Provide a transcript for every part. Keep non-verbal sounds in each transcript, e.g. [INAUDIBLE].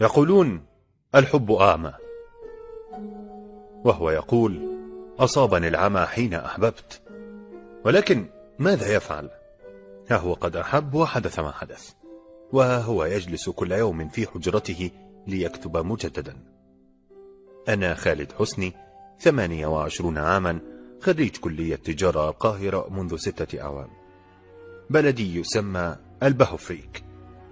يقولون الحب أعمى وهو يقول أصابني العمى حين أحببت. ولكن ماذا يفعل؟ ها هو قد أحب وحدث ما حدث. وها هو يجلس كل يوم في حجرته ليكتب مجددا. أنا خالد حسني ثمانية وعشرون عاما خريج كلية تجارة القاهرة منذ ستة أعوام بلدي يسمى البهفريك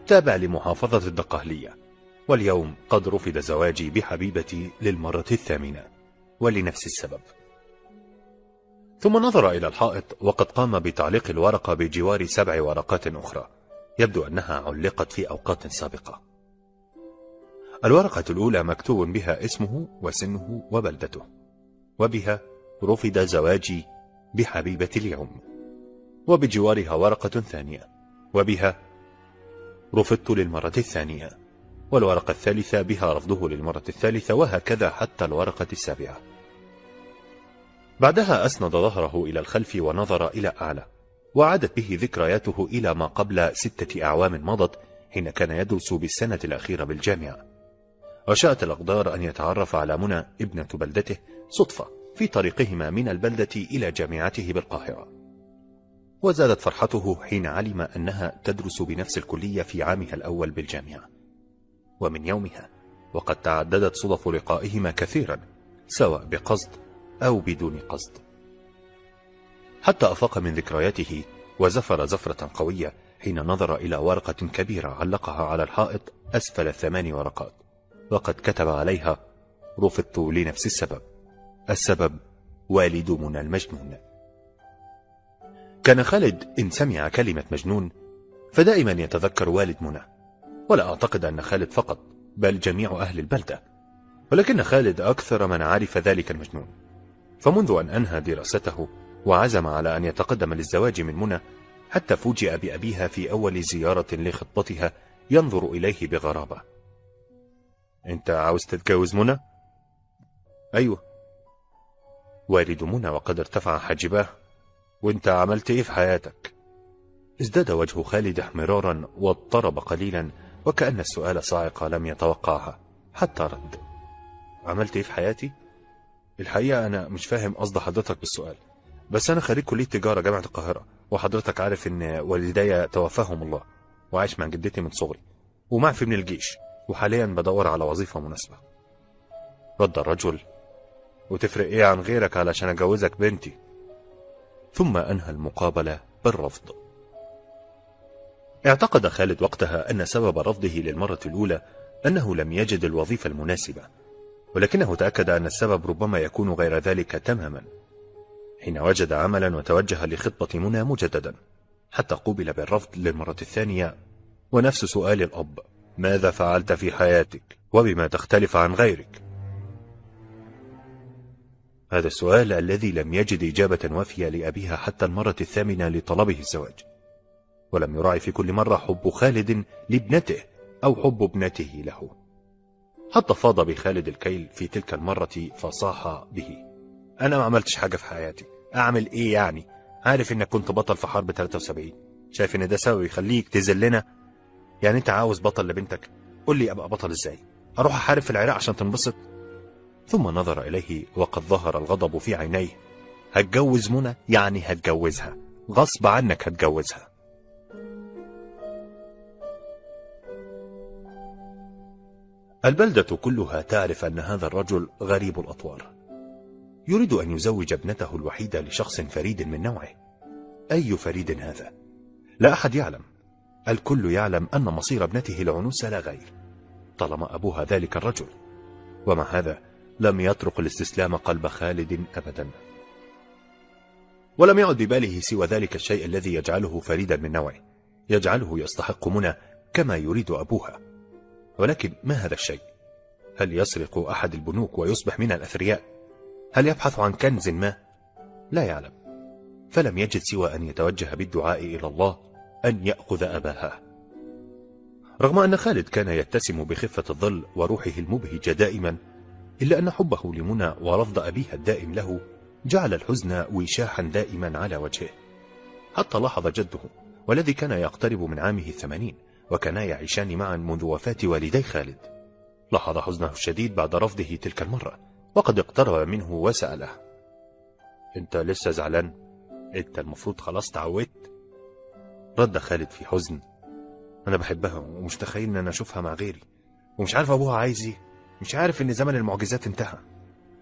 تابع لمحافظة الدقهلية. واليوم قد رفض زواجي بحبيبتي للمرة الثامنة ولنفس السبب. ثم نظر إلى الحائط وقد قام بتعليق الورقة بجوار سبع ورقات أخرى يبدو أنها علقت في أوقات سابقة. الورقة الأولى مكتوب بها اسمه وسنه وبلدته وبها رفض زواجي بحبيبة اليوم. وبجوارها ورقة ثانية وبها رفضت للمرة الثانية. والورقة الثالثة بها رفضه للمرة الثالثة وهكذا حتى الورقة السابعة. بعدها أسند ظهره إلى الخلف ونظر إلى أعلى وعادت به ذكرياته إلى ما قبل ستة أعوام مضت حين كان يدرس بالسنة الأخيرة بالجامعة. وشاءت الأقدار أن يتعرف على منى ابنة بلدته صدفة في طريقهما من البلدة إلى جامعته بالقاهرة. وزادت فرحته حين علم أنها تدرس بنفس الكلية في عامها الأول بالجامعة. ومن يومها وقد تعددت صدف لقائهما كثيرا سواء بقصد أو بدون قصد. حتى أفاق من ذكرياته وزفر زفرة قوية حين نظر إلى ورقة كبيرة علقها على الحائط أسفل الثمان ورقات وقد كتب عليها رفضت لنفس السبب السبب والد منى المجنون. كان خالد إن سمع كلمة مجنون فدائما يتذكر والد منى ولا أعتقد أن خالد فقط بل جميع أهل البلدة. ولكن خالد أكثر من عرف ذلك المجنون. فمنذ أن أنهى دراسته وعزم على أن يتقدم للزواج من منى حتى فوجئ بأبيها في أول زيارة لخطبتها ينظر إليه بغرابة. أنت عاوز تتجوز منى؟ أيوة. والد منى وقد ارتفع حاجباه. وأنت عملت إيه في حياتك؟ ازداد وجه خالد احمرارا واضطرب قليلا وكأن السؤال صاعقة لم يتوقعها حتى رد. عملت إيه في حياتي؟ الحقيقة أنا مش فاهم قصد حضرتك بالسؤال بس أنا خريج كلية تجارة جامعة القاهرة وحضرتك عارف إن والدي توفاهم الله وعايش مع جدتي من صغري ومعفي من الجيش وحاليا بدور على وظيفة مناسبة. رد الرجل وتفرق إيه عن غيرك علشان أجوزك بنتي؟ ثم أنهى المقابلة بالرفض. اعتقد خالد وقتها أن سبب رفضه للمرة الأولى أنه لم يجد الوظيفة المناسبة ولكنه تأكد أن السبب ربما يكون غير ذلك تماما حين وجد عملا وتوجه لخطبة منى مجددا حتى قوبل بالرفض للمرة الثانية. ونفس سؤال الأب ماذا فعلت في حياتك؟ وبما تختلف عن غيرك؟ هذا السؤال الذي لم يجد إجابة وافية لأبيها حتى المرة الثامنة لطلبه الزواج. ولم يراعي في كل مرة حب خالد لابنته أو حب ابنته له. حتى فاض بخالد الكيل في تلك المرة فصاح به. أنا ما عملتش حاجة في حياتي. أعمل إيه يعني؟ عارف إنك كنت بطل في حرب 73 شايف إن ده سبب يخليك تذلنا يعني أنت عاوز بطل لبنتك؟ قول لي أبقى بطل إزاي؟ أروح أحارب في العراق عشان تنبسط؟ ثم نظر إليه وقد ظهر الغضب في عينيه. هتجوز منى؟ يعني هتجوزها. غصب عنك هتجوزها. البلدة كلها تعرف أن هذا الرجل غريب الأطوار. يريد أن يزوج ابنته الوحيدة لشخص فريد من نوعه. أي فريد هذا؟ لا أحد يعلم. الكل يعلم أن مصير ابنته العنوسة لا غير طالما أبوها ذلك الرجل. ومع هذا لم يترك الاستسلام قلب خالد أبدا. ولم يعد بباله سوى ذلك الشيء الذي يجعله فريدا من نوعه. يجعله يستحق منى كما يريد أبوها. ولكن ما هذا الشيء؟ هل يسرق أحد البنوك ويصبح من الأثرياء؟ هل يبحث عن كنز ما؟ لا يعلم. فلم يجد سوى أن يتوجه بالدعاء إلى الله أن يأخذ أباها رغم أن خالد كان يتسم بخفة الظل وروحه المبهجة دائما إلا أن حبه لمنى ورفض أبيها الدائم له جعل الحزن وشاحا دائما على وجهه. حتى لاحظ جده والذي كان يقترب من عامه الثمانين وكانا يعيشان معا منذ وفاة والدي خالد. لاحظ حزنه الشديد بعد رفضه تلك المرة وقد اقترب منه وسأله. أنت لسه زعلان؟ أنت المفروض خلاص تعودت؟ رد خالد في حزن. أنا بحبها ومش تخيل إن أنا أشوفها مع غيري. ومش عارف أبوها عايز إيه. مش عارف إن زمن المعجزات انتهى.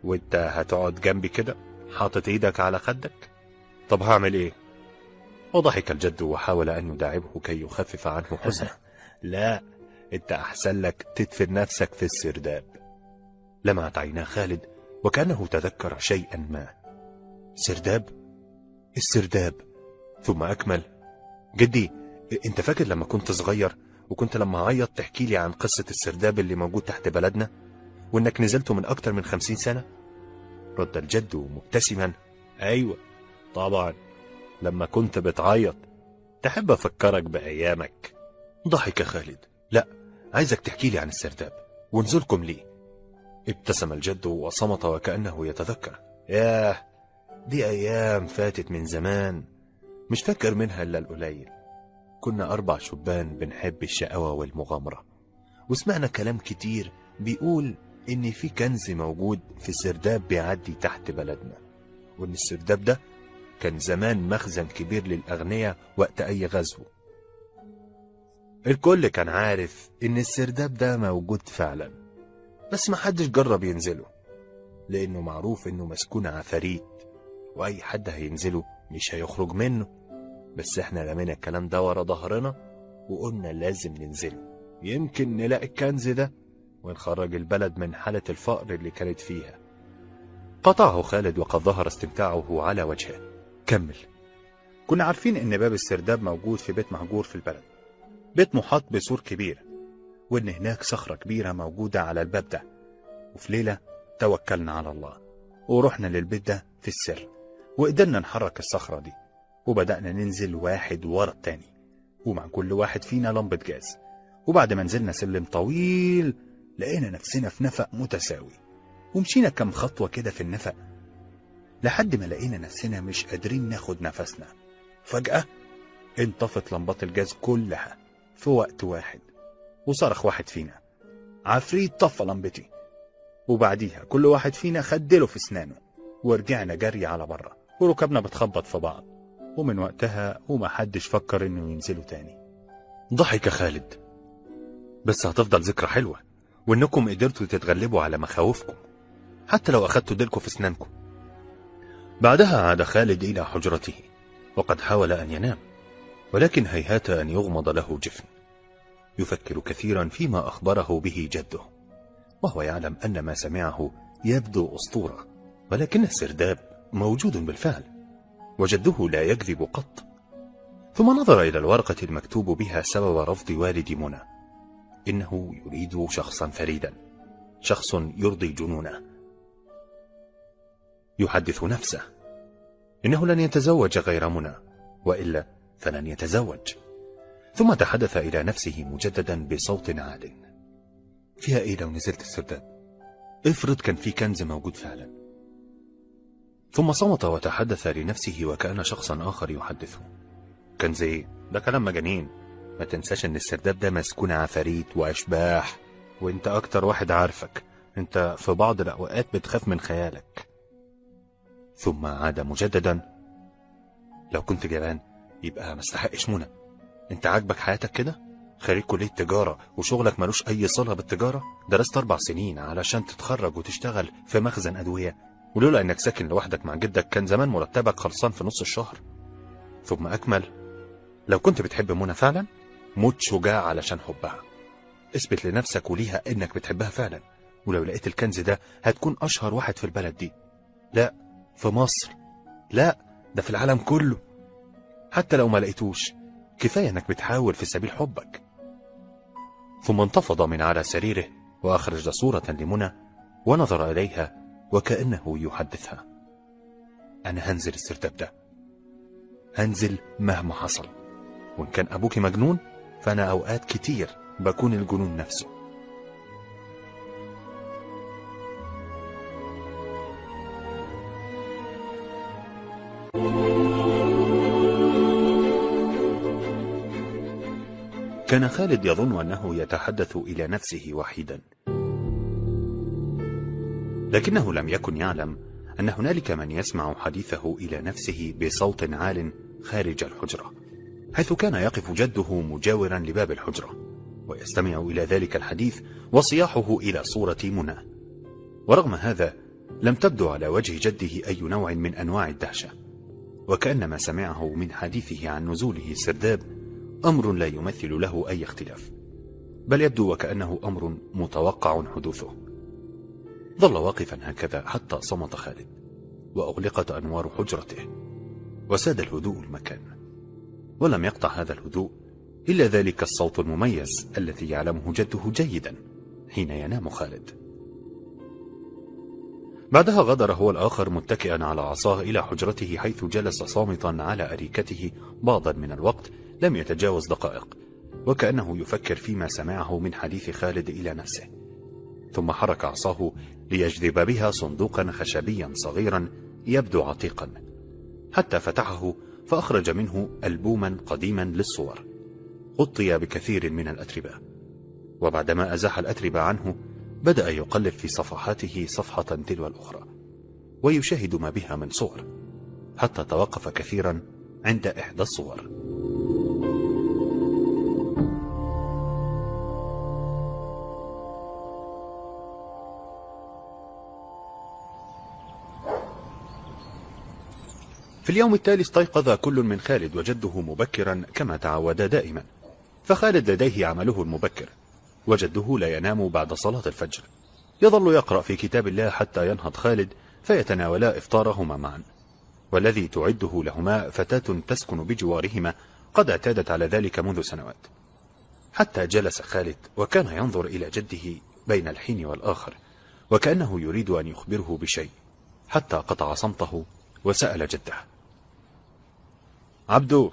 وأنت هتقعد جنبي كده حاطط إيدك على خدك؟ طب هعمل إيه؟ وضحك الجد وحاول أن يداعبه كي يخفف عنه حزنه. [LAUGHS] لا إنت أحسن لك تدفن نفسك في السرداب. لمعت عينا خالد وكأنه تذكر شيئا ما. سرداب؟ السرداب. ثم أكمل. جدي إنت فاكر لما كنت صغير وكنت لما عيط تحكي لي عن قصة السرداب اللي موجود تحت بلدنا؟ وإنك نزلته من أكتر من خمسين سنة؟ رد الجد مبتسما. أيوه طبعا. لما كنت بتعيط. تحب أفكرك بأيامك. ضحك خالد. لا عايزك تحكي لي عن السرداب. ونزلكم ليه ابتسم الجد وصمت وكأنه يتذكر. ياه دي أيام فاتت من زمان. مش فاكر منها إلا القليل. كنا أربع شبان بنحب الشقاوة والمغامرة. وسمعنا كلام كتير بيقول إن في كنز موجود في سرداب بيعدي تحت بلدنا. وإن السرداب ده كان زمان مخزن كبير للأغنياء وقت أي غزو. الكل كان عارف إن السرداب ده موجود فعلا بس محدش جرب ينزله لأنه معروف إنه مسكون عفاريت وأي حد هينزله مش هيخرج منه. بس إحنا رمينا الكلام ده ورا ظهرنا وقلنا لازم ننزله. يمكن نلاقي الكنز ده ونخرج البلد من حالة الفقر اللي كانت فيها. قطعه خالد وقد ظهر استمتاعه على وجهه. كمل. كنا عارفين إن باب السرداب موجود في بيت مهجور في البلد. بيت محاط بسور كبير وإن هناك صخرة كبيرة موجودة على الباب ده. وفي ليلة توكلنا على الله ورحنا للبيت ده في السر وقدرنا نحرك الصخرة دي وبدأنا ننزل واحد ورا التاني ومع كل واحد فينا لمبة جاز. وبعد ما نزلنا سلم طويل لقينا نفسنا في نفق متساوي ومشينا كم خطوة كده في النفق. لحد ما لقينا نفسنا مش قادرين ناخد نفسنا. فجأة انطفت لمبات الجاز كلها في وقت واحد وصرخ واحد فينا عفريت طفى لمبتي. وبعديها كل واحد فينا خدله في اسنانه ورجعنا جري على بره وركبنا بتخبط في بعض. ومن وقتها وما حدش فكر إنه ينزلوا تاني. ضحك خالد. بس هتفضل ذكرى حلوة وإنكم قدرتوا تتغلبوا على مخاوفكم حتى لو أخدتوا ديلكم في اسنانكم. بعدها عاد خالد إلى حجرته وقد حاول أن ينام ولكن هيهات ان يغمض له جفن. يفكر كثيرا فيما أخبره به جده وهو يعلم أن ما سمعه يبدو أسطورة ولكن السرداب موجود بالفعل وجده لا يكذب قط. ثم نظر إلى الورقة المكتوب بها سبب رفض والد منى إنه يريد شخصا فريدا شخص يرضي جنونه. يحدث نفسه. إنه لن يتزوج غير منى وإلا فلن يتزوج. ثم تحدث إلى نفسه مجددا بصوت عال. فيها إيه لو نزلت السرداب؟ افرض كان في كنز موجود فعلا. ثم صمت وتحدث لنفسه وكأن شخصا آخر يحدثه. كنز إيه؟ ده كلام مجانين. ما تنساش إن السرداب ده مسكون عفاريت وأشباح وإنت أكتر واحد عارفك. إنت في بعض الأوقات بتخاف من خيالك. ثم عاد مجددا. لو كنت جبان يبقى ما استحقش منى. انت عاجبك حياتك كده؟ خريج كلية تجارة وشغلك ملوش أي صلة بالتجارة؟ درست أربع سنين علشان تتخرج وتشتغل في مخزن أدوية. ولولا إنك ساكن لوحدك مع جدك كان زمان مرتبك خلصان في نص الشهر. ثم أكمل. لو كنت بتحب منى فعلا موت شجاع علشان حبها. اثبت لنفسك وليها إنك بتحبها فعلا. ولو لقيت الكنز ده هتكون أشهر واحد في البلد دي. لا في مصر. لا ده في العالم كله. حتى لو ما لقيتوش كفاية إنك بتحاول في سبيل حبك. ثم انتفض من على سريره وأخرج صورة لمنى ونظر إليها وكأنه يحدثها. أنا هنزل السرداب ده هنزل مهما حصل. وإن كان أبوك مجنون فأنا أوقات كتير بكون الجنون نفسه. كان خالد يظن أنه يتحدث إلى نفسه وحيدا. لكنه لم يكن يعلم أن هنالك من يسمع حديثه إلى نفسه بصوت عال خارج الحجرة حيث كان يقف جده مجاورا لباب الحجرة ويستمع إلى ذلك الحديث وصياحه إلى صورة منى. ورغم هذا لم تبدو على وجه جده أي نوع من أنواع الدهشة. وكأن ما سمعه من حديثه عن نزوله السرداب أمر لا يمثل له أي اختلاف بل يبدو وكأنه أمر متوقع حدوثه. ظل واقفا هكذا حتى صمت خالد وأغلقت أنوار حجرته وساد الهدوء المكان. ولم يقطع هذا الهدوء إلا ذلك الصوت المميز الذي يعلمه جده جيدا حين ينام خالد. بعدها غادر هو الآخر متكئا على عصاه إلى حجرته حيث جلس صامتا على أريكته بعضا من الوقت لم يتجاوز دقائق وكأنه يفكر فيما سمعه من حديث خالد إلى نفسه. ثم حرك عصاه ليجذب بها صندوقا خشبيا صغيرا يبدو عتيقا. حتى فتحه فأخرج منه ألبوما قديما للصور. غطي بكثير من الأتربة وبعدما أزاح الأتربة عنه بدأ يقلب في صفحاته صفحة تلو الأخرى ويشاهد ما بها من صور حتى توقف كثيرا عند إحدى الصور. في اليوم التالي استيقظ كل من خالد وجده مبكرا كما تعودا دائما فخالد لديه عمله المبكر. وجده لا ينام بعد صلاة الفجر. يظل يقرأ في كتاب الله حتى ينهض خالد فيتناولا إفطارهما معا. والذي تعده لهما فتاة تسكن بجوارهما قد اعتادت على ذلك منذ سنوات. حتى جلس خالد وكان ينظر إلى جده بين الحين والآخر وكأنه يريد أن يخبره بشيء حتى قطع صمته وسأل جده. عبدو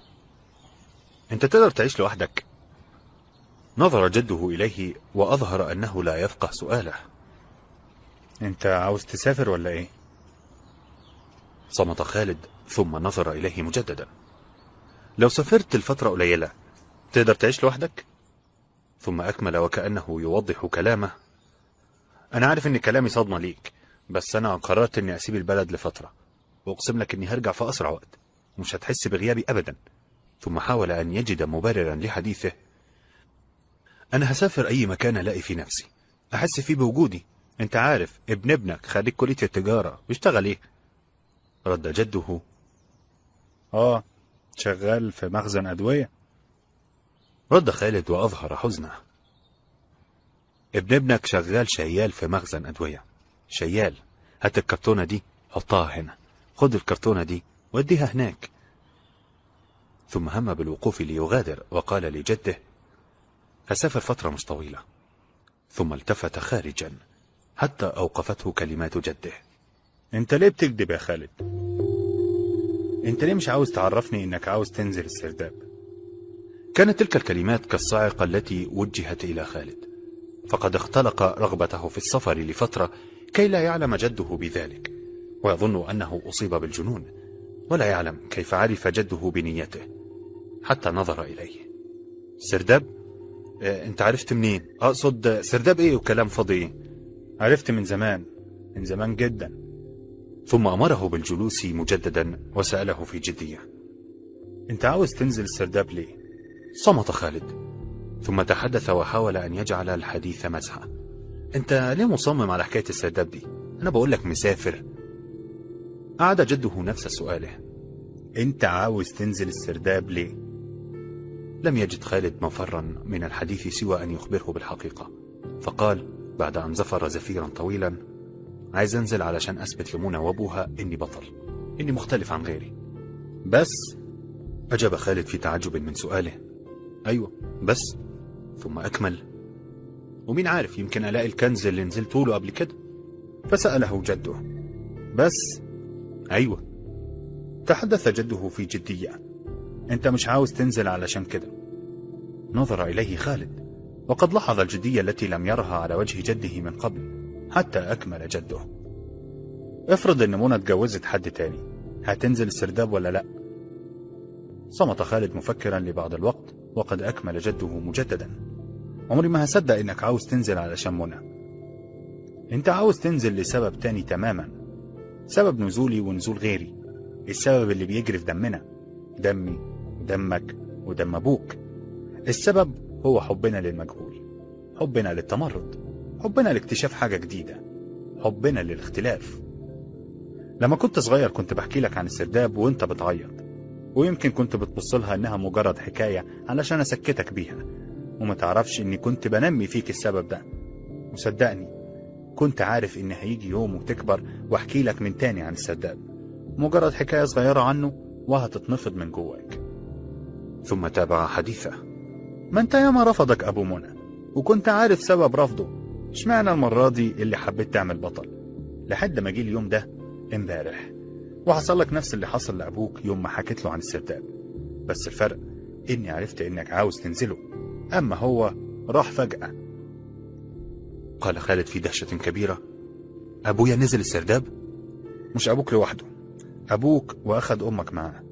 أنت تقدر تعيش لوحدك؟ نظر جده إليه وأظهر أنه لا يفقه سؤاله. أنت عاوز تسافر ولا إيه؟ صمت خالد ثم نظر إليه مجددا. لو سافرت لفترة قليلة تقدر تعيش لوحدك؟ ثم أكمل وكأنه يوضح كلامه. أنا عارف إن كلامي صدمة ليك بس أنا قررت إني أسيب البلد لفترة. وأقسم لك إني هرجع في أسرع وقت مش هتحس بغيابي أبدا. ثم حاول أن يجد مبررا لحديثه. أنا هسافر أي مكان ألاقي فيه نفسي. أحس فيه بوجودي. أنت عارف ابن ابنك خريج كلية التجارة بيشتغل إيه؟ رد جده. آه شغال في مخزن أدوية. رد خالد وأظهر حزنه. ابن ابنك شغال شيال في مخزن أدوية. شيال هات الكرتونة دي حطها هنا. خد الكرتونة دي وديها هناك. ثم هم بالوقوف ليغادر وقال لجده هسافر فترة مش طويلة ثم التفت خارجا حتى أوقفته كلمات جده. أنت ليه بتكذب يا خالد؟ أنت ليه مش عاوز تعرفني إنك عاوز تنزل السرداب؟ كانت تلك الكلمات كالصاعقة التي وجهت إلى خالد فقد اختلق رغبته في السفر لفترة كي لا يعلم جده بذلك ويظن أنه أصيب بالجنون ولا يعلم كيف عرف جده بنيته حتى نظر إليه. سرداب؟ آه انت عرفت منين؟ أقصد سرداب إيه وكلام فاضي إيه؟ عرفت من زمان من زمان جدا. ثم أمره بالجلوس مجددا وسأله في جدية. انت عاوز تنزل السرداب ليه؟ صمت خالد. ثم تحدث وحاول أن يجعل الحديث مزحة أنت ليه مصمم على حكاية السرداب دي؟ أنا بقول لك مسافر. أعاد جده نفس سؤاله. انت عاوز تنزل السرداب ليه؟ لم يجد خالد مفرا من الحديث سوى أن يخبره بالحقيقة. فقال بعد أن زفر زفيرا طويلا عايز أنزل علشان أثبت لمنى وأبوها إني بطل إني مختلف عن غيري. بس؟ أجاب خالد في تعجب من سؤاله. أيوة بس. ثم أكمل. ومين عارف يمكن ألاقي الكنز اللي نزلت له قبل كده. فسأله جده. بس؟ أيوة. تحدث جده في جدية. أنت مش عاوز تنزل علشان كده. نظر إليه خالد وقد لاحظ الجدية التي لم يرها على وجه جده من قبل حتى أكمل جده. افرض إن منى اتجوزت حد تاني هتنزل السرداب ولا لأ؟ صمت خالد مفكرا لبعض الوقت وقد أكمل جده مجددا. عمري ما هصدق إنك عاوز تنزل علشان منى. أنت عاوز تنزل لسبب تاني تماما سبب نزولي ونزول غيري السبب اللي بيجري في دمنا دمي. ودمك ودم أبوك. السبب هو حبنا للمجهول حبنا للتمرد حبنا لاكتشاف حاجة جديدة حبنا للاختلاف. لما كنت صغير كنت بحكي لك عن السرداب وانت بتعيط ويمكن كنت بتبص لها إنها مجرد حكاية علشان أسكتك بيها. وما تعرفش إني كنت بنمي فيك السبب ده. وصدقني كنت عارف إن هيجي يوم وتكبر وأحكي لك من تاني عن السرداب. مجرد حكاية صغيرة عنه وهتتنفض من جواك. ثم تابع حديثه. ما انت ياما رفضك أبو منى وكنت عارف سبب رفضه اشمعنى المرة دي اللي حبيت تعمل بطل؟ لحد ما جه اليوم ده امبارح وحصل لك نفس اللي حصل لأبوك يوم ما حكيت له عن السرداب بس الفرق إني عرفت إنك عاوز تنزله أما هو راح فجأة. قال خالد في دهشة كبيرة أبويا نزل السرداب؟ مش أبوك لوحده أبوك وأخد أمك معاه.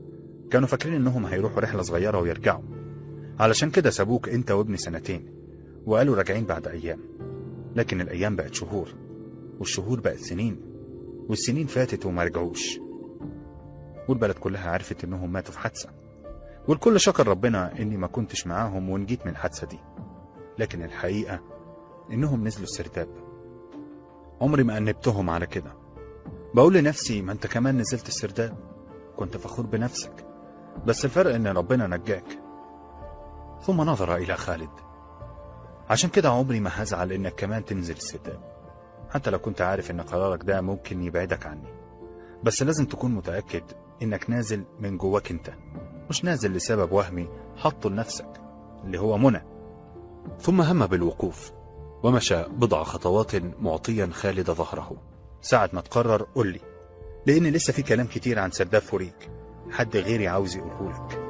كانوا فاكرين إنهم هيروحوا رحلة صغيرة ويرجعوا. علشان كده سابوك أنت وابني سنتين وقالوا راجعين بعد أيام. لكن الأيام بقت شهور والشهور بقت سنين والسنين فاتت وما رجعوش. والبلد كلها عرفت إنهم ماتوا في حادثة والكل شكر ربنا إني ما كنتش معاهم ونجيت من الحادثة دي. لكن الحقيقة إنهم نزلوا السرداب. عمري ما أنبتهم على كده. بقول لنفسي ما أنت كمان نزلت السرداب كنت فخور بنفسك. بس الفرق إن ربنا نجاك. ثم نظر إلى خالد. عشان كده عمري ما هزعل إنك كمان تنزل السرداب حتى لو كنت عارف إن قرارك ده ممكن يبعدك عني. بس لازم تكون متأكد إنك نازل من جواك أنت. مش نازل لسبب وهمي حطه لنفسك اللي هو منى. ثم هم بالوقوف ومشى بضع خطوات معطيا خالد ظهره. ساعة ما تقرر قول لي لأن لسه في كلام كتير عن سرداب فوريك حد غيري عاوز يقوله لك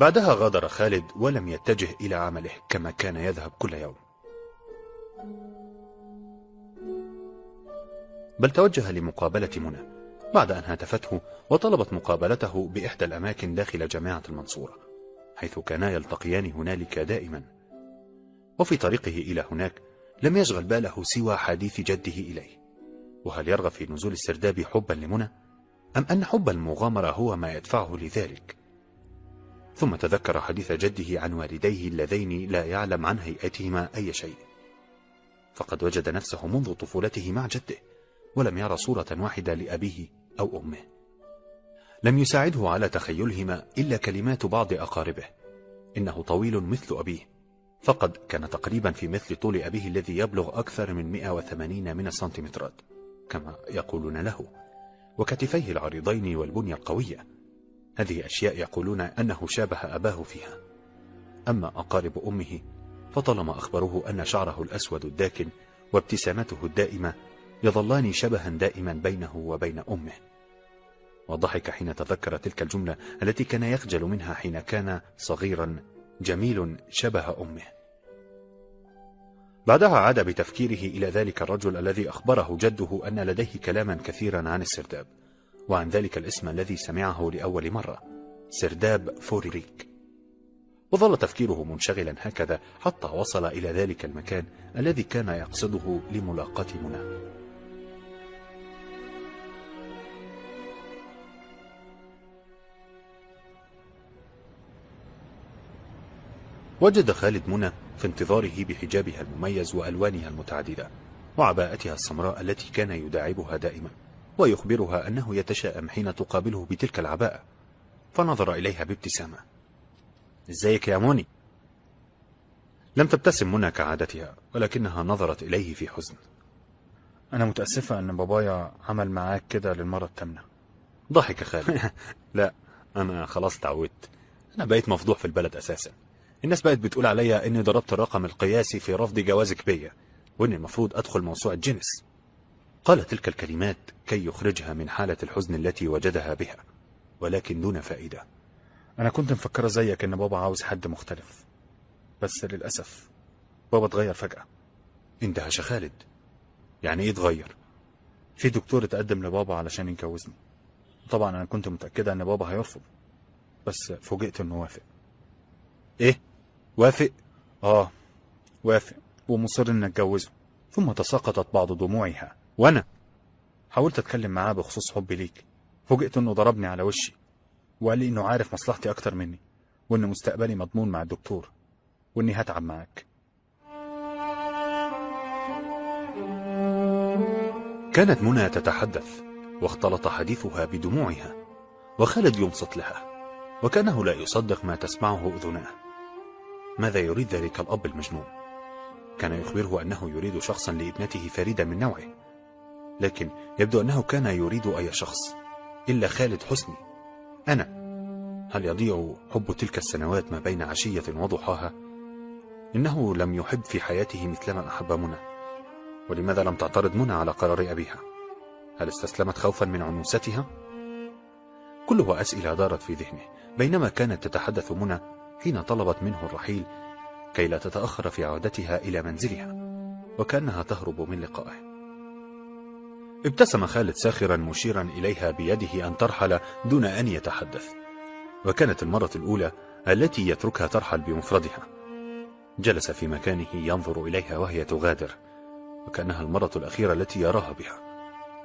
بعدها غادر خالد ولم يتجه إلى عمله كما كان يذهب كل يوم. بل توجه لمقابلة منى بعد أن هاتفته وطلبت مقابلته بإحدى الأماكن داخل جامعة المنصورة. حيث كانا يلتقيان هنالك دائما. وفي طريقه إلى هناك لم يشغل باله سوى حديث جده إليه. وهل يرغب في نزول السرداب حبا لمنى؟ أم أن حب المغامرة هو ما يدفعه لذلك؟ ثم تذكر حديث جده عن والديه اللذين لا يعلم عن هيئتهما أي شيء. فقد وجد نفسه منذ طفولته مع جده ولم يرى صورة واحدة لأبيه أو أمه. لم يساعده على تخيلهما إلا كلمات بعض أقاربه. إنه طويل مثل أبيه. فقد كان تقريبا في مثل طول أبيه الذي يبلغ أكثر من 180 من السنتيمترات كما يقولون له. وكتفيه العريضين والبنية القوية. هذه أشياء يقولون أنه شابه أباه فيها. أما أقارب أمه فطالما أخبروه أن شعره الأسود الداكن وابتسامته الدائمة يظلان شبها دائما بينه وبين أمه. وضحك حين تذكر تلك الجملة التي كان يخجل منها حين كان صغيرا جميل شبه أمه. بعدها عاد بتفكيره إلى ذلك الرجل الذي أخبره جده أن لديه كلاما كثيرا عن السرداب وعن ذلك الاسم الذي سمعه لأول مرة سرداب فوريريك. وظل تفكيره منشغلا هكذا حتى وصل إلى ذلك المكان الذي كان يقصده لملاقاة منى وجد خالد منى في انتظاره بحجابها المميز وألوانها المتعددة وعباءتها السمراء التي كان يداعبها دائما ويخبرها أنه يتشائم حين تقابله بتلك العباءة فنظر إليها بابتسامة. إزيك يا موني؟ لم تبتسم منى كعادتها ولكنها نظرت إليه في حزن. أنا متأسفة أن بابايا عمل معاك كده للمرة الثامنة ضحك خالد. [LAUGHS] لا أنا خلاص تعودت. أنا بقيت مفضوح في البلد أساسا. الناس بقت بتقول عليا إني ضربت الرقم القياسي في رفض جوازك بيا وإني المفروض أدخل موسوعة جينيس. قال تلك الكلمات كي يخرجها من حالة الحزن التي وجدها بها ولكن دون فائدة. أنا كنت مفكرة زيك إن بابا عاوز حد مختلف بس للأسف بابا اتغير فجأة. اندهش خالد. يعني إيه اتغير؟ في دكتور اتقدم لبابا علشان يتجوزني. طبعا أنا كنت متأكدة إن بابا هيرفض بس فوجئت إنه وافق إيه؟ وافق؟ آه وافق ومصر ان اتجوزه ثم تساقطت بعض دموعها. وأنا حاولت أتكلم معاه بخصوص حبي ليك. فوجئت إنه ضربني على وشي وقال لي إنه عارف مصلحتي أكتر مني وإن مستقبلي مضمون مع الدكتور وإني هتعب معاك. كانت منى تتحدث واختلط حديثها بدموعها وخالد ينصت لها وكأنه لا يصدق ما تسمعه أذناه. ماذا يريد ذلك الأب المجنون؟ كان يخبره أنه يريد شخصا لابنته فريدا من نوعه لكن يبدو أنه كان يريد أي شخص إلا خالد حسني. أنا هل يضيع حب تلك السنوات ما بين عشية وضحاها؟ إنه لم يحب في حياته مثلما أحب منى. ولماذا لم تعترض منى على قرار أبيها؟ هل استسلمت خوفا من عنوستها؟ كلها أسئلة دارت في ذهنه بينما كانت تتحدث منى حين طلبت منه الرحيل كي لا تتأخر في عودتها إلى منزلها وكأنها تهرب من لقائه. ابتسم خالد ساخرا مشيرا إليها بيده أن ترحل دون أن يتحدث وكانت المرة الأولى التي يتركها ترحل بمفردها. جلس في مكانه ينظر إليها وهي تغادر وكأنها المرة الأخيرة التي يراها بها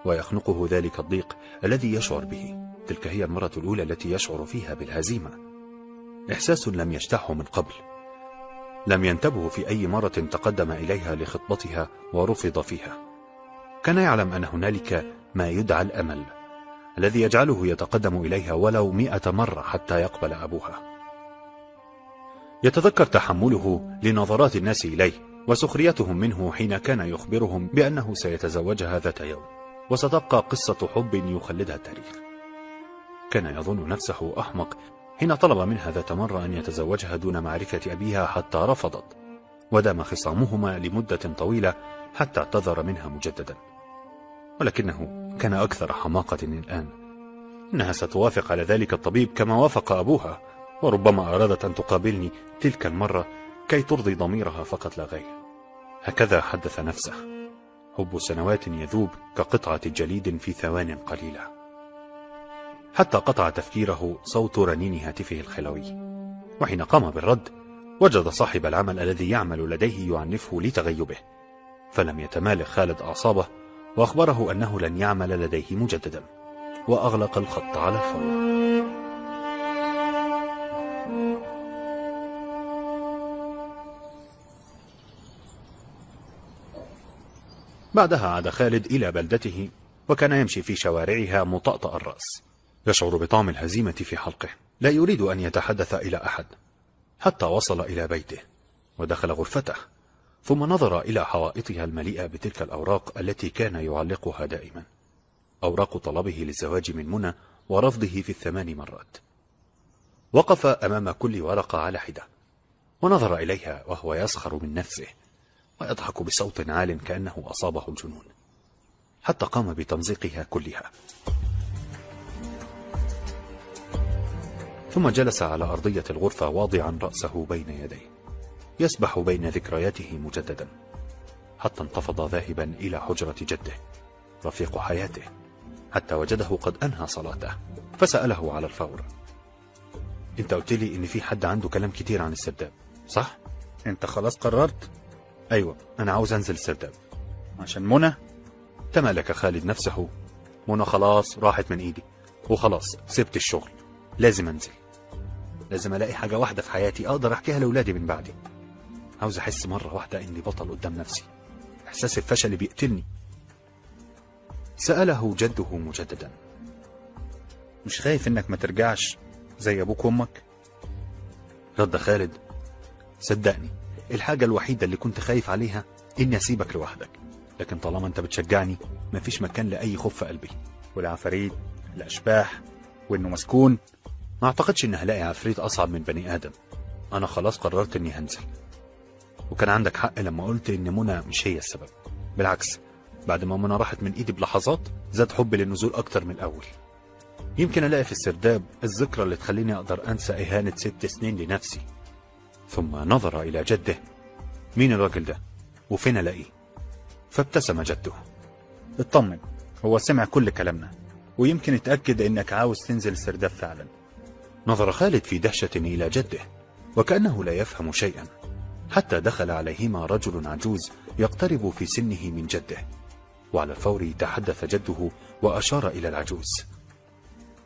ويخنقه ذلك الضيق الذي يشعر به. تلك هي المرة الأولى التي يشعر فيها بالهزيمة. إحساس لم يجتاحه من قبل. لم ينتبه في أي مرة تقدم إليها لخطبتها ورفض فيها. كان يعلم أن هنالك ما يدعى الأمل الذي يجعله يتقدم إليها ولو مئة مرة حتى يقبل أبوها. يتذكر تحمله لنظرات الناس إليه وسخريتهم منه حين كان يخبرهم بأنه سيتزوجها ذات يوم وستبقى قصة حب يخلدها التاريخ. كان يظن نفسه أحمق حين طلب منها ذات مرة أن يتزوجها دون معرفة أبيها حتى رفضت ودام خصامهما لمدة طويلة حتى اعتذر منها مجددا. ولكنه كان أكثر حماقة الآن. إنها ستوافق على ذلك الطبيب كما وافق أبوها وربما أرادت أن تقابلني تلك المرة كي ترضي ضميرها فقط لا غير. هكذا حدث نفسه. حب سنوات يذوب كقطعة جليد في ثوان قليلة حتى قطع تفكيره صوت رنين هاتفه الخلوي. وحين قام بالرد وجد صاحب العمل الذي يعمل لديه يعنفه لتغيبه. فلم يتمالك خالد أعصابه وأخبره أنه لن يعمل لديه مجددا. وأغلق الخط على الفور. بعدها عاد خالد إلى بلدته وكان يمشي في شوارعها مطأطأ الرأس. يشعر بطعم الهزيمة في حلقه. لا يريد أن يتحدث إلى أحد حتى وصل إلى بيته ودخل غرفته ثم نظر إلى حوائطها المليئة بتلك الأوراق التي كان يعلقها دائما. أوراق طلبه للزواج من منى ورفضه في الثمان مرات. وقف أمام كل ورقة على حدة ونظر إليها وهو يسخر من نفسه ويضحك بصوت عال كأنه أصابه الجنون حتى قام بتمزيقها كلها. ثم جلس على أرضية الغرفة واضعا رأسه بين يديه يسبح بين ذكرياته مجددا حتى انتفض ذاهبا إلى حجرة جده رفيق حياته حتى وجده قد أنهى صلاته فسأله على الفور. أنت قلت لي إن في حد عنده كلام كتير عن السرداب صح؟ أنت خلاص قررت؟ أيوه أنا عاوز أنزل السرداب. عشان منى؟ تمالك خالد نفسه منى خلاص راحت من إيدي وخلاص سبت الشغل لازم أنزل. لازم ألاقي حاجة واحدة في حياتي أقدر أحكيها لأولادي من بعدي. عاوز أحس مرة واحدة إني بطل قدام نفسي. إحساس الفشل بيقتلني. سأله جده مجددا. مش خايف إنك ما ترجعش زي أبوك وأمك؟ رد خالد. صدقني الحاجة الوحيدة اللي كنت خايف عليها إني أسيبك لوحدك. لكن طالما أنت بتشجعني مفيش مكان لأي خوف في قلبي. والعفاريت الأشباح وإنه مسكون. ما أعتقدش إن هلاقي عفريت أصعب من بني آدم. أنا خلاص قررت إني هنزل. وكان عندك حق لما قلت إن منى مش هي السبب. بالعكس بعد ما منى راحت من إيدي بلحظات زاد حبي للنزول أكتر من الأول. يمكن ألاقي في السرداب الذكرى اللي تخليني أقدر أنسى إهانة ست سنين لنفسي. ثم نظر إلى جده. مين الراجل ده؟ وفين ألاقيه؟ فابتسم جده. اطمن هو سمع كل كلامنا ويمكن اتأكد إنك عاوز تنزل السرداب فعلا. نظر خالد في دهشة إلى جده وكأنه لا يفهم شيئا. حتى دخل عليهما رجل عجوز يقترب في سنه من جده. وعلى الفور تحدث جده وأشار إلى العجوز.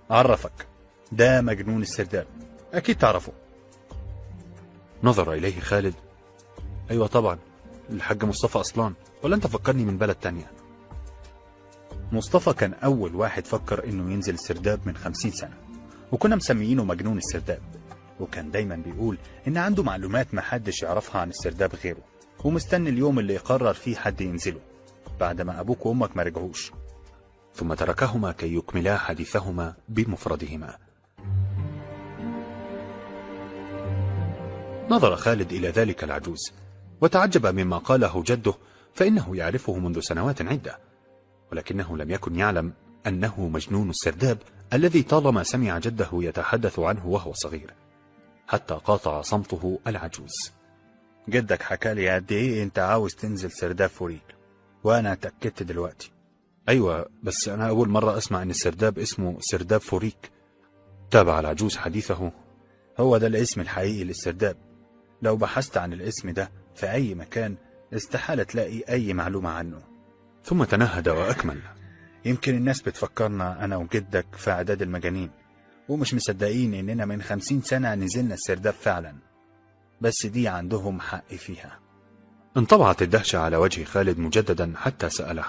عرفك ده مجنون السرداب. أكيد تعرفه. نظر إليه خالد. أيوة طبعا الحاج مصطفى أصلان. ولا أنت فكرني من بلد تانية؟ مصطفى كان أول واحد فكر إنه ينزل السرداب من خمسين سنة. وكنا مسميينه مجنون السرداب. وكان دايما بيقول إن عنده معلومات محدش يعرفها عن السرداب غيره ومستني اليوم اللي يقرر فيه حد ينزله بعد ما أبوك وأمك ما رجعوش. ثم تركهما كي يكملا حديثهما بمفردهما. نظر خالد إلى ذلك العجوز وتعجب مما قاله جده فإنه يعرفه منذ سنوات عدة ولكنه لم يكن يعلم أنه مجنون السرداب الذي طالما سمع جده يتحدث عنه وهو صغير حتى قاطع صمته العجوز. جدك حكالي قد إيه أنت عاوز تنزل سرداب فوريك وأنا اتأكدت دلوقتي. أيوة بس أنا أول مرة أسمع أن السرداب اسمه سرداب فوريك تابع العجوز حديثه. هو ده الاسم الحقيقي للسرداب. لو بحثت عن الاسم ده في أي مكان استحالة تلاقي أي معلومة عنه. ثم تنهد وأكمل. يمكن الناس بتفكرنا أنا وجدك في أعداد المجانين ومش مصدقين إننا من خمسين سنة نزلنا السرداب فعلا بس دي عندهم حق فيها. انطبعت الدهشة على وجه خالد مجددا حتى سأله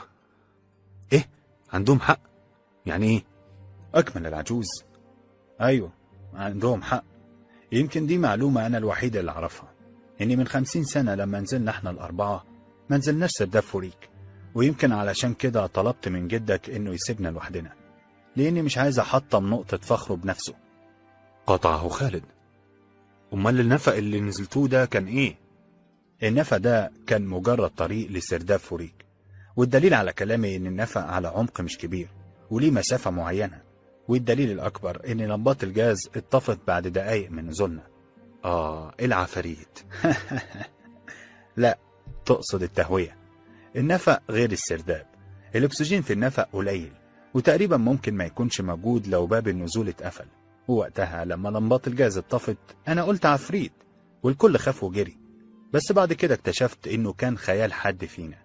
إيه؟ عندهم حق؟ يعني إيه؟ أكمل العجوز. أيوة عندهم حق. يمكن دي معلومة أنا الوحيدة اللي أعرفها إني من خمسين سنة لما نزلنا إحنا الأربعة ما نزلناش سرداب فوريك. ويمكن علشان كده طلبت من جدك إنه يسيبنا لوحدنا لأني مش عايز أحطم نقطة فخره بنفسه. قاطعه خالد. أمال النفق اللي نزلتوه ده كان إيه؟ النفق ده كان مجرد طريق لسرداب فوريك والدليل على كلامي إن النفق على عمق مش كبير وليه مسافة معينة والدليل الأكبر إن لمبات الجاز اتطفت بعد دقايق من نزولنا. آه العفاريت. [LAUGHS] لا تقصد التهوية. النفق غير السرداب. الأكسجين في النفق قليل وتقريبا ممكن ما يكونش موجود لو باب النزول اتقفل. ووقتها لما لمبات الجاز اتطفت أنا قلت عفريت والكل خاف وجري. بس بعد كده اكتشفت إنه كان خيال حد فينا.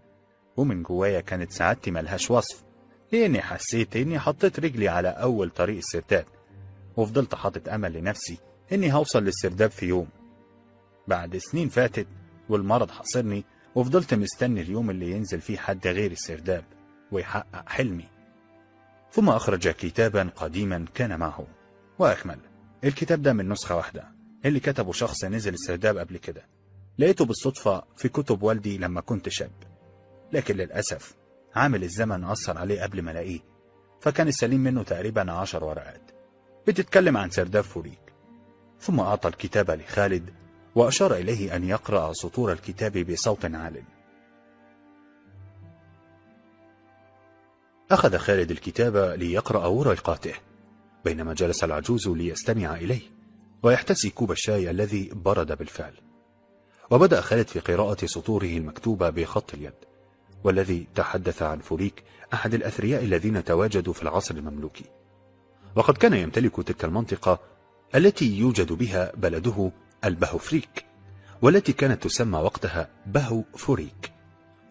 ومن جوايا كانت سعادتي ملهاش وصف لأني حسيت إني حطيت رجلي على أول طريق السرداب. وفضلت حاطط أمل لنفسي إني هوصل للسرداب في يوم. بعد سنين فاتت والمرض حاصرني وفضلت مستني اليوم اللي ينزل فيه حد غير السرداب ويحقق حلمي. ثم أخرج كتابا قديما كان معه. وأكمل. الكتاب ده من نسخة واحدة. اللي كتبه شخص نزل السرداب قبل كده. لقيته بالصدفة في كتب والدي لما كنت شاب. لكن للأسف عامل الزمن أثر عليه قبل ما ألاقيه. فكان السليم منه تقريبا عشر ورقات. بتتكلم عن سرداب فوريك. ثم أعطى الكتاب لخالد وأشار إليه أن يقرأ سطور الكتاب بصوت عال أخذ خالد الكتاب ليقرأ ورقاته بينما جلس العجوز ليستمع إليه ويحتسي كوب الشاي الذي برد بالفعل. وبدأ خالد في قراءة سطوره المكتوبة بخط اليد والذي تحدث عن فوريك أحد الأثرياء الذين تواجدوا في العصر المملوكي. وقد كان يمتلك تلك المنطقة التي يوجد بها بلده البهوفريك والتي كانت تسمى وقتها بهو فوريك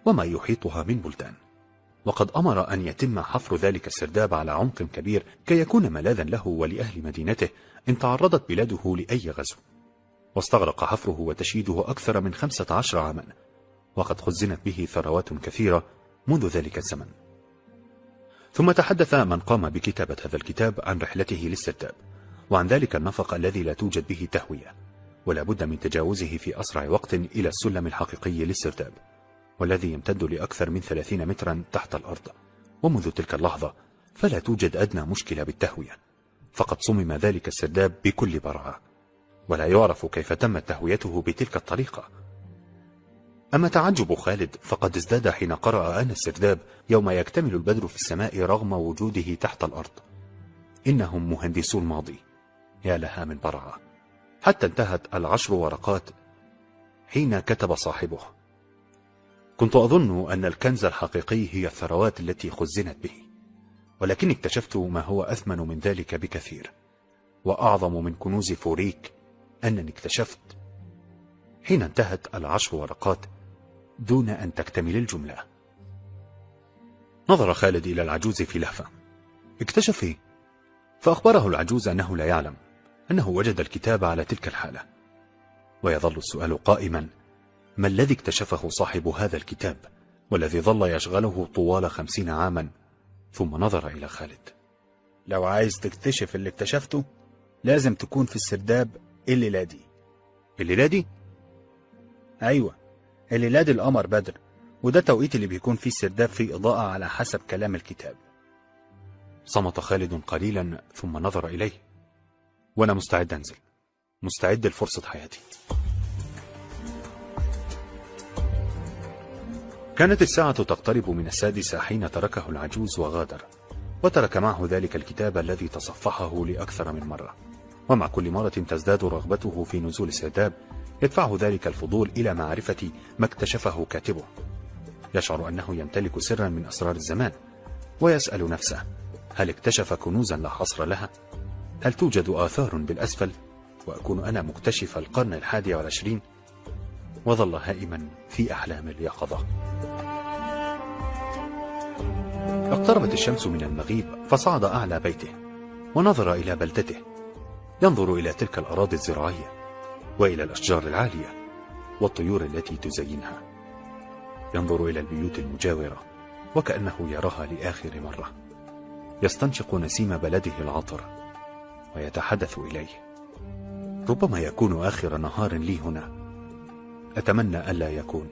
وما يحيطها من بلدان. وقد أمر أن يتم حفر ذلك السرداب على عمق كبير كي يكون ملاذا له ولأهل مدينته إن تعرضت بلاده لأي غزو. واستغرق حفره وتشييده أكثر من خمسة عشر عاما وقد خزنت به ثروات كثيرة منذ ذلك الزمن. ثم تحدث من قام بكتابة هذا الكتاب عن رحلته للسرداب وعن ذلك النفق الذي لا توجد به تهوية. ولا بد من تجاوزه في أسرع وقت إلى السلم الحقيقي للسرداب والذي يمتد لأكثر من ثلاثين مترا تحت الأرض. ومنذ تلك اللحظة فلا توجد أدنى مشكلة بالتهوية فقد صمم ذلك السرداب بكل براعة. ولا يعرف كيف تمت تهويته بتلك الطريقة. أما تعجب خالد فقد ازداد حين قرأ أن السرداب يوم يكتمل البدر في السماء رغم وجوده تحت الأرض. إنهم مهندسو الماضي. يا لها من براعة. حتى انتهت العشر ورقات حين كتب صاحبه. كنت أظن أن الكنز الحقيقي هي الثروات التي خزنت به ولكني اكتشفت ما هو أثمن من ذلك بكثير وأعظم من كنوز فوريك أنني اكتشفت حين انتهت العشر ورقات دون أن تكتمل الجملة. نظر خالد إلى العجوز في لهفة. اكتشف إيه؟ فأخبره العجوز أنه لا يعلم. أنه وجد الكتاب على تلك الحالة. ويظل السؤال قائما ما الذي اكتشفه صاحب هذا الكتاب والذي ظل يشغله طوال خمسين عاما؟ ثم نظر إلى خالد. لو عايز تكتشف اللي اكتشفته لازم تكون في السرداب الليلة دي الليلة دي أيوة الليلة دي القمر بدر وده توقيت اللي بيكون فيه السرداب فيه إضاءة على حسب كلام الكتاب. صمت خالد قليلا ثم نظر إليه. وأنا مستعد أنزل. مستعد لفرصة حياتي. كانت الساعة تقترب من السادسة حين تركه العجوز وغادر وترك معه ذلك الكتاب الذي تصفحه لأكثر من مرة. ومع كل مرة تزداد رغبته في نزول السرداب يدفعه ذلك الفضول إلى معرفة ما اكتشفه كاتبه. يشعر أنه يمتلك سرا من أسرار الزمان ويسأل نفسه هل اكتشف كنوزا لا حصر لها؟ هل توجد آثار بالأسفل؟ وأكون أنا مكتشف القرن الحادي والعشرين؟ وظل هائما في أحلام اليقظة اقتربت الشمس من المغيب فصعد أعلى بيته ونظر إلى بلدته ينظر إلى تلك الأراضي الزراعية وإلى الأشجار العالية والطيور التي تزينها ينظر إلى البيوت المجاورة وكأنه يراها لآخر مرة يستنشق نسيم بلده العطر ويتحدث إليه. ربما يكون آخر نهار لي هنا. أتمنى ألا يكون.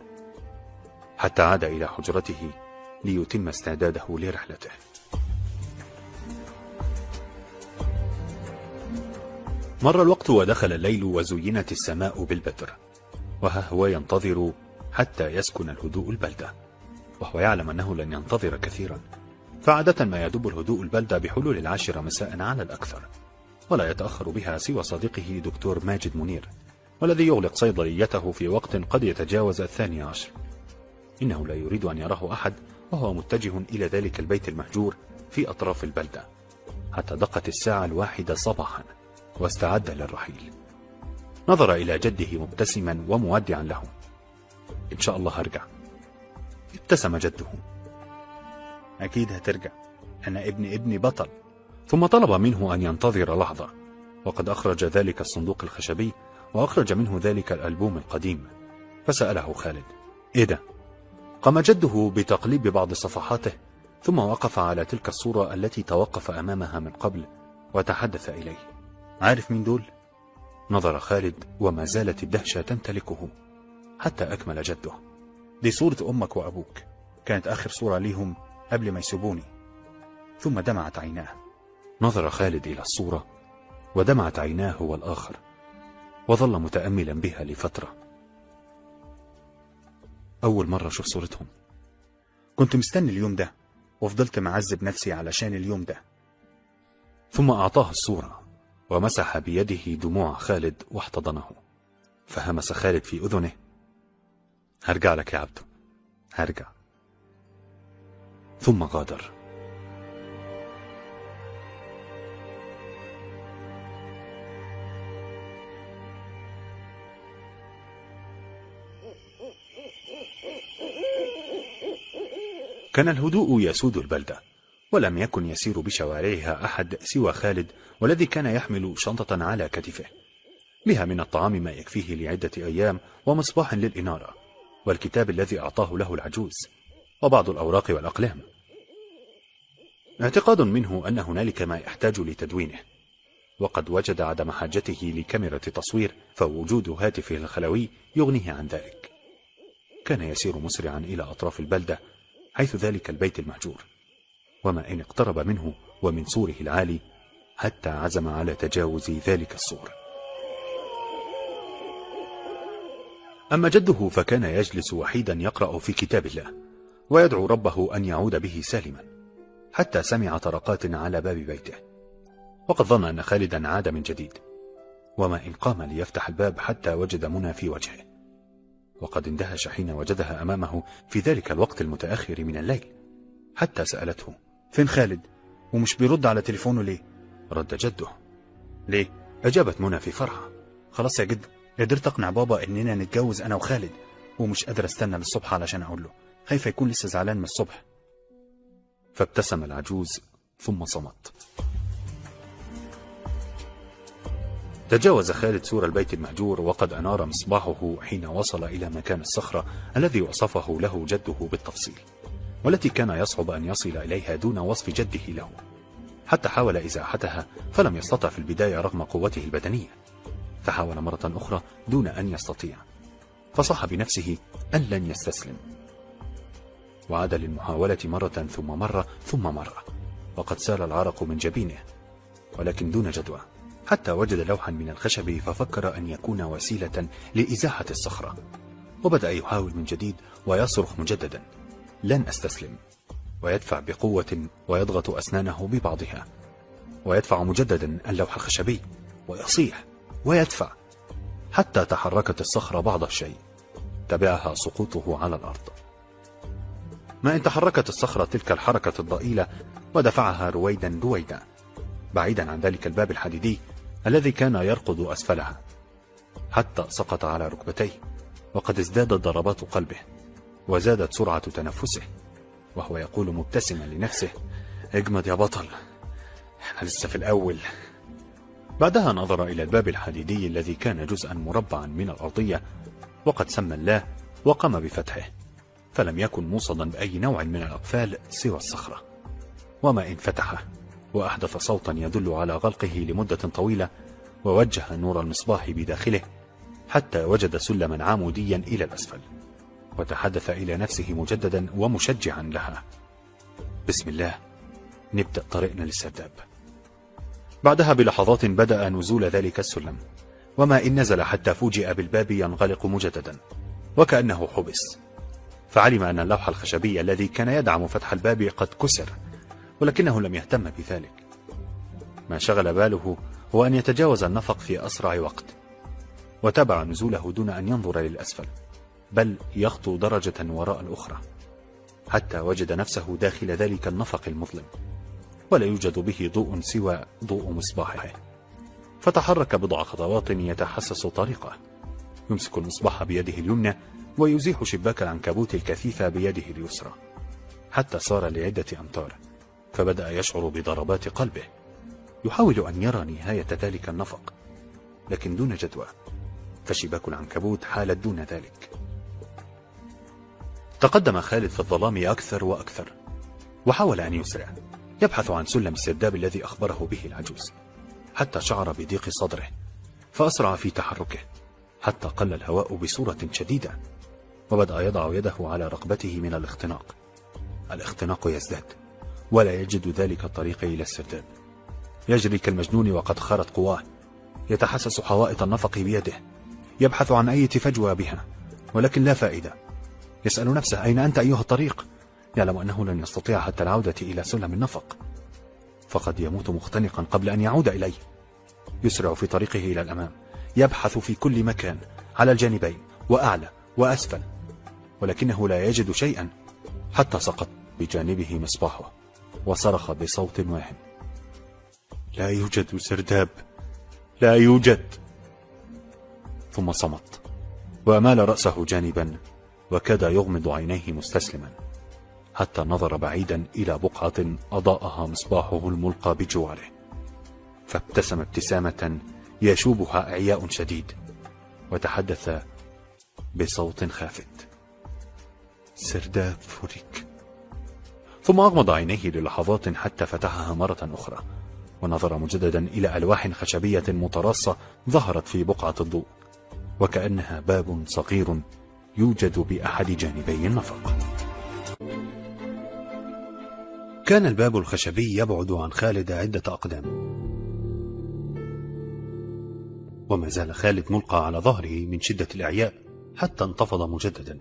حتى عاد إلى حجرته ليتم استعداده لرحلته. مر الوقت ودخل الليل وزينت السماء بالبدر وها هو ينتظر حتى يسكن الهدوء البلدة وهو يعلم أنه لن ينتظر كثيرا. فعادة ما يدب الهدوء البلدة بحلول العاشرة مساء على الأكثر. ولا يتأخر بها سوى صديقه دكتور ماجد منير والذي يغلق صيدليته في وقت قد يتجاوز الثاني عشر. إنه لا يريد أن يراه أحد وهو متجه إلى ذلك البيت المهجور في أطراف البلدة. حتى دقت الساعة الواحدة صباحا واستعد للرحيل. نظر إلى جده مبتسما ومودعا له. إن شاء الله هرجع ابتسم جده. أكيد هترجع. أنا ابن ابني بطل. ثم طلب منه أن ينتظر لحظة. وقد أخرج ذلك الصندوق الخشبي وأخرج منه ذلك الألبوم القديم. فسأله خالد إيه ده؟ قام جده بتقليب بعض صفحاته ثم وقف على تلك الصورة التي توقف أمامها من قبل وتحدث إليه. عارف مين دول؟ نظر خالد وما زالت الدهشة تمتلكه حتى أكمل جده. دي صورة أمك وأبوك. كانت آخر صورة ليهم قبل ما يسيبوني. ثم دمعت عيناه. نظر خالد إلى الصورة ودمعت عيناه هو الآخر وظل متأملا بها لفترة. أول مرة أشوف صورتهم. كنت مستني اليوم ده وفضلت معذب نفسي علشان اليوم ده. ثم أعطاه الصورة ومسح بيده دموع خالد واحتضنه. فهمس خالد في أذنه. هرجع لك يا عبدو هرجع. ثم غادر. كان الهدوء يسود البلدة ولم يكن يسير بشوارعها أحد سوى خالد والذي كان يحمل شنطة على كتفه. بها من الطعام ما يكفيه لعدة أيام ومصباح للإنارة والكتاب الذي أعطاه له العجوز وبعض الأوراق والأقلام. اعتقاد منه أن هنالك ما يحتاج لتدوينه وقد وجد عدم حاجته لكاميرا تصوير فوجود هاتفه الخلوي يغنيه عن ذلك. كان يسير مسرعا إلى أطراف البلدة حيث ذلك البيت المهجور وما إن اقترب منه ومن سوره العالي حتى عزم على تجاوز ذلك السور أما جده فكان يجلس وحيدا يقرأ في كتاب الله ويدعو ربه أن يعود به سالما حتى سمع طرقات على باب بيته. وقد ظن أن خالدا عاد من جديد. وما إن قام ليفتح الباب حتى وجد منى في وجهه. وقد اندهش حين وجدها أمامه في ذلك الوقت المتأخر من الليل حتى سألته فين خالد؟ ومش بيرد على تليفونه ليه؟ رد جده ليه؟ أجابت منى في فرحة. خلاص يا جد قدرت اقنع بابا إننا نتجوز أنا وخالد ومش قادر أستنى للصبح علشان أقول له خايفه يكون لسه زعلان من الصبح. فابتسم العجوز ثم صمت. تجاوز خالد سور البيت المهجور وقد أنار مصباحه حين وصل إلى مكان الصخرة الذي وصفه له جده بالتفصيل والتي كان يصعب أن يصل إليها دون وصف جده له. حتى حاول إزاحتها فلم يستطع في البداية رغم قوته البدنية. فحاول مرة أخرى دون أن يستطيع. فصح بنفسه أن لن يستسلم. وعاد للمحاولة مرة ثم مرة ثم مرة. وقد سال العرق من جبينه ولكن دون جدوى. حتى وجد لوحا من الخشب ففكر أن يكون وسيلة لإزاحة الصخرة. وبدأ يحاول من جديد ويصرخ مجددا. لن أستسلم. ويدفع بقوة ويضغط أسنانه ببعضها. ويدفع مجددا اللوح الخشبي. ويصيح. ويدفع. حتى تحركت الصخرة بعض الشيء. تبعها سقوطه على الأرض. ما إن تحركت الصخرة تلك الحركة الضئيلة ودفعها رويدا رويدا بعيدا عن ذلك الباب الحديدي. الذي كان يرقد أسفلها. حتى سقط على ركبتيه وقد ازدادت ضربات قلبه وزادت سرعة تنفسه وهو يقول مبتسما لنفسه اجمد يا بطل إحنا لسه في الأول. بعدها نظر إلى الباب الحديدي الذي كان جزءا مربعا من الأرضية وقد سمى الله وقام بفتحه فلم يكن موصدا بأي نوع من الأقفال سوى الصخرة وما إن فتحه. وأحدث صوتا يدل على غلقه لمدة طويلة ووجه نور المصباح بداخله حتى وجد سلما عموديا إلى الأسفل وتحدث إلى نفسه مجددا ومشجعا لها. بسم الله نبدأ طريقنا للسرداب. بعدها بلحظات بدأ نزول ذلك السلم وما إن نزل حتى فوجئ بالباب ينغلق مجددا وكأنه حبس. فعلم أن اللوح الخشبي الذي كان يدعم فتح الباب قد كسر ولكنه لم يهتم بذلك. ما شغل باله هو أن يتجاوز النفق في أسرع وقت وتابع نزوله دون أن ينظر للأسفل بل يخطو درجة وراء الأخرى حتى وجد نفسه داخل ذلك النفق المظلم ولا يوجد به ضوء سوى ضوء مصباحه. فتحرك بضع خطوات يتحسس طريقه يمسك المصباح بيده اليمنى ويزيح شباك العنكبوت الكثيفة بيده اليسرى حتى صار لعدة أمتار. فبدأ يشعر بضربات قلبه. يحاول أن يرى نهاية ذلك النفق لكن دون جدوى. فشباك العنكبوت حالت دون ذلك. تقدم خالد في الظلام أكثر وأكثر وحاول أن يسرع. يبحث عن سلم السرداب الذي أخبره به العجوز حتى شعر بضيق صدره فأسرع في تحركه حتى قل الهواء بصورة شديدة وبدأ يضع يده على رقبته من الاختناق. الاختناق يزداد. ولا يجد ذلك الطريق إلى السرداب. يجري كالمجنون وقد خرت قواه. يتحسس حوائط النفق بيده. يبحث عن أي فجوة بها. ولكن لا فائدة. يسأل نفسه أين أنت أيها الطريق؟ يعلم أنه لن يستطيع حتى العودة إلى سلم النفق. فقد يموت مختنقا قبل أن يعود إليه. يسرع في طريقه إلى الأمام. يبحث في كل مكان على الجانبين وأعلى وأسفل. ولكنه لا يجد شيئا حتى سقط بجانبه مصباحه. وصرخ بصوت واهم لا يوجد سرداب. لا يوجد. ثم صمت. وأمال رأسه جانبا وكاد يغمض عينيه مستسلما. حتى نظر بعيدا إلى بقعة أضاءها مصباحه الملقى بجواره. فابتسم ابتسامة يشوبها إعياء شديد. وتحدث بصوت خافت. سرداب فريك ثم أغمض عينيه للحظات حتى فتحها مرة أخرى ونظر مجددا إلى ألواح خشبية متراصة ظهرت في بقعة الضوء وكأنها باب صغير يوجد بأحد جانبي النفق. كان الباب الخشبي يبعد عن خالد عدة أقدام. وما زال خالد ملقى على ظهره من شدة الإعياء حتى انتفض مجددا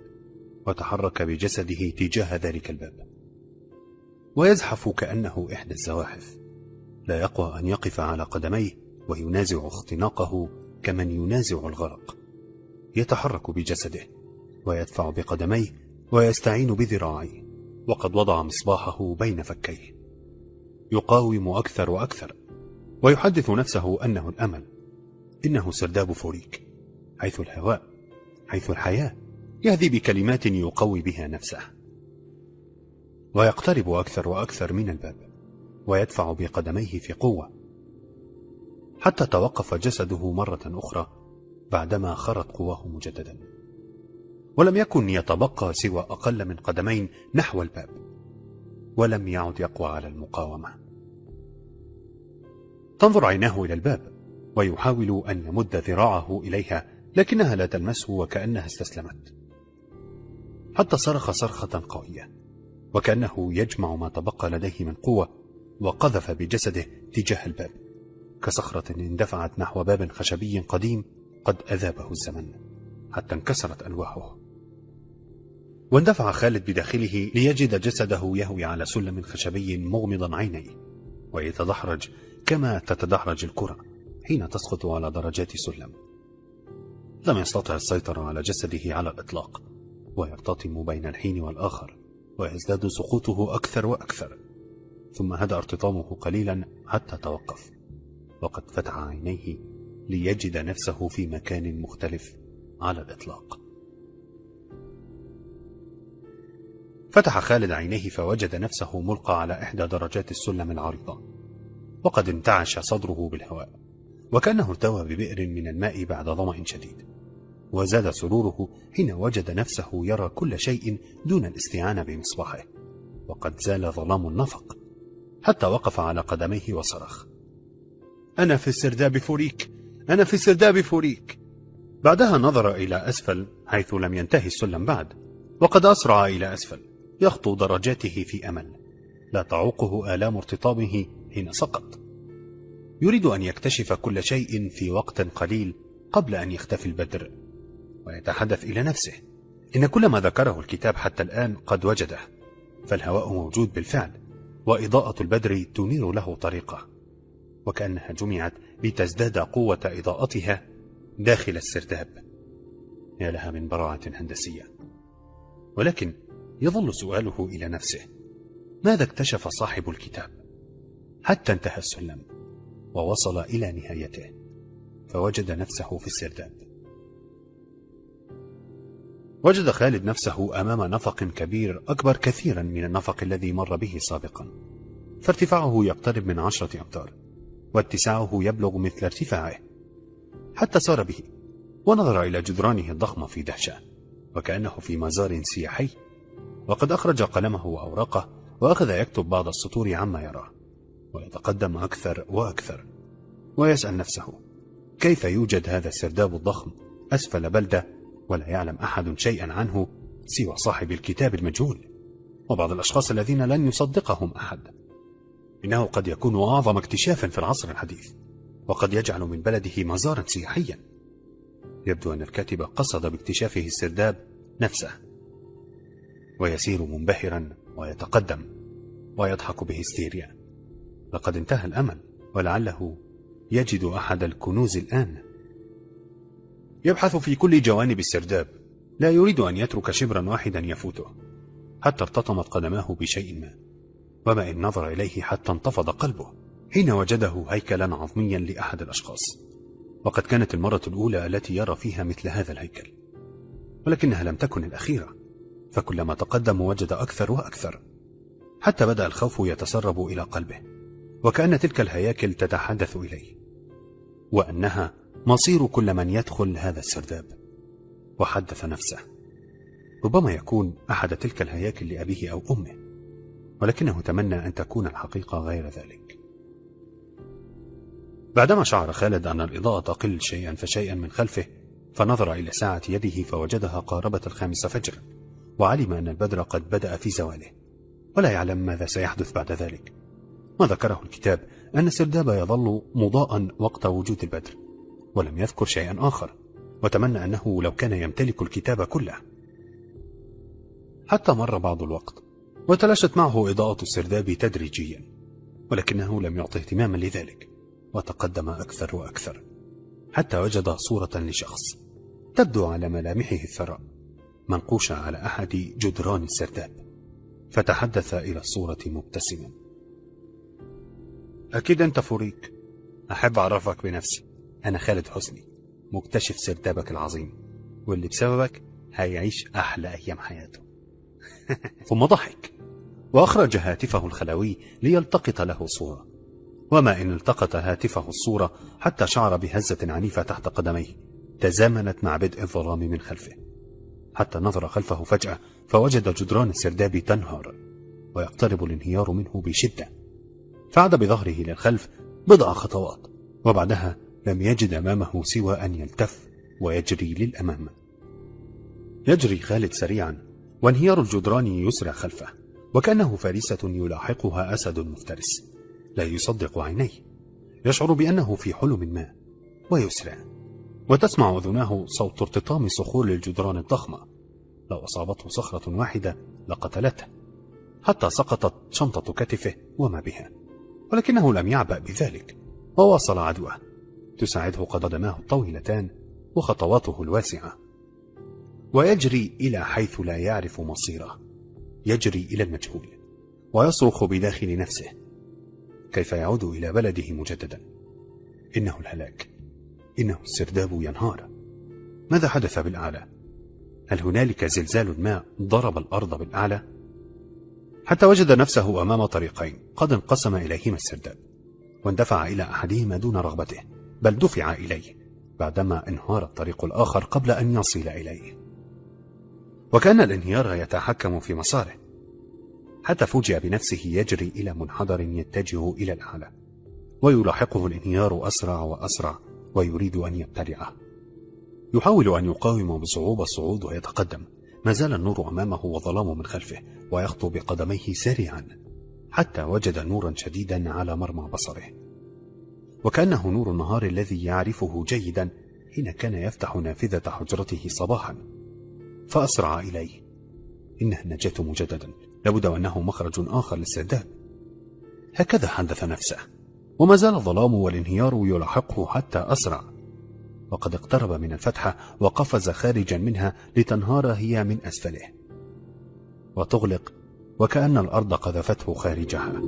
وتحرك بجسده تجاه ذلك الباب. ويزحف كأنه إحدى الزواحف. لا يقوى أن يقف على قدميه وينازع اختناقه كمن ينازع الغرق. يتحرك بجسده ويدفع بقدميه ويستعين بذراعيه وقد وضع مصباحه بين فكيه. يقاوم أكثر وأكثر ويحدث نفسه أنه الأمل. إنه سرداب فوريك حيث الهواء حيث الحياة يهذي بكلمات يقوي بها نفسه. ويقترب أكثر وأكثر من الباب ويدفع بقدميه في قوة. حتى توقف جسده مرة أخرى بعدما خرت قواه مجددا. ولم يكن يتبقى سوى أقل من قدمين نحو الباب ولم يعد يقوى على المقاومة. تنظر عيناه إلى الباب ويحاول أن يمد ذراعه إليها لكنها لا تلمسه وكأنها استسلمت. حتى صرخ صرخة قوية. وكأنه يجمع ما تبقى لديه من قوة وقذف بجسده تجاه الباب. كصخرة اندفعت نحو باب خشبي قديم قد أذابه الزمن حتى انكسرت ألواحه. واندفع خالد بداخله ليجد جسده يهوي على سلم خشبي مغمضا عينيه ويتدحرج كما تتدحرج الكرة حين تسقط على درجات سلم. لم يستطع السيطرة على جسده على الإطلاق ويرتطم بين الحين والآخر. ويزداد سقوطه أكثر وأكثر ثم هدأ ارتطامه قليلا حتى توقف وقد فتح عينيه ليجد نفسه في مكان مختلف على الإطلاق. فتح خالد عينيه فوجد نفسه ملقى على إحدى درجات السلم العريضة وقد انتعش صدره بالهواء وكأنه ارتوى ببئر من الماء بعد ظمأ شديد. وزاد سروره حين وجد نفسه يرى كل شيء دون الاستعانة بمصباحه وقد زال ظلام النفق حتى وقف على قدميه وصرخ. أنا في السرداب فوريك أنا في السرداب فوريك. بعدها نظر إلى أسفل حيث لم ينتهي السلم بعد وقد أسرع إلى أسفل يخطو درجاته في أمل لا تعوقه آلام ارتطامه حين سقط. يريد أن يكتشف كل شيء في وقت قليل قبل أن يختفي البدر. ويتحدث إلى نفسه. إن كل ما ذكره الكتاب حتى الآن قد وجده فالهواء موجود بالفعل وإضاءة البدر تنير له طريقة. وكأنها جمعت لتزداد قوة إضاءتها داخل السرداب. يا لها من براعة هندسية. ولكن يظل سؤاله إلى نفسه ماذا اكتشف صاحب الكتاب؟ حتى انتهى السلم ووصل إلى نهايته فوجد نفسه في السرداب. وجد خالد نفسه أمام نفق كبير أكبر كثيرا من النفق الذي مر به سابقا. فارتفاعه يقترب من عشرة أمتار واتساعه يبلغ مثل ارتفاعه. حتى سار به ونظر إلى جدرانه الضخمة في دهشة وكأنه في مزار سياحي. وقد أخرج قلمه وأوراقه وأخذ يكتب بعض السطور عما يراه ويتقدم أكثر وأكثر ويسأل نفسه كيف يوجد هذا السرداب الضخم أسفل بلدة ولا يعلم أحد شيئا عنه سوى صاحب الكتاب المجهول. وبعض الأشخاص الذين لن يصدقهم أحد. إنه قد يكون أعظم اكتشاف في العصر الحديث وقد يجعل من بلده مزارا سياحيا. يبدو أن الكاتب قصد باكتشافه السرداب نفسه. ويسير منبهرا ويتقدم ويضحك بهستيريا. لقد انتهى الأمل ولعله يجد أحد الكنوز الآن. يبحث في كل جوانب السرداب. لا يريد أن يترك شبرا واحدا يفوته حتى ارتطمت قدماه بشيء ما وما إن نظر إليه حتى انتفض قلبه حين وجده هيكلا عظميا لأحد الأشخاص. وقد كانت المرة الأولى التي يرى فيها مثل هذا الهيكل. ولكنها لم تكن الأخيرة فكلما تقدم وجد أكثر وأكثر حتى بدأ الخوف يتسرب إلى قلبه وكأن تلك الهياكل تتحدث إليه. وأنها مصير كل من يدخل هذا السرداب. وحدث نفسه. ربما يكون أحد تلك الهياكل لأبيه أو أمه. ولكنه تمنى أن تكون الحقيقة غير ذلك. بعدما شعر خالد أن الإضاءة تقل شيئا فشيئا من خلفه فنظر إلى ساعة يده فوجدها قاربة الخامسة فجرا وعلم أن البدر قد بدأ في زواله. ولا يعلم ماذا سيحدث بعد ذلك. ما ذكره الكتاب أن السرداب يظل مضاء وقت وجود البدر. ولم يذكر شيئا آخر وتمنى أنه لو كان يمتلك الكتاب كله. حتى مر بعض الوقت وتلاشت معه إضاءة السرداب تدريجيا ولكنه لم يعطي اهتماما لذلك وتقدم أكثر وأكثر حتى وجد صورة لشخص تبدو على ملامحه الثراء منقوشة على أحد جدران السرداب. فتحدث إلى الصورة مبتسما. أكيد أنت فريق. أحب أعرفك بنفسي. أنا خالد حسني مكتشف سردابك العظيم واللي بسببك هيعيش أحلى أيام حياته. [LAUGHS] ثم ضحك وأخرج هاتفه الخلوي ليلتقط له صورة. وما إن التقط هاتفه الصورة حتى شعر بهزة عنيفة تحت قدميه تزامنت مع بدء الظلام من خلفه. حتى نظر خلفه فجأة فوجد جدران السرداب تنهار ويقترب الانهيار منه بشدة. فعاد بظهره للخلف بضع خطوات وبعدها لم يجد أمامه سوى أن يلتف ويجري للأمام. يجري خالد سريعا وانهيار الجدران يسرع خلفه وكأنه فريسة يلاحقها أسد مفترس. لا يصدق عينيه. يشعر بأنه في حلم ما ويسرع وتسمع أذناه صوت ارتطام صخور الجدران الضخمة. لو أصابته صخرة واحدة لقتلته. حتى سقطت شنطة كتفه وما بها. ولكنه لم يعبأ بذلك وواصل عدوه. تساعده قدماه الطويلتان وخطواته الواسعة. ويجري إلى حيث لا يعرف مصيره. يجري إلى المجهول. ويصرخ بداخل نفسه. كيف يعود إلى بلده مجددا؟ إنه الهلاك. إنه السرداب ينهار. ماذا حدث بالأعلى؟ هل هنالك زلزال ما ضرب الأرض بالأعلى؟ حتى وجد نفسه أمام طريقين. قد انقسم إليهما السرداب. واندفع إلى أحدهما دون رغبته. بل دفع إليه بعدما انهار الطريق الآخر قبل أن يصل إليه. وكأن الانهيار يتحكم في مساره. حتى فوجئ بنفسه يجري إلى منحدر يتجه إلى الأعلى ويلاحقه الانهيار أسرع وأسرع ويريد أن يبتلعه يحاول أن يقاوم بصعوبة الصعود ويتقدم. ما زال النور أمامه وظلام من خلفه ويخطو بقدميه سريعا حتى وجد نورا شديدا على مرمى بصره. وكأنه نور النهار الذي يعرفه جيدا حين كان يفتح نافذة حجرته صباحا. فأسرع إليه. إنها النجاة مجددا. لابد أنه مخرج آخر للسرداب هكذا حدث نفسه. وما زال الظلام والانهيار يلاحقه حتى أسرع. وقد اقترب من الفتحة وقفز خارجا منها لتنهار هي من أسفله. وتغلق. وكأن الأرض قذفته خارجها.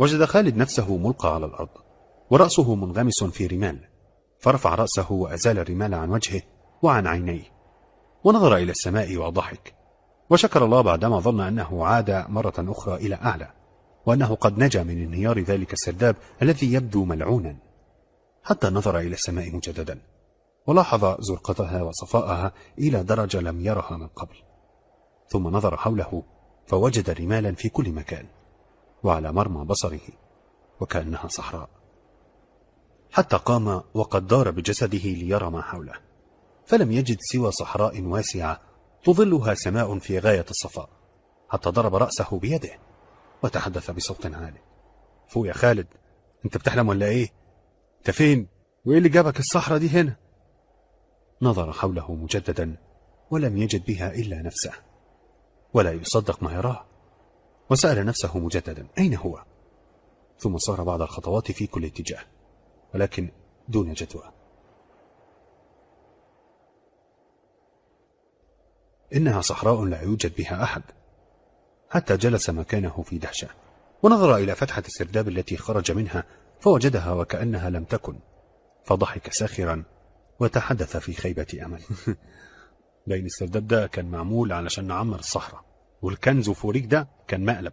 وجد خالد نفسه ملقى على الأرض ورأسه منغمس في رمال. فرفع رأسه وأزال الرمال عن وجهه وعن عينيه ونظر إلى السماء وضحك. وشكر الله بعدما ظن أنه عاد مرة أخرى إلى أعلى وأنه قد نجا من انهيار ذلك السرداب الذي يبدو ملعونا. حتى نظر إلى السماء مجددا ولاحظ زرقتها وصفاءها إلى درجة لم يرها من قبل. ثم نظر حوله فوجد رمالا في كل مكان. وعلى مرمى بصره وكأنها صحراء. حتى قام وقد دار بجسده ليرى ما حوله فلم يجد سوى صحراء واسعة تظلها سماء في غاية الصفاء حتى ضرب رأسه بيده وتحدث بصوت عالي. فوق يا خالد أنت بتحلم ولا إيه؟ أنت فين؟ وإيه اللي جابك الصحراء دي هنا؟ نظر حوله مجددا ولم يجد بها إلا نفسه ولا يصدق ما يراه. وسأل نفسه مجددا أين هو؟ ثم صار بعض الخطوات في كل اتجاه ولكن دون جدوى. إنها صحراء لا يوجد بها أحد حتى جلس مكانه في دهشة ونظر إلى فتحة السرداب التي خرج منها فوجدها وكأنها لم تكن فضحك ساخرا وتحدث في خيبة أمل. [LAUGHS] بين السرداب ده كان معمول علشان نعمر الصحراء. والكنز فوريك ده كان مقلب.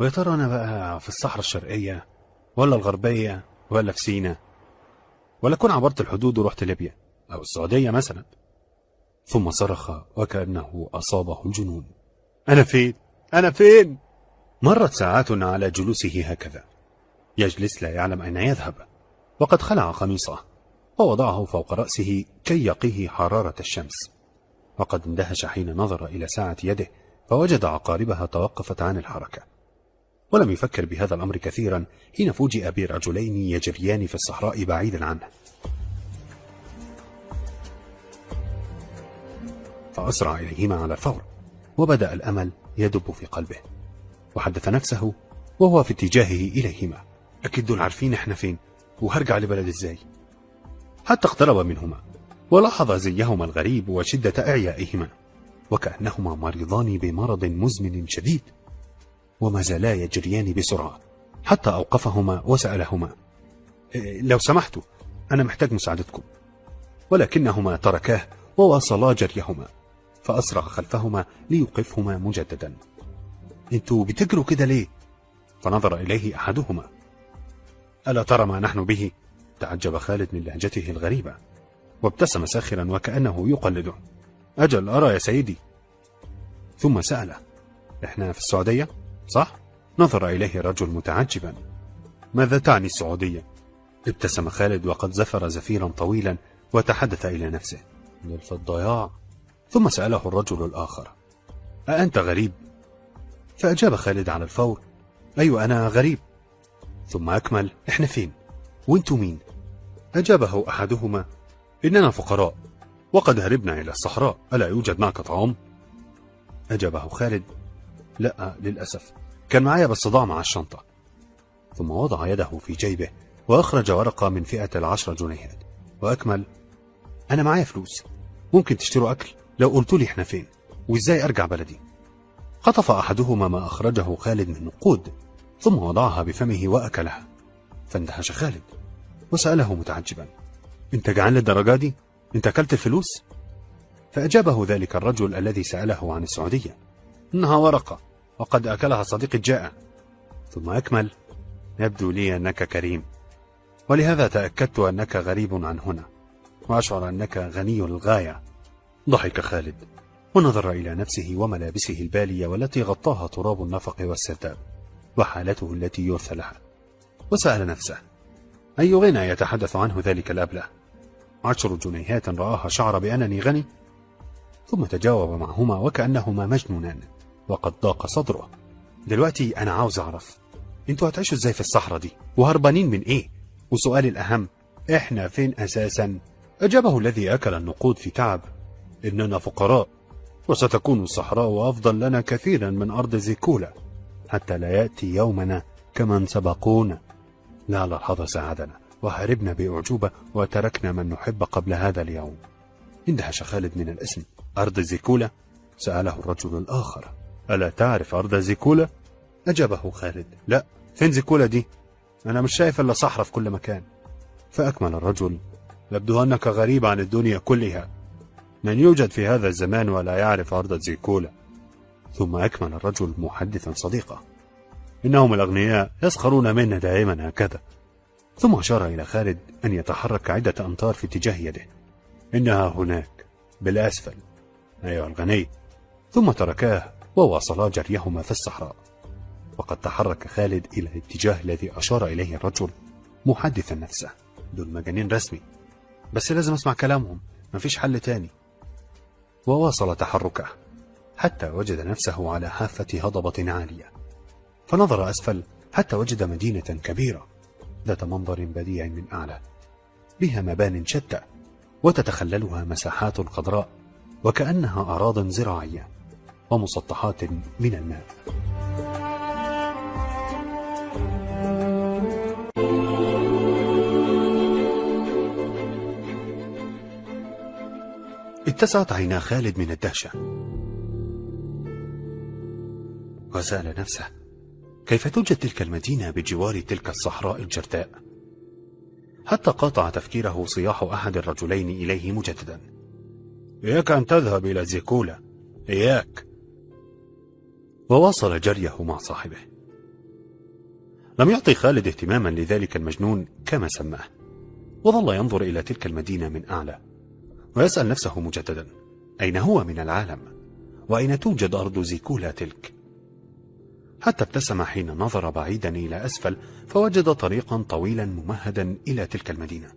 ويا ترى أنا بقى في الصحراء الشرقية ولا الغربية ولا في سينا ولا كون عبرت الحدود ورحت ليبيا أو السعودية مثلا. ثم صرخ وكأنه أصابه الجنون. أنا فين؟ أنا فين؟ مرت ساعات على جلوسه هكذا. يجلس لا يعلم أين يذهب. وقد خلع قميصه ووضعه فوق رأسه كي يقيه حرارة الشمس. وقد اندهش حين نظر إلى ساعة يده فوجد عقاربها توقفت عن الحركة. ولم يفكر بهذا الأمر كثيرا حين فوجئ برجلين يجريان في الصحراء بعيدا عنه. فأسرع إليهما على الفور وبدأ الأمل يدب في قلبه. وحدث نفسه وهو في اتجاهه إليهما. أكيد دول عارفين إحنا فين وهرجع لبلد إزاي؟ حتى اقترب منهما ولاحظ زيهما الغريب وشدة إعيائهما. وكأنهما مريضان بمرض مزمن شديد وما زالا يجريان بسرعة. حتى أوقفهما وسألهما إيه، لو سمحتوا أنا محتاج مساعدتكم. ولكنهما تركاه وواصلا جريهما فأسرع خلفهما ليوقفهما مجددا. أنتوا بتجروا كده ليه؟ فنظر إليه أحدهما. ألا ترى ما نحن به؟ تعجب خالد من لهجته الغريبة وابتسم ساخرا وكأنه يقلده. أجل أرى يا سيدي. ثم سأله إحنا في السعودية؟ صح؟ نظر إليه الرجل متعجبا. ماذا تعني السعودية؟ ابتسم خالد وقد زفر زفيرا طويلا وتحدث إلى نفسه. في الضياع. ثم سأله الرجل الآخر. أأنت غريب؟ فأجاب خالد على الفور. أيوة أنا غريب. ثم أكمل. إحنا فين؟ وانتو مين؟ أجابه أحدهما. إننا فقراء. وقد هربنا إلى الصحراء. ألا يوجد معك طعام؟ أجابه خالد. لا للأسف. كان معي بس ضاع مع الشنطة. ثم وضع يده في جيبه وأخرج ورقة من فئة العشر جنيهات. وأكمل. أنا معايا فلوس. ممكن تشتروا أكل؟ لو قلتوا لي إحنا فين؟ وإزاي أرجع بلدي؟ خطف أحدهما ما أخرجه خالد من نقود ثم وضعها بفمه وأكلها. فاندهش خالد وسأله متعجبا. انت جعان للدرجة دي؟ انت أكلت الفلوس؟ فأجابه ذلك الرجل الذي سأله عن السعودية. إنها ورقة وقد أكلها صديقي الجائع. ثم أكمل. يبدو لي أنك كريم. ولهذا تأكدت أنك غريب عن هنا وأشعر أنك غني الغاية. ضحك خالد. ونظر إلى نفسه وملابسه البالية والتي غطاها تراب النفق والسرداب وحالته التي يرثى لها. وسأل نفسه أي غنى يتحدث عنه ذلك الأبله عشر جنيهات رآها شعر بأنني غني ثم تجاوب معهما وكأنهما مجنونان وقد ضاق صدره. دلوقتي أنا عاوز أعرف أنتوا هتعيشوا إزاي في الصحراء دي؟ وهربانين من إيه؟ وسؤالي الأهم إحنا فين أساسا؟ أجابه الذي أكل النقود في تعب إننا فقراء وستكون الصحراء أفضل لنا كثيرا من أرض زيكولا حتى لا يأتي يومنا كمن سبقونا. لا لحظة ساعدنا وهربنا بأعجوبة وتركنا من نحب قبل هذا اليوم. اندهش خالد من الاسم. أرض زيكولا؟ سأله الرجل الآخر. ألا تعرف أرض زيكولا؟ أجابه خالد. لا فين زيكولا دي؟ أنا مش شايف إلا صحراء في كل مكان. فأكمل الرجل. يبدو أنك غريب عن الدنيا كلها. من يوجد في هذا الزمان ولا يعرف أرض زيكولا؟ ثم أكمل الرجل محدثا صديقه إنهم الأغنياء يسخرون منا دائما هكذا. ثم أشار إلى خالد أن يتحرك عدة أمتار في اتجاه يده. إنها هناك بالأسفل. أيها الغني. ثم تركاه وواصلا جريهما في الصحراء. وقد تحرك خالد إلى الاتجاه الذي أشار إليه الرجل محدثا نفسه دول مجانين رسمي. بس لازم أسمع كلامهم مفيش حل تاني. وواصل تحركه حتى وجد نفسه على حافة هضبة عالية. فنظر أسفل حتى وجد مدينة كبيرة. ذات منظر بديع من أعلى بها مبان شتى وتتخللها مساحات خضراء وكأنها أراض زراعية ومسطحات من الماء. اتسعت عينا خالد من الدهشة. وسأل نفسه كيف توجد تلك المدينة بجوار تلك الصحراء الجرداء؟ حتى قاطع تفكيره صياح أحد الرجلين إليه مجددا. إياك أن تذهب إلى زيكولا. إياك. وواصل جريه مع صاحبه. لم يعطي خالد اهتماما لذلك المجنون كما سماه. وظل ينظر إلى تلك المدينة من أعلى. ويسأل نفسه مجددا أين هو من العالم؟ وأين توجد أرض زيكولا تلك؟ حتى ابتسم حين نظر بعيدا إلى أسفل فوجد طريقا طويلا ممهدا إلى تلك المدينة.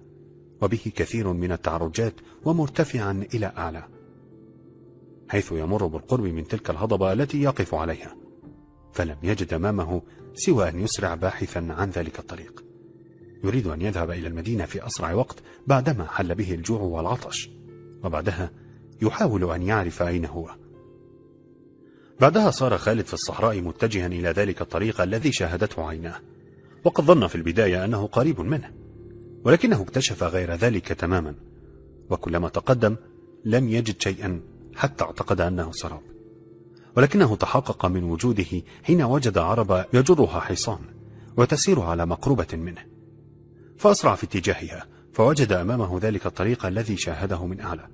وبه كثير من التعرجات ومرتفعا إلى أعلى. حيث يمر بالقرب من تلك الهضبة التي يقف عليها. فلم يجد أمامه سوى أن يسرع باحثا عن ذلك الطريق. يريد أن يذهب إلى المدينة في أسرع وقت بعدما حل به الجوع والعطش. وبعدها يحاول أن يعرف أين هو. بعدها صار خالد في الصحراء متجها إلى ذلك الطريق الذي شاهدته عيناه. وقد ظن في البداية أنه قريب منه ولكنه اكتشف غير ذلك تماما. وكلما تقدم لم يجد شيئا حتى اعتقد أنه سراب. ولكنه تحقق من وجوده حين وجد عربة يجرها حصان وتسير على مقربة منه. فأسرع في اتجاهها فوجد أمامه ذلك الطريق الذي شاهده من أعلى.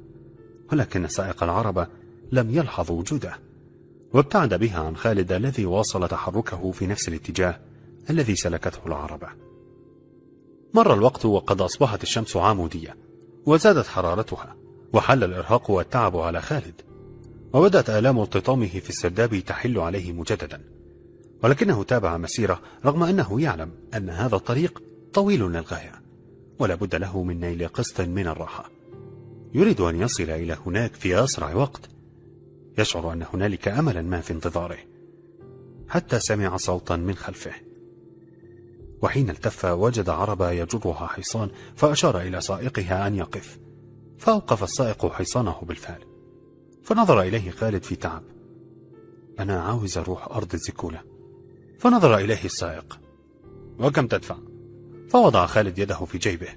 ولكن سائق العربة لم يلحظ وجوده. وابتعد بها عن خالد الذي واصل تحركه في نفس الاتجاه الذي سلكته العربة. مر الوقت وقد أصبحت الشمس عامودية وزادت حرارتها وحل الإرهاق والتعب على خالد وبدأت آلام ارتطامه في السرداب تحل عليه مجددا. ولكنه تابع مسيرة رغم أنه يعلم أن هذا الطريق طويل للغاية ولا بد له من نيل قسط من الراحة. يريد أن يصل إلى هناك في أسرع وقت يشعر أن هنالك أملا ما في انتظاره. حتى سمع صوتا من خلفه. وحين التف وجد عربة يجرها حصان فأشار إلى سائقها أن يقف. فأوقف السائق حصانه بالفعل. فنظر إليه خالد في تعب. أنا عاوز أروح أرض الزكولة فنظر إليه السائق. وكم تدفع؟ فوضع خالد يده في جيبه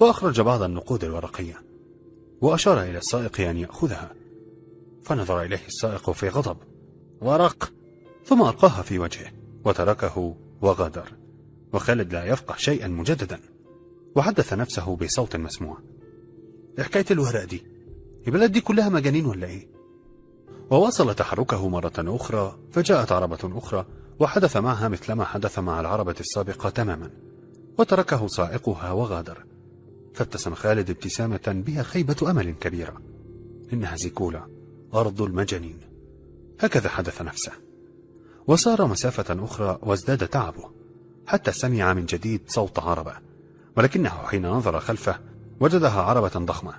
وأخرج بعض النقود الورقية. وأشار إلى السائق أن يأخذها. فنظر إليه السائق في غضب. ورق ثم ألقاها في وجهه وتركه وغادر وخالد لا يفقه شيئا مجددا. وحدث نفسه بصوت مسموع. إيه حكاية الورق دي؟ البلد دي كلها مجانين ولا إيه؟ وواصل تحركه مرة أخرى فجاءت عربة أخرى وحدث معها مثل ما حدث مع العربة السابقة تماما. وتركه سائقها وغادر. فابتسم خالد ابتسامة بها خيبة أمل كبيرة. إنها زيكولا. أرض المجانين. هكذا حدث نفسه. وسار مسافة أخرى وازداد تعبه. حتى سمع من جديد صوت عربة. ولكنه حين نظر خلفه وجدها عربة ضخمة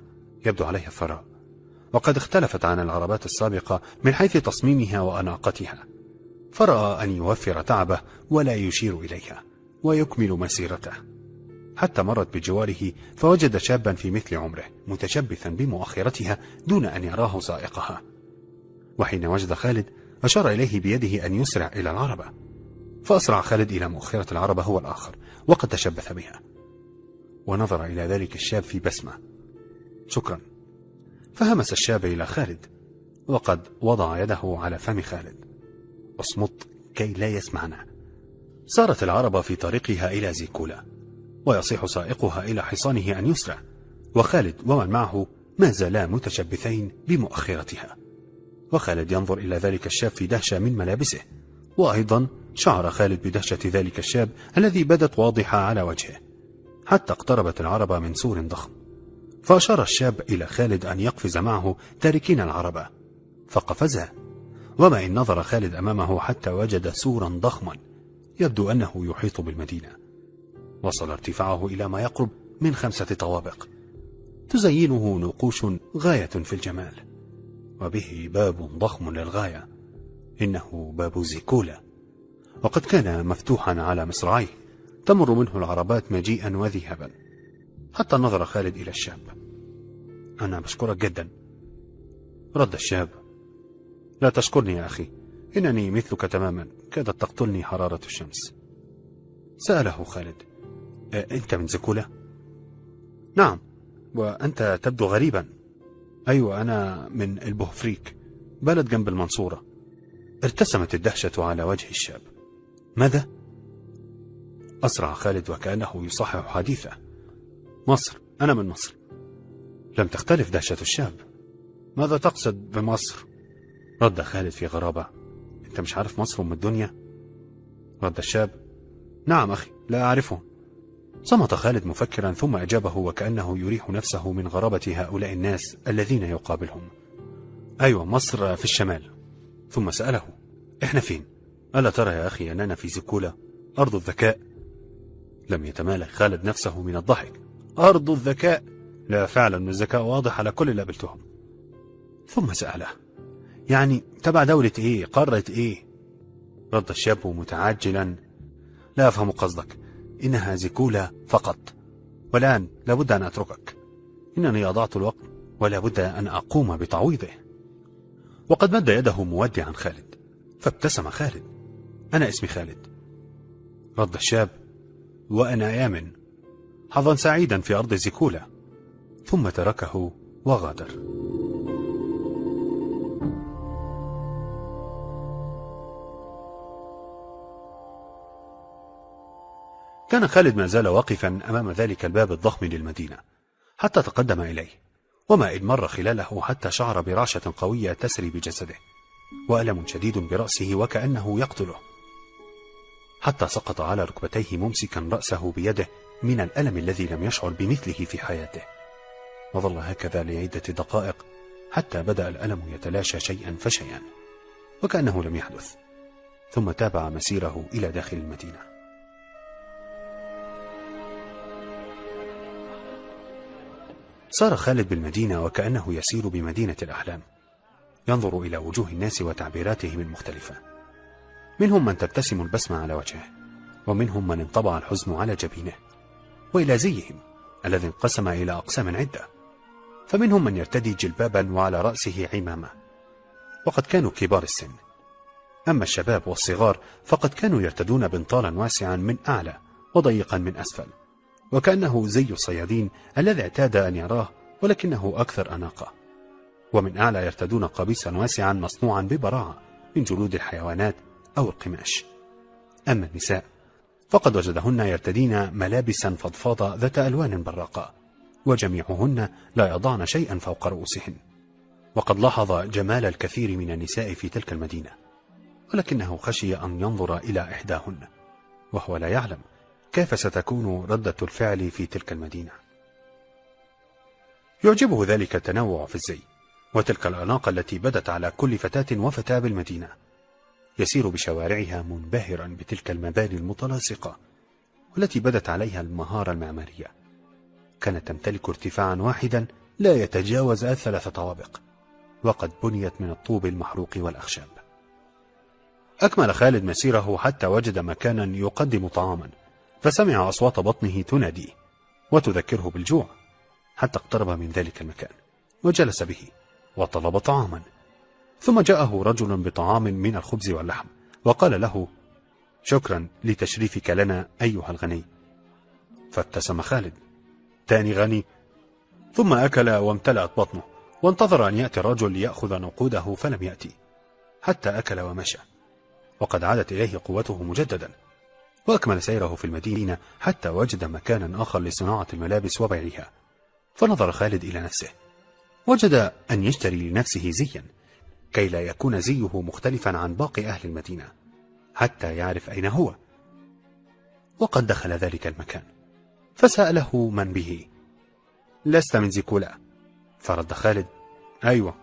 يبدو عليها الثراء. وقد اختلفت عن العربات السابقة من حيث تصميمها وأناقتها. فرأى أن يوفر تعبه ولا يشير إليها ويكمل مسيرته. حتى مرت بجواره فوجد شابا في مثل عمره متشبثا بمؤخرتها دون أن يراه سائقها. وحين وجد خالد أشار إليه بيده أن يسرع إلى العربة. فأسرع خالد إلى مؤخرة العربة هو الآخر وقد تشبث بها. ونظر إلى ذلك الشاب في بسمة. شكرا. فهمس الشاب إلى خالد. وقد وضع يده على فم خالد. اصمت كي لا يسمعنا. سارت العربة في طريقها إلى زيكولا. ويصيح سائقها إلى حصانه أن يسرع. وخالد ومن معه ما زالا متشبثين بمؤخرتها. وخالد ينظر إلى ذلك الشاب في دهشة من ملابسه. وأيضا شعر خالد بدهشة ذلك الشاب الذي بدت واضحة على وجهه. حتى اقتربت العربة من سور ضخم. فأشار الشاب إلى خالد أن يقفز معه تاركين العربة فقفزا وما إن نظر خالد أمامه حتى وجد سورا ضخما. يبدو أنه يحيط بالمدينة. وصل ارتفاعه إلى ما يقرب من خمسة طوابق. تزينه نقوش غاية في الجمال. وبه باب ضخم للغاية. إنه باب زيكولا. وقد كان مفتوحا على مصراعيه. تمر منه العربات مجيئا وذهابا حتى نظر خالد إلى الشاب. أنا بشكرك جدا. رد الشاب. لا تشكرني يا أخي. إنني مثلك تماما. كادت تقتلني حرارة الشمس. سأله خالد. أنت من زكولة؟ نعم وأنت تبدو غريبا. أيوة أنا من البوهفريك بلد جنب المنصورة. ارتسمت الدهشة على وجه الشاب. ماذا؟ أسرع خالد وكأنه يصحح حديثه. مصر أنا من مصر. لم تختلف دهشة الشاب. ماذا تقصد بمصر؟ رد خالد في غرابة. أنت مش عارف مصر أم الدنيا؟ رد الشاب. نعم أخي لا أعرفه. صمت خالد مفكرا ثم أجابه وكأنه يريح نفسه من غرابة هؤلاء الناس الذين يقابلهم. أيوة مصر في الشمال. ثم سأله إحنا فين؟ ألا ترى يا أخي أننا في زكولة؟ أرض الذكاء. لم يتمالك خالد نفسه من الضحك. أرض الذكاء؟ لا فعلا الذكاء واضح على كل اللي قابلتهم. ثم سأله يعني تبع دولة إيه؟ قارة إيه؟ رد الشاب متعجلا لا أفهم قصدك. إنها زكولة فقط. والآن لابد أن أتركك. إنني أضعت الوقت ولا بد أن أقوم بتعويضه. وقد مد يده مودعا خالد. فابتسم خالد. أنا اسمي خالد. رد الشاب. وأنا آمن. حظا سعيدا في أرض زيكولا. ثم تركه وغادر. كان خالد ما زال واقفا أمام ذلك الباب الضخم للمدينة حتى تقدم إليه وما إن مر خلاله حتى شعر برعشة قوية تسري بجسده وألم شديد برأسه وكأنه يقتله. حتى سقط على ركبتيه ممسكا رأسه بيده من الألم الذي لم يشعر بمثله في حياته. وظل هكذا لعدة دقائق حتى بدأ الألم يتلاشى شيئا فشيئا وكأنه لم يحدث ثم تابع مسيره إلى داخل المدينة. صار خالد بالمدينة وكأنه يسير بمدينة الأحلام. ينظر إلى وجوه الناس وتعبيراتهم المختلفة. منهم من تبتسم البسمة على وجهه ومنهم من انطبع الحزن على جبينه وإلى زيهم الذي انقسم إلى أقسام عدة. فمنهم من يرتدي جلبابا وعلى رأسه عمامة. وقد كانوا كبار السن. أما الشباب والصغار فقد كانوا يرتدون بنطالا واسعا من أعلى وضيقا من أسفل. وكأنه زي الصيادين الذي اعتاد أن يراه ولكنه أكثر أناقة. ومن أعلى يرتدون قميصا واسعا مصنوعا ببراعة من جلود الحيوانات أو القماش. أما النساء فقد وجدهن يرتدين ملابسا فضفاضة ذات ألوان براقة وجميعهن لا يضعن شيئا فوق رؤوسهن. وقد لاحظ جمال الكثير من النساء في تلك المدينة ولكنه خشي أن ينظر إلى إحداهن وهو لا يعلم كيف ستكون ردة الفعل في تلك المدينة؟ يعجبه ذلك التنوع في الزي وتلك الأناقة التي بدت على كل فتاة وفتاة بالمدينة. يسير بشوارعها منبهرا بتلك المباني المتلاصقة والتي بدت عليها المهارة المعمارية. كانت تمتلك ارتفاعا واحدا لا يتجاوز الثلاث طوابق وقد بنيت من الطوب المحروق والأخشاب. أكمل خالد مسيره حتى وجد مكانا يقدم طعاما. فسمع أصوات بطنه تناديه وتذكره بالجوع حتى اقترب من ذلك المكان وجلس به وطلب طعاما. ثم جاءه رجل بطعام من الخبز واللحم وقال له شكرا لتشريفك لنا أيها الغني. فابتسم خالد تاني غني. ثم أكل وامتلأت بطنه وانتظر أن يأتي الرجل ليأخذ نقوده فلم يأتي حتى أكل ومشى وقد عادت إليه قوته مجددا. وأكمل سيره في المدينة حتى وجد مكانا آخر لصناعة الملابس وبيعها. فنظر خالد إلى نفسه. وجد أن يشتري لنفسه زيا كي لا يكون زيه مختلفا عن باقي أهل المدينة حتى يعرف أين هو. وقد دخل ذلك المكان. فسأله من به. لست من زيكولا. فرد خالد. أيوة.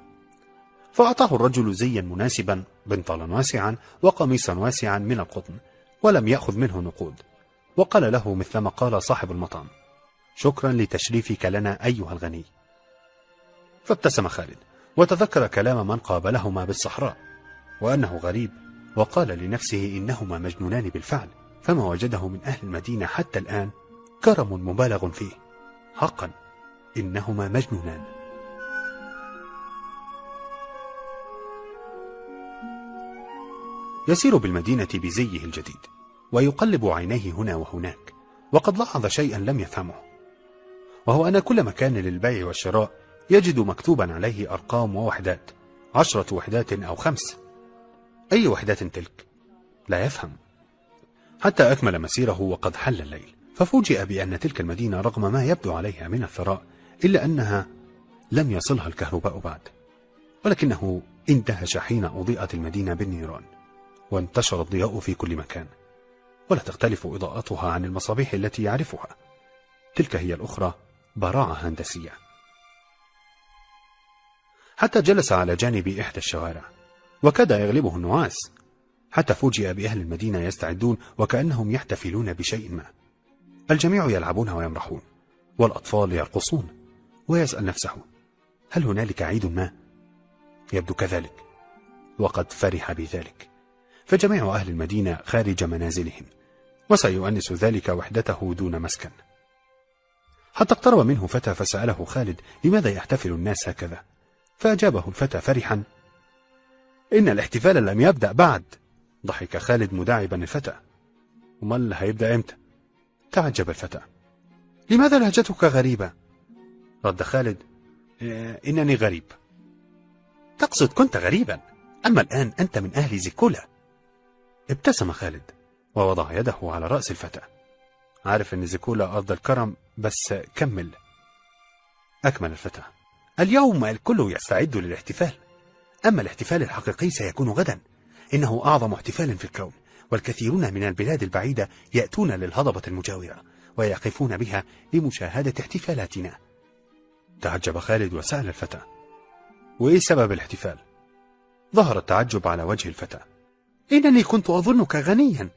فأعطاه الرجل زيا مناسبا بنطالا واسعا وقميصا واسعا من القطن. ولم يأخذ منه نقود. وقال له مثلما قال صاحب المطعم شكرا لتشريفك لنا أيها الغني. فابتسم خالد وتذكر كلام من قابلهما بالصحراء وأنه غريب وقال لنفسه إنهما مجنونان بالفعل فما وجده من أهل المدينة حتى الآن كرم مبالغ فيه. حقا إنهما مجنونان. يسير بالمدينة بزيه الجديد ويقلب عينيه هنا وهناك وقد لاحظ شيئا لم يفهمه. وهو أن كل مكان للبيع والشراء يجد مكتوبا عليه أرقام ووحدات عشرة وحدات أو خمس. أي وحدات تلك؟ لا يفهم. حتى أكمل مسيره وقد حل الليل ففوجئ بأن تلك المدينة رغم ما يبدو عليها من الثراء إلا أنها لم يصلها الكهرباء بعد. ولكنه اندهش حين أضيئت المدينة بالنيران. وانتشر الضياء في كل مكان. ولا تختلف إضاءتها عن المصابيح التي يعرفها. تلك هي الأخرى براعة هندسية. حتى جلس على جانب إحدى الشوارع وكاد يغلبه النعاس حتى فوجئ بأهل المدينة يستعدون وكأنهم يحتفلون بشيء ما. الجميع يلعبون ويمرحون والأطفال يرقصون ويسأل نفسه هل هنالك عيد ما؟ يبدو كذلك وقد فرح بذلك. فجميع أهل المدينة خارج منازلهم وسيؤنس ذلك وحدته دون مسكن. حتى اقترب منه فتى فسأله خالد لماذا يحتفل الناس هكذا؟ فأجابه الفتى فرحا إن الاحتفال لم يبدأ بعد ضحك خالد مداعبا الفتى. وما اللي هيبدأ إمتى؟ تعجب الفتى. لماذا لهجتك غريبة؟ رد خالد "آه، إنني غريب. تقصد كنت غريبا أما الآن أنت من أهل زيكولا. ابتسم خالد ووضع يده على رأس الفتى. عارف أن زيكولا أرض الكرم بس كمل. أكمل الفتى. اليوم الكل يستعد للاحتفال. أما الاحتفال الحقيقي سيكون غدا. إنه أعظم احتفال في الكون والكثيرون من البلاد البعيدة يأتون للهضبة المجاورة ويقفون بها لمشاهدة احتفالاتنا. تعجب خالد وسأل الفتى. وإيه سبب الاحتفال؟ ظهر التعجب على وجه الفتى. إنني كنت أظنك غنيا.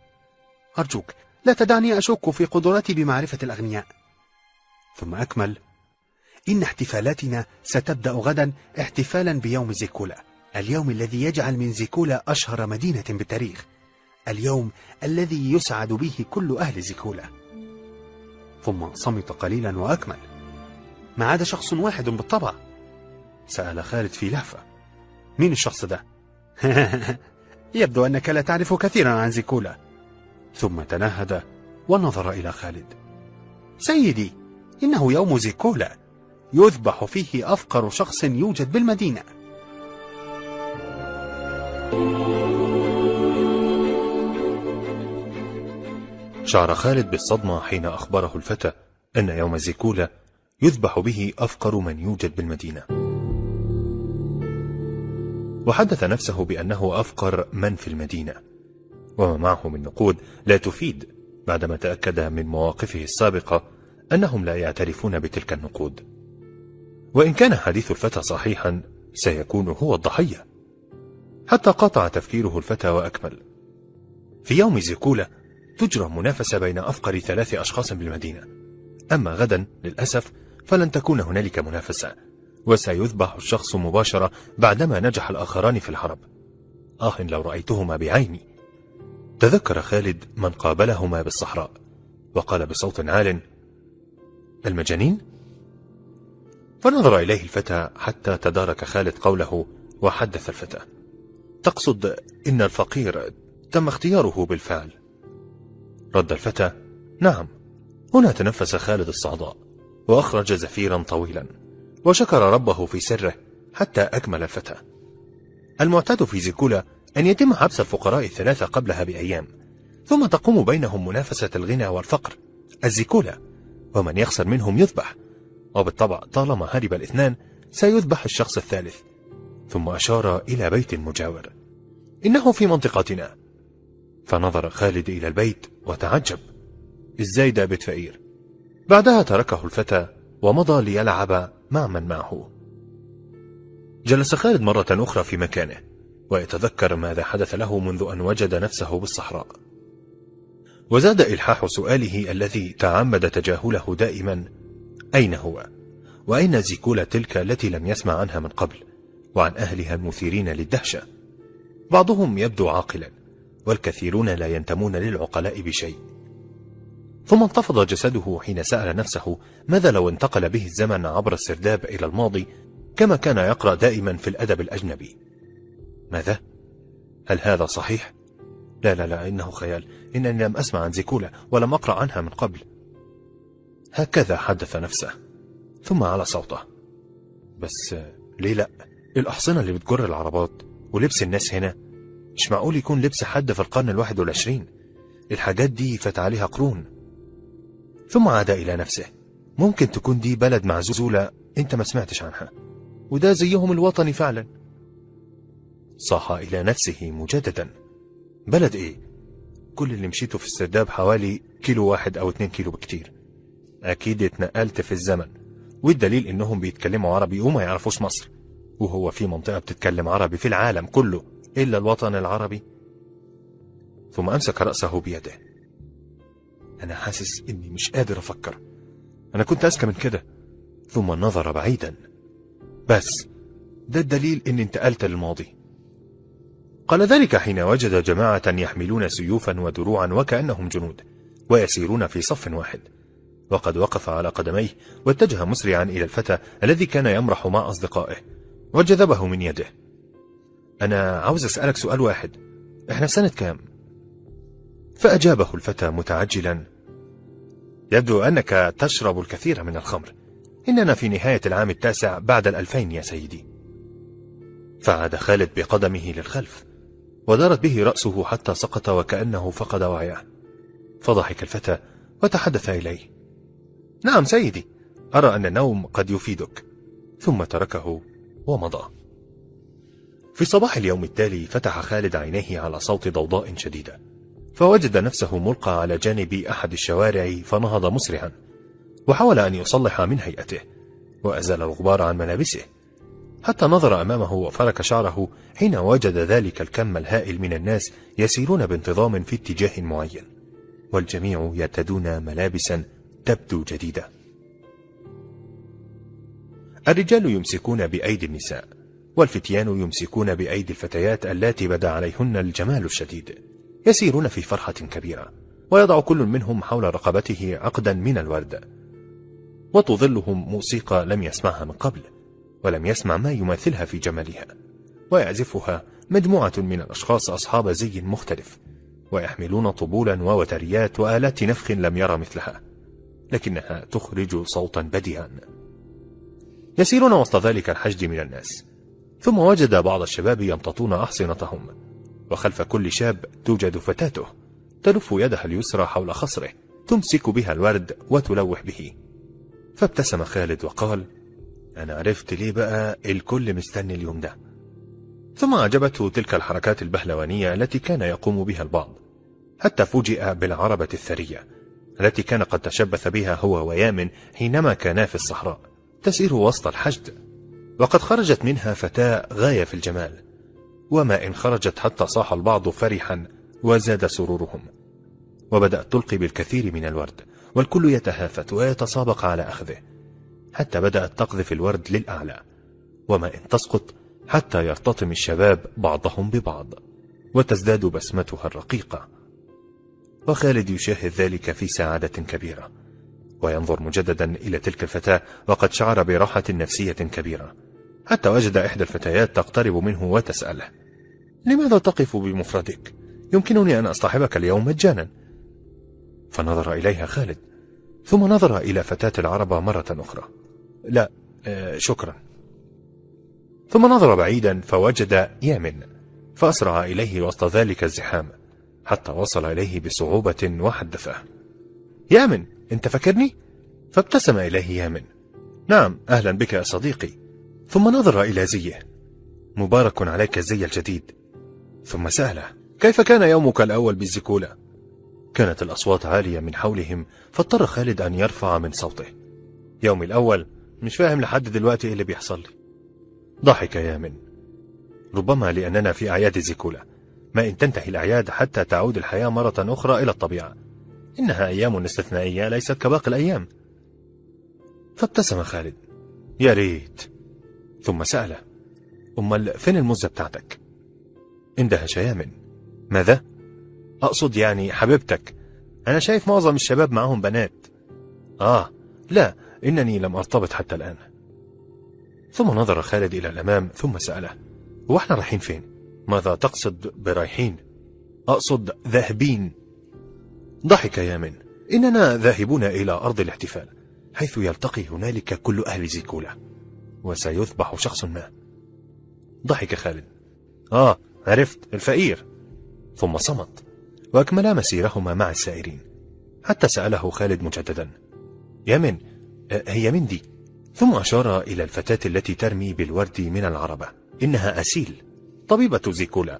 أرجوك لا تدعني أشك في قدرتي بمعرفة الأغنياء. ثم أكمل. إن احتفالاتنا ستبدأ غدا احتفالا بيوم زيكولا اليوم الذي يجعل من زيكولا أشهر مدينة بالتاريخ اليوم الذي يسعد به كل أهل زيكولا. ثم صمت قليلا وأكمل. ما عدا شخص واحد بالطبع. سأل خالد في لهفة. مين الشخص ده؟ [LAUGHS] يبدو أنك لا تعرف كثيرا عن زيكولا. ثم تنهد ونظر إلى خالد. سيدي إنه يوم زيكولا يذبح فيه أفقر شخص يوجد بالمدينة. شعر خالد بالصدمة حين أخبره الفتى أن يوم زيكولا يذبح به أفقر من يوجد بالمدينة. وحدث نفسه بأنه أفقر من في المدينة وما معه من نقود لا تفيد بعدما تأكد من مواقفه السابقة أنهم لا يعترفون بتلك النقود. وإن كان حديث الفتى صحيحا سيكون هو الضحية. حتى قاطع تفكيره الفتى وأكمل. في يوم زيكولا تجرى منافسة بين أفقر ثلاث أشخاص بالمدينة. أما غدا للأسف فلن تكون هنالك منافسة. وسيذبح الشخص مباشرة بعدما نجح الآخران في الحرب. آه لو رأيتهما بعيني. تذكر خالد من قابلهما بالصحراء وقال بصوت عال المجانين؟ فنظر إليه الفتى حتى تدارك خالد قوله وحدث الفتى تقصد إن الفقير تم اختياره بالفعل. رد الفتى نعم هنا تنفس خالد الصعداء وأخرج زفيرا طويلا. وشكر ربه في سره حتى أكمل الفتى. المعتاد في زيكولا أن يتم حبس الفقراء الثلاثة قبلها بأيام ثم تقوم بينهم منافسة الغنى والفقر الزيكولا ومن يخسر منهم يذبح وبالطبع طالما هرب الاثنان سيذبح الشخص الثالث ثم أشار إلى بيت مجاور. إنه في منطقتنا. فنظر خالد إلى البيت وتعجب. إزاي ده بيت فقير بعدها تركه الفتى ومضى ليلعب مع من معه. جلس خالد مرة أخرى في مكانه ويتذكر ماذا حدث له منذ أن وجد نفسه بالصحراء. وزاد إلحاح سؤاله الذي تعمد تجاهله دائما أين هو؟ وأين زيكولا تلك التي لم يسمع عنها من قبل؟ وعن أهلها المثيرين للدهشة. بعضهم يبدو عاقلا والكثيرون لا ينتمون للعقلاء بشيء. ثم انتفض جسده حين سأل نفسه ماذا لو انتقل به الزمن عبر السرداب إلى الماضي كما كان يقرأ دائما في الأدب الأجنبي؟ ماذا؟ هل هذا صحيح؟ لا لا لا إنه خيال. إنني لم أسمع عن زيكولا ولم أقرأ عنها من قبل. هكذا حدث نفسه. ثم على صوته. بس ليه لا؟ الأحصنة اللي بتجر العربات ولبس الناس هنا. مش معقول يكون لبس حد في القرن الواحد والعشرين؟ الحاجات دي فات عليها قرون. ثم عاد إلى نفسه. ممكن تكون دي بلد معزولة أنت ما سمعتش عنها. وده زيهم الوطني فعلا. صاح إلى نفسه مجددا. بلد إيه؟ كل اللي مشيته في السرداب حوالي كيلو واحد أو اتنين كيلو بكتير. أكيد اتنقلت في الزمن. والدليل إنهم بيتكلموا عربي وما يعرفوش مصر. وهو في منطقة بتتكلم عربي في العالم كله إلا الوطن العربي. ثم أمسك رأسه بيده. أنا حاسس إني مش قادر أفكر. أنا كنت أذكى من كده ثم نظر بعيدا. بس ده الدليل اني انتقلت للماضي. قال ذلك حين وجد جماعة يحملون سيوفا ودروعا وكأنهم جنود ويسيرون في صف واحد. وقد وقف على قدميه واتجه مسرعا إلى الفتى الذي كان يمرح مع أصدقائه وجذبه من يده. أنا عاوز أسألك سؤال واحد. إحنا سنة كام؟ فأجابه الفتى متعجلا. يبدو أنك تشرب الكثير من الخمر. إننا في نهاية العام التاسع بعد الألفين يا سيدي. فعاد خالد بقدمه للخلف ودارت به رأسه حتى سقط وكأنه فقد وعيه فضحك الفتى وتحدث إليه. نعم سيدي أرى أن النوم قد يفيدك. ثم تركه ومضى. في صباح اليوم التالي فتح خالد عينيه على صوت ضوضاء شديدة. فوجد نفسه ملقى على جانب أحد الشوارع فنهض مسرعا وحاول أن يصلح من هيئته وأزال الغبار عن ملابسه حتى نظر أمامه وفرك شعره حين وجد ذلك الكم الهائل من الناس يسيرون بانتظام في اتجاه معين والجميع يرتدون ملابسا تبدو جديدة. الرجال يمسكون بأيدي النساء والفتيان يمسكون بأيدي الفتيات اللاتي بدا عليهن الجمال الشديد. يسيرون في فرحة كبيرة ويضع كل منهم حول رقبته عقدا من الورد. وتظلهم موسيقى لم يسمعها من قبل ولم يسمع ما يماثلها في جمالها. ويعزفها مجموعة من الأشخاص أصحاب زي مختلف ويحملون طبولا ووتريات وآلات نفخ لم يرى مثلها لكنها تخرج صوتا بديعا يسيرون وسط ذلك الحشد من الناس ثم وجد بعض الشباب يمتطون أحصنتهم. وخلف كل شاب توجد فتاته تلف يدها اليسرى حول خصره تمسك بها الورد وتلوح به. فابتسم خالد وقال أنا عرفت ليه بقى الكل مستني اليوم ده؟ ثم أعجبته تلك الحركات البهلوانية التي كان يقوم بها البعض حتى فوجئ بالعربة الثرية التي كان قد تشبث بها هو ويامن حينما كانا في الصحراء تسير وسط الحشد وقد خرجت منها فتاة غاية في الجمال. وما إن خرجت حتى صاح البعض فرحا وزاد سرورهم. وبدأت تلقي بالكثير من الورد والكل يتهافت ويتسابق على أخذه حتى بدأت تقذف الورد للأعلى. وما إن تسقط حتى يرتطم الشباب بعضهم ببعض وتزداد بسمتها الرقيقة. وخالد يشاهد ذلك في سعادة كبيرة وينظر مجددا إلى تلك الفتاة وقد شعر براحة نفسية كبيرة. حتى وجد إحدى الفتيات تقترب منه وتسأله لماذا تقف بمفردك؟ يمكنني أن أصطحبك اليوم مجانا. فنظر إليها خالد ثم نظر إلى فتاة العربة مرة أخرى. لا آه، شكرا. ثم نظر بعيدا فوجد يامن فأسرع إليه وسط ذلك الزحام حتى وصل إليه بصعوبة وحدثه يامن أنت فكرني؟ فابتسم إليه يامن. نعم أهلا بك يا صديقي. ثم نظر إلى زيه. مبارك عليك الزي الجديد. ثم سأله كيف كان يومك الأول بالزكولة؟ كانت الأصوات عالية من حولهم فاضطر خالد أن يرفع من صوته. يومي الأول؟ مش فاهم لحد دلوقتي إيه اللي بيحصل لي. ضحك يامن ربما لأننا في أعياد الزكولة ما إن تنتهي الأعياد حتى تعود الحياة مرة أخرى إلى الطبيعة. إنها أيام استثنائية ليست كباقي الأيام. فابتسم خالد. يا ريت. ثم سأله. أمال فين المزة بتاعتك؟ اندهش يامن ماذا؟ أقصد يعني حبيبتك. أنا شايف معظم الشباب معهم بنات. آه لا إنني لم أرتبط حتى الآن. ثم نظر خالد إلى الأمام ثم سأله هو إحنا رايحين فين؟ ماذا تقصد برايحين؟ أقصد ذاهبين. ضحك يامن إننا ذاهبون إلى أرض الاحتفال حيث يلتقي هنالك كل أهل زيكولا وسيذبح شخص ما. ضحك خالد. آه عرفت الفقير. ثم صمت. وأكملا مسيرهما مع السائرين. حتى سأله خالد مجددا يمن هي من دي؟ ثم أشار إلى الفتاة التي ترمي بالورد من العربة إنها أسيل طبيبة زيكولا.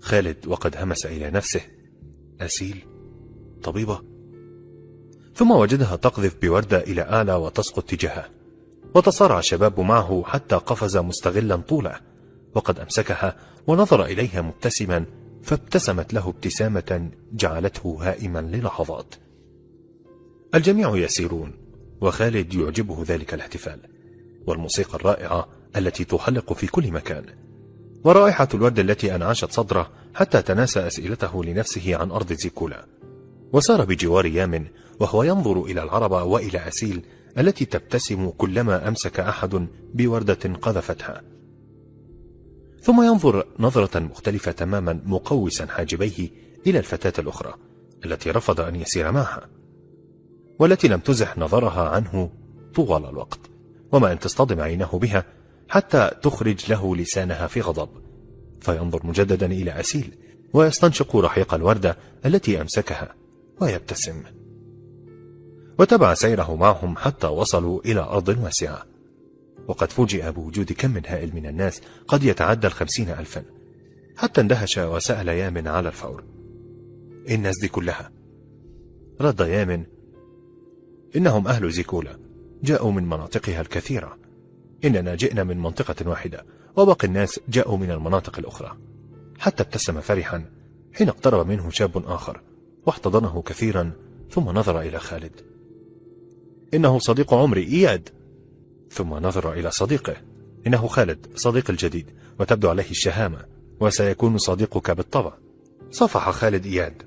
خالد وقد همس إلى نفسه أسيل؟ طبيبة؟ ثم وجدها تقذف بوردة إلى أعلى وتسقط تجاهه وتصارع الشباب معه حتى قفز مستغلا طوله وقد أمسكها ونظر إليها مبتسما فابتسمت له ابتسامة جعلته هائما للحظات. الجميع يسيرون وخالد يعجبه ذلك الاحتفال والموسيقى الرائعة التي تحلق في كل مكان. ورائحة الورد التي أنعشت صدره حتى تناسى أسئلته لنفسه عن أرض زيكولا. وسار بجوار يامن وهو ينظر إلى العربة وإلى أسيل التي تبتسم كلما أمسك أحد بوردة قذفتها. ثم ينظر نظرة مختلفة تماما مقوسا حاجبيه إلى الفتاة الأخرى التي رفض أن يسير معها والتي لم تزح نظرها عنه طوال الوقت وما أن تصطدم عينه بها حتى تخرج له لسانها في غضب. فينظر مجددا إلى أسيل ويستنشق رحيق الوردة التي أمسكها ويبتسم. وتبع سيره معهم حتى وصلوا إلى أرض واسعة. وقد فوجئ بوجود كم من هائل من الناس قد يتعدى الخمسين ألفا. حتى اندهش وسأل يامن على الفور. الناس دي كلها رد يامن إنهم أهل زيكولا جاءوا من مناطقها الكثيرة. إننا جئنا من منطقة واحدة وباقي الناس جاءوا من المناطق الأخرى. حتى ابتسم فرحا حين اقترب منه شاب آخر واحتضنه كثيرا ثم نظر إلى خالد. إنه صديق عمري إياد. ثم نظر إلى صديقه. إنه خالد صديق الجديد وتبدو عليه الشهامة وسيكون صديقك بالطبع. صفح خالد إياد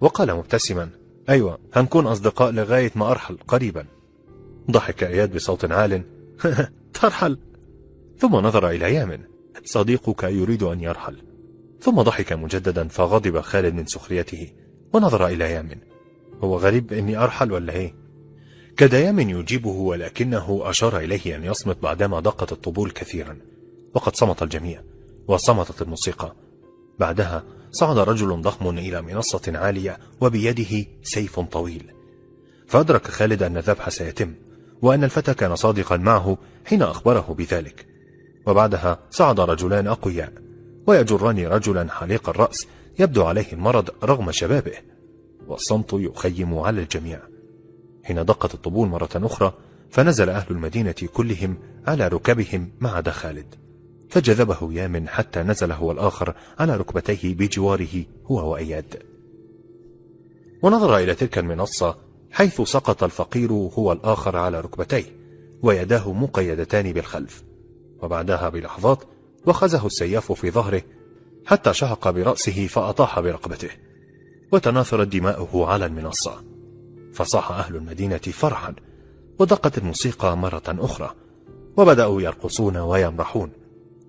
وقال مبتسما أيوة هنكون أصدقاء لغاية ما أرحل قريبا. ضحك إياد بصوت عال [LAUGHS] ترحل. ثم نظر إلى يامن صديقك يريد أن يرحل. ثم ضحك مجددا فغضب خالد من سخريته ونظر إلى يامن. هو غريب إني أرحل ولا إيه؟ كاد يامن يجيبه ولكنه أشار إليه أن يصمت بعدما دقت الطبول كثيرا. وقد صمت الجميع وصمتت الموسيقى. بعدها صعد رجل ضخم إلى منصة عالية وبيده سيف طويل. فأدرك خالد أن الذبح سيتم وأن الفتى كان صادقا معه حين أخبره بذلك. وبعدها صعد رجلان أقوياء ويجران رجلا حليق الرأس يبدو عليه المرض رغم شبابه. والصمت يخيم على الجميع. حين دقت الطبول مرة أخرى فنزل أهل المدينة كلهم على ركبهم ما عدا خالد. فجذبه يامن حتى نزل هو الآخر على ركبتيه بجواره هو وأياد. ونظر إلى تلك المنصة حيث سقط الفقير هو الآخر على ركبتيه ويداه مقيدتان بالخلف. وبعدها بلحظات وخزه السياف في ظهره حتى شهق برأسه فأطاح برقبته وتناثرت دماؤه على المنصة. فصاح أهل المدينة فرحا ودقت الموسيقى مرة أخرى وبدأوا يرقصون ويمرحون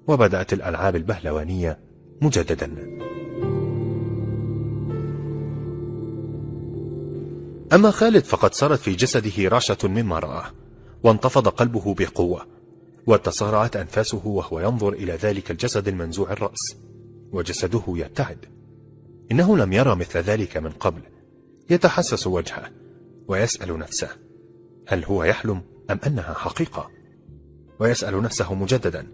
وبدأت الألعاب البهلوانية مجددا. أما خالد فقد سرت في جسده رعشة مما رآه وانتفض قلبه بقوة وتسارعت أنفاسه وهو ينظر إلى ذلك الجسد المنزوع الرأس وجسده يبتعد. إنه لم يرى مثل ذلك من قبل يتحسس وجهه ويسأل نفسه هل هو يحلم أم أنها حقيقة؟ ويسأل نفسه مجددا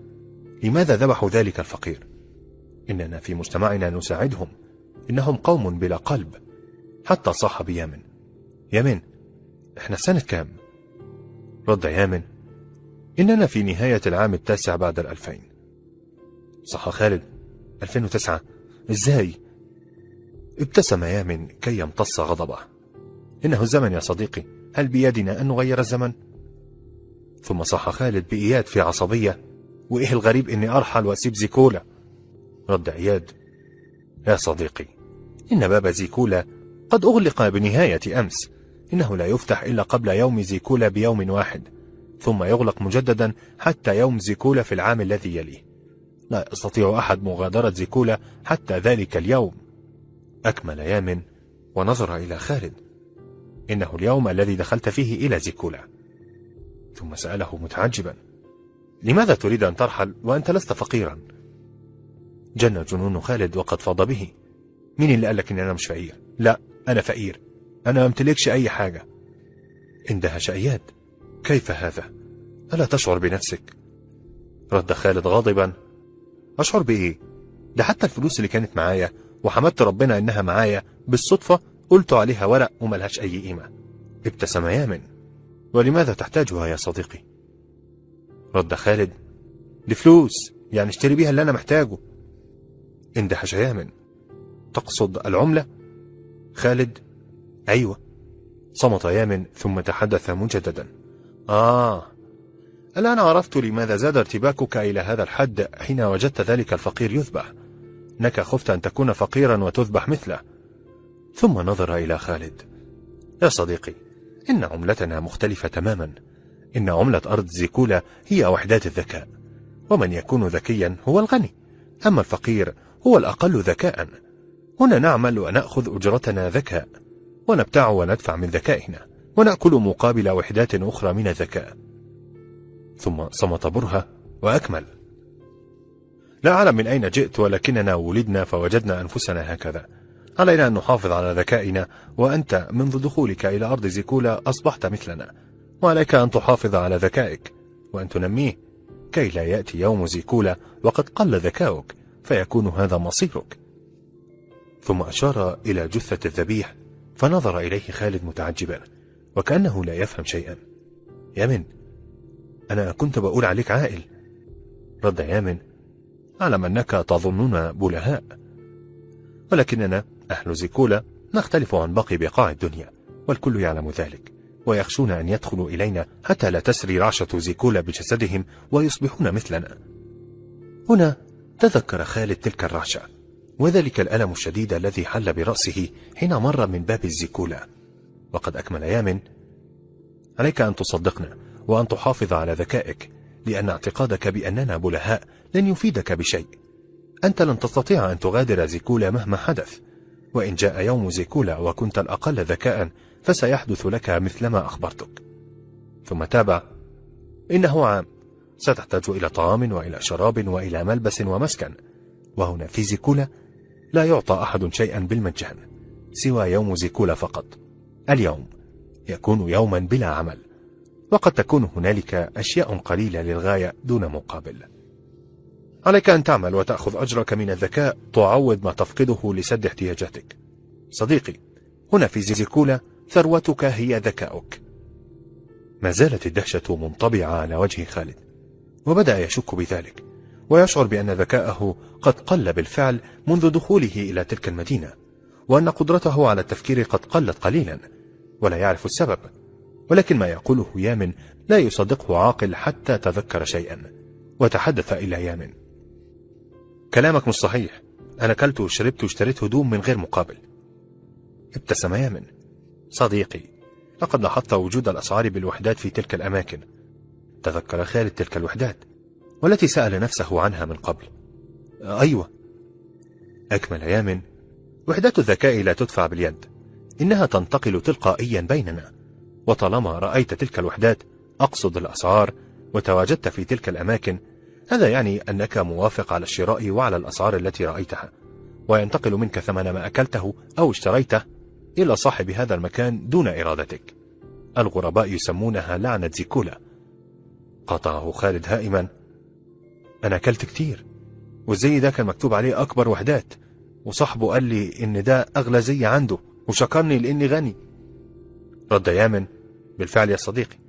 لماذا ذبحوا ذلك الفقير؟ إننا في مجتمعنا نساعدهم إنهم قوم بلا قلب حتى صاح بيامن. يامن إحنا سنة كام؟ رد يامن إننا في نهاية العام التاسع بعد الألفين. صح خالد 2009 إزاي؟ ابتسم يامن كي يمتص غضبه. إنه الزمن يا صديقي. هل بيدنا أن نغير الزمن؟ ثم صح خالد بإياد في عصبية. وإيه الغريب إني أرحل وأسيب زيكولا؟ رد إياد. يا صديقي إن باب زيكولا قد أغلق بنهاية أمس. إنه لا يفتح إلا قبل يوم زيكولا بيوم واحد. ثم يغلق مجددا حتى يوم زيكولا في العام الذي يليه. لا يستطيع أحد مغادرة زيكولا حتى ذلك اليوم. أكمل يامن ونظر إلى خالد. إنه اليوم الذي دخلت فيه إلى زيكولا. ثم سأله متعجبا لماذا تريد أن ترحل وأنت لست فقيرا؟ جن جنون خالد وقد فاض به. مين اللي قال لك إن أنا مش فقير؟ لا أنا فقير. أنا ما امتلكش أي حاجة. اندهش أياد كيف هذا؟ ألا تشعر بنفسك؟ رد خالد غاضبا. أشعر بإيه؟ ده حتى الفلوس اللي كانت معايا وحمدت ربنا إنها معايا بالصدفة قلت عليها ورق وملهاش أي قيمة. ابتسم يامن ولماذا تحتاجها يا صديقي؟ رد خالد. دي فلوس يعني اشتري بيها اللي أنا محتاجه. اندهش يامن تقصد العملة؟ خالد. أيوة. صمت يامن ثم تحدث مجددا آه. الآن عرفت لماذا زاد ارتباكك إلى هذا الحد حين وجدت ذلك الفقير يذبح. إنك خفت أن تكون فقيرا وتذبح مثله. ثم نظر إلى خالد. يا صديقي إن عملتنا مختلفة تماما. إن عملة أرض زيكولا هي وحدات الذكاء ومن يكون ذكيا هو الغني أما الفقير هو الأقل ذكاء. هنا نعمل ونأخذ أجرتنا ذكاء ونبتاع وندفع من ذكائنا ونأكل مقابل وحدات أخرى من الذكاء. ثم صمت برهة وأكمل. لا أعلم من أين جئت ولكننا ولدنا فوجدنا أنفسنا هكذا. علينا أن نحافظ على ذكائنا وأنت منذ دخولك إلى أرض زيكولا أصبحت مثلنا. وعليك أن تحافظ على ذكائك وأن تنميه. كي لا يأتي يوم زيكولا وقد قل ذكاؤك فيكون هذا مصيرك. ثم أشار إلى جثة الذبيح فنظر إليه خالد متعجبا وكأنه لا يفهم شيئا. يامن أنا كنت بقول عليك عاقل رد يامن أعلم أنك تظننا بلهاء. ولكننا أهل زيكولا نختلف عن باقي بقاع الدنيا والكل يعلم ذلك ويخشون أن يدخلوا إلينا حتى لا تسري رعشة زيكولا بجسدهم ويصبحون مثلنا. هنا تذكر خالد تلك الرعشة وذلك الألم الشديد الذي حل برأسه حين مر من باب الزيكولا. وقد أكمل يامن عليك أن تصدقنا وأن تحافظ على ذكائك لأن اعتقادك بأننا بلهاء لن يفيدك بشيء. أنت لن تستطيع أن تغادر زيكولا مهما حدث. وإن جاء يوم زيكولا وكنت الأقل ذكاء فسيحدث لك مثلما أخبرتك. ثم تابع إنه عام. ستحتاج إلى طعام وإلى شراب وإلى ملبس ومسكن. وهنا في زيكولا لا يعطى أحد شيئا بالمجان سوى يوم زيكولا فقط. اليوم يكون يوما بلا عمل. وقد تكون هنالك أشياء قليلة للغاية دون مقابل. عليك أن تعمل وتأخذ أجرك من الذكاء تعوض ما تفقده لسد احتياجاتك. صديقي هنا في زيكولا ثروتك هي ذكاؤك. ما زالت الدهشة منطبعة على وجه خالد وبدأ يشك بذلك ويشعر بأن ذكاءه قد قل بالفعل منذ دخوله إلى تلك المدينة وأن قدرته على التفكير قد قلت قليلا ولا يعرف السبب ولكن ما يقوله يامن لا يصدقه عاقل حتى تذكر شيئا وتحدث إلى يامن. كلامك مش صحيح. أنا أكلت وشربت واشتريت هدوم من غير مقابل. ابتسم يامن صديقي لقد لاحظت وجود الأسعار بالوحدات في تلك الأماكن. تذكر خالد تلك الوحدات والتي سأل نفسه عنها من قبل. أيوة. أكمل يامن وحدات الذكاء لا تدفع باليد. إنها تنتقل تلقائيا بيننا. وطالما رأيت تلك الوحدات أقصد الأسعار وتواجدت في تلك الأماكن هذا يعني أنك موافق على الشراء وعلى الأسعار التي رأيتها وينتقل منك ثمن ما أكلته أو اشتريته إلى صاحب هذا المكان دون إرادتك. الغرباء يسمونها لعنة زيكولا. قطعه خالد هائما أنا أكلت كتير والزي ده كان مكتوب عليه أكبر وحدات وصاحبه قال لي إن ده أغلى زي عنده وشكرني لإني غني. رد يامن بالفعل يا صديقي.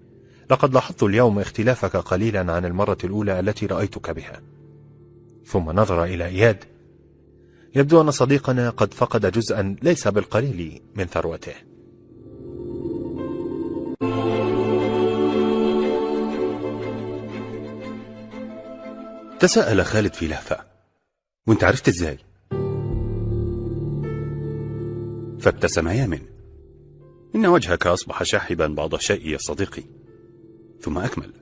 لقد لاحظت اليوم اختلافك قليلا عن المرة الأولى التي رأيتك بها. ثم نظر إلى إياد. يبدو أن صديقنا قد فقد جزءا ليس بالقليل من ثروته. تساءل خالد في لهفة. وانت عرفت إزاي? فابتسم يامن إن وجهك أصبح شاحبا بعض الشيء يا صديقي. ثم أكمل.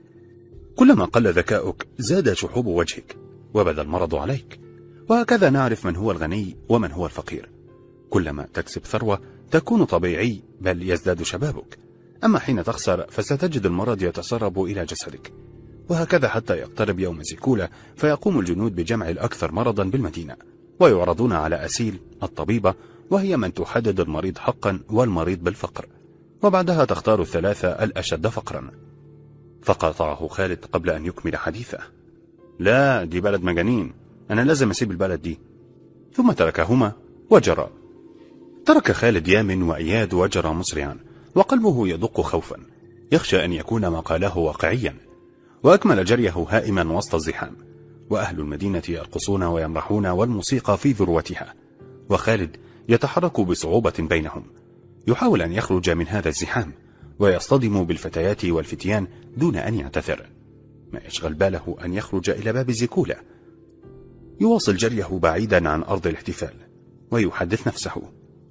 كلما قل ذكاؤك زاد شحوب وجهك وبدا المرض عليك. وهكذا نعرف من هو الغني ومن هو الفقير. كلما تكسب ثروة تكون طبيعي بل يزداد شبابك. أما حين تخسر فستجد المرض يتسرب إلى جسدك. وهكذا حتى يقترب يوم زيكولا فيقوم الجنود بجمع الأكثر مرضا بالمدينة. ويعرضون على أسيل الطبيبة وهي من تحدد المريض حقا والمريض بالفقر. وبعدها تختار الثلاثة الأشد فقرا. فقاطعه خالد قبل أن يكمل حديثه. لا دي بلد مجانين. أنا لازم أسيب البلد دي. ثم تركهما وجرى. ترك خالد يامن وإياد وجرى مسرعا وقلبه يدق خوفا. يخشى أن يكون ما قاله واقعيا. وأكمل جريه هائما وسط الزحام. وأهل المدينة يرقصون ويمرحون والموسيقى في ذروتها. وخالد يتحرك بصعوبة بينهم. يحاول أن يخرج من هذا الزحام. ويصطدم بالفتيات والفتيان دون أن يعتذر ما يشغل باله أن يخرج إلى باب زيكولا. يواصل جريه بعيدا عن أرض الاحتفال ويحدث نفسه.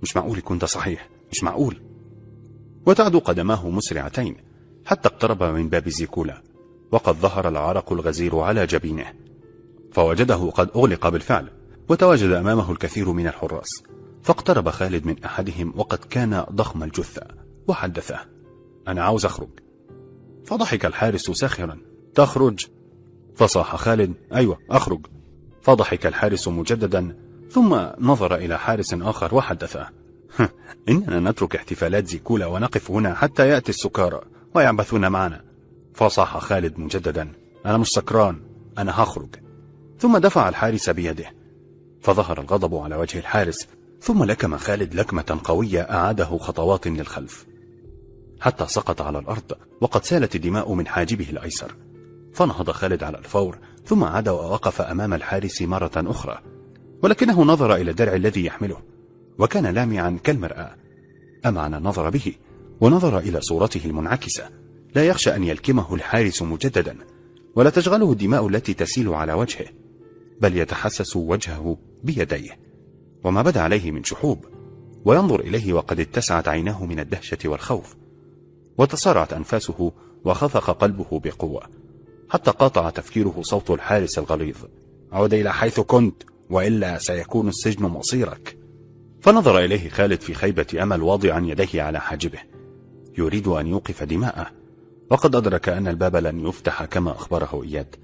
مش معقول ده صحيح مش معقول. وتعدو قدماه مسرعتين حتى اقترب من باب زيكولا وقد ظهر العرق الغزير على جبينه. فوجده قد أغلق بالفعل وتواجد أمامه الكثير من الحراس. فاقترب خالد من أحدهم وقد كان ضخم الجثة وحدثه. أنا عاوز أخرج. فضحك الحارس ساخرا. تخرج؟ فصاح خالد أيوة أخرج. فضحك الحارس مجددا. ثم نظر إلى حارس آخر وحدثه [LAUGHS] إننا نترك احتفالات زيكولا ونقف هنا حتى يأتي السكارى ويعبثون معنا. فصاح خالد مجددا. أنا مش سكران. أنا هخرج. ثم دفع الحارس بيده. فظهر الغضب على وجه الحارس. ثم لكم خالد لكمة قوية أعاده خطوات للخلف. حتى سقط على الأرض وقد سالت الدماء من حاجبه الأيسر. فنهض خالد على الفور ثم عاد ووقف أمام الحارس مرة أخرى. ولكنه نظر إلى الدرع الذي يحمله وكان لامعا كالمرآة. أمعن النظر به ونظر إلى صورته المنعكسة. لا يخشى أن يلكمه الحارس مجددا ولا تشغله الدماء التي تسيل على وجهه بل يتحسس وجهه بيديه. وما بدا عليه من شحوب وينظر إليه وقد اتسعت عيناه من الدهشة والخوف. وتسارعت أنفاسه وخفق قلبه بقوة حتى قاطع تفكيره صوت الحارس الغليظ. عود إلى حيث كنت وإلا سيكون السجن مصيرك. فنظر إليه خالد في خيبة أمل واضعا يديه على حاجبه. يريد أن يوقف دماءه. وقد أدرك أن الباب لن يفتح كما أخبره إياد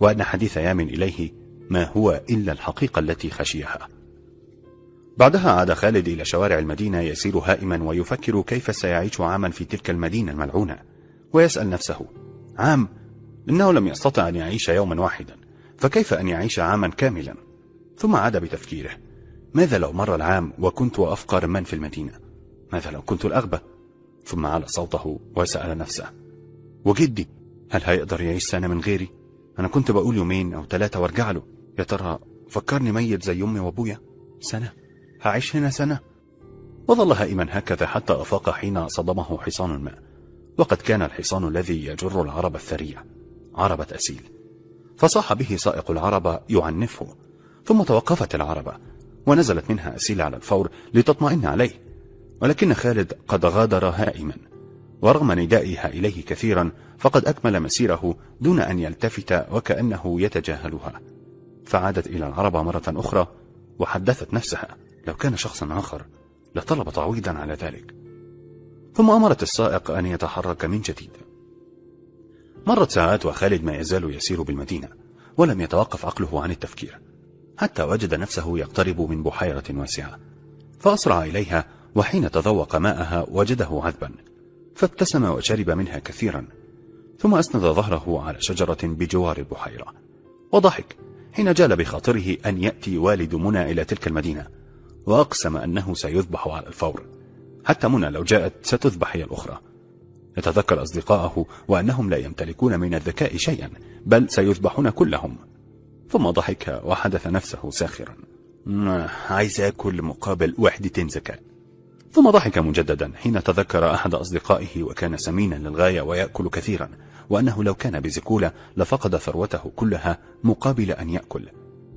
وأن حديث يامن إليه ما هو إلا الحقيقة التي خشيها. بعدها عاد خالد إلى شوارع المدينة يسير هائما ويفكر كيف سيعيش عاما في تلك المدينة الملعونة ويسأل نفسه عام إنه لم يستطع أن يعيش يوما واحدا فكيف أن يعيش عاما كاملا؟ ثم عاد بتفكيره ماذا لو مر العام وكنت أفقر من في المدينة؟ ماذا لو كنت الأغبى؟ ثم على صوته وسأل نفسه وجدي هل هيقدر يعيش سنة من غيري؟ أنا كنت بقول يومين أو ثلاثة وارجع له يا ترى فكرني ميت زي أمي وأبويا؟ سنة؟ هعيش هنا سنة؟ وظل هائما هكذا حتى أفاق حين صدمه حصان ما وقد كان الحصان الذي يجر العرب الثريع عربة أسيل فصاح به سائق العربة يعنفه. ثم توقفت العربة ونزلت منها أسيل على الفور لتطمئن عليه. ولكن خالد قد غادر هائما. ورغم ندائها إليه كثيرا فقد أكمل مسيره دون أن يلتفت وكأنه يتجاهلها. فعادت إلى العربة مرة أخرى وحدثت نفسها. لو كان شخصا آخر لطلب تعويضا على ذلك. ثم أمرت السائق أن يتحرك من جديد. مرت ساعات وخالد ما يزال يسير بالمدينة ولم يتوقف عقله عن التفكير حتى وجد نفسه يقترب من بحيرة واسعة. فأسرع إليها وحين تذوق ماءها وجده عذبا فابتسم وشرب منها كثيرا. ثم أسند ظهره على شجرة بجوار البحيرة. وضحك حين جال بخاطره أن يأتي والد منى إلى تلك المدينة. وأقسم أنه سيذبح على الفور. حتى منى لو جاءت ستذبح هي الأخرى. يتذكر أصدقاءه وأنهم لا يمتلكون من الذكاء شيئا بل سيذبحون كلهم. ثم ضحك وحدث نفسه ساخرا. عايز أكل مقابل وحدة ذكاء ثم ضحك مجددا حين تذكر أحد أصدقائه وكان سمينا للغاية ويأكل كثيرا وأنه لو كان بزكولة لفقد ثروته كلها مقابل أن يأكل.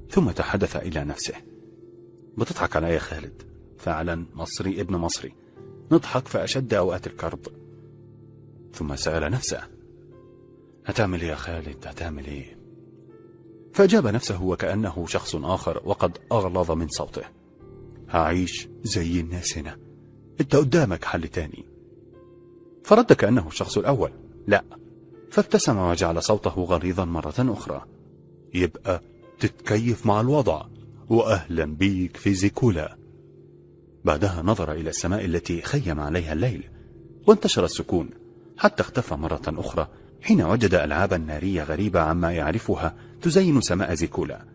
ثم تحدث إلى نفسه. بتضحك علي يا خالد. فعلا مصري ابن مصري. نضحك في أشد أوقات الكرب. ثم سأل نفسه هتعمل إيه يا خالد؟ هتعمل إيه؟ فأجاب نفسه وكأنه شخص آخر وقد أغلظ من صوته. هعيش زي الناس هنا. أنت قدامك حل تاني. فرد كأنه الشخص الأول. لا. فابتسم وجعل صوته غليظا مرة أخرى. يبقى تتكيف مع الوضع. وأهلا بيك في زيكولا. بعدها نظر إلى السماء التي خيم عليها الليل وانتشر السكون حتى اختفى مرة أخرى حين وجد ألعابا نارية غريبة عما يعرفها تزين سماء زيكولا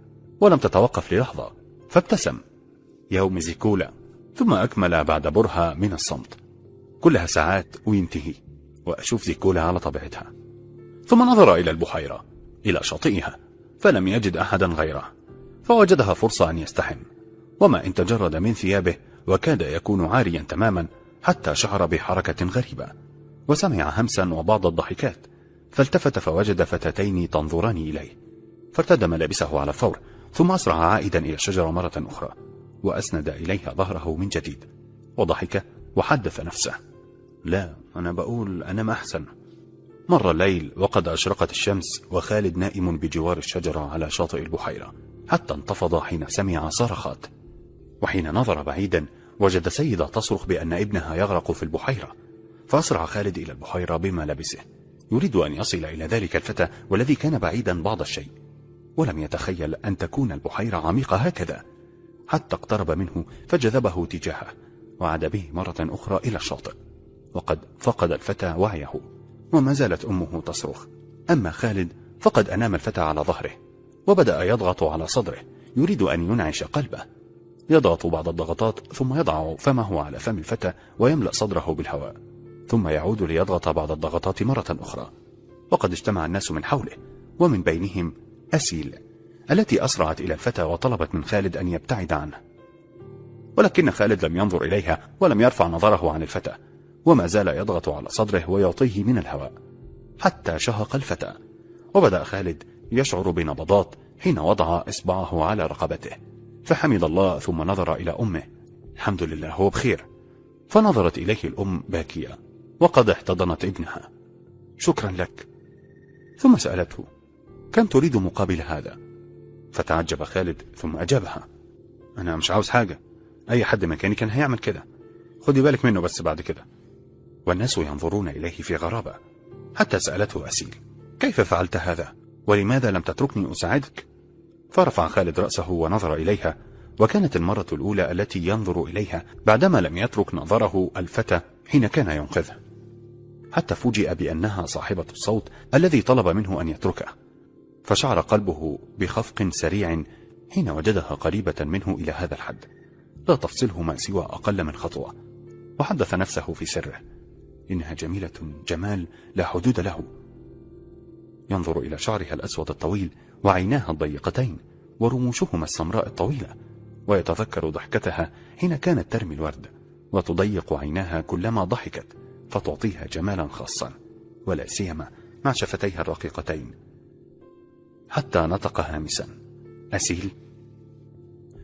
ولم تتوقف للحظة فابتسم. يوم زيكولا ثم أكمل بعد برهة من الصمت. كلها ساعات وينتهي وأشوف زيكولا على طبيعتها. ثم نظر إلى البحيرة إلى شاطئها فلم يجد أحدا غيره. فوجدها فرصة أن يستحم. وما إن تجرد من ثيابه وكاد يكون عاريا تماما حتى شعر بحركة غريبة. وسمع همسا وبعض الضحكات فالتفت فوجد فتاتين تنظران إليه. فارتدى ملابسه على الفور ثم أسرع عائدا إلى الشجرة مرة أخرى وأسند إليها ظهره من جديد. وضحك وحدث نفسه. لا أنا بقول أنا أحسن. مر الليل وقد أشرقت الشمس وخالد نائم بجوار الشجرة على شاطئ البحيرة. حتى انتفض حين سمع صرخات. وحين نظر بعيدا وجد سيدة تصرخ بأن ابنها يغرق في البحيرة. فأسرع خالد إلى البحيرة بما لبسه. يريد أن يصل إلى ذلك الفتى والذي كان بعيدا بعض الشيء. ولم يتخيل أن تكون البحيرة عميقة هكذا. حتى اقترب منه فجذبه تجاهه. وعاد به مرة أخرى إلى الشاطئ. وقد فقد الفتى وعيه. وما زالت أمه تصرخ. أما خالد فقد أنام الفتى على ظهره. وبدأ يضغط على صدره يريد أن ينعش قلبه. يضغط بعض الضغطات ثم يضع فمه على فم الفتى ويملأ صدره بالهواء. ثم يعود ليضغط بعض الضغطات مرة أخرى. وقد اجتمع الناس من حوله ومن بينهم أسيل التي أسرعت إلى الفتى وطلبت من خالد أن يبتعد عنه. ولكن خالد لم ينظر إليها ولم يرفع نظره عن الفتى وما زال يضغط على صدره ويعطيه من الهواء حتى شهق الفتى. وبدأ خالد يشعر بنبضات حين وضع إصبعه على رقبته. فحمد الله ثم نظر إلى أمه. الحمد لله هو بخير. فنظرت إليه الأم باكية. وقد احتضنت ابنها. شكرا لك. ثم سألته كم تريد مقابل هذا؟ فتعجب خالد ثم أجابها أنا مش عاوز حاجة. أي حد مكاني كان هيعمل كده. خدي بالك منه بس بعد كده. والناس ينظرون إليه في غرابة. حتى سألته أسيل كيف فعلت هذا؟ ولماذا لم تتركني أساعدك؟ فرفع خالد رأسه ونظر إليها وكانت المرة الأولى التي ينظر إليها بعدما لم يترك نظره الفتى حين كان ينقذه. حتى فوجئ بأنها صاحبة الصوت الذي طلب منه أن يتركه. فشعر قلبه بخفق سريع حين وجدها قريبة منه إلى هذا الحد. لا تفصله ما سوى أقل من خطوة. وحدث نفسه في سره. إنها جميلة جمال لا حدود له. ينظر إلى شعرها الأسود الطويل وعيناها الضيقتين ورموشهما السمراء الطويلة ويتذكر ضحكتها حين كانت ترمي الورد وتضيق عيناها كلما ضحكت فتعطيها جمالا خاصا ولا سيما مع شفتيها الرقيقتين حتى نطق هامسا أسيل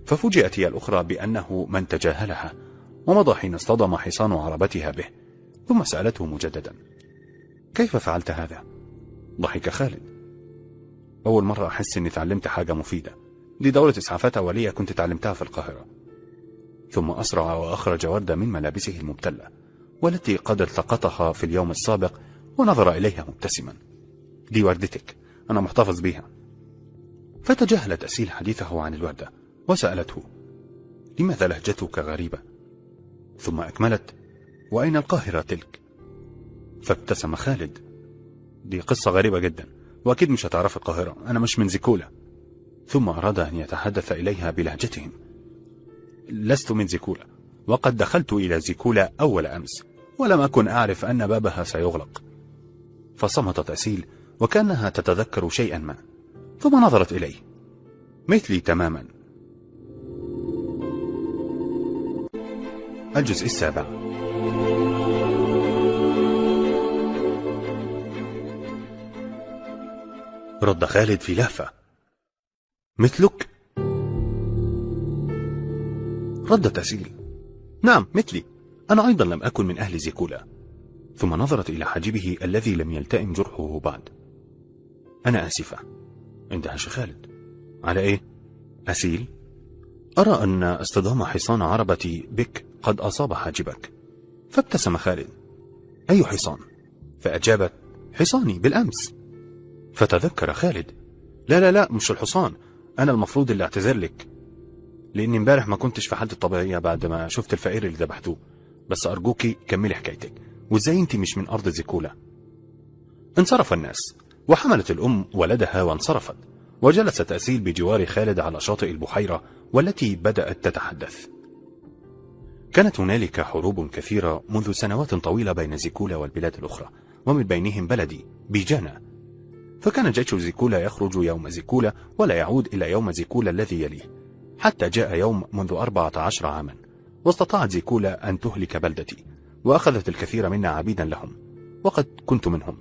ففوجئت هي الأخرى بأنه من تجاهلها ومضى حين اصطدم حصان عربتها به ثم سألته مجددا كيف فعلت هذا؟ ضحك خالد. أول مرة أحس أني تعلمت حاجة مفيدة. دي دورة إسعافات أولية كنت تعلمتها في القاهرة. ثم أسرع وأخرج وردة من ملابسه المبتلة والتي قد التقطها في اليوم السابق ونظر إليها مبتسما. دي وردتك أنا محتفظ بيها. فتجاهلت أسيل حديثه عن الوردة وسألته لماذا لهجتك غريبة؟ ثم أكملت وأين القاهرة تلك؟ فابتسم خالد دي قصة غريبة جدا وأكيد مش هتعرف القاهرة. أنا مش من زيكولا. ثم أراد أن يتحدث إليها بلهجتهم. لست من زيكولا وقد دخلت إلى زيكولا أول أمس ولم أكن أعرف أن بابها سيغلق. فصمتت أسيل وكأنها تتذكر شيئا ما. ثم نظرت إليه. مثلي تماما. الجزء السابع. رد خالد في لهفة. مثلك؟ ردت أسيل نعم مثلي. أنا أيضا لم أكن من أهل زيكولا. ثم نظرت إلى حاجبه الذي لم يلتئم جرحه بعد. أنا آسفة. اندهش خالد. على إيه؟ أسيل. أرى أن اصطدام حصان عربتي بك قد أصاب حاجبك. فابتسم خالد. أي حصان؟ فأجابت حصاني بالأمس. فتذكر خالد. لا لا لا مش الحصان. أنا المفروض اللي أعتذر لك. لأني امبارح ما كنتش في حالتي الطبيعية بعد ما شفت الفقير اللي ذبحتوه. بس أرجوكي كملي حكايتك. وإزاي أنت مش من أرض زيكولا؟ انصرف الناس. وحملت الأم ولدها وانصرفت. وجلست أسيل بجوار خالد على شاطئ البحيرة والتي بدأت تتحدث. كانت هنالك حروب كثيرة منذ سنوات طويلة بين زيكولا والبلاد الأخرى ومن بينهم بلدي بيجانا. فكان جيش زيكولا يخرج يوم زيكولا ولا يعود إلى يوم زيكولا الذي يليه حتى جاء يوم منذ أربعة عشر عاما واستطاعت زيكولا أن تهلك بلدتي وأخذت الكثير منا عبيدا لهم وقد كنت منهم.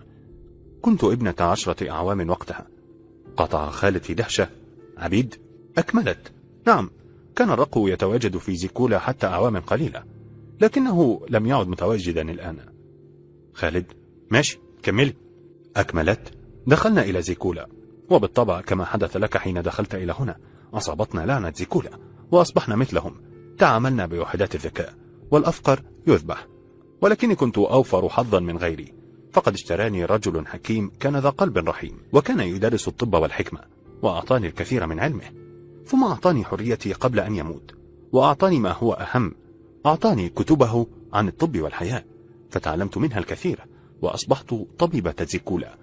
كنت ابنة عشرة أعوام وقتها. قطع خالد في دهشة. عبيد؟ أكملت. نعم. كان الرقو يتواجد في زيكولا حتى أعوام قليلة لكنه لم يعد متواجدا الآن. خالد؟ ماشي. كملي أكملت. دخلنا إلى زيكولا. وبالطبع كما حدث لك حين دخلت إلى هنا أصابتنا لعنة زيكولا وأصبحنا مثلهم. تعاملنا بوحدات الذكاء والأفقر يذبح. ولكني كنت أوفر حظا من غيري. فقد اشتراني رجل حكيم كان ذا قلب رحيم وكان يدرس الطب والحكمة وأعطاني الكثير من علمه. ثم أعطاني حريتي قبل أن يموت وأعطاني ما هو أهم أعطاني كتبه عن الطب والحياة فتعلمت منها الكثير وأصبحت طبيبة زيكولا.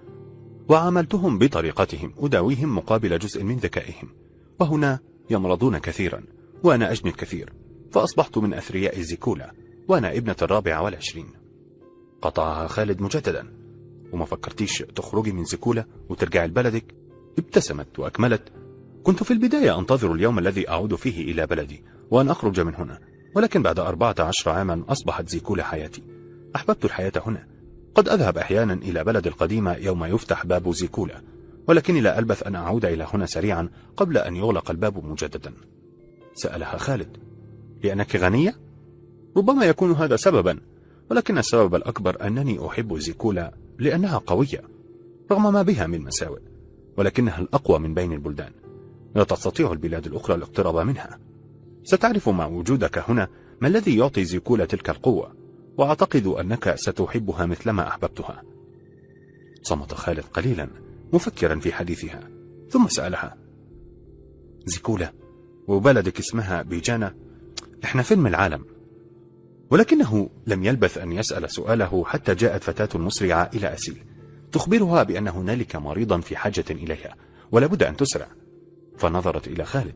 وعاملتهم بطريقتهم أداويهم مقابل جزء من ذكائهم. وهنا يمرضون كثيرا وأنا أجني الكثير فأصبحت من أثرياء زيكولا وأنا ابنة الرابعة والعشرين. قطعها خالد مجددا. وما فكرتيش تخرجي من زيكولا وترجعي لبلدك؟ ابتسمت وأكملت. كنت في البداية أنتظر اليوم الذي أعود فيه إلى بلدي وأن أخرج من هنا. ولكن بعد أربعة عشر عاما أصبحت زيكولا حياتي. أحببت الحياة هنا. قد أذهب أحيانا إلى بلد القديمة يوم يفتح باب زيكولا ولكني لا ألبث أن أعود إلى هنا سريعا قبل أن يغلق الباب مجددا. سألها خالد لأنك غنية؟ ربما يكون هذا سببا ولكن السبب الأكبر أنني أحب زيكولا لأنها قوية رغم ما بها من مساوئ ولكنها الأقوى من بين البلدان. لا تستطيع البلاد الأخرى الاقتراب منها. ستعرف مع وجودك هنا ما الذي يعطي زيكولا تلك القوة. وأعتقد أنك ستحبها مثلما أحببتها. صمت خالد قليلا مفكرا في حديثها ثم سألها. زيكولا وبلدك اسمها بيجانا؟ إحنا فيلم العالم. ولكنه لم يلبث أن يسأل سؤاله حتى جاءت فتاة مسرعة إلى أسيل تخبرها بأن هنالك مريضا في حاجة إليها ولابد أن تسرع. فنظرت إلى خالد.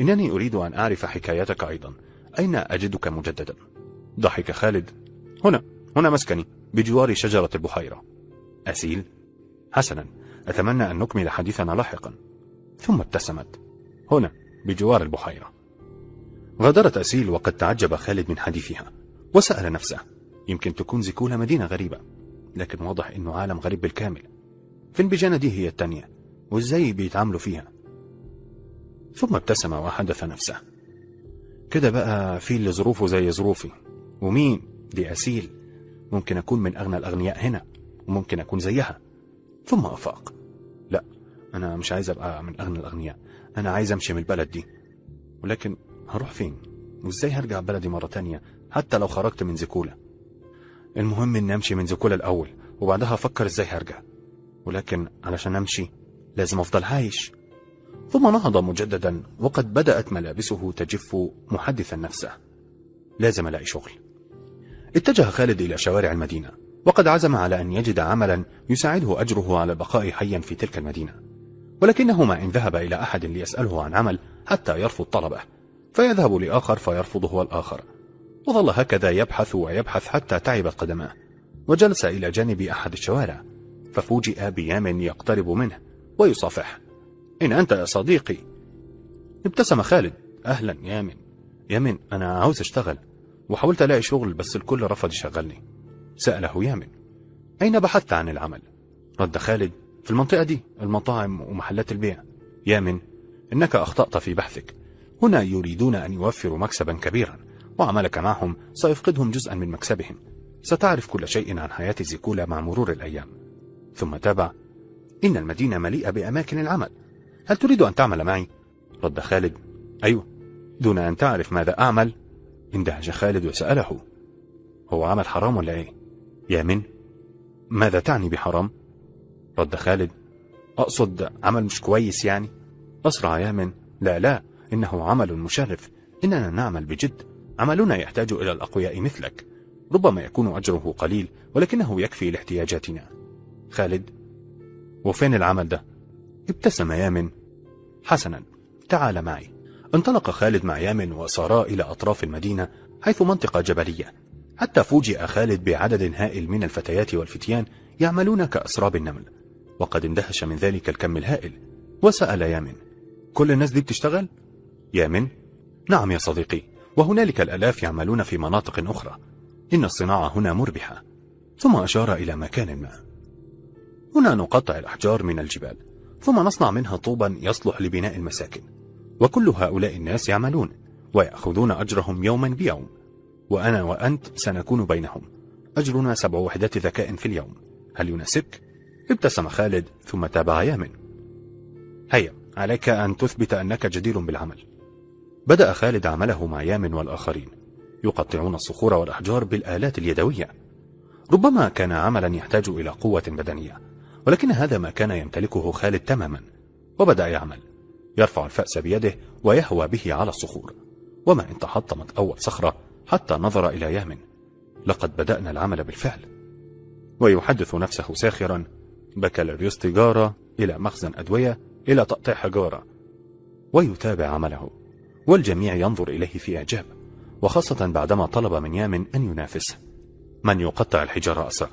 إنني أريد أن أعرف حكايتك أيضا. أين أجدك مجددا؟ ضحك خالد. هنا هنا مسكني. بجوار شجرة البحيرة. أسيل. حسنا. أتمنى أن نكمل حديثنا لاحقا. ثم ابتسمت. هنا بجوار البحيرة. غادرت أسيل وقد تعجب خالد من حديثها. وسأل نفسه يمكن تكون زيكولا مدينة غريبة. لكن واضح إنه عالم غريب بالكامل. فين بيجانا دي هي التانية وإزاي بيتعاملوا فيها. ثم ابتسم وحدث نفسه. كده بقى في اللي ظروفه زي ظروفي. ومين؟ دي أسيل. ممكن أكون من أغنى الأغنياء هنا وممكن أكون زيها. ثم أفاق. لا أنا مش عايز أبقى من أغنى الأغنياء. أنا عايز أمشي من البلد دي. ولكن هروح فين؟ وإزاي هرجع بلدي مرة تانية حتى لو خرجت من زيكولا؟ المهم إني أمشي من زيكولا الأول وبعدها أفكر إزاي هرجع. ولكن علشان أمشي لازم أفضل عايش. ثم نهض مجددا وقد بدأت ملابسه تجف محدثا نفسه. لازم ألاقي شغل. اتجه خالد إلى شوارع المدينة وقد عزم على أن يجد عملا يساعده أجره على البقاء حيا في تلك المدينة. ولكنه ما إن ذهب إلى أحد ليسأله عن عمل حتى يرفض طلبه فيذهب لآخر فيرفض هو الآخر. وظل هكذا يبحث ويبحث حتى تعبت قدماه وجلس إلى جانب أحد الشوارع ففوجئ بيام يقترب منه ويصافح إن أنت يا صديقي. ابتسم خالد. أهلا يامن يامن أنا عاوز أشتغل. وحاولت ألاقي شغل بس الكل رفض يشغلني. سأله يامن أين بحثت عن العمل؟ رد خالد في المنطقة دي المطاعم ومحلات البيع. يامن إنك أخطأت في بحثك. هنا يريدون أن يوفروا مكسبا كبيرا وعملك معهم سيفقدهم جزءا من مكسبهم. ستعرف كل شيء عن حياة زيكولا مع مرور الأيام. ثم تابع إن المدينة مليئة بأماكن العمل. هل تريد أن تعمل معي؟ رد خالد أيوه دون أن تعرف ماذا أعمل. اندهش خالد وسأله هو عمل حرام ولا إيه؟ يا من؟ ماذا تعني بحرام؟ رد خالد أقصد عمل مش كويس يعني؟ أسرع يامن لا لا إنه عمل مشرف إننا نعمل بجد عملنا يحتاج إلى الأقوياء مثلك ربما يكون أجره قليل ولكنه يكفي لاحتياجاتنا خالد وفين العمل ده؟ ابتسم يامن حسنا تعال معي انطلق خالد مع يامن وسارا إلى أطراف المدينة حيث منطقة جبلية. حتى فوجئ خالد بعدد هائل من الفتيات والفتيان يعملون كأسراب النمل. وقد اندهش من ذلك الكم الهائل. وسأل يامن كل الناس دي بتشتغل؟ يامن نعم يا صديقي وهنالك الألاف يعملون في مناطق أخرى. إن الصناعة هنا مربحة. ثم أشار إلى مكان ما. هنا نقطع الأحجار من الجبال ثم نصنع منها طوبا يصلح لبناء المساكن. وكل هؤلاء الناس يعملون ويأخذون أجرهم يوما بيوم وأنا وأنت سنكون بينهم. أجرنا سبع وحدات ذكاء في اليوم. هل يناسبك؟ ابتسم خالد ثم تابع يامن هيا عليك أن تثبت أنك جدير بالعمل. بدأ خالد عمله مع يامن والآخرين يقطعون الصخور والأحجار بالآلات اليدوية. ربما كان عملا يحتاج إلى قوة بدنية ولكن هذا ما كان يمتلكه خالد تماما وبدأ يعمل. يرفع الفأس بيده ويهوى به على الصخور. وما إن تحطمت أول صخرة حتى نظر إلى يامن. لقد بدأنا العمل بالفعل. ويحدث نفسه ساخرا. بكالوريوس تجارة إلى مخزن أدوية إلى تقطيع حجارة. ويتابع عمله. والجميع ينظر إليه في إعجاب. وخاصة بعدما طلب من يامن أن ينافسه من يقطع الحجارة أسرع.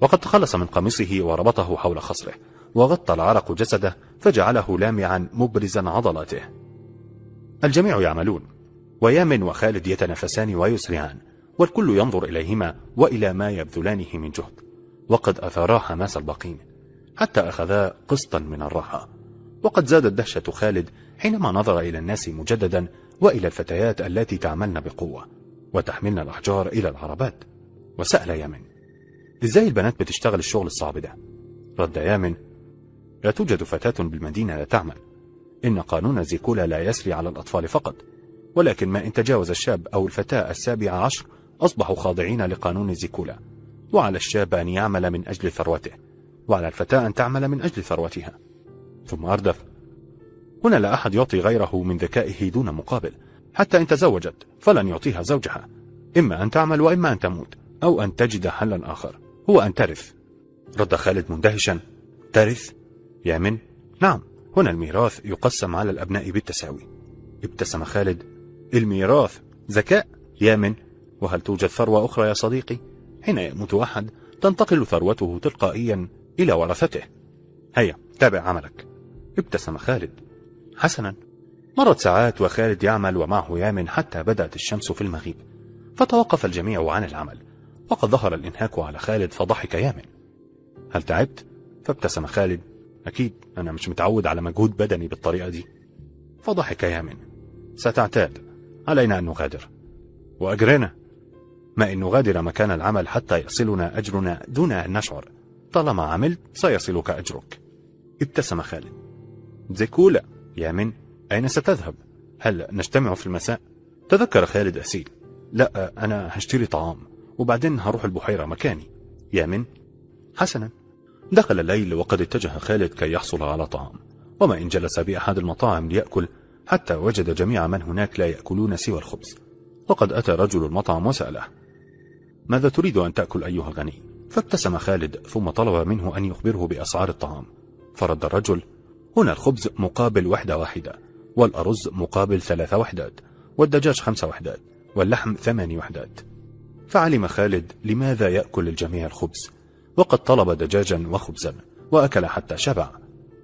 وقد تخلص من قميصه وربطه حول خصره. وغطى العرق جسده فجعله لامعا مبرزا عضلاته. الجميع يعملون ويامن وخالد يتنافسان ويسرعان والكل ينظر إليهما وإلى ما يبذلانه من جهد. وقد أثارا حماس الباقين حتى أخذا قسطا من الراحة. وقد زادت دهشة خالد حينما نظر إلى الناس مجددا وإلى الفتيات التي تعملن بقوة وتحملن الأحجار إلى العربات. وسأل يامن إزاي البنات بتشتغل الشغل الصعب ده؟ رد يامن لا توجد فتاة بالمدينة لا تعمل. إن قانون زيكولا لا يسري على الأطفال فقط. ولكن ما إن تجاوز الشاب أو الفتاة السابعة عشر أصبحوا خاضعين لقانون زيكولا. وعلى الشاب أن يعمل من أجل ثروته. وعلى الفتاة أن تعمل من أجل ثروتها. ثم أردف. هنا لا أحد يعطي غيره من ذكائه دون مقابل. حتى إن تزوجت فلن يعطيها زوجها. إما أن تعمل وإما أن تموت أو أن تجد حلا آخر. هو أن ترث. رد خالد مندهشا. ترث؟ يا من؟ نعم هنا الميراث يقسم على الأبناء بالتساوي. ابتسم خالد الميراث ذكاء يا من؟ وهل توجد ثروة أخرى يا صديقي؟ حين يموت أحد تنتقل ثروته تلقائيا إلى ورثته. هيا تابع عملك. ابتسم خالد. حسنا. مرت ساعات وخالد يعمل ومعه يامن حتى بدأت الشمس في المغيب. فتوقف الجميع عن العمل. وقد ظهر الإنهاك على خالد فضحك يامن هل تعبت؟ فابتسم خالد. أكيد أنا مش متعود على مجهود بدني بالطريقة دي. فضحك يامن ستعتاد. علينا أن نغادر. وأجرنا. ما إن نغادر مكان العمل حتى يصلنا أجرنا دون أن نشعر. طالما عملت سيصلك أجرك. ابتسم خالد. زيكولا يامن أين ستذهب؟ هل نجتمع في المساء؟ تذكر خالد أسيل. لا أنا هشتري طعام وبعدين هروح البحيرة مكاني. يامن حسنا. دخل الليل وقد اتجه خالد كي يحصل على طعام. وما إن جلس بأحد المطاعم ليأكل حتى وجد جميع من هناك لا يأكلون سوى الخبز. وقد أتى رجل المطعم وسأله ماذا تريد أن تأكل أيها الغني؟ فابتسم خالد ثم طلب منه أن يخبره بأسعار الطعام. فرد الرجل هنا الخبز مقابل وحدة واحدة والأرز مقابل ثلاثة وحدات والدجاج خمسة وحدات واللحم ثماني وحدات. فعلم خالد لماذا يأكل الجميع الخبز؟ وقد طلب دجاجا وخبزا وأكل حتى شبع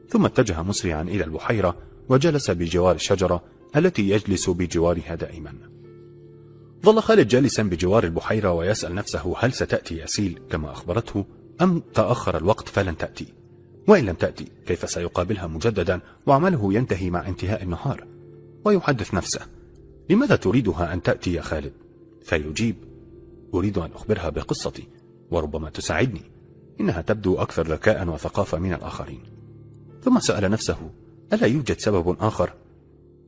ثم اتجه مسرعا إلى البحيرة وجلس بجوار الشجرة التي يجلس بجوارها دائما. ظل خالد جالسا بجوار البحيرة ويسأل نفسه هل ستأتي ياسيل كما أخبرته أم تأخر الوقت فلن تأتي؟ وإن لم تأتي كيف سيقابلها مجددا وعمله ينتهي مع انتهاء النهار؟ ويحدث نفسه لماذا تريدها أن تأتي يا خالد؟ فيجيب أريد أن أخبرها بقصتي وربما تساعدني. إنها تبدو أكثر ذكاء وثقافة من الآخرين. ثم سأل نفسه ألا يوجد سبب آخر؟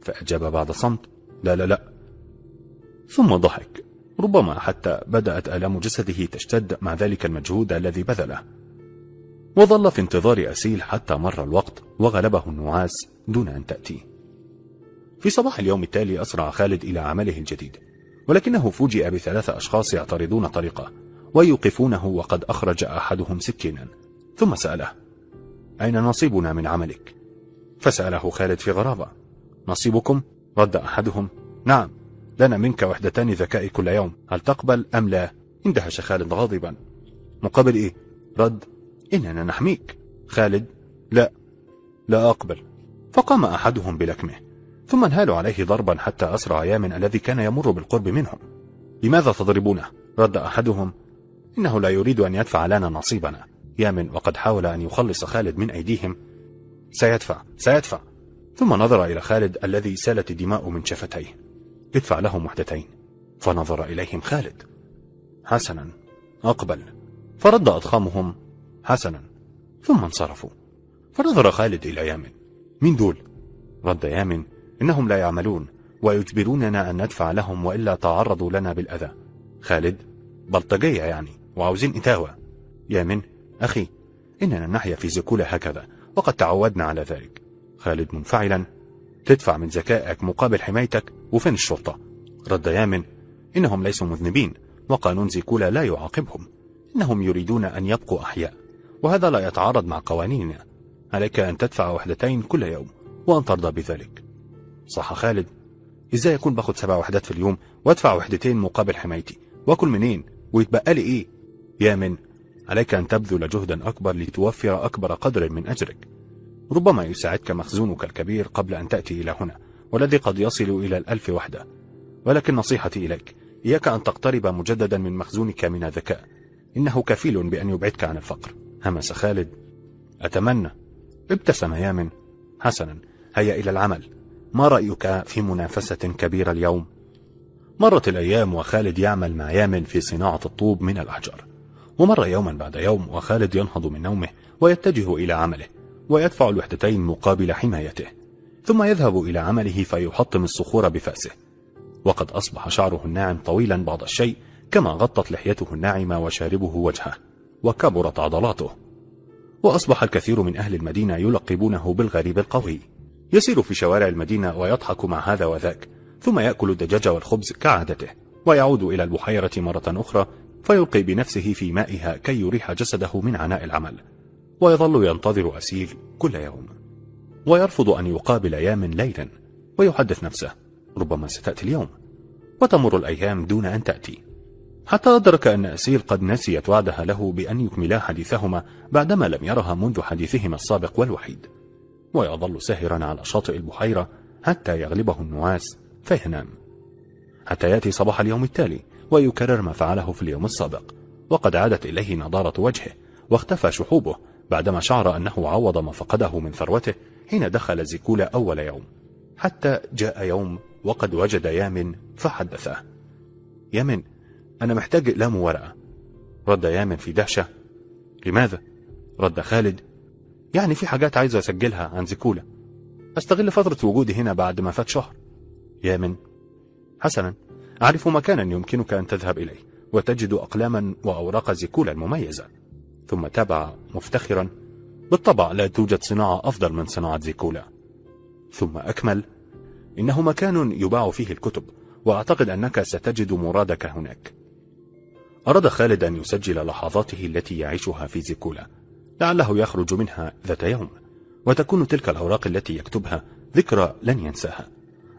فأجاب بعد صمت لا لا لا. ثم ضحك. ربما حتى بدأت آلام جسده تشتد مع ذلك المجهود الذي بذله. وظل في انتظار أسيل حتى مر الوقت وغلبه النعاس دون أن تأتي. في صباح اليوم التالي أسرع خالد إلى عمله الجديد ولكنه فوجئ بثلاثة أشخاص يعترضون طريقه. ويوقفونه وقد أخرج أحدهم سكينا ثم سأله أين نصيبنا من عملك؟ فسأله خالد في غرابة نصيبكم؟ رد أحدهم نعم لنا منك وحدتان ذكاء كل يوم هل تقبل أم لا؟ اندهش خالد غاضبا مقابل إيه؟ رد إننا نحميك خالد لا لا أقبل فقام أحدهم بلكمه ثم انهالوا عليه ضربا حتى أسرع يامن الذي كان يمر بالقرب منهم لماذا تضربونه؟ رد أحدهم إنه لا يريد أن يدفع لنا نصيبنا. يامن وقد حاول أن يخلص خالد من أيديهم. سيدفع سيدفع. ثم نظر إلى خالد الذي سالت الدماء من شفتيه. ادفع لهم وحدتين. فنظر إليهم خالد. حسنا أقبل. فرد أضخامهم. حسنا. ثم انصرفوا. فنظر خالد إلى يامن. من دول؟ رد يامن. إنهم لا يعملون ويجبروننا أن ندفع لهم وإلا تعرضوا لنا بالأذى. خالد بلطجية يعني. وعاوزين إتاوة. يامن أخي إننا نحيا في زكولة هكذا وقد تعودنا على ذلك. خالد منفعلا تدفع من ذكائك مقابل حمايتك وفين الشرطة. رد يامن إنهم ليسوا مذنبين وقانون زيكولا لا يعاقبهم. إنهم يريدون أن يبقوا أحياء وهذا لا يتعارض مع قوانيننا. عليك أن تدفع وحدتين كل يوم وأن ترضى بذلك. صح خالد إزاي أكون باخد سبع وحدات في اليوم وأدفع وحدتين مقابل حمايتي؟ وأكل منين؟ ويتبقى لي إيه؟ يامن عليك أن تبذل جهدا أكبر لتوفر أكبر قدر من أجرك. ربما يساعدك مخزونك الكبير قبل أن تأتي إلى هنا والذي قد يصل إلى الألف وحدة. ولكن نصيحتي إليك إياك أن تقترب مجددا من مخزونك من الذكاء. إنه كفيل بأن يبعدك عن الفقر. همس خالد. أتمنى. ابتسم يامن حسنا. هيا إلى العمل. ما رأيك في منافسة كبيرة اليوم؟ مرت الأيام وخالد يعمل مع يامن في صناعة الطوب من الأحجار. ومر يوما بعد يوم وخالد ينهض من نومه ويتجه إلى عمله ويدفع الوحدتين مقابل حمايته ثم يذهب إلى عمله فيحطم الصخور بفأسه. وقد أصبح شعره الناعم طويلا بعض الشيء كما غطت لحيته الناعمة وشاربه وجهه وكبرت عضلاته. وأصبح الكثير من أهل المدينة يلقبونه بالغريب القوي. يسير في شوارع المدينة ويضحك مع هذا وذاك ثم يأكل الدجاج والخبز كعادته ويعود إلى البحيرة مرة أخرى فيلقي بنفسه في مائها كي يريح جسده من عناء العمل ويظل ينتظر أسيل كل يوم. ويرفض أن يقابل يام ليلا ويحدث نفسه ربما ستأتي اليوم وتمر الأيام دون أن تأتي. حتى أدرك أن أسيل قد نسيت وعدها له بأن يكملا حديثهما بعدما لم يرها منذ حديثهما السابق والوحيد. ويظل ساهرا على شاطئ البحيرة حتى يغلبه النعاس فينام. حتى يأتي صباح اليوم التالي ويكرر ما فعله في اليوم السابق. وقد عادت إليه نضارة وجهه واختفى شحوبه بعدما شعر أنه عوض ما فقده من ثروته حين دخل زيكولا أول يوم. حتى جاء يوم وقد وجد يامن فحدثه. يامن أنا محتاج إقلام ورقة رد يامن في دهشة. لماذا؟ رد خالد. يعني في حاجات عايز أسجلها عن زيكولا. أستغل فترة وجودي هنا بعد ما فات شهر. يامن. حسنا أعرف مكانا يمكنك أن تذهب إليه وتجد أقلاما وأوراق زيكولا المميزة ثم تابع مفتخرا بالطبع لا توجد صناعة أفضل من صناعة زيكولا. ثم أكمل إنه مكان يباع فيه الكتب وأعتقد أنك ستجد مرادك هناك. أراد خالد أن يسجل لحظاته التي يعيشها في زيكولا لعله يخرج منها ذات يوم وتكون تلك الأوراق التي يكتبها ذكرى لن ينساها.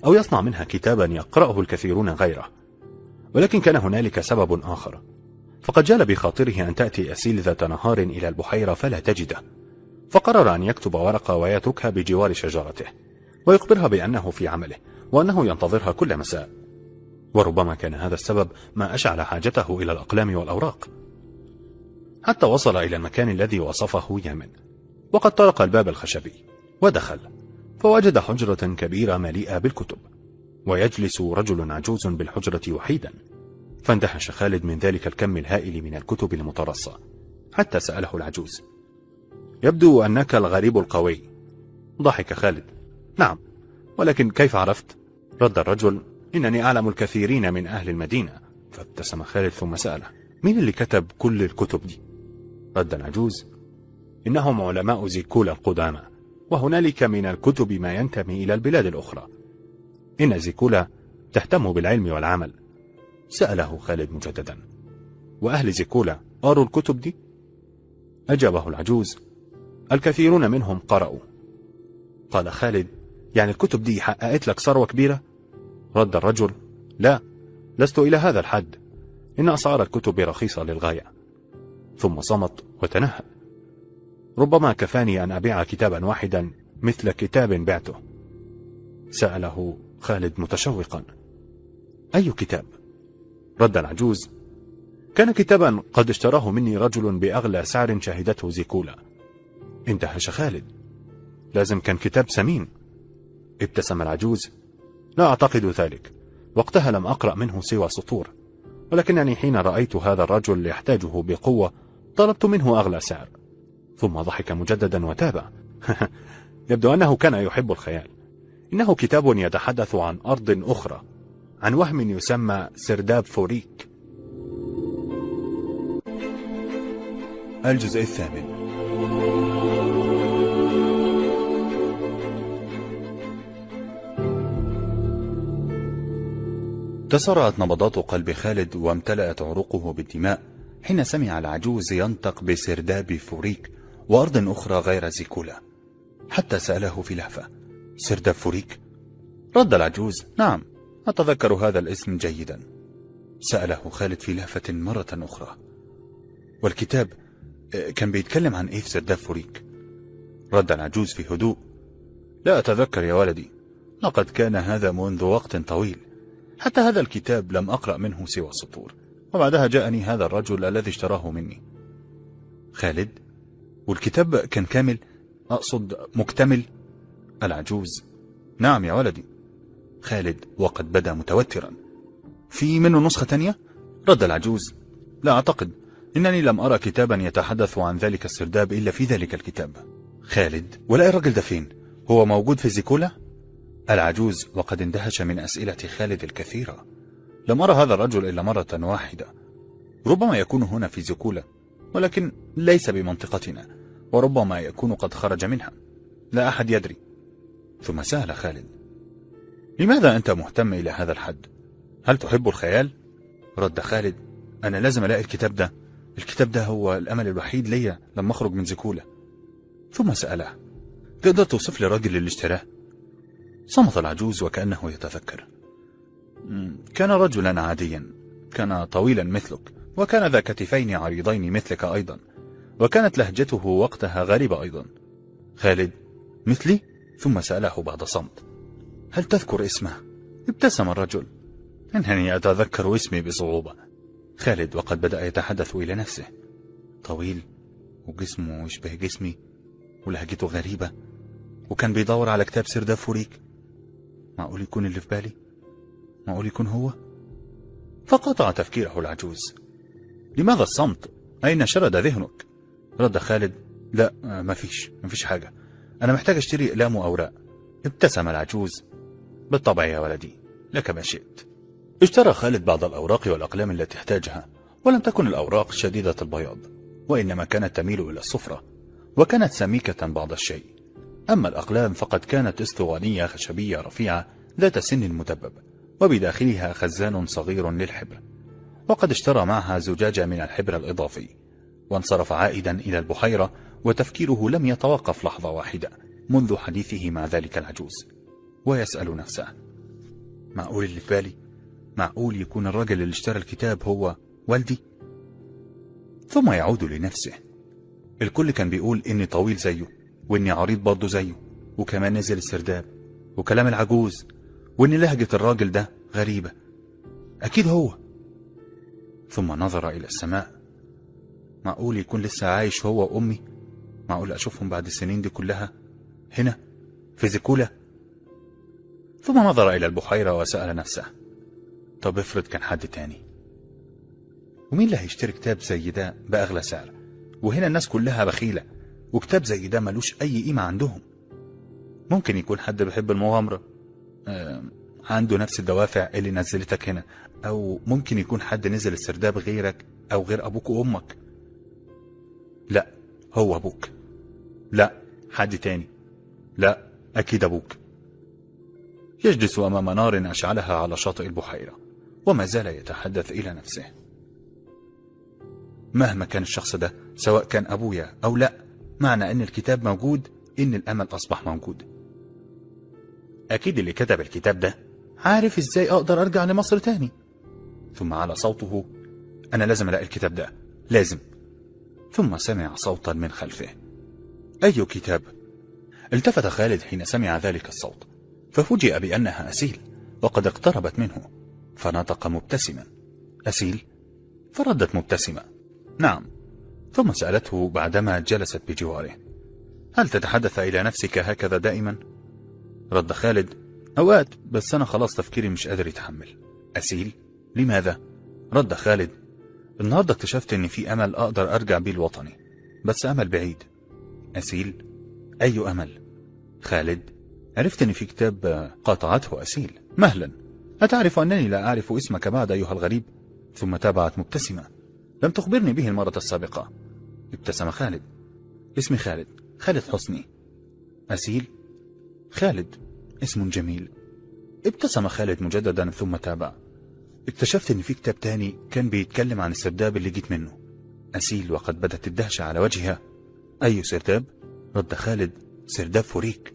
أو يصنع منها كتابا يقرأه الكثيرون غيره. ولكن كان هنالك سبب آخر. فقد جال بخاطره أن تأتي أسيل ذات نهار إلى البحيرة فلا تجده. فقرر أن يكتب ورقة ويتركها بجوار شجرته ويخبرها بأنه في عمله وأنه ينتظرها كل مساء. وربما كان هذا السبب ما أشعل حاجته إلى الأقلام والأوراق. حتى وصل إلى المكان الذي وصفه يامن وقد طرق الباب الخشبي ودخل. فوجد حجرة كبيرة مليئة بالكتب ويجلس رجل عجوز بالحجرة وحيدا. فاندهش خالد من ذلك الكم الهائل من الكتب المترصة حتى سأله العجوز. يبدو أنك الغريب القوي. ضحك خالد. نعم ولكن كيف عرفت؟ رد الرجل. إنني أعلم الكثيرين من أهل المدينة. فابتسم خالد ثم سأله مين اللي كتب كل الكتب دي؟ رد العجوز. إنهم علماء زيكولا القدامى. وهنالك من الكتب ما ينتمي إلى البلاد الأخرى. إن زيكولا تهتم بالعلم والعمل. سأله خالد مجددا. وأهل زيكولا قروا الكتب دي؟ أجابه العجوز. الكثيرون منهم قرأوا. قال خالد يعني الكتب دي حققت لك ثروة كبيرة؟ رد الرجل لا لست إلى هذا الحد. إن أسعار الكتب رخيصة للغاية. ثم صمت وتنهد ربما كفاني أن أبيع كتابا واحدا مثل كتاب بعته. سأله خالد متشوقا. أي كتاب؟ رد العجوز. كان كتابا قد اشتراه مني رجل بأغلى سعر شهدته زيكولا. اندهش خالد. لازم كان كتاب سمين. ابتسم العجوز. لا أعتقد ذلك. وقتها لم أقرأ منه سوى سطور. ولكنني حين رأيت هذا الرجل يحتاجه بقوة طلبت منه أغلى سعر. ثم ضحك مجددا وتابع [LAUGHS] يبدو أنه كان يحب الخيال. إنه كتاب يتحدث عن أرض أخرى عن وهم يسمى سرداب فوريك. الجزء الثامن. تسارعت نبضات قلب خالد وامتلأت عروقه بالدماء حين سمع العجوز ينطق بسرداب فوريك. وأرض أخرى غير زيكولا. حتى سأله في لهفة. سرداب فوريك رد العجوز نعم أتذكر هذا الاسم جيدا. سأله خالد في لهفة مرة أخرى. والكتاب كان بيتكلم عن إيه في سرداب فوريك رد العجوز في هدوء. لا أتذكر يا ولدي. لقد كان هذا منذ وقت طويل. حتى هذا الكتاب لم أقرأ منه سوى سطور وبعدها جاءني هذا الرجل الذي اشتراه مني. خالد والكتاب كان كامل؟ أقصد مكتمل؟ العجوز. نعم يا ولدي. خالد وقد بدا متوترا. في منه نسخة تانية؟ رد العجوز. لا أعتقد. إنني لم أرى كتابا يتحدث عن ذلك السرداب إلا في ذلك الكتاب. خالد ولا الرجل ده فين؟ هو موجود في زيكولا؟ العجوز وقد اندهش من أسئلة خالد الكثيرة. لم أرى هذا الرجل إلا مرة واحدة. ربما يكون هنا في زيكولا ولكن ليس بمنطقتنا. وربما يكون قد خرج منها. لا أحد يدري. ثم سأل خالد. لماذا أنت مهتم إلى هذا الحد؟ هل تحب الخيال؟ رد خالد. أنا لازم ألاقي الكتاب ده. الكتاب ده هو الأمل الوحيد ليا. لما أخرج من زيكولا ثم سأله. تقدر توصف لي الراجل اللي اشتراه؟ صمت العجوز وكأنه يتفكر. كان رجلا عاديا. كان طويلا مثلك. وكان ذا كتفين عريضين مثلك أيضا. وكانت لهجته وقتها غريبة أيضا. خالد مثلي؟ ثم سأله بعد صمت. هل تذكر اسمه؟ ابتسم الرجل. إنني أتذكر اسمي بصعوبة. خالد وقد بدأ يتحدث إلى نفسه. طويل وجسمه يشبه جسمي ولهجته غريبة. وكان بيدور على كتاب سرداب فوريك معقول يكون اللي في بالي؟ معقول يكون هو؟ فقطع تفكيره العجوز. لماذا الصمت أين شرد ذهنك؟ رد خالد لا ما فيش ما فيش حاجة. أنا محتاج أشتري إقلام وأوراق. ابتسم العجوز. بالطبع يا ولدي لك ما شئت. اشترى خالد بعض الأوراق والأقلام التي احتاجها ولم تكن الأوراق شديدة البياض وإنما كانت تميل إلى الصفرة وكانت سميكة بعض الشيء. أما الأقلام فقد كانت اسطوانية خشبية رفيعة ذات سن مدبب وبداخلها خزان صغير للحبر. وقد اشترى معها زجاجة من الحبر الإضافي. وانصرف عائدا إلى البحيرة وتفكيره لم يتوقف لحظة واحدة منذ حديثه مع ذلك العجوز. ويسأل نفسه معقول اللي في بالي؟ معقول يكون الرجل اللي اشترى الكتاب هو والدي؟ ثم يعود لنفسه الكل كان بيقول إني طويل زيه وإني عريض برضه زيه وكمان نزل السرداب وكلام العجوز وإن لهجة الراجل ده غريبة. أكيد هو. ثم نظر إلى السماء معقول يكون لسه عايش هو وأمي؟ معقول أشوفهم بعد السنين دي كلها؟ هنا؟ في زيكولا؟ ثم نظر إلى البحيرة وسأل نفسه طب افرض كان حد تاني؟ ومين اللي هيشتري كتاب زي ده بأغلى سعر؟ وهنا الناس كلها بخيلة وكتاب زي ده ملوش أي قيمة عندهم. ممكن يكون حد بيحب المغامرة. آه، عنده نفس الدوافع اللي نزلتك هنا أو ممكن يكون حد نزل السرداب غيرك أو غير أبوك وأمك. هو أبوك. لا حد تاني. لا أكيد أبوك. يجلس أمام نار أشعلها على شاطئ البحيرة وما زال يتحدث إلى نفسه. مهما كان الشخص ده سواء كان أبويا أو لا معنى أن الكتاب موجود إن الأمل أصبح موجود. أكيد اللي كتب الكتاب ده عارف إزاي أقدر أرجع لمصر تاني. ثم على صوته أنا لازم ألاقي الكتاب ده. لازم. ثم سمع صوتا من خلفه أي كتاب؟ التفت خالد حين سمع ذلك الصوت ففوجئ بأنها أسيل وقد اقتربت منه فنطق مبتسما أسيل؟ فردت مبتسمة نعم ثم سألته بعدما جلست بجواره هل تتحدث إلى نفسك هكذا دائما؟ رد خالد أوقات بس أنا خلاص تفكيري مش قادر يتحمل أسيل؟ لماذا؟ رد خالد النهاردة اكتشفت إن في أمل أقدر أرجع بيه الوطني بس أمل بعيد. أسيل؟ أي أمل؟ خالد؟ عرفت أن في كتاب قاطعته أسيل. مهلا. أتعرف أنني لا أعرف اسمك بعد أيها الغريب. ثم تابعت مبتسمة. لم تخبرني به المرة السابقة. ابتسم خالد. اسمي خالد. خالد حسني. أسيل. خالد. اسم جميل. ابتسم خالد مجددا ثم تابع. اكتشفت إن في كتاب تاني كان بيتكلم عن السرداب اللي جيت منه. أسيل وقد بدت الدهشة على وجهها. أي سرداب؟ رد خالد. سرداب فوريك.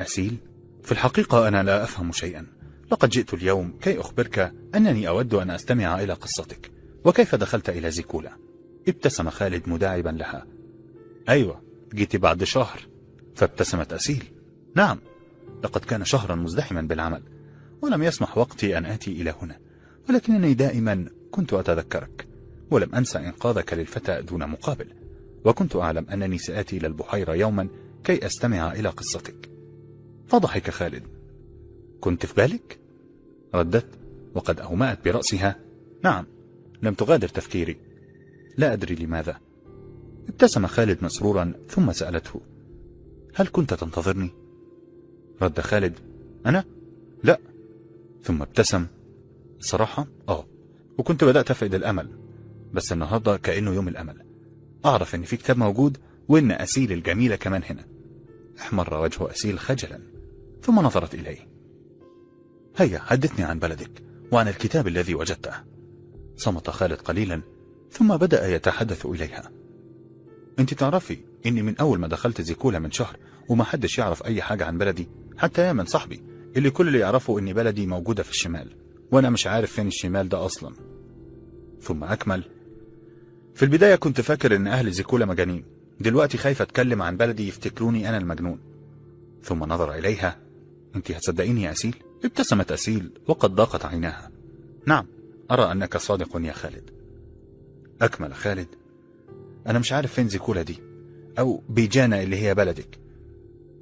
أسيل؟ في الحقيقة أنا لا أفهم شيئا. لقد جئت اليوم كي أخبرك أنني أود أن أستمع إلى قصتك. وكيف دخلت إلى زيكولا؟ ابتسم خالد مداعبا لها. أيوة جيت بعد شهر. فابتسمت أسيل. نعم لقد كان شهرا مزدحما بالعمل. ولم يسمح وقتي أن آتي إلى هنا. ولكنني دائما كنت أتذكرك ولم أنسى إنقاذك للفتى دون مقابل وكنت أعلم أنني سآتي إلى البحيرة يوما كي أستمع إلى قصتك. فضحك خالد. كنت في بالك؟ ردت وقد أومأت برأسها. نعم لم تغادر تفكيري. لا أدري لماذا. ابتسم خالد مسرورا ثم سألته. هل كنت تنتظرني؟ رد خالد. أنا؟ لا. ثم ابتسم صراحة؟ آه. وكنت بدأت أفقد الأمل. بس النهاردة كأنه يوم الأمل. أعرف إن في كتاب موجود وإن أسيل الجميلة كمان هنا. أحمر وجه أسيل خجلا. ثم نظرت إليه. هيا حدثني عن بلدك وعن الكتاب الذي وجدته. صمت خالد قليلا ثم بدأ يتحدث إليها. أنت تعرفي إني من أول ما دخلت زيكولا من شهر وما حدش يعرف أي حاجة عن بلدي حتى يا من صاحبي اللي كل اللي يعرفه إن بلدي موجودة في الشمال. وأنا مش عارف فين الشمال ده أصلا. ثم أكمل. في البداية كنت فاكر إن أهل زيكولا مجانين. دلوقتي خايف أتكلم عن بلدي يفتكروني أنا المجنون. ثم نظر إليها. أنت هتصدقيني يا أسيل؟ ابتسمت أسيل وقد ضاقت عيناها. نعم أرى أنك صادق يا خالد. أكمل خالد. أنا مش عارف فين زيكولا دي أو بيجانا اللي هي بلدك.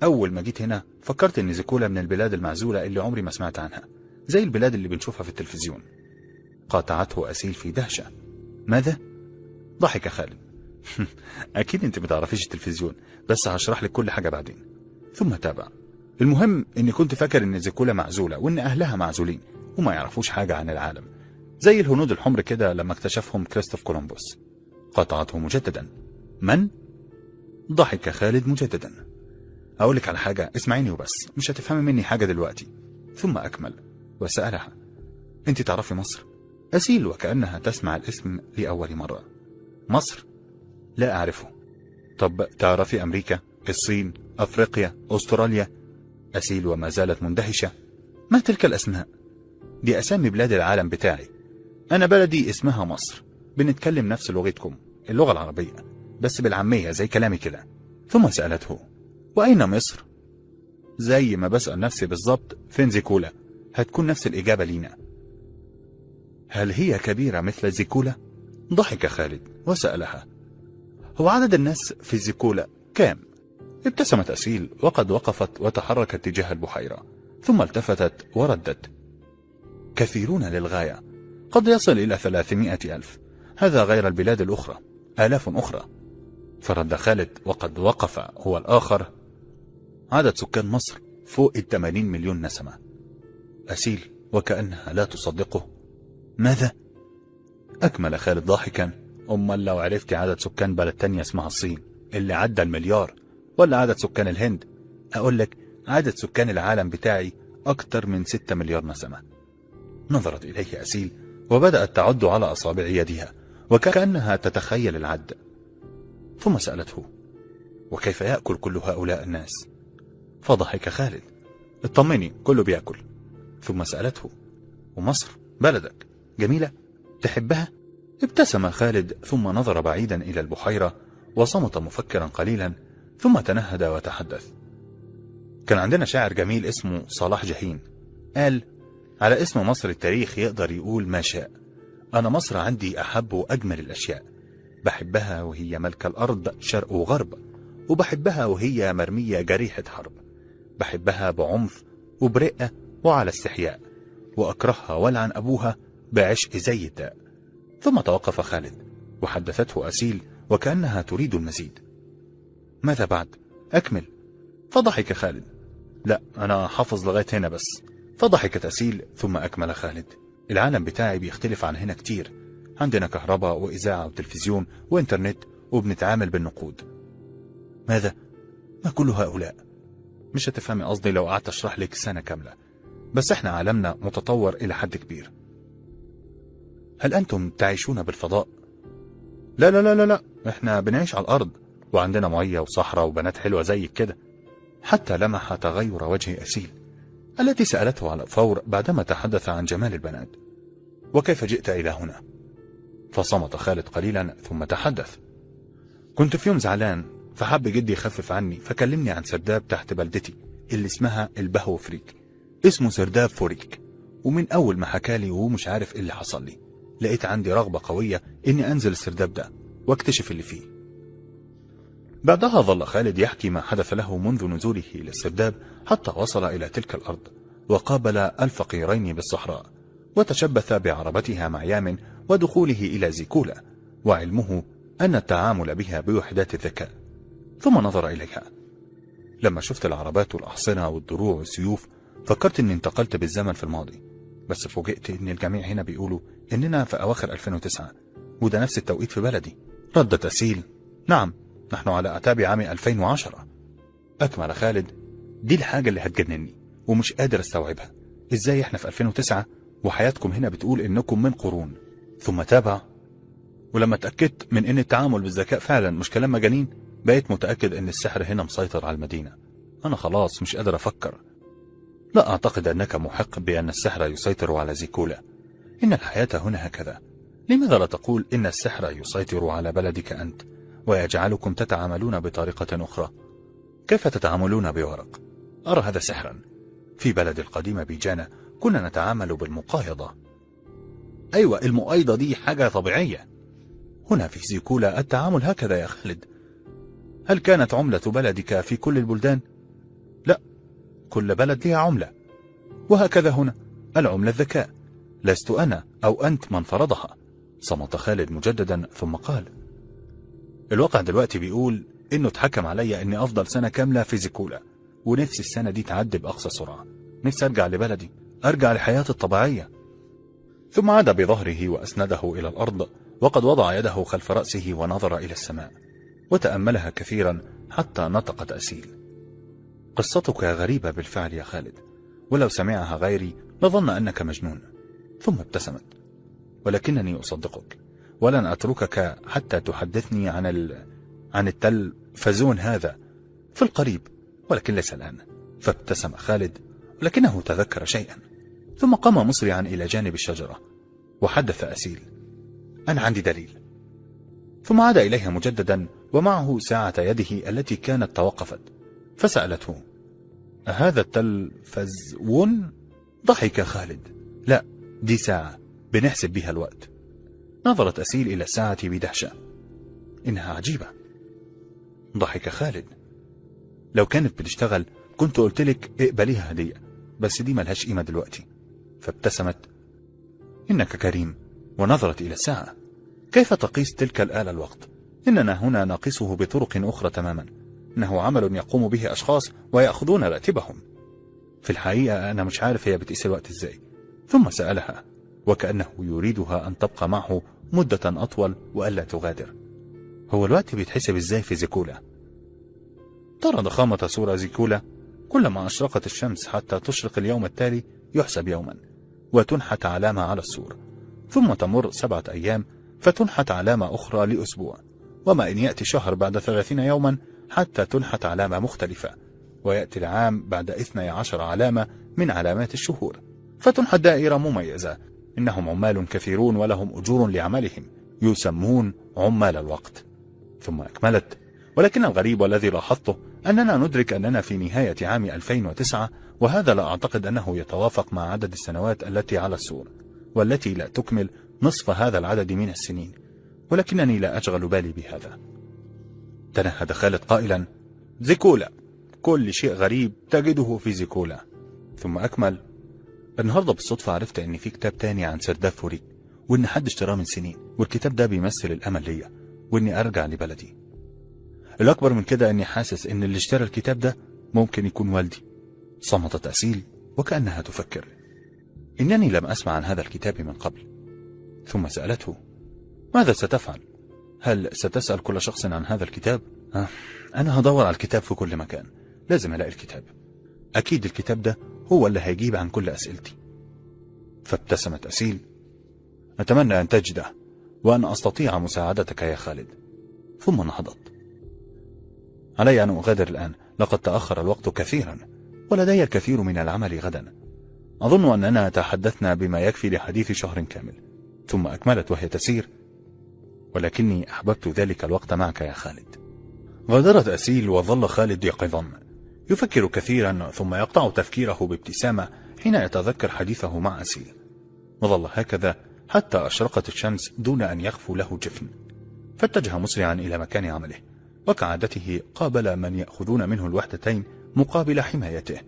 أول ما جيت هنا فكرت إن زيكولا من البلاد المعزولة اللي عمري ما سمعت عنها. زي البلاد اللي بنشوفها في التلفزيون. قاطعته أسيل في دهشة. ماذا؟ ضحك خالد. [LAUGHS] أكيد أنت بتعرفيش التلفزيون بس هشرح لك كل حاجة بعدين. ثم تابع. المهم إني كنت فاكر إن زيكولا معزولة وإن أهلها معزولين وما يعرفوش حاجة عن العالم. زي الهنود الحمر كده لما اكتشفهم كريستوف كولومبوس. قاطعته مجددا. من؟ ضحك خالد مجددا. أقول لك على حاجة اسمعيني وبس مش هتفهمي مني حاجة دلوقتي. ثم أكمل. وسألها أنت تعرفي مصر؟ أسيل وكأنها تسمع الاسم لأول مرة مصر؟ لا أعرفه طب تعرفي أمريكا؟ الصين؟ أفريقيا؟ أستراليا؟ أسيل وما زالت مندهشة ما تلك الأسماء؟ دي أسامي بلاد العالم بتاعي أنا بلدي اسمها مصر بنتكلم نفس لغتكم اللغة العربية بس بالعامية زي كلامي كده ثم سألته وأين مصر؟ زي ما بسأل نفسي بالظبط فين زيكولا هتكون نفس الإجابة لينا. هل هي كبيرة مثل زيكولا؟ ضحك خالد وسألها. هو عدد الناس في زيكولا كام؟ ابتسمت أسيل وقد وقفت وتحركت تجاه البحيرة ثم التفتت وردت. كثيرون للغاية. قد يصل إلى ثلاثمائة ألف. هذا غير البلاد الأخرى. آلاف أخرى. فرد خالد وقد وقف هو الآخر. عدد سكان مصر فوق الثمانين مليون نسمة. أسيل وكأنها لا تصدقه. ماذا؟ أكمل خالد ضاحكا. أمال لو عرفتي عدد سكان بلد تانية اسمها الصين اللي عدى المليار ولا عدد سكان الهند. أقول لك عدد سكان العالم بتاعي أكتر من ستة مليار نسمة. نظرت إليه أسيل وبدأت تعد على أصابع يدها وكأنها تتخيل العد. ثم سألته وكيف يأكل كل هؤلاء الناس؟ فضحك خالد. اطمني كله بيأكل. ثم سألته ومصر بلدك جميلة؟ تحبها؟ ابتسم خالد ثم نظر بعيدا إلى البحيرة وصمت مفكرا قليلا ثم تنهد وتحدث. كان عندنا شاعر جميل اسمه صلاح جاهين قال على اسم مصر التاريخ يقدر يقول ما شاء. أنا مصر عندي أحب وأجمل الأشياء. بحبها وهي ملك الأرض شرق وغرب. وبحبها وهي مرمية جريحة حرب. بحبها بعنف وبرقة وعلى استحياء وأكرهها ولعن أبوها بعشق زي الداء ثم توقف خالد وحدثته أسيل وكأنها تريد المزيد. ماذا بعد؟ أكمل. فضحك خالد. لا أنا حافظ لغاية هنا بس. فضحكت أسيل ثم أكمل خالد. العالم بتاعي بيختلف عن هنا كتير. عندنا كهرباء وإذاعة وتلفزيون وإنترنت وبنتعامل بالنقود. ماذا؟ ما كل هؤلاء؟ مش هتفهمي قصدي لو قعدت أشرح لك سنة كاملة. بس إحنا عالمنا متطور إلى حد كبير. هل أنتم تعيشون بالفضاء؟ لا لا لا لا لا. إحنا بنعيش على الأرض وعندنا مية وصحراء وبنات حلوة زيك كده. حتى لمح تغير وجه أسيل التي سألته على الفور بعدما تحدث عن جمال البنات. وكيف جئت إلى هنا؟ فصمت خالد قليلا ثم تحدث. كنت في يوم زعلان فحب جدي يخفف عني فكلمني عن سرداب تحت بلدتي اللي اسمها البهو فريك. اسمه سرداب فوريك. ومن أول ما حكالي وهو مش عارف إيه اللي حصل لي لقيت عندي رغبة قوية إني أنزل السرداب ده وأكتشف اللي فيه. بعدها ظل خالد يحكي ما حدث له منذ نزوله إلى السرداب حتى وصل إلى تلك الأرض وقابل الفقيرين بالصحراء وتشبث بعربتها مع يامن ودخوله إلى زيكولا وعلمه أن التعامل بها بوحدات الذكاء. ثم نظر إليها. لما شفت العربات والأحصنة والدروع والسيوف فكرت أني انتقلت بالزمن في الماضي بس فوجئت أن الجميع هنا بيقولوا إننا في أواخر 2009 وده نفس التوقيت في بلدي. ردت أسيل نعم نحن على أعتاب عام 2010 أكمل خالد دي الحاجة اللي هتجنني ومش قادر أستوعبها. إزاي إحنا في 2009 وحياتكم هنا بتقول إنكم من قرون؟ ثم تابع. ولما اتأكدت من إن التعامل بالذكاء فعلا مش كلام مجانين بقيت متأكد إن السحر هنا مسيطر على المدينة. أنا خلاص مش قادر أفكر. لا أعتقد أنك محق بأن السحر يسيطر على زيكولا. إن الحياة هنا هكذا. لماذا لا تقول إن السحر يسيطر على بلدك أنت ويجعلكم تتعاملون بطريقة أخرى؟ كيف تتعاملون بورق؟ أرى هذا سحرا. في بلد القديم بيجانا كنا نتعامل بالمقايضة. أيوة المؤايضة دي حاجة طبيعية. هنا في زيكولا التعامل هكذا يا خالد. هل كانت عملة بلدك في كل البلدان؟ كل بلد لها عملة. وهكذا هنا العملة الذكاء. لست أنا أو أنت من فرضها صمت خالد مجددا ثم قال الواقع دلوقتي بيقول إنه اتحكم عليا إني أفضل سنة كاملة في زيكولا ونفسي السنة دي تعدي بأقصى سرعة. نفسي أرجع لبلدي أرجع لحياتي الطبيعية. ثم عاد بظهره وأسنده إلى الأرض وقد وضع يده خلف رأسه ونظر إلى السماء وتأملها كثيرا حتى نطقت أسيل قصتك غريبة بالفعل يا خالد. ولو سمعها غيري لظن أنك مجنون. ثم ابتسمت. ولكنني أصدقك. ولن أتركك حتى تحدثني عن ال... عن التل فزون هذا في القريب ولكن ليس الآن. فابتسم خالد لكنه تذكر شيئا. ثم قام مسرعا إلى جانب الشجرة وحدث أسيل. أنا عندي دليل. ثم عاد إليها مجددا ومعه ساعة يده التي كانت توقفت. فسألته أهذا التلفزون؟ ضحك خالد. لا دي ساعة بنحسب بها الوقت. نظرت أسيل إلى الساعة بدهشة. إنها عجيبة. ضحك خالد. لو كانت بتشتغل كنت قلت لك اقبليها هدية بس دي ملهاش قيمة دلوقتي. فابتسمت. إنك كريم. ونظرت إلى الساعة. كيف تقيس تلك الآلة الوقت؟ إننا هنا نقيسه بطرق أخرى تماما. إنه عمل يقوم به أشخاص ويأخذون راتبهم. في الحقيقة أنا مش عارف هي بتقيس الوقت إزاي. ثم سألها وكأنه يريدها أن تبقى معه مدة أطول وألا تغادر. هو الوقت بيتحسب إزاي في زيكولا؟ ترى ضخامة سور زيكولا كلما أشرقت الشمس حتى تشرق اليوم التالي يحسب يوما وتنحت علامة على السور. ثم تمر سبعة أيام فتنحت علامة أخرى لأسبوع. وما إن يأتي شهر بعد ثلاثين يوما حتى تنحت علامة مختلفة ويأتي العام بعد اثني عشر علامة من علامات الشهور. فتنحت دائرة مميزة إنهم عمال كثيرون ولهم أجور لعملهم يسمون عمال الوقت. ثم أكملت ولكن الغريب والذي لاحظته أننا ندرك أننا في نهاية عام 2009 وهذا لا أعتقد أنه يتوافق مع عدد السنوات التي على السور والتي لا تكمل نصف هذا العدد من السنين. ولكنني لا أشغل بالي بهذا. تنهد خالد قائلا زيكولا كل شيء غريب تجده في زيكولا. ثم أكمل النهاردة بالصدفة عرفت أن في كتاب تاني عن سرداب فوريك وإن حد اشتراه من سنين والكتاب ده بيمثل الأمل ليا وإني أرجع لبلدي. الأكبر من كده إني حاسس إن اللي اشترى الكتاب ده ممكن يكون والدي. صمتت أسيل وكأنها تفكر إنني لم أسمع عن هذا الكتاب من قبل. ثم سألته ماذا ستفعل؟ هل ستسأل كل شخص عن هذا الكتاب؟ آه أنا هدور على الكتاب في كل مكان. لازم ألاقي الكتاب. أكيد الكتاب ده هو اللي هيجيب عن كل أسئلتي. فابتسمت أسيل. أتمنى أن تجده وأن أستطيع مساعدتك يا خالد. ثم نهضت. علي أن أغادر الآن. لقد تأخر الوقت كثيرا ولدي الكثير من العمل غدا. أظن أننا تحدثنا بما يكفي لحديث شهر كامل. ثم أكملت وهي تسير. ولكني أحببت ذلك الوقت معك يا خالد. غادرت أسيل وظل خالد يقظا يفكر كثيرا ثم يقطع تفكيره بابتسامة حين يتذكر حديثه مع أسيل. وظل هكذا حتى أشرقت الشمس دون أن يخفو له جفن. فاتجه مسرعا إلى مكان عمله. وكعادته قابل من يأخذون منه الوحدتين مقابل حمايته.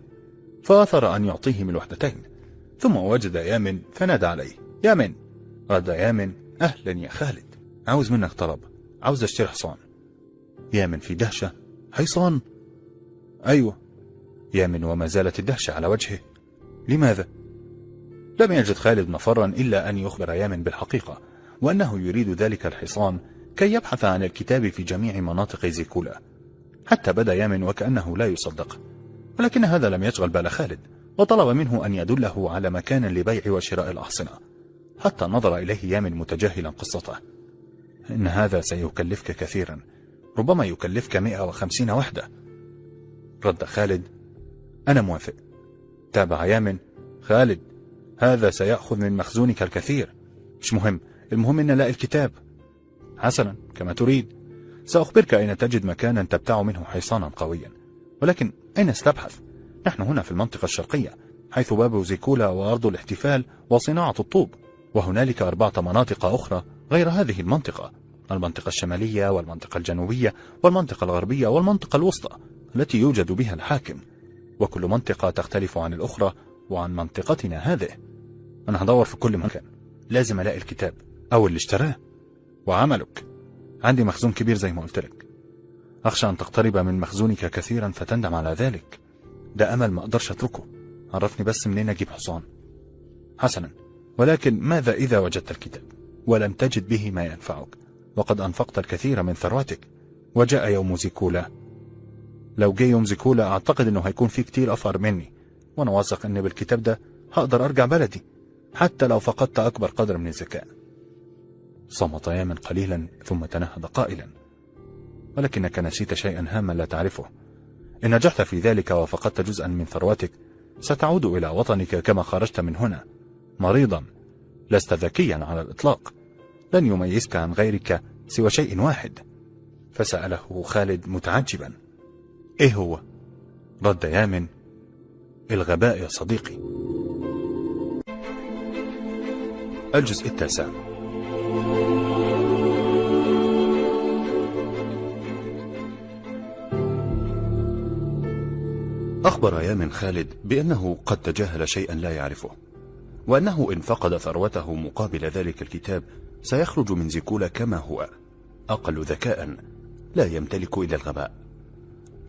فآثر أن يعطيهم الوحدتين. ثم وجد يامن فنادى عليه. يامن رد يامن أهلا يا خالد. عاوز منك طلب. عاوز أشتري حصان. يامن في دهشة حصان أيوة. يامن وما زالت الدهشة على وجهه. لماذا؟ لم يجد خالد مفرا إلا أن يخبر يامن بالحقيقة وأنه يريد ذلك الحصان كي يبحث عن الكتاب في جميع مناطق زيكولا. حتى بدا يامن وكأنه لا يصدق. ولكن هذا لم يشغل بال خالد وطلب منه أن يدله على مكان لبيع وشراء الأحصنة. حتى نظر إليه يامن متجاهلا قصته. إن هذا سيكلفك كثيرا. ربما يكلفك 150 وحدة. رد خالد أنا موافق. تابع يامن خالد هذا سيأخذ من مخزونك الكثير. مش مهم المهم أن لاقي الكتاب. حسنا كما تريد. سأخبرك أين تجد مكانا تبتاع منه حصانا قويا. ولكن أين ستبحث؟ نحن هنا في المنطقة الشرقية حيث باب زيكولا وأرض الاحتفال وصناعة الطوب. وهنالك أربعة مناطق أخرى غير هذه المنطقة. المنطقة الشمالية والمنطقة الجنوبية والمنطقة الغربية والمنطقة الوسطى التي يوجد بها الحاكم. وكل منطقة تختلف عن الأخرى وعن منطقتنا هذه. أنا هدور في كل مكان. لازم ألاقي الكتاب أو اللي اشتراه. وعملك. عندي مخزون كبير زي ما قلت لك. أخشى أن تقترب من مخزونك كثيرا فتندم على ذلك. ده أمل ما أقدرش أتركه. عرفني بس منين أجيب حصان. حسنا. ولكن ماذا إذا وجدت الكتاب؟ ولم تجد به ما ينفعك. وقد أنفقت الكثير من ثروتك وجاء يوم زيكولا. لو جه يوم زيكولا أعتقد أنه هيكون فيه كتير أفقر مني. وأنا واثق أن بالكتاب ده هقدر أرجع بلدي حتى لو فقدت أكبر قدر من الذكاء. صمت يامن قليلا ثم تنهد قائلا. ولكنك نسيت شيئا هاما لا تعرفه. إن نجحت في ذلك وفقدت جزءا من ثروتك ستعود إلى وطنك كما خرجت من هنا. مريضا. لست ذكيا على الإطلاق. لن يميزك عن غيرك سوى شيء واحد. فسأله خالد متعجبا. إيه هو؟ رد يامن. الغباء يا صديقي. الجزء التاسع. أخبر يامن خالد بأنه قد تجاهل شيئا لا يعرفه. وأنه إن فقد ثروته مقابل ذلك الكتاب سيخرج من زيكولا كما هو. أقل ذكاء لا يمتلك إلا الغباء.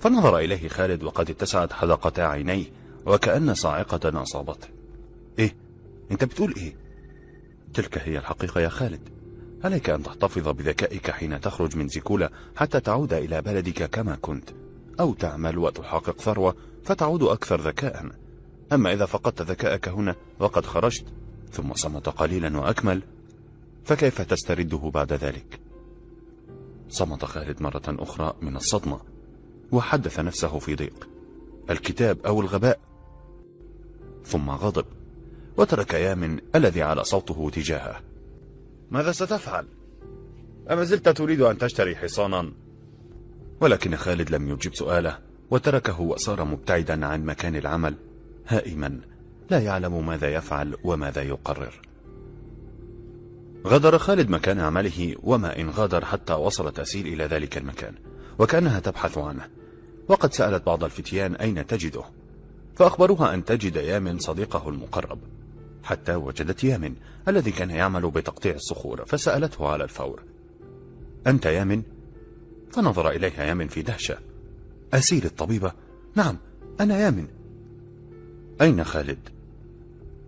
فنظر إليه خالد وقد اتسعت حلقتا عينيه وكأن صاعقة أصابته. إيه؟ أنت بتقول إيه؟ تلك هي الحقيقة يا خالد. عليك أن تحتفظ بذكائك حين تخرج من زيكولا حتى تعود إلى بلدك كما كنت أو تعمل وتحقق ثروة فتعود أكثر ذكاء. أما إذا فقدت ذكاءك هنا وقد خرجت ثم صمت قليلا وأكمل فكيف تسترده بعد ذلك صمت خالد مرة أخرى من الصدمة وحدث نفسه في ضيق الكتاب أو الغباء ثم غضب وترك يامن الذي على صوته تجاهه ماذا ستفعل؟ أما زلت تريد أن تشتري حصانا؟ ولكن خالد لم يجب سؤاله وتركه وصار مبتعدا عن مكان العمل هائما لا يعلم ماذا يفعل وماذا يقرر. غادر خالد مكان عمله وما إن غادر حتى وصلت أسيل إلى ذلك المكان وكأنها تبحث عنه. وقد سألت بعض الفتيان أين تجده فأخبروها أن تجد يامن صديقه المقرب حتى وجدت يامن الذي كان يعمل بتقطيع الصخور فسألته على الفور. أنت يامن؟ فنظر إليها يامن في دهشة. أسيل الطبيبة؟ نعم أنا يامن. أين خالد؟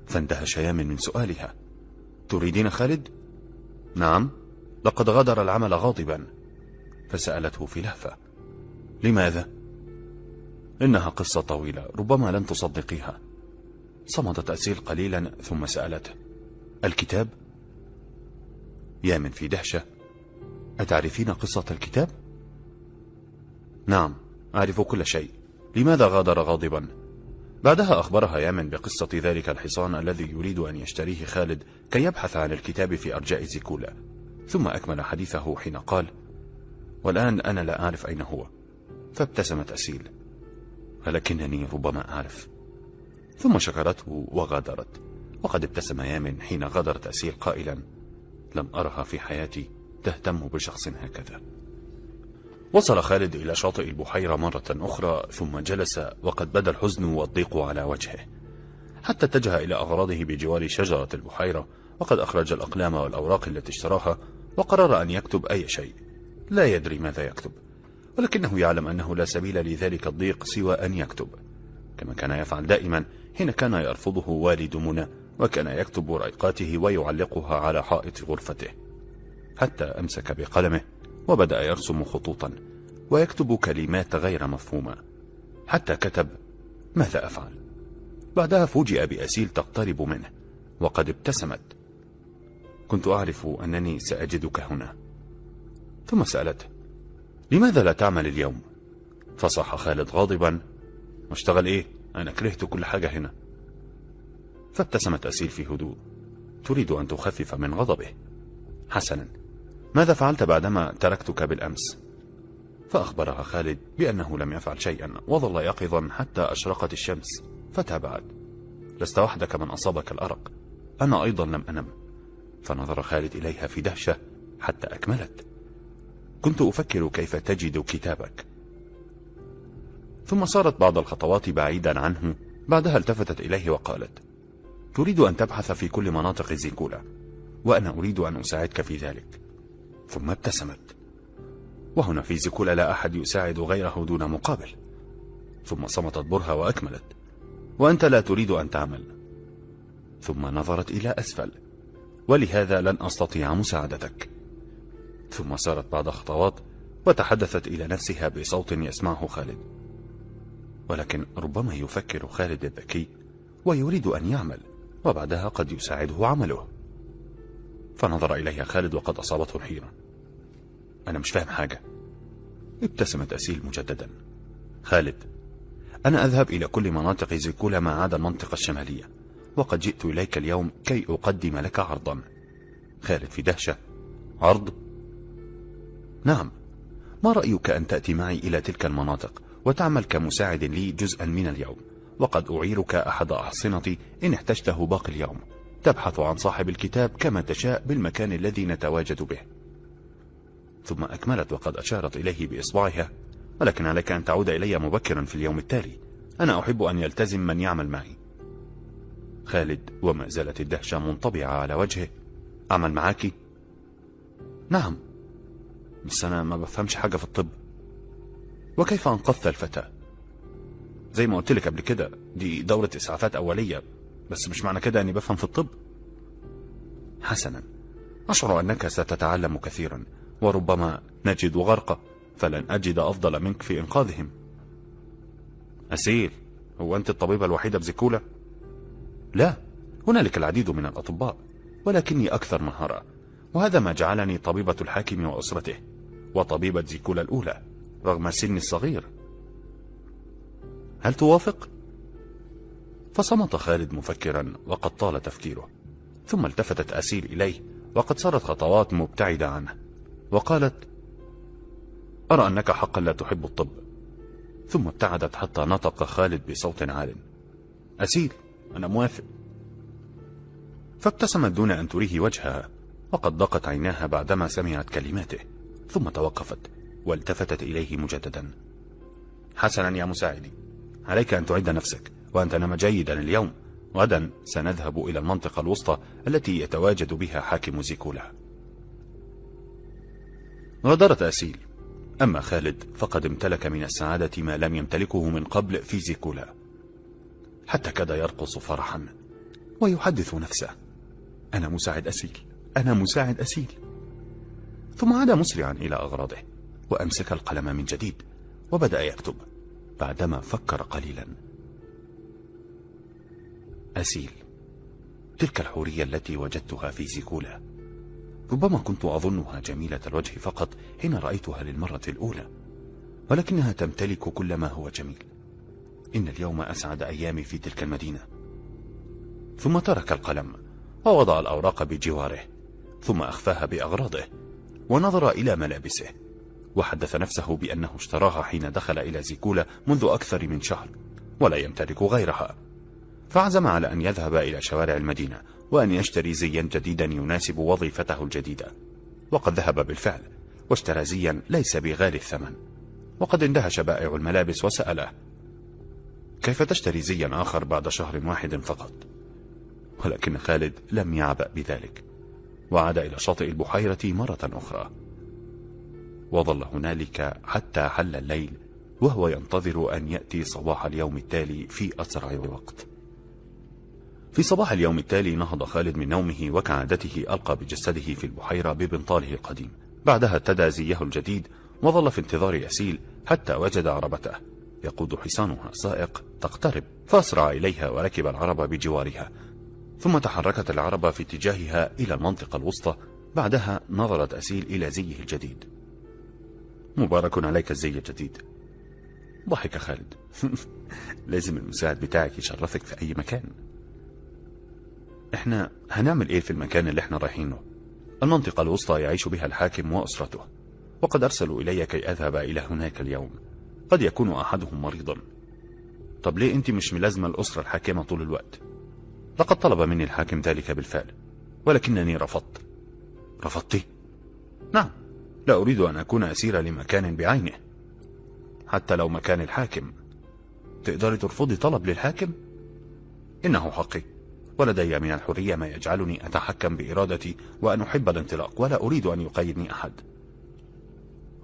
فاندهش يامن من سؤالها تريدين خالد؟ نعم لقد غادر العمل غاضبا فسألته في لهفة لماذا؟ إنها قصة طويلة ربما لن تصدقيها صمتت أسيل قليلا ثم سألته الكتاب؟ يامن في دهشة أتعرفين قصة الكتاب؟ نعم أعرف كل شيء لماذا غادر غاضبا؟ بعدها أخبرها يامن بقصة ذلك الحصان الذي يريد أن يشتريه خالد كي يبحث عن الكتاب في أرجاء زيكولا. ثم أكمل حديثه حين قال والآن أنا لا أعرف أين هو. فابتسمت أسيل. ولكنني ربما أعرف. ثم شكرته وغادرت. وقد ابتسم يامن حين غادرت أسيل قائلا لم أرها في حياتي تهتم بشخص هكذا. وصل خالد إلى شاطئ البحيرة مرة أخرى ثم جلس وقد بدا الحزن والضيق على وجهه. حتى اتجه إلى أغراضه بجوار شجرة البحيرة وقد أخرج الأقلام والأوراق التي اشتراها وقرر أن يكتب أي شيء. لا يدري ماذا يكتب ولكنه يعلم أنه لا سبيل لذلك الضيق سوى أن يكتب. كما كان يفعل دائما حين كان يرفضه والد منى وكان يكتب رأيقاته ويعلقها على حائط غرفته. حتى أمسك بقلمه وبدأ يرسم خطوطا ويكتب كلمات غير مفهومة. حتى كتب ماذا أفعل؟ بعدها فوجئ بأسيل تقترب منه وقد ابتسمت. كنت أعرف أنني سأجدك هنا. ثم سألته لماذا لا تعمل اليوم؟ فصح خالد غاضبا واشتغل إيه؟ أنا كرهت كل حاجة هنا. فابتسمت أسيل في هدوء تريد أن تخفف من غضبه. حسنا. ماذا فعلت بعدما تركتك بالأمس؟ فأخبرها خالد بأنه لم يفعل شيئا وظل يقظا حتى أشرقت الشمس فتابعت لست وحدك من أصابك الأرق. أنا أيضا لم أنم. فنظر خالد إليها في دهشة حتى أكملت. كنت أفكر كيف تجد كتابك. ثم صارت بعض الخطوات بعيدا عنه بعدها التفتت إليه وقالت تريد أن تبحث في كل مناطق زيكولا وأنا أريد أن أساعدك في ذلك. ثم ابتسمت. وهنا في زيكولا لا أحد يساعد غيره دون مقابل. ثم صمتت برهة وأكملت. وأنت لا تريد أن تعمل. ثم نظرت إلى أسفل. ولهذا لن أستطيع مساعدتك. ثم سارت بعض خطوات وتحدثت إلى نفسها بصوت يسمعه خالد. ولكن ربما يفكر خالد الذكي ويريد أن يعمل وبعدها قد يساعده عمله. فنظر إليها خالد وقد أصابته الحيرة أنا مش فاهم حاجة. ابتسمت أسيل مجددا. خالد أنا أذهب إلى كل مناطق زيكولا ما عدا المنطقة الشمالية وقد جئت إليك اليوم كي أقدم لك عرضا. خالد في دهشة. عرض؟ نعم. ما رأيك أن تأتي معي إلى تلك المناطق وتعمل كمساعد لي جزءا من اليوم؟ وقد أعيرك أحد أحصنتي إن احتجته باقي اليوم. تبحث عن صاحب الكتاب كما تشاء بالمكان الذي نتواجد به. ثم أكملت وقد أشارت إليه بإصبعها ولكن عليك أن تعود إلي مبكرا في اليوم التالي. أنا أحب أن يلتزم من يعمل معي. خالد وما زالت الدهشة منطبعة على وجهه. أعمل معاك؟ نعم. بس أنا ما بفهمش حاجة في الطب. وكيف أنقذت الفتى زي ما قلت لك قبل كده دي دورة إسعافات أولية. بس مش معنى كده أني بفهم في الطب حسنا أشعر أنك ستتعلم كثيرا وربما نجد غرقة فلن أجد أفضل منك في إنقاذهم أسيل هو أنت الطبيبة الوحيدة بزكولة؟ لا هنالك العديد من الأطباء ولكني أكثر مهارة وهذا ما جعلني طبيبة الحاكم وأسرته وطبيبة زيكولا الأولى رغم سني الصغير هل توافق؟ فصمت خالد مفكرا وقد طال تفكيره ثم التفتت أسيل إليه وقد صارت خطوات مبتعدة عنه وقالت أرى أنك حقا لا تحب الطب. ثم ابتعدت حتى نطق خالد بصوت عال أسيل أنا موافق. فابتسمت دون أن تريه وجهها وقد ضاقت عيناها بعدما سمعت كلماته ثم توقفت والتفتت إليه مجددا حسنا يا مساعدي عليك أن تعد نفسك. وأن تنام جيدا اليوم. غدا سنذهب إلى المنطقة الوسطى التي يتواجد بها حاكم زيكولا. غادرت أسيل. أما خالد فقد امتلك من السعادة ما لم يمتلكه من قبل في زيكولا. حتى كاد يرقص فرحا. ويحدث نفسه. أنا مساعد أسيل. أنا مساعد أسيل. ثم عاد مسرعا إلى أغراضه. وأمسك القلم من جديد. وبدأ يكتب. بعدما فكر قليلا. أسيل. تلك الحورية التي وجدتها في زيكولا. ربما كنت أظنها جميلة الوجه فقط حين رأيتها للمرة الأولى ولكنها تمتلك كل ما هو جميل. إن اليوم أسعد أيامي في تلك المدينة. ثم ترك القلم ووضع الأوراق بجواره ثم أخفاها بأغراضه ونظر إلى ملابسه وحدث نفسه بأنه اشتراها حين دخل إلى زيكولا منذ أكثر من شهر ولا يمتلك غيرها. فعزم على أن يذهب إلى شوارع المدينة وأن يشتري زيا جديدا يناسب وظيفته الجديدة. وقد ذهب بالفعل واشترى زيا ليس بغالي الثمن. وقد اندهش بائع الملابس وسأله كيف تشتري زيا آخر بعد شهر واحد فقط؟ ولكن خالد لم يعبأ بذلك وعاد إلى شاطئ البحيرة مرة أخرى. وظل هنالك حتى حل الليل وهو ينتظر أن يأتي صباح اليوم التالي في أسرع وقت في صباح اليوم التالي نهض خالد من نومه وكعادته ألقى بجسده في البحيرة ببنطاله القديم. بعدها ارتدى زيه الجديد وظل في انتظار يسيل حتى وجد عربته. يقود حصانها سائق تقترب فأسرع إليها وركب العربة بجوارها. ثم تحركت العربة في اتجاهها إلى المنطقة الوسطى. بعدها نظرت أسيل إلى زيه الجديد. مبارك عليك الزي الجديد. ضحك خالد. [LAUGHS] لازم المساعد بتاعك يشرفك في أي مكان. إحنا هنعمل إيه في المكان اللي إحنا رايحينه؟ المنطقة الوسطى يعيش بها الحاكم وأسرته وقد أرسلوا إلي كي أذهب إلى هناك اليوم. قد يكون أحدهم مريضا. طب ليه أنت مش ملازمة الأسرة الحاكمة طول الوقت؟ لقد طلب مني الحاكم ذلك بالفعل ولكنني رفضت. رفضتي؟ نعم لا أريد أن أكون أسيرا لمكان بعينه. حتى لو مكان الحاكم. تقدري ترفضي طلب للحاكم؟ إنه حقي. ولدي من الحرية ما يجعلني أتحكم بإرادتي وأن أحب الانطلاق ولا أريد أن يقيدني أحد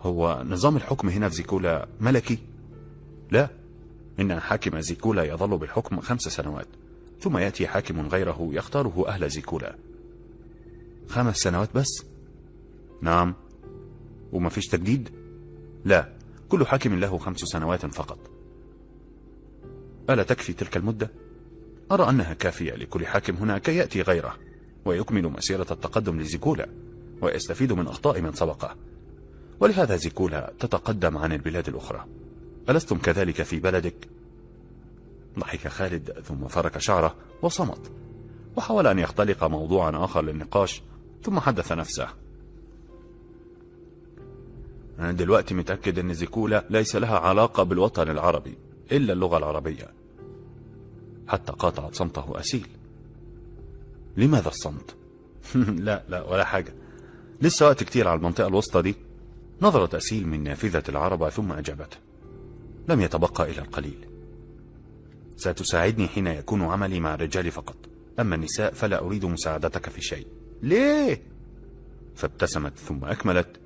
هو نظام الحكم هنا في زيكولا ملكي؟ لا إن حاكم زيكولا يظل بالحكم خمس سنوات ثم يأتي حاكم غيره يختاره أهل زيكولا خمس سنوات بس؟ نعم وما فيش تجديد؟ لا كل حاكم له خمس سنوات فقط ألا تكفي تلك المدة؟ أرى أنها كافية لكل حاكم هنا كي يأتي غيره ويكمل مسيرة التقدم لزيكولا ويستفيد من أخطاء من سبقه. ولهذا زيكولا تتقدم عن البلاد الأخرى. ألستم كذلك في بلدك؟ ضحك خالد ثم فرك شعره وصمت وحاول أن يختلق موضوعا آخر للنقاش ثم حدث نفسه. أنا دلوقتي متأكد أن زيكولا ليس لها علاقة بالوطن العربي إلا اللغة العربية. حتى قاطعت صمته أسيل. لماذا الصمت؟ [LAUGHS] لا لا ولا حاجة. لسه وقت كتير على المنطقة الوسطى دي. نظرت أسيل من نافذة العربة ثم أجابته. لم يتبقى إلى القليل. ستساعدني حين يكون عملي مع الرجال فقط. أما النساء فلا أريد مساعدتك في شيء. ليه؟ فابتسمت ثم أكملت.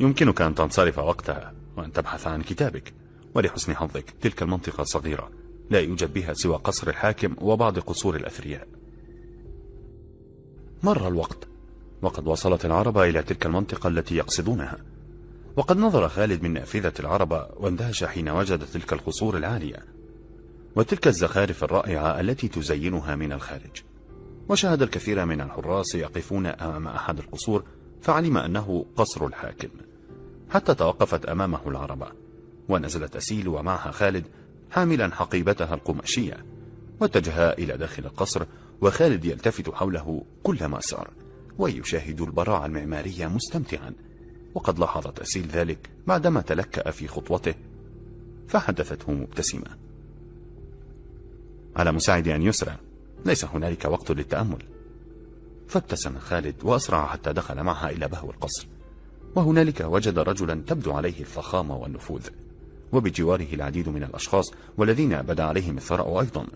يمكنك أن تنصرف وقتها وأن تبحث عن كتابك. ولحسن حظك تلك المنطقة صغيرة. لا يوجد بها سوى قصر الحاكم وبعض قصور الأثرياء. مر الوقت وقد وصلت العربة إلى تلك المنطقة التي يقصدونها. وقد نظر خالد من نافذة العربة واندهش حين وجد تلك القصور العالية وتلك الزخارف الرائعة التي تزينها من الخارج. وشاهد الكثير من الحراس يقفون أمام أحد القصور فعلم أنه قصر الحاكم. حتى توقفت أمامه العربة ونزلت أسيل ومعها خالد حاملا حقيبتها القماشية واتجها إلى داخل القصر وخالد يلتفت حوله كلما سار ويشاهد البراعة المعمارية مستمتعا. وقد لاحظت أسيل ذلك بعدما تلكأ في خطوته فحدثته مبتسمة. على مساعد أن يسرع ليس هنالك وقت للتأمل. فابتسم خالد وأسرع حتى دخل معها إلى بهو القصر. وهنالك وجد رجلا تبدو عليه الفخامة والنفوذ. وبجواره العديد من الأشخاص والذين بدا عليهم الثراء أيضا.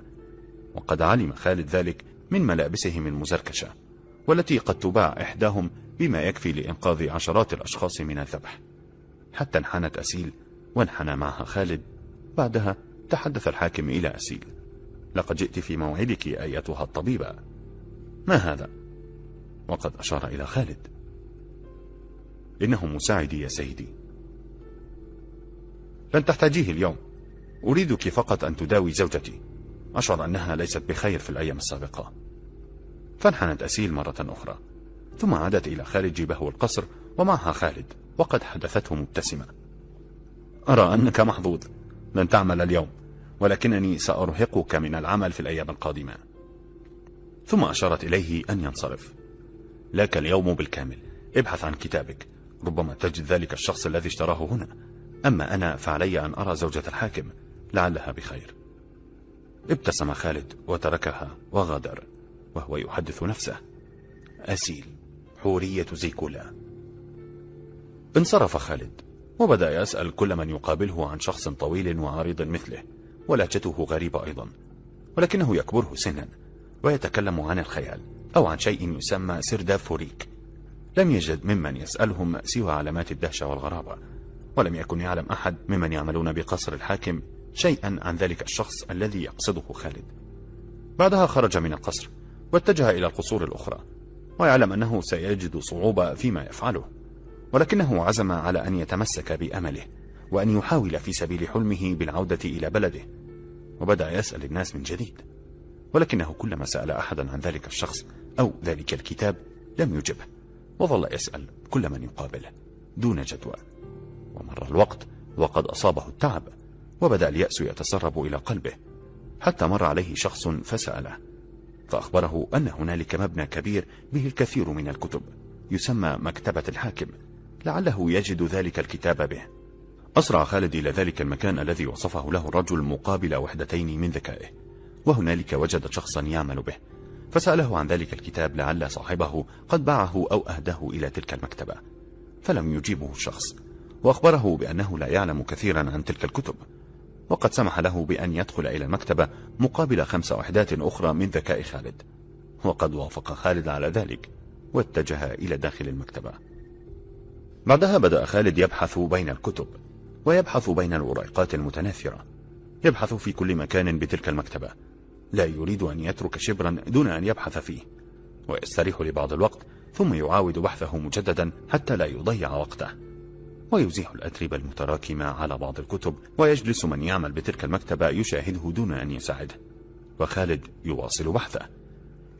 وقد علم خالد ذلك من ملابسهم المزركشة والتي قد تباع إحداهم بما يكفي لإنقاذ عشرات الأشخاص من الذبح. حتى انحنت أسيل وانحنى معها خالد بعدها تحدث الحاكم إلى أسيل. لقد جئت في موعدك أيتها الطبيبة. ما هذا؟ وقد أشار إلى خالد. إنه مساعدي يا سيدي. لن تحتاجيه اليوم. أريدك فقط أن تداوي زوجتي. أشعر أنها ليست بخير في الأيام السابقة. فانحنت أسيل مرة أخرى. ثم عادت إلى خارج جبهة القصر ومعها خالد وقد حدثته مبتسمة. أرى أنك محظوظ. لن تعمل اليوم ولكنني سأرهقك من العمل في الأيام القادمة. ثم أشارت إليه أن ينصرف. لك اليوم بالكامل. ابحث عن كتابك. ربما تجد ذلك الشخص الذي اشتراه هنا. أما أنا فعلي أن أرى زوجة الحاكم لعلها بخير. ابتسم خالد وتركها وغادر وهو يحدث نفسه. أسيل حورية زيكولا. انصرف خالد وبدأ يسأل كل من يقابله عن شخص طويل وعريض مثله ولهجته غريبة أيضا ولكنه يكبره سنا ويتكلم عن الخيال أو عن شيء يسمى سرداب فوريك لم يجد ممن يسألهم سوى علامات الدهشة والغرابة. ولم يكن يعلم أحد ممن يعملون بقصر الحاكم شيئا عن ذلك الشخص الذي يقصده خالد. بعدها خرج من القصر واتجه إلى القصور الأخرى ويعلم أنه سيجد صعوبة فيما يفعله ولكنه عزم على أن يتمسك بأمله وأن يحاول في سبيل حلمه بالعودة إلى بلده وبدأ يسأل الناس من جديد. ولكنه كلما سأل أحدا عن ذلك الشخص أو ذلك الكتاب لم يجبه وظل يسأل كل من يقابله دون جدوى. ومر الوقت وقد أصابه التعب وبدأ اليأس يتسرب إلى قلبه حتى مر عليه شخص فسأله فأخبره أن هنالك مبنى كبير به الكثير من الكتب يسمى مكتبة الحاكم لعله يجد ذلك الكتاب به. أسرع خالد إلى ذلك المكان الذي وصفه له الرجل مقابل وحدتين من ذكائه وهنالك وجد شخصا يعمل به فسأله عن ذلك الكتاب لعل صاحبه قد باعه أو أهداه إلى تلك المكتبة فلم يجيبه الشخص. وأخبره بأنه لا يعلم كثيرا عن تلك الكتب وقد سمح له بأن يدخل إلى المكتبة مقابل خمس وحدات أخرى من ذكاء خالد وقد وافق خالد على ذلك واتجه إلى داخل المكتبة. بعدها بدأ خالد يبحث بين الكتب ويبحث بين الورقات المتناثرة. يبحث في كل مكان بتلك المكتبة لا يريد أن يترك شبرا دون أن يبحث فيه ويستريح لبعض الوقت ثم يعاود بحثه مجددا حتى لا يضيع وقته. ويزيح الأتربة المتراكمة على بعض الكتب ويجلس من يعمل بتلك المكتبة يشاهده دون أن يساعده وخالد يواصل بحثه.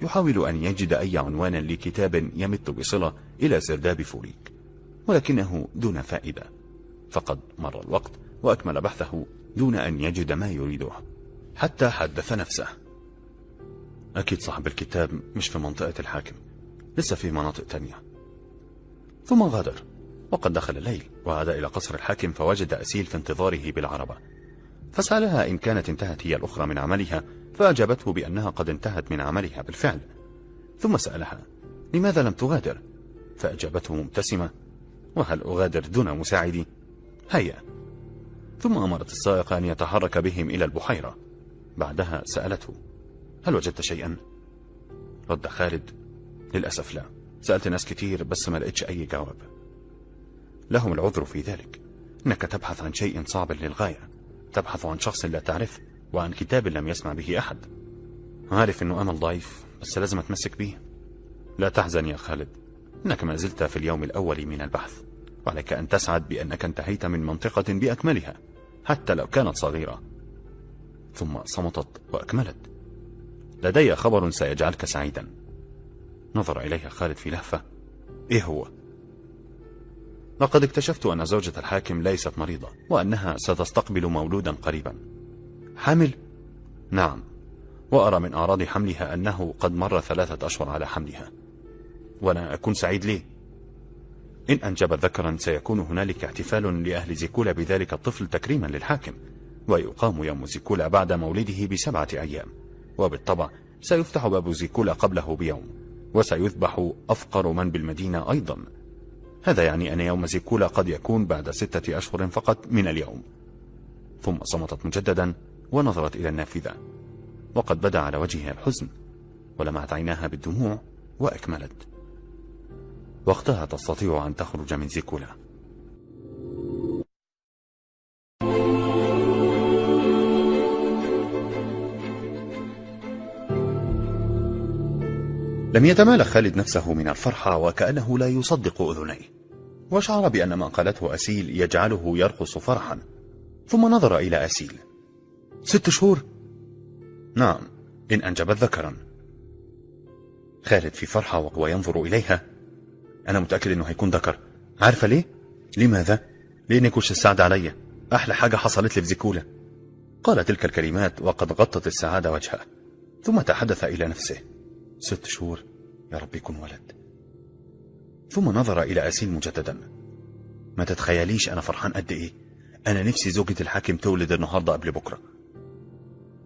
يحاول أن يجد أي عنوان لكتاب يمت بصلة إلى سرداب فوريك ولكنه دون فائدة. فقد مر الوقت وأكمل بحثه دون أن يجد ما يريده. حتى حدث نفسه. أكيد صاحب الكتاب مش في منطقة الحاكم لسه في مناطق تانية. ثم غادر. وقد دخل الليل وعاد إلى قصر الحاكم فوجد أسيل في انتظاره بالعربة. فسألها إن كانت انتهت هي الأخرى من عملها فأجابته بأنها قد انتهت من عملها بالفعل. ثم سألها لماذا لم تغادر؟ فأجابته مبتسمة وهل أغادر دون مساعدي؟ هيا. ثم أمرت السائق أن يتحرك بهم إلى البحيرة. بعدها سألته هل وجدت شيئا؟ رد خالد للأسف لا. سألت ناس كتير بس ما لقيتش أي جواب. لهم العذر في ذلك. إنك تبحث عن شيء صعب للغاية تبحث عن شخص لا تعرف وعن كتاب لم يسمع به أحد. عارف أنه أمل ضعيف بس لازم أتمسك به. لا تحزن يا خالد إنك ما زلت في اليوم الأول من البحث وعليك أن تسعد بأنك انتهيت من منطقة بأكملها حتى لو كانت صغيرة. ثم صمتت وأكملت. لدي خبر سيجعلك سعيدا. نظر إليها خالد في لهفة. إيه هو؟ لقد اكتشفت أن زوجة الحاكم ليست مريضة وأنها ستستقبل مولودا قريبا. حمل؟ نعم. وأرى من أعراض حملها أنه قد مر ثلاثة أشهر على حملها. وأنا أكون سعيد ليه؟ إن أنجبت ذكرا سيكون هنالك احتفال لأهل زيكولا بذلك الطفل تكريما للحاكم ويقام يوم زيكولا بعد مولده بسبعة أيام. وبالطبع سيفتح باب زيكولا قبله بيوم وسيذبح أفقر من بالمدينة أيضا. هذا يعني أن يوم زيكولا قد يكون بعد ستة أشهر فقط من اليوم. ثم صمتت مجددا ونظرت إلى النافذة. وقد بدا على وجهها الحزن ولمعت عيناها بالدموع وأكملت. وقتها تستطيع أن تخرج من زيكولا. لم يتمالك خالد نفسه من الفرحة وكأنه لا يصدق أذنيه. وشعر بأن ما قالته أسيل يجعله يرقص فرحا. ثم نظر إلى أسيل. ست شهور؟ نعم إن أنجبت ذكرا. خالد في فرحة وهو ينظر إليها. أنا متأكد أنه هيكون ذكر. عارفة ليه؟ لماذا؟ لأنك وش السعد علي؟ أحلى حاجة حصلت لي في زيكولا. قال تلك الكلمات وقد غطت السعادة وجهه. ثم تحدث إلى نفسه. ست شهور يا رب يكون ولد. ثم نظر إلى أسيل مجددا. ما تتخيليش أنا فرحان قد إيه؟ أنا نفسي زوجة الحاكم تولد النهاردة قبل بكرة.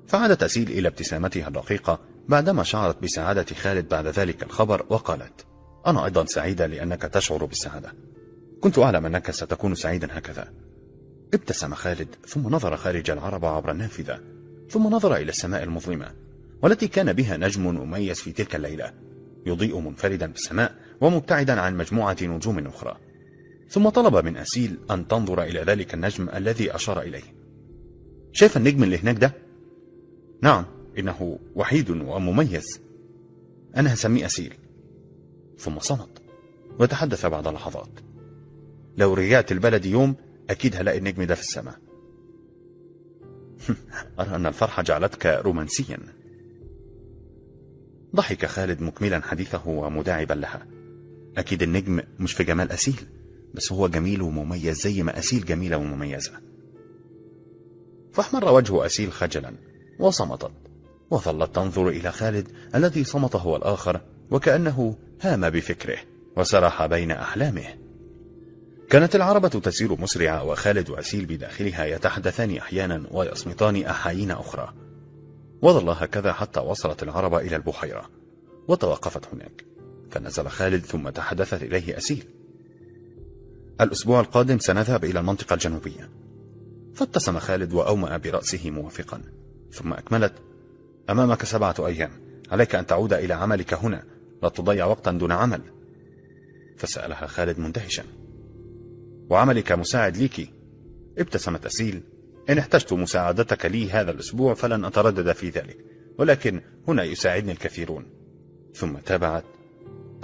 فعادت أسيل إلى ابتسامتها الرقيقة بعدما شعرت بسعادة خالد بعد ذلك الخبر وقالت أنا أيضا سعيدة لأنك تشعر بالسعادة. كنت أعلم أنك ستكون سعيدا هكذا. ابتسم خالد ثم نظر خارج العربة عبر النافذة ثم نظر إلى السماء المظلمة. والتي كان بها نجم مميز في تلك الليلة يضيء منفردا بالسماء ومبتعدا عن مجموعة نجوم أخرى. ثم طلب من أسيل أن تنظر إلى ذلك النجم الذي أشار إليه. شايف النجم اللي هناك ده؟ نعم إنه وحيد ومميز. أنا هسميه أسيل. ثم صمت وتحدث بعد لحظات. لو رجعت البلد يوم أكيد هلاقي النجم ده في السماء. [LAUGHS] أرى أن الفرحة جعلتك رومانسيا. ضحك خالد مكملا حديثه ومداعبا لها. أكيد النجم مش في جمال أسيل بس هو جميل ومميز زي ما أسيل جميلة ومميزة. فأحمر وجه أسيل خجلا وصمتت وظلت تنظر إلى خالد الذي صمت هو الآخر وكأنه هام بفكره وسرح بين أحلامه. كانت العربة تسير مسرعة وخالد وأسيل بداخلها يتحدثان أحيانا ويصمتان أحايين أخرى. وظل هكذا حتى وصلت العربة إلى البحيرة وتوقفت هناك فنزل خالد ثم تحدثت إليه أسيل. الأسبوع القادم سنذهب إلى المنطقة الجنوبية. فابتسم خالد وأومأ برأسه موافقا ثم أكملت أمامك سبعة أيام عليك أن تعود إلى عملك هنا لا تضيع وقتا دون عمل. فسألها خالد مندهشا. وعملك مساعد ليكي ابتسمت أسيل إن احتجت مساعدتك لي هذا الأسبوع فلن أتردد في ذلك ولكن هنا يساعدني الكثيرون. ثم تابعت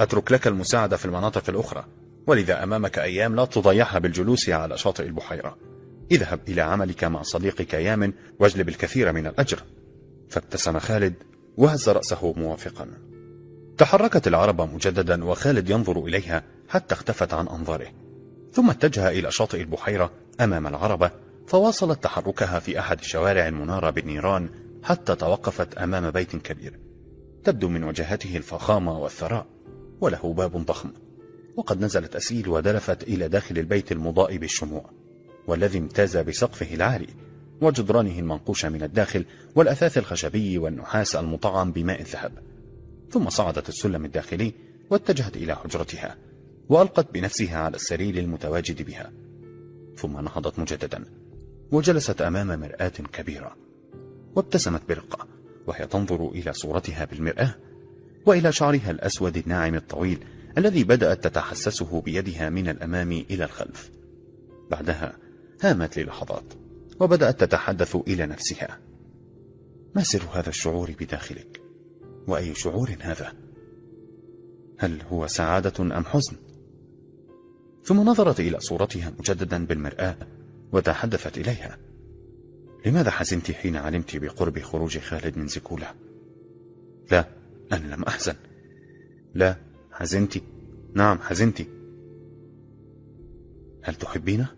أترك لك المساعدة في المناطق الأخرى ولذا أمامك أيام لا تضيعها بالجلوس على شاطئ البحيرة. اذهب إلى عملك مع صديقك يامن واجلب الكثير من الأجر. فابتسم خالد وهز رأسه موافقا. تحركت العربة مجددا وخالد ينظر إليها حتى اختفت عن أنظاره. ثم اتجه إلى شاطئ البحيرة أمام العربة فواصلت تحركها في أحد الشوارع المنارة بالنيران حتى توقفت أمام بيت كبير. تبدو من وجهته الفخامة والثراء وله باب ضخم. وقد نزلت أسيل ودلفت إلى داخل البيت المضاء بالشموع. والذي امتاز بسقفه العالي وجدرانه المنقوشة من الداخل والأثاث الخشبي والنحاس المطعم بماء الذهب. ثم صعدت السلم الداخلي واتجهت إلى حجرتها وألقت بنفسها على السرير المتواجد بها. ثم نهضت مجددا. وجلست أمام مرآة كبيرة وابتسمت برقة وهي تنظر إلى صورتها بالمرآة وإلى شعرها الأسود الناعم الطويل الذي بدأت تتحسسه بيدها من الأمام إلى الخلف. بعدها هامت للحظات وبدأت تتحدث إلى نفسها. ما سر هذا الشعور بداخلك؟ وأي شعور هذا؟ هل هو سعادة أم حزن؟ ثم نظرت إلى صورتها مجددا بالمرآة وتحدثت إليها. لماذا حزنت حين علمت بقرب خروج خالد من زكولة لا أنا لم أحزن. لا حزنت. نعم حزنت. هل تحبينه؟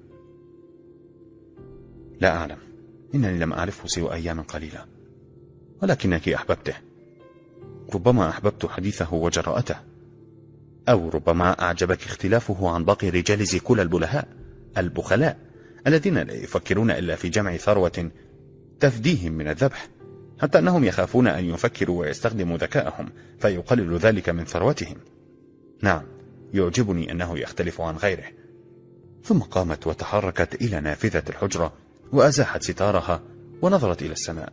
لا أعلم. إنني لم أعرفه سوى أيام قليلة ولكنك أحببته. ربما أحببت حديثه وجراءته أو ربما أعجبك اختلافه عن باقي رجال زيكول البلهاء البخلاء. الذين لا يفكرون إلا في جمع ثروة تفديهم من الذبح حتى أنهم يخافون أن يفكروا ويستخدموا ذكاءهم فيقلل ذلك من ثروتهم. نعم يعجبني أنه يختلف عن غيره. ثم قامت وتحركت إلى نافذة الحجرة وأزاحت ستارها ونظرت إلى السماء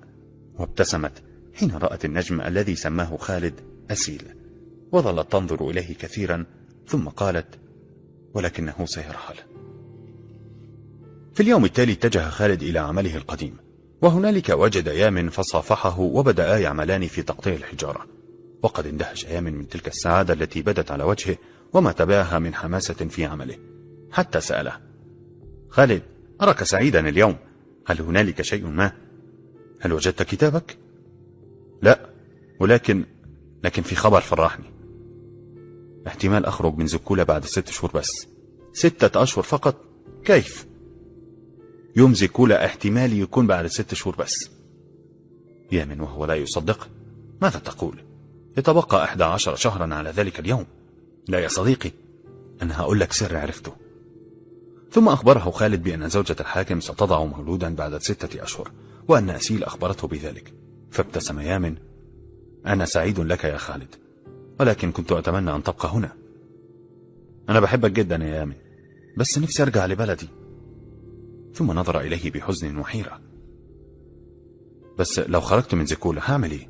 وابتسمت حين رأت النجم الذي سماه خالد أسيل وظلت تنظر إليه كثيرا ثم قالت ولكنه سيرحل. في اليوم التالي اتجه خالد إلى عمله القديم وهنالك وجد يامن فصافحه وبدأا يعملان في تقطيع الحجارة وقد اندهش يامن من تلك السعادة التي بدت على وجهه وما تبعها من حماسة في عمله حتى سأله خالد أراك سعيدا اليوم هل هنالك شيء ما؟ هل وجدت كتابك؟ لا ولكن لكن في خبر فرحني احتمال أخرج من زكولة بعد ست شهور بس ستة أشهر فقط كيف؟ يوم زكولة احتمال يكون بعد ست شهور بس. يامن وهو لا يصدق. ماذا تقول؟ يتبقى أحد عشر شهرا على ذلك اليوم. لا يا صديقي أنا هقول لك سر عرفته. ثم أخبره خالد بأن زوجة الحاكم ستضع مولودا بعد ستة أشهر وأن أسيل أخبرته بذلك. فابتسم يامن. أنا سعيد لك يا خالد ولكن كنت أتمنى أن تبقى هنا. أنا بحبك جدا يا يامن بس نفسي أرجع لبلدي. ثم نظر إليه بحزن وحيرة. بس لو خرجت من زيكولا هعمل إيه؟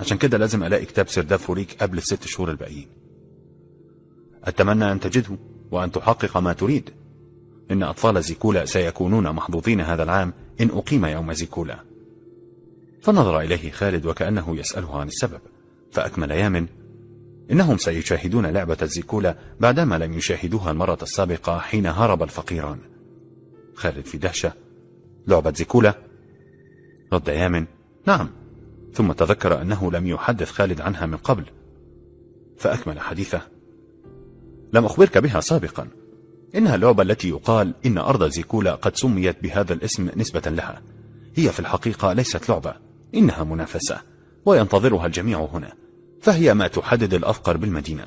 عشان كده لازم ألاقي كتاب سرداب فوريك قبل الست شهور الباقيين. أتمنى أن تجده وأن تحقق ما تريد. إن أطفال زيكولا سيكونون محظوظين هذا العام إن أقيم يوم زيكولا. فنظر إليه خالد وكأنه يسأله عن السبب فأكمل يامن إنهم سيشاهدون لعبة الزيكولا بعدما لم يشاهدوها المرة السابقة حين هرب الفقيران. خالد في دهشة. لعبة زيكولا. رد يامن. نعم. ثم تذكر أنه لم يحدث خالد عنها من قبل. فأكمل حديثه. لم أخبرك بها سابقا. إنها اللعبة التي يقال إن أرض زيكولا قد سميت بهذا الاسم نسبة لها. هي في الحقيقة ليست لعبة. إنها منافسة. وينتظرها الجميع هنا. فهي ما تحدد الأفقر بالمدينة.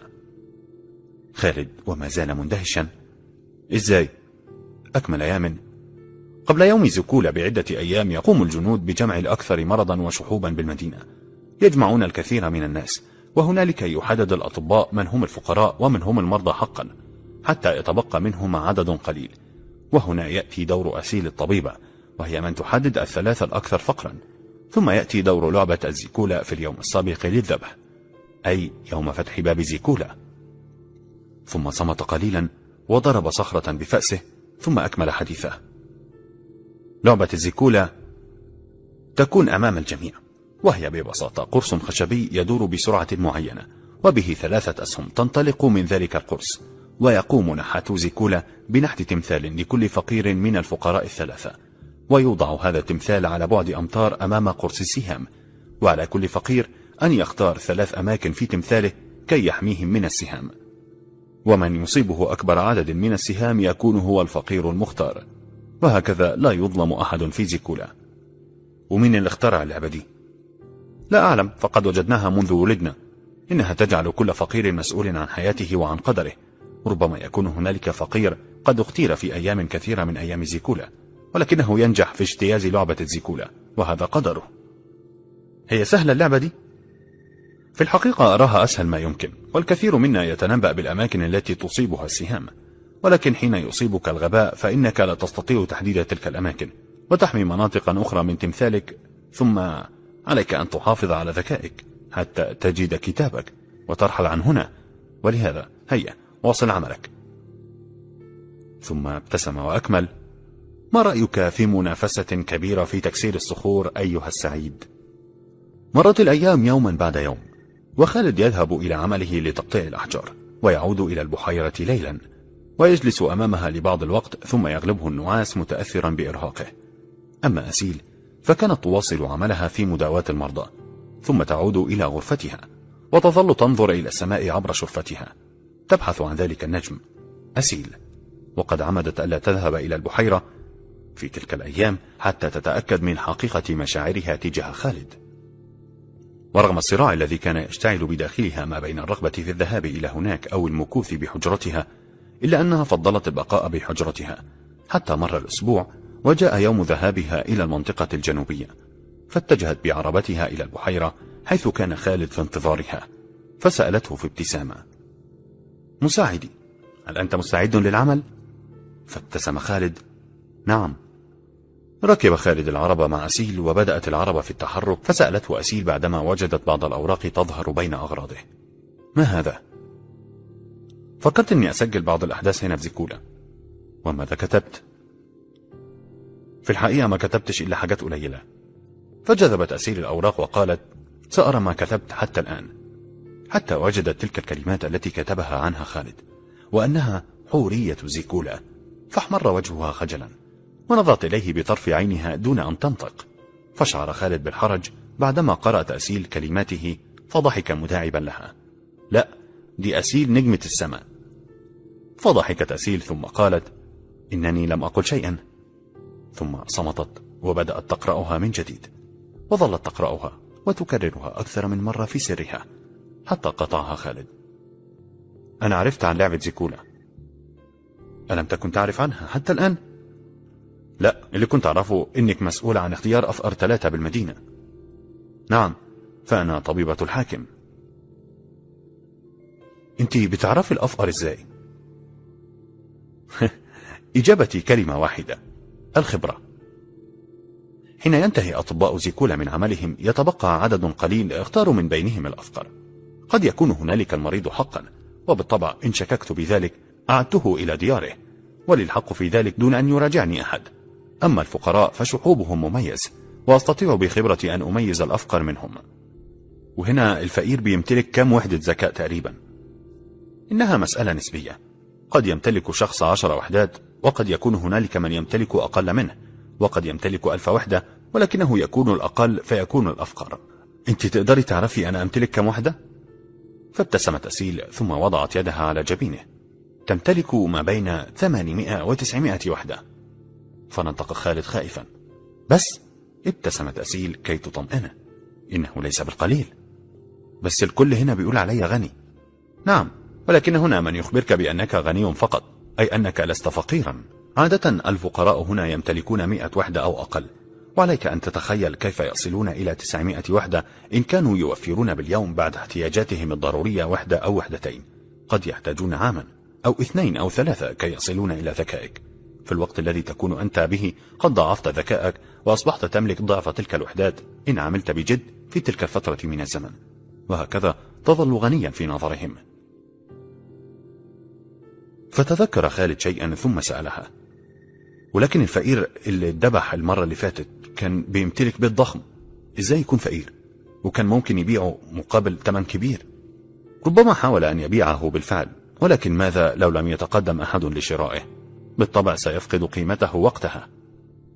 خالد وما زال مندهشا. إزاي؟ أكمل يامن. قبل يوم زكولة بعدة أيام يقوم الجنود بجمع الأكثر مرضا وشحوبا بالمدينة. يجمعون الكثير من الناس وهنالك يحدد الأطباء من هم الفقراء ومن هم المرضى حقا حتى يتبقى منهم عدد قليل. وهنا يأتي دور أسيل الطبيبة وهي من تحدد الثلاثة الأكثر فقرا. ثم يأتي دور لعبة الزيكولا في اليوم السابق للذبح أي يوم فتح باب زيكولا ثم صمت قليلا وضرب صخرة بفأسه ثم أكمل حديثه. لعبة الزيكولا تكون أمام الجميع وهي ببساطة قرص خشبي يدور بسرعة معينة وبه ثلاثة أسهم تنطلق من ذلك القرص ويقوم نحات زيكولا بنحت تمثال لكل فقير من الفقراء الثلاثة ويوضع هذا التمثال على بعد أمتار أمام قرص السهام وعلى كل فقير أن يختار ثلاث أماكن في تمثاله كي يحميهم من السهام. ومن يصيبه أكبر عدد من السهام يكون هو الفقير المختار. وهكذا لا يظلم أحد في زيكولا. ومين اللي اخترع اللعبة دي؟ لا أعلم فقد وجدناها منذ ولدنا. إنها تجعل كل فقير مسؤول عن حياته وعن قدره. ربما يكون هنالك فقير قد اختير في أيام كثيرة من أيام زيكولا ولكنه ينجح في اجتياز لعبة الزيكولا وهذا قدره. هي سهلة اللعبة دي؟ في الحقيقة أراها أسهل ما يمكن والكثير منا يتنبأ بالأماكن التي تصيبها السهام. ولكن حين يصيبك الغباء فإنك لا تستطيع تحديد تلك الأماكن وتحمي مناطقا أخرى من تمثالك ثم عليك أن تحافظ على ذكائك حتى تجد كتابك وترحل عن هنا. ولهذا هيا واصل عملك. ثم ابتسم وأكمل. ما رأيك في منافسة كبيرة في تكسير الصخور أيها السعيد؟ مرت الأيام يوما بعد يوم. وخالد يذهب إلى عمله لتقطيع الأحجار ويعود إلى البحيرة ليلا ويجلس أمامها لبعض الوقت ثم يغلبه النعاس متأثرا بإرهاقه. أما أسيل فكانت تواصل عملها في مداواة المرضى ثم تعود إلى غرفتها وتظل تنظر إلى السماء عبر شرفتها تبحث عن ذلك النجم أسيل. وقد عمدت ألا تذهب إلى البحيرة في تلك الأيام حتى تتأكد من حقيقة مشاعرها تجاه خالد. ورغم الصراع الذي كان يشتعل بداخلها ما بين الرغبة في الذهاب إلى هناك أو المكوث بحجرتها إلا أنها فضلت البقاء بحجرتها. حتى مر الأسبوع وجاء يوم ذهابها إلى المنطقة الجنوبية فاتجهت بعربتها إلى البحيرة حيث كان خالد في انتظارها فسألته في ابتسامة. مساعدي هل أنت مستعد للعمل؟ فابتسم خالد. نعم. ركب خالد العربة مع أسيل وبدأت العربة في التحرك فسألته أسيل بعدما وجدت بعض الأوراق تظهر بين أغراضه. ما هذا؟ فكرت أني أسجل بعض الأحداث هنا في زيكولا. وماذا كتبت؟ في الحقيقة ما كتبتش إلا حاجات قليلة. فجذبت أسيل الأوراق وقالت سأرى ما كتبت حتى الآن. حتى وجدت تلك الكلمات التي كتبها عنها خالد وأنها حورية زيكولا فاحمر وجهها خجلا. ونظرت إليه بطرف عينها دون أن تنطق. فشعر خالد بالحرج بعدما قرأ تأسيل كلماته فضحك مداعبا لها. لا دي أسيل نجمة السماء. فضحكت أسيل ثم قالت إنني لم أقل شيئا. ثم صمتت وبدأت تقرأها من جديد. وظلت تقرأها وتكررها أكثر من مرة في سرها حتى قطعها خالد. أنا عرفت عن لعبة زيكولا. ألم تكن تعرف عنها حتى الآن؟ لا اللي كنت أعرفه إنك مسؤولة عن اختيار أفقر ثلاثة بالمدينة. نعم فأنا طبيبة الحاكم. أنت بتعرفي الأفقر إزاي؟ [LAUGHS] إجابتي كلمة واحدة الخبرة. حين ينتهي أطباء زيكولا من عملهم يتبقى عدد قليل اختاروا من بينهم الأفقر. قد يكون هنالك المريض حقا وبالطبع إن شككت بذلك أعدته إلى دياره وللحق في ذلك دون أن يراجعني أحد. أما الفقراء فشحوبهم مميز وأستطيع بخبرتي أن أميز الأفقر منهم. وهنا الفقير بيمتلك كم وحدة ذكاء تقريبا؟ إنها مسألة نسبية. قد يمتلك شخص عشر وحدات وقد يكون هنالك من يمتلك أقل منه وقد يمتلك ألف وحدة ولكنه يكون الأقل فيكون الأفقر. أنت تقدري تعرفي أنا أمتلك كم وحدة؟ فابتسمت أسيل ثم وضعت يدها على جبينه. تمتلك ما بين 800 و 900 وحدة. فنطق خالد خائفا. بس. ابتسمت أسيل كي تطمئنه إنه ليس بالقليل. بس الكل هنا بيقول علي غني. نعم ولكن هنا من يخبرك بأنك غني فقط أي أنك لست فقيرا. عادة الفقراء هنا يمتلكون مئة وحدة أو أقل. وعليك أن تتخيل كيف يصلون إلى تسعمائة وحدة إن كانوا يوفرون باليوم بعد احتياجاتهم الضرورية وحدة أو وحدتين. قد يحتاجون عاما أو اثنين أو ثلاثة كي يصلون إلى ذكائك. في الوقت الذي تكون أنت به قد ضاعفت ذكائك وأصبحت تملك ضعف تلك الوحدات. إن عملت بجد في تلك الفترة من الزمن. وهكذا تظل غنيا في نظرهم. فتذكر خالد شيئا ثم سألها. ولكن الفقير اللي اتذبح المرة اللي فاتت كان بيمتلك بيت ضخم. إزاي يكون فقير؟ وكان ممكن يبيعه مقابل ثمن كبير. ربما حاول أن يبيعه بالفعل ولكن ماذا لو لم يتقدم أحد لشرائه؟ بالطبع سيفقد قيمته وقتها.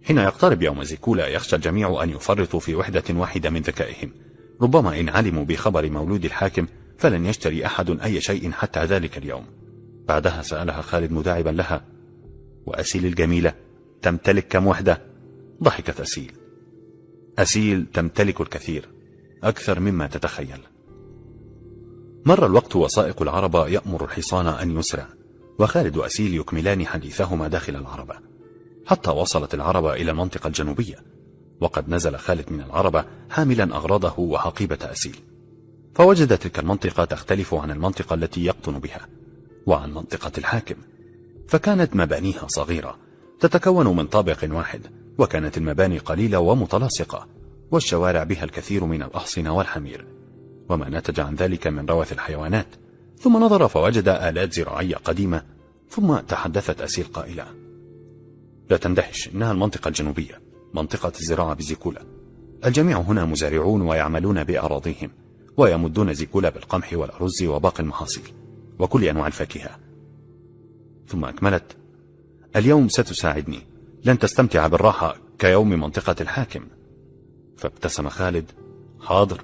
حين يقترب يوم زيكولا يخشى الجميع أن يفرطوا في وحدة واحدة من ذكائهم. ربما إن علموا بخبر مولود الحاكم فلن يشتري أحد أي شيء حتى ذلك اليوم. بعدها سألها خالد مداعبا لها وأسيل الجميلة تمتلك كم وحدة؟ ضحكت أسيل. أسيل تمتلك الكثير أكثر مما تتخيل. مر الوقت وسائق العربة يأمر الحصان أن يسرع. وخالد وأسيل يكملان حديثهما داخل العربة. حتى وصلت العربة إلى المنطقة الجنوبية. وقد نزل خالد من العربة حاملا أغراضه وحقيبة أسيل. فوجد تلك المنطقة تختلف عن المنطقة التي يقطن بها وعن منطقة الحاكم. فكانت مبانيها صغيرة تتكون من طابق واحد وكانت المباني قليلة ومتلاصقة والشوارع بها الكثير من الأحصنة والحمير. وما نتج عن ذلك من روث الحيوانات. ثم نظر فوجد آلات زراعية قديمة ثم تحدثت أسيل قائلة. لا تندهش إنها المنطقة الجنوبية منطقة الزراعة بزيكولا. الجميع هنا مزارعون ويعملون بأراضيهم ويمدون زيكولا بالقمح والأرز وباقي المحاصيل وكل أنواع الفاكهة. ثم أكملت اليوم ستساعدني. لن تستمتع بالراحة كيوم منطقة الحاكم. فابتسم خالد حاضر.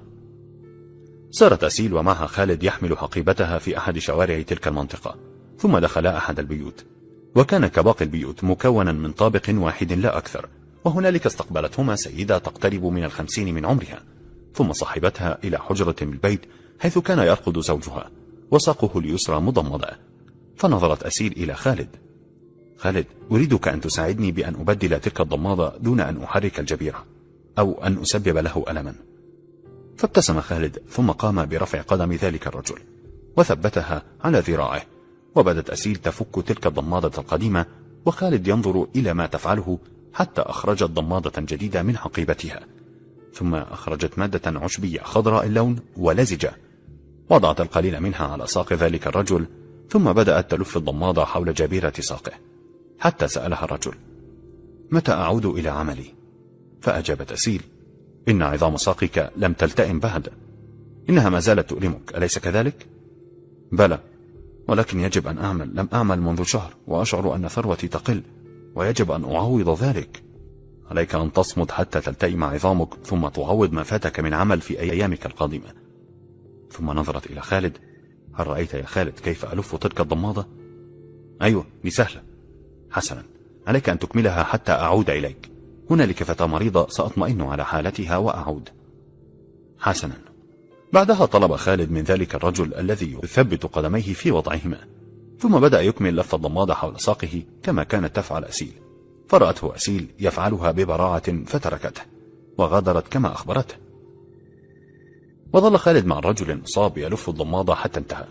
سارت أسيل ومعها خالد يحمل حقيبتها في أحد شوارع تلك المنطقة ثم دخلا أحد البيوت. وكان كباقي البيوت مكونا من طابق واحد لا أكثر وهنالك استقبلتهما سيدة تقترب من الخمسين من عمرها. ثم صاحبتها إلى حجرة بالبيت حيث كان يرقد زوجها وساقه اليسرى مضمضة. فنظرت أسيل إلى خالد. خالد أريدك أن تساعدني بأن أبدل تلك الضمادة دون أن أحرك الجبيرة أو أن أسبب له ألما. فابتسم خالد ثم قام برفع قدم ذلك الرجل وثبتها على ذراعه وبدت أسيل تفك تلك الضمادة القديمة وخالد ينظر إلى ما تفعله حتى أخرجت ضمادة جديدة من حقيبتها ثم أخرجت مادة عشبية خضراء اللون ولزجة وضعت القليل منها على ساق ذلك الرجل ثم بدأت تلف الضمادة حول جبيرة ساقه حتى سألها الرجل متى أعود إلى عملي؟ فأجابت أسيل إن عظام ساقك لم تلتئم بعد إنها ما زالت تؤلمك. أليس كذلك؟ بلى ولكن يجب أن أعمل. لم أعمل منذ شهر وأشعر أن ثروتي تقل ويجب أن أعوض ذلك. عليك أن تصمت حتى تلتئم عظامك ثم تعوض ما فاتك من عمل في أيامك القادمة. ثم نظرت إلى خالد. هل رأيت يا خالد كيف ألف تلك الضمادة؟ أيوة دي سهلة حسنا عليك أن تكملها حتى أعود إليك. هنالك فتاة مريضة سأطمئن على حالتها وأعود. حسنا. بعدها طلب خالد من ذلك الرجل الذي يثبت قدميه في وضعهما. ثم بدأ يكمل لف الضمادة حول ساقه كما كانت تفعل أسيل. فرأته أسيل يفعلها ببراعة فتركته وغادرت كما أخبرته. وظل خالد مع الرجل المصاب يلف الضمادة حتى انتهى.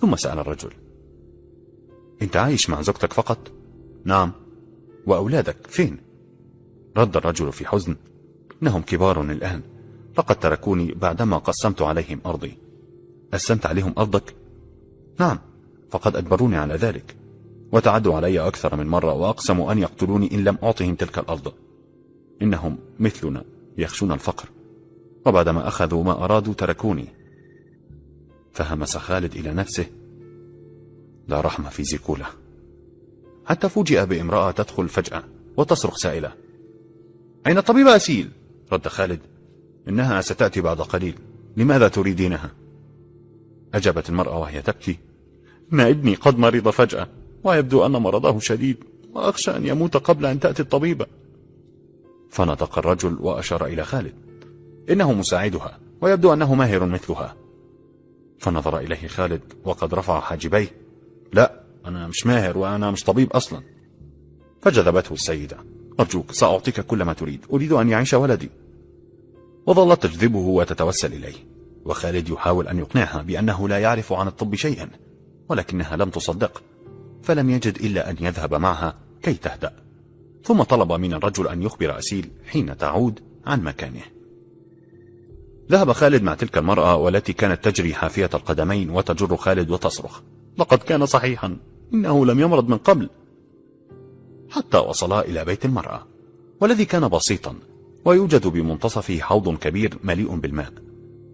ثم سأل الرجل أنت عايش مع زوجتك فقط؟ نعم. وأولادك فين؟ رد الرجل في حزن. إنهم كبار الآن. لقد تركوني بعدما قسمت عليهم أرضي. قسمت عليهم أرضك؟ نعم فقد أجبروني على ذلك. وتعدوا علي أكثر من مرة وأقسموا أن يقتلوني إن لم أعطهم تلك الأرض. إنهم مثلنا يخشون الفقر. وبعدما أخذوا ما أرادوا تركوني. فهمس خالد إلى نفسه. لا رحمة في زيكولة حتى فوجئ بامرأة تدخل فجأة وتصرخ سائلة. أين الطبيبة أسيل؟ رد خالد. إنها ستأتي بعد قليل. لماذا تريدينها؟ أجابت المرأة وهي تبكي. إن ابني قد مرض فجأة ويبدو أن مرضه شديد وأخشى أن يموت قبل أن تأتي الطبيبة فنطق الرجل وأشار إلى خالد. إنه مساعدها ويبدو أنه ماهر مثلها. فنظر إليه خالد وقد رفع حاجبيه. لا أنا مش ماهر وأنا مش طبيب أصلا. فجذبته السيدة. أرجوك سأعطيك كل ما تريد. أريد أن يعيش ولدي. وظلت تجذبه وتتوسل إليه. وخالد يحاول أن يقنعها بأنه لا يعرف عن الطب شيئا ولكنها لم تصدق. فلم يجد إلا أن يذهب معها كي تهدأ. ثم طلب من الرجل أن يخبر أسيل حين تعود عن مكانه. ذهب خالد مع تلك المرأة والتي كانت تجري حافية القدمين وتجر خالد وتصرخ. لقد كان صحيحا. إنه لم يمرض من قبل. حتى وصلا إلى بيت المرأة والذي كان بسيطا ويوجد بمنتصفه حوض كبير مليء بالماء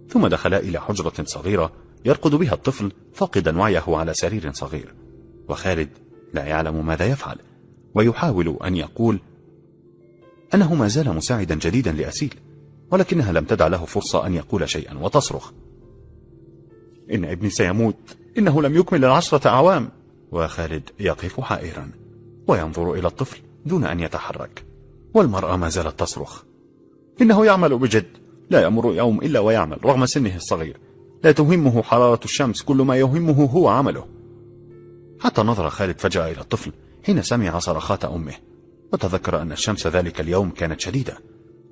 ثم دخلا إلى حجرة صغيرة يرقد بها الطفل فاقدا وعيه على سرير صغير وخالد لا يعلم ماذا يفعل ويحاول أن يقول أنه ما زال مساعدا جديدا لأسيل ولكنها لم تدع له فرصة أن يقول شيئا وتصرخ. إن ابني سيموت إنه لم يكمل العشرة أعوام. وخالد يقف حائرا. وينظر إلى الطفل دون أن يتحرك. والمرأة ما زالت تصرخ. إنه يعمل بجد. لا يمر يوم إلا ويعمل رغم سنه الصغير. لا تهمه حرارة الشمس كل ما يهمه هو عمله. حتى نظر خالد فجأة إلى الطفل حين سمع صرخات أمه وتذكر أن الشمس ذلك اليوم كانت شديدة.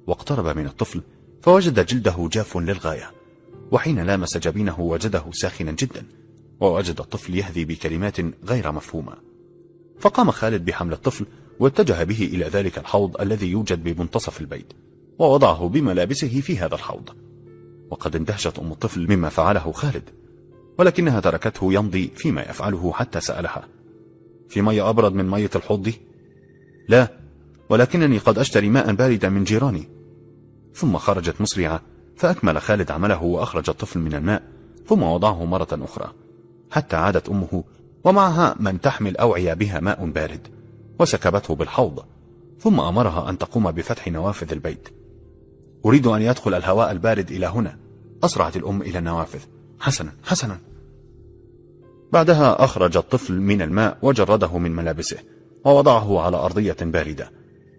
واقترب من الطفل فوجد جلده جاف للغاية. وحين لامس جبينه وجده ساخنا جدا. ووجد الطفل يهذي بكلمات غير مفهومة. فقام خالد بحمل الطفل واتجه به إلى ذلك الحوض الذي يوجد بمنتصف البيت ووضعه بملابسه في هذا الحوض. وقد اندهشت أم الطفل مما فعله خالد ولكنها تركته يمضي فيما يفعله حتى سألها. في مية أبرد من مية الحوض دي؟ لا ولكنني قد أشتري ماء باردا من جيراني. ثم خرجت مسرعة فأكمل خالد عمله وأخرج الطفل من الماء ثم وضعه مرة أخرى حتى عادت أمه ومعها من تحمل أوعية بها ماء بارد وسكبته بالحوض ثم أمرها أن تقوم بفتح نوافذ البيت. أريد أن يدخل الهواء البارد إلى هنا. أسرعت الأم إلى النوافذ. حسنا حسنا. بعدها أخرج الطفل من الماء وجرده من ملابسه ووضعه على أرضية باردة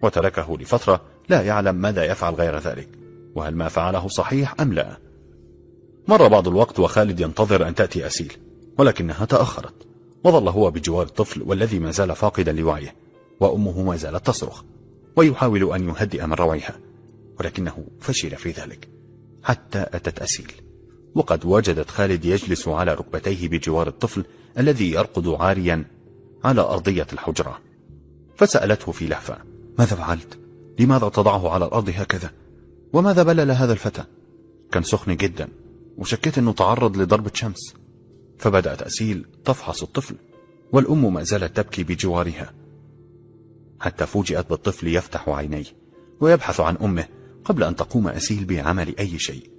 وتركه لفترة لا يعلم ماذا يفعل غير ذلك وهل ما فعله صحيح أم لا. مر بعض الوقت وخالد ينتظر أن تأتي أسيل ولكنها تأخرت. وظل هو بجوار الطفل والذي ما زال فاقدا لوعيه وأمه ما زالت تصرخ ويحاول أن يهدئ من روعها ولكنه فشل في ذلك حتى أتت أسيل وقد وجدت خالد يجلس على ركبتيه بجوار الطفل الذي يرقد عاريا على أرضية الحجرة فسألته في لهفة ماذا فعلت؟ لماذا تضعه على الأرض هكذا؟ وماذا بلل هذا الفتى؟ كان سخن جدا وشكيت أنه تعرض لضربة شمس فبدأت أسيل تفحص الطفل والأم ما زالت تبكي بجوارها. حتى فوجئت بالطفل يفتح عينيه ويبحث عن أمه قبل أن تقوم أسيل بعمل أي شيء.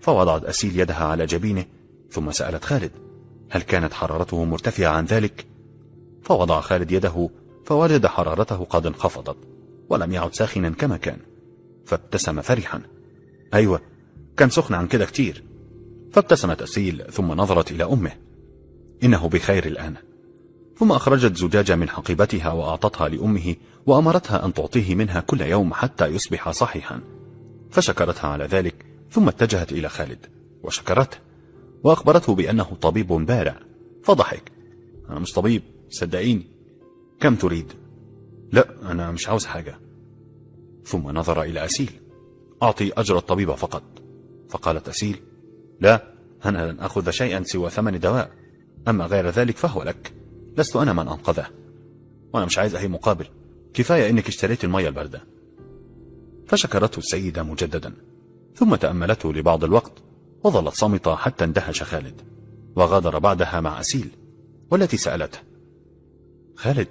فوضعت أسيل يدها على جبينه ثم سألت خالد هل كانت حرارته مرتفعة عن ذلك؟ فوضع خالد يده فوجد حرارته قد انخفضت ولم يعد ساخنا كما كان فابتسم فرحا. أيوة كان سخن عن كده كتير. فابتسمت أسيل ثم نظرت إلى أمه. إنه بخير الآن. ثم أخرجت زجاجة من حقيبتها وأعطتها لأمه وأمرتها أن تعطيه منها كل يوم حتى يصبح صحيحا. فشكرتها على ذلك ثم اتجهت إلى خالد وشكرته وأخبرته بأنه طبيب بارع. فضحك. أنا مش طبيب صدقيني. كم تريد؟ لا أنا مش عاوز حاجة. ثم نظر إلى أسيل. أعطي أجر الطبيب فقط. فقالت أسيل لا أنا لن أخذ شيئا سوى ثمن دواء. أما غير ذلك فهو لك. لست أنا من أنقذه. وأنا مش عايز أي مقابل. كفاية إنك اشتريت المية الباردة. فشكرته السيدة مجددا. ثم تأملته لبعض الوقت وظلت صامتة حتى اندهش خالد. وغادر بعدها مع أسيل والتي سألته. خالد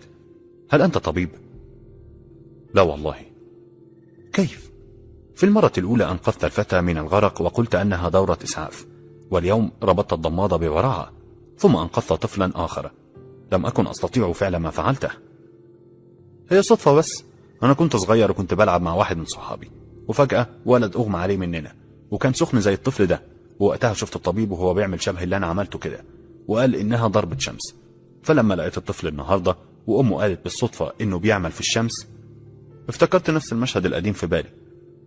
هل أنت طبيب؟ لا والله. كيف؟ في المرة الأولى أنقذت الفتى من الغرق وقلت أنها دورة إسعاف واليوم ربطت الضمادة بوراعة ثم أنقذت طفلا آخر. لم أكن أستطيع فعل ما فعلته. هي صدفة بس. أنا كنت صغير وكنت بلعب مع واحد من صحابي وفجأة ولد أغمى عليه مننا وكان سخن زي الطفل ده. ووقتها شفت الطبيب وهو بيعمل شبه اللي أنا عملته كده وقال إنها ضربة شمس. فلما لقيت الطفل النهاردة وأمه قالت بالصدفة إنه بيعمل في الشمس افتكرت نفس المشهد القديم في بالي.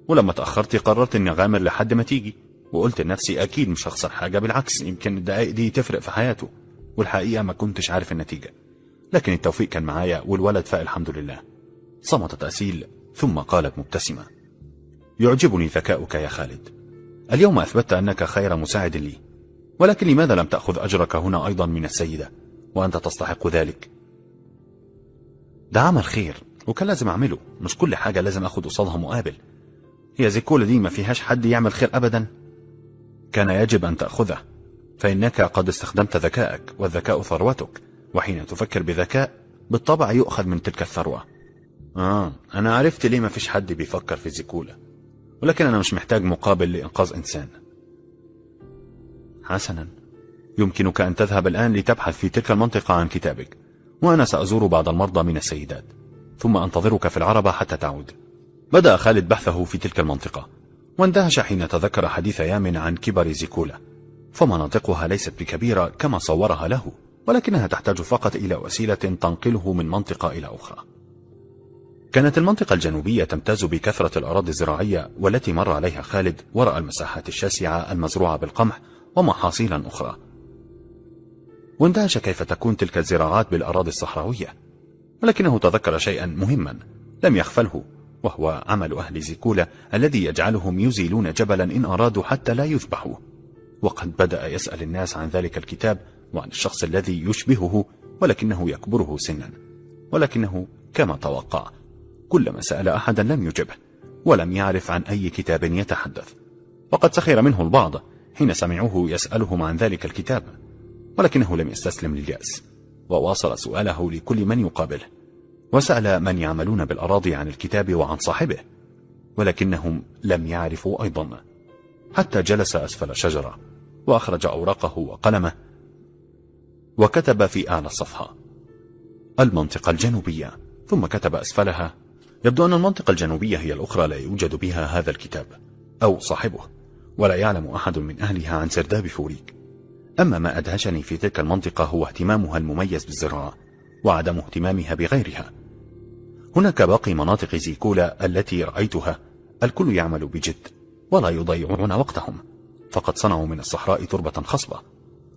ولما تأخرت قررت إني أغامر لحد ما تيجي. وقلت لنفسي أكيد مش هخسر حاجة بالعكس يمكن الدقايق دي تفرق في حياته. والحقيقة ما كنتش عارف النتيجة. لكن التوفيق كان معايا والولد فاق الحمد لله. صمتت أسيل ثم قالت مبتسمة يعجبني ذكاؤك يا خالد. اليوم أثبتت أنك خير مساعد لي. ولكن لماذا لم تأخذ أجرك هنا أيضا من السيدة؟ وأنت تستحق ذلك. ده عمل خير وكان لازم أعمله. مش كل حاجة لازم أخذ قصادها مقابل. هي زي كل دي ما فيهاش حد يعمل خير أبدا؟ كان يجب أن تأخذه فإنك قد استخدمت ذكائك والذكاء ثروتك وحين تفكر بذكاء بالطبع يؤخذ من تلك الثروة. آه أنا عرفت ليه ما فيش حد بيفكر في زيكولا ولكن أنا مش محتاج مقابل لإنقاذ إنسان. حسنا. يمكنك أن تذهب الآن لتبحث في تلك المنطقة عن كتابك وأنا سأزور بعض المرضى من السيدات ثم أنتظرك في العربة حتى تعود. بدأ خالد بحثه في تلك المنطقة واندهش حين تذكر حديث يامن عن كبر زيكولا. فمناطقها ليست بكبيرة كما صورها له ولكنها تحتاج فقط إلى وسيلة تنقله من منطقة إلى أخرى. كانت المنطقة الجنوبية تمتاز بكثرة الأراضي الزراعية والتي مر عليها خالد ورأى المساحات الشاسعة المزروعة بالقمح ومحاصيلا أخرى. واندهش كيف تكون تلك الزراعات بالأراضي الصحراوية ولكنه تذكر شيئا مهما لم يغفله وهو عمل أهل زيكولا الذي يجعلهم يزيلون جبلا إن أرادوا حتى لا يذبحوا. وقد بدأ يسأل الناس عن ذلك الكتاب وعن الشخص الذي يشبهه ولكنه يكبره سنا. ولكنه كما توقع كلما سأل أحدا لم يجبه ولم يعرف عن أي كتاب يتحدث. وقد سخر منه البعض حين سمعوه يسألهم عن ذلك الكتاب ولكنه لم يستسلم لليأس. وواصل سؤاله لكل من يقابله. وسأل من يعملون بالأراضي عن الكتاب وعن صاحبه ولكنهم لم يعرفوا أيضا. حتى جلس أسفل شجرة وأخرج أوراقه وقلمه وكتب في أعلى الصفحة. المنطقة الجنوبية. ثم كتب أسفلها. يبدو أن المنطقة الجنوبية هي الأخرى لا يوجد بها هذا الكتاب أو صاحبه ولا يعلم أحد من أهلها عن سرداب فوريك. أما ما أدهشني في تلك المنطقة هو اهتمامها المميز بالزراعة وعدم اهتمامها بغيرها. هناك باقي مناطق زيكولا التي رأيتها. الكل يعمل بجد ولا يضيعون وقتهم. فقد صنعوا من الصحراء تربة خصبة.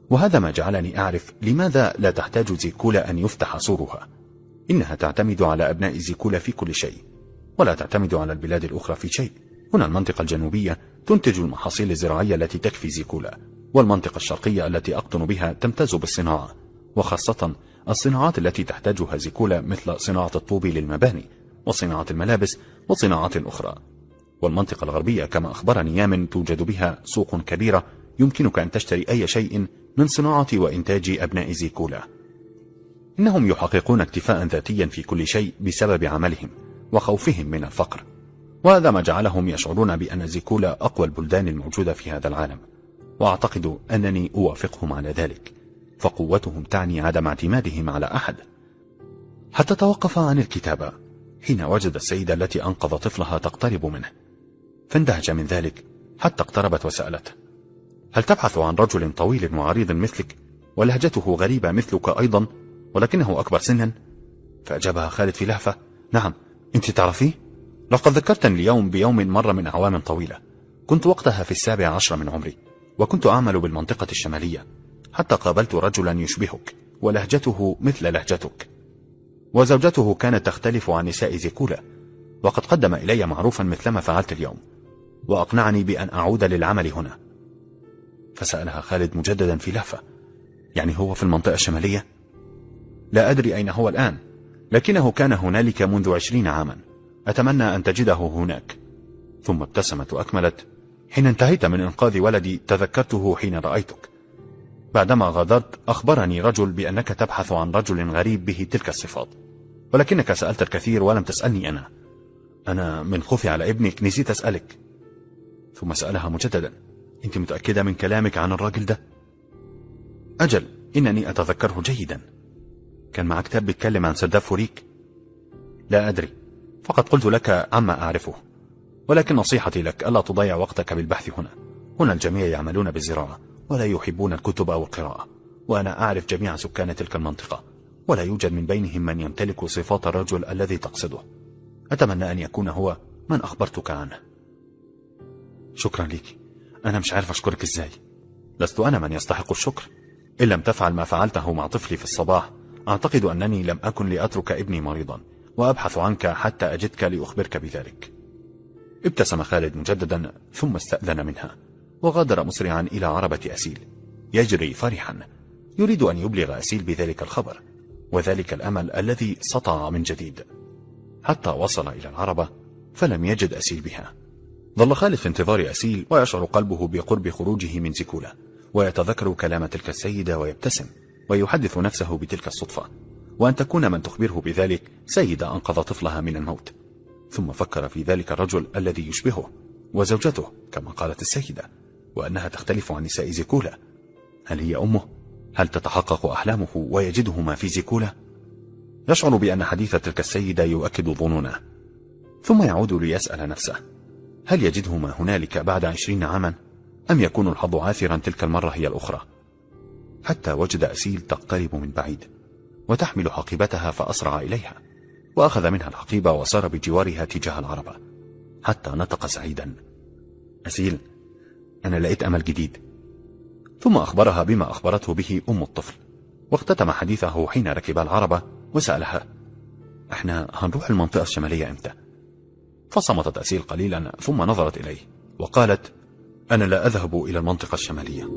وهذا ما جعلني أعرف لماذا لا تحتاج زيكولا أن يفتح سورها. إنها تعتمد على أبناء زيكولا في كل شيء ولا تعتمد على البلاد الأخرى في شيء. هنا المنطقة الجنوبية تنتج المحاصيل الزراعية التي تكفي زيكولا والمنطقة الشرقية التي أقطن بها تمتاز بالصناعة وخاصة الصناعات التي تحتاجها زيكولا مثل صناعة الطوب للمباني وصناعة الملابس وصناعات أخرى. والمنطقة الغربية كما أخبرني يامن توجد بها سوق كبيرة يمكنك أن تشتري أي شيء من صناعة وإنتاج أبناء زيكولا. إنهم يحققون اكتفاء ذاتيا في كل شيء بسبب عملهم وخوفهم من الفقر. وهذا ما جعلهم يشعرون بأن زيكولا أقوى البلدان الموجودة في هذا العالم. وأعتقد أنني أوافقهم على ذلك. فقوتهم تعني عدم اعتمادهم على أحد. حتى توقف عن الكتابة حين وجد السيدة التي أنقذ طفلها تقترب منه. فاندهش من ذلك حتى اقتربت وسألته هل تبحث عن رجل طويل وعريض مثلك؟ ولهجته غريبة مثلك أيضا ولكنه أكبر سنا. فأجابها خالد في لهفة نعم أنت تعرفيه؟ لقد ذكرتني اليوم بيوم مر من أعوام طويلة. كنت وقتها في السابع عشر من عمري وكنت أعمل بالمنطقة الشمالية. حتى قابلت رجلا يشبهك ولهجته مثل لهجتك. وزوجته كانت تختلف عن نساء زيكولا وقد قدم إلي معروفا مثلما فعلت اليوم وأقنعني بأن أعود للعمل هنا. فسألها خالد مجددا في لهفة يعني هو في المنطقة الشمالية؟ لا أدري أين هو الآن لكنه كان هنالك منذ عشرين عاما. أتمنى أن تجده هناك. ثم ابتسمت وأكملت حين انتهيت من إنقاذ ولدي تذكرته حين رأيتك. بعدما غادرت أخبرني رجل بأنك تبحث عن رجل غريب به تلك الصفات. ولكنك سألت الكثير ولم تسألني أنا. أنا من خوفي على ابنك نسيت أسألك. ثم سألها مجددا. أنت متأكدة من كلامك عن الراجل ده؟ أجل إنني أتذكره جيدا. كان مع كتاب بيتكلم عن سرداب فوريك؟ لا أدري. فقد قلت لك عما أعرفه. ولكن نصيحتي لك ألا تضيع وقتك بالبحث هنا. هنا الجميع يعملون بالزراعة. ولا يحبون الكتب أو القراءة. وأنا أعرف جميع سكان تلك المنطقة ولا يوجد من بينهم من يمتلك صفات الرجل الذي تقصده. أتمنى أن يكون هو من أخبرتك عنه. شكرا لك. أنا مش عارف أشكرك إزاي. لست أنا من يستحق الشكر. إن لم تفعل ما فعلته مع طفلي في الصباح أعتقد أنني لم أكن لأترك ابني مريضا وأبحث عنك حتى أجدك لأخبرك بذلك. ابتسم خالد مجددا ثم استأذن منها. وغادر مسرعا إلى عربة أسيل. يجري فرحا. يريد أن يبلغ أسيل بذلك الخبر وذلك الأمل الذي سطع من جديد. حتى وصل إلى العربة فلم يجد أسيل بها. ظل خالد في انتظار أسيل ويشعر قلبه بقرب خروجه من زيكولا ويتذكر كلام تلك السيدة ويبتسم ويحدث نفسه بتلك الصدفة. وأن تكون من تخبره بذلك سيدة أنقذ طفلها من الموت. ثم فكر في ذلك الرجل الذي يشبهه وزوجته كما قالت السيدة. وأنها تختلف عن نساء زيكولا هل هي أمه؟ هل تتحقق أحلامه ويجده ما في زيكولا؟ يشعر بأن حديث تلك السيدة يؤكد ظنونه ثم يعود ليسأل نفسه هل يجده ما هنالك بعد عشرين عاما؟ أم يكون الحظ عاثرا تلك المرة هي الأخرى؟ حتى وجد أسيل تقترب من بعيد وتحمل حقيبتها فأسرع إليها وأخذ منها الحقيبة وسار بجوارها تجاه العربة حتى نطق سعيدا أسيل أنا لقيت أمل جديد. ثم أخبرها بما أخبرته به أم الطفل واختتم حديثه حين ركب العربة وسألها إحنا هنروح المنطقة الشمالية إمتى؟ فصمتت أسيل قليلا ثم نظرت إليه وقالت أنا لا أذهب إلى المنطقة الشمالية.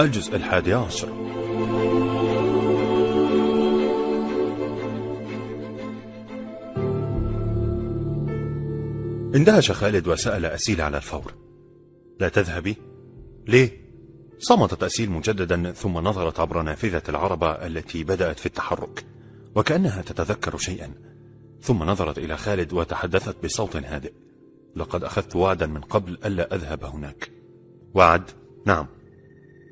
الجزء الحادي عشر. اندهش خالد وسأل أسيل على الفور لا تذهبي؟ ليه؟ صمتت أسيل مجددا ثم نظرت عبر نافذة العربة التي بدأت في التحرك وكأنها تتذكر شيئا ثم نظرت إلى خالد وتحدثت بصوت هادئ لقد أخذت وعدا من قبل ألا أذهب هناك وعد؟ نعم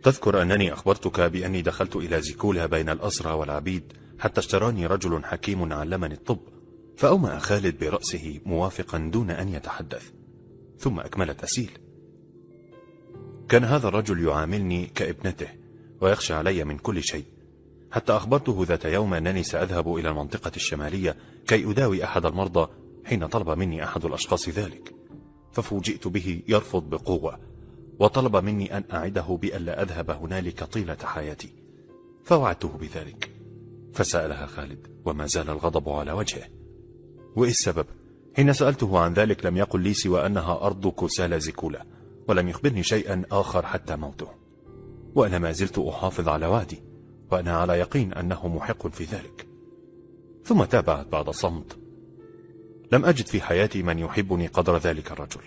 تذكر أنني أخبرتك بأني دخلت إلى زيكولا بين الأسرى والعبيد حتى اشتراني رجل حكيم علمني الطب فأومأ خالد برأسه موافقا دون أن يتحدث ثم أكملت أسيل. كان هذا الرجل يعاملني كابنته ويخشى علي من كل شيء حتى أخبرته ذات يوم أنني سأذهب إلى المنطقة الشمالية كي أداوي أحد المرضى حين طلب مني أحد الأشخاص ذلك. ففوجئت به يرفض بقوة وطلب مني أن أعده بألا أذهب هنالك طيلة حياتي. فوعدته بذلك. فسألها خالد وما زال الغضب على وجهه. وإيه السبب؟ حين سألته عن ذلك لم يقل لي سوى أنها أرض كوسالا زيكولا ولم يخبرني شيئا آخر حتى موته. وأنا ما زلت أحافظ على وعدي وأنا على يقين أنه محق في ذلك. ثم تابعت بعد صمت لم أجد في حياتي من يحبني قدر ذلك الرجل.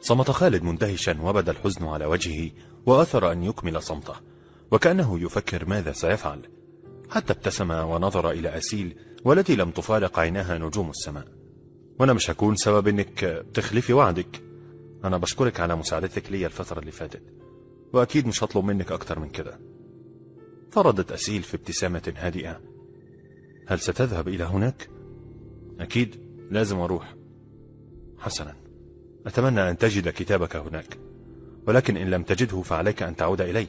صمت خالد مندهشا وبدأ الحزن على وجهه وأثر أن يكمل صمته وكأنه يفكر ماذا سيفعل. حتى ابتسم ونظر إلى أسيل والتي لم تفارق عيناها نجوم السماء. وأنا مش هكون سبب إنك تخلفي وعدك. أنا بشكرك على مساعدتك لي الفترة اللي فاتت. وأكيد مش هطلب منك أكتر من كده. فردت أسيل في ابتسامة هادئة. هل ستذهب إلى هناك؟ أكيد لازم أروح. حسنا. أتمنى أن تجد كتابك هناك. ولكن إن لم تجده فعليك أن تعود إلي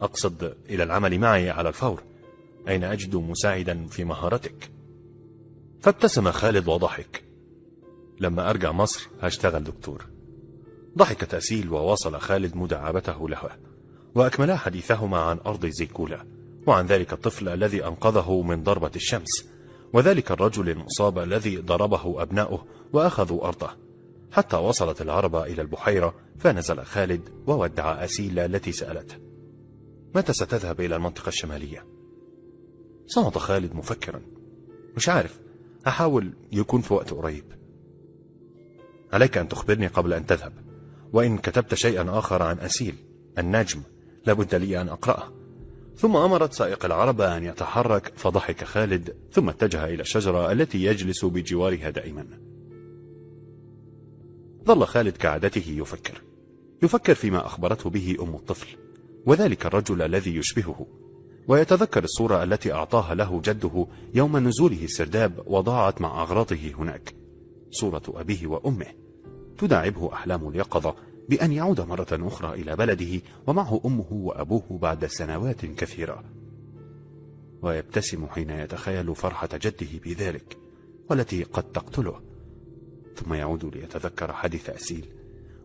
أقصد إلى العمل معي على الفور. أين أجد مساعدا في مهارتك؟ فابتسم خالد وضحك. لما أرجع مصر هشتغل دكتور. ضحك تأسيل وواصل خالد مداعبته له وأكملا حديثهما عن أرض زيكولا وعن ذلك الطفل الذي أنقذه من ضربة الشمس وذلك الرجل المصاب الذي ضربه أبناؤه وأخذوا أرضه. حتى وصلت العربة إلى البحيرة فنزل خالد وودع أسيل التي سألته. متى ستذهب إلى المنطقة الشمالية؟ صمت خالد مفكرا. مش عارف. أحاول يكون في وقت قريب. عليك أن تخبرني قبل أن تذهب. وإن كتبت شيئا آخر عن أسيل النجم لابد لي أن أقرأه. ثم أمرت سائق العربة أن يتحرك فضحك خالد ثم اتجه إلى الشجرة التي يجلس بجوارها دائما. ظل خالد كعادته يفكر. يفكر فيما أخبرته به أم الطفل وذلك الرجل الذي يشبهه. ويتذكر الصورة التي أعطاها له جده يوم نزوله السرداب وضاعت مع أغراضه هناك. صورة أبيه وأمه. تداعبه أحلام اليقظة بأن يعود مرة أخرى إلى بلده ومعه أمه وأبوه بعد سنوات كثيرة. ويبتسم حين يتخيل فرحة جده بذلك والتي قد تقتله. ثم يعود ليتذكر حديث أسيل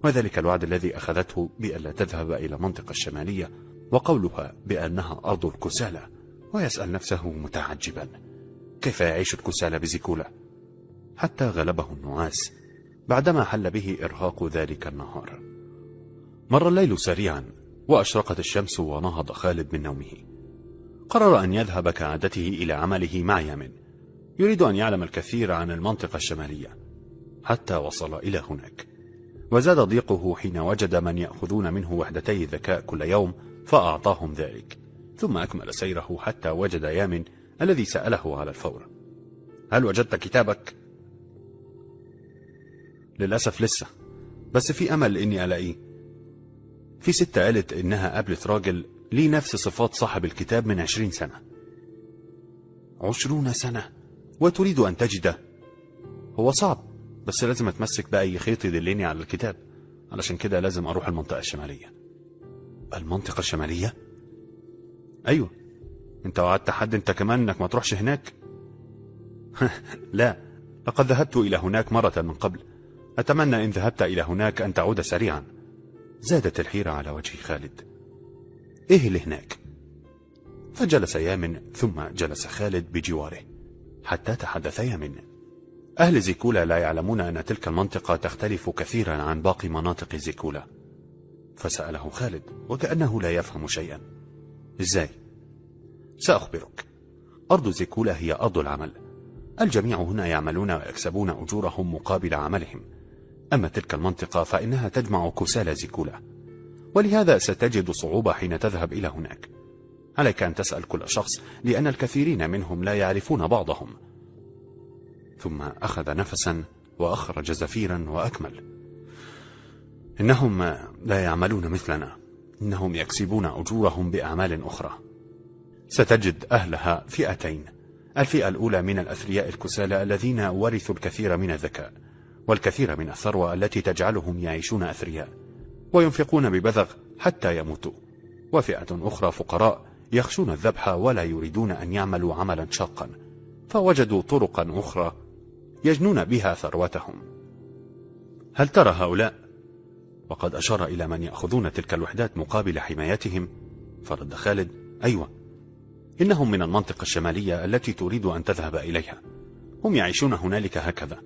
وذلك الوعد الذي أخذته بألا تذهب إلى المنطقة الشمالية وقولها بأنها أرض الكسالى ويسأل نفسه متعجبا كيف يعيش الكسالى بزيكولا؟ حتى غلبه النعاس بعدما حل به إرهاق ذلك النهار. مر الليل سريعا وأشرقت الشمس ونهض خالد من نومه. قرر أن يذهب كعادته إلى عمله مع يمن يريد أن يعلم الكثير عن المنطقة الشمالية. حتى وصل إلى هناك. وزاد ضيقه حين وجد من يأخذون منه وحدتي الذكاء كل يوم فأعطاهم ذلك. ثم أكمل سيره حتى وجد يامن الذي سأله على الفور. هل وجدت كتابك؟ للأسف لسه. بس في أمل إني ألاقيه. في ست قالت إنها قابلت راجل ليه نفس صفات صاحب الكتاب من عشرين سنة. عشرون سنة. وتريد أن تجده. هو صعب بس لازم أتمسك بأي خيط يدلني على الكتاب. علشان كده لازم أروح المنطقة الشمالية. المنطقة الشمالية؟ أيوة. أنت وعدت حد أنت كمان إنك ما تروحش هناك؟ [LAUGHS] لا. لقد ذهبت إلى هناك مرة من قبل. أتمنى إن ذهبت إلى هناك أن تعود سريعا. زادت الحيرة على وجه خالد. إيه اللي هناك؟ فجلس يامن ثم جلس خالد بجواره. حتى تحدث يامن. أهل زيكولا لا يعلمون أن تلك المنطقة تختلف كثيرا عن باقي مناطق زيكولا. فسأله خالد وكأنه لا يفهم شيئا. إزاي؟ سأخبرك. أرض زيكولا هي أرض العمل. الجميع هنا يعملون ويكسبون أجورهم مقابل عملهم. أما تلك المنطقة فإنها تجمع كسال زيكولا. ولهذا ستجد صعوبة حين تذهب إلى هناك. عليك أن تسأل كل شخص لأن الكثيرين منهم لا يعرفون بعضهم. ثم أخذ نفسا وأخرج زفيرا وأكمل. إنهم لا يعملون مثلنا. إنهم يكسبون أجورهم بأعمال أخرى. ستجد أهلها فئتين. الفئة الأولى من الأثرياء الكسالى الذين ورثوا الكثير من الذكاء والكثير من الثروة التي تجعلهم يعيشون أثرياء وينفقون ببذغ حتى يموتوا. وفئة أخرى فقراء يخشون الذبح ولا يريدون أن يعملوا عملا شاقا فوجدوا طرقا أخرى يجنون بها ثروتهم. هل ترى هؤلاء وقد أشار إلى من يأخذون تلك الوحدات مقابل حمايتهم فرد خالد أيوة. إنهم من المنطقة الشمالية التي تريد أن تذهب إليها. هم يعيشون هنالك هكذا.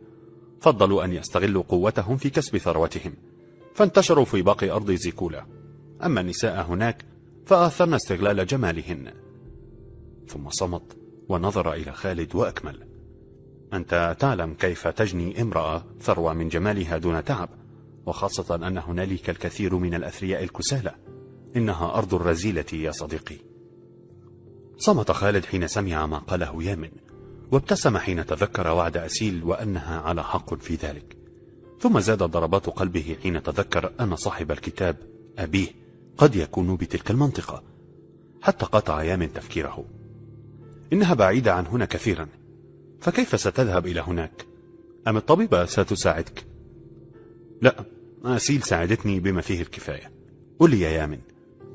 فضلوا أن يستغلوا قوتهم في كسب ثروتهم. فانتشروا في باقي أرض زيكولا. أما النساء هناك فآثرن استغلال جمالهن. ثم صمت ونظر إلى خالد وأكمل أنت تعلم كيف تجني امرأة ثروة من جمالها دون تعب؟ وخاصة أن هنالك الكثير من الأثرياء الكسالى. إنها أرض الرزيلة يا صديقي. صمت خالد حين سمع ما قاله يامن وابتسم حين تذكر وعد أسيل وأنها على حق في ذلك. ثم زادت ضربات قلبه حين تذكر أن صاحب الكتاب أبيه قد يكون بتلك المنطقة. حتى قطع يامن تفكيره. إنها بعيدة عن هنا كثيرا. فكيف ستذهب إلى هناك؟ أم الطبيبة ستساعدك؟ لا أسيل ساعدتني بما فيه الكفاية. قل لي يا يامن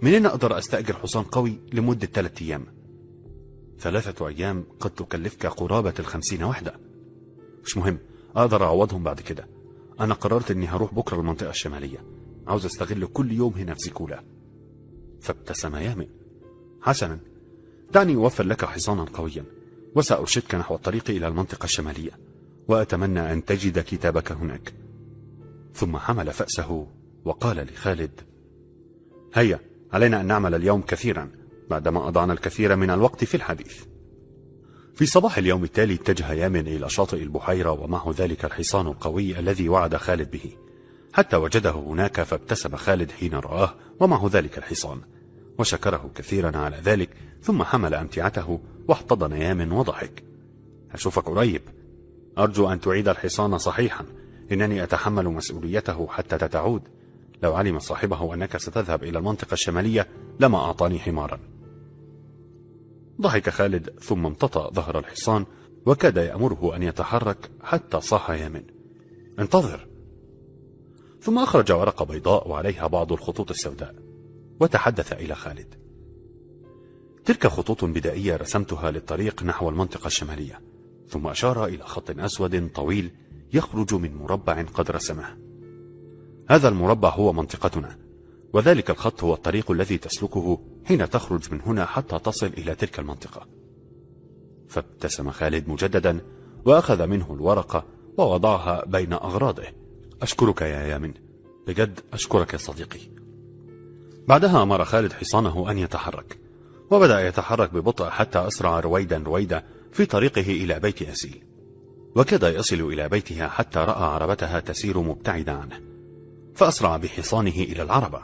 منين أقدر أستأجر حصان قوي لمدة ثلاثة أيام؟ ثلاثة أيام قد تكلفك قرابة الخمسين وحدة. مش مهم أقدر أعوضهم بعد كده. أنا قررت إني هروح بكرة المنطقة الشمالية. عاوز أستغل كل يوم هنا في زيكولا فابتسم يامن. حسنا. دعني أوفر لك حصانا قويا وسأرشدك نحو الطريق إلى المنطقة الشمالية وأتمنى أن تجد كتابك هناك. ثم حمل فأسه وقال لخالد هيا علينا أن نعمل اليوم كثيرا بعدما أضعنا الكثير من الوقت في الحديث. في صباح اليوم التالي اتجه يامن إلى شاطئ البحيرة ومعه ذلك الحصان القوي الذي وعد خالد به. حتى وجده هناك فابتسم خالد حين رآه ومعه ذلك الحصان وشكره كثيرا على ذلك ثم حمل أمتعته واحتضن يامن وضحك. أشوفك قريب. أرجو أن تعيد الحصان صحيحا. إنني أتحمل مسؤوليته حتى تتعود. لو علم صاحبه أنك ستذهب إلى المنطقة الشمالية لما أعطاني حمارا. ضحك خالد ثم امتطأ ظهر الحصان وكاد يأمره أن يتحرك حتى صاح يامن انتظر! ثم أخرج ورقة بيضاء وعليها بعض الخطوط السوداء وتحدث إلى خالد. تلك خطوط بدائية رسمتها للطريق نحو المنطقة الشمالية ثم أشار إلى خط أسود طويل يخرج من مربع قد رسمه هذا المربع هو منطقتنا وذلك الخط هو الطريق الذي تسلكه حين تخرج من هنا حتى تصل إلى تلك المنطقة. فابتسم خالد مجددا وأخذ منه الورقة ووضعها بين أغراضه. أشكرك يا يامن. بجد أشكرك يا صديقي. بعدها أمر خالد حصانه أن يتحرك وبدأ يتحرك ببطء حتى أسرع رويدا رويدا في طريقه إلى بيت أسيل. وكاد يصل إلى بيتها حتى رأى عربتها تسير مبتعدة عنه فأسرع بحصانه إلى العربة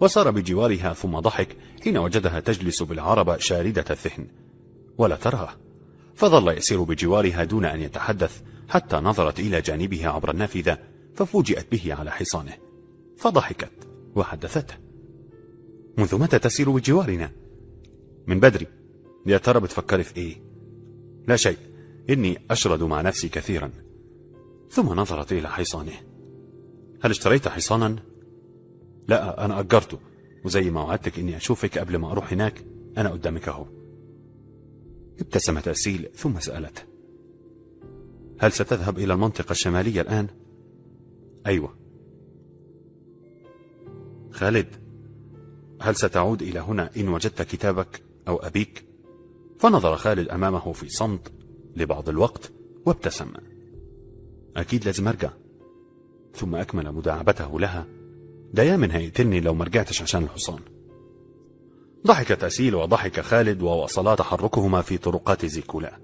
وسار بجوارها ثم ضحك حين وجدها تجلس بالعربة شاردة الذهن ولا تراه فظل يسير بجوارها دون أن يتحدث حتى نظرت إلى جانبها عبر النافذة ففوجئت به على حصانه. فضحكت وحدثته. منذ متى تسير بجوارنا؟ من بدري. يا ترى بتفكري في إيه؟ لا شيء. إني أشرد مع نفسي كثيرا ثم نظرت إلى حصانه هل اشتريت حصانا؟ لا أنا أجرته وزي ما وعدتك إني أشوفك قبل ما أروح هناك أنا قدامك أهو ابتسمت أسيل ثم سألته هل ستذهب إلى المنطقة الشمالية الآن؟ أيوة خالد هل ستعود إلى هنا إن وجدت كتابك أو أبيك؟ فنظر خالد أمامه في صمت لبعض الوقت وابتسم. أكيد لازم أرجع. ثم أكمل مداعبته لها. ده من هيقتلني لو ما رجعتش عشان الحصان. ضحكت أسيل وضحك خالد وواصلا تحركهما في طرقات زيكولا.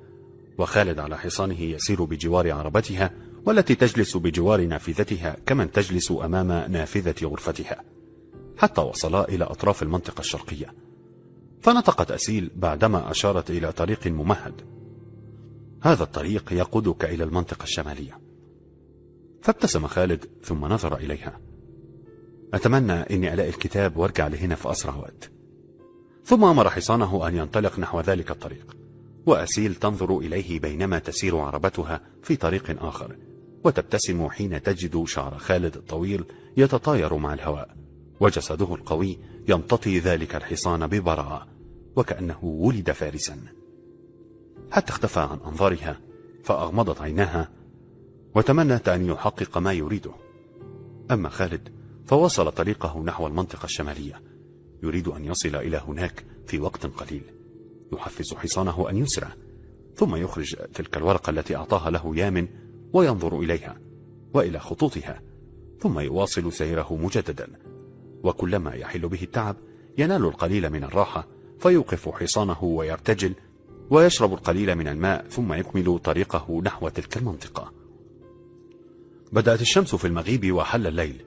وخالد على حصانه يسير بجوار عربتها والتي تجلس بجوار نافذتها كمن تجلس أمام نافذة غرفتها. حتى وصلا إلى أطراف المنطقة الشرقية. فنطقت أسيل بعدما أشارت إلى طريق ممهد. هذا الطريق يقودك إلى المنطقة الشمالية. فابتسم خالد ثم نظر إليها. أتمنى أني ألاقي الكتاب وأرجع لهنا في أسرع وقت. ثم أمر حصانه أن ينطلق نحو ذلك الطريق وأسيل تنظر إليه بينما تسير عربتها في طريق آخر. وتبتسم حين تجد شعر خالد الطويل يتطاير مع الهواء وجسده القوي يمتطي ذلك الحصان ببراءة وكأنه ولد فارسا. حتى اختفى عن أنظارها فأغمضت عيناها وتمنت أن يحقق ما يريده. أما خالد فواصل طريقه نحو المنطقة الشمالية. يريد أن يصل إلى هناك في وقت قليل. يحفز حصانه أن يسرع ثم يخرج تلك الورقة التي أعطاها له يامن وينظر إليها وإلى خطوطها ثم يواصل سيره مجددا. وكلما يحل به التعب ينال القليل من الراحة فيوقف حصانه ويرتجل ويشرب القليل من الماء ثم يكمل طريقه نحو تلك المنطقة. بدأت الشمس في المغيب وحل الليل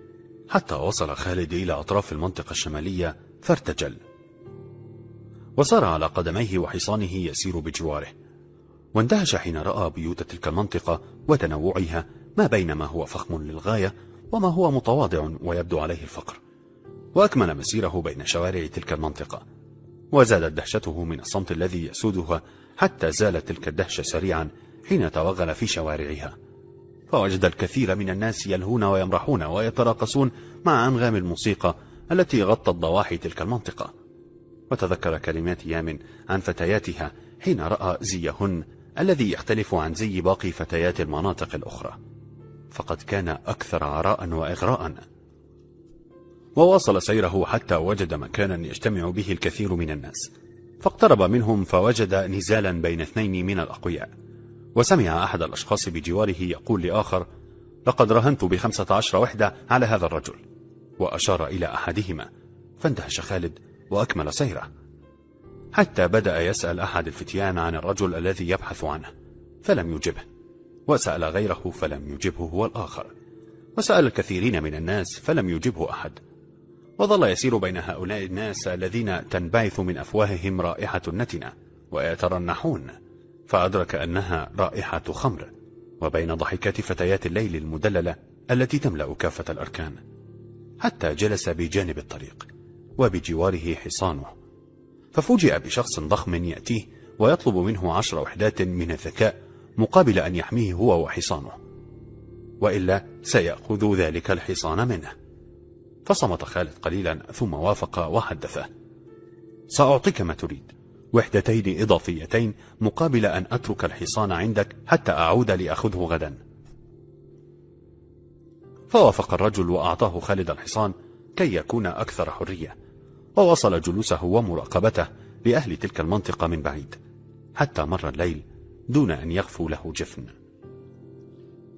حتى وصل خالد إلى أطراف المنطقة الشمالية فارتجل. وسار على قدميه وحصانه يسير بجواره. واندهش حين رأى بيوت تلك المنطقة وتنوعها ما بين ما هو فخم للغاية وما هو متواضع ويبدو عليه الفقر. وأكمل مسيره بين شوارع تلك المنطقة. وزادت دهشته من الصمت الذي يسودها حتى زالت تلك الدهشة سريعا حين توغل في شوارعها. فوجد الكثير من الناس يلهون ويمرحون ويتراقصون مع أنغام الموسيقى التي غطت ضواحي تلك المنطقة. وتذكر كلمات يامن عن فتياتها حين رأى زيهن الذي يختلف عن زي باقي فتيات المناطق الأخرى. فقد كان أكثر عراء وإغراء. وواصل سيره حتى وجد مكانا يجتمع به الكثير من الناس. فاقترب منهم فوجد نزالا بين اثنين من الأقوياء. وسمع أحد الأشخاص بجواره يقول لآخر لقد رهنت بخمسة عشر وحدة على هذا الرجل. وأشار إلى أحدهما. فاندهش خالد وأكمل سيره. حتى بدأ يسأل أحد الفتيان عن الرجل الذي يبحث عنه فلم يجبه. وسأل غيره فلم يجبه هو الآخر. وسأل الكثيرين من الناس فلم يجبه أحد. وظل يسير بين هؤلاء الناس الذين تنبعث من أفواههم رائحة نتنة ويترنحون فأدرك أنها رائحة خمر وبين ضحكات فتيات الليل المدللة التي تملأ كافة الأركان حتى جلس بجانب الطريق وبجواره حصانه ففوجئ بشخص ضخم يأتيه ويطلب منه عشر وحدات من الذكاء مقابل أن يحميه هو وحصانه وإلا سيأخذ ذلك الحصان منه. فصمت خالد قليلا ثم وافق وحدثه. سأعطيك ما تريد. وحدتين إضافيتين مقابل أن أترك الحصان عندك حتى أعود لأخذه غدا. فوافق الرجل وأعطاه خالد الحصان كي يكون أكثر حرية. ووصل جلوسه ومراقبته لأهل تلك المنطقة من بعيد حتى مر الليل دون أن يغفو له جفن.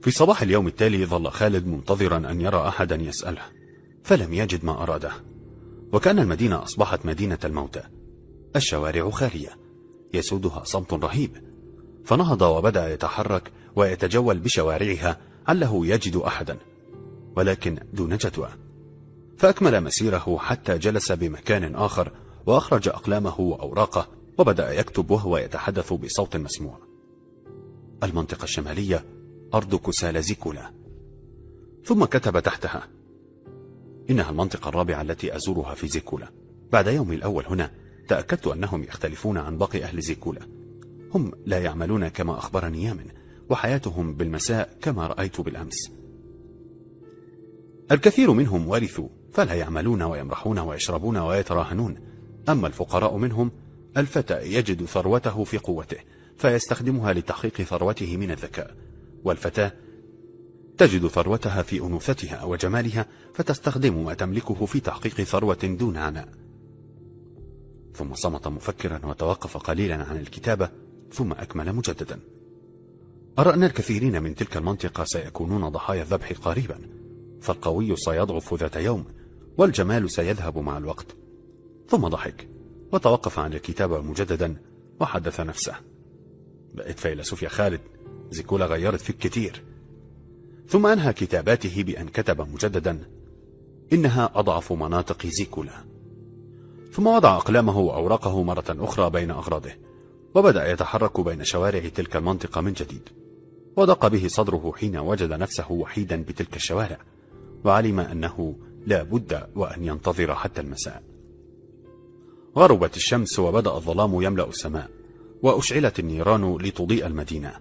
في صباح اليوم التالي ظل خالد منتظرا أن يرى أحدا يسأله. فلم يجد ما أراده. وكأن المدينة أصبحت مدينة الموتى الشوارع خالية. يسودها صمت رهيب. فنهض وبدأ يتحرك ويتجول بشوارعها عله يجد أحدا. ولكن دون جدوى. فأكمل مسيره حتى جلس بمكان آخر وأخرج أقلامه وأوراقه وبدأ يكتب وهو يتحدث بصوت مسموع. المنطقة الشمالية أرض كسال زيكولا. ثم كتب تحتها. إنها المنطقة الرابعة التي أزورها في زيكولا. بعد يومي الأول هنا تأكدت أنهم يختلفون عن باقي أهل زيكولا. هم لا يعملون كما أخبرني يامن وحياتهم بالمساء كما رأيت بالأمس. الكثير منهم ورثوا فلا يعملون ويمرحون ويشربون ويتراهنون. أما الفقراء منهم الفتى يجد ثروته في قوته فيستخدمها لتحقيق ثروته من الذكاء. والفتاة تجد ثروتها في أنوثتها وجمالها فتستخدم ما تملكه في تحقيق ثروة دون عناء ثم صمت مفكرا وتوقف قليلا عن الكتابة ثم أكمل مجددا. أرى أن الكثيرين من تلك المنطقة سيكونون ضحايا الذبح قريبا. فالقوي سيضعف ذات يوم والجمال سيذهب مع الوقت. ثم ضحك وتوقف عن الكتابة مجددا وحدث نفسه. بقيت فيلسوف يا خالد زيكولا غيرت فيك كتير. ثم أنهى كتاباته بأن كتب مجددا إنها أضعف مناطق زيكولا. ثم وضع أقلامه وأوراقه مرة أخرى بين أغراضه وبدأ يتحرك بين شوارع تلك المنطقة من جديد. ودق به صدره حين وجد نفسه وحيدا بتلك الشوارع وعلم أنه لا بد وأن ينتظر حتى المساء. غربت الشمس وبدأ الظلام يملأ السماء وأشعلت النيران لتضيء المدينة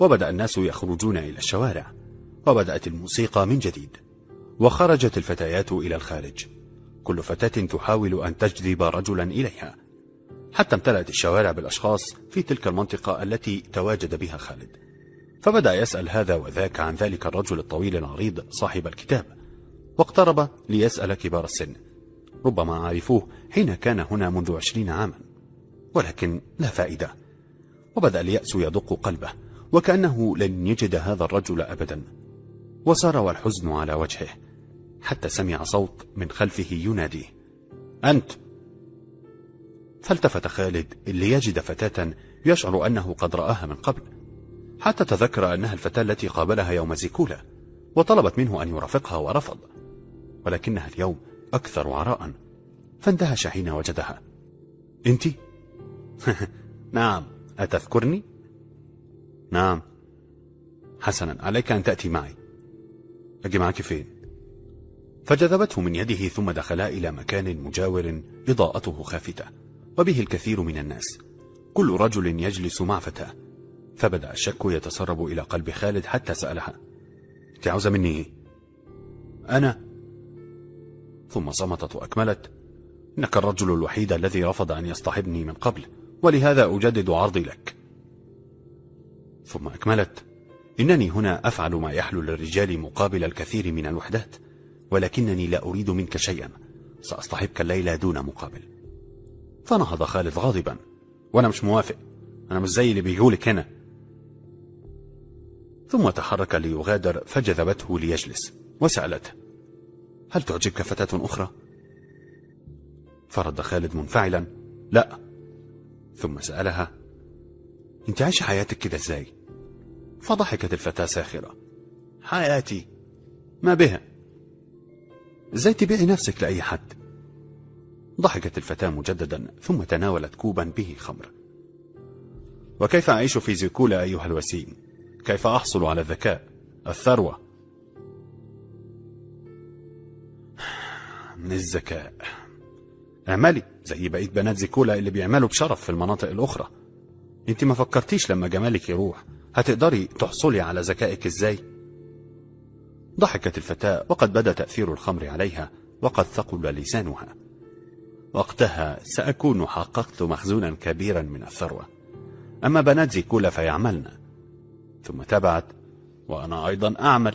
وبدأ الناس يخرجون إلى الشوارع. وبدأت الموسيقى من جديد وخرجت الفتيات إلى الخارج. كل فتاة تحاول أن تجذب رجلا إليها. حتى امتلأت الشوارع بالأشخاص في تلك المنطقة التي تواجد بها خالد. فبدأ يسأل هذا وذاك عن ذلك الرجل الطويل العريض صاحب الكتاب. واقترب ليسأل كبار السن. ربما عرفوه حين كان هنا منذ عشرين عاما. ولكن لا فائدة. وبدأ اليأس يدق قلبه وكأنه لن يجد هذا الرجل أبدا. وسار والحزن على وجهه حتى سمع صوت من خلفه يناديه أنت! فالتفت خالد ليجد فتاة يشعر أنه قد رآها من قبل حتى تذكر أنها الفتاة التي قابلها يوم زيكولا وطلبت منه أن يرافقها ورفض ولكنها اليوم أكثر عراء فاندهش حين وجدها. أنت؟ [LAUGHS] نعم. أتذكرني؟ نعم. حسنا عليك أن تأتي معي. أجي معك فين؟ فجذبته من يده ثم دخلا إلى مكان مجاور إضاءته خافتة وبه الكثير من الناس. كل رجل يجلس مع فتاة. فبدأ الشك يتسرب إلى قلب خالد حتى سألها أنت عاوزة مني إيه؟ أنا. ثم صمتت وأكملت إنك الرجل الوحيد الذي رفض أن يصطحبني من قبل ولهذا أجدد عرضي لك. ثم أكملت إنني هنا أفعل ما يحلو للرجال مقابل الكثير من الوحدات ولكنني لا أريد منك شيئا. سأصطحبك الليلة دون مقابل. فنهض خالد غاضبا. وأنا مش موافق. أنا مش زي اللي بيجولك هنا. ثم تحرك ليغادر فجذبته ليجلس. وسألته هل تعجبك فتاة أخرى؟ فرد خالد منفعلا لا. ثم سألها أنت عايشة حياتك كده إزاي؟ فضحكت الفتاة ساخرة. حياتي. ما بها؟ إزاي تبيعي نفسك لأي حد؟ ضحكت الفتاة مجددا ثم تناولت كوبا به خمر. وكيف أعيش في زيكولا أيها الوسيم؟ كيف أحصل على الذكاء؟ الثروة. من الذكاء. اعملي زي بقية بنات زيكولا اللي بيعملوا بشرف في المناطق الأخرى. أنت ما فكرتيش لما جمالك يروح؟ هتقدري تحصلي على ذكائك إزاي؟ ضحكت الفتاة وقد بدا تأثير الخمر عليها وقد ثقل لسانها. وقتها سأكون حققت مخزونا كبيرا من الثروة. أما بنات زيكولا فيعملن. ثم تبعت وأنا أيضا أعمل.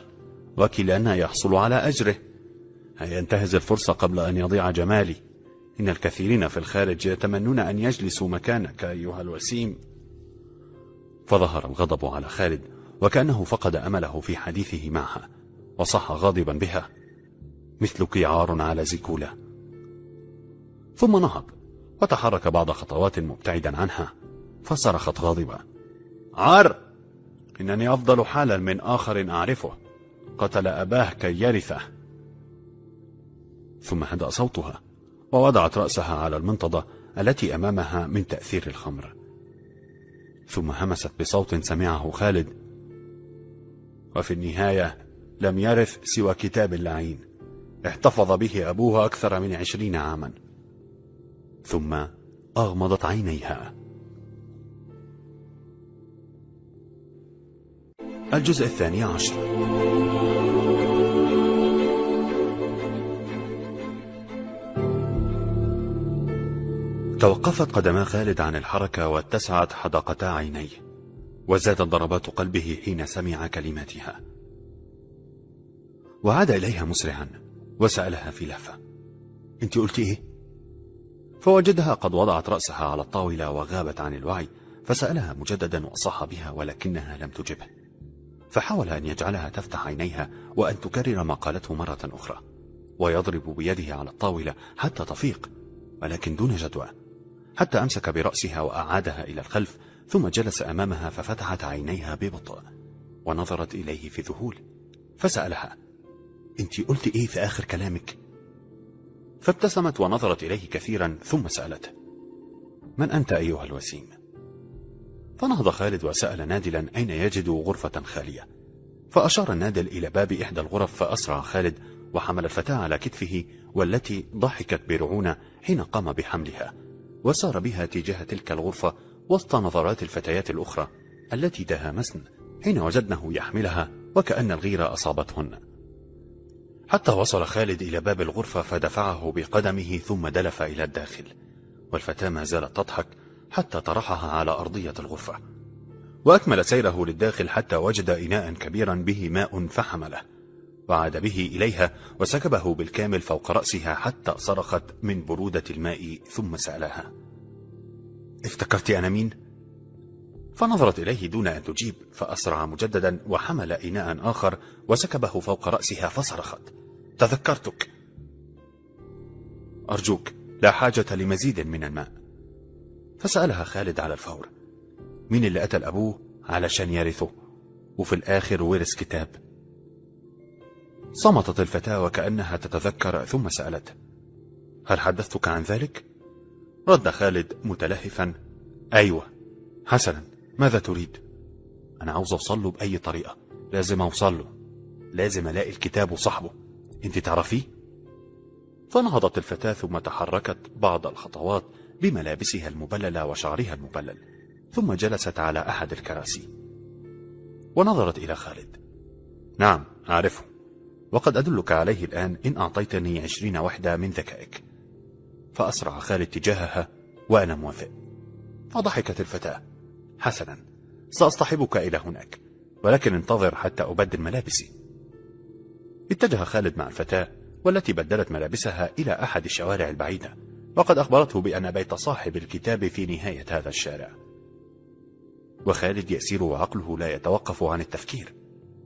وكلانا يحصل على أجره. هيا انتهز الفرصة قبل أن يضيع جمالي. إن الكثيرين في الخارج يتمنون أن يجلسوا مكانك أيها الوسيم. فظهر الغضب على خالد وكأنه فقد أمله في حديثه معها وصح غاضبا بها. مثلك عار على زيكولا. ثم نهض وتحرك بعض خطوات مبتعدا عنها فصرخت غاضبة. عار! إنني أفضل حالا من آخر أعرفه قتل أباه كي يرثه. ثم هدأ صوتها ووضعت رأسها على المنطضة التي أمامها من تأثير الخمر. ثم همست بصوت سمعه خالد. وفي النهاية لم يرث سوى كتاب اللعين. احتفظ به أبوه أكثر من عشرين عاما. ثم أغمضت عينيها. الجزء الثاني عشر. توقفت قدما خالد عن الحركة واتسعت حدقتا عينيه وزادت ضربات قلبه حين سمع كلماتها. وعاد إليها مسرعا وسألها في لهفة. أنت قلت إيه؟ فوجدها قد وضعت رأسها على الطاولة وغابت عن الوعي فسألها مجددا وصح بها ولكنها لم تجبه. فحاول أن يجعلها تفتح عينيها وأن تكرر ما قالته مرة أخرى ويضرب بيده على الطاولة حتى تفيق ولكن دون جدوى. حتى أمسك برأسها وأعادها إلى الخلف ثم جلس أمامها ففتحت عينيها ببطء ونظرت إليه في ذهول فسألها أنت قلت إيه في آخر كلامك؟ فابتسمت ونظرت إليه كثيرا ثم سألته من أنت أيها الوسيم؟ فنهض خالد وسأل نادلا أين يجد غرفة خالية فأشار النادل إلى باب إحدى الغرف فأسرع خالد وحمل الفتاة على كتفه والتي ضحكت برعونة حين قام بحملها وسار بها تجاه تلك الغرفة وسط نظرات الفتيات الأخرى التي تهامسن حين وجدنه يحملها وكأن الغيرة أصابتهن. حتى وصل خالد إلى باب الغرفة فدفعه بقدمه ثم دلف إلى الداخل والفتاة ما زالت تضحك حتى طرحها على أرضية الغرفة. وأكمل سيره للداخل حتى وجد إناء كبيرا به ماء فحمله. وعاد به إليها وسكبه بالكامل فوق رأسها حتى صرخت من برودة الماء ثم سألها افتكرت أنا مين؟ فنظرت إليه دون أن تجيب فأسرع مجددا وحمل إناء آخر وسكبه فوق رأسها فصرخت. تذكرتك. أرجوك لا حاجة لمزيد من الماء. فسألها خالد على الفور. مين اللي قتل أبوه علشان يرثه. وفي الآخر ورث كتاب. صمتت الفتاة وكأنها تتذكر ثم سألت هل حدثتك عن ذلك؟ رد خالد متلهفا أيوة حسنا ماذا تريد؟ أنا عاوز أوصل له بأي طريقة لازم أوصل له لازم ألاقي الكتاب وصاحبه أنت تعرفيه؟ فنهضت الفتاة ثم تحركت بعض الخطوات بملابسها المبللة وشعرها المبلل ثم جلست على أحد الكراسي ونظرت إلى خالد نعم أعرفه وقد أدلك عليه الآن إن أعطيتني عشرين وحدة من ذكائك. فأسرع خالد تجاهها وأنا موافق. فضحكت الفتاة. حسنا سأصطحبك إلى هناك ولكن انتظر حتى أبدل ملابسي. اتجه خالد مع الفتاة والتي بدلت ملابسها إلى أحد الشوارع البعيدة وقد أخبرته بأن بيت صاحب الكتاب في نهاية هذا الشارع. وخالد يسير وعقله لا يتوقف عن التفكير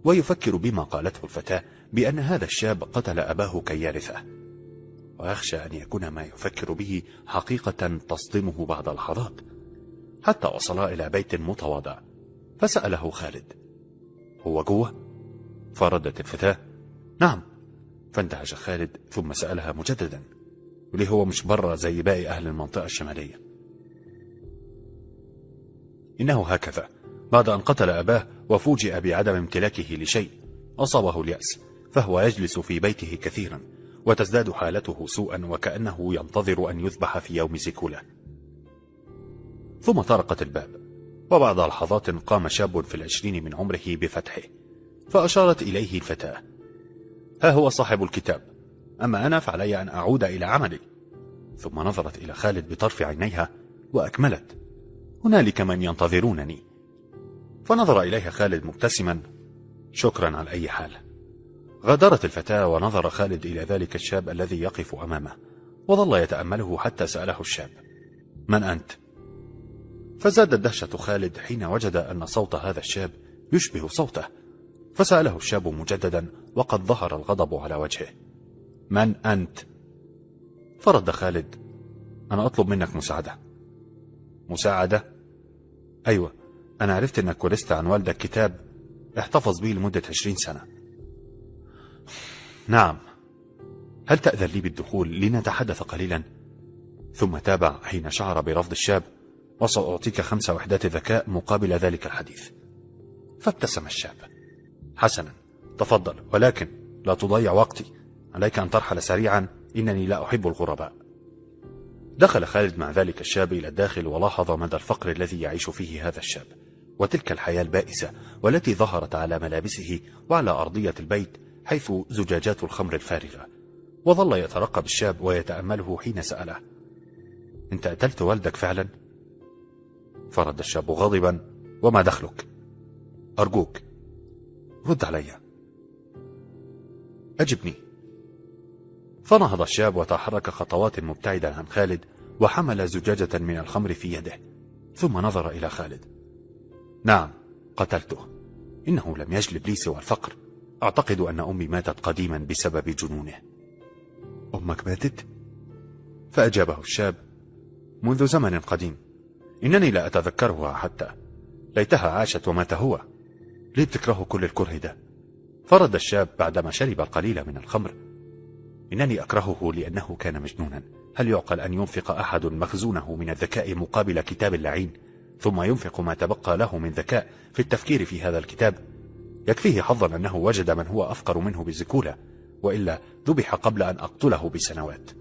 ويفكر بما قالته الفتاة بأن هذا الشاب قتل أباه كي يرثه ويخشى أن يكون ما يفكر به حقيقة تصدمه بعد لحظات حتى وصلا إلى بيت متواضع فسأله خالد. هو جوه؟ فردت الفتاة نعم. فانتهج خالد ثم سألها مجددا. وليه هو مش برا زي باقي أهل المنطقة الشمالية. إنه هكذا. بعد أن قتل أباه وفوجئ بعدم امتلاكه لشيء أصابه اليأس. فهو يجلس في بيته كثيرا وتزداد حالته سوءا وكأنه ينتظر أن يذبح في يوم زيكولا ثم طرقت الباب وبعد لحظات قام شاب في العشرين من عمره بفتحه فأشارت إليه الفتاة. ها هو صاحب الكتاب أما أنا فعلي أن أعود إلى عملي. ثم نظرت إلى خالد بطرف عينيها وأكملت. هنالك من ينتظرونني. فنظر إليها خالد مبتسما شكرا على أي حال. غادرت الفتاة ونظر خالد إلى ذلك الشاب الذي يقف أمامه وظل يتأمله حتى سأله الشاب من أنت؟ فزادت دهشة خالد حين وجد أن صوت هذا الشاب يشبه صوته فسأله الشاب مجددا وقد ظهر الغضب على وجهه من أنت؟ فرد خالد أنا أطلب منك مساعدة مساعدة؟ أيوة أنا عرفت أنك ورثت عن والدك كتاب احتفظ به لمدة عشرين سنة نعم. هل تأذن لي بالدخول لنتحدث قليلا؟ ثم تابع حين شعر برفض الشاب وسأعطيك خمس وحدات ذكاء مقابل ذلك الحديث. فابتسم الشاب. حسنا تفضل ولكن لا تضيع وقتي. عليك أن ترحل سريعا إنني لا أحب الغرباء. دخل خالد مع ذلك الشاب إلى الداخل ولاحظ مدى الفقر الذي يعيش فيه هذا الشاب وتلك الحياة البائسة والتي ظهرت على ملابسه وعلى أرضية البيت. حيث زجاجات الخمر الفارغة وظل يترقب الشاب ويتأمله حين سأله أنت قتلت والدك فعلا؟ فرد الشاب غاضبا وما دخلك؟ أرجوك رد علي. أجبني. فنهض الشاب وتحرك خطوات مبتعدا عن خالد وحمل زجاجة من الخمر في يده ثم نظر إلى خالد. نعم قتلته إنه لم يجلب لي سوى الفقر. أعتقد أن أمي ماتت قديما بسبب جنونه. أمك ماتت؟ فأجابه الشاب منذ زمن قديم إنني لا أتذكرها حتى. ليتها عاشت ومات هو ليه بتكرهه كل الكره ده. فرد الشاب بعدما شرب القليل من الخمر. إنني أكرهه لأنه كان مجنونا. هل يعقل أن ينفق أحد مخزونه من الذكاء مقابل كتاب اللعين ثم ينفق ما تبقى له من ذكاء في التفكير في هذا الكتاب؟ يكفيه حظا أنه وجد من هو أفقر منه بزكولة وإلا ذبح قبل أن أقتله بسنوات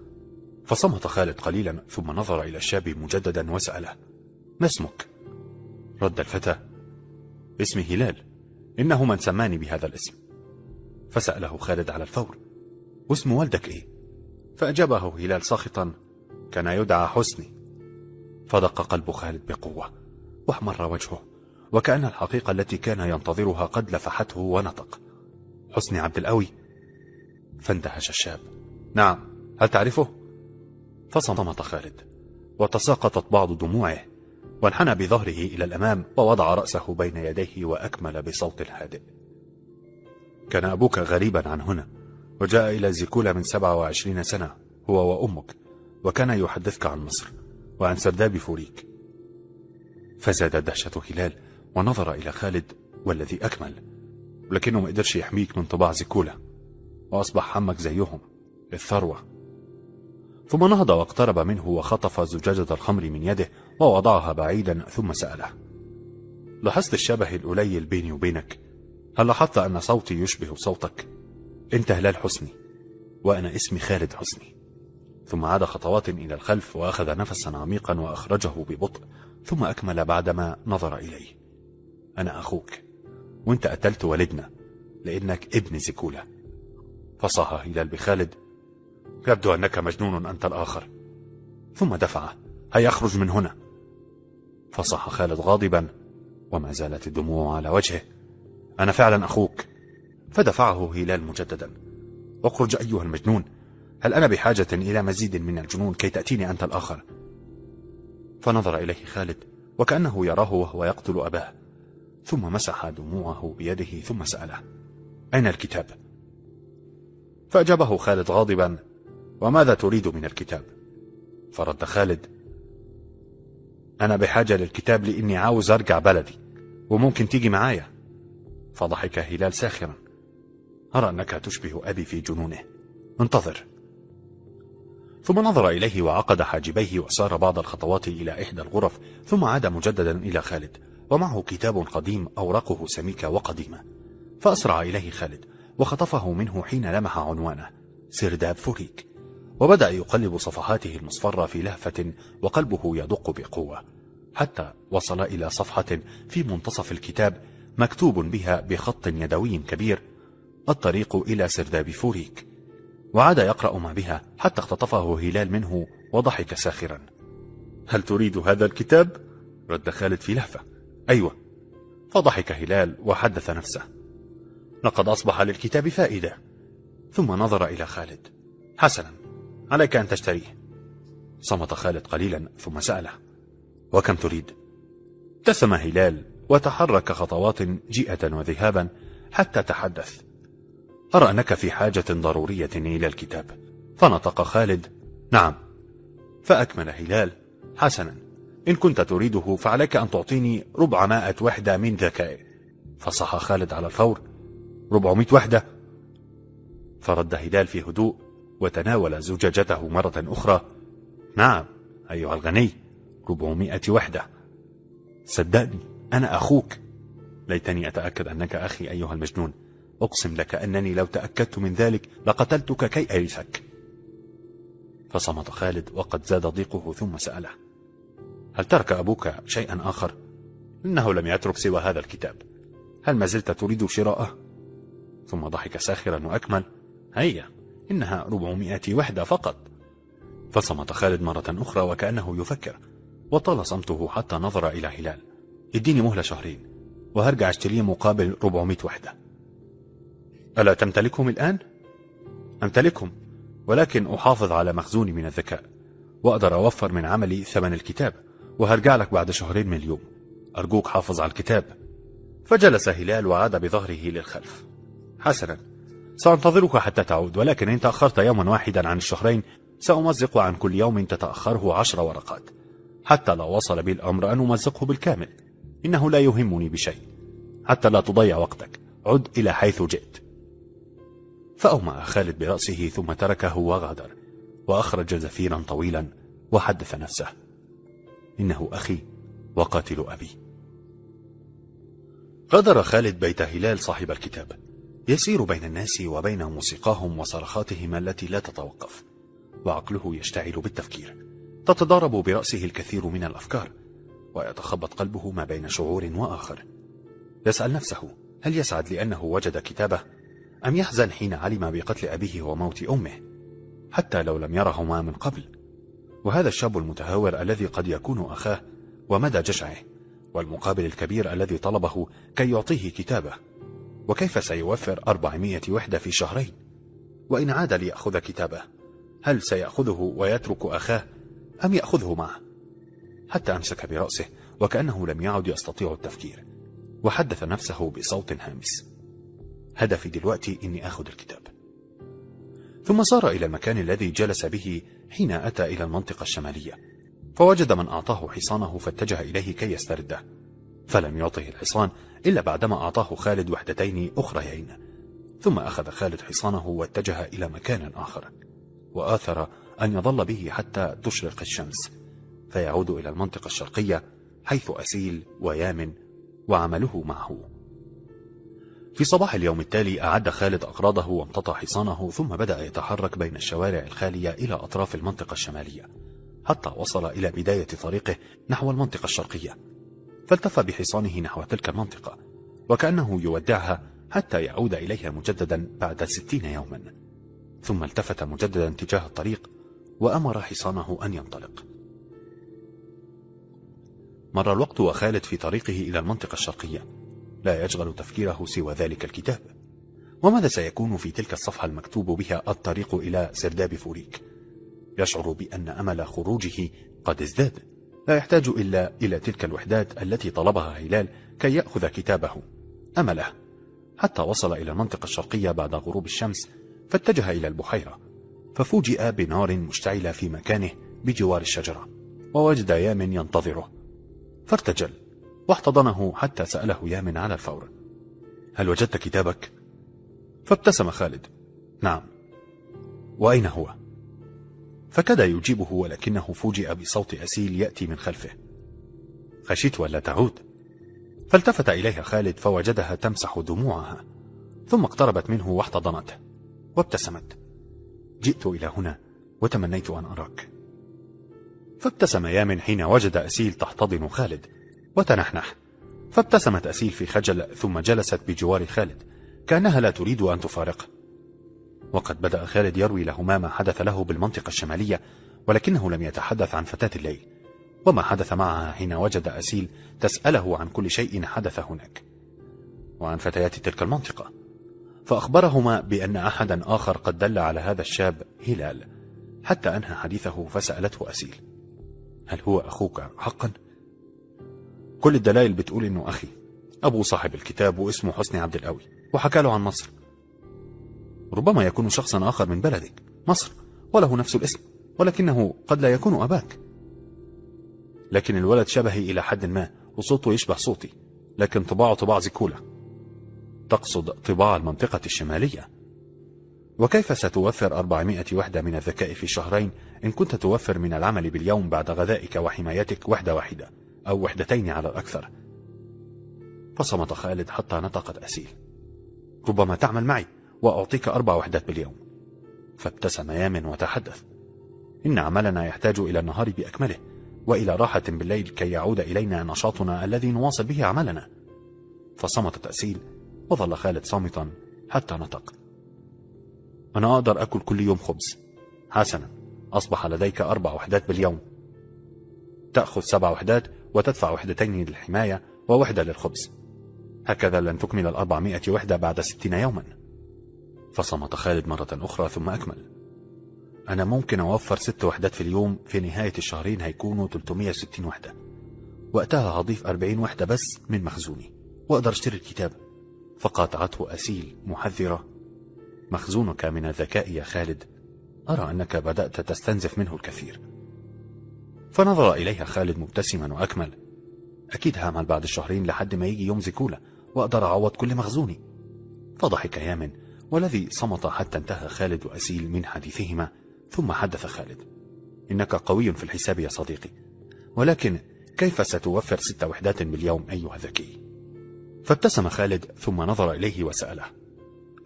فصمت خالد قليلا ثم نظر إلى الشاب مجددا وسأله ما اسمك؟ رد الفتى اسمي هلال إنه من سماني بهذا الاسم فسأله خالد على الفور واسم والدك إيه؟ فأجابه هلال ساخطا كان يدعى حسني فدق قلب خالد بقوة وأحمر وجهه وكأن الحقيقة التي كان ينتظرها قد لفحته ونطق. حسني عبد القوي فاندهش الشاب. نعم هل تعرفه؟ فصمت خالد وتساقطت بعض دموعه وانحنى بظهره إلى الأمام ووضع رأسه بين يديه وأكمل بصوت هادئ كان أبوك غريبا عن هنا وجاء إلى زيكولا من سبع وعشرين سنة هو وأمك وكان يحدثك عن مصر وعن سرداب فوريك. فزاد دهشة هلال ونظر إلى خالد والذي أكمل ولكنه ما قدرش يحميك من طباع زيكولا وأصبح حمك زيهم الثروة ثم نهض واقترب منه وخطف زجاجة الخمر من يده ووضعها بعيدا ثم سأله لاحظت الشبه القليل بيني وبينك؟ هل لاحظت أن صوتي يشبه صوتك؟ أنت هلال حسني وأنا اسمي خالد حسني. ثم عاد خطوات إلى الخلف وأخذ نفسا عميقا وأخرجه ببطء ثم أكمل بعدما نظر إليه. أنا أخوك وأنت قتلت والدنا لأنك ابن زكولة فصاح هلال بخالد يبدو أنك مجنون أنت الآخر. ثم دفعه هيا اخرج من هنا. فصاح خالد غاضبا وما زالت الدموع على وجهه. أنا فعلا أخوك. فدفعه هلال مجددا. اخرج أيها المجنون هل أنا بحاجة إلى مزيد من الجنون كي تأتيني أنت الآخر؟ فنظر إليه خالد وكأنه يراه وهو يقتل أباه. ثم مسح دموعه بيده ثم سأله أين الكتاب؟ فأجابه خالد غاضبا وماذا تريد من الكتاب؟ فرد خالد أنا بحاجة للكتاب لإني عاوز أرجع بلدي وممكن تيجي معايا فضحك هلال ساخرا أرى أنك تشبه أبي في جنونه انتظر ثم نظر إليه وعقد حاجبيه وسار بعض الخطوات إلى إحدى الغرف ثم عاد مجددا إلى خالد ومعه كتاب قديم أوراقه سميكة وقديمة. فأسرع إليه خالد وخطفه منه حين لمح عنوانه سرداب فوريك وبدأ يقلب صفحاته المصفرة في لهفة وقلبه يدق بقوة. حتى وصل إلى صفحة في منتصف الكتاب مكتوب بها بخط يدوي كبير الطريق إلى سرداب فوريك وعاد يقرأ ما بها حتى اختطفه هلال منه وضحك ساخرا. هل تريد هذا الكتاب؟ رد خالد في لهفة. أيوة فضحك هلال وحدث نفسه. لقد أصبح للكتاب فائدة ثم نظر إلى خالد. حسنا عليك أن تشتريه. صمت خالد قليلا ثم سأله وكم تريد؟ ابتسم هلال وتحرك خطوات جيئة وذهابا حتى تحدث. أرى أنك في حاجة ضرورية إلى الكتاب. فنطق خالد نعم. فأكمل هلال حسنا. إن كنت تريده فعليك أن تعطيني ربعمائة وحدة من ذكائي. فصح خالد على الفور. ربعمائة وحدة. فرد هلال في هدوء وتناول زجاجته مرة أخرى. نعم أيها الغني ربعمائة وحدة. صدقني أنا أخوك. ليتني أتأكد أنك أخي أيها المجنون. أقسم لك أنني لو تأكدت من ذلك لقتلتك كي أرثك فصمت خالد وقد زاد ضيقه ثم سأله. هل ترك أبوك شيئا آخر؟ إنه لم يترك سوى هذا الكتاب هل ما زلت تريد شراءه؟ ثم ضحك ساخرا وأكمل هيا إنها ربعمائة وحدة فقط فصمت خالد مرة أخرى وكأنه يفكر وطال صمته حتى نظر إلى هلال اديني مهلة شهرين وهرجع اشتريه مقابل 400 وحدة ألا تمتلكهم الآن؟ أمتلكهم ولكن أحافظ على مخزوني من الذكاء وأقدر أوفر من عملي ثمن الكتاب وهرجع لك بعد شهرين من اليوم. أرجوك حافظ على الكتاب. فجلس هلال وعاد بظهره للخلف. حسنا سأنتظرك حتى تعود ولكن إن تأخرت يوما واحدا عن الشهرين سأمزق عن كل يوم تتأخره عشر ورقات. حتى لو وصل بي الأمر أن أمزقه بالكامل. إنه لا يهمني بشيء. حتى لا تضيع وقتك. عد إلى حيث جئت. فأومأ خالد برأسه ثم تركه وغادر وأخرج زفيرا طويلا وحدث نفسه. إنه أخي وقاتل أبي. غادر خالد بيت هلال صاحب الكتاب. يسير بين الناس وبين موسيقاهم وصرخاتهم التي لا تتوقف وعقله يشتعل بالتفكير. تتضارب برأسه الكثير من الأفكار ويتخبط قلبه ما بين شعور وآخر. يسأل نفسه هل يسعد لأنه وجد كتابه؟ أم يحزن حين علم بقتل أبيه وموت أمه؟ حتى لو لم يرهما من قبل. وهذا الشاب المتهور الذي قد يكون أخاه ومدى جشعه والمقابل الكبير الذي طلبه كي يعطيه كتابه. وكيف سيوفر أربعمية وحدة في شهرين؟ وإن عاد ليأخذ كتابه هل سيأخذه ويترك أخاه أم يأخذه معه؟ حتى أمسك برأسه وكأنه لم يعد يستطيع التفكير وحدث نفسه بصوت هامس. هدفي دلوقتي إني أخذ الكتاب. ثم سار إلى المكان الذي جلس به حين أتى إلى المنطقة الشمالية فوجد من أعطاه حصانه فاتجه إليه كي يسترده فلم يعطه الحصان إلا بعدما أعطاه خالد وحدتين أخريين. ثم أخذ خالد حصانه واتجه إلى مكان آخر وآثر أن يظل به حتى تشرق الشمس. فيعود إلى المنطقة الشرقية حيث أسيل ويامن وعمله معه. في صباح اليوم التالي أعد خالد أغراضه وامتطى حصانه ثم بدأ يتحرك بين الشوارع الخالية إلى أطراف المنطقة الشمالية حتى وصل إلى بداية طريقه نحو المنطقة الشرقية. فالتف بحصانه نحو تلك المنطقة وكأنه يودعها حتى يعود إليها مجددا بعد ستين يوما. ثم التفت مجددا تجاه الطريق وأمر حصانه أن ينطلق. مر الوقت وخالد في طريقه إلى المنطقة الشرقية. لا يشغل تفكيره سوى ذلك الكتاب. وماذا سيكون في تلك الصفحة المكتوب بها الطريق إلى سرداب فوريك؟ يشعر بأن أمل خروجه قد ازداد. لا يحتاج إلا إلى تلك الوحدات التي طلبها هلال كي يأخذ كتابه. أمله. حتى وصل إلى المنطقة الشرقية بعد غروب الشمس فاتجه إلى البحيرة ففوجئ بنار مشتعلة في مكانه بجوار الشجرة ووجد يامن ينتظره. فارتجل. واحتضنه حتى سأله يامن على الفور. هل وجدت كتابك؟ فابتسم خالد. نعم. وأين هو؟ فكاد يجيبه ولكنه فوجئ بصوت أسيل يأتي من خلفه. خشيت ألا تعود. فالتفت إليها خالد فوجدها تمسح دموعها ثم اقتربت منه واحتضنته وابتسمت. جئت إلى هنا وتمنيت أن أراك. فابتسم يامن حين وجد أسيل تحتضن خالد. وتنحنح. فابتسمت أسيل في خجل ثم جلست بجوار خالد كأنها لا تريد أن تفارقه. وقد بدأ خالد يروي لهما ما حدث له بالمنطقة الشمالية ولكنه لم يتحدث عن فتاة الليل. وما حدث معها حين وجد أسيل تسأله عن كل شيء حدث هناك. وعن فتيات تلك المنطقة. فأخبرهما بأن أحدا آخر قد دل على هذا الشاب هلال حتى أنهى حديثه فسألته أسيل. هل هو أخوك حقا؟ كل الدلائل بتقول إنه أخي. أبو صاحب الكتاب واسمه حسني عبد القوي وحكى له عن مصر. ربما يكون شخصا آخر من بلدك مصر وله نفس الاسم ولكنه قد لا يكون أباك. لكن الولد شبهي إلى حد ما وصوته يشبه صوتي لكن طباعه طباع زكولة تقصد طباع المنطقة الشمالية. وكيف ستوفر 400 وحدة من الذكاء في شهرين إن كنت توفر من العمل باليوم بعد غذائك وحمايتك وحدة واحدة؟ أو وحدتين على الأكثر. فصمت خالد حتى نطقت أسيل. ربما تعمل معي وأعطيك أربع وحدات باليوم. فابتسم يامن وتحدث. إن عملنا يحتاج إلى النهار بأكمله وإلى راحة بالليل كي يعود إلينا نشاطنا الذي نواصل به عملنا. فصمت تأسيل وظل خالد صامتا حتى نطق. أنا أقدر أكل كل يوم خبز. حسنا أصبح لديك أربع وحدات باليوم. تأخذ سبع وحدات وتدفع وحدتين للحماية ووحدة للخبز. هكذا لن تكمل الأربعمائة وحدة بعد ستين يوما. فصمت خالد مرة أخرى ثم أكمل. أنا ممكن أوفر ست وحدات في اليوم في نهاية الشهرين هيكونوا 360 وحدة. وقتها هضيف 40 وحدة بس من مخزوني. وأقدر أشتري الكتاب. فقاطعته أسيل محذرة. مخزونك من الذكاء يا خالد. أرى أنك بدأت تستنزف منه الكثير. فنظر إليها خالد مبتسما وأكمل. أكيد هعمل بعد الشهرين لحد ما يجي يوم زكولة وأقدر أعوض كل مخزوني. فضحك يامن والذي صمت حتى انتهى خالد وأسيل من حديثهما ثم حدث خالد. إنك قوي في الحساب يا صديقي ولكن كيف ستوفر ست وحدات باليوم أيها الذكي فابتسم خالد ثم نظر إليه وسأله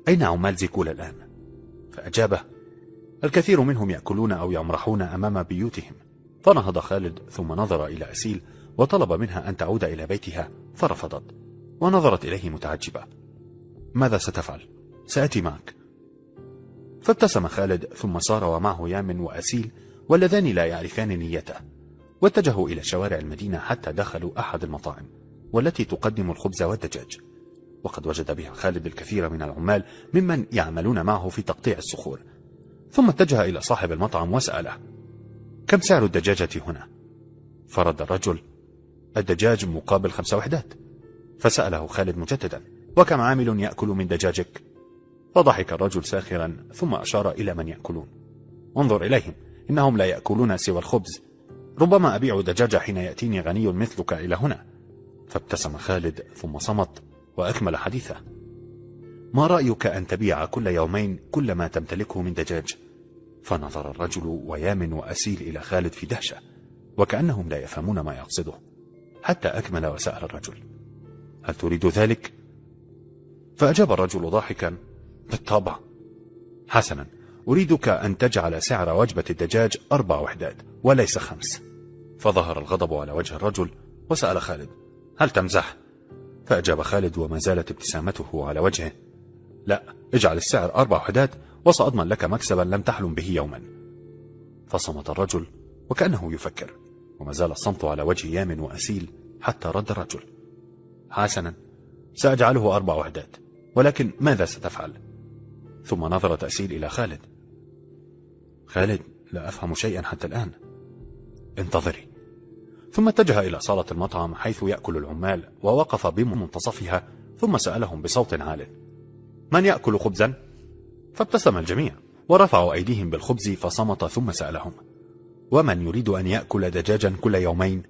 أين عمال زيكولا الآن؟ فأجابه الكثير منهم يأكلون أو يمرحون أمام بيوتهم. فنهض خالد ثم نظر إلى أسيل وطلب منها أن تعود إلى بيتها فرفضت ونظرت إليه متعجبة. ماذا ستفعل؟ سأتي معك. فابتسم خالد ثم صار ومعه يامن وأسيل واللذان لا يعرفان نيته واتجهوا إلى شوارع المدينة حتى دخلوا أحد المطاعم والتي تقدم الخبز والدجاج. وقد وجد بها خالد الكثير من العمال ممن يعملون معه في تقطيع الصخور. ثم اتجه إلى صاحب المطعم وسأله كم سعر الدجاجة هنا؟ فرد الرجل الدجاج مقابل خمس وحدات. فسأله خالد مجددا وكم عامل يأكل من دجاجك؟ فضحك الرجل ساخرا ثم أشار إلى من يأكلون. انظر إليهم إنهم لا يأكلون سوى الخبز. ربما أبيع دجاجة حين يأتيني غني مثلك إلى هنا. فابتسم خالد ثم صمت وأكمل حديثه. ما رأيك أن تبيع كل يومين كل ما تمتلكه من دجاج؟ فنظر الرجل ويامن وأسيل إلى خالد في دهشة وكأنهم لا يفهمون ما يقصده حتى أكمل وسأل الرجل. هل تريد ذلك؟ فأجاب الرجل ضاحكا. بالطبع. حسنا. أريدك أن تجعل سعر وجبة الدجاج أربع وحدات وليس خمس. فظهر الغضب على وجه الرجل وسأل خالد. هل تمزح؟ فأجاب خالد وما زالت ابتسامته على وجهه. لا اجعل السعر أربع وحدات وسأضمن لك مكسبا لم تحلم به يوما. فصمت الرجل وكأنه يفكر وما زال الصمت على وجه يامن وأسيل حتى رد الرجل. حسنا سأجعله أربع وحدات ولكن ماذا ستفعل؟ ثم نظر تأسيل إلى خالد. خالد لا أفهم شيئا حتى الآن. انتظري. ثم اتجه إلى صالة المطعم حيث يأكل العمال ووقف بمنتصفها ثم سألهم بصوت عال من يأكل خبزا؟ فابتسم الجميع ورفعوا أيديهم بالخبز فصمت ثم سألهم ومن يريد أن يأكل دجاجا كل يومين؟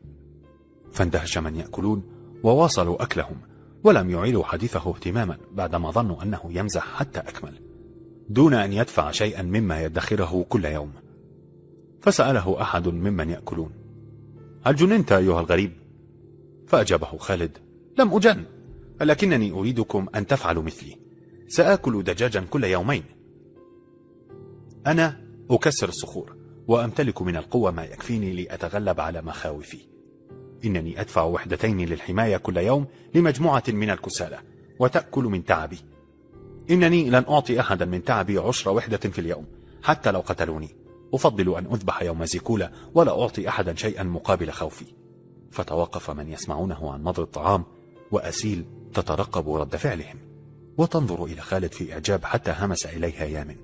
فاندهش من يأكلون وواصلوا أكلهم ولم يعيدوا حديثه اهتماما بعدما ظنوا أنه يمزح حتى أكمل دون أن يدفع شيئا مما يدخره كل يوم فسأله أحد ممن يأكلون هل جننت أيها الغريب؟ فأجابه خالد لم أجن ولكنني أريدكم أن تفعلوا مثلي سآكل دجاجا كل يومين أنا أكسر الصخور وأمتلك من القوة ما يكفيني لأتغلب على مخاوفي. إنني أدفع وحدتين للحماية كل يوم لمجموعة من الكسالى وتأكل من تعبي. إنني لن أعطي أحدا من تعبي عشر وحدة في اليوم حتى لو قتلوني. أفضل أن أذبح يوم زيكولا ولا أعطي أحدا شيئا مقابل خوفي. فتوقف من يسمعونه عن مضر الطعام وأسيل تترقب رد فعلهم. وتنظر إلى خالد في إعجاب حتى همس إليها يامن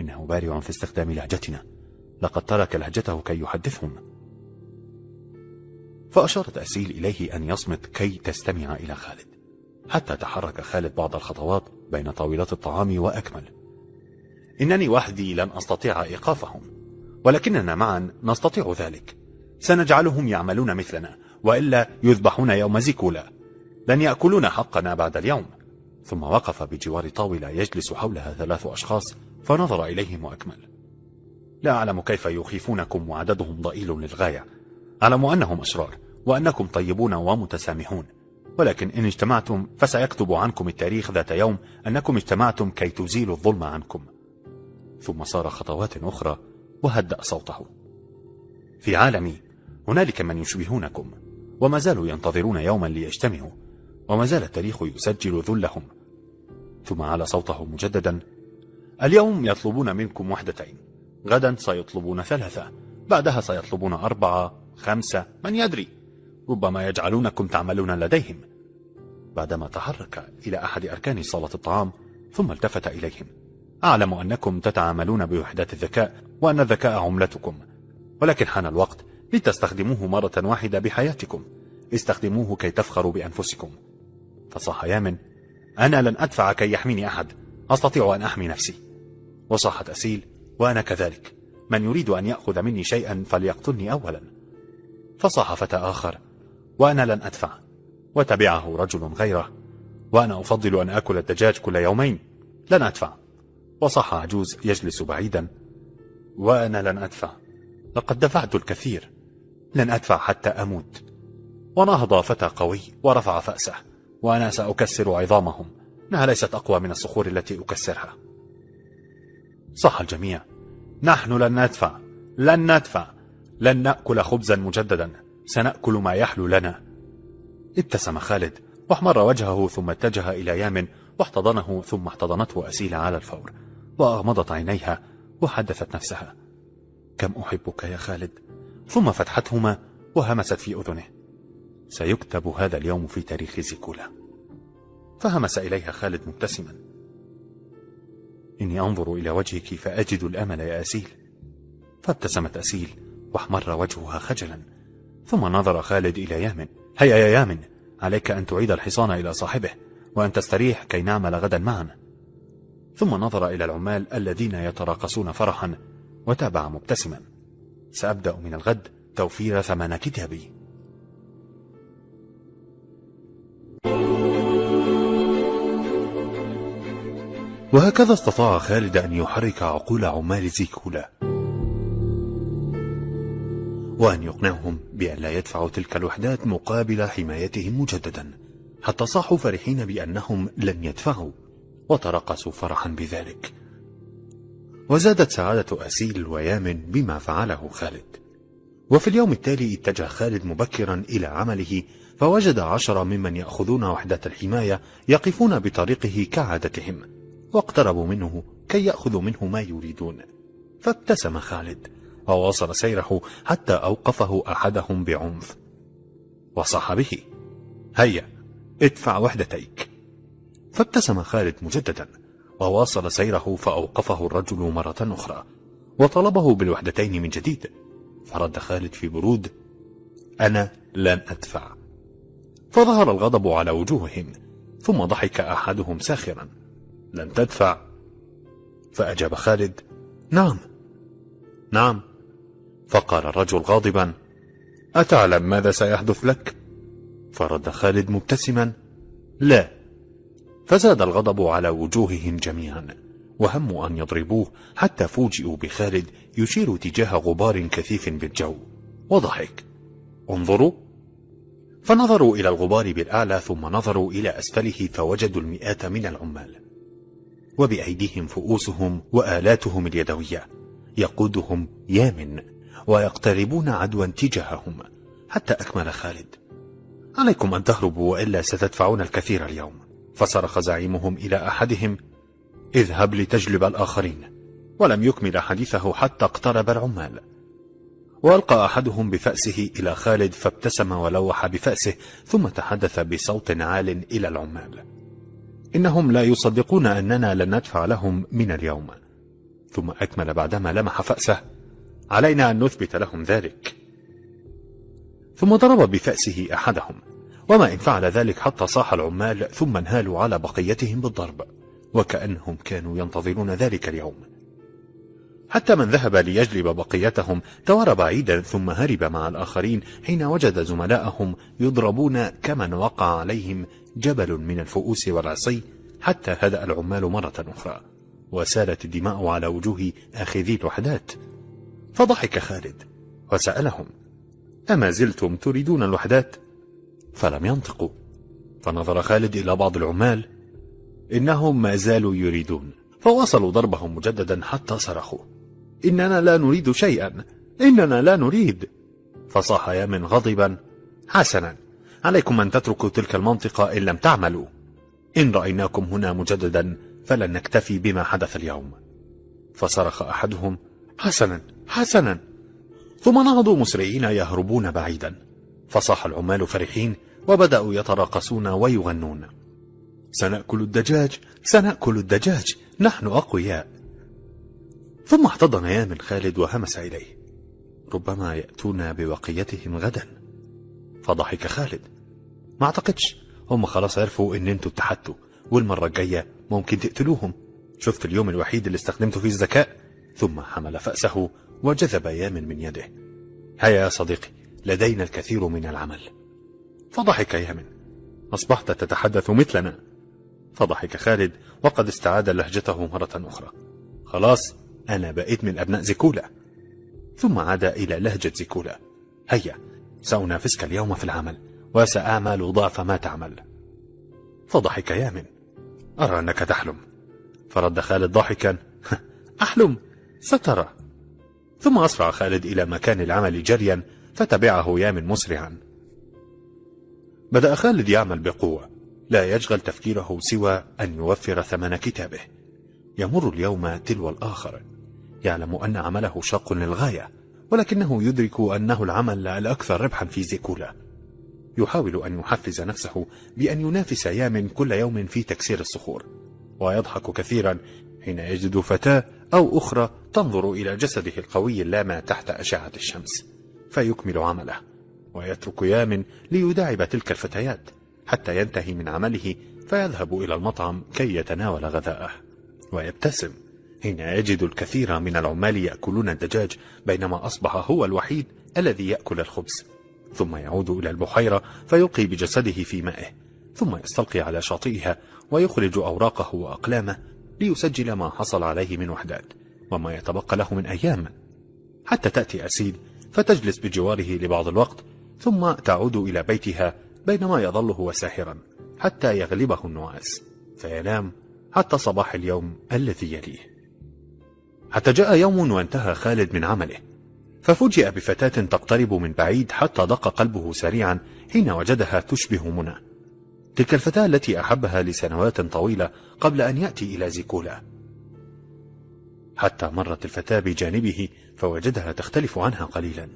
إنه بارع في استخدام لهجتنا. لقد ترك لهجته كي يحدثهم. فأشارت أسيل إليه أن يصمت كي تستمع إلى خالد حتى تحرك خالد بعض الخطوات بين طاولات الطعام وأكمل. إنني وحدي لن أستطيع إيقافهم ولكننا معا نستطيع ذلك. سنجعلهم يعملون مثلنا وإلا يذبحون يوم زيكولا. لن يأكلون حقنا بعد اليوم. ثم وقف بجوار طاولة يجلس حولها ثلاث أشخاص فنظر إليهم وأكمل. لا أعلم كيف يخيفونكم وعددهم ضئيل للغاية. أعلم أنهم أشرار وأنكم طيبون ومتسامحون. ولكن إن اجتمعتم فسيكتب عنكم التاريخ ذات يوم أنكم اجتمعتم كي تزيلوا الظلم عنكم. ثم صار خطوات أخرى وهدأ صوته. في عالمي هنالك من يشبهونكم وما زالوا ينتظرون يوما ليجتمعوا وما زال التاريخ يسجل ذلهم. ثم على صوته مجددا اليوم يطلبون منكم وحدتين. غدا سيطلبون ثلاثة بعدها سيطلبون أربعة خمسة من يدري. ربما يجعلونكم تعملون لديهم. بعدما تحرك إلى أحد أركان صالة الطعام ثم التفت إليهم. أعلم أنكم تتعاملون بوحدات الذكاء وأن الذكاء عملتكم. ولكن حان الوقت لتستخدموه مرة واحدة بحياتكم. استخدموه كي تفخروا بأنفسكم. فصاح يامن أنا لن أدفع كي يحميني أحد. أستطيع أن أحمي نفسي. وصاحت أسيل وأنا كذلك. من يريد أن يأخذ مني شيئا فليقتلني أولا. فصاح فتى آخر وأنا لن أدفع. وتبعه رجل غيره وأنا أفضل أن أكل الدجاج كل يومين. لن أدفع. وصاح عجوز يجلس بعيدا. وأنا لن أدفع. لقد دفعت الكثير. لن أدفع حتى أموت. ونهض فتى قوي ورفع فأسه. وأنا سأكسر عظامهم. إنها ليست أقوى من الصخور التي أكسرها. صح الجميع. نحن لن ندفع. لن ندفع. لن نأكل خبزا مجددا. سنأكل ما يحلو لنا. ابتسم خالد. واحمر وجهه ثم اتجه إلى يامن واحتضنه ثم احتضنته أسيلة على الفور. وأغمضت عينيها وحدثت نفسها. كم أحبك يا خالد. ثم فتحتهما وهمست في أذنه. سيكتب هذا اليوم في تاريخ زيكولا. فهمس إليها خالد مبتسما. إني أنظر إلى وجهك فأجد الأمل يا أسيل. فابتسمت أسيل وأحمر وجهها خجلا. ثم نظر خالد إلى يامن. هيا يا يامن عليك أن تعيد الحصان إلى صاحبه وأن تستريح كي نعمل غدا معا. ثم نظر إلى العمال الذين يتراقصون فرحا وتابع مبتسما. سأبدأ من الغد توفير ثمن كتابي. وهكذا استطاع خالد أن يحرك عقول عمال زيكولا وأن يقنعهم بأن لا يدفعوا تلك الوحدات مقابل حمايتهم مجددا حتى صاحوا فرحين بأنهم لن يدفعوا وترقصوا فرحا بذلك. وزادت سعادة أسيل ويامن بما فعله خالد. وفي اليوم التالي اتجه خالد مبكرا إلى عمله فوجد عشرة ممن يأخذون وحدة الحماية يقفون بطريقه كعادتهم. واقتربوا منه كي يأخذوا منه ما يريدون. فابتسم خالد وواصل سيره حتى أوقفه أحدهم بعنف. وصاح به هيا ادفع وحدتيك. فابتسم خالد مجددا وواصل سيره فأوقفه الرجل مرة أخرى وطلبه بالوحدتين من جديد. فرد خالد في برود أنا لن أدفع. فظهر الغضب على وجوههم ثم ضحك أحدهم ساخرا. لن تدفع. فأجاب خالد نعم. نعم. فقال الرجل غاضبا أتعلم ماذا سيحدث لك؟ فرد خالد مبتسما لا. فزاد الغضب على وجوههم جميعا وهموا أن يضربوه حتى فوجئوا بخالد يشير تجاه غبار كثيف بالجو. وضحك. انظروا. فنظروا إلى الغبار بالأعلى ثم نظروا إلى أسفله فوجدوا المئات من العمال. وبأيديهم فؤوسهم وآلاتهم اليدوية. يقودهم يامن ويقتربون عدوا تجاههم حتى أكمل خالد. عليكم أن تهربوا وإلا ستدفعون الكثير اليوم. فصرخ زعيمهم إلى أحدهم اذهب لتجلب الآخرين. ولم يكمل حديثه حتى اقترب العمال. وألقى أحدهم بفأسه إلى خالد فابتسم ولوح بفأسه ثم تحدث بصوت عال إلى العمال. إنهم لا يصدقون أننا لن ندفع لهم من اليوم. ثم أكمل بعدما لمح فأسه. علينا أن نثبت لهم ذلك. ثم ضرب بفأسه أحدهم. وما إن فعل ذلك حتى صاح العمال ثم انهالوا على بقيتهم بالضرب. وكأنهم كانوا ينتظرون ذلك اليوم. حتى من ذهب ليجلب بقيتهم توار بعيدا ثم هرب مع الآخرين حين وجد زملاءهم يضربون كمن وقع عليهم جبل من الفؤوس والعصي حتى هدأ العمال مرة أخرى وسالت الدماء على وجوه آخذي الوحدات. فضحك خالد وسألهم أما زلتم تريدون الوحدات؟ فلم ينطقوا. فنظر خالد إلى بعض العمال إنهم ما زالوا يريدون فواصلوا ضربهم مجددا حتى صرخوا إننا لا نريد شيئا إننا لا نريد. فصاح يامن غضبا حسنا عليكم أن تتركوا تلك المنطقة إن لم تعملوا. إن رأيناكم هنا مجددا فلن نكتفي بما حدث اليوم. فصرخ أحدهم حسنا حسنا. ثم نهضوا مسرعين يهربون بعيدا. فصاح العمال فرحين وبدأوا يتراقصون ويغنون. سنأكل الدجاج سنأكل الدجاج نحن أقوياء. ثم احتضن يامن خالد وهمس إليه. ربما يأتون بوقيتهم غدا. فضحك خالد. ما أعتقدش. هم خلاص عرفوا إن أنتوا اتحدتوا والمرة الجاية ممكن تقتلوهم. شفت اليوم الوحيد اللي استخدمته فيه الذكاء؟ ثم حمل فأسه وجذب يامن من يده. هيا يا صديقي لدينا الكثير من العمل. فضحك يامن أصبحت تتحدث مثلنا. فضحك خالد وقد استعاد لهجته مرة أخرى. خلاص أنا بقيت من أبناء زيكولا. ثم عاد إلى لهجة زيكولا. هيا سأنافسك اليوم في العمل. وسأعمل ضعف ما تعمل. فضحك يامن أرى أنك تحلم. فرد خالد ضاحكا. [LAUGHS] أحلم. سترى. ثم أسرع خالد إلى مكان العمل جريا فتبعه يامن مسرعا. بدأ خالد يعمل بقوة. لا يشغل تفكيره سوى أن يوفر ثمن كتابه. يمر اليوم تلو الآخر. يعلم أن عمله شاق للغاية ولكنه يدرك أنه العمل الأكثر ربحا في زيكولا. يحاول أن يحفز نفسه بأن ينافس يامن كل يوم في تكسير الصخور ويضحك كثيرا حين يجد فتاة أو أخرى تنظر إلى جسده القوي اللامع تحت أشعة الشمس فيكمل عمله ويترك يامن ليداعب تلك الفتيات حتى ينتهي من عمله فيذهب إلى المطعم كي يتناول غذاءه ويبتسم حين يجد الكثير من العمال يأكلون الدجاج بينما أصبح هو الوحيد الذي يأكل الخبز. ثم يعود إلى البحيرة فيلقي بجسده في مائه ثم يستلقي على شاطئها ويخرج أوراقه وأقلامه ليسجل ما حصل عليه من وحدات وما يتبقى له من أيام. حتى تأتي أسيد فتجلس بجواره لبعض الوقت ثم تعود إلى بيتها بينما يظل هو ساهرا حتى يغلبه النعاس فينام حتى صباح اليوم الذي يليه. حتى جاء يوم وانتهى خالد من عمله ففوجئ بفتاة تقترب من بعيد حتى دق قلبه سريعا حين وجدها تشبه منى. تلك الفتاة التي أحبها لسنوات طويلة قبل أن يأتي إلى زيكولا. حتى مرت الفتاة بجانبه فوجدها تختلف عنها قليلا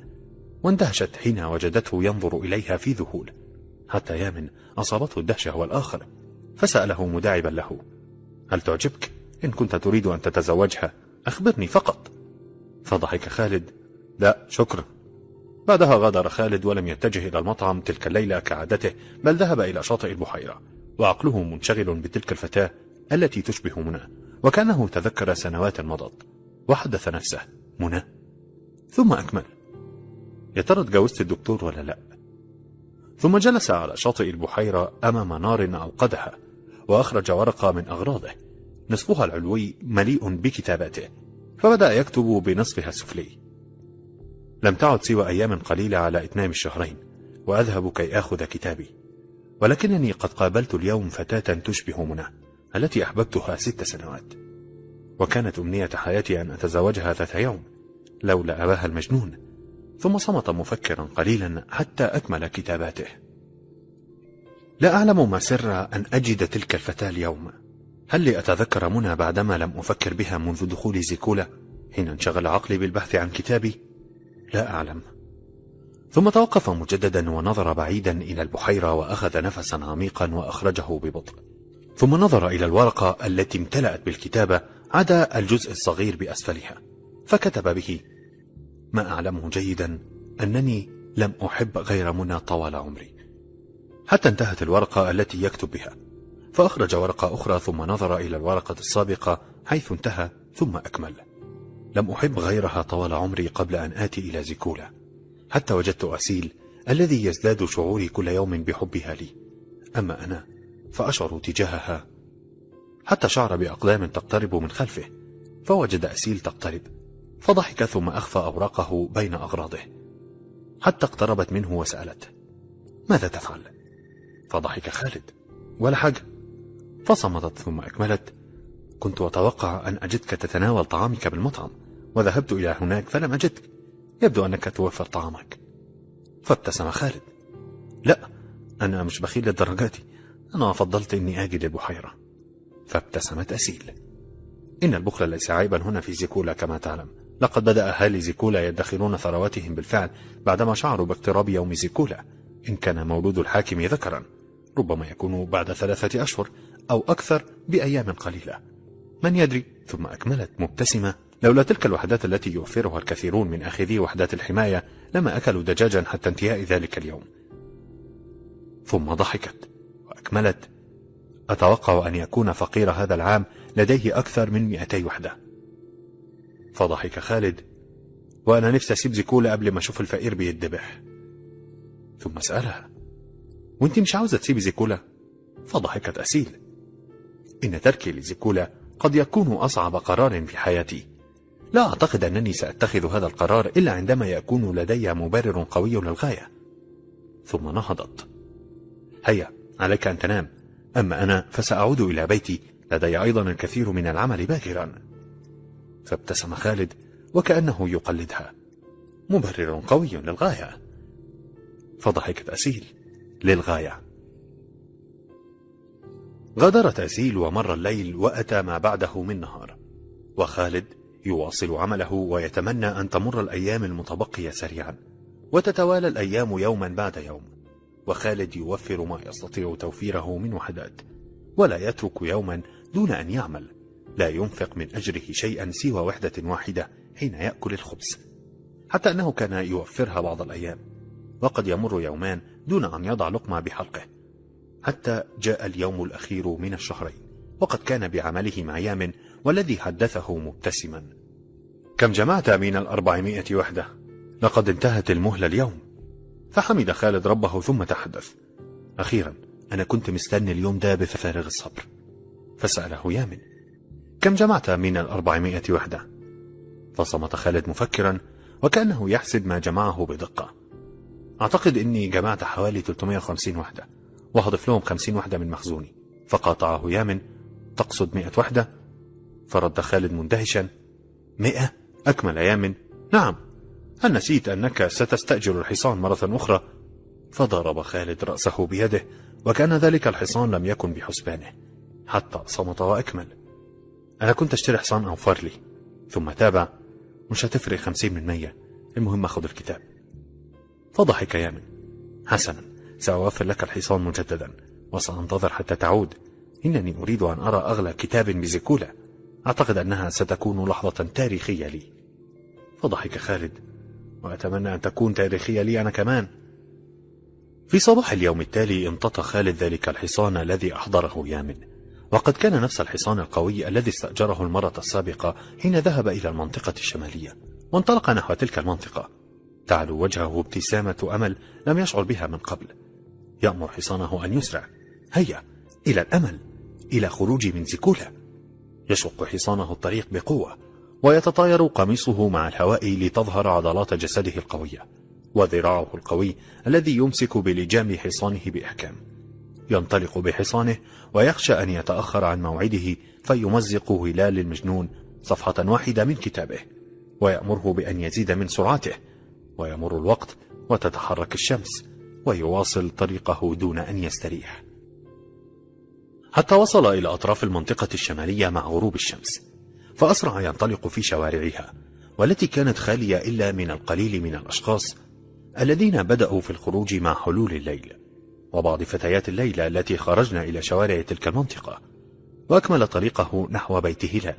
واندهشت حين وجدته ينظر إليها في ذهول. حتى يامن أصابته الدهشة والآخر فسأله مداعبا له هل تعجبك؟ إن كنت تريد أن تتزوجها أخبرني فقط. فضحك خالد لا شكرا. بعدها غادر خالد ولم يتجه إلى المطعم تلك الليلة كعادته بل ذهب إلى شاطئ البحيرة وعقله منشغل بتلك الفتاة التي تشبه منى وكأنه تذكر سنوات مضت وحدث نفسه منى. ثم أكمل. يا ترى تجاوزت الدكتور ولا لا؟ ثم جلس على شاطئ البحيرة أمام نار أوقدها وأخرج ورقة من أغراضه. نصفها العلوي مليء بكتاباته فبدأ يكتب بنصفها السفلي. لم تعد سوى أيام قليلة على إتمام الشهرين وأذهب كي آخذ كتابي. ولكنني قد قابلت اليوم فتاة تشبه منى التي أحببتها ست سنوات. وكانت أمنية حياتي أن أتزوجها ذات يوم لولا أباها المجنون. ثم صمت مفكرا قليلا حتى أكمل كتاباته. لا أعلم ما سر أن أجد تلك الفتاة اليوم. هل لي أتذكر منى بعدما لم أفكر بها منذ دخول زيكولا حين انشغل عقلي بالبحث عن كتابي؟ لا أعلم. ثم توقف مجددا ونظر بعيدا إلى البحيرة وأخذ نفسا عميقا وأخرجه ببطء. ثم نظر إلى الورقة التي امتلأت بالكتابة عدا الجزء الصغير بأسفلها فكتب به ما أعلمه جيدا أنني لم أحب غير منى طوال عمري. حتى انتهت الورقة التي يكتب بها فأخرج ورقة أخرى ثم نظر إلى الورقة السابقة حيث انتهى ثم أكمل. لم أحب غيرها طوال عمري قبل أن آتي إلى زيكولا. حتى وجدت أسيل الذي يزداد شعوري كل يوم بحبها لي. أما أنا فأشعر تجاهها. حتى شعر بأقدام تقترب من خلفه فوجد أسيل تقترب فضحك ثم أخفى أوراقه بين أغراضه. حتى اقتربت منه وسألت ماذا تفعل؟ فضحك خالد حاجة. فصمتت ثم أكملت كنت أتوقع أن أجدك تتناول طعامك بالمطعم وذهبت إلى هناك فلم أجدك. يبدو أنك توفر طعامك. فابتسم خالد. لا أنا مش بخيل للدرجات. أنا فضلت إني آجي للبحيرة فابتسمت أسيل. إن البخل ليس عيبا هنا في زيكولا كما تعلم. لقد بدأ أهالي زيكولا يدخرون ثرواتهم بالفعل بعدما شعروا باقتراب يوم زيكولا. إن كان مولود الحاكم ذكرا. ربما يكون بعد ثلاثة أشهر أو أكثر بأيام قليلة. من يدري؟ ثم أكملت مبتسمة لولا تلك الوحدات التي يوفرها الكثيرون من أخذي وحدات الحماية لما أكلوا دجاجا حتى انتهاء ذلك اليوم. ثم ضحكت وأكملت أتوقع أن يكون فقير هذا العام لديه أكثر من 200 وحدة. فضحك خالد وأنا نفسي أسيب زيكولا قبل ما أشوف الفقير بيدبح ثم سألها وأنت مش عاوزة تسيبي زيكولا؟ فضحكت أسيل إن تركي لزيكولا قد يكون أصعب قرار في حياتي. لا أعتقد أنني سأتخذ هذا القرار إلا عندما يكون لدي مبرر قوي للغاية. ثم نهضت. هيا عليك أن تنام. أما أنا فسأعود إلى بيتي. لدي أيضا الكثير من العمل باكرا. فابتسم خالد وكأنه يقلدها. مبرر قوي للغاية. فضحكت أسيل. للغاية. غادرت أسيل ومر الليل وأتى ما بعده من نهار. وخالد يواصل عمله ويتمنى أن تمر الأيام المتبقية سريعا. وتتوالى الأيام يوما بعد يوم. وخالد يوفر ما يستطيع توفيره من وحدات. ولا يترك يوما دون أن يعمل. لا ينفق من أجره شيئا سوى وحدة واحدة حين يأكل الخبز. حتى أنه كان يوفرها بعض الأيام. وقد يمر يومان دون أن يضع لقمة بحلقه. حتى جاء اليوم الأخير من الشهرين وقد كان بعمله مع يامن والذي حدثه مبتسما. كم جمعت من الأربعمائة وحدة؟ لقد انتهت المهلة اليوم. فحمد خالد ربه ثم تحدث. أخيرا أنا كنت مستني اليوم ده بفارغ الصبر. فسأله يامن. كم جمعت من الأربعمائة وحدة؟ فصمت خالد مفكرا وكأنه يحسب ما جمعه بدقة. أعتقد أني جمعت حوالي 350 وحدة. وهضف لهم 50 وحدة من مخزوني. فقاطعه يامن تقصد 100 وحدة؟ فرد خالد مندهشا 100 أكمل يامن نعم. هل نسيت أنك ستستأجر الحصان مرة أخرى؟ فضرب خالد رأسه بيده وكأن ذلك الحصان لم يكن بحسبانه. حتى صمت وأكمل. أنا كنت أشتري حصان أوفر لي. ثم تابع مش هتفرق خمسين من مية. المهم أخذ الكتاب. فضحك يامن. حسنا. سأوفر لك الحصان مجددا وسأنتظر حتى تعود. إنني أريد أن أرى أغلى كتاب بزيكولا. أعتقد أنها ستكون لحظة تاريخية لي. فضحك خالد. وأتمنى أن تكون تاريخية لي أنا كمان. في صباح اليوم التالي امتطى خالد ذلك الحصان الذي أحضره يامن. وقد كان نفس الحصان القوي الذي استأجره المرة السابقة حين ذهب إلى المنطقة الشمالية وانطلق نحو تلك المنطقة. تعلو وجهه ابتسامة أمل لم يشعر بها من قبل. يأمر حصانه أن يسرع. هيا إلى الأمل إلى خروج من زيكولا. يشق حصانه الطريق بقوة ويتطاير قميصه مع الهواء لتظهر عضلات جسده القوية وذراعه القوي الذي يمسك بلجام حصانه بإحكام. ينطلق بحصانه ويخشى أن يتأخر عن موعده فيمزق هلال المجنون صفحة واحدة من كتابه ويأمره بأن يزيد من سرعته ويمر الوقت وتتحرك الشمس. ويواصل طريقه دون أن يستريح. حتى وصل إلى أطراف المنطقة الشمالية مع غروب الشمس فأسرع ينطلق في شوارعها والتي كانت خالية إلا من القليل من الأشخاص الذين بدأوا في الخروج مع حلول الليل وبعض فتيات الليلة التي خرجن إلى شوارع تلك المنطقة وأكمل طريقه نحو بيت هلال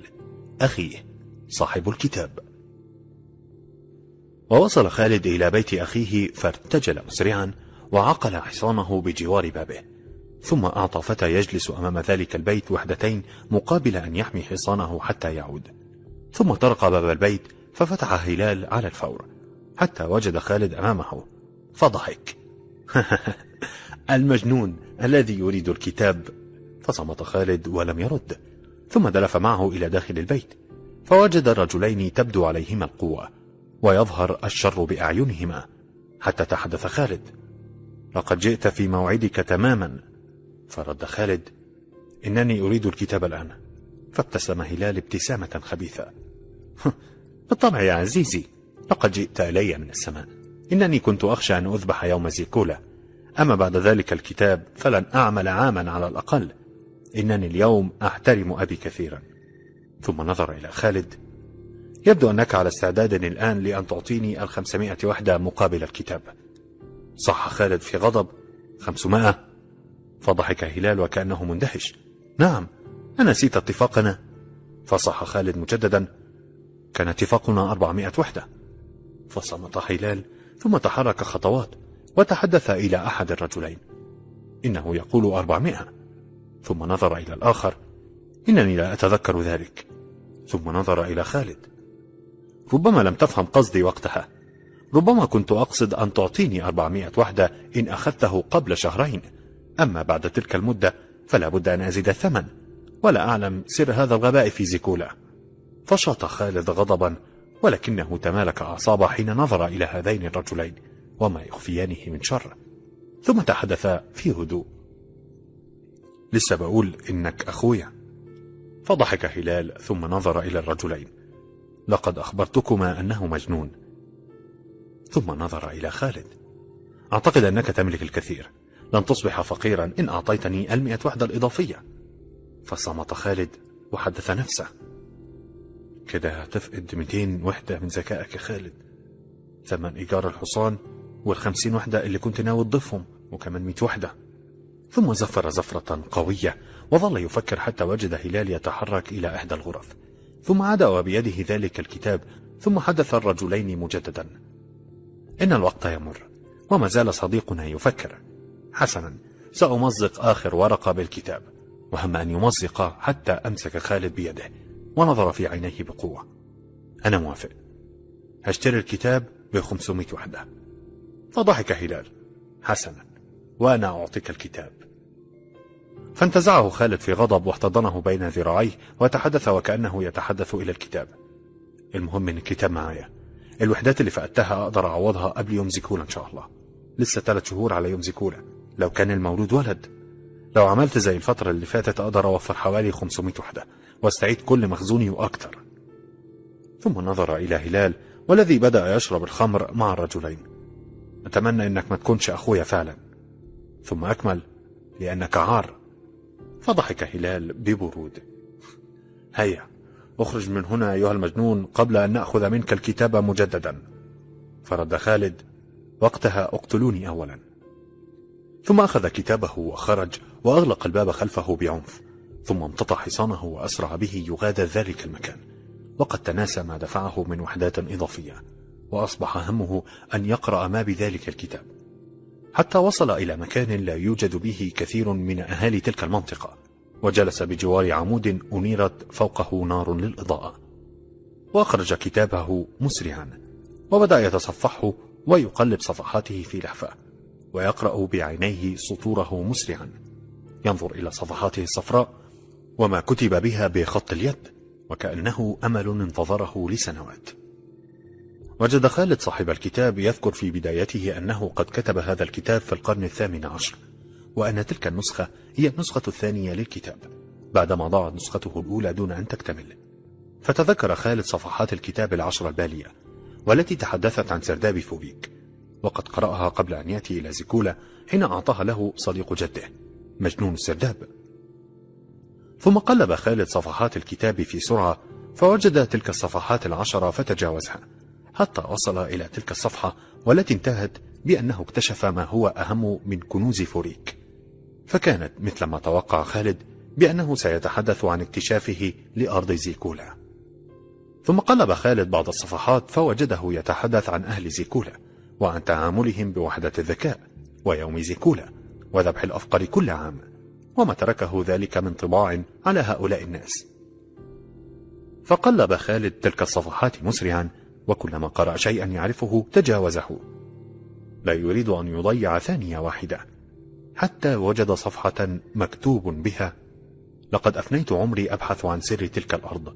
أخيه صاحب الكتاب. ووصل خالد إلى بيت أخيه فارتجل مسرعا وعقل حصانه بجوار بابه ثم أعطى فتى يجلس أمام ذلك البيت وحدتين مقابل أن يحمي حصانه حتى يعود. ثم طرق باب البيت ففتح هلال على الفور حتى وجد خالد أمامه. فضحك. [LAUGHS] المجنون الذي يريد الكتاب. فصمت خالد ولم يرد. ثم دلف معه إلى داخل البيت. فوجد الرجلين تبدو عليهما القوة ويظهر الشر بأعينهما حتى تحدث خالد. لقد جئت في موعدك تماما. فرد خالد إنني أريد الكتاب الآن. فابتسم هلال ابتسامة خبيثة. بالطبع يا عزيزي لقد جئت إلي من السماء. إنني كنت أخشى أن أذبح يوم زيكولا. أما بعد ذلك الكتاب فلن أعمل عاما على الأقل. إنني اليوم أحترم أبي كثيرا. ثم نظر إلى خالد. يبدو أنك على استعداد الآن لأن تعطيني الخمسمائة وحدة مقابل الكتاب. صح خالد في غضب. خمسمائة. فضحك هلال وكأنه مندهش. نعم أنسيت اتفاقنا. فصح خالد مجددا. كان اتفاقنا أربعمائة وحدة. فصمت هلال ثم تحرك خطوات وتحدث إلى أحد الرجلين. إنه يقول أربعمائة. ثم نظر إلى الآخر. إنني لا أتذكر ذلك. ثم نظر إلى خالد. ربما لم تفهم قصدي وقتها. ربما كنت أقصد أن تعطيني أربعمائة وحدة إن أخذته قبل شهرين. أما بعد تلك المدة فلا بد أن أزيد الثمن ولا أعلم سر هذا الغباء في زيكولا. فشاط خالد غضبا ولكنه تمالك أعصابه حين نظر إلى هذين الرجلين وما يخفيانه من شر. ثم تحدث في هدوء. لسه بقول إنك أخويا. فضحك هلال ثم نظر إلى الرجلين. لقد أخبرتكما أنه مجنون. ثم نظر إلى خالد. أعتقد أنك تملك الكثير. لن تصبح فقيرا إن أعطيتني المئة وحدة الإضافية. فصمت خالد وحدث نفسه. كده هتفقد 200 وحدة من ذكائك يا خالد. ثمن إيجار الحصان والخمسين وحدة اللي كنت ناوي تضيفهم وكمان 100 وحدة. ثم زفر زفرة قوية وظل يفكر حتى وجد هلال يتحرك إلى إحدى الغرف. ثم عاد وبيده ذلك الكتاب ثم حدث الرجلين مجددا. إن الوقت يمر وما زال صديقنا يفكر. حسنا سأمزق آخر ورقة بالكتاب وهم أن يمزق حتى أمسك خالد بيده ونظر في عينيه بقوة. أنا موافق. هشتري الكتاب ب 500 وحدة. فضحك هلال. حسنا وأنا أعطيك الكتاب. فانتزعه خالد في غضب واحتضنه بين ذراعيه وتحدث وكأنه يتحدث إلى الكتاب. المهم إن الكتاب معايا. الوحدات اللي فقدتها أقدر أعوضها قبل يوم زيكولا إن شاء الله. لسه ثلاث شهور على يوم زيكولا. لو كان المولود ولد. لو عملت زي الفترة اللي فاتت أقدر أوفر حوالي 500 وحدة وأستعيد كل مخزوني وأكتر. ثم نظر إلى هلال والذي بدأ يشرب الخمر مع الرجلين. أتمنى أنك ما تكونش أخويا فعلا. ثم أكمل لأنك عار. فضحك هلال ببرود. هيا. اخرج من هنا أيها المجنون قبل أن نأخذ منك الكتاب مجددا. فرد خالد وقتها اقتلوني أولا. ثم أخذ كتابه وخرج وأغلق الباب خلفه بعنف ثم امتطى حصانه وأسرع به يغادر ذلك المكان. وقد تناسى ما دفعه من وحدات إضافية وأصبح همه أن يقرأ ما بذلك الكتاب. حتى وصل إلى مكان لا يوجد به كثير من أهالي تلك المنطقة. وجلس بجوار عمود أنيرت فوقه نار للإضاءة. وأخرج كتابه مسرعا وبدأ يتصفحه ويقلب صفحاته في لهفة ويقرأ بعينيه سطوره مسرعا. ينظر إلى صفحاته الصفراء وما كتب بها بخط اليد وكأنه أمل انتظره لسنوات. وجد خالد صاحب الكتاب يذكر في بدايته أنه قد كتب هذا الكتاب في القرن الثامن عشر. وأن تلك النسخة هي النسخة الثانية للكتاب بعدما ضاعت نسخته الأولى دون أن تكتمل. فتذكر خالد صفحات الكتاب العشر البالية والتي تحدثت عن سرداب فوبيك وقد قرأها قبل أن يأتي إلى زيكولا حين أعطاها له صديق جده مجنون السرداب. ثم قلب خالد صفحات الكتاب في سرعة فوجد تلك الصفحات العشرة فتجاوزها حتى وصل إلى تلك الصفحة والتي انتهت بأنه اكتشف ما هو أهم من كنوز فوريك فكانت مثل ما توقع خالد بأنه سيتحدث عن اكتشافه لأرض زيكولا. ثم قلب خالد بعض الصفحات فوجده يتحدث عن أهل زيكولا وعن تعاملهم بوحدة الذكاء ويوم زيكولا وذبح الأفقر كل عام وما تركه ذلك من طباع على هؤلاء الناس. فقلب خالد تلك الصفحات مسرعا وكلما قرأ شيئا يعرفه تجاوزه. لا يريد أن يضيع ثانية واحدة. حتى وجد صفحة مكتوب بها لقد أفنيت عمري أبحث عن سر تلك الأرض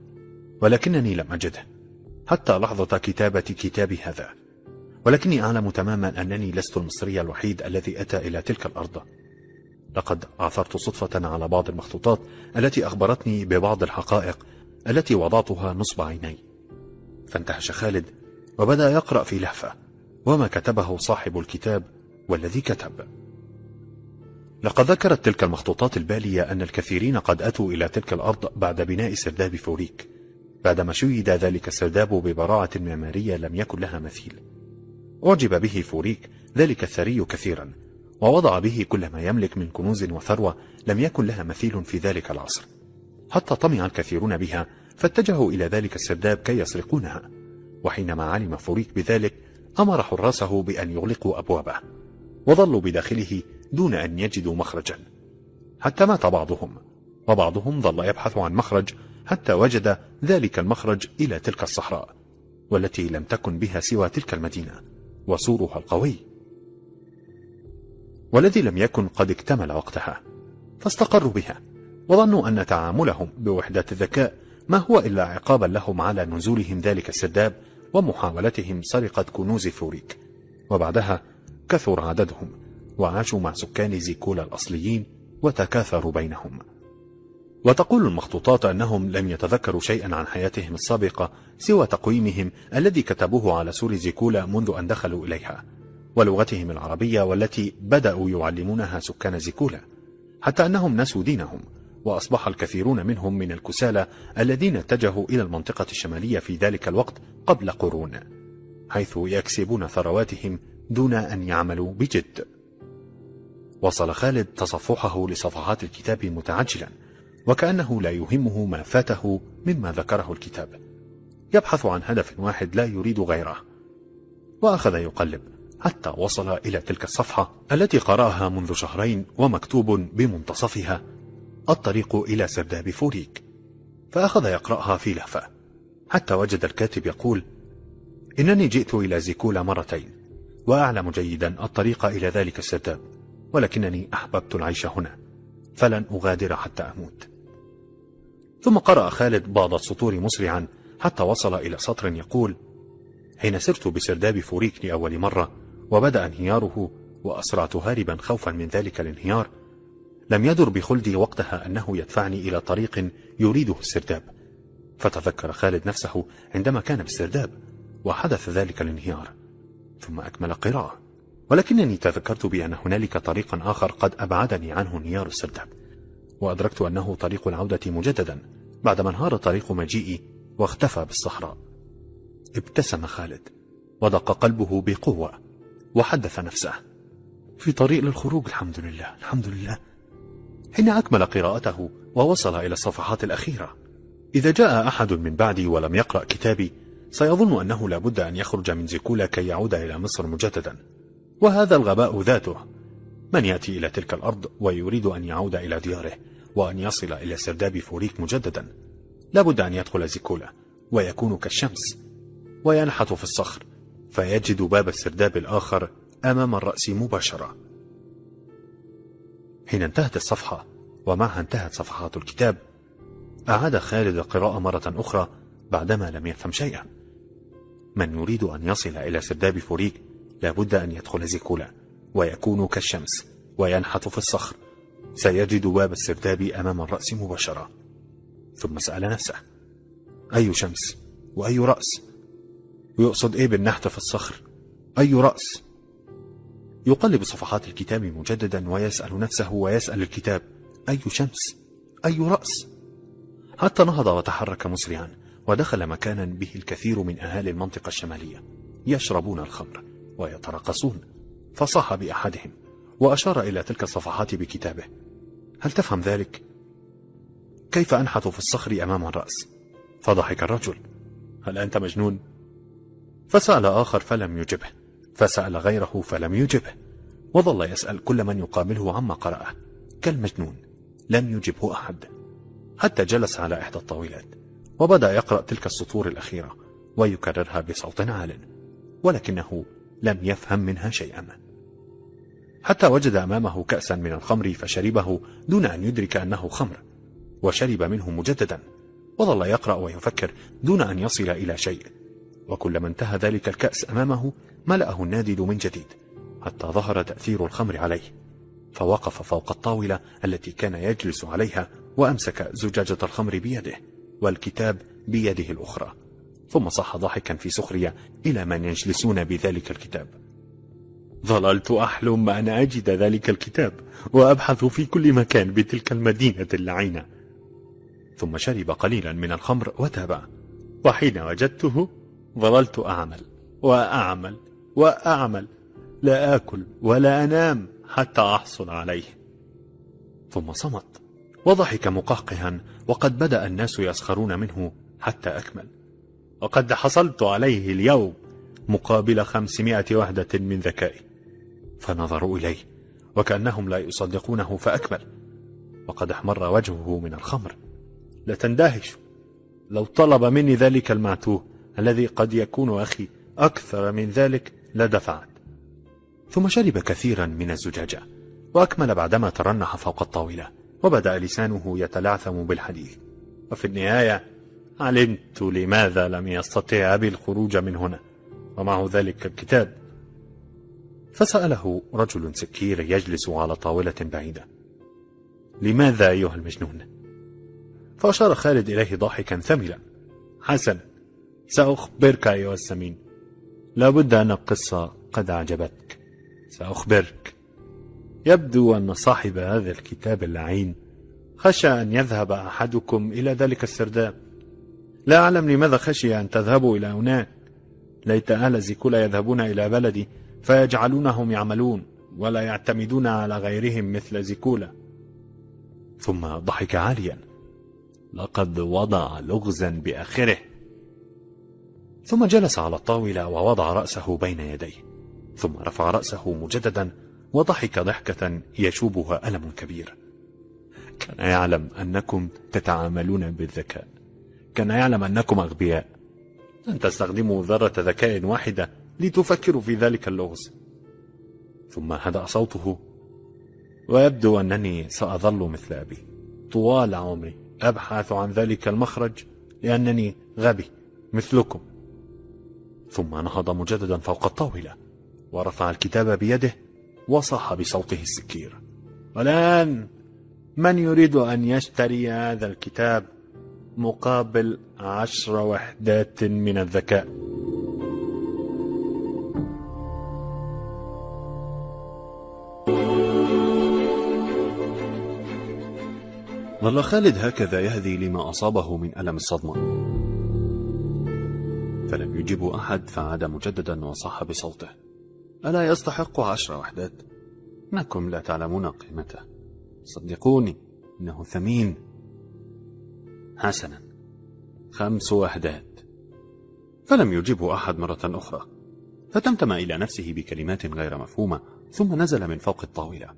ولكنني لم أجده حتى لحظة كتابة كتابي هذا ولكني أعلم تماما أنني لست المصري الوحيد الذي أتى إلى تلك الأرض. لقد عثرت صدفة على بعض المخطوطات التي أخبرتني ببعض الحقائق التي وضعتها نصب عيني. فاندهش خالد وبدأ يقرأ في لهفة وما كتبه صاحب الكتاب والذي كتب. لقد ذكرت تلك المخطوطات البالية أن الكثيرين قد أتوا إلى تلك الأرض بعد بناء سرداب فوريك. بعدما شيد ذلك السرداب ببراعة معمارية لم يكن لها مثيل. أعجب به فوريك ذلك الثري كثيرا ووضع به كل ما يملك من كنوز وثروة لم يكن لها مثيل في ذلك العصر. حتى طمع الكثيرون بها فاتجهوا إلى ذلك السرداب كي يسرقونها. وحينما علم فوريك بذلك أمر حراسه بأن يغلقوا أبوابه. وظلوا بداخله دون أن يجدوا مخرجا. حتى مات بعضهم وبعضهم ظل يبحث عن مخرج حتى وجد ذلك المخرج إلى تلك الصحراء والتي لم تكن بها سوى تلك المدينة وسورها القوي. والذي لم يكن قد اكتمل وقتها فاستقروا بها وظنوا أن تعاملهم بوحدات الذكاء ما هو إلا عقابا لهم على نزولهم ذلك السرداب ومحاولتهم سرقة كنوز فوريك. وبعدها كثر عددهم وعاشوا مع سكان زيكولا الأصليين وتكاثروا بينهم. وتقول المخطوطات أنهم لم يتذكروا شيئا عن حياتهم السابقة سوى تقويمهم الذي كتبوه على سور زيكولا منذ أن دخلوا إليها ولغتهم العربية والتي بدأوا يعلمونها سكان زيكولا حتى أنهم نسوا دينهم وأصبح الكثيرون منهم من الكسالى الذين اتجهوا إلى المنطقة الشمالية في ذلك الوقت قبل قرون حيث يكسبون ثرواتهم دون أن يعملوا بجد. وصل خالد تصفحه لصفحات الكتاب متعجلا وكأنه لا يهمه ما فاته مما ذكره الكتاب. يبحث عن هدف واحد لا يريد غيره. وأخذ يقلب حتى وصل إلى تلك الصفحة التي قرأها منذ شهرين ومكتوب بمنتصفها الطريق إلى سرداب فوريك. فأخذ يقرأها في لهفة حتى وجد الكاتب يقول إنني جئت إلى زيكولا مرتين وأعلم جيدا الطريق إلى ذلك السرداب. ولكنني أحببت العيش هنا فلن أغادر حتى أموت. ثم قرأ خالد بعض السطور مسرعا حتى وصل إلى سطر يقول حين سرت بسرداب فوريك لأول مرة وبدأ انهياره وأسرعت هاربا خوفا من ذلك الانهيار لم يدر بخلدي وقتها أنه يدفعني إلى طريق يريده السرداب. فتذكر خالد نفسه عندما كان بالسرداب وحدث ذلك الانهيار ثم أكمل قراءة. ولكنني تذكرت بأن هنالك طريقا آخر قد أبعدني عنه انهيار السرداب وأدركت أنه طريق العودة مجددا بعدما انهار طريق مجيئي واختفى بالصحراء. ابتسم خالد ودق قلبه بقوة وحدث نفسه. في طريق للخروج الحمد لله الحمد لله. حين أكمل قراءته ووصل إلى الصفحات الأخيرة. إذا جاء أحد من بعدي ولم يقرأ كتابي سيظن أنه لابد أن يخرج من زيكولا كي يعود إلى مصر مجددا. وهذا الغباء ذاته. من يأتي إلى تلك الأرض ويريد أن يعود إلى دياره وأن يصل إلى سرداب فوريك مجددا. لابد أن يدخل زيكولا ويكون كالشمس وينحت في الصخر فيجد باب السرداب الآخر أمام الرأس مباشرة. حين انتهت الصفحة ومعها انتهت صفحات الكتاب أعاد خالد القراءة مرة أخرى بعدما لم يفهم شيئا. من يريد أن يصل إلى سرداب فوريك لابد أن يدخل زيكولا ويكون كالشمس وينحت في الصخر. سيجد باب السرداب أمام الرأس مباشرة. ثم سأل نفسه أي شمس؟ وأي رأس؟ ويقصد إيه بالنحت في الصخر؟ أي رأس؟ يقلب صفحات الكتاب مجددا ويسأل نفسه ويسأل الكتاب أي شمس؟ أي رأس؟ حتى نهض وتحرك مسرعا ودخل مكانا به الكثير من أهالي المنطقة الشمالية يشربون الخمر. ويترقصون. فصاح بأحدهم وأشار إلى تلك الصفحات بكتابه. هل تفهم ذلك؟ كيف أنحت في الصخر أمام الرأس؟ فضحك الرجل. هل أنت مجنون؟ فسأل آخر فلم يجبه. فسأل غيره فلم يجبه. وظل يسأل كل من يقابله عما قرأه. كالمجنون لم يجبه أحد. حتى جلس على إحدى الطاولات وبدأ يقرأ تلك السطور الأخيرة ويكررها بصوت عال. ولكنه لم يفهم منها شيئا. حتى وجد أمامه كأسا من الخمر فشربه دون أن يدرك أنه خمر وشرب منه مجددا وظل يقرأ ويفكر دون أن يصل إلى شيء. وكلما انتهى ذلك الكأس أمامه ملأه النادل من جديد حتى ظهر تأثير الخمر عليه. فوقف فوق الطاولة التي كان يجلس عليها وأمسك زجاجة الخمر بيده والكتاب بيده الأخرى. ثم صح ضاحكا في سخرية إلى من يجلسون بذلك الكتاب. ظللت أحلم أن أجد ذلك الكتاب وأبحث في كل مكان بتلك المدينة اللعينة. ثم شرب قليلا من الخمر وتابع وحين وجدته ظللت أعمل وأعمل وأعمل لا آكل ولا أنام حتى أحصل عليه. ثم صمت وضحك مقهقها وقد بدأ الناس يسخرون منه حتى أكمل. وقد حصلت عليه اليوم مقابل خمسمائة وهدة من ذكائي. فنظروا إليه وكأنهم لا يصدقونه فأكمل. وقد احمر وجهه من الخمر. لتندهش لو طلب مني ذلك المعتوه الذي قد يكون أخي أكثر من ذلك لدفعت. ثم شرب كثيرا من الزجاجة وأكمل بعدما ترنح فوق الطاولة وبدأ لسانه يتلعثم بالحديث. وفي النهاية علمت لماذا لم يستطع أبي الخروج من هنا ومعه ذلك الكتاب. فسأله رجل سكير يجلس على طاولة بعيدة. لماذا أيها المجنون؟ فأشار خالد إليه ضاحكا ثملا. حسنا سأخبرك أيها السمين. لابد أن القصة قد أعجبتك. سأخبرك. يبدو أن صاحب هذا الكتاب اللعين خشى أن يذهب أحدكم إلى ذلك السرداب. لا أعلم لماذا خشي أن تذهبوا إلى هناك. ليت أهل زيكولا يذهبون إلى بلدي فيجعلونهم يعملون ولا يعتمدون على غيرهم مثل زيكولا. ثم ضحك عاليا. لقد وضع لغزا بآخره. ثم جلس على الطاولة ووضع رأسه بين يديه. ثم رفع رأسه مجددا وضحك ضحكة يشوبها ألم كبير. كان يعلم أنكم تتعاملون بالذكاء. كان يعلم أنكم أغبياء. لن تستخدموا ذرة ذكاء واحدة لتفكروا في ذلك اللغز. ثم هدأ صوته. ويبدو أنني سأظل مثل أبي. طوال عمري أبحث عن ذلك المخرج لأنني غبي مثلكم. ثم نهض مجددا فوق الطاولة. ورفع الكتاب بيده وصاح بصوته السكير. والآن من يريد أن يشتري هذا الكتاب؟ مقابل عشر وحدات من الذكاء. ظل خالد هكذا يهذي لما أصابه من ألم الصدمة. فلم يجب أحد فعاد مجددا وصاح بصوته. ألا يستحق عشر وحدات؟ إنكم لا تعلمون قيمته. صدقوني إنه ثمين. حسنا. خمس وحدات. فلم يجبه أحد مرة أخرى. فتمتم إلى نفسه بكلمات غير مفهومة ثم نزل من فوق الطاولة.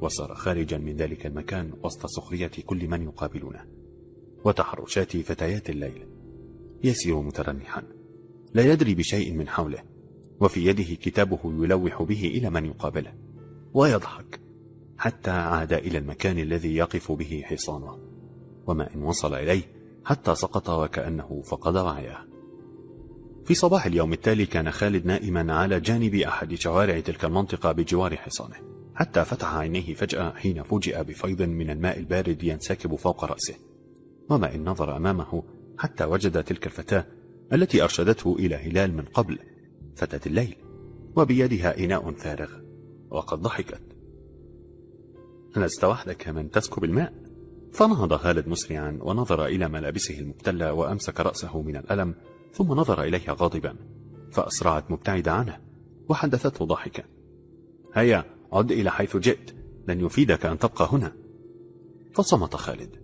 وصار خارجا من ذلك المكان وسط سخرية كل من يقابلونه. وتحرشات فتيات الليل. يسير مترنحا. لا يدري بشيء من حوله. وفي يده كتابه يلوح به إلى من يقابله. ويضحك. حتى عاد إلى المكان الذي يقف به حصانه. وما إن وصل إليه حتى سقط وكأنه فقد وعيه. في صباح اليوم التالي كان خالد نائما على جانب أحد شوارع تلك المنطقة بجوار حصانه حتى فتح عينيه فجأة حين فوجئ بفيض من الماء البارد ينسكب فوق رأسه. وما إن نظر أمامه حتى وجد تلك الفتاة التي أرشدته إلى هلال من قبل فتاة الليل وبيدها إناء فارغ وقد ضحكت. لست وحدك من تسكب الماء؟ فنهض خالد مسرعا ونظر إلى ملابسه المبتلة وأمسك رأسه من الألم ثم نظر إليها غاضبا فأسرعت مبتعدة عنه وحدثته ضاحكا. هيا عد إلى حيث جئت لن يفيدك أن تبقى هنا. فصمت خالد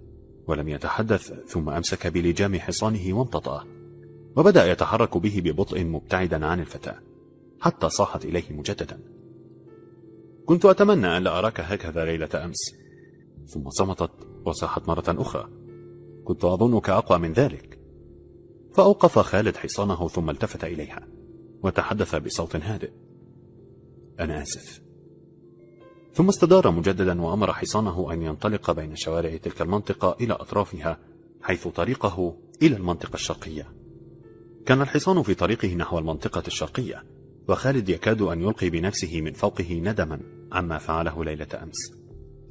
ولم يتحدث ثم أمسك بلجام حصانه وامتطأه وبدأ يتحرك به ببطء مبتعدا عن الفتاة حتى صاحت إليه مجددا. كنت أتمنى أن لا أراك هكذا ليلة أمس. ثم صمتت وصاحت مرة أخرى. كنت أظنك أقوى من ذلك. فأوقف خالد حصانه ثم التفت إليها وتحدث بصوت هادئ. أنا آسف. ثم استدار مجددا وأمر حصانه أن ينطلق بين شوارع تلك المنطقة إلى أطرافها حيث طريقه إلى المنطقة الشرقية. كان الحصان في طريقه نحو المنطقة الشرقية وخالد يكاد أن يلقي بنفسه من فوقه ندما عما فعله ليلة أمس.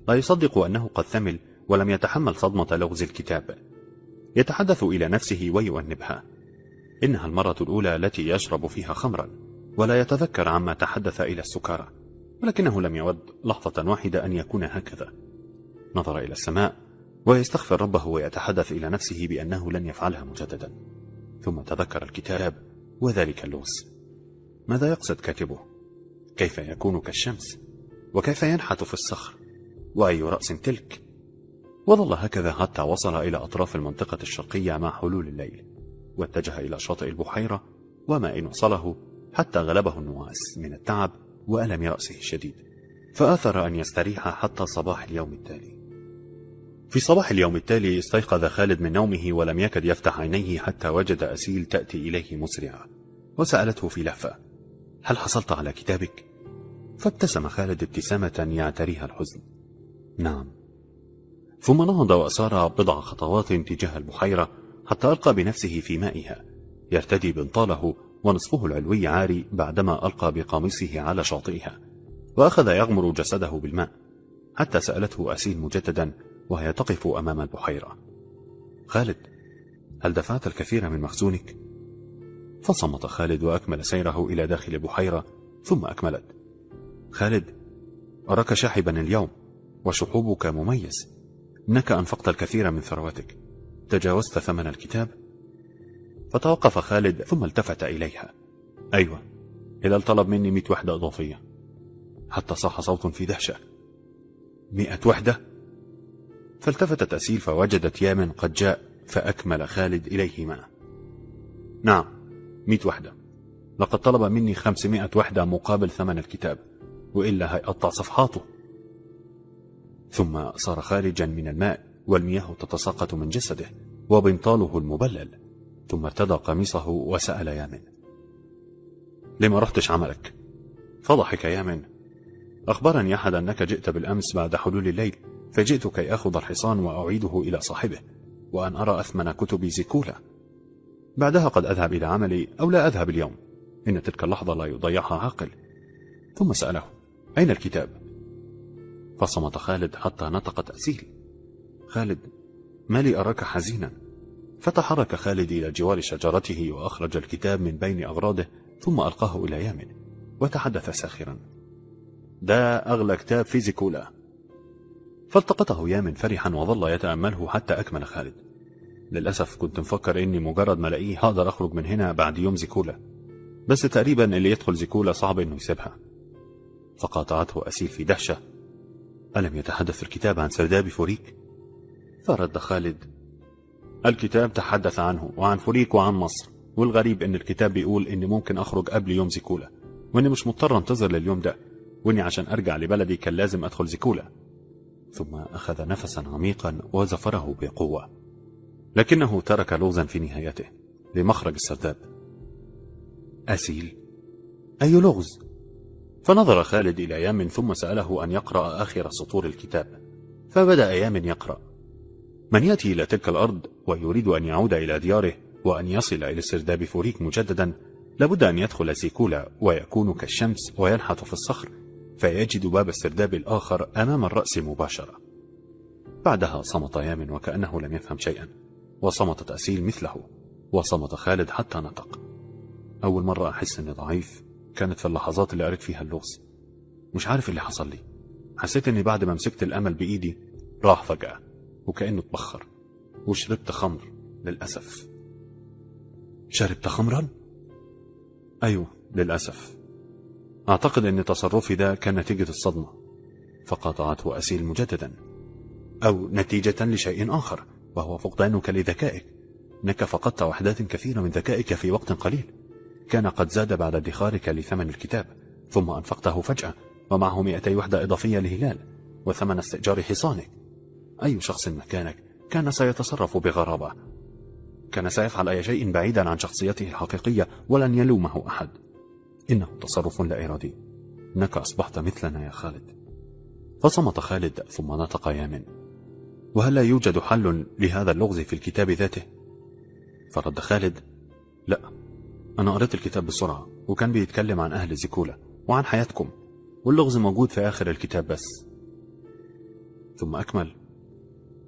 لا يصدق أنه قد ثمل ولم يتحمل صدمة لغز الكتاب. يتحدث إلى نفسه ويؤنبها. إنها المرة الأولى التي يشرب فيها خمرا ولا يتذكر عما تحدث إلى السكارى ولكنه لم يود لحظة واحدة أن يكون هكذا. نظر إلى السماء ويستغفر ربه ويتحدث إلى نفسه بأنه لن يفعلها مجددا. ثم تذكر الكتاب وذلك اللغز. ماذا يقصد كاتبه؟ كيف يكون كالشمس؟ وكيف ينحت في الصخر؟ وأي رأس تلك؟ وظل هكذا حتى وصل إلى أطراف المنطقة الشرقية مع حلول الليل واتجه إلى شاطئ البحيرة وما إن وصله حتى غلبه النواس من التعب وألم رأسه الشديد فآثر أن يستريح حتى صباح اليوم التالي. في صباح اليوم التالي استيقظ خالد من نومه ولم يكد يفتح عينيه حتى وجد أسيل تأتي إليه مسرعة وسألته في لهفة هل حصلت على كتابك؟ فابتسم خالد ابتسامة يعتريها الحزن. نعم. ثم نهض وأسار بضع خطوات تجاه البحيرة حتى ألقى بنفسه في مائها. يرتدي بنطاله ونصفه العلوي عاري بعدما ألقى بقميصه على شاطئها وأخذ يغمر جسده بالماء حتى سألته أسيل مجددا وهي تقف أمام البحيرة. خالد هل دفعت الكثير من مخزونك؟ فصمت خالد وأكمل سيره إلى داخل البحيرة ثم أكملت. خالد أراك شاحبا اليوم وشحوبك مميز. إنك أنفقت الكثير من ثروتك. تجاوزت ثمن الكتاب. فتوقف خالد ثم التفت إليها. أيوة هلال طلب مني مئة وحدة إضافية. حتى صاح صوت في دهشة. مئة وحدة؟ فالتفتت أسيل فوجدت يامن قد جاء فأكمل خالد إليهما. نعم مئة وحدة. لقد طلب مني خمسمائة وحدة مقابل ثمن الكتاب. وإلا هيقطع صفحاته. ثم صار خارجا من الماء والمياه تتساقط من جسده وبنطاله المبلل ثم ارتدى قميصه وسأل يامن. لما رحتش عملك؟ فضحك يامن. أخبرني أحد أنك جئت بالأمس بعد حلول الليل فجئت كي أخذ الحصان وأعيده إلى صاحبه وأن أرى أثمن كتب زيكولا. بعدها قد أذهب إلى عملي أو لا أذهب اليوم إن تلك اللحظة لا يضيعها عاقل. ثم سأله أين الكتاب؟ فصمت خالد حتى نطقت أسيل. خالد ما لي أراك حزينا؟ فتحرك خالد إلى جوار شجرته وأخرج الكتاب من بين أغراضه ثم ألقاه إلى يامن وتحدث ساخرا. ده أغلى كتاب في زيكولا فالتقطه يامن فرحا وظل يتأمله حتى أكمل خالد. للأسف كنت مفكر إني مجرد ما ألاقيه هقدر أخرج من هنا بعد يوم زيكولا بس تقريبا اللي يدخل زيكولا صعب إنه يسيبها. فقاطعته أسيل في دهشة ألم يتحدث الكتاب عن سرداب فوريك؟ فرد خالد. الكتاب تحدث عنه وعن فوريك وعن مصر والغريب إن الكتاب بيقول إني ممكن أخرج قبل يوم زيكولا وإني مش مضطر أنتظر لليوم ده وإني عشان أرجع لبلدي كان لازم أدخل زيكولا. ثم أخذ نفسا عميقا وزفره بقوة. لكنه ترك لغزا في نهايته لمخرج السرداب. أسيل أي لغز؟ فنظر خالد إلى يامن ثم سأله أن يقرأ آخر سطور الكتاب. فبدأ يامن يقرأ. من يأتي إلى تلك الأرض ويريد أن يعود إلى دياره وأن يصل إلى سرداب فوريك مجددا لابد أن يدخل سيكولا ويكون كالشمس وينحت في الصخر فيجد باب السرداب الآخر أمام الرأس مباشرة. بعدها صمت يامن وكأنه لم يفهم شيئا وصمتت أسيل مثله وصمت خالد حتى نطق. أول مرة أحس إني ضعيف كانت في اللحظات اللي قريت فيها اللغز. مش عارف اللي حصل لي. حسيت إني بعد ما مسكت الأمل بإيدي راح فجأة وكأنه اتبخر وشربت خمر للأسف. شربت خمرا؟ أيوه للأسف. أعتقد أن تصرفي ده كان نتيجة الصدمة فقاطعته أسيل مجددا أو نتيجة لشيء آخر وهو فقدانك لذكائك. إنك فقدت وحدات كثيرة من ذكائك في وقت قليل. كان قد زاد بعد ادخارك لثمن الكتاب ثم أنفقته فجأة ومعه 200 وحدة إضافية لهلال وثمن استئجار حصانك. أي شخص مكانك كان سيتصرف بغرابة. كان سيفعل أي شيء بعيدا عن شخصيته الحقيقية ولن يلومه أحد. إنه تصرف لا إرادي. إنك أصبحت مثلنا يا خالد. فصمت خالد ثم نطق يامن. وهل لا يوجد حل لهذا اللغز في الكتاب ذاته؟ فرد خالد لا. أنا قريت الكتاب بسرعة وكان بيتكلم عن أهل زيكولا وعن حياتكم واللغز موجود في آخر الكتاب بس. ثم أكمل.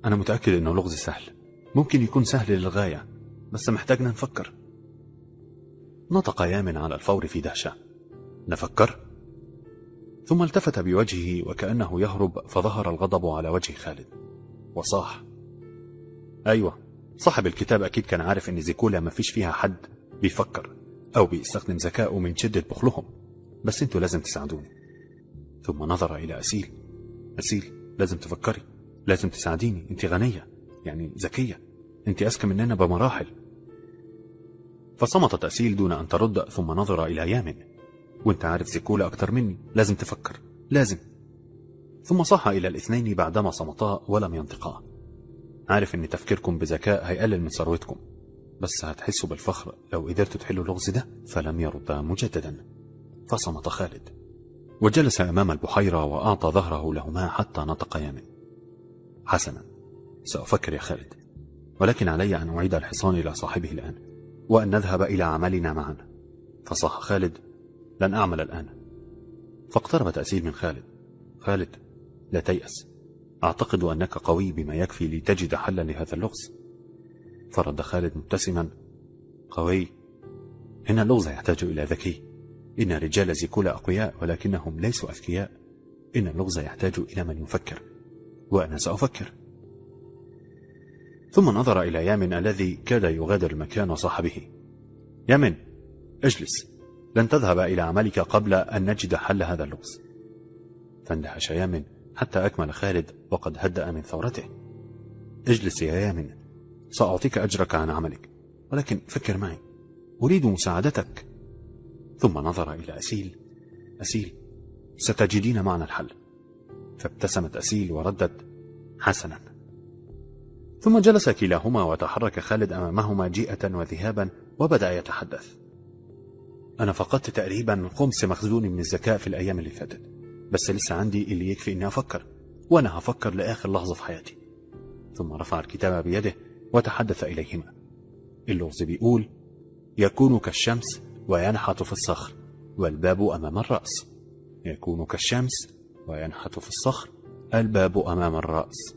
أنا متأكد إنه لغز سهل. ممكن يكون سهل للغاية بس محتاجنا نفكر. نطق يامن على الفور في دهشة. نفكر؟ ثم التفت بوجهه وكأنه يهرب فظهر الغضب على وجه خالد. وصاح. أيوة صاحب الكتاب أكيد كان عارف إن زيكولا ما فيش فيها حد. بيفكر أو بيستخدم ذكائه من شدة بخلهم. بس أنتوا لازم تساعدوني. ثم نظر إلى أسيل. أسيل لازم تفكري. لازم تساعديني. انت غنية يعني ذكية. انت أذكى مننا بمراحل. فصمتت أسيل دون أن ترد ثم نظر إلى يامن. وانت عارف زيكولا أكتر مني. لازم تفكر. لازم. ثم صاح إلى الاثنين بعدما صمتا ولم ينطقا. عارف إن تفكيركم بذكاء هيقلل من ثروتكم. بس هتحسوا بالفخر. لو قدرتوا تحلوا اللغز ده فلم يردا مجددا. فصمت خالد. وجلس أمام البحيرة وأعطى ظهره لهما حتى نطق يامن حسنا. سأفكر يا خالد. ولكن علي أن أعيد الحصان إلى صاحبه الآن. وأن نذهب إلى عملنا معا. فصاح خالد. لن أعمل الآن. فاقتربت أسيل من خالد. خالد لا تيأس. أعتقد أنك قوي بما يكفي لتجد حلا لهذا اللغز. فرد خالد مبتسما. قوي. إن اللغز يحتاج إلى ذكي. إن رجال زيكولا أقوياء ولكنهم ليسوا أذكياء. إن اللغز يحتاج إلى من يفكر. وأنا سأفكر. ثم نظر إلى يامن الذي كاد يغادر المكان وصاحبه يامن اجلس. لن تذهب إلى عملك قبل أن نجد حل هذا اللغز. فاندهش يامن حتى أكمل خالد وقد هدأ من ثورته. اجلس يا يامن. سأعطيك أجرك عن عملك ولكن فكر معي. أريد مساعدتك. ثم نظر إلى أسيل. أسيل ستجدين معنا الحل. فابتسمت أسيل وردت حسنا. ثم جلس كلاهما وتحرك خالد أمامهما جيئة وذهابا وبدأ يتحدث. أنا فقدت تقريبا خمس مخزون من الذكاء في الأيام اللي فاتت بس لسه عندي اللي يكفي إني أفكر وأنا هفكر لآخر لحظة في حياتي. ثم رفع الكتاب بيده وتحدث إليهما اللغز بيقول يكون كالشمس وينحت في الصخر والباب أمام الرأس. يكون كالشمس وينحت في الصخر الباب أمام الرأس.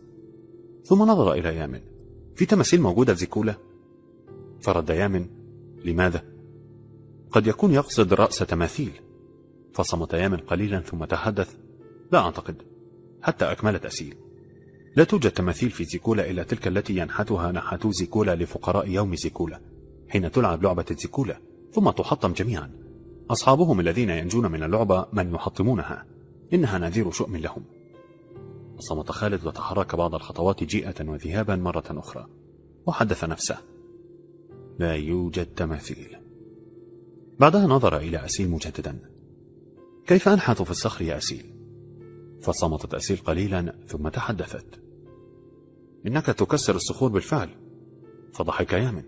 ثم نظر إلى يامن. في تماثيل موجودة في زيكولا. فرد يامن لماذا؟ قد يكون يقصد رأس تماثيل. فصمت يامن قليلا ثم تحدث لا أعتقد حتى أكملت أسيل. لا توجد تماثيل في زيكولا إلا تلك التي ينحتها نحتو زيكولا لفقراء يوم زيكولا حين تلعب لعبة زيكولا ثم تحطم جميعا. أصحابهم الذين ينجون من اللعبة من يحطمونها. إنها نذير شؤم لهم. صمت خالد وتحرك بعض الخطوات جيئة وذهابا مرة أخرى. وحدث نفسه. لا يوجد تماثيل. بعدها نظر إلى أسيل مجددا. كيف أنحت في الصخر يا أسيل؟ فصمتت أسيل قليلا ثم تحدثت. إنك تكسر الصخور بالفعل. فضحك يامن.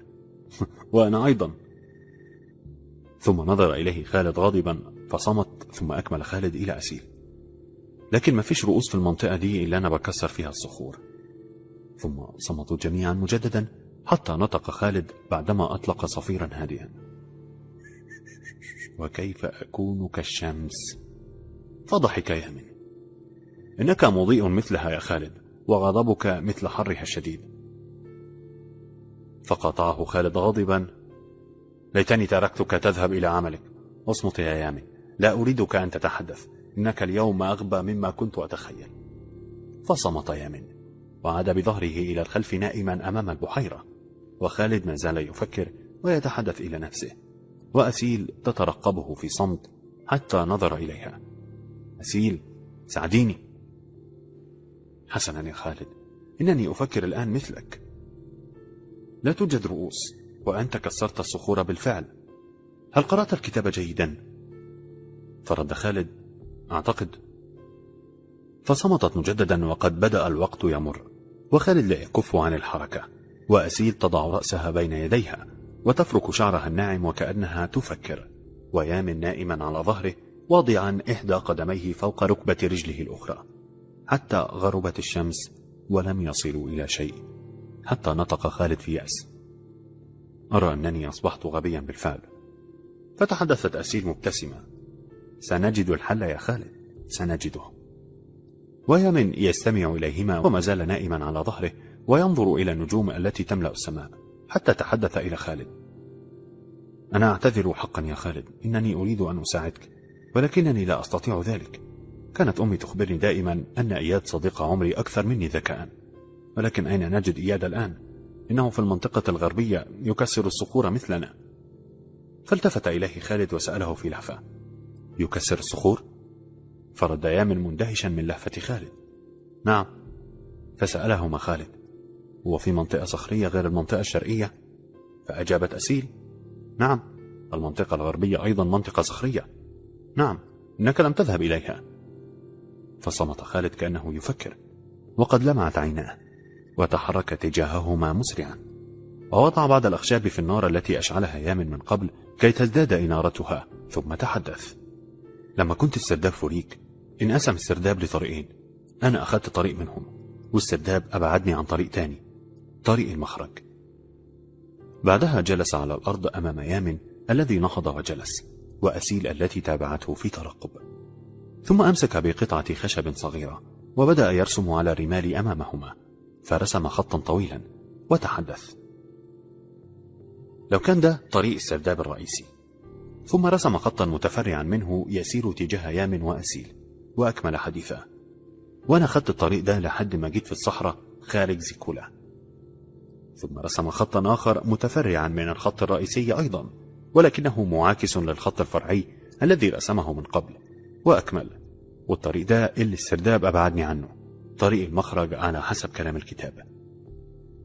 [LAUGHS] وأنا أيضا. ثم نظر إليه خالد غاضبا فصمت ثم أكمل خالد إلى أسيل. لكن ما فيش رؤوس في المنطقة دي إلا أنا بكسر فيها الصخور. ثم صمتوا جميعا مجددا حتى نطق خالد بعدما أطلق صفيرا هادئا. وكيف أكون كالشمس؟ فضحك يامن. إنك مضيء مثلها يا خالد. وغضبك مثل حرها الشديد. فقطعه خالد غاضبا. ليتني تركتك تذهب إلى عملك. اصمت يا يامن. لا أريدك أن تتحدث. إنك اليوم أغبى مما كنت أتخيل. فصمت يامن. وعاد بظهره إلى الخلف نائما أمام البحيرة. وخالد ما زال يفكر ويتحدث إلى نفسه. وأسيل تترقبه في صمت حتى نظر إليها. أسيل ساعديني. حسنا يا خالد. إنني أفكر الآن مثلك. لا توجد رؤوس وأنت كسرت الصخور بالفعل. هل قرأت الكتاب جيدا؟ فرد خالد. أعتقد. فصمتت مجددا وقد بدأ الوقت يمر وخالد لا يكف عن الحركة وأسيل تضع رأسها بين يديها وتفرك شعرها الناعم وكأنها تفكر ويامن نائما على ظهره واضعا إحدى قدميه فوق ركبة رجله الأخرى. حتى غربت الشمس ولم يصلوا إلى شيء حتى نطق خالد في يأس. أرى أنني أصبحت غبيا بالفعل. فتحدثت أسيل مبتسمة. سنجد الحل يا خالد. سنجده. ويمن يستمع إليهما وما زال نائما على ظهره وينظر إلى النجوم التي تملأ السماء حتى تحدث إلى خالد. أنا أعتذر حقا يا خالد. إنني أريد أن أساعدك ولكنني لا أستطيع ذلك. كانت أمي تخبرني دائما أن إياد صديق عمري أكثر مني ذكاء. ولكن أين نجد إياد الآن؟ إنه في المنطقة الغربية يكسر الصخور مثلنا. فالتفت إليه خالد وسأله في لهفة. يكسر الصخور؟ فرد يامن مندهشا من لهفة خالد. نعم. فسألهما خالد. هو في منطقة صخرية غير المنطقة الشرقية؟ فأجابت أسيل. نعم. المنطقة الغربية أيضا منطقة صخرية. نعم. إنك لم تذهب إليها. فصمت خالد كأنه يفكر وقد لمعت عيناه وتحرك تجاههما مسرعا. ووضع بعض الأخشاب في النار التي أشعلها يامن من قبل كي تزداد إنارتها ثم تحدث. لما كنت السرداب فوريك انقسم السرداب لطريقين أنا أخذت طريق منهم والسرداب أبعدني عن طريق تاني طريق المخرج. بعدها جلس على الأرض أمام يامن الذي نهض وجلس وأسيل التي تابعته في ترقب. ثم أمسك بقطعة خشب صغيرة وبدأ يرسم على الرمال أمامهما فرسم خطا طويلا وتحدث. لو كان ده طريق السرداب الرئيسي ثم رسم خطا متفرعا منه يسير تجاه يام وأسيل وأكمل حديثه. وأنا خدت الطريق ده لحد ما جيت في الصحراء خارج زيكولا. ثم رسم خطا آخر متفرعا من الخط الرئيسي أيضا ولكنه معاكس للخط الفرعي الذي رسمه من قبل. وأكمل. والطريق ده اللي السرداب أبعدني عنه. طريق المخرج على حسب كلام الكتاب.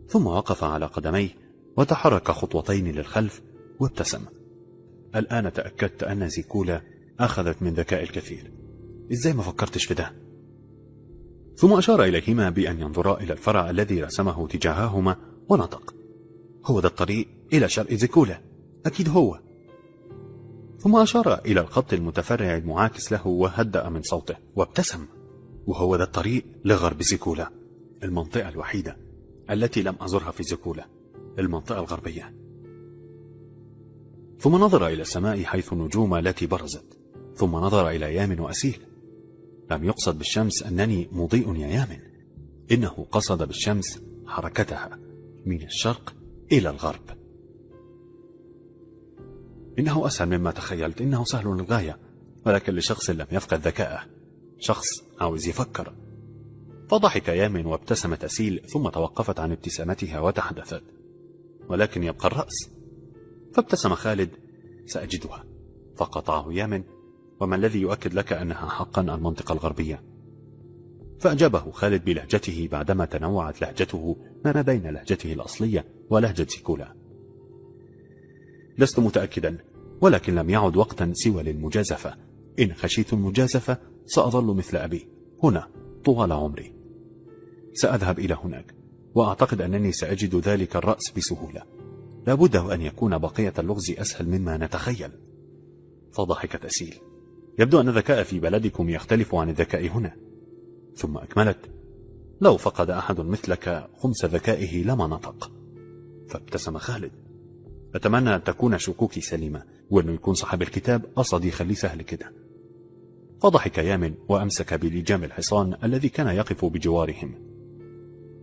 ثم وقف على قدميه وتحرك خطوتين للخلف وابتسم. الآن تأكدت أن زيكولا أخذت من ذكاء الكثير. إزاي ما فكرتش في ده؟ ثم أشار إليهما بأن ينظرا إلى الفرع الذي رسمه تجاههما ونطق. هو ده الطريق إلى شرق زيكولا. أكيد هو. ثم أشار إلى الخط المتفرع المعاكس له وهدأ من صوته وابتسم وهو ده الطريق لغرب زيكولا المنطقة الوحيدة التي لم أزرها في زيكولا المنطقة الغربية. ثم نظر إلى السماء حيث النجوم التي برزت ثم نظر إلى يام وأسيل. لم يقصد بالشمس أنني مضيء يا يامن إنه قصد بالشمس حركتها من الشرق إلى الغرب. إنه أسهل مما تخيلت إنه سهل للغاية. ولكن لشخص لم يفقد ذكاءه. شخص عاوز يفكر. فضحك يامن وابتسمت أسيل ثم توقفت عن ابتسامتها وتحدثت. ولكن يبقى الرأس. فابتسم خالد سأجدها. فقطعه يامن وما الذي يؤكد لك أنها حقا المنطقة الغربية؟ فأجابه خالد بلهجته بعدما تنوعت لهجته ما بين لهجته الأصلية ولهجة سيكولا. لست متأكدا ولكن لم يعد وقتا سوى للمجازفة. إن خشيت المجازفة سأظل مثل أبي. هنا طوال عمري. سأذهب إلى هناك وأعتقد أنني سأجد ذلك الرأس بسهولة. لابد أن يكون بقية اللغز أسهل مما نتخيل. فضحكت أسيل. يبدو أن الذكاء في بلدكم يختلف عن الذكاء هنا. ثم أكملت. لو فقد أحد مثلك خمس ذكائه لما نطق. فابتسم خالد. أتمنى أن تكون شكوكي سليمة وأنه يكون صاحب الكتاب قصدي خليه سهل كده. فضحك يامن وأمسك بلجام الحصان الذي كان يقف بجوارهم.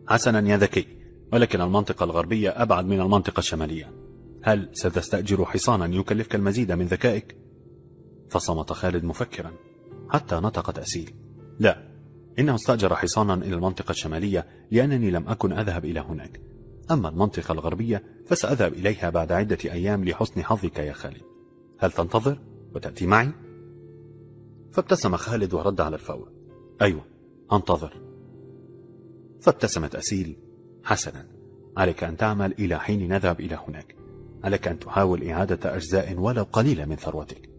حسنا يا ذكي ولكن المنطقة الغربية أبعد من المنطقة الشمالية. هل ستستأجر حصانا يكلفك المزيد من ذكائك؟ فصمت خالد مفكرا حتى نطقت أسيل. لا إنه استأجر حصانا إلى المنطقة الشمالية لأنني لم أكن أذهب إلى هناك. أما المنطقة الغربية فسأذهب إليها بعد عدة أيام لحسن حظك يا خالد. هل تنتظر وتأتي معي؟ فابتسم خالد ورد على الفور. أيوة أنتظر. فابتسمت أسيل حسنا. عليك أن تعمل إلى حين نذهب إلى هناك. عليك أن تحاول إعادة أجزاء ولو قليلة من ثروتك.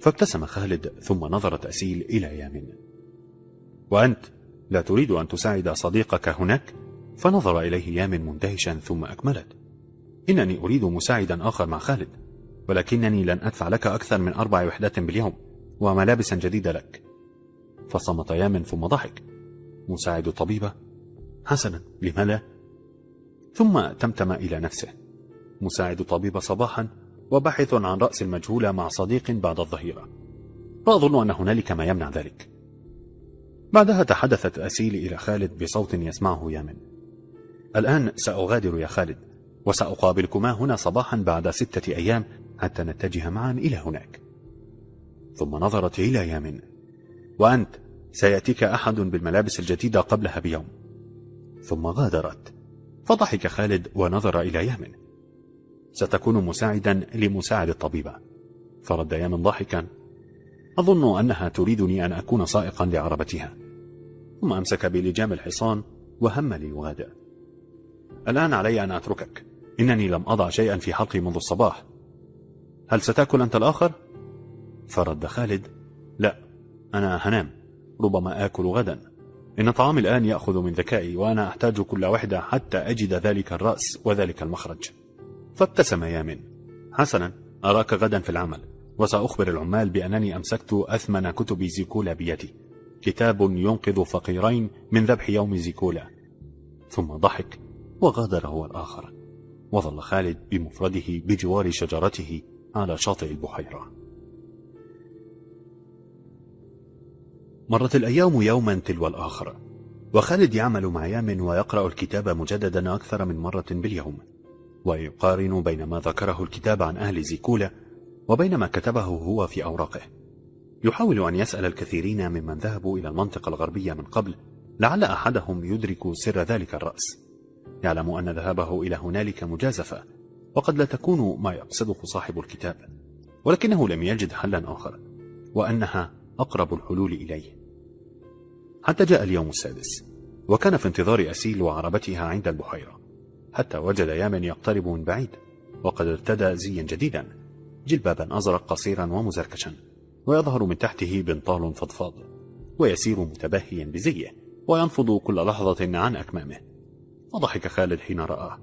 فابتسم خالد ثم نظرت أسيل إلى يامن وأنت لا تريد أن تساعد صديقك هناك؟ فنظر إليه يامن مندهشا ثم أكملت. إنني أريد مساعدا آخر مع خالد ولكنني لن أدفع لك أكثر من أربع وحدات باليوم وملابسا جديدة لك. فصمت يامن ثم ضحك. مساعد طبيبة؟ حسنا لما لا؟ ثم تمتم إلى نفسه. مساعد طبيبة صباحا وباحث عن رأس المجهولة مع صديق بعد الظهيرة. وأظن أن هنالك ما يمنع ذلك. بعدها تحدثت أسيل إلى خالد بصوت يسمعه يامن الآن سأغادر يا خالد وسأقابلكما هنا صباحا بعد ستة أيام حتى نتجه معا إلى هناك. ثم نظرت إلى يامن وأنت سيأتيك أحد بالملابس الجديدة قبلها بيوم. ثم غادرت. فضحك خالد ونظر إلى يامن. ستكون مساعدا لمساعد الطبيبة. فرد يامن ضاحكا. أظن أنها تريدني أن أكون سائقا لعربتها. ثم أمسك بلجام الحصان وهم ليغادر. الآن علي أن أتركك. إنني لم أضع شيئا في حلقي منذ الصباح. هل ستأكل أنت الآخر؟ فرد خالد. لا أنا هنام. ربما آكل غدا. إن طعامي الآن يأخذ من ذكائي وأنا أحتاج كل واحدة حتى أجد ذلك الرأس وذلك المخرج. فابتسم يامن حسنا أراك غدا في العمل. وسأخبر العمال بأنني أمسكت أثمن كتب زيكولا بيدي. كتاب ينقذ فقيرين من ذبح يوم زيكولا. ثم ضحك. وغادر هو الآخر. وظل خالد بمفرده بجوار شجرته على شاطئ البحيرة. مرت الأيام يوما تلو الآخر وخالد يعمل مع يامن ويقرأ الكتاب مجددا أكثر من مرة باليوم. ويقارن بين ما ذكره الكتاب عن أهل زيكولا وبين ما كتبه هو في أوراقه. يحاول أن يسأل الكثيرين ممن ذهبوا إلى المنطقة الغربية من قبل لعل أحدهم يدرك سر ذلك الرأس. يعلم أن ذهابه إلى هنالك مجازفة وقد لا تكون ما يقصده صاحب الكتاب ولكنه لم يجد حلا آخر وأنها أقرب الحلول إليه. حتى جاء اليوم السادس وكان في انتظار أسيل وعربتها عند البحيرة حتى وجد يامن يقترب من بعيد وقد ارتدى زيا جديدا جلبابا أزرق قصيرا ومزركشا ويظهر من تحته بنطال فضفاض ويسير متباهيا بزيه وينفض كل لحظة عن أكمامه. وضحك خالد حين رآه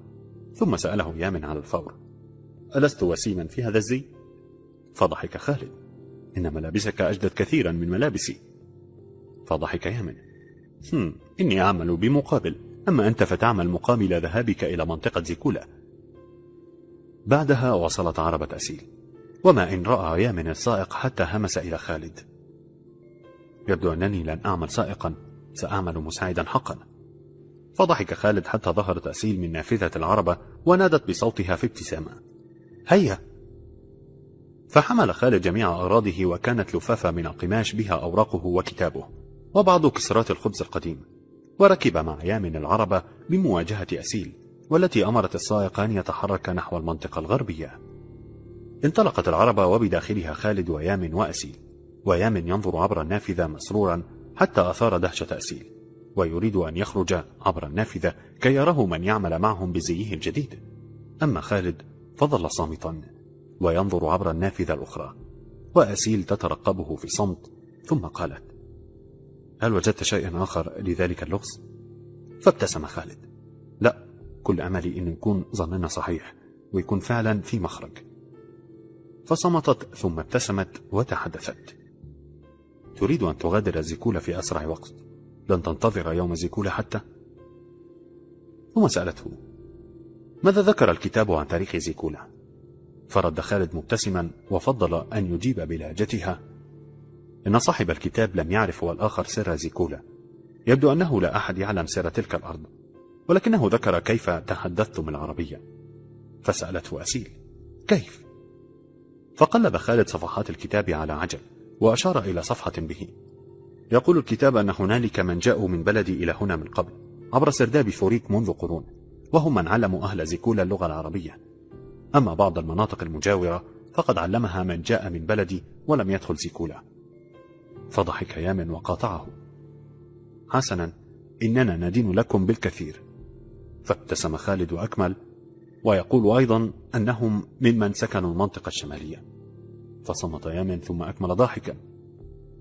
ثم سأله يامن على الفور ألست وسيما في هذا الزي؟ فضحك خالد إن ملابسك أجدد كثيرا من ملابسي. فضحك يامن هم إني أعمل بمقابل أما أنت فتعمل مقابل ذهابك إلى منطقة زيكولا. بعدها وصلت عربة أسيل. وما إن رأى يامن السائق حتى همس إلى خالد. يبدو أنني لن أعمل سائقا سأعمل مساعدا حقا. فضحك خالد حتى ظهرت أسيل من نافذة العربة ونادت بصوتها في ابتسامة. هيا! فحمل خالد جميع أغراضه وكانت لفافة من القماش بها أوراقه وكتابه وبعض كسرات الخبز القديم. وركب مع يامن العربة بمواجهة أسيل والتي أمرت السائق أن يتحرك نحو المنطقة الغربية. انطلقت العربة وبداخلها خالد ويامن وأسيل ويامن ينظر عبر النافذة مسرورا حتى أثار دهشة أسيل. ويريد أن يخرج عبر النافذة كي يراه من يعمل معهم بزيه الجديد. أما خالد فظل صامتا وينظر عبر النافذة الأخرى وأسيل تترقبه في صمت ثم قالت هل وجدت شيئا آخر لذلك اللغز؟ فابتسم خالد لا كل أملي إن يكون ظننا صحيح ويكون فعلا في مخرج. فصمتت ثم ابتسمت وتحدثت تريد أن تغادر زيكولا في أسرع وقت. لن تنتظر يوم زيكولا حتى؟ ثم سألته ماذا ذكر الكتاب عن تاريخ زيكولا؟ فرد خالد مبتسما وفضل أن يجيب بلهجتها إن صاحب الكتاب لم يعرف هو الآخر سر زيكولا. يبدو أنه لا أحد يعلم سر تلك الأرض ولكنه ذكر كيف تحدثتم العربية. فسألته أسيل كيف؟ فقلب خالد صفحات الكتاب على عجل وأشار إلى صفحة به. يقول الكتاب أن هنالك من جاءوا من بلدي إلى هنا من قبل عبر سرداب فوريك منذ قرون وهم من علموا أهل زيكولا اللغة العربية. أما بعض المناطق المجاورة فقد علمها من جاء من بلدي ولم يدخل زيكولا. فضحك يامن وقاطعه. حسنا إننا ندين لكم بالكثير. فابتسم خالد وأكمل ويقول أيضا أنهم ممن سكنوا المنطقة الشمالية. فصمت يامن ثم أكمل ضاحكا.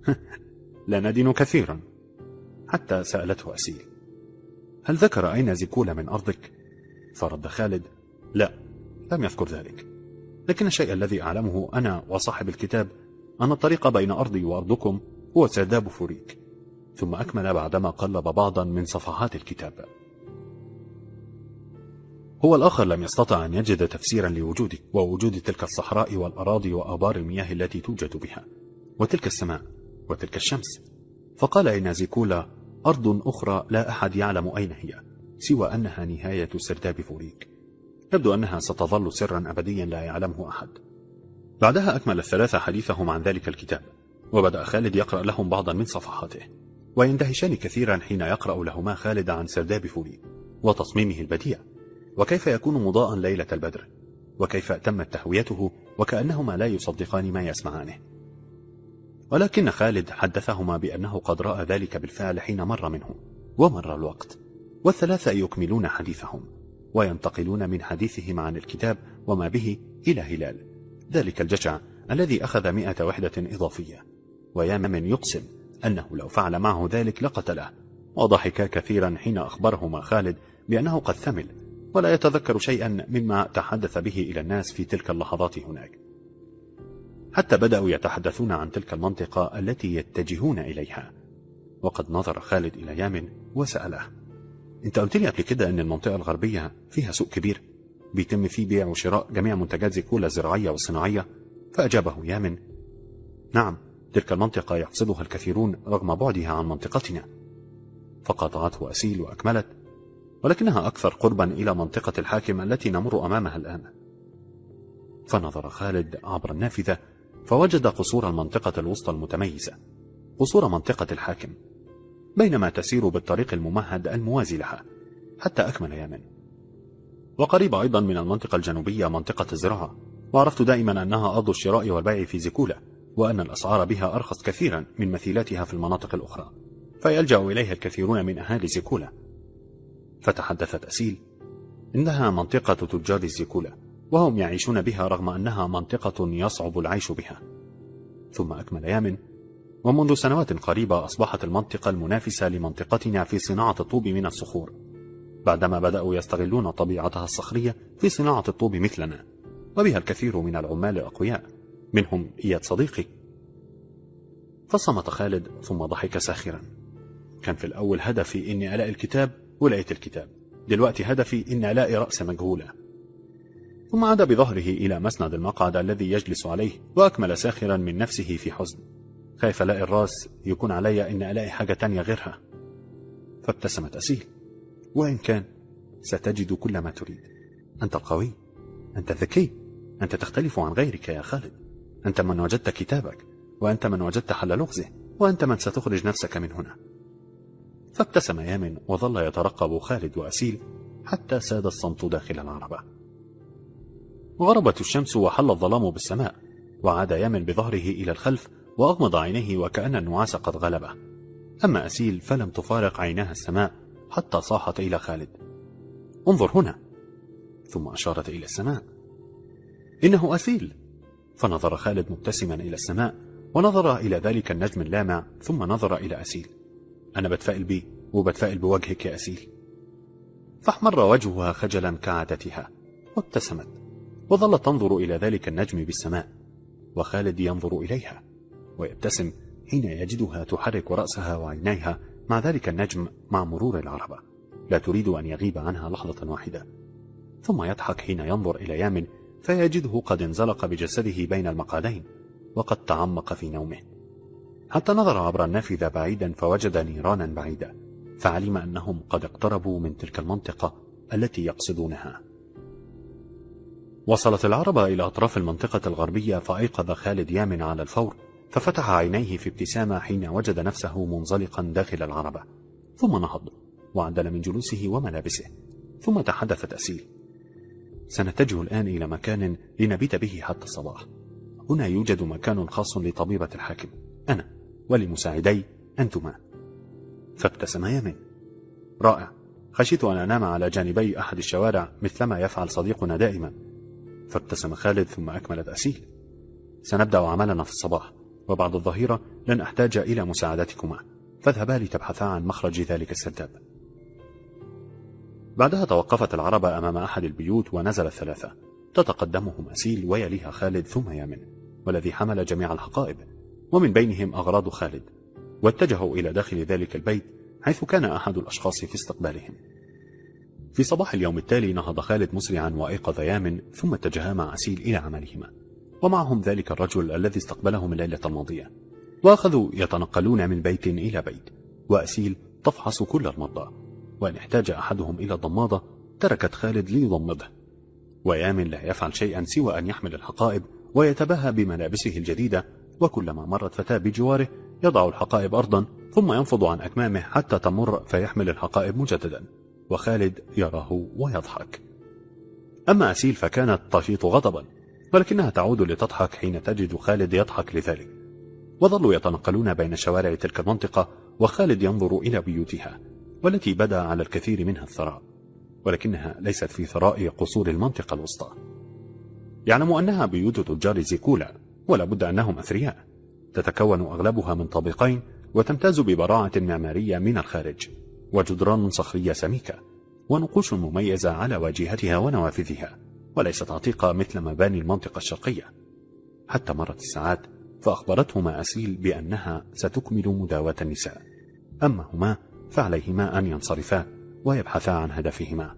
[LAUGHS] لا ندين كثيرا. حتى سألته أسيل. هل ذكر أين زيكولا من أرضك؟ فرد خالد. لا لم يذكر ذلك. لكن الشيء الذي أعلمه أنا وصاحب الكتاب أن الطريق بين أرضي وأرضكم هو سرداب فوريك ثم أكمل بعدما قلب بعضا من صفحات الكتاب. هو الآخر لم يستطع أن يجد تفسيرا لوجودك ووجود تلك الصحراء والأراضي وآبار المياه التي توجد بها. وتلك السماء وتلك الشمس. فقال إن زيكولا أرض أخرى لا أحد يعلم أين هي سوى أنها نهاية سرداب فوريك. يبدو أنها ستظل سرا أبديا لا يعلمه أحد. بعدها أكمل الثلاثة حديثهم عن ذلك الكتاب وبدأ خالد يقرأ لهم بعضا من صفحاته. ويندهشان كثيرا حين يقرأ لهما خالد عن سرداب فوريك وتصميمه البديع. وكيف يكون مضاء ليلة البدر؟ وكيف تمت تهويته؟ وكأنهما لا يصدقان ما يسمعانه. ولكن خالد حدثهما بأنه قد رأى ذلك بالفعل حين مر منه ومر الوقت والثلاثة يكملون حديثهم وينتقلون من حديثهم عن الكتاب وما به إلى هلال. ذلك الجشع الذي أخذ مئة وحدة إضافية. ويامن يقسم أنه لو فعل معه ذلك لقتله وضحكا كثيرا حين أخبرهما خالد بأنه قد ثمل ولا يتذكر شيئا مما تحدث به إلى الناس في تلك اللحظات هناك. حتى بدأوا يتحدثون عن تلك المنطقة التي يتجهون إليها. وقد نظر خالد إلى يامن وسأله أنت قلت لي قبل كده أن المنطقة الغربية فيها سوق كبير بيتم فيه بيع وشراء جميع منتجات زيكولا الزراعية والصناعية. فأجابه يامن نعم تلك المنطقة يقصدها الكثيرون رغم بعدها عن منطقتنا. فقاطعته أسيل وأكملت ولكنها أكثر قربا إلى منطقة الحاكم التي نمر أمامها الآن. فنظر خالد عبر النافذة فوجد قصور المنطقة الوسطى المتميزة قصور منطقة الحاكم بينما تسير بالطريق الممهد الموازي لها حتى أكمل يمن وقريب أيضا من المنطقة الجنوبية منطقة الزراعة وعرفت دائما أنها أرض الشراء والبيع في زيكولا وأن الأسعار بها أرخص كثيرا من مثيلاتها في المناطق الأخرى فيلجأ إليها الكثيرون من أهالي زيكولا. فتحدثت أسيل إنها منطقة تجار الزيكولا وهم يعيشون بها رغم أنها منطقة يصعب العيش بها. ثم أكمل يامن ومنذ سنوات قريبة أصبحت المنطقة المنافسة لمنطقتنا في صناعة الطوب من الصخور بعدما بدأوا يستغلون طبيعتها الصخرية في صناعة الطوب مثلنا وبها الكثير من العمال الأقوياء منهم إياد صديقي. فصمت خالد ثم ضحك ساخرا. كان في الأول هدفي إني ألاقي الكتاب ولقيت الكتاب. دلوقتي هدفي إني ألاقي رأس مجهولة. ثم عاد بظهره إلى مسند المقعد الذي يجلس عليه وأكمل ساخرا من نفسه في حزن. خايف ألاقي الراس يكون علي إن ألاقي حاجة تانية غيرها. فابتسمت أسيل. وإن كان ستجد كل ما تريد. أنت القوي أنت الذكي أنت تختلف عن غيرك يا خالد. أنت من وجدت كتابك وأنت من وجدت حل لغزه وأنت من ستخرج نفسك من هنا. فابتسم يامن وظل يترقب خالد وأسيل حتى ساد الصمت داخل العربة. غربت الشمس وحل الظلام بالسماء وعاد يامن بظهره إلى الخلف وأغمض عينيه وكأن النعاس قد غلبه. أما أسيل فلم تفارق عيناها السماء حتى صاحت إلى خالد. انظر هنا. ثم أشارت إلى السماء. إنه أسيل. فنظر خالد مبتسما إلى السماء ونظر إلى ذلك النجم اللامع ثم نظر إلى أسيل. أنا بتفائل بيه وبتفائل بوجهك يا أسيل. فاحمر وجهها خجلا كعادتها وابتسمت. وظلت تنظر إلى ذلك النجم بالسماء وخالد ينظر إليها ويبتسم حين يجدها تحرك رأسها وعينيها مع ذلك النجم مع مرور العربة. لا تريد أن يغيب عنها لحظة واحدة. ثم يضحك حين ينظر إلى يامن فيجده قد انزلق بجسده بين المقعدين وقد تعمق في نومه. حتى نظر عبر النافذة بعيدا فوجد نيرانا بعيدة فعلم أنهم قد اقتربوا من تلك المنطقة التي يقصدونها. وصلت العربة إلى أطراف المنطقة الغربية فأيقظ خالد يامن على الفور ففتح عينيه في ابتسامة حين وجد نفسه منزلقا داخل العربة ثم نهض وعدل من جلوسه وملابسه ثم تحدثت أسيل سنتجه الآن إلى مكان لنبيت به حتى الصباح. هنا يوجد مكان خاص لطبيبة الحاكم أنا ولمساعدي أنتما. فابتسم يامن. رائع. خشيت أن أنام على جانبي أحد الشوارع مثلما يفعل صديقنا دائما. فابتسم خالد ثم أكملت أسيل سنبدأ عملنا في الصباح وبعد الظهيرة لن أحتاج إلى مساعدتكما. فاذهبا لتبحثا عن مخرج ذلك السرداب بعدها توقفت العربة أمام أحد البيوت ونزل الثلاثة. تتقدمهم أسيل ويليها خالد ثم يامن والذي حمل جميع الحقائب ومن بينهم أغراض خالد. واتجهوا إلى داخل ذلك البيت حيث كان أحد الأشخاص في استقبالهم. في صباح اليوم التالي نهض خالد مسرعا وأيقظ يامن ثم اتجها مع أسيل إلى عملهما. ومعهم ذلك الرجل الذي استقبلهم الليلة الماضية. وأخذوا يتنقلون من بيت إلى بيت. وأسيل تفحص كل المرضى وإن احتاج أحدهم إلى ضمادة تركت خالد ليضمده ويامن لا يفعل شيئا سوى أن يحمل الحقائب ويتباهى بملابسه الجديدة. وكلما مرت فتاة بجواره يضع الحقائب أرضا ثم ينفض عن أكمامه حتى تمر فيحمل الحقائب مجددا. وخالد يراه ويضحك. أما أسيل فكانت تشيط غضبا ولكنها تعود لتضحك حين تجد خالد يضحك لذلك. وظلوا يتنقلون بين شوارع تلك المنطقة وخالد ينظر إلى بيوتها والتي بدا على الكثير منها الثراء ولكنها ليست في ثراء قصور المنطقة الوسطى. يعلم أنها بيوت تجار زيكولا ولا بد أنهم أثرياء. تتكون أغلبها من طابقين وتمتاز ببراعة معمارية من الخارج. وجدران صخرية سميكة ونقوش مميزة على واجهتها ونوافذها وليست عتيقة مثل مباني المنطقة الشرقية. حتى مرت الساعات فأخبرتهما أسيل بأنها ستكمل مداواة النساء. أما هما فعليهما أن ينصرفا ويبحثا عن هدفهما.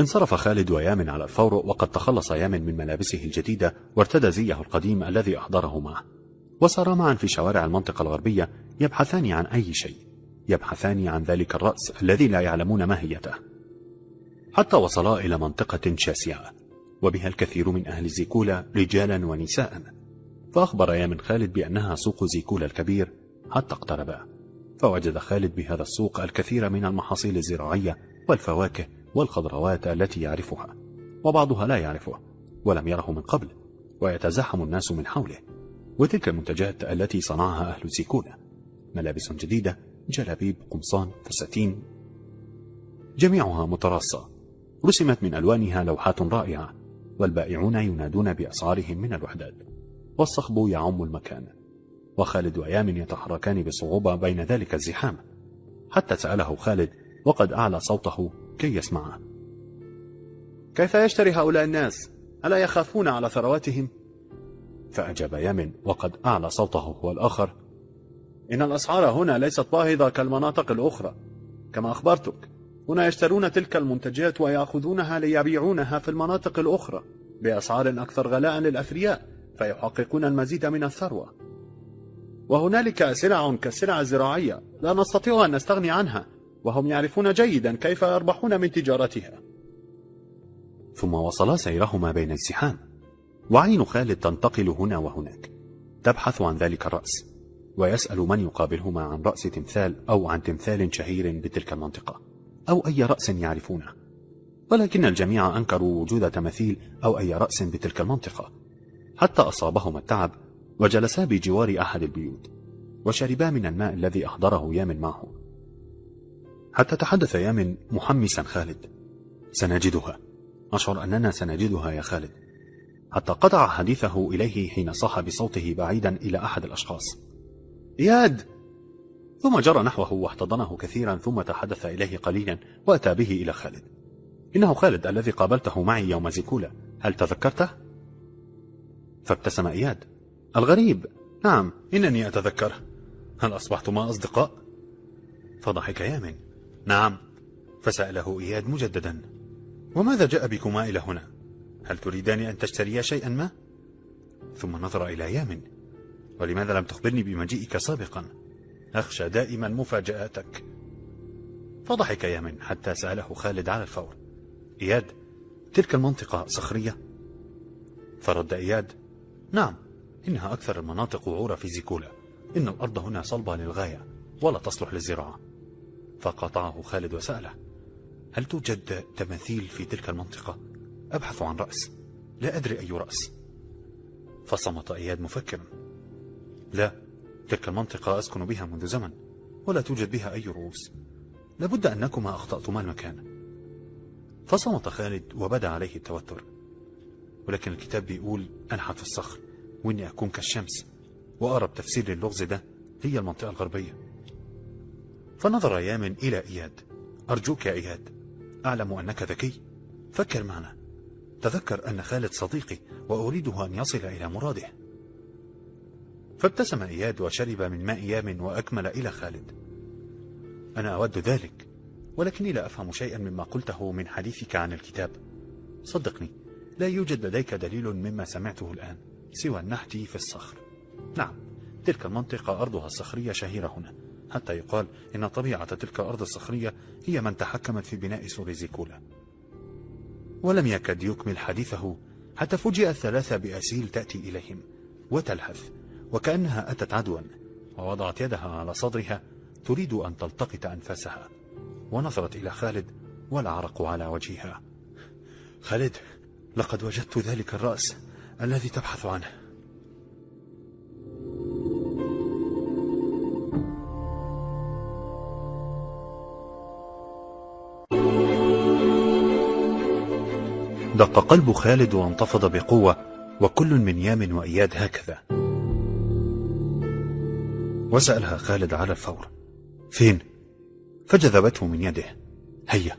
انصرف خالد ويامن على الفور وقد تخلص يامن من ملابسه الجديدة وارتدى زيه القديم الذي أحضره معه وسارا معا في شوارع المنطقة الغربية يبحثان عن أي شيء. يبحثان عن ذلك الرأس الذي لا يعلمون ماهيته حتى وصلا إلى منطقة شاسعة وبها الكثير من أهل زيكولا رجالا ونساء. فأخبر يامن خالد بأنها سوق زيكولا الكبير حتى اقتربا فوجد خالد بهذا السوق الكثير من المحاصيل الزراعية والفواكه والخضروات التي يعرفها وبعضها لا يعرفه ولم يره من قبل ويتزاحم الناس من حوله. وتلك المنتجات التي صنعها أهل زيكولا. ملابس جديدة جلابيب قمصان فساتين. جميعها متراصة. رسمت من ألوانها لوحات رائعة والبائعون ينادون بأسعارهم من الوحدات. والصخب يعم المكان. وخالد ويامن يتحركان بصعوبة بين ذلك الزحام. حتى سأله خالد وقد أعلى صوته كي يسمعه كيف يشتري هؤلاء الناس؟ ألا يخافون على ثرواتهم؟ فأجاب يامن وقد أعلى صوته هو الآخر إن الأسعار هنا ليست باهظة كالمناطق الأخرى. كما أخبرتك هنا يشترون تلك المنتجات ويأخذونها ليبيعونها في المناطق الأخرى بأسعار أكثر غلاء للأثرياء فيحققون المزيد من الثروة. وهنالك سلع كالسلع الزراعية لا نستطيع أن نستغني عنها وهم يعرفون جيدا كيف يربحون من تجارتها. ثم وصلا سيرهما بين الزحام. وعين خالد تنتقل هنا وهناك. تبحث عن ذلك الرأس. ويسأل من يقابلهما عن رأس تمثال أو عن تمثال شهير بتلك المنطقة أو أي رأس يعرفونه. ولكن الجميع أنكروا وجود تماثيل أو أي رأس بتلك المنطقة. حتى أصابهما التعب وجلسا بجوار أحد البيوت وشربا من الماء الذي أحضره يامن معه. حتى تحدث يامن محمسا خالد. سنجدها. أشعر أننا سنجدها يا خالد. حتى قطع حديثه إليه حين صاح بصوته بعيدا إلى أحد الأشخاص. إياد! ثم جرى نحوه واحتضنه كثيرا ثم تحدث إليه قليلا وأتى به إلى خالد. إنه خالد الذي قابلته معي يوم زيكولا. هل تذكرته؟ فابتسم إياد. الغريب! نعم إنني أتذكره. هل أصبحتما أصدقاء؟ فضحك يامن نعم فسأله إياد مجددا. وماذا جاء بكما إلى هنا؟ هل تريدان أن تشتريا شيئا ما؟ ثم نظر إلى يامن ولماذا لم تخبرني بمجيئك سابقا؟ أخشى دائما مفاجآتك. فضحك يامن حتى سأله خالد على الفور. إياد تلك المنطقة صخرية؟ فرد إياد نعم إنها أكثر المناطق وعورا في زيكولا. إن الأرض هنا صلبة للغاية ولا تصلح للزراعة. فقاطعه خالد وسأله هل توجد تماثيل في تلك المنطقة؟ أبحث عن رأس. لا أدري أي رأس. فصمت إياد مفكرا. لا تلك المنطقة أسكن بها منذ زمن ولا توجد بها أي رؤوس. لابد أنكما أخطأتما المكان. فصمت خالد وبدأ عليه التوتر. ولكن الكتاب بيقول أنحت في الصخر وإني أكون كالشمس. وأقرب تفسير للغز ده هي المنطقة الغربية. فنظر يامن إلى إياد. أرجوك يا إياد أعلم أنك ذكي. فكر معنا. تذكر أن خالد صديقي وأريده أن يصل إلى مراده. فابتسم إياد وشرب من ماء يامن وأكمل إلى خالد. أنا أود ذلك ولكني لا أفهم شيئا مما قلته من حديثك عن الكتاب. صدقني لا يوجد لديك دليل مما سمعته الآن سوى النحت في الصخر. نعم تلك المنطقة أرضها الصخرية شهيرة هنا حتى يقال إن طبيعة تلك الأرض الصخرية هي من تحكمت في بناء سور زيكولا. ولم يكد يكمل حديثه حتى فوجئ الثلاثة بأسيل تأتي إليهم وتلهث. وكأنها أتت عدوا. ووضعت يدها على صدرها. تريد أن تلتقط أنفاسها. ونظرت إلى خالد والعرق على وجهها. خالد لقد وجدت ذلك الرأس الذي تبحث عنه. دق قلب خالد وانتفض بقوة وكل من يامن وإياد هكذا. وسألها خالد على الفور. فين؟ فجذبته من يده. هيا.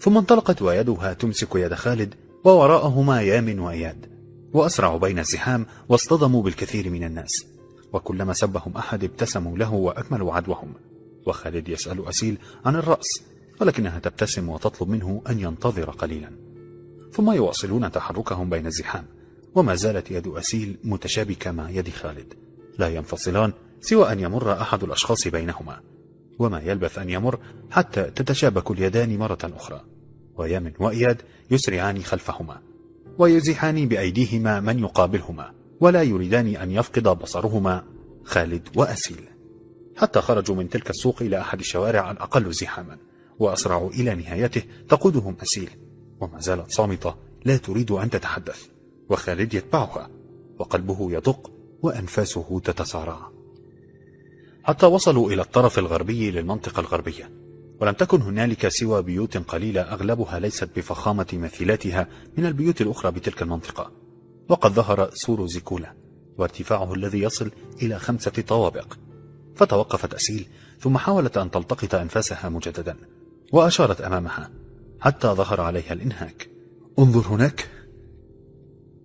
ثم انطلقت ويدها تمسك يد خالد ووراءهما يامن وإياد وأسرعوا بين الزحام واصطدموا بالكثير من الناس. وكلما سبهم أحد ابتسموا له وأكملوا عدوهم. وخالد يسأل أسيل عن الرأس ولكنها تبتسم وتطلب منه أن ينتظر قليلا. ثم يواصلون تحركهم بين الزحام وما زالت يد أسيل متشابكة مع يد خالد. لا ينفصلان سوى أن يمر أحد الأشخاص بينهما وما يلبث أن يمر حتى تتشابك اليدان مرة أخرى ويمن وإياد يسرعان خلفهما ويزيحان بأيديهما من يقابلهما ولا يريدان أن يفقد بصرهما خالد وأسيل. حتى خرجوا من تلك السوق إلى أحد الشوارع الأقل زحاما وأسرعوا إلى نهايته تقودهم أسيل وما زالت صامتة لا تريد أن تتحدث وخالد يتبعها وقلبه يدق وأنفاسه تتسارع. حتى وصلوا إلى الطرف الغربي للمنطقة الغربية. ولم تكن هنالك سوى بيوت قليلة أغلبها ليست بفخامة مثيلاتها من البيوت الأخرى بتلك المنطقة. وقد ظهر سور زيكولا وارتفاعه الذي يصل إلى خمسة طوابق. فتوقفت أسيل ثم حاولت أن تلتقط أنفاسها مجددا وأشارت أمامها حتى ظهر عليها الإنهاك. انظر هناك.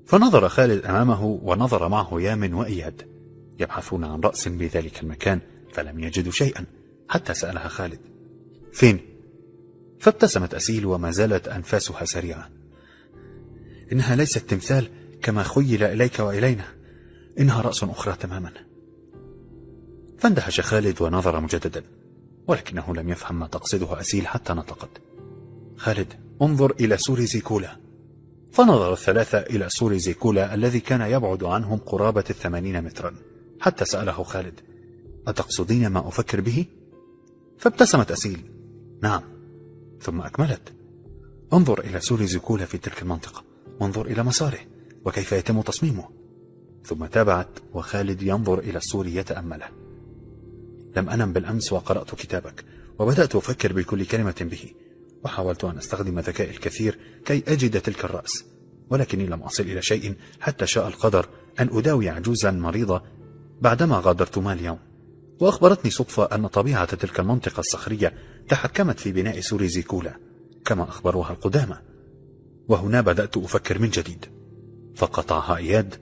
فنظر خالد أمامه ونظر معه يامن وإياد. يبحثون عن رأس بذلك المكان فلم يجدوا شيئا حتى سألها خالد. فين؟ فابتسمت أسيل وما زالت أنفاسها سريعة. إنها ليست تمثال كما خيل إليك وإلينا. إنها رأس أخرى تماما. فاندهش خالد ونظر مجددا ولكنه لم يفهم ما تقصده أسيل حتى نطقت. خالد انظر إلى سور زيكولا. فنظر الثلاثة إلى سور زيكولا الذي كان يبعد عنهم قرابة الثمانين مترا. حتى سأله خالد. أتقصدين ما أفكر به؟ فابتسمت أسيل. نعم. ثم أكملت. انظر إلى سور زيكولا في تلك المنطقة. وانظر إلى مساره. وكيف يتم تصميمه؟ ثم تابعت وخالد ينظر إلى السور يتأمله. لم أنم بالأمس وقرأت كتابك وبدأت أفكر بكل كلمة به. وحاولت أن أستخدم ذكائي الكثير كي أجد تلك الرأس. ولكني لم أصل إلى شيء حتى شاء القدر أن أداوي عجوزا مريضة بعدما غادرتما اليوم. وأخبرتني صدفة أن طبيعة تلك المنطقة الصخرية تحكمت في بناء سور زيكولا كما أخبرها القدامى. وهنا بدأت أفكر من جديد. فقاطعها إياد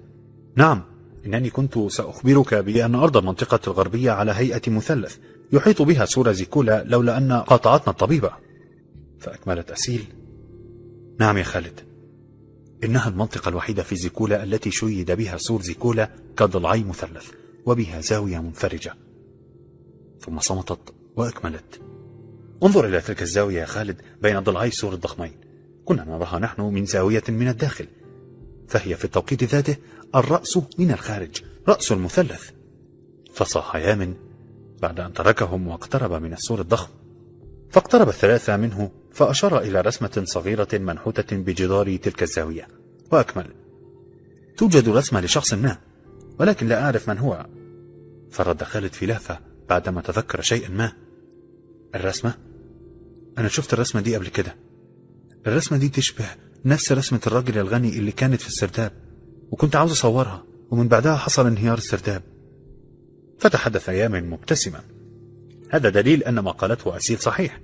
نعم إنني كنت سأخبرك بأن أرض المنطقة الغربية على هيئة مثلث يحيط بها سور زيكولا لولا أن قاطعتنا الطبيبة. فأكملت أسيل. نعم يا خالد. إنها المنطقة الوحيدة في زيكولا التي شيد بها سور زيكولا كضلعي مثلث. وبها زاوية منفرجة. ثم صمتت وأكملت. انظر إلى تلك الزاوية يا خالد بين ضلعي سور الضخمين. كنا نراها نحن من زاوية من الداخل. فهي في التوقيت ذاته الرأس من الخارج رأس المثلث. فصاح يامن بعد أن تركهم واقترب من السور الضخم. فاقترب الثلاثة منه فأشار إلى رسمة صغيرة منحوتة بجدار تلك الزاوية وأكمل. توجد رسمة لشخص ما ولكن لا أعرف من هو. فرد خالد في لهفة بعدما تذكر شيئا ما. الرسمة؟ أنا شفت الرسمة دي قبل كده. الرسمة دي تشبه نفس رسمة الراجل الغني اللي كانت في السرداب وكنت عاوز أصورها ومن بعدها حصل انهيار السرداب. فتحدث يامن مبتسما. هذا دليل أن ما قالته أسيل صحيح.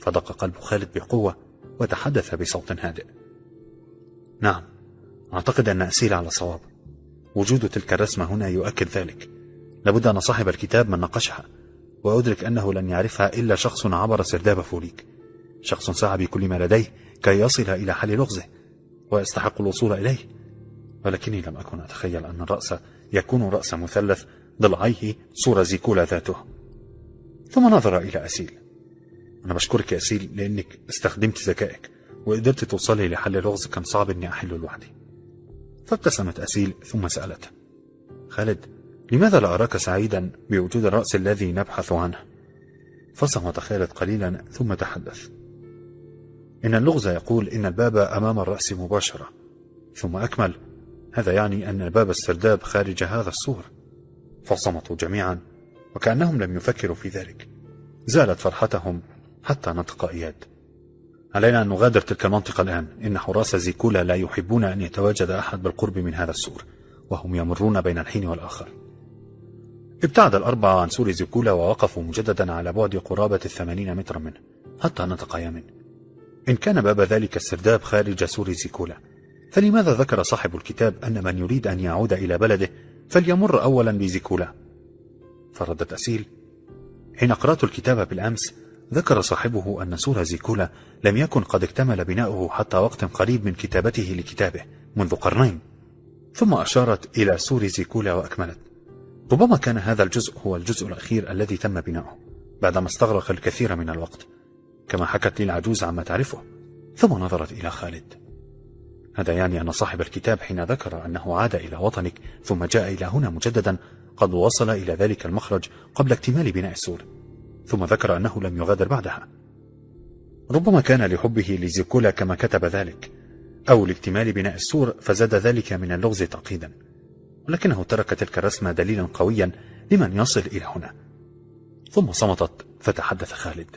فدق قلب خالد بقوة وتحدث بصوت هادئ. نعم أعتقد أن أسيل على صواب. وجود تلك الرسمة هنا يؤكد ذلك. لابد أن صاحب الكتاب من ناقشها وأدرك أنه لن يعرفها إلا شخص عبر سرداب فوليك شخص سعى بكل ما لديه كي يصل إلى حل لغزه ويستحق الوصول إليه. ولكني لم أكن أتخيل أن الرأس يكون رأس مثلث ضلعيه صورة زيكولا ذاته. ثم نظر إلى أسيل. أنا بشكرك يا أسيل لأنك استخدمت ذكائك وقدرت توصلي لحل لغز كان صعب إني أحله لوحدي. فابتسمت أسيل ثم سألته. خالد لماذا لا أراك سعيدا بوجود الرأس الذي نبحث عنه؟ فصمت خالد قليلا ثم تحدث. إن اللغز يقول إن الباب أمام الرأس مباشرة ثم أكمل هذا يعني أن باب السرداب خارج هذا السور فصمتوا جميعا وكأنهم لم يفكروا في ذلك. زالت فرحتهم حتى نطق إياد. علينا أن نغادر تلك المنطقة الآن. إن حراس زيكولا لا يحبون أن يتواجد أحد بالقرب من هذا السور وهم يمرون بين الحين والآخر. ابتعد الأربعة عن سور زيكولا ووقفوا مجددا على بعد قرابة الثمانين مترا منه حتى نطق يامن إن كان باب ذلك السرداب خارج سور زيكولا. فلماذا ذكر صاحب الكتاب أن من يريد أن يعود إلى بلده فليمر أولا بزيكولا؟ فردت أسيل. حين قرأت الكتاب بالأمس ذكر صاحبه أن سور زيكولا لم يكن قد اكتمل بناؤه حتى وقت قريب من كتابته لكتابه منذ قرنين. ثم أشارت إلى سور زيكولا وأكملت. ربما كان هذا الجزء هو الجزء الأخير الذي تم بناؤه بعدما استغرق الكثير من الوقت كما حكت لي العجوز عما تعرفه ثم نظرت إلى خالد. هذا يعني أن صاحب الكتاب حين ذكر أنه عاد إلى وطنك ثم جاء إلى هنا مجددا قد وصل إلى ذلك المخرج قبل اكتمال بناء السور ثم ذكر أنه لم يغادر بعدها. ربما كان لحبه لزيكولا كما كتب ذلك أو لاكتمال بناء السور فزاد ذلك من اللغز تعقيدا ولكنه ترك تلك الرسمة دليلا قويا لمن يصل إلى هنا. ثم صمتت فتحدث خالد.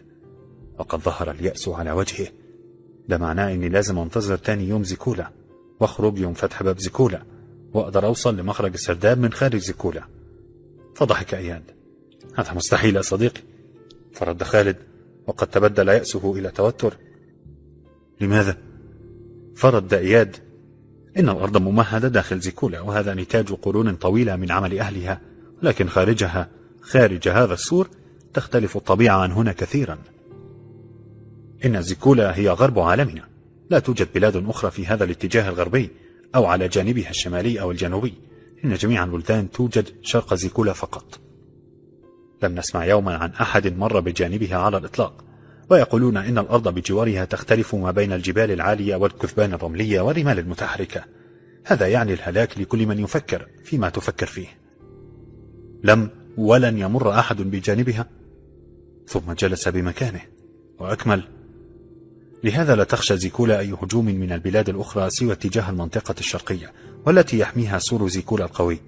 وقد ظهر اليأس على وجهه. ده معناه اني لازم انتظر تاني يوم زيكولا. واخرج يوم فتح باب زيكولا. وأقدر أوصل لمخرج السرداب من خارج زيكولا. فضحك أياد. هذا مستحيل يا صديقي. فرد خالد. وقد تبدل يأسه إلى توتر. لماذا؟ فرد إياد. إن الأرض ممهدة داخل زيكولا وهذا نتاج قرون طويلة من عمل أهلها لكن خارجها خارج هذا السور تختلف الطبيعة عن هنا كثيرا. إن زيكولا هي غرب عالمنا. لا توجد بلاد أخرى في هذا الاتجاه الغربي أو على جانبها الشمالي أو الجنوبي. إن جميع البلدان توجد شرق زيكولا فقط. لم نسمع يوما عن أحد مر بجانبها على الإطلاق. ويقولون إن الأرض بجوارها تختلف ما بين الجبال العالية والكثبان الرملية والرمال المتحركة. هذا يعني الهلاك لكل من يفكر فيما تفكر فيه. لم ولن يمر أحد بجانبها؟ ثم جلس بمكانه. وأكمل. لهذا لا تخشى زيكولا أي هجوم من البلاد الأخرى سوى اتجاه المنطقة الشرقية والتي يحميها سور زيكولا القوي.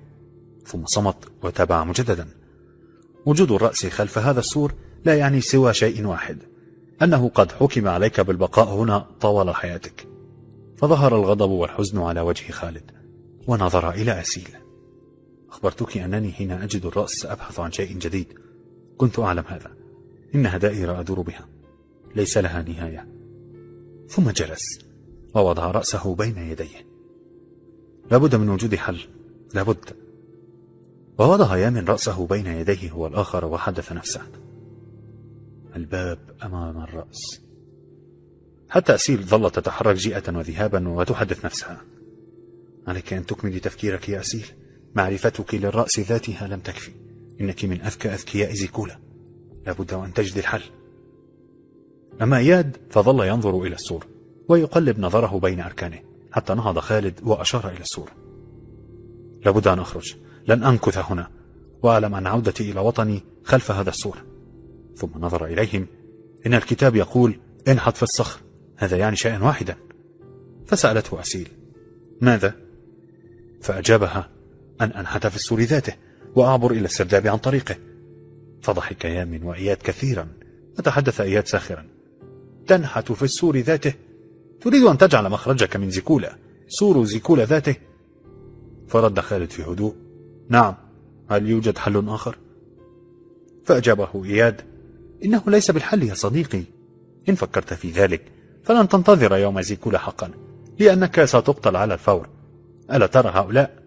ثم صمت وتابع مجددا. وجود الرأس خلف هذا السور لا يعني سوى شيء واحد. أنه قد حكم عليك بالبقاء هنا طوال حياتك. فظهر الغضب والحزن على وجه خالد ونظر إلى أسيل. أخبرتك أنني حين أجد الرأس أبحث عن شيء جديد. كنت أعلم هذا. إنها دائرة أدور بها. ليس لها نهاية. ثم جلس ووضع رأسه بين يديه. لابد من وجود حل. لابد ووضع يامن رأسه بين يديه هو الآخر وحدث نفسه. الباب أمام الرأس. حتى أسيل ظلت تتحرك جيئة وذهابا وتحدث نفسها. عليك أن تكملي تفكيرك يا أسيل. معرفتك للرأس ذاتها لم تكفي. إنك من أذكى أذكياء زيكولا. لابد وأن تجد الحل. أما إياد فظل ينظر إلى السور ويقلب نظره بين أركانه حتى نهض خالد وأشار إلى السور. لابد أن أخرج. لن أنكث هنا. وأعلم أن عودتي إلى وطني خلف هذا السور. ثم نظر إليهم. إن الكتاب يقول انحت في الصخر. هذا يعني شيئا واحدا. فسألته أسيل ماذا؟ فأجابها أن أنحت في السور ذاته وأعبر إلى السرداب عن طريقه. فضحك يامن وإياد كثيرا. وتحدث إياد ساخرا. تنحت في السور ذاته. تريد أن تجعل مخرجك من زيكولا. سور زيكولا ذاته. فرد خالد في هدوء. نعم هل يوجد حل آخر؟ فأجابه إياد إنه ليس بالحل يا صديقي. إن فكرت في ذلك فلن تنتظر يوم زيكولا حقا لأنك ستقتل على الفور. ألا ترى هؤلاء؟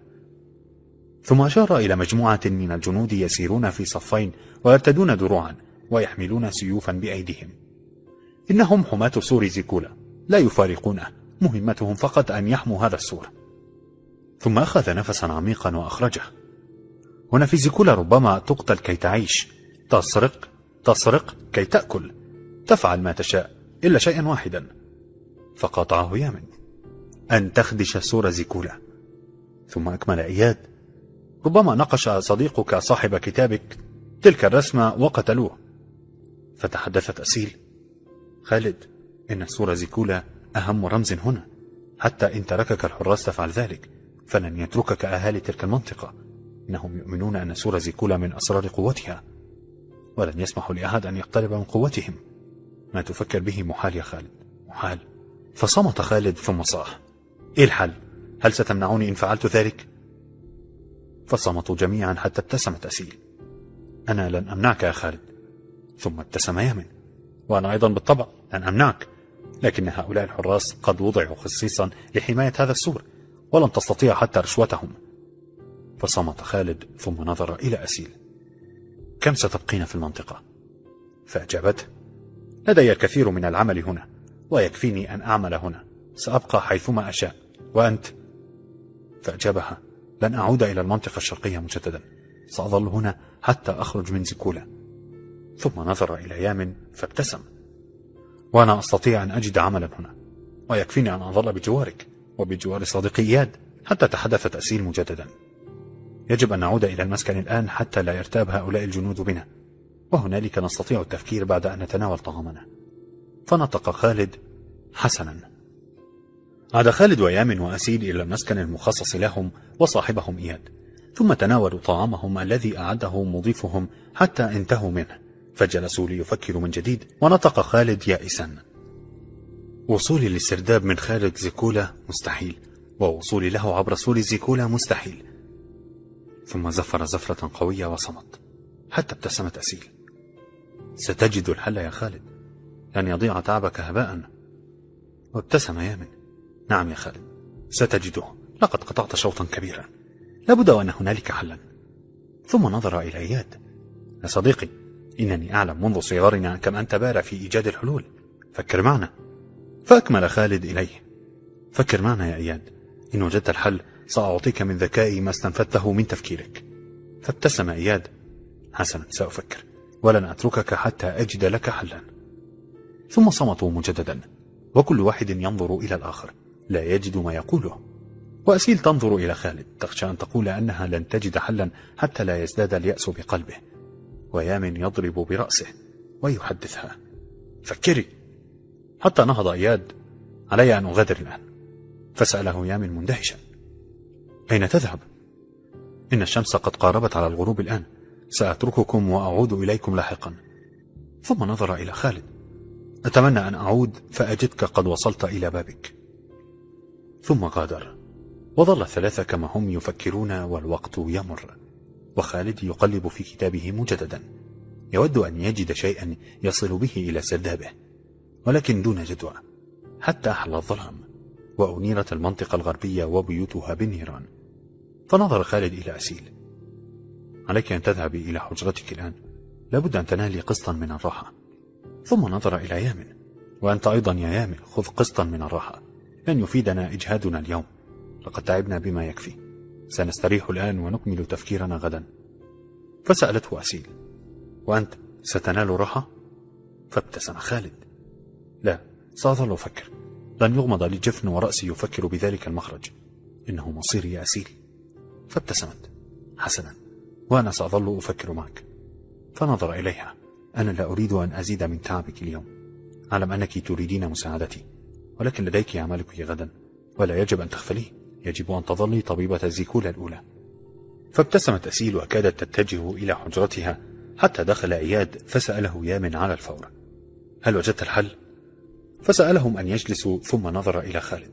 ثم أشار إلى مجموعة من الجنود يسيرون في صفين ويرتدون دروعا ويحملون سيوفا بأيديهم. إنهم حماة سور زيكولا لا يفارقونه مهمتهم فقط أن يحموا هذا السور. ثم أخذ نفسا عميقا وأخرجه. هنا في زيكولا ربما تقتل كي تعيش. تسرق تسرق كي تأكل. تفعل ما تشاء إلا شيئا واحدا. فقاطعه يامن. أن تخدش سور زيكولا. ثم أكمل إياد. ربما نقش صديقك صاحب كتابك تلك الرسمة وقتلوه. فتحدثت أسيل. خالد إن سور زيكولا أهم رمز هنا. حتى إن تركك الحراس تفعل ذلك فلن يتركك أهالي تلك المنطقة. إنهم يؤمنون أن سور زيكولا من أسرار قوتها. ولن يسمحوا لأحد أن يقترب من قوتهم. ما تفكر به محال يا خالد. محال. فصمت خالد ثم صاح. إيه الحل؟ هل ستمنعوني إن فعلت ذلك؟ فصمتوا جميعا حتى ابتسمت أسيل. أنا لن أمنعك يا خالد. ثم ابتسم يمن وأنا أيضا بالطبع لن أمنعك. لكن هؤلاء الحراس قد وضعوا خصيصا لحماية هذا السور ولن تستطيع حتى رشوتهم. فصمت خالد ثم نظر إلى أسيل. كم ستبقين في المنطقة؟ فأجابته لدي الكثير من العمل هنا ويكفيني أن أعمل هنا سأبقى حيثما أشاء. وأنت؟ فأجابها لن أعود إلى المنطقة الشرقية مجددا. سأظل هنا حتى أخرج من زكولا ثم نظر إلى يامن فابتسم. وأنا أستطيع أن أجد عملا هنا ويكفيني أن أظل بجوارك وبجوار صديقي إياد حتى تحدث تأسيل مجددا. يجب أن نعود إلى المسكن الآن حتى لا يرتاب هؤلاء الجنود بنا. وهنالك نستطيع التفكير بعد أن نتناول طعامنا. فنطق خالد حسنا. عاد خالد ويامن وأسيل إلى المسكن المخصص لهم وصاحبهم إياد. ثم تناولوا طعامهم الذي أعده مضيفهم حتى انتهوا منه. فجلسوا ليفكروا من جديد. ونطق خالد يائسا. وصولي للسرداب من خارج زيكولا مستحيل. ووصولي له عبر سور زيكولا مستحيل. ثم زفر زفرة قوية وصمت حتى ابتسمت أسيل. ستجد الحل يا خالد لن يضيع تعبك هباء. وابتسم يامن. نعم يا خالد ستجده. لقد قطعت شوطا كبيرا. لابد وأن هنالك حلا. ثم نظر إلى إياد. يا صديقي إنني أعلم منذ صغرنا كم أنت بارع في إيجاد الحلول. فكر معنا. فأكمل خالد إليه. فكر معنا يا إياد إن وجدت الحل سأعطيك من ذكائي ما استنفدته من تفكيرك. فابتسم إياد. حسنا سأفكر. ولن أتركك حتى أجد لك حلا. ثم صمتوا مجددا. وكل واحد ينظر إلى الآخر. لا يجد ما يقوله. وأسيل تنظر إلى خالد. تخشى أن تقول أنها لن تجد حلا حتى لا يزداد اليأس بقلبه. ويامن يضرب برأسه. ويحدثها. فكري. حتى نهض إياد علي أن أغادر الآن. فسأله يامن مندهشا. أين تذهب؟ إن الشمس قد قاربت على الغروب الآن. سأترككم وأعود إليكم لاحقا. ثم نظر إلى خالد. أتمنى أن أعود فأجدك قد وصلت إلى بابك. ثم غادر. وظل الثلاثة كما هم يفكرون والوقت يمر. وخالد يقلب في كتابه مجددا. يود أن يجد شيئا يصل به إلى سردابه. ولكن دون جدوى. حتى أحل الظلام. وأنيرت المنطقة الغربية وبيوتها بالنيران فنظر خالد إلى أسيل. عليك أن تذهبي إلى حجرتك الآن. لابد أن تنالي قسطا من الراحة. ثم نظر إلى يامن. وأنت أيضا يا يامن خذ قسطا من الراحة. لن يفيدنا إجهادنا اليوم. لقد تعبنا بما يكفي. سنستريح الآن ونكمل تفكيرنا غدا. فسألته أسيل. وأنت ستنال راحة؟ فابتسم خالد. لا سأظل أفكر. لن يغمض لي جفن ورأسي يفكر بذلك المخرج. إنه مصيري يا أسيل. فابتسمت. حسنا. وأنا سأظل أفكر معك. فنظر إليها. أنا لا أريد أن أزيد من تعبك اليوم. أعلم أنك تريدين مساعدتي. ولكن لديك أعمالك غدا. ولا يجب أن تغفلي يجب أن تظلي طبيبة زيكولا الأولى. فابتسمت أسيل وكادت تتجه إلى حجرتها. حتى دخل إياد فسأله يامن على الفور. هل وجدت الحل؟ فسألهم أن يجلسوا ثم نظر إلى خالد.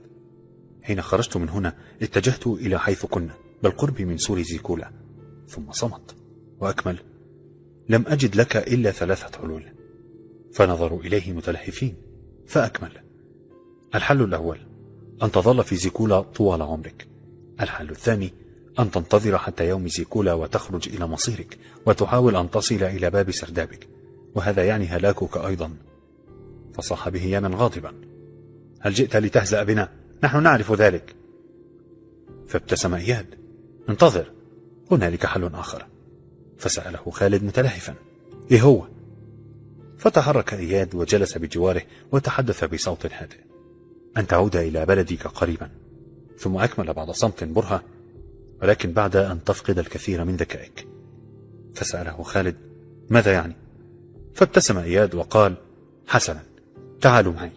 حين خرجت من هنا اتجهت إلى حيث كنا. بالقرب من سور زيكولا. ثم صمت. وأكمل. لم أجد لك إلا ثلاثة حلول. فنظروا إليه متلهفين. فأكمل. الحل الأول. أن تظل في زيكولا طوال عمرك. الحل الثاني. أن تنتظر حتى يوم زيكولا وتخرج إلى مصيرك. وتحاول أن تصل إلى باب سردابك. وهذا يعني هلاكك أيضا. فصح به يامن غاضبا. هل جئت لتهزأ بنا؟ نحن نعرف ذلك. فابتسم إياد. انتظر. هنالك حل آخر. فسأله خالد متلهفا. إيه هو؟ فتحرك إياد وجلس بجواره وتحدث بصوت هادئ. أن تعود إلى بلدك قريبا. ثم أكمل بعد صمت برهة ولكن بعد أن تفقد الكثير من ذكائك. فسأله خالد. ماذا يعني؟ فابتسم إياد وقال. حسنا. تعالوا معي.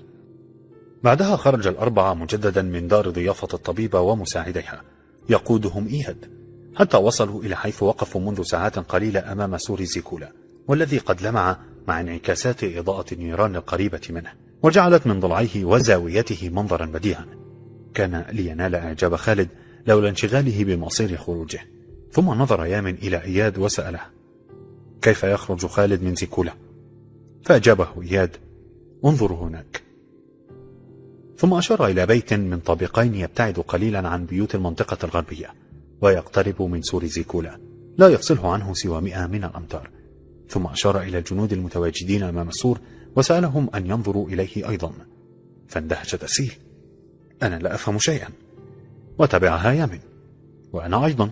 بعدها خرج الأربعة مجددا من دار ضيافة الطبيبة ومساعديها. يقودهم إياد حتى وصلوا إلى حيث وقفوا منذ ساعات قليلة أمام سور زيكولا والذي قد لمع مع انعكاسات إضاءة النيران القريبة منه وجعلت من ضلعيه وزاويته منظرا بديعا كان لينال إعجاب خالد لولا انشغاله بمصير خروجه ثم نظر يامن إلى إياد وسأله كيف يخرج خالد من زيكولا؟ فأجابه إياد انظروا هناك. ثم أشار إلى بيت من طابقين يبتعد قليلا عن بيوت المنطقة الغربية ويقترب من سور زيكولا لا يفصله عنه سوى مئة من الأمتار. ثم أشار إلى الجنود المتواجدين أمام السور وسألهم أن ينظروا إليه أيضا. فاندهشت أسيل أنا لا أفهم شيئا. وتبعها يامن. وأنا أيضا.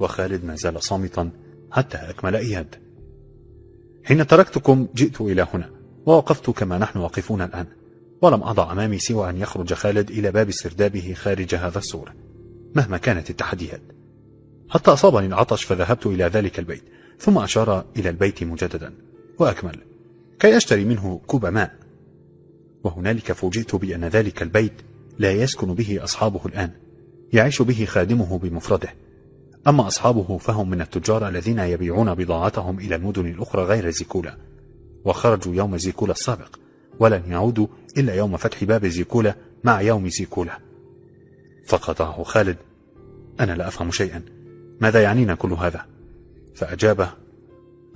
وخالد ما زال صامتا حتى أكمل إياد. حين تركتكم جئت إلى هنا ووقفت كما نحن واقفون الآن. ولم أضع أمامي سوى أن يخرج خالد إلى باب سردابه خارج هذا السور مهما كانت التحديات. حتى أصابني العطش فذهبت إلى ذلك البيت ثم أشار إلى البيت مجددا وأكمل كي أشتري منه كوب ماء. وهنالك فوجئت بأن ذلك البيت لا يسكن به أصحابه الآن يعيش به خادمه بمفرده. أما أصحابه فهم من التجار الذين يبيعون بضاعتهم إلى المدن الأخرى غير زيكولا وخرجوا يوم زيكولا السابق ولن يعودوا إلا يوم فتح باب زيكولا مع يوم زيكولا. فقطعه خالد. أنا لا أفهم شيئا. ماذا يعنينا كل هذا؟ فأجابه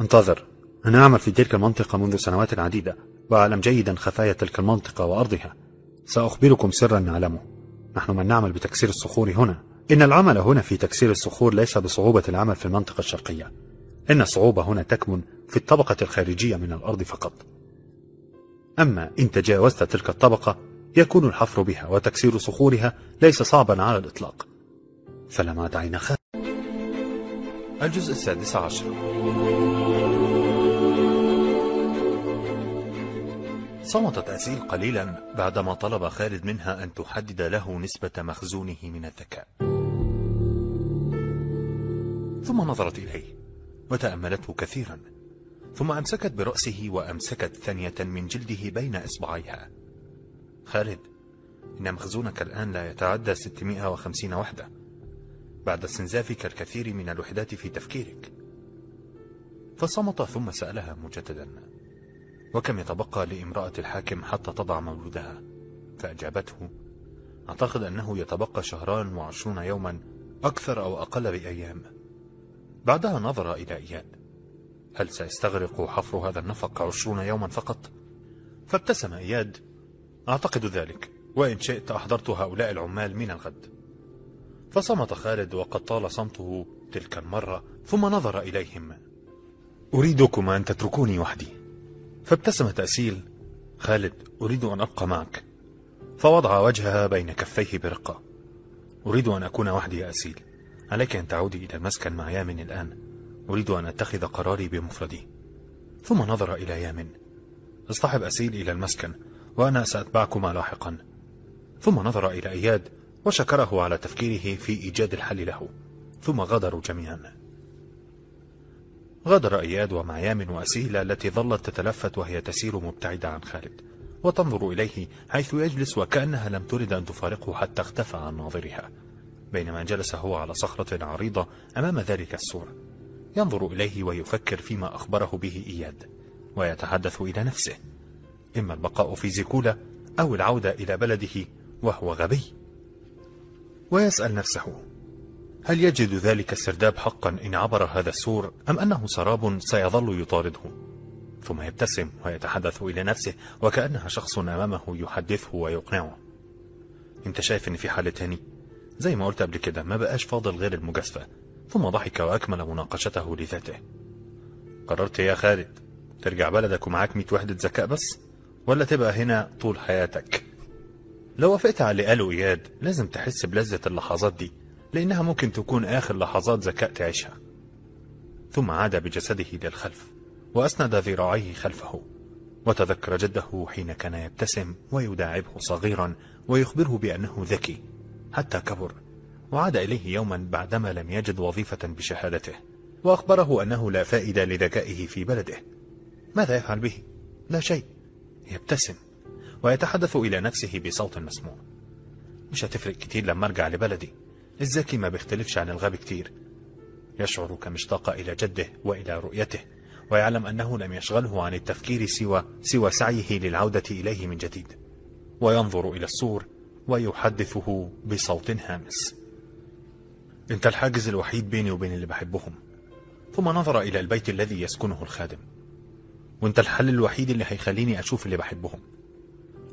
انتظر. أنا أعمل في تلك المنطقة منذ سنوات عديدة وأعلم جيدا خفايا تلك المنطقة وأرضها. سأخبركم سرا نعلمه نحن من نعمل بتكسير الصخور هنا. إن العمل هنا في تكسير الصخور ليس بصعوبة العمل في المنطقة الشرقية. إن الصعوبة هنا تكمن في الطبقة الخارجية من الأرض فقط. أما إن تجاوزت تلك الطبقة يكون الحفر بها وتكسير صخورها ليس صعبا على الإطلاق. فلمعت عين خالد الجزء السادس عشر. صمتت أسيل قليلا بعدما طلب خالد منها أن تحدد له نسبة مخزونه من الذكاء. ثم نظرت إليه وتأملته كثيرا. ثم أمسكت برأسه وأمسكت ثانية من جلده بين إصبعيها. خالد إن مخزونك الآن لا يتعدى 650 وحدة. بعد استنزافك الكثير من الوحدات في تفكيرك. فصمت ثم سألها مجددا وكم يتبقى لامرأة الحاكم حتى تضع مولودها؟ فأجابته أعتقد أنه يتبقى شهران وعشرون يوما أكثر أو أقل بأيام. بعدها نظر إلى إياد هل سيستغرق حفر هذا النفق عشرون يوما فقط؟ فابتسم إياد. أعتقد ذلك وإن شئت أحضرت هؤلاء العمال من الغد. فصمت خالد وقد طال صمته تلك المرة ثم نظر إليهم. أريدكم أن تتركوني وحدي. فابتسمت أسيل خالد أريد أن أبقى معك. فوضع وجهها بين كفيه برقة. أريد أن أكون وحدي يا أسيل. عليك أن تعودي إلى المسكن مع يامن الآن. أريد أن أتخذ قراري بمفردي. ثم نظر إلى يامن. اصطحب أسيل إلى المسكن وأنا سأتبعكما لاحقا. ثم نظر إلى إياد وشكره على تفكيره في إيجاد الحل له. ثم غادروا جميعا. غادر إياد ومع يامن وأسيلة التي ظلت تتلفت وهي تسير مبتعدة عن خالد وتنظر إليه حيث يجلس وكأنها لم ترد أن تفارقه حتى اختفى عن ناظرها. بينما جلس هو على صخرة عريضة أمام ذلك السور. ينظر إليه ويفكر فيما أخبره به إياد ويتحدث إلى نفسه. إما البقاء في زيكولا أو العودة إلى بلده وهو غبي. ويسأل نفسه هل يجد ذلك السرداب حقا إن عبر هذا السور أم أنه سراب سيظل يطارده؟ ثم يبتسم ويتحدث إلى نفسه وكأنها شخص أمامه يحدثه ويقنعه. إنت شايف ان في حل تاني زي ما قلت قبل كده ما بقاش فاضل غير المجازفة. ثم ضحك وأكمل مناقشته لذاته. قررت يا خالد ترجع بلدك ومعاك 100 وحدة ذكاء بس ولا تبقى هنا طول حياتك؟ لو وافقت على اللي قاله إياد لازم تحس بلذة اللحظات دي لأنها ممكن تكون آخر لحظات ذكاء تعيشها. ثم عاد بجسده للخلف وأسند ذراعيه خلفه وتذكر جده حين كان يبتسم ويداعبه صغيرا ويخبره بأنه ذكي حتى كبر. وعاد إليه يوما بعدما لم يجد وظيفة بشهادته. وأخبره أنه لا فائدة لذكائه في بلده. ماذا يفعل به؟ لا شيء. يبتسم ويتحدث إلى نفسه بصوت مسموع. مش هتفرق كتير لما أرجع لبلدي. الذكي ما بيختلفش عن الغبي كتير. يشعر كمشتاق إلى جده وإلى رؤيته ويعلم أنه لم يشغله عن التفكير سوى سوى سعيه للعودة إليه من جديد. وينظر إلى السور ويحدثه بصوت هامس. أنت الحاجز الوحيد بيني وبين اللي بحبهم. ثم نظر إلى البيت الذي يسكنه الخادم. وأنت الحل الوحيد اللي هيخليني أشوف اللي بحبهم.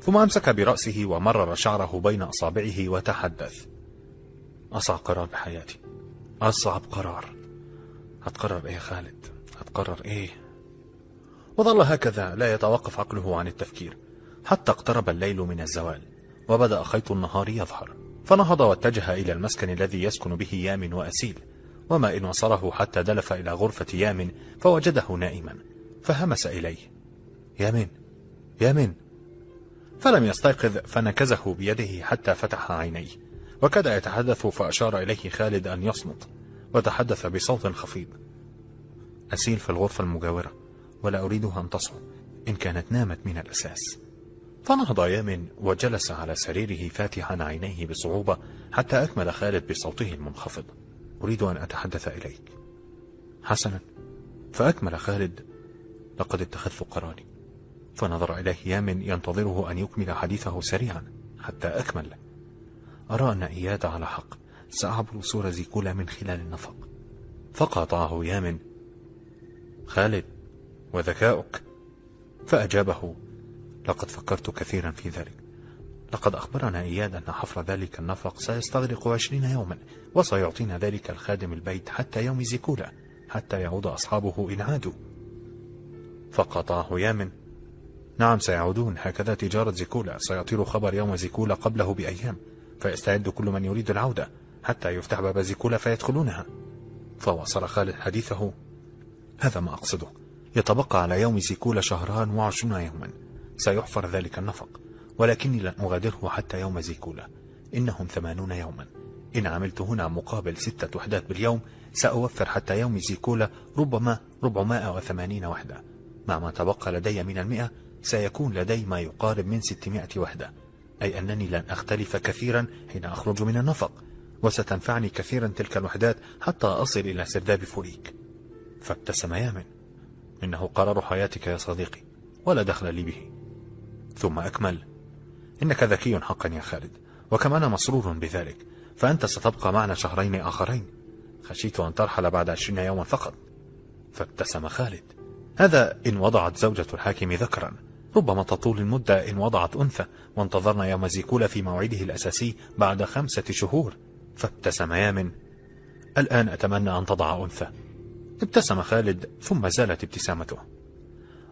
ثم أمسك برأسه ومرر شعره بين أصابعه وتحدث. أصعب قرار بحياتي. أصعب قرار. هتقرر إيه يا خالد؟ هتقرر إيه؟ وظل هكذا لا يتوقف عقله عن التفكير حتى اقترب الليل من الزوال وبدأ خيط النهار يظهر. فنهض واتجه إلى المسكن الذي يسكن به يامن وأسيل وما إن وصله حتى دلف إلى غرفة يامن فوجده نائما فهمس إليه. يامن يامن. فلم يستيقظ فنكزه بيده حتى فتح عينيه وكاد يتحدث فأشار إليه خالد أن يصمت وتحدث بصوت خفيض. أسيل في الغرفة المجاورة ولا أريدها أن تصحو إن كانت نامت من الأساس. فنهض يامن وجلس على سريره فاتحا عينيه بصعوبة حتى أكمل خالد بصوته المنخفض. أريد أن أتحدث إليك. حسنا. فأكمل خالد. لقد اتخذت قراري فنظر إليه يامن ينتظره أن يكمل حديثه سريعا حتى أكمل. أرى أن إياد على حق. سأعبر سور زيكولا من خلال النفق. فقاطعه يامن خالد وذكاؤك. فأجابه. لقد فكرت كثيرا في ذلك. لقد أخبرنا إياد أن حفر ذلك النفق سيستغرق عشرين يوما وسيعطينا ذلك الخادم البيت حتى يوم زيكولا حتى يعود أصحابه إن عادوا فقاطعه يامن نعم سيعودون. هكذا تجارة زيكولا. سيطير خبر يوم زيكولا قبله بأيام فيستعد كل من يريد العودة حتى يفتح باب زيكولا فيدخلونها. فواصل خالد حديثه هذا ما أقصده. يتبقى على يوم زيكولا شهران وعشرون يوما. سيحفر ذلك النفق ولكني لن أغادره حتى يوم زيكولا. إنهم ثمانون يوما. إن عملت هنا مقابل ستة وحدات باليوم سأوفر حتى يوم زيكولا ربما ربعمائة وثمانين وحدة. مع ما تبقى لدي من المئة سيكون لدي ما يقارب من ستمائة وحدة. أي أنني لن أختلف كثيرا حين أخرج من النفق وستنفعني كثيرا تلك الوحدات حتى أصل إلى سرداب فوريك فابتسم يامن إنه قرار حياتك يا صديقي ولا دخل لي به. ثم أكمل. إنك ذكي حقا يا خالد وكما أنا مسرور بذلك فأنت ستبقى معنا شهرين آخرين. خشيت أن ترحل بعد عشرين يوما فقط. فابتسم خالد. هذا إن وضعت زوجة الحاكم ذكرا. ربما تطول المدة إن وضعت أنثى وانتظرنا يوم زيكولا في موعده الأساسي بعد خمسة شهور. فابتسم يامن الآن أتمنى أن تضع أنثى. ابتسم خالد ثم زالت ابتسامته.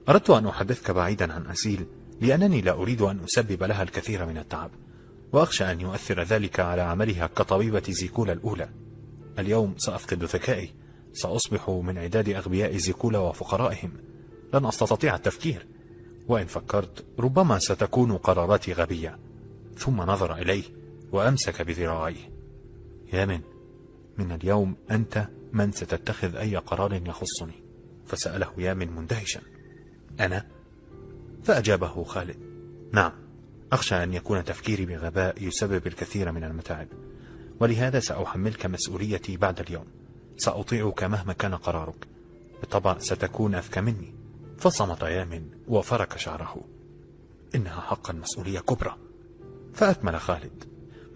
أردت أن أحدثك بعيدا عن أسيل. لأنني لا أريد أن أسبب لها الكثير من التعب وأخشى أن يؤثر ذلك على عملها كطبيبة زيكولا الأولى. اليوم سأفقد ذكائي سأصبح من عداد أغبياء زيكولا وفقرائهم. لن أستطيع التفكير. وإن فكرت ربما ستكون قراراتي غبية. ثم نظر إليه وأمسك بذراعيه. يامن من اليوم أنت من ستتخذ أي قرار يخصني؟ فسأله يامن مندهشا. أنا؟ فأجابه خالد. نعم أخشى أن يكون تفكيري بغباء يسبب الكثير من المتاعب ولهذا سأحملك مسؤوليتي بعد اليوم. سأطيعك مهما كان قرارك. بالطبع ستكون أذكى مني. فصمت يامن وفرك شعره. إنها حقا مسؤولية كبرى. فأكمل خالد.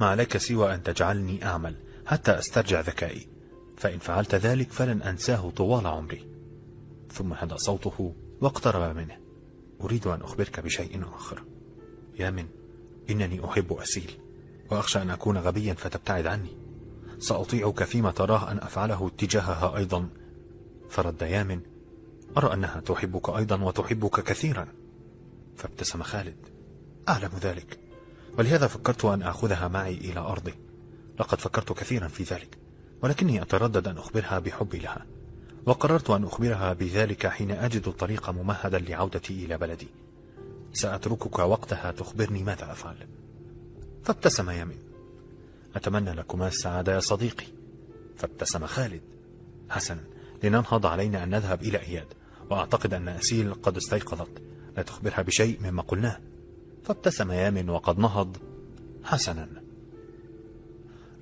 ما عليك سوى أن تجعلني أعمل حتى أسترجع ذكائي. فإن فعلت ذلك فلن أنساه طوال عمري. ثم هدأ صوته واقترب منه. أريد أن أخبرك بشيء آخر. يامن إنني أحب أسيل وأخشى أن أكون غبيا فتبتعد عني. سأطيعك فيما تراه أن أفعله تجاهها أيضا. فرد يامن أرى أنها تحبك أيضا وتحبك كثيرا. فابتسم خالد أعلم ذلك. ولهذا فكرت أن أخذها معي إلى أرضي. لقد فكرت كثيرا في ذلك ولكني أتردد أن أخبرها بحبي لها. وقررت أن أخبرها بذلك حين أجد الطريق ممهدا لعودتي إلى بلدي. سأتركك وقتها تخبرني ماذا أفعل. فابتسم يمين أتمنى لكما السعادة يا صديقي. فابتسم خالد. حسنا لننهض علينا أن نذهب إلى إياد. وأعتقد أن أسيل قد استيقظت. لا تخبرها بشيء مما قلناه. فابتسم يامن وقد نهض. حسنا.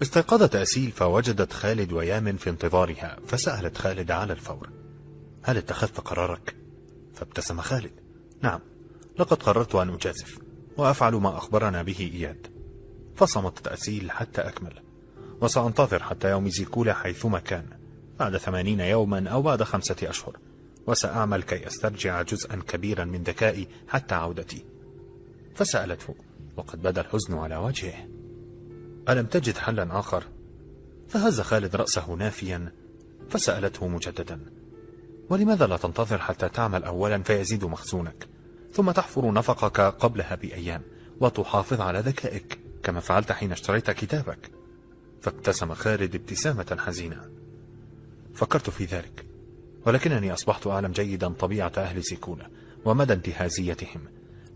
استيقظت أسيل فوجدت خالد ويامن في انتظارها فسألت خالد على الفور. هل اتخذت قرارك؟ فابتسم خالد. نعم لقد قررت أن أجازف وأفعل ما أخبرنا به إياد. فصمتت أسيل حتى أكمل. وسأنتظر حتى يوم زيكولا حيثما كان بعد ثمانين يوما أو بعد خمسة أشهر. وسأعمل كي أسترجع جزءا كبيرا من ذكائي حتى عودتي. فسألته وقد بدا الحزن على وجهه؟ ألم تجد حلا آخر؟ فهز خالد رأسه نافيا فسألته مجددا ولماذا لا تنتظر حتى تعمل أولا فيزيد مخزونك؟ ثم تحفر نفقك قبلها بأيام وتحافظ على ذكائك كما فعلت حين اشتريت كتابك. فابتسم خالد ابتسامة حزينة. فكرت في ذلك ولكنني أصبحت أعلم جيدا طبيعة أهل سيكولا ومدى انتهازيتهم.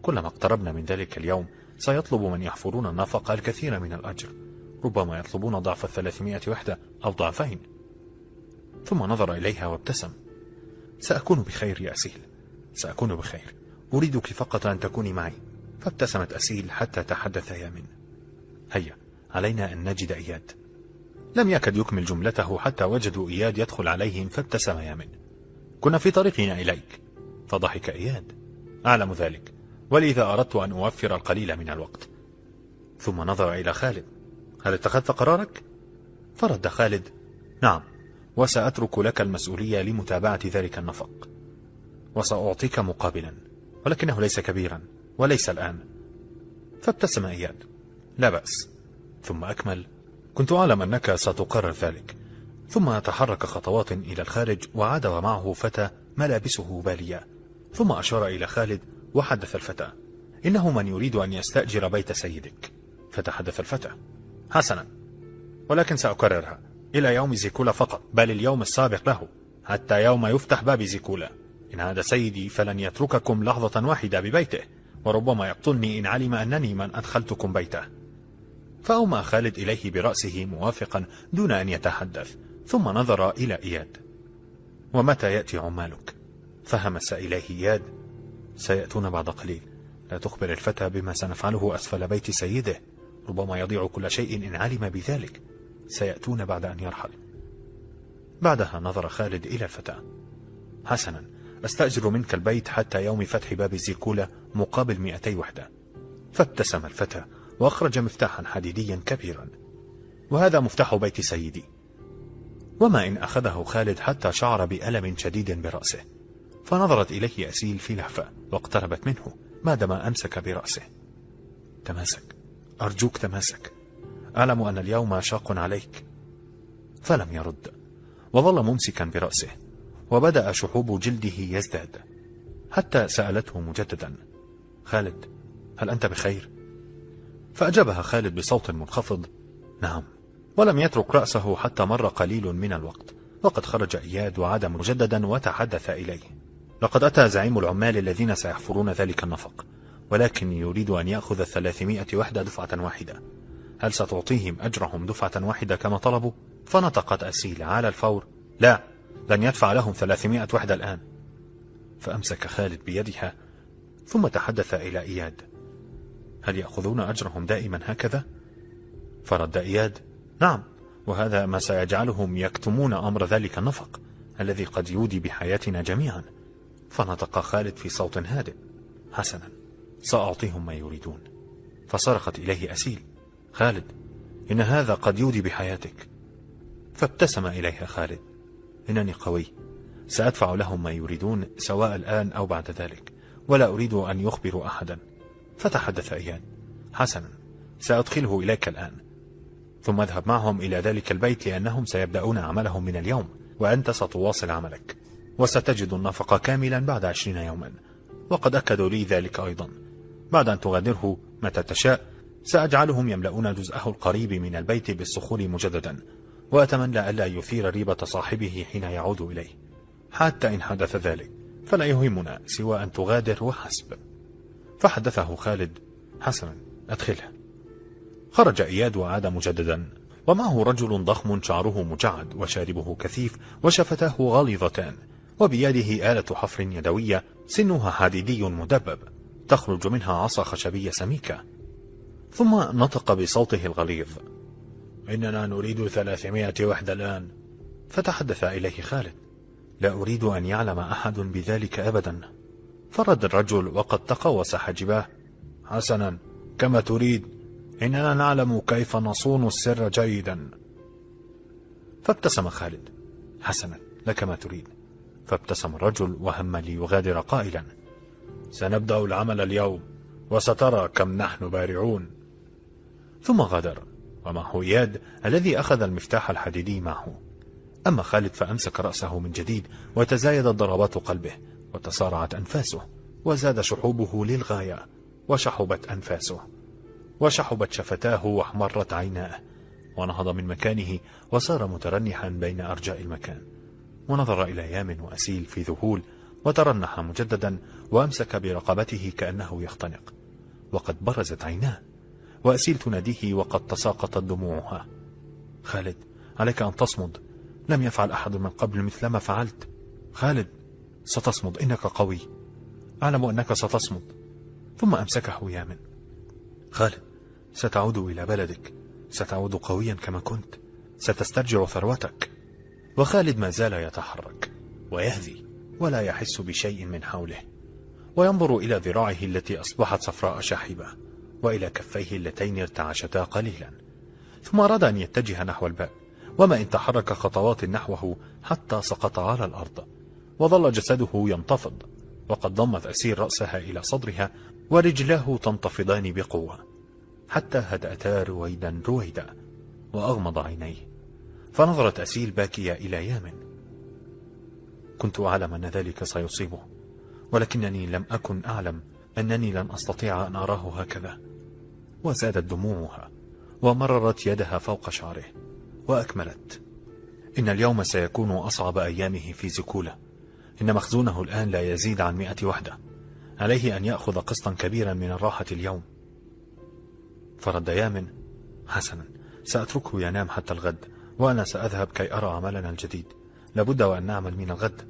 كلما اقتربنا من ذلك اليوم سيطلب من يحفرون النفق الكثير من الأجر. ربما يطلبون ضعف الثلاثمائة وحدة أو ضعفين. ثم نظر إليها وابتسم. سأكون بخير يا أسيل. سأكون بخير. أريدك فقط أن تكوني معي. فابتسمت أسيل حتى تحدث يامن هيا علينا أن نجد إياد. لم يكد يكمل جملته حتى وجدوا إياد يدخل عليهم فابتسم يامن كنا في طريقنا إليك. فضحك إياد. أعلم ذلك. ولذا أردت أن أوفر القليل من الوقت. ثم نظر إلى خالد. هل اتخذت قرارك؟ فرد خالد. نعم. وسأترك لك المسؤولية لمتابعة ذلك النفق. وسأعطيك مقابلا. ولكنه ليس كبيرا. وليس الآن. فابتسم إياد. لا بأس. ثم أكمل. كنت أعلم أنك ستقرر ذلك. ثم تحرك خطوات إلى الخارج وعاد ومعه فتى ملابسه بالية. ثم أشار إلى خالد وحدث الفتى. إنه من يريد أن يستأجر بيت سيدك. فتحدث الفتى. حسنا ولكن سأكررها. إلى يوم زيكولا فقط بل اليوم السابق له حتى يوم يفتح باب زيكولا. إن عاد سيدي فلن يترككم لحظة واحدة ببيته وربما يقتلني إن علم أنني من أدخلتكم بيته. فأومى خالد إليه برأسه موافقا دون أن يتحدث ثم نظر إلى إياد. ومتى يأتي عمالك؟ فهمس إليه إياد. سيأتون بعد قليل. لا تخبر الفتى بما سنفعله أسفل بيت سيده. ربما يضيع كل شيء إن علم بذلك. سيأتون بعد أن يرحل. بعدها نظر خالد إلى الفتى حسنا أستأجر منك البيت حتى يوم فتح باب زيكولا مقابل مئتي وحدة. فابتسم الفتى وأخرج مفتاحا حديديا كبيرا. وهذا مفتاح بيت سيدي. وما إن أخذه خالد حتى شعر بألم شديد برأسه. فنظرت إليه أسيل في لهفة واقتربت منه بعدما أمسك برأسه. تماسك. أرجوك تماسك. أعلم أن اليوم شاق عليك. فلم يرد. وظل ممسكا برأسه. وبدأ شحوب جلده يزداد. حتى سألته مجددا. خالد هل أنت بخير؟ فأجابها خالد بصوت منخفض. نعم. ولم يترك رأسه حتى مر قليل من الوقت. وقد خرج إياد وعاد مجددا وتحدث إليه. لقد أتى زعيم العمال الذين سيحفرون ذلك النفق. ولكن يريد أن يأخذ الثلاثمائة وحدة دفعة واحدة. هل ستعطيهم أجرهم دفعة واحدة كما طلبوا؟ فنطقت أسيل على الفور. لا لن يدفع لهم ثلاثمائة وحدة الآن. فأمسك خالد بيدها ثم تحدث إلى إياد. هل يأخذون أجرهم دائما هكذا؟ فرد إياد نعم وهذا ما سيجعلهم يكتمون أمر ذلك النفق الذي قد يودي بحياتنا جميعا. فنطق خالد في صوت هادئ حسنا. سأعطيهم ما يريدون. فصرخت إليه أسيل. خالد إن هذا قد يودي بحياتك. فابتسم إليها خالد. إنني قوي. سأدفع لهم ما يريدون سواء الآن أو بعد ذلك. ولا أريد أن يخبروا أحدا. فتحدث إيان. حسنا سأدخله إليك الآن. ثم اذهب معهم إلى ذلك البيت لأنهم سيبدأون عملهم من اليوم وأنت ستواصل عملك. وستجد النفق كاملا بعد عشرين يوما. وقد أكدوا لي ذلك أيضا. بعد أن تغادره متى تشاء سأجعلهم يملؤون جزءه القريب من البيت بالصخور مجددا وأتمنى ألا يثير ريبة صاحبه حين يعود إليه. حتى إن حدث ذلك فلا يهمنا سوى أن تغادر وحسب فحدثه خالد حسنا أدخله. خرج إياد وعاد مجددا. ومعه رجل ضخم شعره مجعد وشاربه كثيف وشفتاه غليظتان. وبيده آلة حفر يدوية سنها حديدي مدبب. تخرج منها عصا خشبية سميكة ثم نطق بصوته الغليظ. إننا نريد ثلاثمائة وحدة الآن. فتحدث إليه خالد. لا أريد أن يعلم أحد بذلك أبدا. فرد الرجل وقد تقوس حجباه. حسنا كما تريد. إننا نعلم كيف نصون السر جيدا. فابتسم خالد. حسنا لك ما تريد. فابتسم الرجل وهم ليغادر قائلا. سنبدأ العمل اليوم وسترى كم نحن بارعون. ثم غادر ومعه إياد الذي أخذ المفتاح الحديدي معه. أما خالد فأمسك رأسه من جديد وتزايدت ضربات قلبه وتسارعت أنفاسه وزاد شحوبه للغاية وشحبت أنفاسه. وشحبت شفتاه وأحمرت عيناه. ونهض من مكانه وصار مترنحا بين أرجاء المكان. ونظر إلى يام وأسيل في ذهول وترنح مجددا وأمسك برقبته كأنه يختنق. وقد برزت عيناه وأسيل تناديه وقد تساقطت دموعها خالد عليك أن تصمد. لم يفعل أحد من قبل مثل ما فعلت. خالد ستصمد إنك قوي. أعلم أنك ستصمد. ثم أمسكه يامن. خالد ستعود إلى بلدك. ستعود قويا كما كنت. ستسترجع ثروتك. وخالد ما زال يتحرك ويهذي ولا يحس بشيء من حوله وينظر إلى ذراعه التي أصبحت صفراء شاحبة وإلى كفيه اللتين ارتعشتا قليلا. ثم أراد أن يتجه نحو الباب وما إن تحرك خطوات نحوه حتى سقط على الأرض وظل جسده ينتفض وقد ضمت أسير رأسها إلى صدرها ورجلاه تنتفضان بقوة. حتى هدأتا رويدا رويدا وأغمض عينيه فنظرت أسيل باكية إلى يامن. كنت أعلم أن ذلك سيصيبه ولكنني لم أكن أعلم أنني لن أستطيع أن أراه هكذا. وزادت دموعها ومررت يدها فوق شعره وأكملت. إن اليوم سيكون أصعب أيامه في زكولة. إن مخزونه الآن لا يزيد عن مئة وحدة. عليه أن يأخذ قسطا كبيرا من الراحة اليوم. فرد يامن حسنا سأتركه ينام حتى الغد وأنا سأذهب كي أرى عملنا الجديد. لابد وأن نعمل من الغد.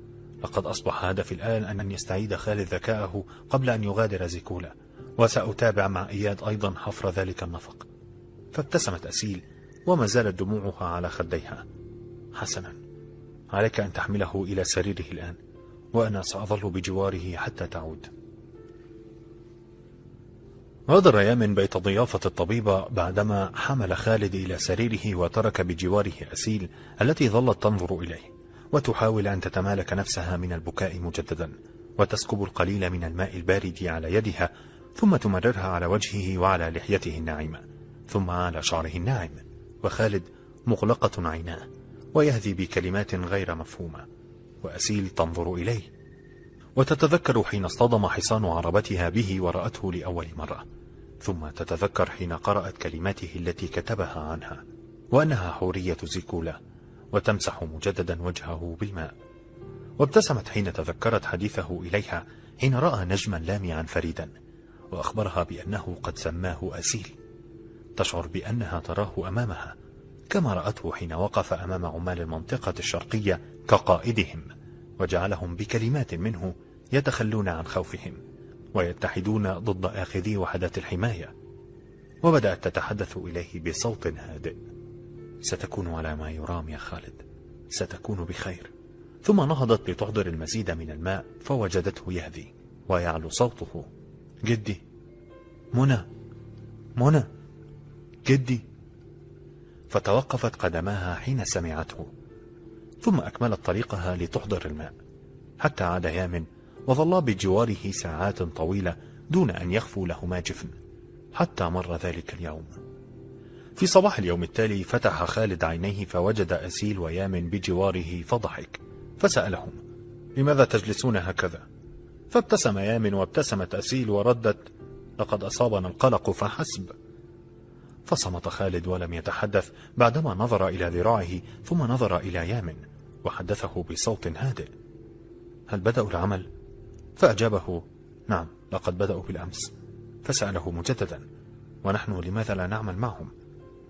لقد أصبح هدفي الآن أن يستعيد خالد ذكاءه قبل أن يغادر زيكولا وسأتابع مع إياد أيضا حفر ذلك النفق. فابتسمت أسيل وما زالت دموعها على خديها. حسنا عليك أن تحمله إلى سريره الآن وأنا سأظل بجواره حتى تعود. غادر يامن بيت ضيافة الطبيبة بعدما حمل خالد إلى سريره وترك بجواره أسيل التي ظلت تنظر إليه. وتحاول أن تتمالك نفسها من البكاء مجددا وتسكب القليل من الماء البارد على يدها ثم تمررها على وجهه وعلى لحيته الناعمة ثم على شعره الناعم. وخالد مغلقة عيناه ويهذي بكلمات غير مفهومة. وأسيل تنظر إليه. وتتذكر حين اصطدم حصان عربتها به ورأته لأول مرة. ثم تتذكر حين قرأت كلماته التي كتبها عنها. وأنها حورية زيكولا. وتمسح مجددا وجهه بالماء. وابتسمت حين تذكرت حديثه إليها حين رأى نجما لامعا فريدا وأخبرها بأنه قد سماه أسيل. تشعر بأنها تراه أمامها كما رأته حين وقف أمام عمال المنطقة الشرقية كقائدهم وجعلهم بكلمات منه يتخلون عن خوفهم ويتحدون ضد آخذي وحدات الحماية. وبدأت تتحدث إليه بصوت هادئ. ستكون على ما يرام يا خالد. ستكون بخير. ثم نهضت لتحضر المزيد من الماء فوجدته يهذي ويعلو صوته. جدي. منى. منى. جدي. فتوقفت قدماها حين سمعته. ثم أكملت طريقها لتحضر الماء. حتى عاد يامن وظلا بجواره ساعات طويلة دون أن يخفوا لهما جفن حتى مر ذلك اليوم. في صباح اليوم التالي فتح خالد عينيه فوجد أسيل ويامن بجواره فضحك فسألهم لماذا تجلسون هكذا فابتسم يامن وابتسمت أسيل وردت لقد أصابنا القلق فحسب فصمت خالد ولم يتحدث بعدما نظر إلى ذراعه ثم نظر إلى يامن وحدثه بصوت هادئ هل بدأوا العمل؟ فأجابه نعم لقد بدأوا بالأمس فسأله مجددا ونحن لماذا لا نعمل معهم؟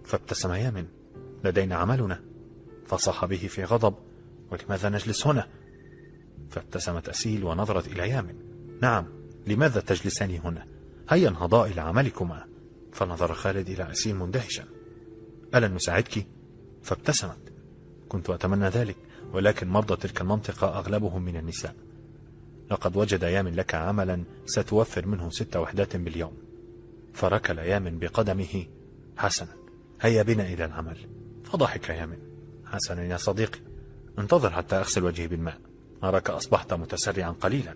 فابتسم يامن. لدينا عملنا. فصاح به في غضب. ولماذا نجلس هنا؟ فابتسمت أسيل ونظرت إلى يامن. نعم لماذا تجلسان هنا؟ هيا انهضا إلى عملكما. فنظر خالد إلى أسيل مندهشا. ألن نساعدك؟ فابتسمت. كنت أتمنى ذلك ولكن مرضى تلك المنطقة أغلبهم من النساء. لقد وجد يامن لك عملا ستوفر منه ست وحدات باليوم. فركل يامن بقدمه حسنا. هيا بنا إلى العمل. فضحك يامن حسنا يا صديقي انتظر حتى أغسل وجهي بالماء. أراك أصبحت متسرعا قليلا.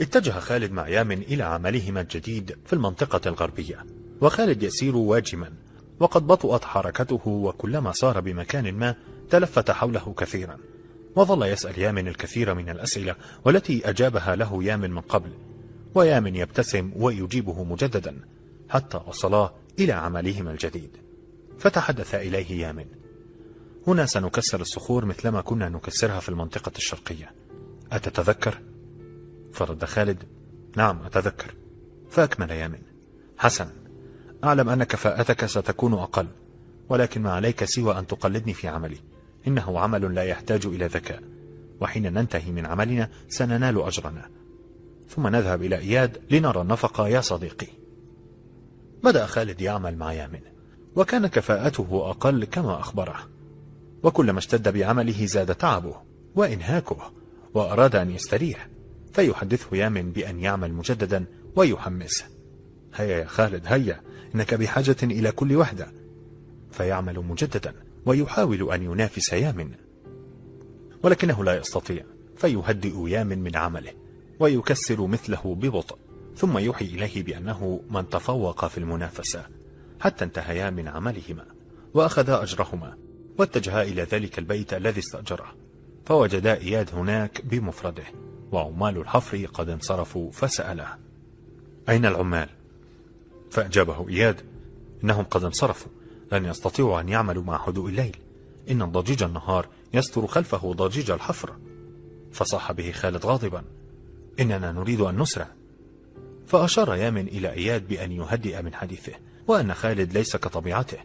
اتجه خالد مع يامن إلى عملهما الجديد في المنطقة الغربية وخالد يسير واجما. وقد بطأت حركته وكلما صار بمكان ما تلفت حوله كثيرا. وظل يسأل يامن الكثير من الأسئلة والتي أجابها له يامن من قبل. ويامن يبتسم ويجيبه مجددا حتى وصلا إلى عملهما الجديد. فتحدث إليه يامن. هنا سنكسر الصخور مثلما كنا نكسرها في المنطقة الشرقية. أتتذكر؟ فرد خالد. نعم أتذكر. فأكمل يامن. حسنا أعلم أن كفاءتك ستكون أقل ولكن ما عليك سوى أن تقلدني في عملي. إنه عمل لا يحتاج إلى ذكاء وحين ننتهي من عملنا سننال أجرنا. ثم نذهب إلى إياد لنرى النفقة يا صديقي. بدأ خالد يعمل مع يامن وكان كفاءته أقل كما أخبره. وكلما اشتد بعمله زاد تعبه وإنهاكه وأراد أن يستريح فيحدثه يامن بأن يعمل مجددا ويحمسه هيا يا خالد هيا إنك بحاجة إلى كل وحدة. فيعمل مجددا ويحاول أن ينافس يامن ولكنه لا يستطيع فيهدئ يامن من عمله ويكسر مثله ببطء. ثم يوحي إليه بأنه من تفوق في المنافسة حتى انتهيا من عملهما وأخذا أجرهما واتجها إلى ذلك البيت الذي استأجره فوجدا إياد هناك بمفرده وعمال الحفر قد انصرفوا فسأله أين العمال؟ فأجابه إياد إنهم قد انصرفوا لن يستطيعوا أن يعملوا مع هدوء الليل إن ضجيج النهار يستر خلفه ضجيج الحفر فصاح به خالد غاضبا إننا نريد أن نسرع فأشار يامن إلى إياد بأن يهدئ من حديثه وأن خالد ليس كطبيعته.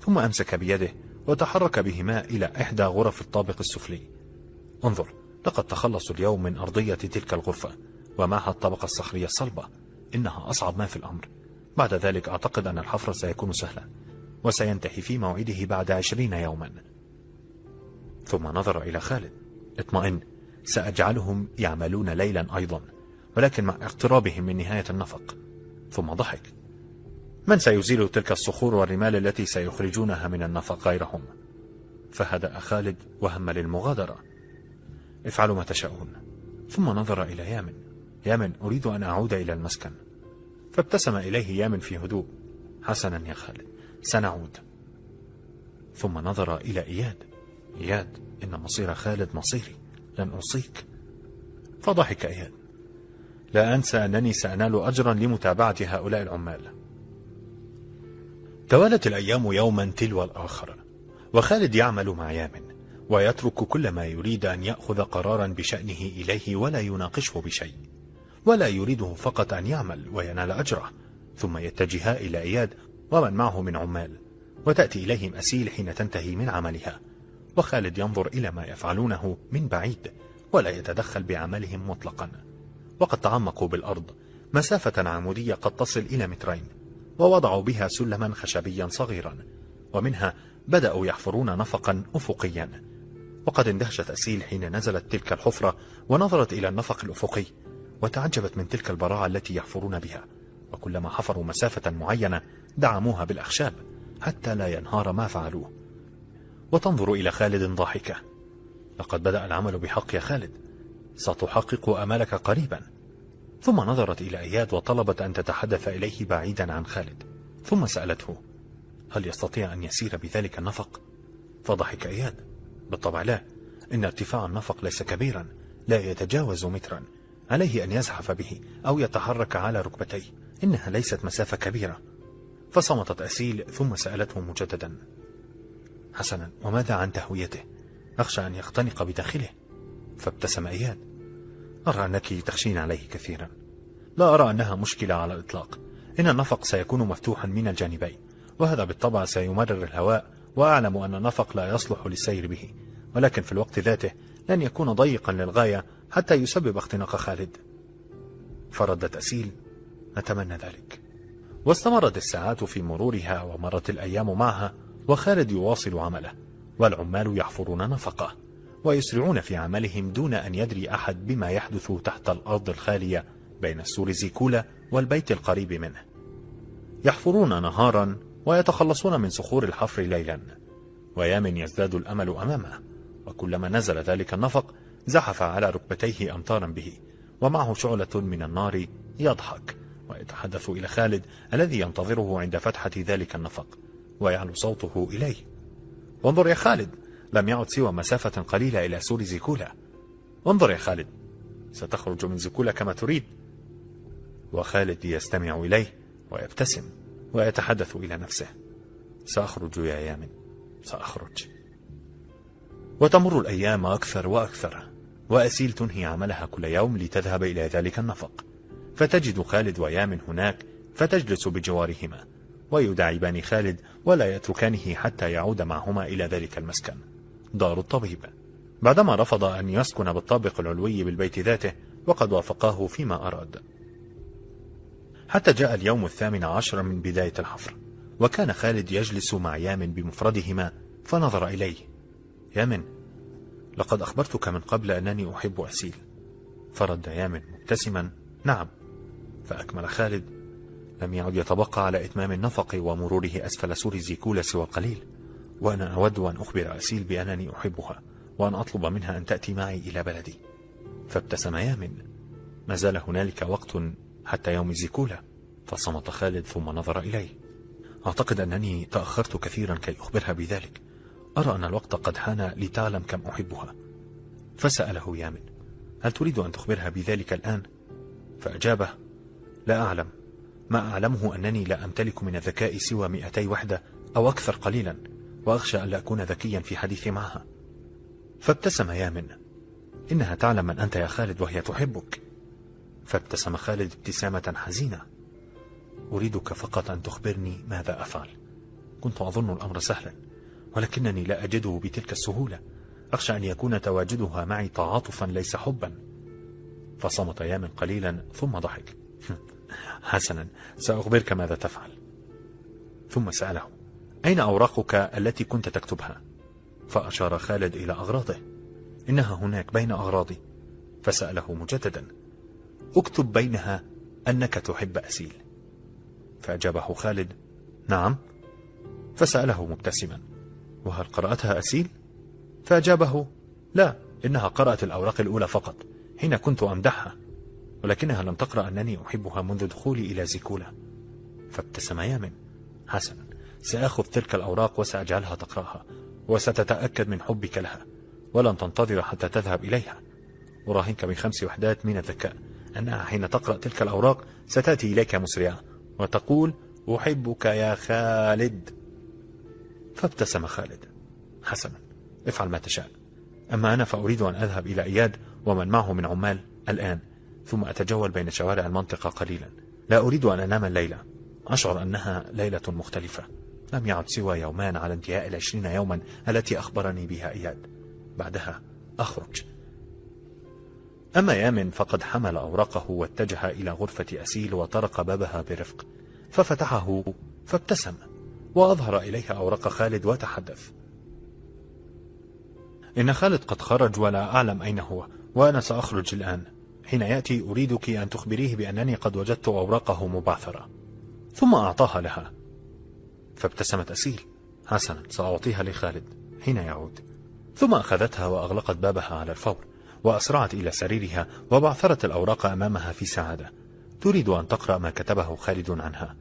ثم أمسك بيده وتحرك بهما إلى إحدى غرف الطابق السفلي. انظر لقد تخلصوا اليوم من أرضية تلك الغرفة ومعها الطبقة الصخرية الصلبة. إنها أصعب ما في الأمر. بعد ذلك أعتقد أن الحفر سيكون سهلا وسينتهي في موعده بعد عشرين يوما. ثم نظر إلى خالد. اطمئن سأجعلهم يعملون ليلا أيضا. ولكن مع اقترابهم من نهاية النفق. ثم ضحك. من سيزيل تلك الصخور والرمال التي سيخرجونها من النفق غيرهم؟ فهدأ خالد وهم للمغادرة. افعلوا ما تشاءون. ثم نظر إلى يامن. يامن أريد أن أعود إلى المسكن. فابتسم إليه يامن في هدوء. حسنا يا خالد سنعود. ثم نظر إلى إياد. إياد إن مصير خالد مصيري. لن أوصيك. فضحك إياد. لا أنسى أنني سأنال أجرا لمتابعة هؤلاء العمال. توالت الأيام يوما تلو الآخر وخالد يعمل مع يامن ويترك كل ما يريد أن يأخذ قرارا بشأنه إليه ولا يناقشه بشيء ولا يريده فقط أن يعمل وينال أجره ثم يتجه إلى إياد ومن معه من عمال وتأتي إليهم أسيل حين تنتهي من عملها وخالد ينظر إلى ما يفعلونه من بعيد ولا يتدخل بعملهم مطلقا. وقد تعمقوا بالأرض. مسافة عمودية قد تصل إلى مترين ووضعوا بها سلما خشبيا صغيرا ومنها بدأوا يحفرون نفقا أفقيا. وقد اندهشت أسيل حين نزلت تلك الحفرة ونظرت إلى النفق الأفقي وتعجبت من تلك البراعة التي يحفرون بها. وكلما حفروا مسافة معينة دعموها بالأخشاب حتى لا ينهار ما فعلوه. وتنظر إلى خالد ضاحكة. لقد بدأ العمل بحق يا خالد. ستحقق أمالك قريبا. ثم نظرت إلى إياد وطلبت أن تتحدث إليه بعيدا عن خالد. ثم سألته هل يستطيع أن يسير بذلك النفق؟ فضحك إياد. بالطبع لا إن ارتفاع النفق ليس كبيرا لا يتجاوز مترا. عليه أن يزحف به أو يتحرك على ركبتيه إنها ليست مسافة كبيرة. فصمتت أسيل ثم سألته مجددا حسنا وماذا عن تهويته؟ أخشى أن يختنق بداخله. فابتسم إياد. أرى أنك تخشين عليه كثيرا. لا أرى أنها مشكلة على الإطلاق. إن النفق سيكون مفتوحا من الجانبين وهذا بالطبع سيمرر الهواء وأعلم أن النفق لا يصلح للسير به. ولكن في الوقت ذاته لن يكون ضيقا للغاية حتى يسبب اختناق خالد. فردت أسيل نتمنى ذلك. واستمرت الساعات في مرورها ومرت الأيام معها وخالد يواصل عمله والعمال يحفرون نفقه. ويسرعون في عملهم دون أن يدري أحد بما يحدث تحت الأرض الخالية بين السور زيكولا والبيت القريب منه. يحفرون نهارا ويتخلصون من صخور الحفر ليلا. ويامن يزداد الأمل أمامه. وكلما نزل ذلك النفق زحف على ركبتيه أمطارا به. ومعه شعلة من النار يضحك. ويتحدث إلى خالد الذي ينتظره عند فتحة ذلك النفق. ويعلو صوته إليه. وانظر يا خالد لم يعد سوى مسافة قليلة إلى سور زيكولا. انظر يا خالد ستخرج من زيكولا كما تريد. وخالد يستمع إليه ويبتسم ويتحدث إلى نفسه. سأخرج يا يامن سأخرج. وتمر الأيام أكثر وأكثر وأسيل تنهي عملها كل يوم لتذهب إلى ذلك النفق. فتجد خالد ويامن هناك فتجلس بجوارهما ويداعبان خالد ولا يتركانه حتى يعود معهما إلى ذلك المسكن. دار الطبيب. بعدما رفض أن يسكن بالطابق العلوي بالبيت ذاته وقد وافقاه فيما أراد. حتى جاء اليوم الثامن عشر من بداية الحفر وكان خالد يجلس مع يامن بمفردهما فنظر إليه. يامن لقد أخبرتك من قبل أنني أحب أسيل. فرد يامن مبتسما نعم. فأكمل خالد لم يعد يتبقى على إتمام النفق ومروره أسفل سور زيكولا سوى قليل. وأنا أود أن أخبر أسيل بأنني أحبها وأن أطلب منها أن تأتي معي إلى بلدي. فابتسم يامن. ما زال هنالك وقت حتى يوم زيكولا فصمت خالد ثم نظر إليه. أعتقد أنني تأخرت كثيرا كي أخبرها بذلك. أرى أن الوقت قد حان لتعلم كم أحبها. فسأله يامن. هل تريد أن تخبرها بذلك الآن؟ فأجابه لا أعلم. ما أعلمه أنني لا أمتلك من الذكاء سوى مئتي وحدة أو أكثر قليلا. وأخشى أن لا أكون ذكيا في حديثي معها. فابتسم يامن إنها تعلم من أنت يا خالد وهي تحبك. فابتسم خالد ابتسامة حزينة. أريدك فقط أن تخبرني ماذا أفعل. كنت أظن الأمر سهلا ولكنني لا أجده بتلك السهولة. أخشى أن يكون تواجدها معي تعاطفا ليس حبا. فصمت يامن قليلا ثم ضحك. [LAUGHS] حسنا سأخبرك ماذا تفعل. ثم سأله. أين أوراقك التي كنت تكتبها؟ فأشار خالد إلى أغراضه. إنها هناك بين أغراضي. فسأله مجددا. اكتب بينها أنك تحب أسيل. فأجابه خالد. نعم. فسأله مبتسما. وهل قرأتها أسيل؟ فأجابه. لا إنها قرأت الأوراق الأولى فقط حين كنت أمدحها. ولكنها لم تقرأ أنني أحبها منذ دخولي إلى زيكولا. فابتسم يامن حسنا. سأخذ تلك الأوراق وسأجعلها تقرأها وستتأكد من حبك لها ولن تنتظر حتى تذهب إليها. أراهنك بخمس وحدات من الذكاء أنها حين تقرأ تلك الأوراق ستأتي إليك مسرعة وتقول أحبك يا خالد. فابتسم خالد. حسنا افعل ما تشاء. أما أنا فأريد أن أذهب إلى إياد ومن معه من عمال الآن ثم أتجول بين شوارع المنطقة قليلا. لا أريد أن أنام الليلة. أشعر أنها ليلة مختلفة. لم يعد سوى يومان على انتهاء العشرين يوما التي أخبرني بها إياد. بعدها أخرج. أما يامن فقد حمل أوراقه واتجه إلى غرفة أسيل وطرق بابها برفق. ففتحه فابتسم وأظهر إليها أوراق خالد وتحدث. إن خالد قد خرج ولا أعلم أين هو وأنا سأخرج الآن. حين يأتي أريدك أن تخبريه بأنني قد وجدت أوراقه مبعثرة. ثم أعطاها لها. فابتسمت أسيل. حسنا سأعطيها لخالد. حين يعود. ثم أخذتها وأغلقت بابها على الفور وأسرعت إلى سريرها وبعثرت الأوراق أمامها في سعادة. تريد أن تقرأ ما كتبه خالد عنها.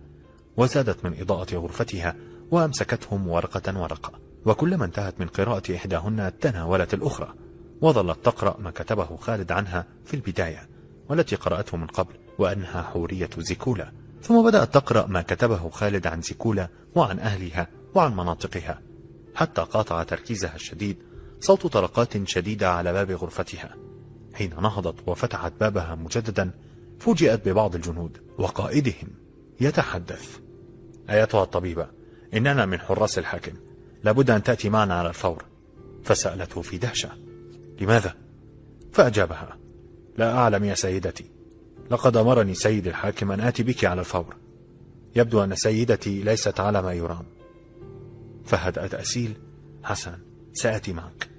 وزادت من إضاءة غرفتها وأمسكتهم ورقة ورقة. وكلما انتهت من قراءة إحداهن تناولت الأخرى. وظلت تقرأ ما كتبه خالد عنها في البداية والتي قرأته من قبل وأنها حورية زيكولا. ثم بدأت تقرأ ما كتبه خالد عن زيكولا وعن أهلها وعن مناطقها حتى قاطع تركيزها الشديد صوت طرقات شديدة على باب غرفتها. حين نهضت وفتحت بابها مجددا فوجئت ببعض الجنود وقائدهم يتحدث. أيتها الطبيبة إننا من حراس الحاكم لابد أن تأتي معنا على الفور. فسألته في دهشة. لماذا؟ فأجابها. لا أعلم يا سيدتي. لقد أمرني سيد الحاكم أن آتي بك على الفور. يبدو أن سيدتي ليست على ما يرام. فهدأت أسيل حسنا سآتي معك.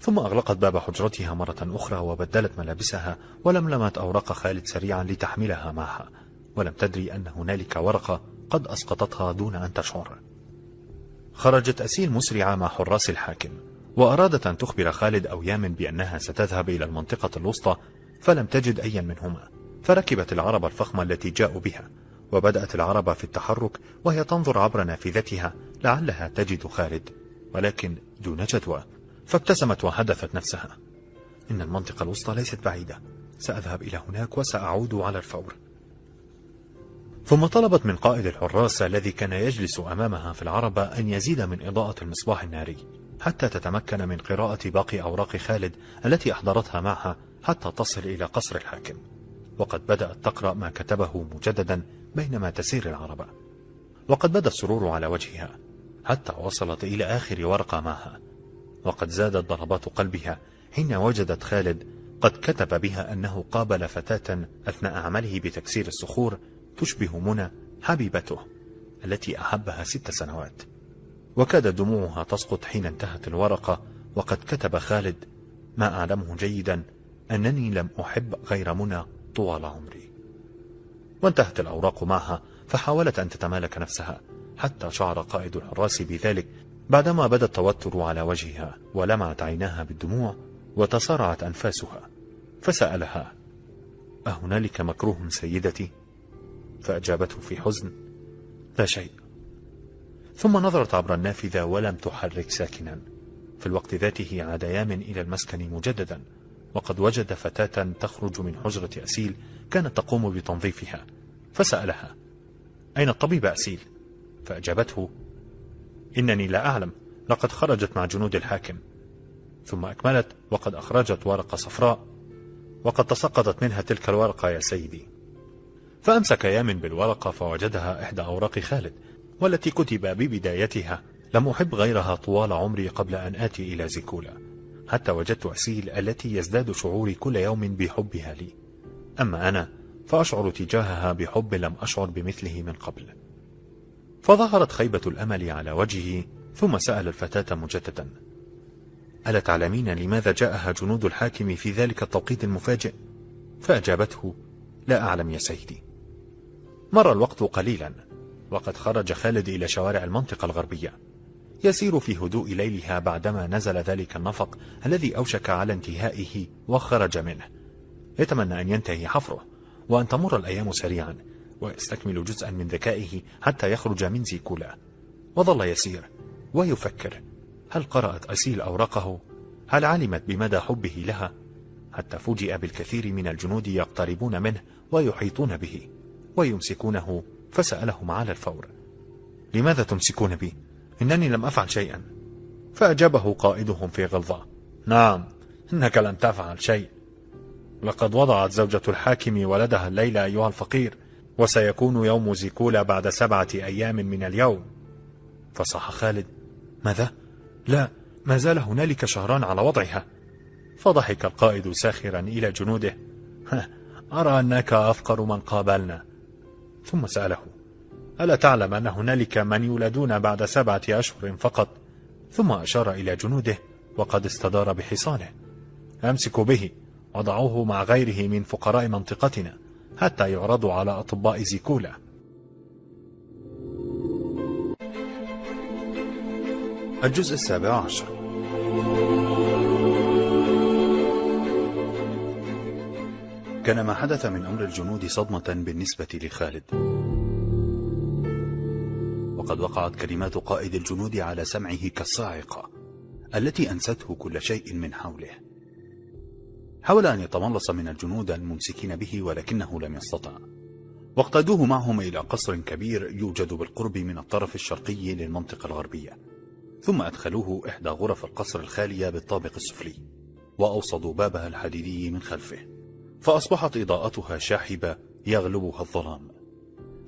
ثم أغلقت باب حجرتها مرة أخرى وبدلت ملابسها ولملمت أوراق خالد سريعا لتحملها معها. ولم تدري أن هنالك ورقة قد أسقطتها دون أن تشعر. خرجت أسيل مسرعة مع حراس الحاكم. وأرادت أن تخبر خالد أو يامن بأنها ستذهب إلى المنطقة الوسطى فلم تجد أيا منهما فركبت العربة الفخمة التي جاءوا بها وبدأت العربة في التحرك وهي تنظر عبر نافذتها لعلها تجد خالد ولكن دون جدوى فابتسمت وحدثت نفسها. إن المنطقة الوسطى ليست بعيدة سأذهب إلى هناك وسأعود على الفور. ثم طلبت من قائد الحراس الذي كان يجلس أمامها في العربة أن يزيد من إضاءة المصباح الناري حتى تتمكن من قراءة باقي أوراق خالد التي أحضرتها معها حتى تصل إلى قصر الحاكم. وقد بدأت تقرأ ما كتبه مجددا بينما تسير العربة وقد بدأ السرور على وجهها حتى وصلت إلى آخر ورقة معها. وقد زادت ضربات قلبها حين وجدت خالد قد كتب بها أنه قابل فتاة أثناء عمله بتكسير الصخور تشبه منى حبيبته التي أحبها ست سنوات. وكاد دموعها تسقط حين انتهت الورقة وقد كتب خالد ما أعلمه جيدا أنني لم أحب غير منى طوال عمري. وانتهت الأوراق معها فحاولت أن تتمالك نفسها حتى شعر قائد الحراس بذلك بعدما بدأ التوتر على وجهها ولمعت عيناها بالدموع وتصارعت أنفاسها فسألها أهنالك مكروه سيدتي؟ فأجابته في حزن لا شيء. ثم نظرت عبر النافذة ولم تحرك ساكنا. في الوقت ذاته عاد يامن إلى المسكن مجددا. وقد وجد فتاة تخرج من حجرة أسيل كانت تقوم بتنظيفها فسألها أين الطبيب أسيل؟ فأجابته إنني لا أعلم لقد خرجت مع جنود الحاكم. ثم أكملت وقد أخرجت ورقة صفراء وقد تسقطت منها تلك الورقة يا سيدي. فأمسك يامن بالورقة فوجدها إحدى أوراق خالد والتي كتب ببدايتها لم أحب غيرها طوال عمري قبل أن آتي إلى زيكولا. حتى وجدت أسيل التي يزداد شعوري كل يوم بحبها لي. أما أنا فأشعر تجاهها بحب لم أشعر بمثله من قبل. فظهرت خيبة الأمل على وجهه ثم سأل الفتاة مجددا. ألا تعلمين لماذا جاءها جنود الحاكم في ذلك التوقيت المفاجئ؟ فأجابته لا أعلم يا سيدي. مر الوقت قليلا وقد خرج خالد إلى شوارع المنطقة الغربية. يسير في هدوء ليلها بعدما نزل ذلك النفق الذي أوشك على انتهائه وخرج منه يتمنى أن ينتهي حفره وأن تمر الأيام سريعا ويستكمل جزءا من ذكائه حتى يخرج من زيكولا وظل يسير ويفكر هل قرأت أسيل أوراقه؟ هل علمت بمدى حبه لها؟ حتى فوجئ بالكثير من الجنود يقتربون منه ويحيطون به ويمسكونه فسألهم على الفور لماذا تمسكون بي؟ إنني لم أفعل شيئا. فأجابه قائدهم في غلظة. نعم إنك لن تفعل شيء. لقد وضعت زوجة الحاكم ولدها الليلة أيها الفقير وسيكون يوم زيكولا بعد سبعة أيام من اليوم. فصح خالد. ماذا؟ لا ما زال هنالك شهران على وضعها. فضحك القائد ساخرا إلى جنوده. أرى أنك أفقر من قابلنا. ثم سأله. ألا تعلم أن هنالك من يولدون بعد سبعة أشهر فقط؟ ثم أشار إلى جنوده وقد استدار بحصانه. أمسكوا به وضعوه مع غيره من فقراء منطقتنا حتى يعرضوا على أطباء زيكولا. الجزء السابع عشر. كان ما حدث من أمر الجنود صدمة بالنسبة لخالد. وقد وقعت كلمات قائد الجنود على سمعه كالصاعقة التي أنسته كل شيء من حوله. حاول أن يتملص من الجنود الممسكين به ولكنه لم يستطع. واقتادوه معهم إلى قصر كبير يوجد بالقرب من الطرف الشرقي للمنطقة الغربية. ثم أدخلوه إحدى غرف القصر الخالية بالطابق السفلي وأوصدوا بابها الحديدي من خلفه. فأصبحت إضاءتها شاحبة يغلبها الظلام.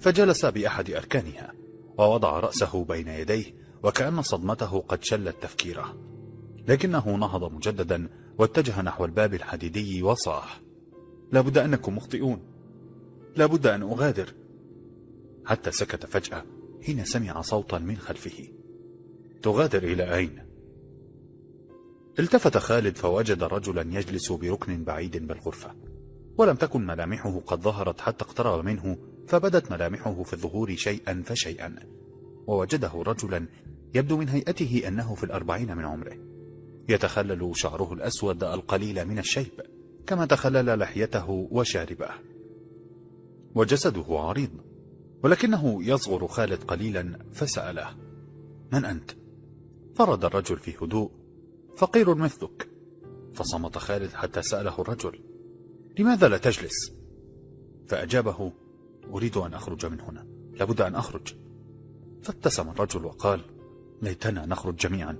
فجلس بأحد أركانها. ووضع رأسه بين يديه وكأن صدمته قد شلت تفكيره. لكنه نهض مجددا واتجه نحو الباب الحديدي وصاح. لابد أنكم مخطئون. لابد أن أغادر. حتى سكت فجأة حين سمع صوتا من خلفه. تغادر إلى أين؟ التفت خالد فوجد رجلا يجلس بركن بعيد بالغرفة ولم تكن ملامحه قد ظهرت حتى اقترب منه فبدت ملامحه في الظهور شيئا فشيئا ووجده رجلا يبدو من هيئته أنه في الأربعين من عمره يتخلل شعره الأسود القليل من الشيب كما تخلل لحيته وشاربه وجسده عريض ولكنه يصغر خالد قليلا فسأله من أنت؟ فرد الرجل في هدوء فقير مثلك فصمت خالد حتى سأله الرجل لماذا لا تجلس؟ فأجابه أريد أن أخرج من هنا. لابد أن أخرج. فابتسم الرجل وقال ليتنا نخرج جميعا.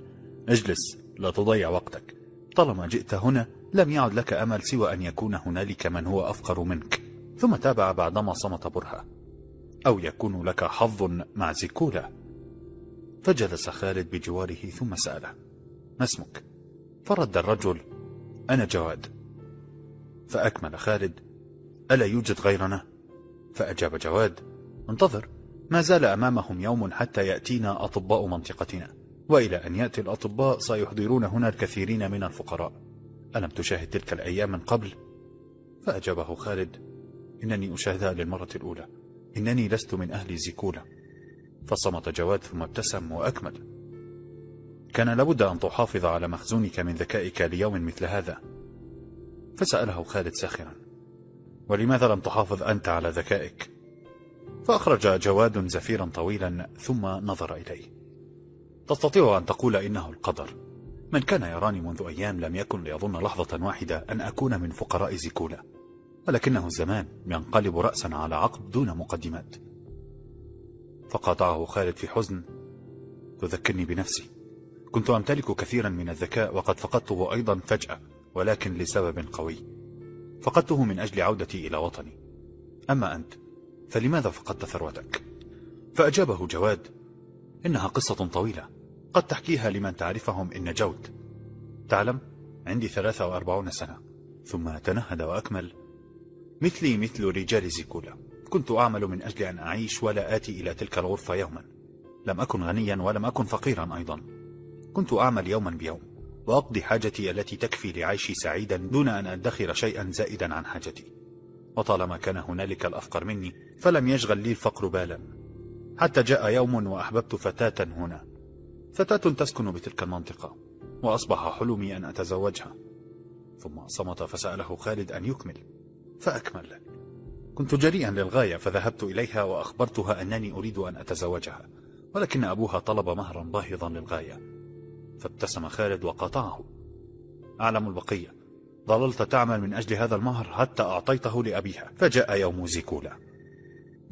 اجلس لا تضيع وقتك. طالما جئت هنا لم يعد لك أمل سوى أن يكون هنالك من هو أفقر منك. ثم تابع بعدما صمت برهة. أو يكون لك حظ مع زيكولا. فجلس خالد بجواره ثم سأله ما اسمك؟ فرد الرجل أنا جواد. فأكمل خالد ألا يوجد غيرنا؟ فأجاب جواد انتظر ما زال أمامهم يوم حتى يأتينا أطباء منطقتنا وإلى أن يأتي الأطباء سيحضرون هنا الكثيرين من الفقراء. ألم تشاهد تلك الأيام من قبل؟ فأجابه خالد إنني أشاهدها للمرة الأولى إنني لست من أهل زيكولا. فصمت جواد ثم ابتسم وأكمل. كان لابد أن تحافظ على مخزونك من ذكائك ليوم مثل هذا. فسأله خالد ساخرا ولماذا لم تحافظ أنت على ذكائك؟ فأخرج جواد زفيرا طويلا ثم نظر إليه. تستطيع أن تقول إنه القدر. من كان يراني منذ أيام لم يكن ليظن لحظة واحدة أن أكون من فقراء زيكولا ولكنه الزمان ينقلب رأسا على عقب دون مقدمات. فقاطعه خالد في حزن تذكرني بنفسي. كنت أمتلك كثيرا من الذكاء وقد فقدته أيضا فجأة ولكن لسبب قوي. فقدته من أجل عودتي إلى وطني. أما أنت فلماذا فقدت ثروتك؟ فأجابه جواد إنها قصة طويلة قد تحكيها لمن تعرفهم إن جود تعلم عندي ثلاثة وأربعون سنة ثم تنهد وأكمل. مثلي مثل رجال زيكولا كنت أعمل من أجل أن أعيش ولا آتي إلى تلك الغرفة يوما. لم أكن غنيا ولم أكن فقيرا أيضا. كنت أعمل يوما بيوم. وأقضي حاجتي التي تكفي لعيشي سعيدا دون أن أدخر شيئا زائدا عن حاجتي. وطالما كان هنالك الأفقر مني فلم يشغل لي الفقر بالا. حتى جاء يوم وأحببت فتاة هنا. فتاة تسكن بتلك المنطقة وأصبح حلمي أن أتزوجها. ثم صمت فسأله خالد أن يكمل فأكمل. كنت جريئا للغاية فذهبت إليها وأخبرتها أنني أريد أن أتزوجها ولكن أبوها طلب مهرا باهظا للغاية. فابتسم خالد وقاطعه. أعلم البقية. ظللت تعمل من أجل هذا المهر حتى أعطيته لأبيها فجاء يوم زيكولا.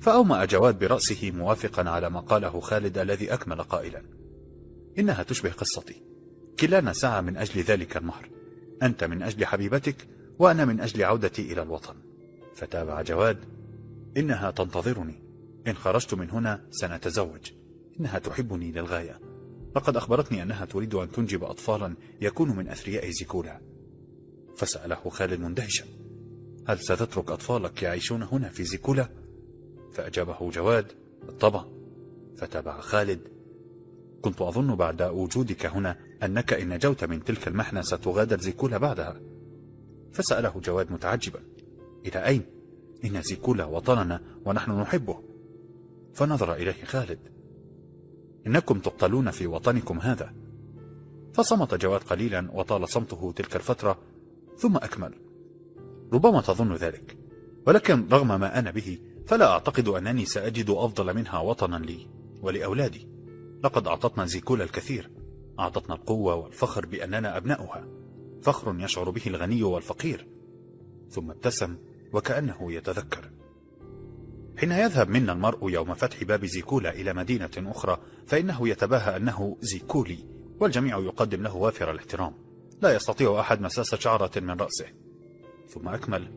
فأومأ جواد برأسه موافقا على ما قاله خالد الذي أكمل قائلا. إنها تشبه قصتي. كلانا سعى من أجل ذلك المهر. أنت من أجل حبيبتك وأنا من أجل عودتي إلى الوطن. فتابع جواد. إنها تنتظرني. إن خرجت من هنا سنتزوج. إنها تحبني للغاية. لقد أخبرتني أنها تريد أن تنجب أطفالا يكون من أثرياء زيكولا. فسأله خالد مندهشا هل ستترك أطفالك يعيشون هنا في زيكولا؟ فأجابه جواد بالطبع فتابع خالد كنت أظن بعد وجودك هنا أنك إن نجوت من تلك المحنة ستغادر زيكولا بعدها. فسأله جواد متعجبا إلى أين؟ إن زيكولا وطننا ونحن نحبه. فنظر إليه خالد. إنكم تقتلون في وطنكم هذا. فصمت جواد قليلا وطال صمته تلك الفترة ثم أكمل. ربما تظن ذلك ولكن رغم ما أنا به فلا أعتقد أنني سأجد أفضل منها وطنا لي ولأولادي. لقد أعطتنا زيكولا الكثير أعطتنا القوة والفخر بأننا أبناؤها. فخر يشعر به الغني والفقير. ثم ابتسم وكأنه يتذكر. حين يذهب منا المرء يوم فتح باب زيكولا إلى مدينة أخرى فإنه يتباهى أنه زيكولي والجميع يقدم له وافر الاحترام. لا يستطيع أحد مساس شعرة من رأسه. ثم أكمل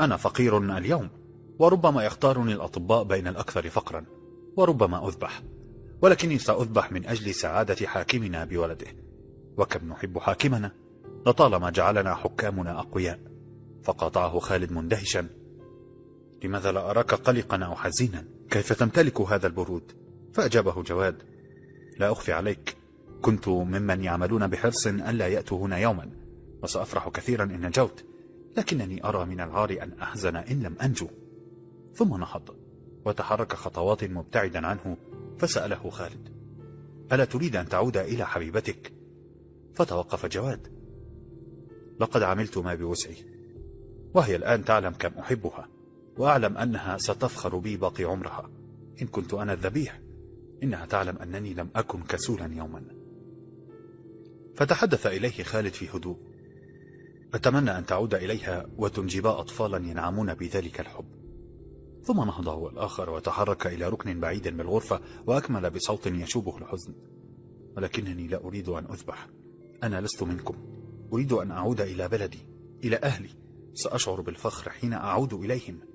أنا فقير اليوم وربما يختارني الأطباء بين الأكثر فقرا وربما أذبح ولكني سأذبح من أجل سعادة حاكمنا بولده. وكم نحب حاكمنا لطالما جعلنا حكامنا أقوياء. فقاطعه خالد مندهشا لماذا لا أراك قلقا أو حزينا؟ كيف تمتلك هذا البرود؟ فأجابه جواد لا أخفي عليك. كنت ممن يعملون بحرص ألا يأتوا هنا يوما وسأفرح كثيرا إن نجوت لكنني أرى من العار أن أحزن إن لم أنجو. ثم نهض وتحرك خطوات مبتعدا عنه فسأله خالد ألا تريد أن تعود إلى حبيبتك؟ فتوقف جواد لقد عملت ما بوسعي وهي الآن تعلم كم أحبها. وأعلم أنها ستفخر بي باقي عمرها. إن كنت أنا الذبيح إنها تعلم أنني لم أكن كسولا يوما. فتحدث إليه خالد في هدوء. أتمنى أن تعود إليها وتنجبا أطفالا ينعمون بذلك الحب. ثم نهض هو الآخر وتحرك إلى ركن بعيد بالغرفة وأكمل بصوت يشوبه الحزن. ولكنني لا أريد أن أذبح. أنا لست منكم. أريد أن أعود إلى بلدي إلى أهلي. سأشعر بالفخر حين أعود إليهم.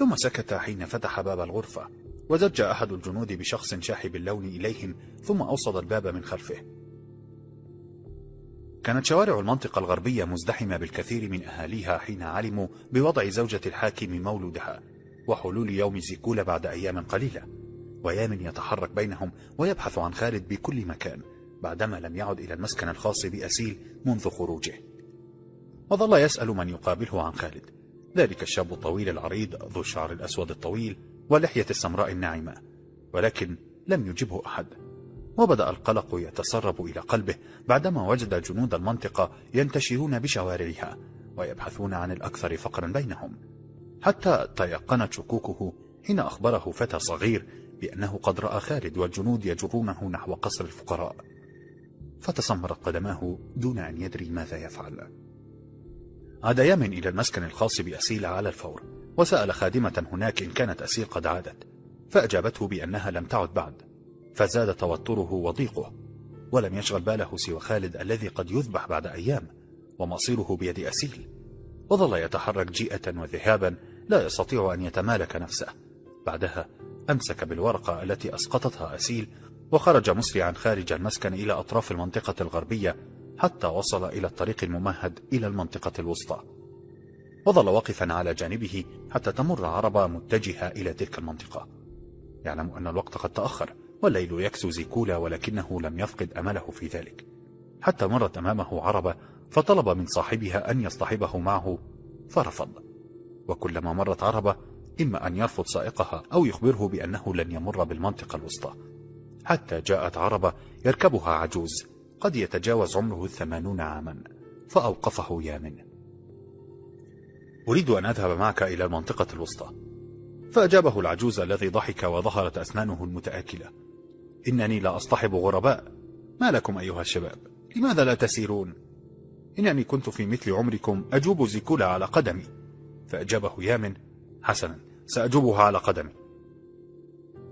ثم سكت حين فتح باب الغرفة وزج أحد الجنود بشخص شاحب اللون إليهم ثم أوصد الباب من خلفه. كانت شوارع المنطقة الغربية مزدحمة بالكثير من أهاليها حين علموا بوضع زوجة الحاكم مولودها وحلول يوم زيكولا بعد أيام قليلة. ويامن يتحرك بينهم ويبحث عن خالد بكل مكان بعدما لم يعد إلى المسكن الخاص بأسيل منذ خروجه. وظل يسأل من يقابله عن خالد. ذلك الشاب الطويل العريض ذو الشعر الأسود الطويل واللحية السمراء الناعمة ولكن لم يجبه أحد. وبدأ القلق يتسرب إلى قلبه بعدما وجد جنود المنطقة ينتشرون بشوارعها ويبحثون عن الأكثر فقرا بينهم. حتى تيقنت شكوكه حين أخبره فتى صغير بأنه قد رأى خالد والجنود يجرونه نحو قصر الفقراء. فتسمرت قدماه دون أن يدري ماذا يفعل. عاد يامن إلى المسكن الخاص بأسيل على الفور وسأل خادمة هناك إن كانت أسيل قد عادت فأجابته بأنها لم تعد بعد فزاد توتره وضيقه ولم يشغل باله سوى خالد الذي قد يذبح بعد أيام ومصيره بيد أسيل وظل يتحرك جيئة وذهابا لا يستطيع أن يتمالك نفسه بعدها أمسك بالورقة التي أسقطتها أسيل وخرج مسرعا خارج المسكن إلى أطراف المنطقة الغربية حتى وصل إلى الطريق الممهد إلى المنطقة الوسطى. وظل واقفا على جانبه حتى تمر عربة متجهة إلى تلك المنطقة. يعلم أن الوقت قد تأخر والليل يكسو زيكولا ولكنه لم يفقد أمله في ذلك. حتى مرت أمامه عربة فطلب من صاحبها أن يصطحبه معه فرفض. وكلما مرت عربة إما أن يرفض سائقها أو يخبره بأنه لن يمر بالمنطقة الوسطى. حتى جاءت عربة يركبها عجوز. قد يتجاوز عمره الثمانون عاما فأوقفه يامن. أريد أن أذهب معك إلى المنطقة الوسطى. فأجابه العجوز الذي ضحك وظهرت أسنانه المتآكلة. إنني لا أصطحب غرباء. ما لكم أيها الشباب؟ لماذا لا تسيرون؟ إنني كنت في مثل عمركم أجوب زيكولا على قدمي. فأجابه يامن حسنا سأجوبها على قدمي.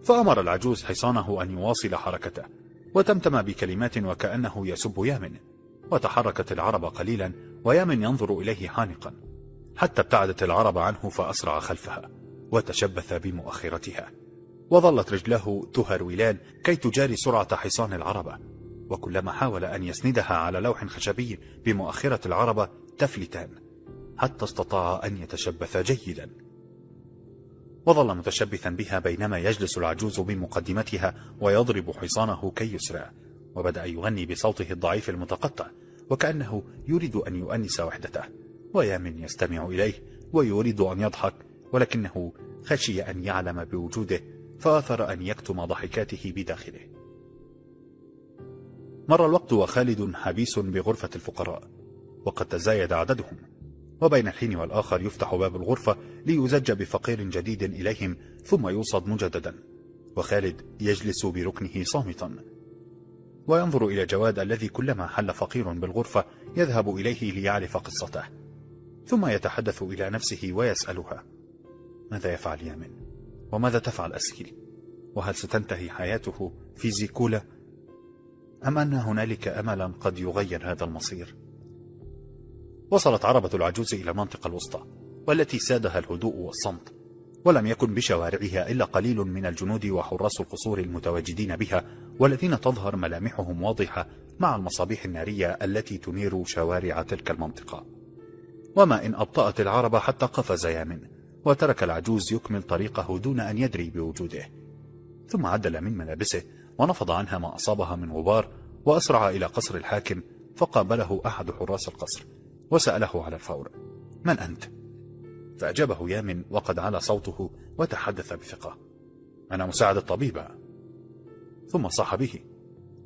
فأمر العجوز حصانه أن يواصل حركته. وتمتم بكلمات وكأنه يسب يامن وتحركت العرب قليلا ويامن ينظر إليه حانقا. حتى ابتعدت العرب عنه فأسرع خلفها وتشبث بمؤخرتها. وظلت رجلاه تهرولان كي تجاري سرعة حصان العربة وكلما حاول أن يسندها على لوح خشبي بمؤخرة العربة تفلتان حتى استطاع أن يتشبث جيدا. وظل متشبثا بها بينما يجلس العجوز بمقدمتها ويضرب حصانه كي يسرع وبدأ يغني بصوته الضعيف المتقطع وكأنه يريد أن يؤنس وحدته ويامن يستمع إليه ويريد أن يضحك ولكنه خشي أن يعلم بوجوده فآثر أن يكتم ضحكاته بداخله. مر الوقت وخالد حبيس بغرفة الفقراء وقد تزايد عددهم. وبين الحين والآخر يفتح باب الغرفة ليزج بفقير جديد إليهم ثم يوصد مجددا. وخالد يجلس بركنه صامتا. وينظر إلى جواد الذي كلما حل فقير بالغرفة يذهب إليه ليعرف قصته. ثم يتحدث إلى نفسه ويسألها ماذا يفعل يامن وماذا تفعل أسيل؟ وهل ستنتهي حياته في زيكولا؟ أم أن هنالك أملا قد يغير هذا المصير؟ وصلت عربة العجوز إلى المنطقة الوسطى والتي سادها الهدوء والصمت ولم يكن بشوارعها إلا قليل من الجنود وحراس القصور المتواجدين بها والذين تظهر ملامحهم واضحة مع المصابيح النارية التي تنير شوارع تلك المنطقة. وما إن أبطأت العرب حتى قفز يامن وترك العجوز يكمل طريقه دون أن يدري بوجوده. ثم عدل من ملابسه ونفض عنها ما أصابها من غبار وأسرع إلى قصر الحاكم فقابله أحد حراس القصر. وسأله على الفور. من أنت؟ فأجابه يامن وقد على صوته وتحدث بثقة. أنا مساعد الطبيب. ثم صاح به.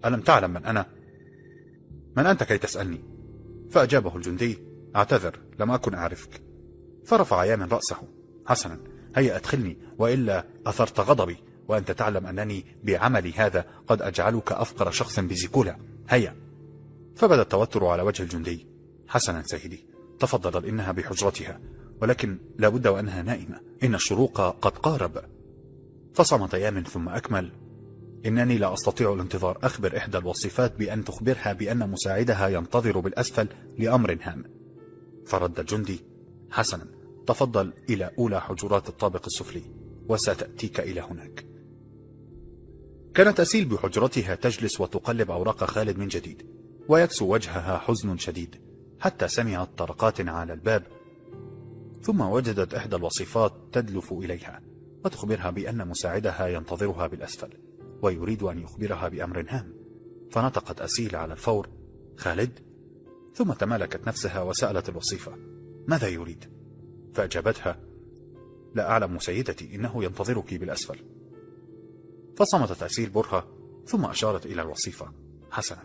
ألم تعلم من أنا؟ من أنت كي تسألني؟ فأجابه الجندي. أعتذر لم أكن أعرفك. فرفع يامن رأسه. حسنا هيا أدخلني وإلا أثرت غضبي وأنت تعلم أنني بعملي هذا قد أجعلك أفقر شخص بزيكولا. هيا. فبدأ التوتر على وجه الجندي. حسنا سيدي تفضل إنها بحجرتها ولكن لابد وأنها نائمة. إن الشروق قد قارب. فصمت يامن ثم أكمل. إنني لا أستطيع الانتظار. أخبر إحدى الوصفات بأن تخبرها بأن مساعدها ينتظر بالأسفل لأمر هام. فرد الجندي حسنا. تفضل إلى أولى حجرات الطابق السفلي وستأتيك إلى هناك. كانت أسيل بحجرتها تجلس وتقلب أوراق خالد من جديد ويكسو وجهها حزن شديد. حتى سمعت طرقات على الباب ثم وجدت إحدى الوصفات تدلف إليها وتخبرها بأن مساعدها ينتظرها بالأسفل ويريد أن يخبرها بأمر هام. فنطقت أسيل على الفور خالد ثم تمالكت نفسها وسألت الوصيفة ماذا يريد؟ فأجابتها لا أعلم سيدتي إنه ينتظرك بالأسفل. فصمتت أسيل برهة ثم أشارت إلى الوصيفة حسنا.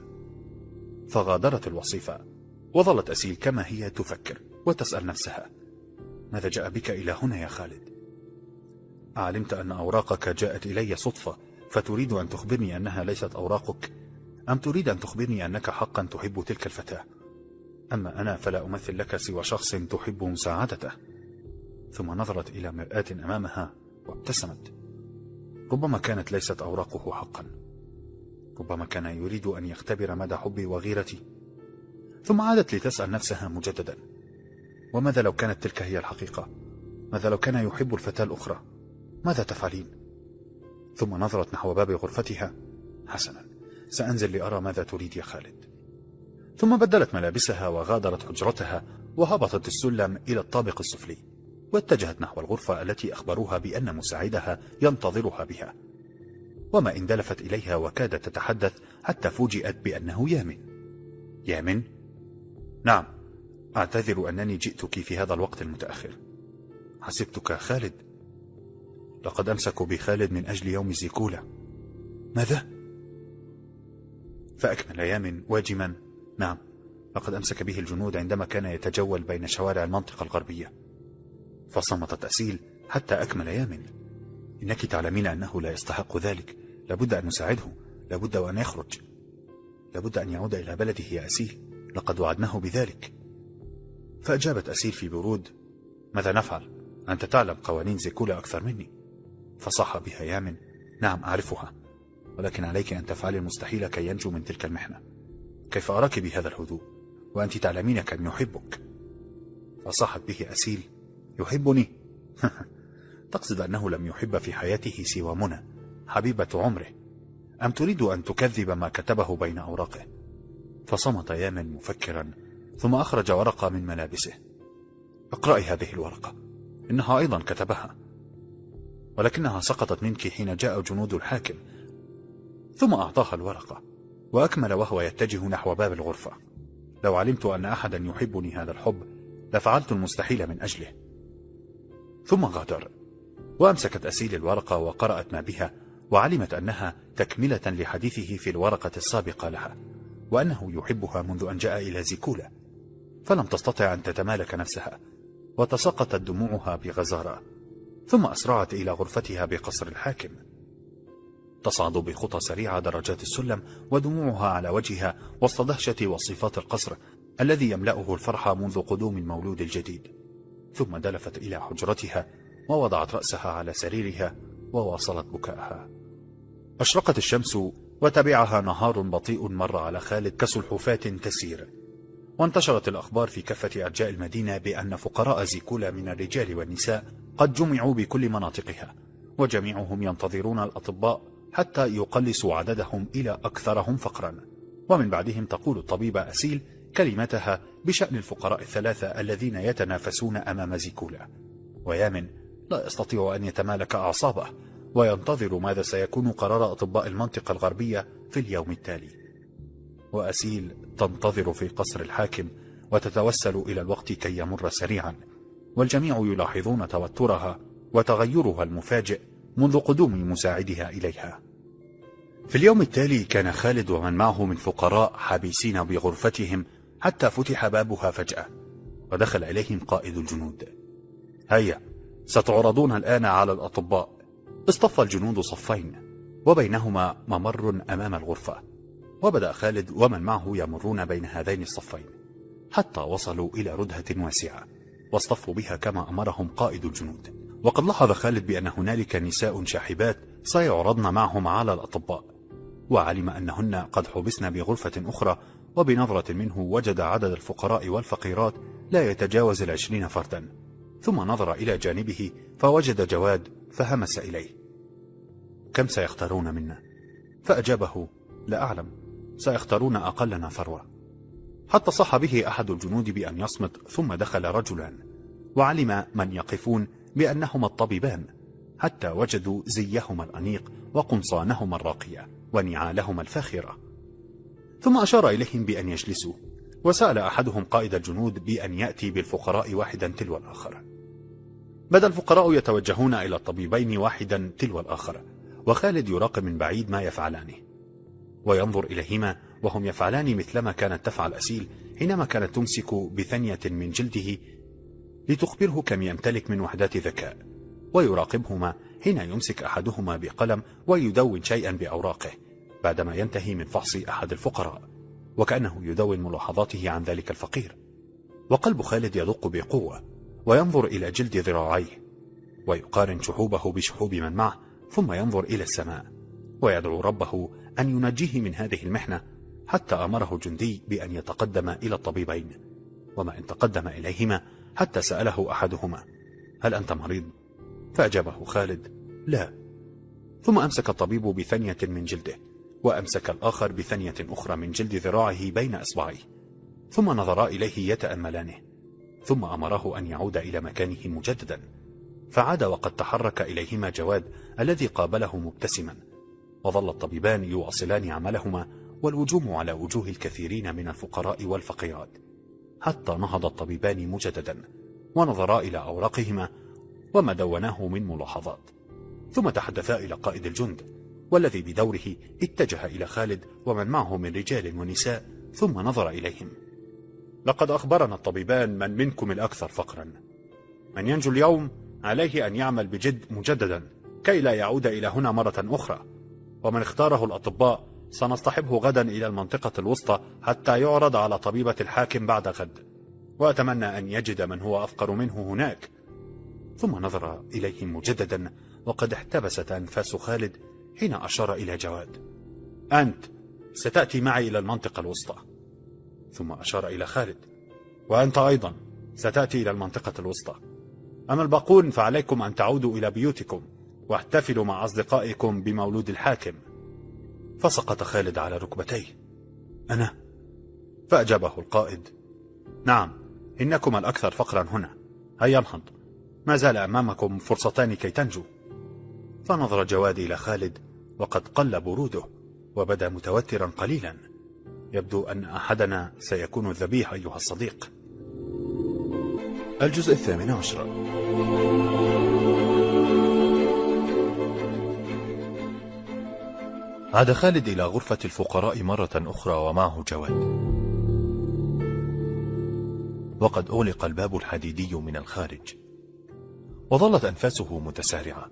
فغادرت الوصيفة وظلت أسيل كما هي تفكر وتسأل نفسها ماذا جاء بك إلى هنا يا خالد؟ أعلمت أن أوراقك جاءت إلي صدفة فتريد أن تخبرني أنها ليست أوراقك أم تريد أن تخبرني أنك حقا تحب تلك الفتاة؟ أما أنا فلا أمثل لك سوى شخص تحب مساعدته. ثم نظرت إلى مرآة أمامها وابتسمت. ربما كانت ليست أوراقه حقا. ربما كان يريد أن يختبر مدى حبي وغيرتي. ثم عادت لتسأل نفسها مجددا. وماذا لو كانت تلك هي الحقيقة؟ ماذا لو كان يحب الفتاة الأخرى؟ ماذا تفعلين؟ ثم نظرت نحو باب غرفتها حسنا. سأنزل لأرى ماذا تريد يا خالد. ثم بدلت ملابسها وغادرت حجرتها وهبطت السلم إلى الطابق السفلي. واتجهت نحو الغرفة التي أخبروها بأن مساعدها ينتظرها بها. وما إن دلفت إليها وكادت تتحدث حتى فوجئت بأنه يامن. يامن؟ نعم. أعتذر أنني جئتك في هذا الوقت المتأخر. حسبتك خالد. لقد أمسكوا بخالد من أجل يوم زيكولا. ماذا؟ فأكمل يامن واجما. نعم. لقد أمسك به الجنود عندما كان يتجول بين شوارع المنطقة الغربية. فصمتت أسيل حتى أكمل يامن إنك تعلمين أنه لا يستحق ذلك. لابد أن نساعده. لابد وأن يخرج. لابد أن يعود إلى بلده يا أسيل. لقد وعدناه بذلك. فأجابت أسيل في برود ماذا نفعل؟ أنت تعلم قوانين زيكولا أكثر مني. فصاح بها يامن نعم أعرفها ولكن عليك أن تفعلي المستحيل كي ينجو من تلك المحنة. كيف أراك بهذا الهدوء؟ وأنت تعلمين كم يحبك. فصاحت به أسيل يحبني؟ [LAUGHS] تقصد أنه لم يحب في حياته سوى منى حبيبة عمره. أم تريد أن تكذب ما كتبه بين أوراقه؟ فصمت يامن مفكرا ثم أخرج ورقة من ملابسه. اقرأي هذه الورقة إنها أيضا كتبها. ولكنها سقطت منك حين جاء جنود الحاكم. ثم أعطاها الورقة وأكمل وهو يتجه نحو باب الغرفة. لو علمت أن أحدا يحبني هذا الحب لفعلت المستحيل من أجله. ثم غادر وأمسكت أسيل الورقة وقرأت ما بها وعلمت أنها تكملة لحديثه في الورقة السابقة لها. وأنه يحبها منذ أن جاء إلى زيكولا. فلم تستطع أن تتمالك نفسها وتساقطت دموعها بغزارة ثم أسرعت إلى غرفتها بقصر الحاكم. تصعد بخطى سريعة درجات السلم ودموعها على وجهها وسط دهشة وصفات القصر الذي يملأه الفرح منذ قدوم المولود الجديد. ثم دلفت إلى حجرتها ووضعت رأسها على سريرها وواصلت بكاءها. أشرقت الشمس وتبعها نهار بطيء مر على خالد كسلحفاة تسير. وانتشرت الأخبار في كافة أرجاء المدينة بأن فقراء زيكولا من الرجال والنساء قد جمعوا بكل مناطقها وجميعهم ينتظرون الأطباء حتى يقلصوا عددهم إلى أكثرهم فقرا. ومن بعدهم تقول الطبيبة أسيل كلمتها بشأن الفقراء الثلاثة الذين يتنافسون أمام زيكولا. ويامن لا يستطيع أن يتمالك أعصابه. وينتظر ماذا سيكون قرار أطباء المنطقة الغربية في اليوم التالي. وأسيل تنتظر في قصر الحاكم وتتوسل إلى الوقت كي يمر سريعا. والجميع يلاحظون توترها وتغيرها المفاجئ منذ قدوم مساعدها إليها. في اليوم التالي كان خالد ومن معه من فقراء حابسين بغرفتهم حتى فتح بابها فجأة. ودخل إليهم قائد الجنود. هيا ستعرضون الآن على الأطباء. اصطف الجنود صفين وبينهما ممر أمام الغرفة وبدأ خالد ومن معه يمرون بين هذين الصفين حتى وصلوا إلى ردهة واسعة واصطفوا بها كما أمرهم قائد الجنود. وقد لاحظ خالد بأن هنالك نساء شاحبات سيعرضن معهم على الأطباء وعلم أنهن قد حبسن بغرفة أخرى وبنظرة منه وجد عدد الفقراء والفقيرات لا يتجاوز العشرين فردا. ثم نظر إلى جانبه فوجد جواد فهمس إليه. كم سيختارون منا؟ فأجابه لا أعلم سيختارون أقلنا ثروة. حتى صح به أحد الجنود بأن يصمت ثم دخل رجلان وعلم من يقفون بأنهما الطبيبان حتى وجدوا زيهما الأنيق وقمصانهما الراقية ونعالهما الفاخرة. ثم أشار إليهم بأن يجلسوا وسأل أحدهم قائد الجنود بأن يأتي بالفقراء واحدا تلو الآخر بدا الفقراء يتوجهون إلى الطبيبين واحدا تلو الآخر وخالد يراقب من بعيد ما يفعلانه وينظر إليهما وهم يفعلان مثلما كانت تفعل أسيل حينما كانت تمسك بثنية من جلده لتخبره كم يمتلك من وحدات ذكاء. ويراقبهما حين يمسك أحدهما بقلم ويدون شيئا بأوراقه بعدما ينتهي من فحص أحد الفقراء وكأنه يدون ملاحظاته عن ذلك الفقير. وقلب خالد يدق بقوة. وينظر إلى جلد ذراعيه ويقارن شحوبه بشحوب من معه ثم ينظر إلى السماء ويدعو ربه أن ينجيه من هذه المحنة حتى أمره جندي بأن يتقدم إلى الطبيبين. وما إن تقدم إليهما حتى سأله أحدهما هل أنت مريض؟ فأجابه خالد لا. ثم أمسك الطبيب بثنية من جلده وأمسك الآخر بثنية أخرى من جلد ذراعه بين إصبعيه ثم نظرا إليه يتأملانه. ثم أمره أن يعود إلى مكانه مجددا. فعاد وقد تحرك إليهما جواد الذي قابله مبتسما. وظل الطبيبان يواصلان عملهما والوجوم على وجوه الكثيرين من الفقراء والفقيرات. حتى نهض الطبيبان مجددا ونظرا إلى أوراقهما وما دوناه من ملاحظات. ثم تحدثا إلى قائد الجند والذي بدوره اتجه إلى خالد ومن معه من رجال ونساء ثم نظر إليهم. لقد أخبرنا الطبيبان من منكم الأكثر فقرا. من ينجو اليوم عليه أن يعمل بجد مجددا كي لا يعود إلى هنا مرة أخرى. ومن اختاره الأطباء سنصطحبه غدا إلى المنطقة الوسطى حتى يعرض على طبيبة الحاكم بعد غد. وأتمنى أن يجد من هو أفقر منه هناك. ثم نظر إليهم مجددا وقد احتبست أنفاس خالد حين أشار إلى جواد. أنت ستأتي معي إلى المنطقة الوسطى. ثم أشار إلى خالد. وأنت أيضا ستأتي إلى المنطقة الوسطى. أما الباقون فعليكم أن تعودوا إلى بيوتكم واحتفلوا مع أصدقائكم بمولود الحاكم. فسقط خالد على ركبتيه. أنا؟ فأجابه القائد. نعم إنكم الأكثر فقرا هنا. هيا انهض ما زال أمامكم فرصتان كي تنجو. فنظر جواد إلى خالد وقد قل بروده وبدأ متوترا قليلا. يبدو أن أحدنا سيكون الذبيح أيها الصديق. الجزء الثامن عشر. عاد خالد إلى غرفة الفقراء مرة أخرى ومعه جواد. وقد أغلق الباب الحديدي من الخارج. وظلت أنفاسه متسارعة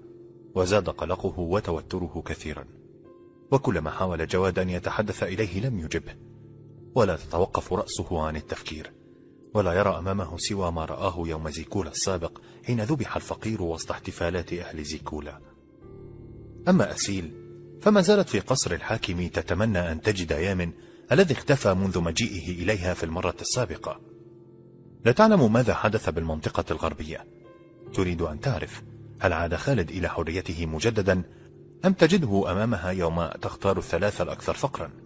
وزاد قلقه وتوتره كثيرا. وكلما حاول جواد أن يتحدث إليه لم يجبه. ولا تتوقف رأسه عن التفكير ولا يرى أمامه سوى ما رآه يوم زيكولا السابق حين ذبح الفقير وسط احتفالات أهل زيكولا. أما أسيل فما زالت في قصر الحاكم تتمنى أن تجد يامن الذي اختفى منذ مجيئه إليها في المرة السابقة. لا تعلم ماذا حدث بالمنطقة الغربية. تريد أن تعرف هل عاد خالد إلى حريته مجددا أم تجده أمامها يوم تختار الثلاثة الأكثر فقرا.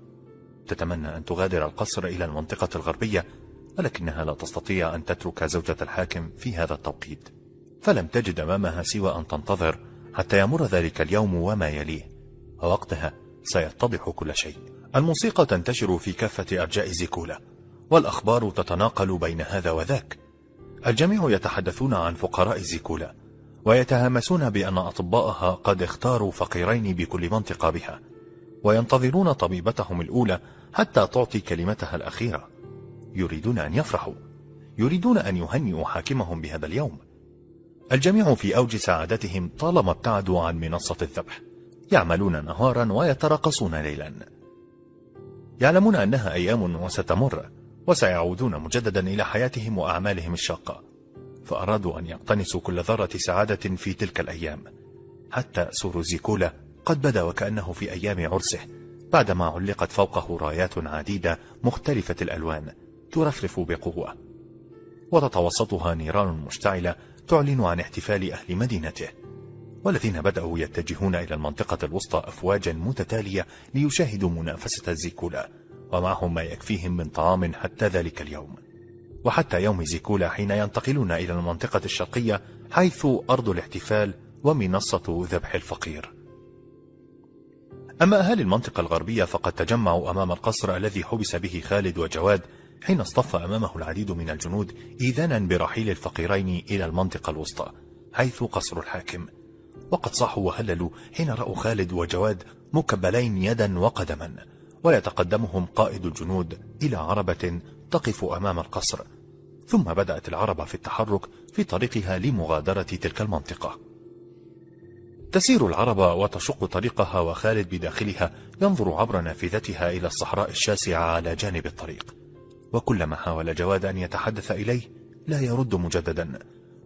تتمنى أن تغادر القصر إلى المنطقة الغربية ولكنها لا تستطيع أن تترك زوجة الحاكم في هذا التوقيت. فلم تجد أمامها سوى أن تنتظر حتى يمر ذلك اليوم وما يليه ووقتها سيتضح كل شيء. الموسيقى تنتشر في كافة أرجاء زيكولا والأخبار تتناقل بين هذا وذاك. الجميع يتحدثون عن فقراء زيكولا ويتهامسون بأن أطباءها قد اختاروا فقيرين بكل منطقة بها وينتظرون طبيبتهم الأولى حتى تعطي كلمتها الأخيرة. يريدون أن يفرحوا. يريدون أن يهنئوا حاكمهم بهذا اليوم. الجميع في أوج سعادتهم طالما ابتعدوا عن منصة الذبح. يعملون نهارا ويتراقصون ليلا. يعلمون أنها أيام وستمر وسيعودون مجددا إلى حياتهم وأعمالهم الشاقة. فأرادوا أن يقتنسوا كل ذرة سعادة في تلك الأيام. حتى سور زيكولا قد بدا وكأنه في أيام عرسه. بعدما علقت فوقه رايات عديدة مختلفة الألوان ترفرف بقوة. وتتوسطها نيران مشتعلة تعلن عن احتفال أهل مدينته. والذين بدأوا يتجهون إلى المنطقة الوسطى أفواجا متتالية ليشاهدوا منافسة الزيكولا ومعهم ما يكفيهم من طعام حتى ذلك اليوم. وحتى يوم زيكولا حين ينتقلون إلى المنطقة الشرقية حيث أرض الاحتفال ومنصة ذبح الفقير. أما أهالي المنطقة الغربية فقد تجمعوا أمام القصر الذي حبس به خالد وجواد حين اصطف أمامه العديد من الجنود إذانا برحيل الفقيرين إلى المنطقة الوسطى حيث قصر الحاكم. وقد صاحوا وهللوا حين رأوا خالد وجواد مكبلين يدا وقدما ويتقدمهم قائد الجنود إلى عربة تقف أمام القصر. ثم بدأت العربة في التحرك في طريقها لمغادرة تلك المنطقة. تسير العربة وتشق طريقها وخالد بداخلها ينظر عبر نافذتها إلى الصحراء الشاسعة على جانب الطريق. وكلما حاول جواد أن يتحدث إليه لا يرد مجددا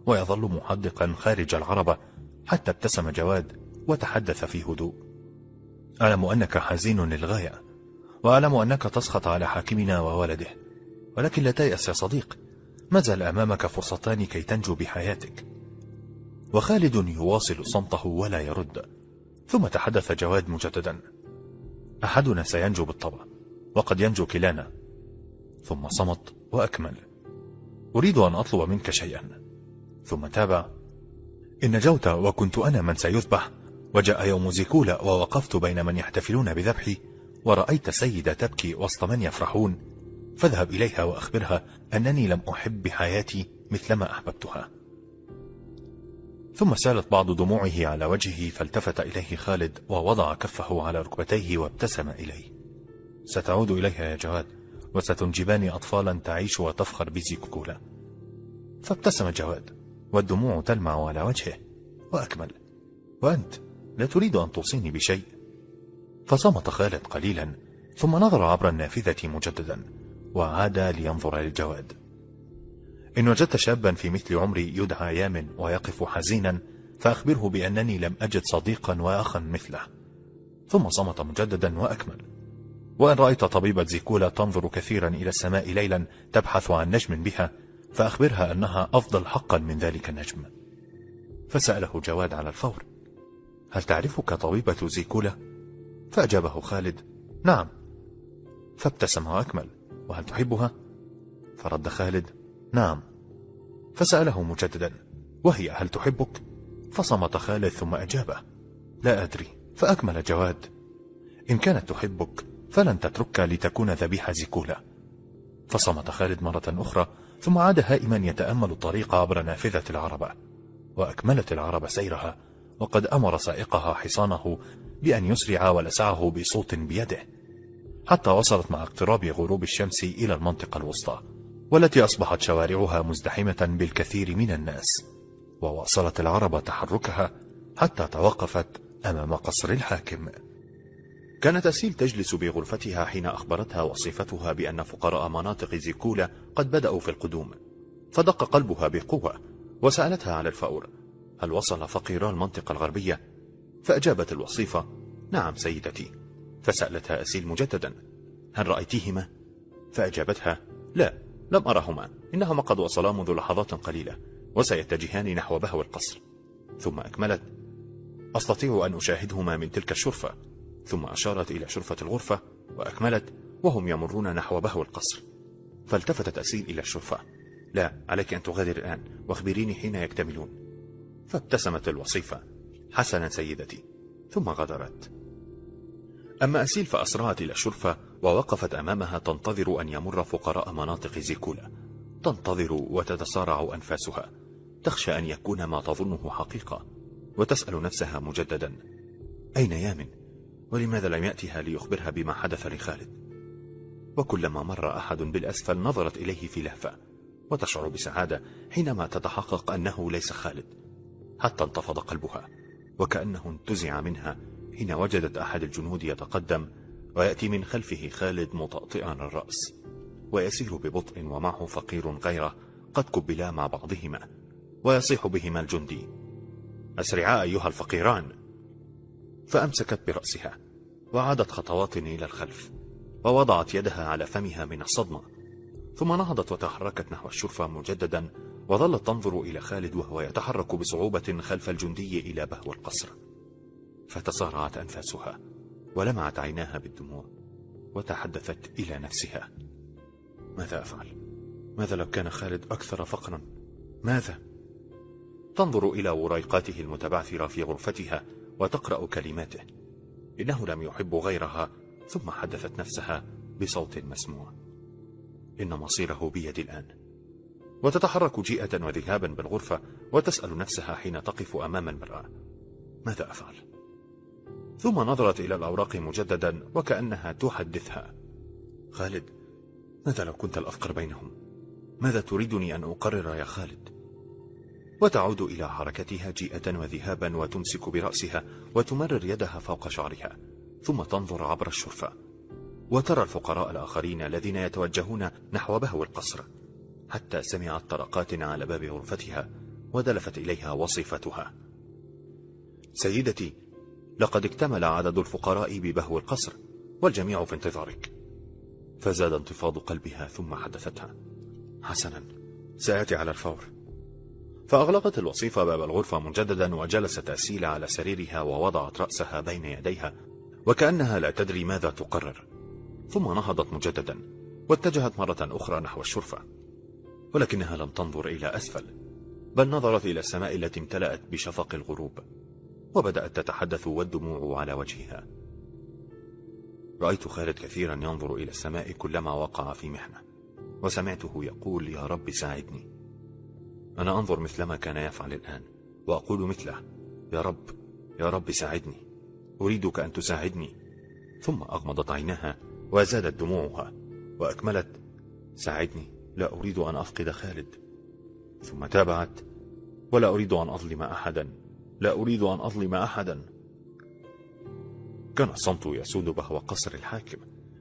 ويظل محدقا خارج العربة حتى ابتسم جواد وتحدث في هدوء. أعلم أنك حزين للغاية وأعلم أنك تسخط على حاكمنا وولده. ولكن لا تيأس يا صديق ما زال أمامك فرصتان كي تنجو بحياتك. وخالد يواصل صمته ولا يرد ثم تحدث جواد مجددا. أحدنا سينجو بالطبع وقد ينجو كلانا. ثم صمت وأكمل. أريد أن أطلب منك شيئا. ثم تابع إن نجوت وكنت أنا من سيذبح وجاء يوم زيكولا ووقفت بين من يحتفلون بذبحي ورأيت سيدة تبكي وسط من يفرحون. فاذهب إليها وأخبرها أنني لم أحب بحياتي مثلما أحببتها. ثم سالت بعض دموعه على وجهه فالتفت إليه خالد ووضع كفه على ركبتيه وابتسم إليه. ستعود إليها يا جواد وستنجبان أطفالا تعيش وتفخر بزيكولا فابتسم جواد والدموع تلمع على وجهه وأكمل وأنت لا تريد أن توصيني بشيء. فصمت خالد قليلا ثم نظر عبر النافذة مجددا وعاد لينظر للجواد. إن وجدت شابا في مثل عمري يدعى يامن ويقف حزينا فأخبره بأنني لم أجد صديقا وأخا مثله ثم صمت مجددا وأكمل وإن رأيت طبيبة زيكولا تنظر كثيرا إلى السماء ليلا تبحث عن نجم بها فأخبرها أنها أفضل حقا من ذلك النجم فسأله جواد على الفور هل تعرفك طبيبة زيكولا؟ فأجابه خالد نعم فابتسم وأكمل وهل تحبها؟ فرد خالد نعم. فسأله مجددا وهي هل تحبك؟ فصمت خالد ثم أجابه لا أدري. فأكمل جواد إن كانت تحبك فلن تتركك لتكون ذبيح زيكولا. فصمت خالد مرة أخرى ثم عاد هائما يتأمل الطريق عبر نافذة العربة وأكملت العربة سيرها وقد أمر سائقها حصانه بأن يسرع ولسعه بصوت بيده حتى وصلت مع اقتراب غروب الشمس إلى المنطقة الوسطى. والتي أصبحت شوارعها مزدحمة بالكثير من الناس وواصلت العربة تحركها حتى توقفت أمام قصر الحاكم كانت أسيل تجلس بغرفتها حين أخبرتها وصفتها بأن فقراء مناطق زيكولا قد بدأوا في القدوم فدق قلبها بقوة وسألتها على الفور هل وصل فقيرا المنطقة الغربية؟ فأجابت الوصيفة نعم سيدتي فسألتها أسيل مجددا هل رأيتيهما؟ فأجابتها لا لم أرهما. إنهما قد وصلا منذ لحظات قليلة وسيتجهان نحو بهو القصر. ثم أكملت أستطيع أن أشاهدهما من تلك الشرفة. ثم أشارت إلى شرفة الغرفة وأكملت وهم يمرون نحو بهو القصر. فالتفتت أسيل إلى الشرفة. لا عليك أن تغادر الآن واخبريني حين يكتملون. فابتسمت الوصيفة. حسنا سيدتي. ثم غادرت. أما أسيل فأسرعت إلى الشرفة ووقفت أمامها تنتظر أن يمر فقراء مناطق زيكولا. تنتظر وتتسارع أنفاسها. تخشى أن يكون ما تظنه حقيقة وتسأل نفسها مجددا أين يامن؟ ولماذا لم يأتها ليخبرها بما حدث لخالد؟ وكلما مر أحد بالأسفل نظرت إليه في لهفة وتشعر بسعادة حينما تتحقق أنه ليس خالد حتى انتفض قلبها وكأنه انتزع منها حين وجدت أحد الجنود يتقدم ويأتي من خلفه خالد مطأطئا الرأس ويسير ببطء ومعه فقير غيره قد كبلا مع بعضهما ويصيح بهما الجندي أسرعا أيها الفقيران! فأمسكت برأسها وعادت خطوات إلى الخلف ووضعت يدها على فمها من الصدمة ثم نهضت وتحركت نحو الشرفة مجددا وظلت تنظر إلى خالد وهو يتحرك بصعوبة خلف الجندي إلى بهو القصر. فتسارعت أنفاسها ولمعت عيناها بالدموع وتحدثت إلى نفسها ماذا أفعل؟ ماذا لو كان خالد أكثر فقرا؟ ماذا؟ تنظر إلى وريقاته المتبعثرة في غرفتها وتقرأ كلماته إنه لم يحب غيرها ثم حدثت نفسها بصوت مسموع إن مصيره بيدي الآن وتتحرك جيئة وذهابا بالغرفة وتسأل نفسها حين تقف أمام المرآة ماذا أفعل؟ ثم نظرت إلى الأوراق مجددا وكأنها تحدثها خالد ماذا لو كنت الأفقر بينهم؟ ماذا تريدني أن أقرر يا خالد؟ وتعود إلى حركتها جيئة وذهابا وتمسك برأسها وتمرر يدها فوق شعرها ثم تنظر عبر الشرفة وترى الفقراء الآخرين الذين يتوجهون نحو بهو القصر حتى سمعت طرقات على باب غرفتها ودلفت إليها وصفتها سيدتي لقد اكتمل عدد الفقراء ببهو القصر والجميع في انتظارك. فزاد انتفاض قلبها ثم حدثتها. حسنا سآتي على الفور. فأغلقت الوصيفة باب الغرفة مجددا وجلست أسيل على سريرها ووضعت رأسها بين يديها وكأنها لا تدري ماذا تقرر. ثم نهضت مجددا واتجهت مرة أخرى نحو الشرفة. ولكنها لم تنظر إلى أسفل بل نظرت إلى السماء التي امتلأت بشفق الغروب. وبدأت تتحدث والدموع على وجهها. رأيت خالد كثيرا ينظر إلى السماء كلما وقع في محنة وسمعته يقول يا رب ساعدني. أنا أنظر مثلما كان يفعل الآن وأقول مثله يا رب يا رب ساعدني أريدك أن تساعدني. ثم أغمضت عيناها وزادت دموعها وأكملت ساعدني لا أريد أن أفقد خالد. ثم تابعت ولا أريد أن أظلم أحدا. لا أريد أن أظلم أحدا. كان الصمت يسود بهو قصر الحاكم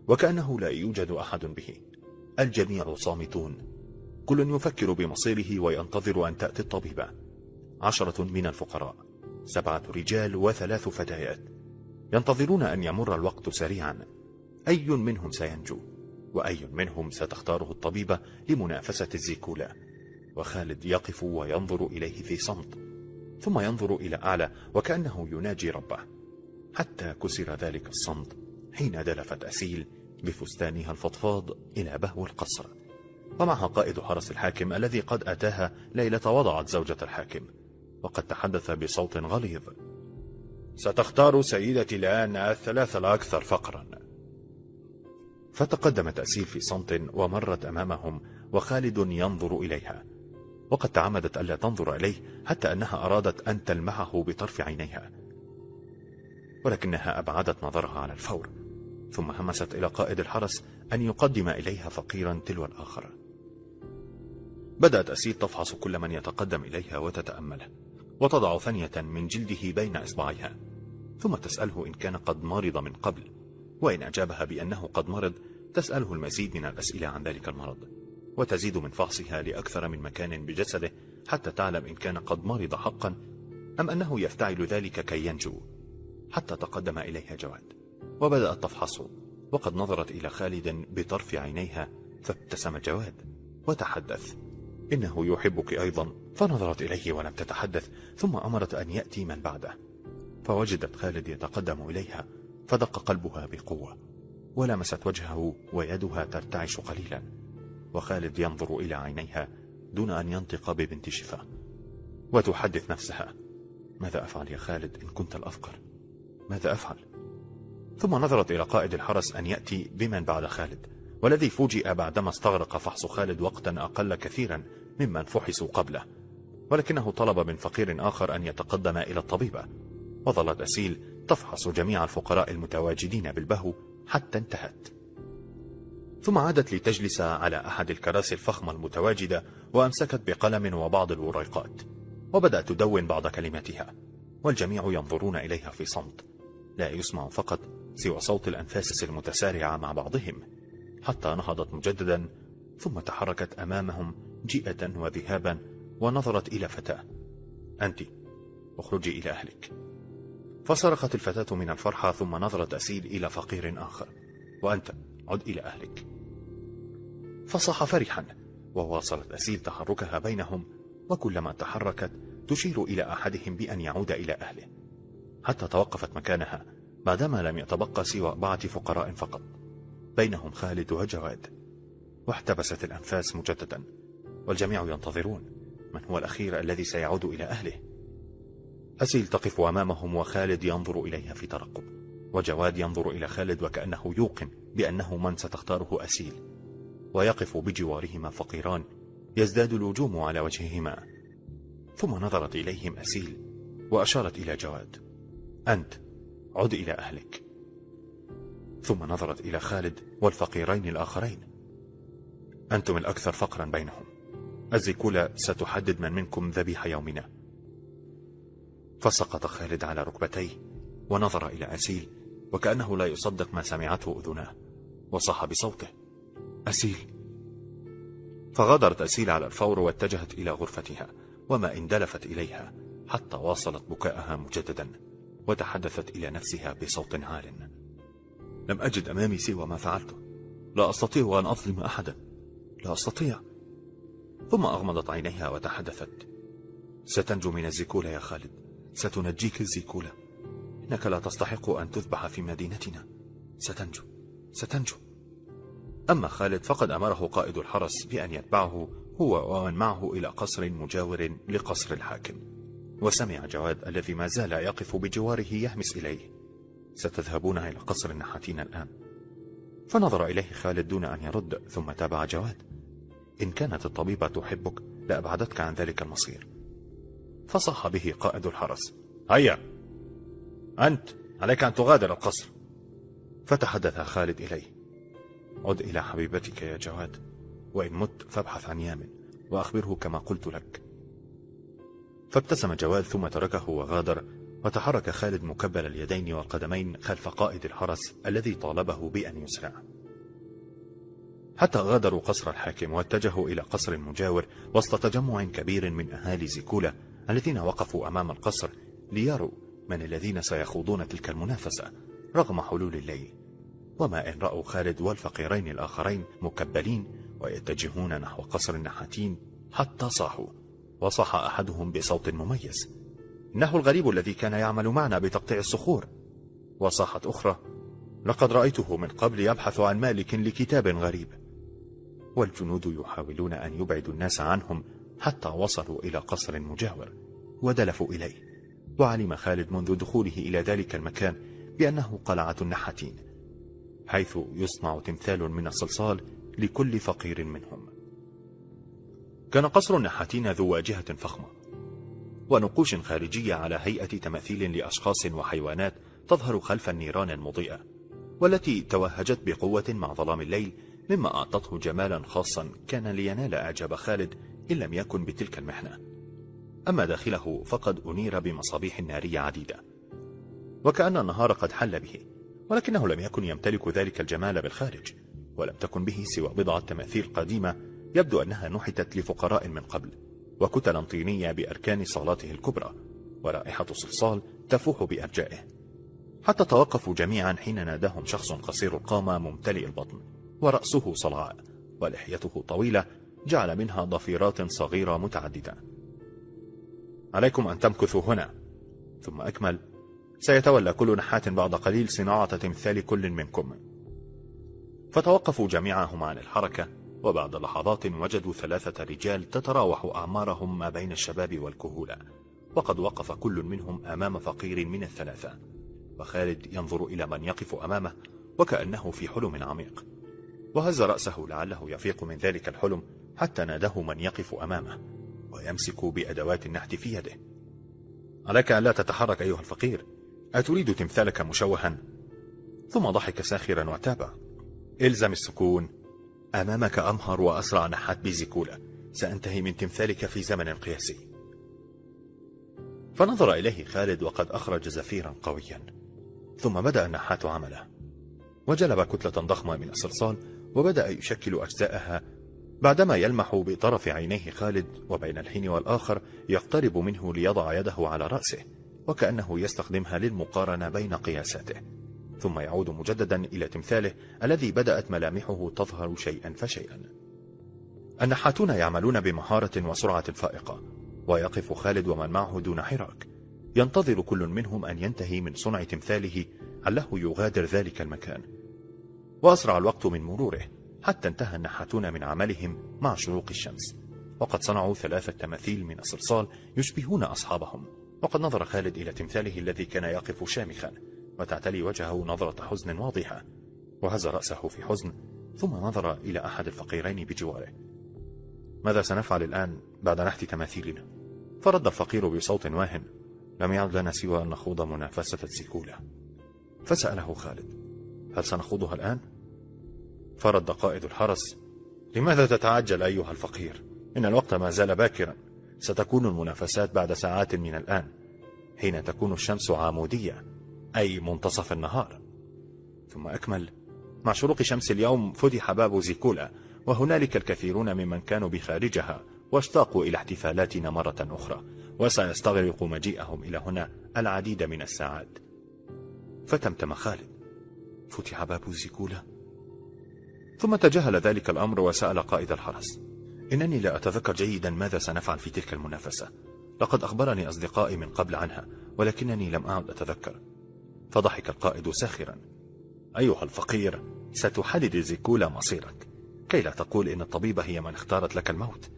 وكأنه لا يوجد أحد به. الجميع صامتون. كل يفكر بمصيره وينتظر أن تأتي الطبيبة عشرة من الفقراء سبعة رجال وثلاث فتيات ينتظرون أن يمر الوقت سريعا. أي منهم سينجو وأي منهم ستختاره الطبيبة لمنافسة الزيكولا. وخالد يقف وينظر إليه في صمت. ثم ينظر إلى أعلى وكأنه يناجي ربه. حتى كسر ذلك الصمت حين دلفت أسيل بفستانها الفضفاض إلى بهو القصر. ومعها قائد حرس الحاكم الذي قد أتاها ليلة وضعت زوجة الحاكم وقد تحدث بصوت غليظ. ستختار سيدتي الآن الثلاث الأكثر فقرا. فتقدمت أسيل في صمت ومرت أمامهم وخالد ينظر إليها. وقد تعمدت ألا تنظر إليه حتى أنها أرادت أن تلمحه بطرف عينيها. ولكنها أبعدت نظرها على الفور ثم همست إلى قائد الحرس أن يقدم إليها فقيرا تلو الآخر. بدأت أسيد تفحص كل من يتقدم إليها وتتأمله وتضع ثانية من جلده بين إصبعيها ثم تسأله إن كان قد مرض من قبل وإن أجابها بأنه قد مرض تسأله المزيد من الأسئلة عن ذلك المرض. وتزيد من فحصها لأكثر من مكان بجسده حتى تعلم إن كان قد مرض حقا أم أنه يفتعل ذلك كي ينجو. حتى تقدم إليها جواد. وبدأت تفحصه وقد نظرت إلى خالد بطرف عينيها فابتسم جواد. وتحدث. إنه يحبك أيضا. فنظرت إليه ولم تتحدث ثم أمرت أن يأتي من بعده. فوجدت خالد يتقدم إليها فدق قلبها بقوة. ولمست وجهه ويدها ترتعش قليلا. وخالد ينظر إلى عينيها دون أن ينطق ببنت شفاء وتحدث نفسها. ماذا أفعل يا خالد؟ إن كنت الأفقر. ماذا أفعل؟ ثم نظرت إلى قائد الحرس أن يأتي بمن بعد خالد والذي فوجئ بعدما استغرق فحص خالد وقتا أقل كثيرا ممن فحصوا قبله ولكنه طلب من فقير آخر أن يتقدم إلى الطبيبة. وظلت أسيل تفحص جميع الفقراء المتواجدين بالبهو حتى انتهت. ثم عادت لتجلس على أحد الكراسي الفخمة المتواجدة وأمسكت بقلم وبعض الوريقات وبدأت تدون بعض كلماتها والجميع ينظرون إليها في صمت لا يسمع فقط سوى صوت الأنفاس المتسارعة مع بعضهم حتى نهضت مجددا ثم تحركت أمامهم جيئة وذهابا ونظرت إلى فتاة. أنت اخرجي إلى أهلك. فصرخت الفتاة من الفرحة ثم نظرت أسيل إلى فقير آخر. وأنت عد إلى أهلك. فصح فرحا وواصلت أسيل تحركها بينهم وكلما تحركت تشير إلى أحدهم بأن يعود إلى أهله. حتى توقفت مكانها بعدما لم يتبقى سوى أربعة فقراء فقط. بينهم خالد وجواد. واحتبست الأنفاس مجددا والجميع ينتظرون من هو الأخير الذي سيعود إلى أهله. أسيل تقف أمامهم وخالد ينظر إليها في ترقب وجواد ينظر إلى خالد وكأنه يوقن بأنه من ستختاره أسيل. ويقف بجوارهما فقيران يزداد الوجوم على وجههما. ثم نظرت إليهم أسيل وأشارت إلى جواد. أنت عد إلى أهلك. ثم نظرت إلى خالد والفقيرين الآخرين. أنتم الأكثر فقرا بينهم. الزيكولة ستحدد من منكم ذبيح يومنا. فسقط خالد على ركبتيه ونظر إلى أسيل وكأنه لا يصدق ما سمعته أذناه وصاح بصوته. أسيل. فغادرت أسيل على الفور واتجهت إلى غرفتها وما اندلفت إليها حتى واصلت بكاءها مجددا وتحدثت إلى نفسها بصوت عال لم أجد أمامي سوى ما فعلته لا أستطيع أن أظلم أحدا. لا أستطيع. ثم أغمضت عينيها وتحدثت. ستنجو من الزيكولة يا خالد. ستنجيك الزيكولة إنك لا تستحق أن تذبح في مدينتنا. ستنجو. ستنجو. أما خالد فقد أمره قائد الحرس بأن يتبعه هو ومن معه إلى قصر مجاور لقصر الحاكم. وسمع جواد الذي ما زال يقف بجواره يهمس إليه. ستذهبون إلى قصر النحاتين الآن؟ فنظر إليه خالد دون أن يرد ثم تابع جواد. إن كانت الطبيبة تحبك لأبعدتك عن ذلك المصير. فصح به قائد الحرس. هيا! أنت! عليك أن تغادر القصر! فتحدث خالد إليه. عد إلى حبيبتك يا جواد وإن مت فابحث عن يامن وأخبره كما قلت لك. فابتسم جواد ثم تركه وغادر وتحرك خالد مكبل اليدين والقدمين خلف قائد الحرس الذي طالبه بأن يسرع. حتى غادروا قصر الحاكم واتجهوا إلى قصر مجاور وسط تجمع كبير من أهالي زيكولا الذين وقفوا أمام القصر ليروا من الذين سيخوضون تلك المنافسة رغم حلول الليل. وما إن رأوا خالد والفقيرين الآخرين مكبلين ويتجهون نحو قصر النحاتين حتى صاحوا. وصاح أحدهم بصوت مميز. إنه الغريب الذي كان يعمل معنا بتقطيع الصخور. وصاحت أخرى لقد رأيته من قبل يبحث عن مالك لكتاب غريب. والجنود يحاولون أن يبعدوا الناس عنهم حتى وصلوا إلى قصر مجاور ودلفوا إليه. وعلم خالد منذ دخوله إلى ذلك المكان بأنه قلعة النحاتين. حيث يصنع تمثال من الصلصال لكل فقير منهم. كان قصر النحاتين ذو واجهة فخمة ونقوش خارجية على هيئة تماثيل لأشخاص وحيوانات تظهر خلف النيران المضيئة والتي توهجت بقوة مع ظلام الليل مما أعطته جمالا خاصا كان لينال إعجاب خالد إن لم يكن بتلك المحنة. أما داخله فقد أنير بمصابيح نارية عديدة وكأن النهار قد حل به. ولكنه لم يكن يمتلك ذلك الجمال بالخارج ولم تكن به سوى بضعة تماثيل قديمة يبدو أنها نحتت لفقراء من قبل وكتلا طينية بأركان صالاته الكبرى ورائحة صلصال تفوح بأرجائه. حتى توقفوا جميعا حين ناداهم شخص قصير القامة ممتلئ البطن ورأسه صلعاء ولحيته طويلة جعل منها ضفيرات صغيرة متعددة. عليكم أن تمكثوا هنا. ثم أكمل سيتولى كل نحات بعد قليل صناعة تمثال كل منكم. فتوقفوا جميعهم عن الحركة وبعد لحظات وجدوا ثلاثة رجال تتراوح أعمارهم ما بين الشباب والكهولة. وقد وقف كل منهم أمام فقير من الثلاثة. وخالد ينظر إلى من يقف أمامه وكأنه في حلم عميق. وهز رأسه لعله يفيق من ذلك الحلم حتى ناداه من يقف أمامه ويمسك بأدوات النحت في يده. عليك أن لا تتحرك أيها الفقير. أتريد تمثالك مشوها؟ ثم ضحك ساخرا وتابع إلزم السكون. أمامك أمهر وأسرع نحات بزيكولا سأنتهي من تمثالك في زمن قياسي. فنظر إليه خالد وقد أخرج زفيرا قويا. ثم بدأ النحات عمله. وجلب كتلة ضخمة من الصلصال وبدأ يشكل أجزاءها. بعدما يلمح بطرف عينيه خالد وبين الحين والآخر يقترب منه ليضع يده على رأسه. وكأنه يستخدمها للمقارنة بين قياساته ثم يعود مجددا إلى تمثاله الذي بدأت ملامحه تظهر شيئا فشيئا. النحاتون يعملون بمهارة وسرعة فائقة ويقف خالد ومن معه دون حراك. ينتظر كل منهم أن ينتهي من صنع تمثاله عله يغادر ذلك المكان. وأسرع الوقت من مروره حتى انتهى النحاتون من عملهم مع شروق الشمس. وقد صنعوا ثلاثة تماثيل من الصلصال يشبهون أصحابهم. وقد نظر خالد إلى تمثاله الذي كان يقف شامخا وتعتلي وجهه نظرة حزن واضحة وهز رأسه في حزن ثم نظر إلى أحد الفقيرين بجواره ماذا سنفعل الآن بعد نحت تماثيلنا فرد الفقير بصوت واهن لم يعد لنا سوى أن نخوض منافسة السيكولة فسأله خالد هل سنخوضها الآن؟ فرد قائد الحرس لماذا تتعجل أيها الفقير؟ إن الوقت ما زال باكرا ستكون المنافسات بعد ساعات من الآن حين تكون الشمس عامودية أي منتصف النهار. ثم أكمل مع شروق شمس اليوم فتح باب زيكولا وهنالك الكثيرون ممن كانوا بخارجها واشتاقوا إلى احتفالاتنا مرة أخرى وسيستغرق مجيئهم إلى هنا العديد من الساعات. فتمتم خالد. فتح باب زيكولا. ثم تجاهل ذلك الأمر وسأل قائد الحرس. إنني لا أتذكر جيدا ماذا سنفعل في تلك المنافسة. لقد أخبرني أصدقائي من قبل عنها ولكنني لم أعد أتذكر. فضحك القائد ساخرا. أيها الفقير ستحدد زيكولا مصيرك. كي لا تقول إن الطبيبة هي من اختارت لك الموت.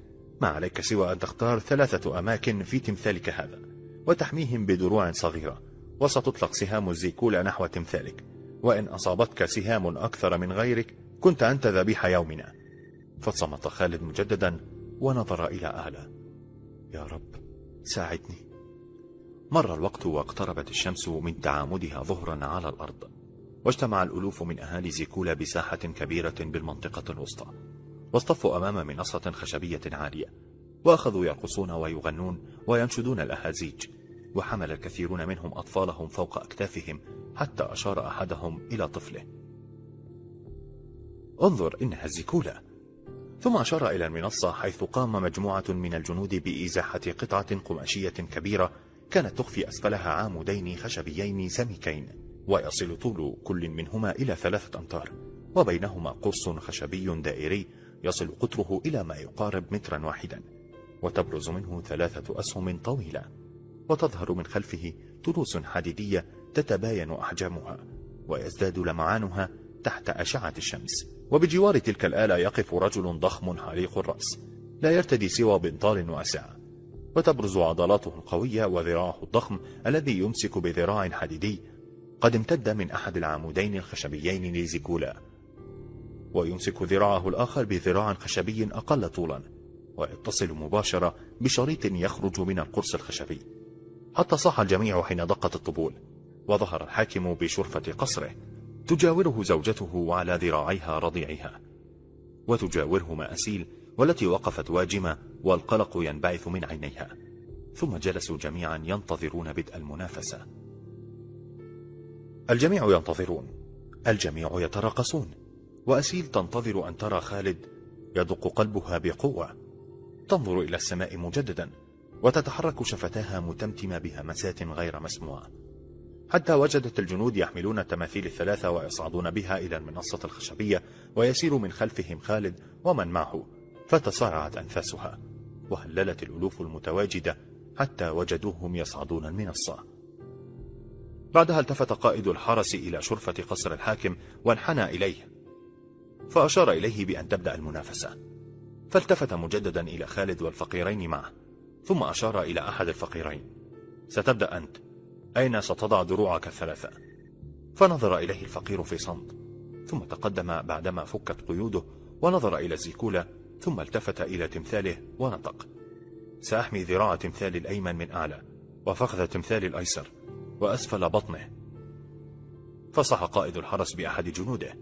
ما عليك سوى أن تختار ثلاثة أماكن في تمثالك هذا وتحميهم بدروع صغيرة. وستطلق سهام الزيكولا نحو تمثالك. وإن أصابتك سهام أكثر من غيرك كنت أنت ذبيح يومنا. فصمت خالد مجددا ونظر إلى أعلى يا رب ساعدني. مر الوقت واقتربت الشمس من تعامدها ظهرا على الأرض واجتمع الألوف من أهالي زيكولا بساحة كبيرة بالمنطقة الوسطى واصطفوا أمام منصة خشبية عالية وأخذوا يرقصون ويغنون وينشدون الأهازيج وحمل الكثيرون منهم أطفالهم فوق أكتافهم حتى أشار أحدهم إلى طفله. انظر إنها الزيكولا. ثم أشار إلى المنصة حيث قام مجموعة من الجنود بإزاحة قطعة قماشية كبيرة كانت تخفي أسفلها عامودين خشبيين سميكين ويصل طول كل منهما إلى ثلاثة أمتار وبينهما قرص خشبي دائري يصل قطره إلى ما يقارب مترا واحدا وتبرز منه ثلاثة أسهم طويلة وتظهر من خلفه تروس حديدية تتباين أحجامها ويزداد لمعانها تحت أشعة الشمس. وبجوار تلك الآلة يقف رجل ضخم حريق الرأس لا يرتدي سوى بنطال واسع. وتبرز عضلاته القوية وذراعه الضخم الذي يمسك بذراع حديدي. قد امتد من أحد العمودين الخشبيين لزيكولا ويمسك ذراعه الآخر بذراع خشبي أقل طولا ويتصل مباشرة بشريط يخرج من القرص الخشبي. حتى صاح الجميع حين دقت الطبول وظهر الحاكم بشرفة قصره. تجاوره زوجته وعلى ذراعيها رضيعها وتجاوره مأسيل والتي وقفت واجمة والقلق ينبعث من عينيها ثم جلسوا جميعا ينتظرون بدء المنافسة. الجميع ينتظرون الجميع يتراقصون وأسيل تنتظر أن ترى خالد يدق قلبها بقوة تنظر إلى السماء مجددا وتتحرك شفتاها متمتمة بهمسات غير مسموعة. حتى وجدت الجنود يحملون التماثيل الثلاثة ويصعدون بها إلى المنصة الخشبية ويسير من خلفهم خالد ومن معه فتصارعت أنفاسها وهللت الألوف المتواجدة حتى وجدوهم يصعدون المنصة. بعدها التفت قائد الحرس إلى شرفة قصر الحاكم وانحنى إليه فأشار إليه بأن تبدأ المنافسة فالتفت مجددا إلى خالد والفقيرين معه ثم أشار إلى أحد الفقيرين ستبدأ أنت. أين ستضع دروعك الثلاثة؟ فنظر إليه الفقير في صمت ثم تقدم بعدما فكت قيوده ونظر إلى الزيكولة ثم التفت إلى تمثاله ونطق. سأحمي ذراع تمثال الأيمن من أعلى وفخذ تمثال الأيسر وأسفل بطنه. فصح قائد الحرس بأحد جنوده.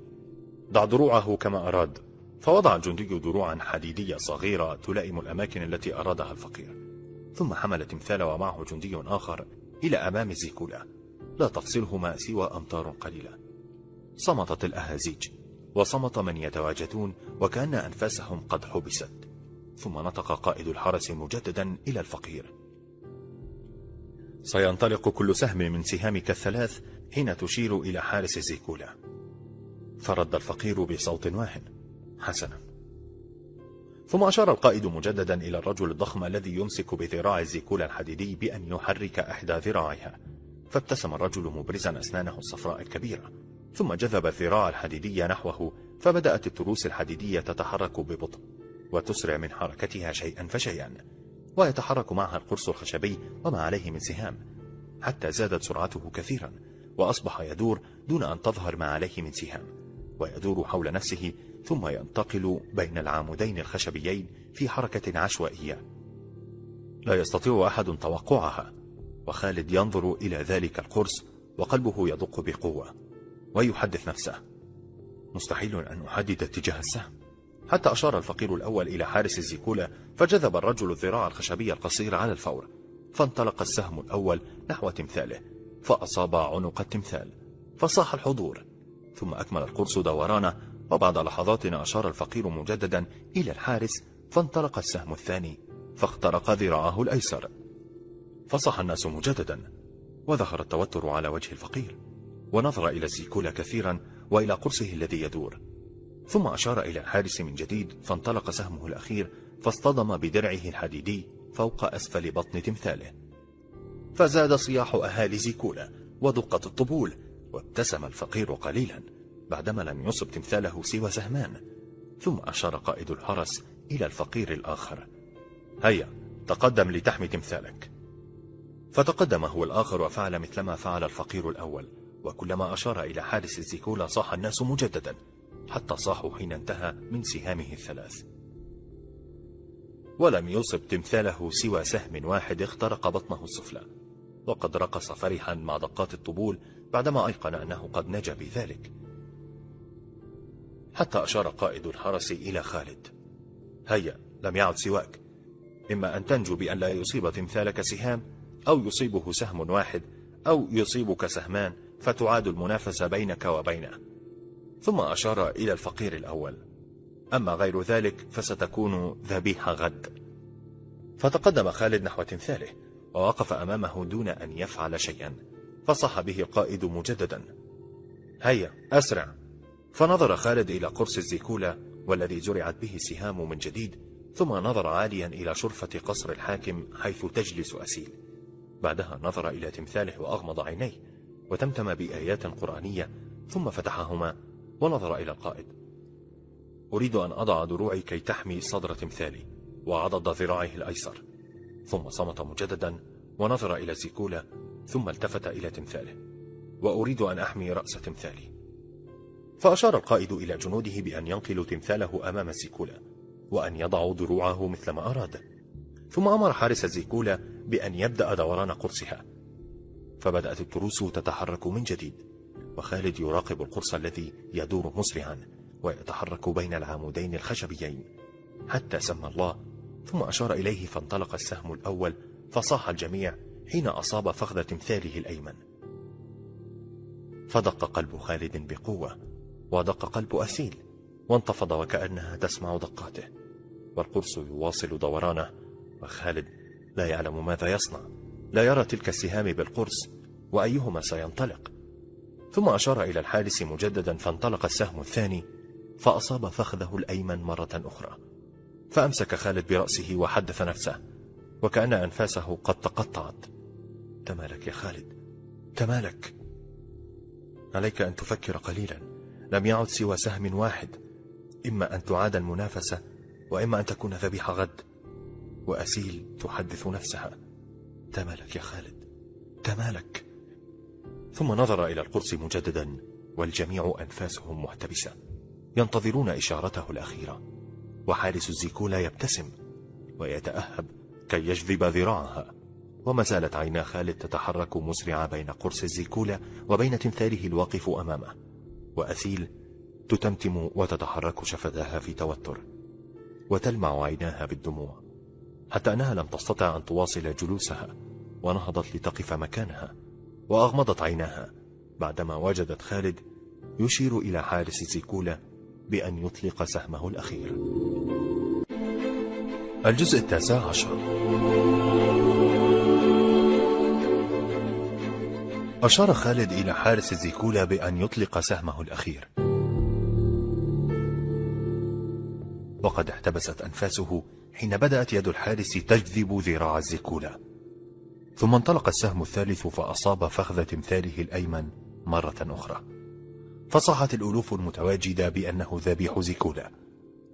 ضع دروعه كما أراد فوضع الجندي دروعا حديدية صغيرة تلائم الأماكن التي أرادها الفقير. ثم حمل التمثال ومعه جندي آخر. إلى أمام زيكولا. لا تفصلهما سوى أمتار قليلة. صمتت الأهازيج وصمت من يتواجدون وكأن أنفاسهم قد حبست. ثم نطق قائد الحرس مجددا إلى الفقير. سينطلق كل سهم من سهامك الثلاث حين تشير إلى حارس زيكولا. فرد الفقير بصوت واحد حسنا. ثم أشار القائد مجددا إلى الرجل الضخم الذي يمسك بذراع زيكولا الحديدي بأن يحرك إحدى ذراعيها. فابتسم الرجل مبرزا أسنانه الصفراء الكبيرة. ثم جذب الذراع الحديدية نحوه فبدأت التروس الحديدية تتحرك ببطء وتسرع من حركتها شيئا فشيئا. ويتحرك معها القرص الخشبي وما عليه من سهام حتى زادت سرعته كثيرا وأصبح يدور دون أن تظهر ما عليه من سهام. ويدور حول نفسه ثم ينتقل بين العامودين الخشبيين في حركة عشوائية. لا يستطيع أحد توقعها وخالد ينظر إلى ذلك القرص وقلبه يدق بقوة ويحدث نفسه. مستحيل أن أحدد اتجاه السهم. حتى أشار الفقير الأول إلى حارس الزيكولا فجذب الرجل الذراع الخشبي القصير على الفور فانطلق السهم الأول نحو تمثاله فأصاب عنق التمثال فصاح الحضور ثم أكمل القرص دورانه وبعد لحظات أشار الفقير مجددا إلى الحارس فانطلق السهم الثاني فاخترق ذراعه الأيسر. فصح الناس مجددا وظهر التوتر على وجه الفقير ونظر إلى الزيكولا كثيرا وإلى قرصه الذي يدور. ثم أشار إلى الحارس من جديد فانطلق سهمه الأخير فاصطدم بدرعه الحديدي فوق أسفل بطن تمثاله. فزاد صياح أهالي زيكولا ودقة الطبول وابتسم الفقير قليلا. بعدما لم يصب تمثاله سوى سهمان ثم أشار قائد الحرس إلى الفقير الآخر. هيا تقدم لتحمي تمثالك. فتقدم هو الآخر وفعل مثلما فعل الفقير الأول وكلما أشار إلى حارس الزيكولا صاح الناس مجددا حتى صاحوا حين انتهى من سهامه الثلاث. ولم يصب تمثاله سوى سهم واحد اخترق بطنه السفلى وقد رقص فرحا مع دقات الطبول بعدما أيقن أنه قد نجا بذلك. حتى أشار قائد الحرس إلى خالد. هيا لم يعد سواك. إما أن تنجو بأن لا يصيب تمثالك سهام أو يصيبه سهم واحد أو يصيبك سهمان فتعاد المنافسة بينك وبينه. ثم أشار إلى الفقير الأول. أما غير ذلك فستكون ذبيحة غد. فتقدم خالد نحو تمثاله ووقف أمامه دون أن يفعل شيئا فصح به القائد مجددا. هيا أسرع. فنظر خالد إلى قرص الزيكولا والذي زرعت به السهام من جديد ثم نظر عاليا إلى شرفة قصر الحاكم حيث تجلس أسيل. بعدها نظر إلى تمثاله وأغمض عينيه وتمتم بآيات قرآنية ثم فتحهما ونظر إلى القائد. أريد أن أضع دروعي كي تحمي صدر تمثالي وعضد ذراعه الأيسر. ثم صمت مجددا ونظر إلى زيكولا ثم التفت إلى تمثاله. وأريد أن أحمي رأس تمثالي. فأشار القائد إلى جنوده بأن ينقلوا تمثاله أمام الزيكولا وأن يضعوا دروعه مثل ما أراد. ثم أمر حارس الزيكولا بأن يبدأ دوران قرصها. فبدأت التروس تتحرك من جديد وخالد يراقب القرص الذي يدور مسرعا ويتحرك بين العمودين الخشبيين حتى سمى الله ثم أشار إليه فانطلق السهم الأول فصاح الجميع حين أصاب فخذ تمثاله الأيمن. فدق قلب خالد بقوة ودق قلب أسيل وانتفض وكأنها تسمع دقاته. والقرص يواصل دورانه وخالد لا يعلم ماذا يصنع لا يرى تلك السهام بالقرص وأيهما سينطلق. ثم أشار إلى الحارس مجددا فانطلق السهم الثاني فأصاب فخذه الأيمن مرة أخرى. فأمسك خالد برأسه وحدث نفسه وكأن أنفاسه قد تقطعت. تمالك يا خالد تمالك. عليك أن تفكر قليلا. لم يعد سوى سهم واحد. إما أن تعاد المنافسة وإما أن تكون ذبيحة غد. وأسيل تحدث نفسها. تمالك يا خالد. تمالك. ثم نظر إلى القرص مجددا والجميع أنفاسهم محتبسة. ينتظرون إشارته الأخيرة. وحارس الزيكولا يبتسم ويتأهب كي يجذب ذراعها. وما زالت عينا خالد تتحرك مسرعة بين قرص الزيكولا وبين تمثاله الواقف أمامه. وأثيل تتمتم وتتحرك شفتاها في توتر وتلمع عيناها بالدموع حتى أنها لم تستطع أن تواصل جلوسها ونهضت لتقف مكانها وأغمضت عيناها بعدما وجدت خالد يشير إلى حارس زيكولا بأن يطلق سهمه الأخير. الجزء التاسع عشر. أشار خالد إلى حارس الزيكولا بأن يطلق سهمه الأخير. وقد احتبست أنفاسه حين بدأت يد الحارس تجذب ذراع الزيكولا ثم انطلق السهم الثالث فأصاب فخذ تمثاله الأيمن مرة أخرى. فصاحت الألوف المتواجدة بأنه ذبيح زيكولا.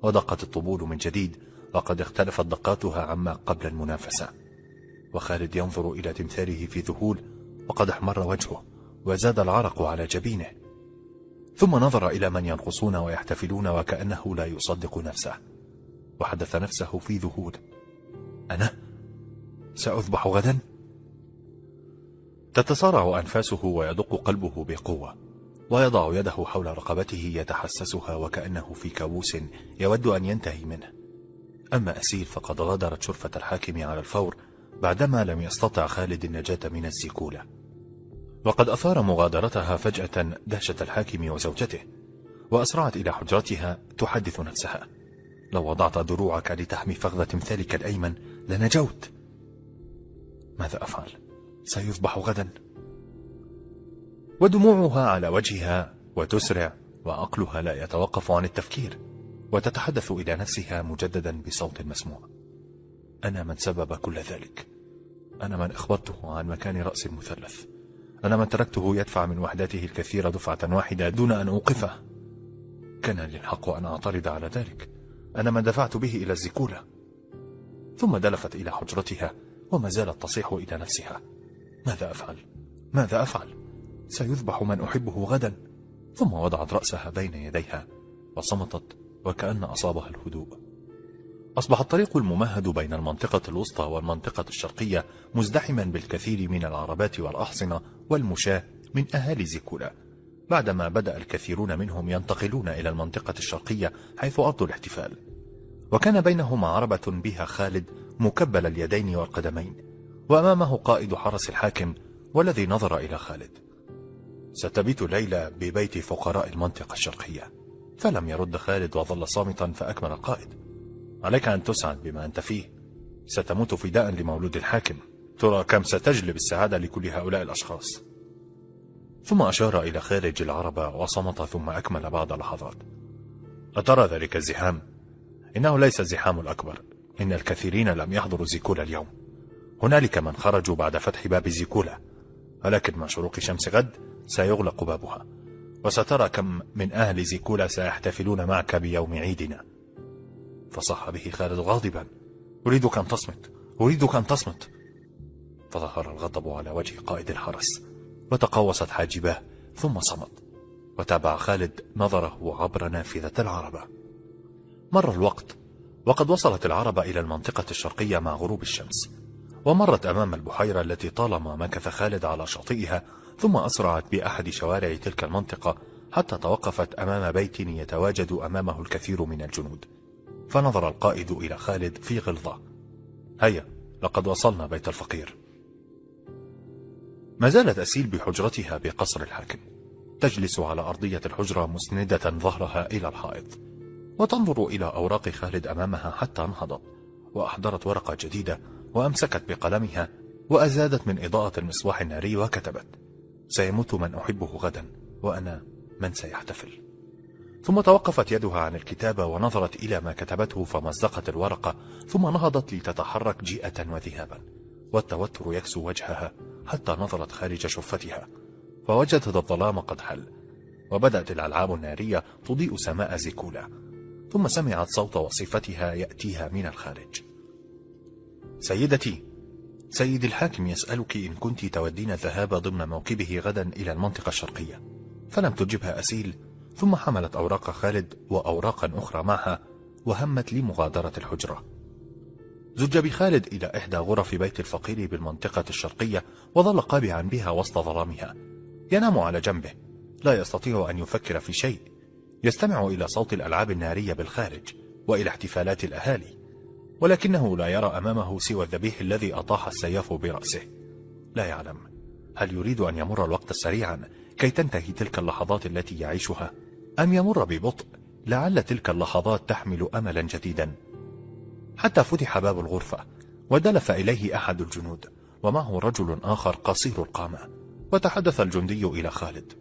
ودقت الطبول من جديد وقد اختلفت دقاتها عما قبل المنافسة. وخالد ينظر إلى تمثاله في ذهول وقد احمر وجهه وزاد العرق على جبينه. ثم نظر إلى من ينقصون ويحتفلون وكأنه لا يصدق نفسه. وحدث نفسه في ذهول. أنا؟ سأذبح غدا؟ تتصارع أنفاسه ويدق قلبه بقوة ويضع يده حول رقبته يتحسسها وكأنه في كابوس يود أن ينتهي منه. أما أسيل فقد غادرت شرفة الحاكم على الفور بعدما لم يستطع خالد النجاة من الزيكولة وقد أثار مغادرتها فجأة دهشة الحاكم وزوجته وأسرعت إلى حجرتها تحدث نفسها. لو وضعت دروعك لتحمي فخذ تمثالك الأيمن لنجوت. ماذا أفعل؟ سيذبح غدا. ودموعها على وجهها وتسرع وعقلها لا يتوقف عن التفكير وتتحدث إلى نفسها مجددا بصوت مسموع. أنا من سبب كل ذلك. أنا من أخبرته عن مكان رأس المثلث. أنا من تركته يدفع من وحداته الكثير دفعة واحدة دون أن أوقفه. كان لي الحق أن أعترض على ذلك. أنا من دفعت به إلى الزكولة ثم دلفت إلى حجرتها وما زالت تصيح إلى نفسها. ماذا أفعل؟ ماذا أفعل؟ سيذبح من أحبه غدا. ثم وضعت رأسها بين يديها وصمتت وكأن أصابها الهدوء. أصبح الطريق الممهد بين المنطقة الوسطى والمنطقة الشرقية مزدحما بالكثير من العربات والأحصنة والمشاة من أهالي زيكولا. بعدما بدأ الكثيرون منهم ينتقلون إلى المنطقة الشرقية حيث أرض الاحتفال. وكان بينهم عربة بها خالد مكبل اليدين والقدمين وأمامه قائد حرس الحاكم والذي نظر إلى خالد. ستبيت ليلى ببيت فقراء المنطقة الشرقية. فلم يرد خالد وظل صامتا فأكمل القائد. عليك أن تسعد بما أنت فيه. ستموت فداء لمولود الحاكم. ترى كم ستجلب السعادة لكل هؤلاء الأشخاص. ثم أشار إلى خارج العربة وصمت ثم أكمل بعد لحظات أترى ذلك الزحام؟ إنه ليس الزحام الأكبر. إن الكثيرين لم يحضروا زيكولا اليوم. هنالك من خرجوا بعد فتح باب زيكولا. ولكن مع شروق شمس غد سيغلق بابها. وسترى كم من أهل زيكولا سيحتفلون معك بيوم عيدنا. فصح به خالد غاضبا. أريدك أن تصمت. أريدك أن تصمت. فظهر الغضب على وجه قائد الحرس. وتقوصت حاجباه ثم صمت. وتابع خالد نظره عبر نافذة العربة مر الوقت وقد وصلت العربة إلى المنطقة الشرقية مع غروب الشمس. ومرت أمام البحيرة التي طالما مكث خالد على شاطئها ثم أسرعت بأحد شوارع تلك المنطقة حتى توقفت أمام بيت يتواجد أمامه الكثير من الجنود. فنظر القائد إلى خالد في غلظة. هيا لقد وصلنا بيت الفقير. ما زالت أسيل بحجرتها بقصر الحاكم تجلس على أرضية الحجرة مسندة ظهرها إلى الحائط وتنظر إلى أوراق خالد أمامها حتى انهضت وأحضرت ورقة جديدة وأمسكت بقلمها وأزادت من إضاءة المصباح الناري وكتبت سيموت من أحبه غدا وأنا من سيحتفل. ثم توقفت يدها عن الكتابة ونظرت إلى ما كتبته فمزقت الورقة ثم نهضت لتتحرك جيئة وذهابا. والتوتر يكسو وجهها حتى نظرت خارج شرفتها فوجدت الظلام قد حل وبدأت الألعاب النارية تضيء سماء زيكولا ثم سمعت صوت وصفتها يأتيها من الخارج. سيدتي سيد الحاكم يسألك إن كنت تودين الذهاب ضمن موكبه غدا إلى المنطقة الشرقية فلم تجبها أسيل ثم حملت أوراق خالد وأوراقا أخرى معها وهمت لمغادرة الحجرة. زج بخالد إلى إحدى غرف بيت الفقير بالمنطقة الشرقية وظل قابعا بها وسط ظلامها. ينام على جنبه لا يستطيع أن يفكر في شيء. يستمع إلى صوت الألعاب النارية بالخارج وإلى احتفالات الأهالي ولكنه لا يرى أمامه سوى الذبيح الذي أطاح السياف برأسه. لا يعلم هل يريد أن يمر الوقت سريعا كي تنتهي تلك اللحظات التي يعيشها. أم يمر ببطء لعل تلك اللحظات تحمل أملا جديدا. حتى فتح باب الغرفة ودلف إليه أحد الجنود ومعه رجل آخر قصير القامة. وتحدث الجندي إلى خالد.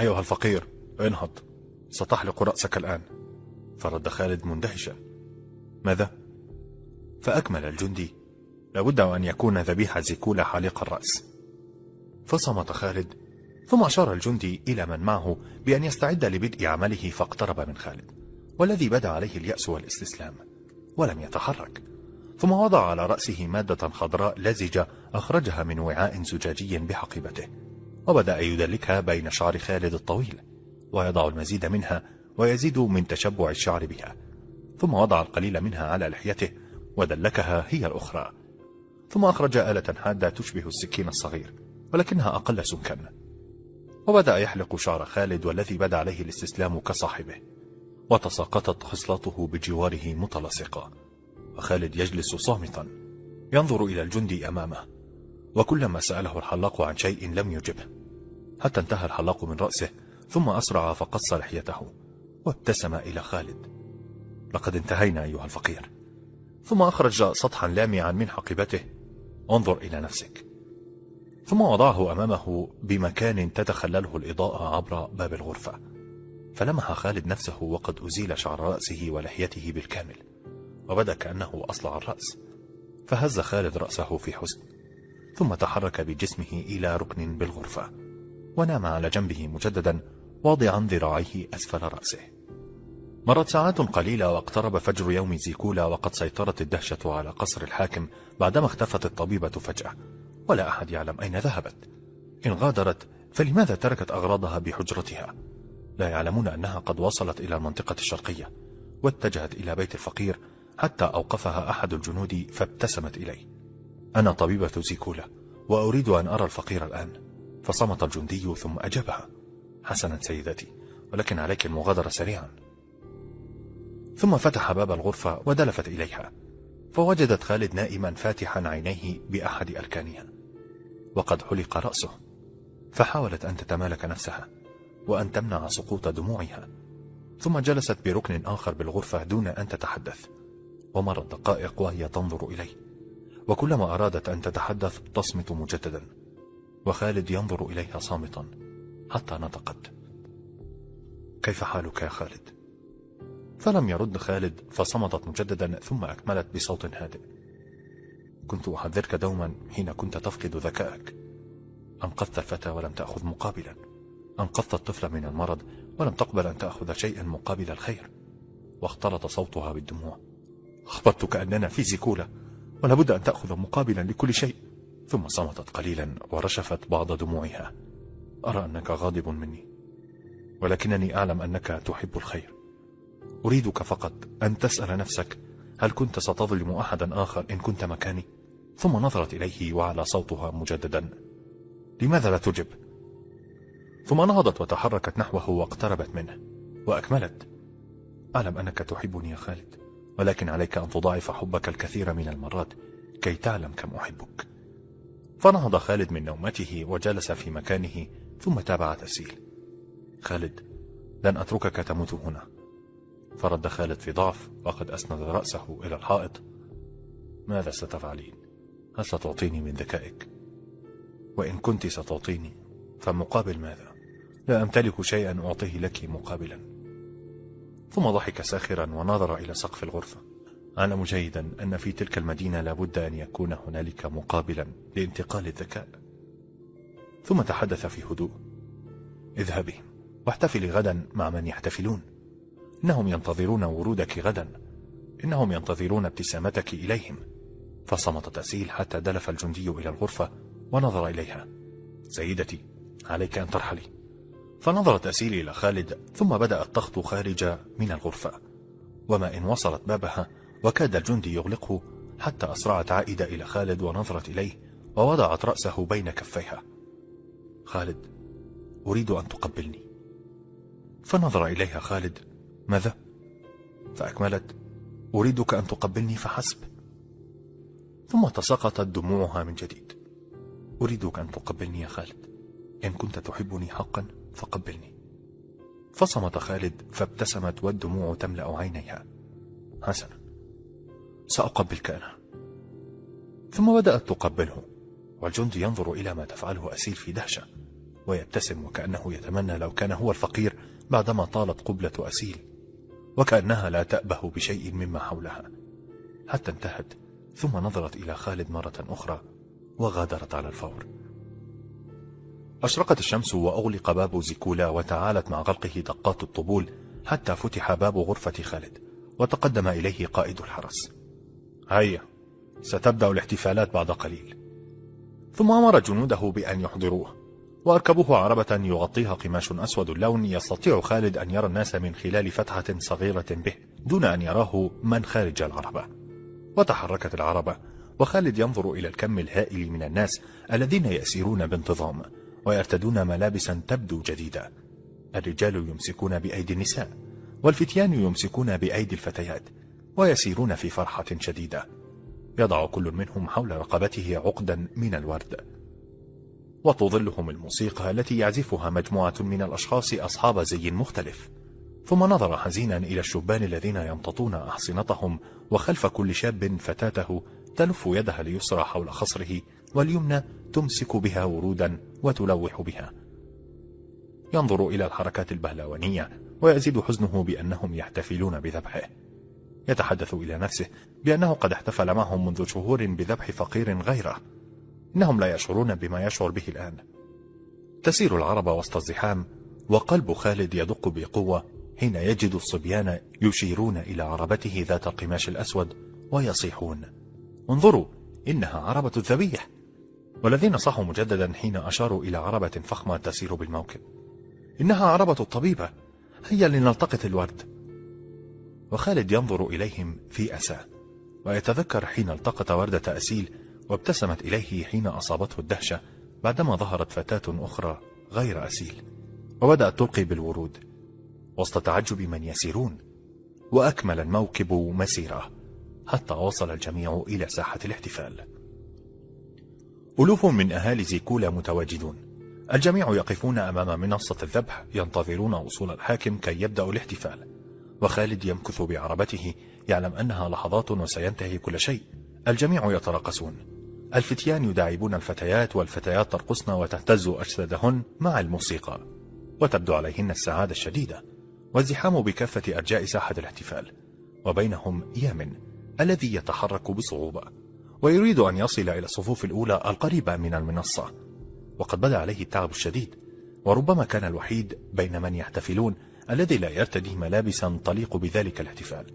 أيها الفقير انهض. ستحلق رأسك الآن. فرد خالد مندهشا. ماذا؟ فأكمل الجندي. لابد أن يكون ذبيح زيكولا حالق الرأس. فصمت خالد ثم أشار الجندي إلى من معه بأن يستعد لبدء عمله فاقترب من خالد والذي بدا عليه اليأس والاستسلام ولم يتحرك. ثم وضع على رأسه مادة خضراء لزجة أخرجها من وعاء زجاجي بحقيبته وبدأ يدلكها بين شعر خالد الطويل ويضع المزيد منها ويزيد من تشبع الشعر بها. ثم وضع القليل منها على لحيته ودلكها هي الأخرى. ثم أخرج آلة حادة تشبه السكين الصغير ولكنها أقل سمكا. وبدأ يحلق شعر خالد والذي بدا عليه الاستسلام كصاحبه وتساقطت خصلته بجواره متلاصقة وخالد يجلس صامتا ينظر إلى الجندي أمامه وكلما سأله الحلاق عن شيء لم يجبه حتى انتهى الحلاق من رأسه ثم أسرع فقص لحيته وابتسم إلى خالد. لقد انتهينا أيها الفقير. ثم أخرج سطحا لامعا من حقيبته انظر إلى نفسك. ثم وضعه أمامه بمكان تتخلله الإضاءة عبر باب الغرفة. فلمح خالد نفسه وقد أزيل شعر رأسه ولحيته بالكامل وبدأ كأنه أصلع الرأس. فهز خالد رأسه في حزن ثم تحرك بجسمه إلى ركن بالغرفة ونام على جنبه مجددا واضعا ذراعيه أسفل رأسه. مرت ساعات قليلة واقترب فجر يوم زيكولا وقد سيطرت الدهشة على قصر الحاكم بعدما اختفت الطبيبة فجأة. ولا أحد يعلم أين ذهبت. إن غادرت فلماذا تركت أغراضها بحجرتها؟ لا يعلمون أنها قد وصلت إلى المنطقة الشرقية واتجهت إلى بيت الفقير حتى أوقفها أحد الجنود فابتسمت إليه. أنا طبيبة زيكولا وأريد أن أرى الفقير الآن. فصمت الجندي ثم أجابها. حسنا سيدتي ولكن عليك المغادرة سريعا. ثم فتح باب الغرفة ودلفت إليها فوجدت خالد نائما فاتحا عينيه بأحد أركانها. وقد حلق رأسه فحاولت أن تتمالك نفسها وأن تمنع سقوط دموعها ثم جلست بركن آخر بالغرفة دون أن تتحدث ومرت دقائق وهي تنظر إليه وكلما أرادت أن تتحدث تصمت مجددا وخالد ينظر إليها صامتا حتى نطقت كيف حالك يا خالد؟ فلم يرد خالد فصمتت مجددا ثم أكملت بصوت هادئ كنت أحذرك دوما حين كنت تفقد ذكائك. أنقذت الفتى ولم تأخذ مقابلا. أنقذت الطفل من المرض ولم تقبل أن تأخذ شيئا مقابل الخير. واختلط صوتها بالدموع. أخبرتك أننا في زيكولا ولابد أن تأخذ مقابلا لكل شيء. ثم صمتت قليلا ورشفت بعض دموعها. أرى أنك غاضب مني. ولكنني أعلم أنك تحب الخير. أريدك فقط أن تسأل نفسك هل كنت ستظلم أحدا آخر إن كنت مكاني؟ ثم نظرت إليه وعلى صوتها مجددا. لماذا لا تجب؟ ثم نهضت وتحركت نحوه واقتربت منه وأكملت. أعلم أنك تحبني يا خالد ولكن عليك أن تضاعف حبك الكثير من المرات كي تعلم كم أحبك. فنهض خالد من نومته وجلس في مكانه ثم تابع تسيل خالد لن أتركك تموت هنا. فرد خالد في ضعف وقد أسند رأسه إلى الحائط. ماذا ستفعلين؟ هل ستعطيني من ذكائك؟ وإن كنت ستعطيني فمقابل ماذا؟ لا أمتلك شيئا أعطيه لك مقابلا. ثم ضحك ساخرا ونظر إلى سقف الغرفة. أعلم جيدا أن في تلك المدينة لابد أن يكون هنالك مقابلا لانتقال الذكاء. ثم تحدث في هدوء. اذهبي واحتفلي غدا مع من يحتفلون. إنهم ينتظرون ورودك غدا. إنهم ينتظرون ابتسامتك إليهم. فصمت تسيل حتى دلف الجندي إلى الغرفة ونظر إليها. سيدتي عليك أن ترحلي. فنظرت أسيل إلى خالد ثم بدأ التخط خارج من الغرفة. وما إن وصلت بابها وكاد الجندي يغلقه حتى أسرعت عائدة إلى خالد ونظرت إليه ووضعت رأسه بين كفيها. خالد أريد أن تقبلني. فنظر إليها خالد. ماذا؟ فأكملت. أريدك أن تقبلني فحسب. ثم تساقطت دموعها من جديد. أريدك أن تقبلني يا خالد. إن كنت تحبني حقا فقبلني. فصمت خالد فابتسمت والدموع تملأ عينيها. حسنا. سأقبلك أنا. ثم بدأت تقبله. والجندي ينظر إلى ما تفعله أسيل في دهشة ويبتسم وكأنه يتمنى لو كان هو الفقير بعدما طالت قبلة أسيل وكأنها لا تأبه بشيء مما حولها. حتى انتهت. ثم نظرت إلى خالد مرة أخرى وغادرت على الفور. أشرقت الشمس وأغلق باب زيكولا وتعالت مع غلقه دقات الطبول حتى فتح باب غرفة خالد وتقدم إليه قائد الحرس. هيا ستبدأ الاحتفالات بعد قليل. ثم أمر جنوده بأن يحضروه وأركبوه عربة يغطيها قماش أسود اللون يستطيع خالد أن يرى الناس من خلال فتحة صغيرة به دون أن يراه من خارج العربة. وتحركت العربة وخالد ينظر إلى الكم الهائل من الناس الذين يأسرون بانتظام ويرتدون ملابسا تبدو جديدة. الرجال يمسكون بأيدي النساء والفتيان يمسكون بأيدي الفتيات ويسيرون في فرحة شديدة. يضع كل منهم حول رقبته عقدا من الورد. وتظلهم الموسيقى التي يعزفها مجموعة من الأشخاص أصحاب زي مختلف. ثم نظر حزينا إلى الشبان الذين يمتطون أحصنتهم وخلف كل شاب فتاته تلف يدها اليسرى حول خصره واليمنى تمسك بها ورودا وتلوح بها. ينظر إلى الحركات البهلوانية ويزيد حزنه بأنهم يحتفلون بذبحه. يتحدث إلى نفسه بأنه قد احتفل معهم منذ شهور بذبح فقير غيره. إنهم لا يشعرون بما يشعر به الآن. تسير العرب وسط الزحام وقلب خالد يدق بقوة حين يجد الصبيان يشيرون إلى عربته ذات القماش الأسود ويصيحون انظروا إنها عربة الذبيح. والذين صحوا مجددا حين أشاروا إلى عربة فخمة تسير بالموكب. إنها عربة الطبيبة. هيا لنلتقط الورد. وخالد ينظر إليهم في أسى ويتذكر حين التقط وردة أسيل وابتسمت إليه حين أصابته الدهشة بعدما ظهرت فتاة أخرى غير أسيل وبدأت تلقي بالورود. وسط تعجب من يسيرون وأكمل الموكب مسيره حتى وصل الجميع إلى ساحة الاحتفال. ألوف من أهالي زيكولا متواجدون. الجميع يقفون أمام منصة الذبح ينتظرون وصول الحاكم كي يبدأ الاحتفال. وخالد يمكث بعربته يعلم أنها لحظات وسينتهي كل شيء. الجميع يتراقصون. الفتيان يداعبون الفتيات والفتيات ترقصن وتهتز أجسادهن مع الموسيقى. وتبدو عليهن السعادة الشديدة. والزحام بكافة أرجاء ساحة الاحتفال وبينهم يامن الذي يتحرك بصعوبة ويريد أن يصل إلى الصفوف الأولى القريبة من المنصة. وقد بدا عليه التعب الشديد وربما كان الوحيد بين من يحتفلون الذي لا يرتدي ملابسا تليق بذلك الاحتفال.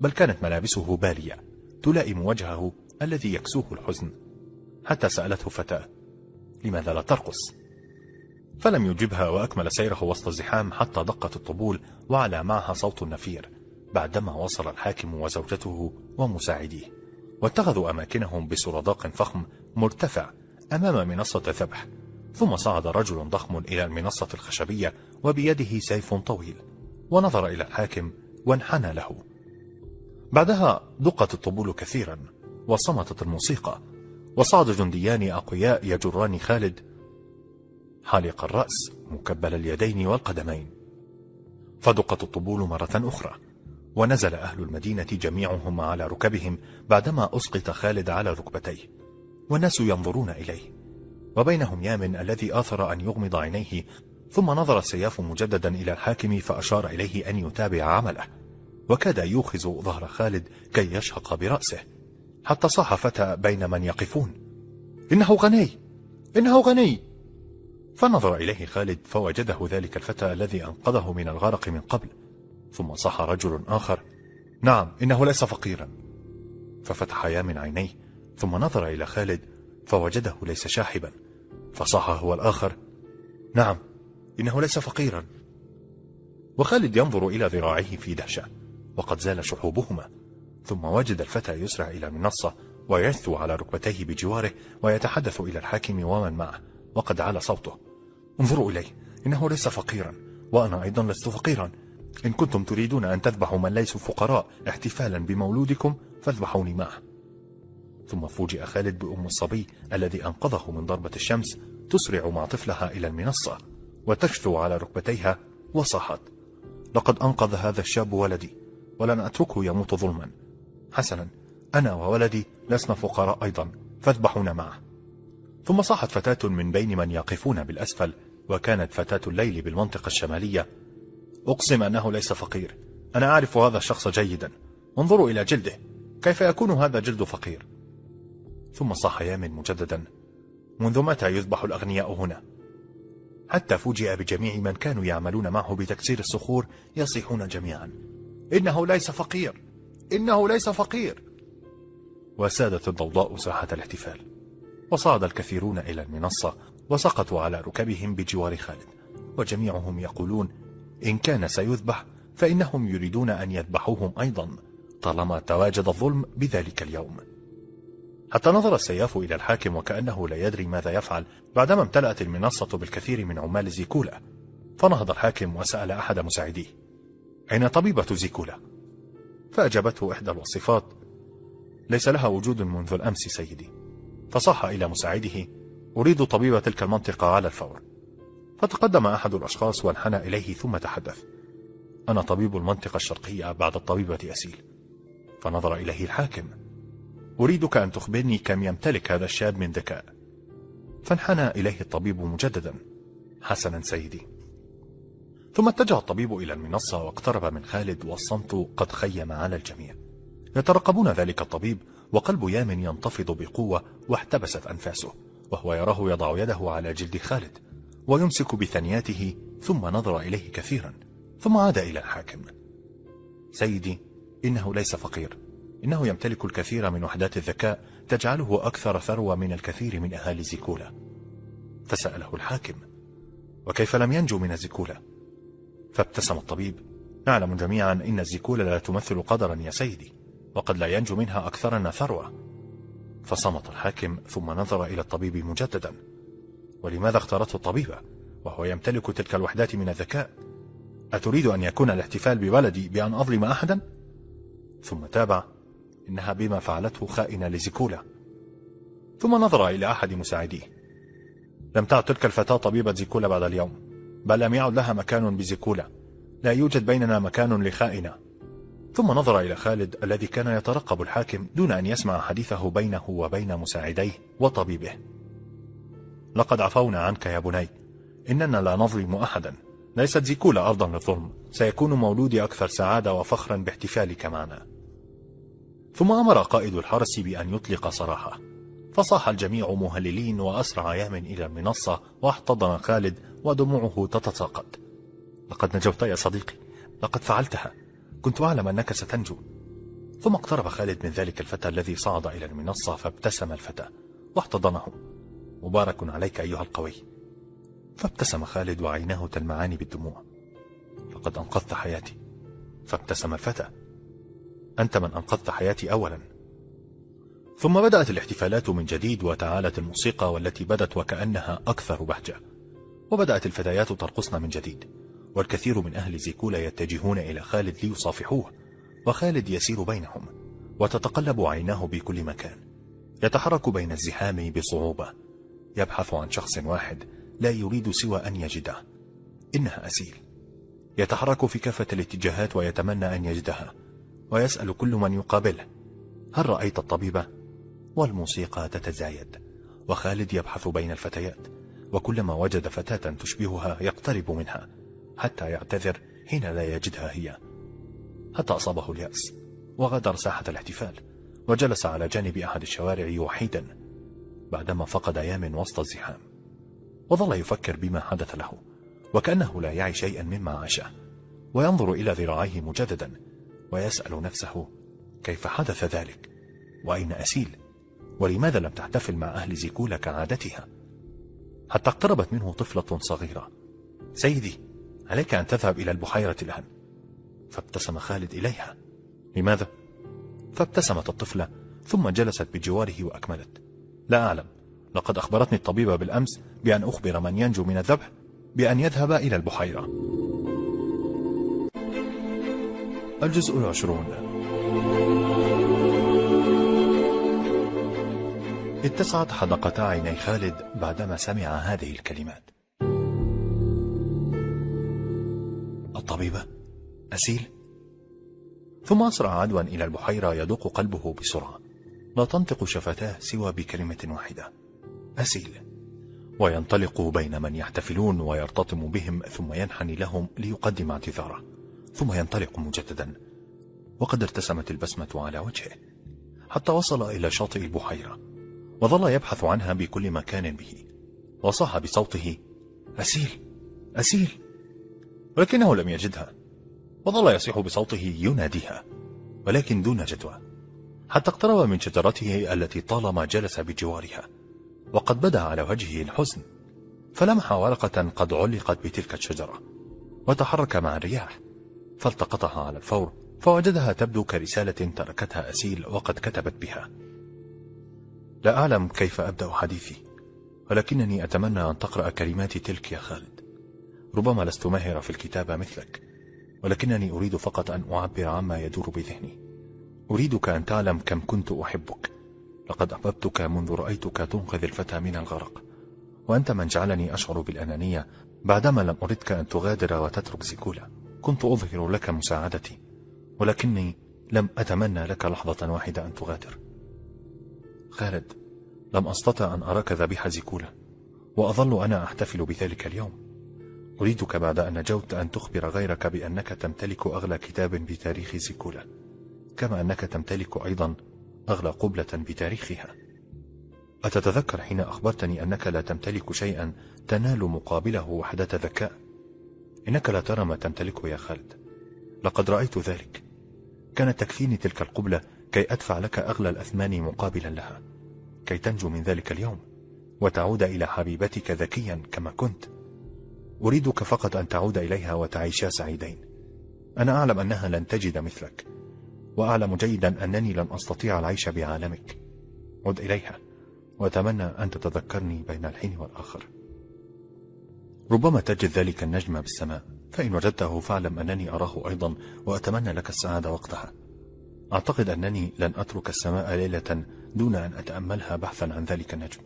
بل كانت ملابسه بالية تلائم وجهه الذي يكسوه الحزن. حتى سألته فتاة لماذا لا ترقص؟ فلم يجبها وأكمل سيره وسط الزحام حتى دقت الطبول وعلى معها صوت النفير بعدما وصل الحاكم وزوجته ومساعديه. واتخذوا أماكنهم بسراداق فخم مرتفع أمام منصة الذبح ثم صعد رجل ضخم إلى المنصة الخشبية وبيده سيف طويل ونظر إلى الحاكم وانحنى له. بعدها دقت الطبول كثيرا وصمتت الموسيقى وصعد جنديان أقوياء يجران خالد حالق الرأس مكبل اليدين والقدمين. فدقت الطبول مرة أخرى ونزل أهل المدينة جميعهم على ركبهم بعدما أسقط خالد على ركبتيه والناس ينظرون إليه. وبينهم يامن الذي آثر أن يغمض عينيه ثم نظر السياف مجددا إلى الحاكم فأشار إليه أن يتابع عمله. وكاد يوخز ظهر خالد كي يشهق برأسه حتى صاح فتى بين من يقفون. إنه غني! إنه غني! فنظر إليه خالد فوجده ذلك الفتى الذي أنقذه من الغرق من قبل ثم صح رجل آخر نعم إنه ليس فقيرا. ففتح يامن عينيه ثم نظر إلى خالد فوجده ليس شاحبا فصح هو الآخر نعم إنه ليس فقيرا. وخالد ينظر إلى ذراعيه في دهشة وقد زال شحوبهما ثم وجد الفتى يسرع إلى المنصة ويثو على ركبتيه بجواره ويتحدث إلى الحاكم ومن معه وقد علا صوته. انظروا إليه إنه ليس فقيرا وأنا أيضا لست فقيرا. إن كنتم تريدون أن تذبحوا من ليسوا فقراء احتفالا بمولودكم فاذبحوني معه. ثم فوجئ خالد بأم الصبي الذي أنقذه من ضربة الشمس تسرع مع طفلها إلى المنصة وتشثو على ركبتيها وصاحت لقد أنقذ هذا الشاب ولدي ولن أتركه يموت ظلما. حسنا أنا وولدي لسنا فقراء أيضا فاذبحونا معه. ثم صاحت فتاة من بين من يقفون بالأسفل وكانت فتاة الليل بالمنطقة الشمالية. أقسم أنه ليس فقير. أنا أعرف هذا الشخص جيدا. انظروا إلى جلده. كيف يكون هذا جلد فقير؟ ثم صاح يامن مجددا. منذ متى يذبح الأغنياء هنا؟ حتى فوجئ بجميع من كانوا يعملون معه بتكسير الصخور يصيحون جميعا. إنه ليس فقير. إنه ليس فقير. وسادت الضوضاء ساحة الاحتفال. وصعد الكثيرون إلى المنصة. وسقطوا على ركبهم بجوار خالد وجميعهم يقولون إن كان سيذبح فإنهم يريدون أن يذبحوهم أيضا. طالما تواجد الظلم بذلك اليوم. حتى نظر السياف إلى الحاكم وكأنه لا يدري ماذا يفعل بعدما امتلأت المنصة بالكثير من عمال زيكولا. فنهض الحاكم وسأل أحد مساعديه أين طبيبة زيكولا؟ فأجابته إحدى الوصفات ليس لها وجود منذ الأمس سيدي. فصح إلى مساعده أريد طبيب تلك المنطقة على الفور. فتقدم أحد الأشخاص وانحنى إليه ثم تحدث. أنا طبيب المنطقة الشرقية بعد الطبيبة أسيل. فنظر إليه الحاكم. أريدك أن تخبرني كم يمتلك هذا الشاب من ذكاء. فانحنى إليه الطبيب مجددا. حسنا سيدي. ثم اتجه الطبيب إلى المنصة واقترب من خالد والصمت قد خيم على الجميع. يترقبون ذلك الطبيب وقلب يامن ينتفض بقوة واحتبست أنفاسه. وهو يراه يضع يده على جلد خالد ويمسك بثنياته ثم نظر إليه كثيرا ثم عاد إلى الحاكم سيدي إنه ليس فقير. إنه يمتلك الكثير من وحدات الذكاء تجعله أكثر ثروة من الكثير من أهالي زيكولا. فسأله الحاكم وكيف لم ينجو من زيكولا فابتسم الطبيب. نعلم جميعا إن الزيكولا لا تمثل قدرا يا سيدي وقد لا ينجو منها أكثرنا ثروة. فصمت الحاكم ثم نظر إلى الطبيب مجددا. ولماذا اختارته الطبيبة؟ وهو يمتلك تلك الوحدات من الذكاء. أتريد أن يكون الاحتفال بولدي بأن أظلم أحدا؟ ثم تابع إنها بما فعلته خائنة لزيكولا. ثم نظر إلى أحد مساعديه. لم تعد تلك الفتاة طبيبة زيكولا بعد اليوم بل لم يعد لها مكان بزيكولا. لا يوجد بيننا مكان لخائنة. ثم نظر إلى خالد الذي كان يترقب الحاكم دون أن يسمع حديثه بينه وبين مساعديه وطبيبه. لقد عفونا عنك يا بني. إننا لا نظلم أحدا. ليست زيكولا أرضا للظلم. سيكون مولودي أكثر سعادة وفخرا باحتفالك معنا. ثم أمر قائد الحرس بأن يطلق سراحه فصاح الجميع مهللين وأسرع يامن إلى المنصة واحتضن خالد ودموعه تتساقط. لقد نجوت يا صديقي. لقد فعلتها. كنت أعلم أنك ستنجو. ثم اقترب خالد من ذلك الفتى الذي صعد إلى المنصة فابتسم الفتى واحتضنه. مبارك عليك أيها القوي. فابتسم خالد وعيناه تلمعان بالدموع. لقد أنقذت حياتي. فابتسم الفتى. أنت من أنقذت حياتي أولا. ثم بدأت الاحتفالات من جديد وتعالت الموسيقى والتي بدت وكأنها أكثر بهجة. وبدأت الفتيات ترقصن من جديد. والكثير من أهل زيكولا يتجهون إلى خالد ليصافحوه وخالد يسير بينهم وتتقلب عيناه بكل مكان. يتحرك بين الزحام بصعوبة. يبحث عن شخص واحد لا يريد سوى أن يجده. إنها أسيل. يتحرك في كافة الاتجاهات ويتمنى أن يجدها ويسأل كل من يقابله. هل رأيت الطبيبة؟ والموسيقى تتزايد وخالد يبحث بين الفتيات وكلما وجد فتاة تشبهها يقترب منها. حتى يعتذر حين لا يجدها هي. حتى أصابه اليأس وغادر ساحة الاحتفال وجلس على جانب أحد الشوارع وحيدا بعدما فقد يام وسط الزحام وظل يفكر بما حدث له وكأنه لا يعي شيئا مما عاشه وينظر إلى ذراعيه مجددا ويسأل نفسه كيف حدث ذلك وأين أسيل ولماذا لم تحتفل مع أهل زيكولا كعادتها؟ حتى اقتربت منه طفلة صغيرة سيدي عليك أن تذهب إلى البحيرة الآن. فابتسم خالد إليها. لماذا؟ فابتسمت الطفلة ثم جلست بجواره وأكملت. لا أعلم. لقد أخبرتني الطبيبة بالأمس بأن أخبر من ينجو من الذبح بأن يذهب إلى البحيرة. الجزء العشرون. اتسعت حدقتا عيني خالد بعدما سمع هذه الكلمات. الطبيبة أسيل. ثم أسرع عدوا إلى البحيرة يدق قلبه بسرعة. لا تنطق شفتاه سوى بكلمة واحدة. أسيل. وينطلق بين من يحتفلون ويرتطم بهم ثم ينحني لهم ليقدم اعتذاره. ثم ينطلق مجددا. وقد ارتسمت البسمة على وجهه. حتى وصل إلى شاطئ البحيرة. وظل يبحث عنها بكل مكان به. وصاح بصوته أسيل. أسيل. ولكنه لم يجدها وظل يصيح بصوته يناديها ولكن دون جدوى. حتى اقترب من شجرته التي طالما جلس بجوارها وقد بدا على وجهه الحزن فلمح ورقة قد علقت بتلك الشجرة وتحرك مع الرياح فالتقطها على الفور فوجدها تبدو كرسالة تركتها أسيل وقد كتبت بها. لا أعلم كيف أبدأ حديثي ولكنني أتمنى أن تقرأ كلماتي تلك يا خالد. ربما لست ماهرة في الكتابة مثلك ولكنني أريد فقط أن أعبر عما يدور بذهني. أريدك أن تعلم كم كنت أحبك. لقد أحببتك منذ رأيتك تنقذ الفتى من الغرق. وأنت من جعلني أشعر بالأنانية بعدما لم أردك أن تغادر وتترك سيكولا. كنت أظهر لك مساعدتي ولكني لم أتمنى لك لحظة واحدة أن تغادر. خالد لم أستطع أن أراك ذبيح زيكولا وأظل أنا أحتفل بذلك اليوم. أريدك بعد أن نجوت أن تخبر غيرك بأنك تمتلك أغلى كتاب بتاريخ زيكولا كما أنك تمتلك أيضا أغلى قبلة بتاريخها. أتتذكر حين أخبرتني أنك لا تمتلك شيئا تنال مقابله وحدة ذكاء. إنك لا ترى ما تمتلكه يا خالد. لقد رأيت ذلك. كانت تكفيني تلك القبلة كي أدفع لك أغلى الأثمان مقابلا لها. كي تنجو من ذلك اليوم وتعود إلى حبيبتك ذكيا كما كنت. أريدك فقط أن تعود إليها وتعيشا سعيدين. أنا أعلم أنها لن تجد مثلك وأعلم جيدا أنني لن أستطيع العيش بعالمك. عد إليها وأتمنى أن تتذكرني بين الحين والآخر. ربما تجد ذلك النجم بالسماء فإن وجدته فاعلم أنني أراه أيضا وأتمنى لك السعادة وقتها. أعتقد أنني لن أترك السماء ليلة دون أن أتأملها بحثا عن ذلك النجم.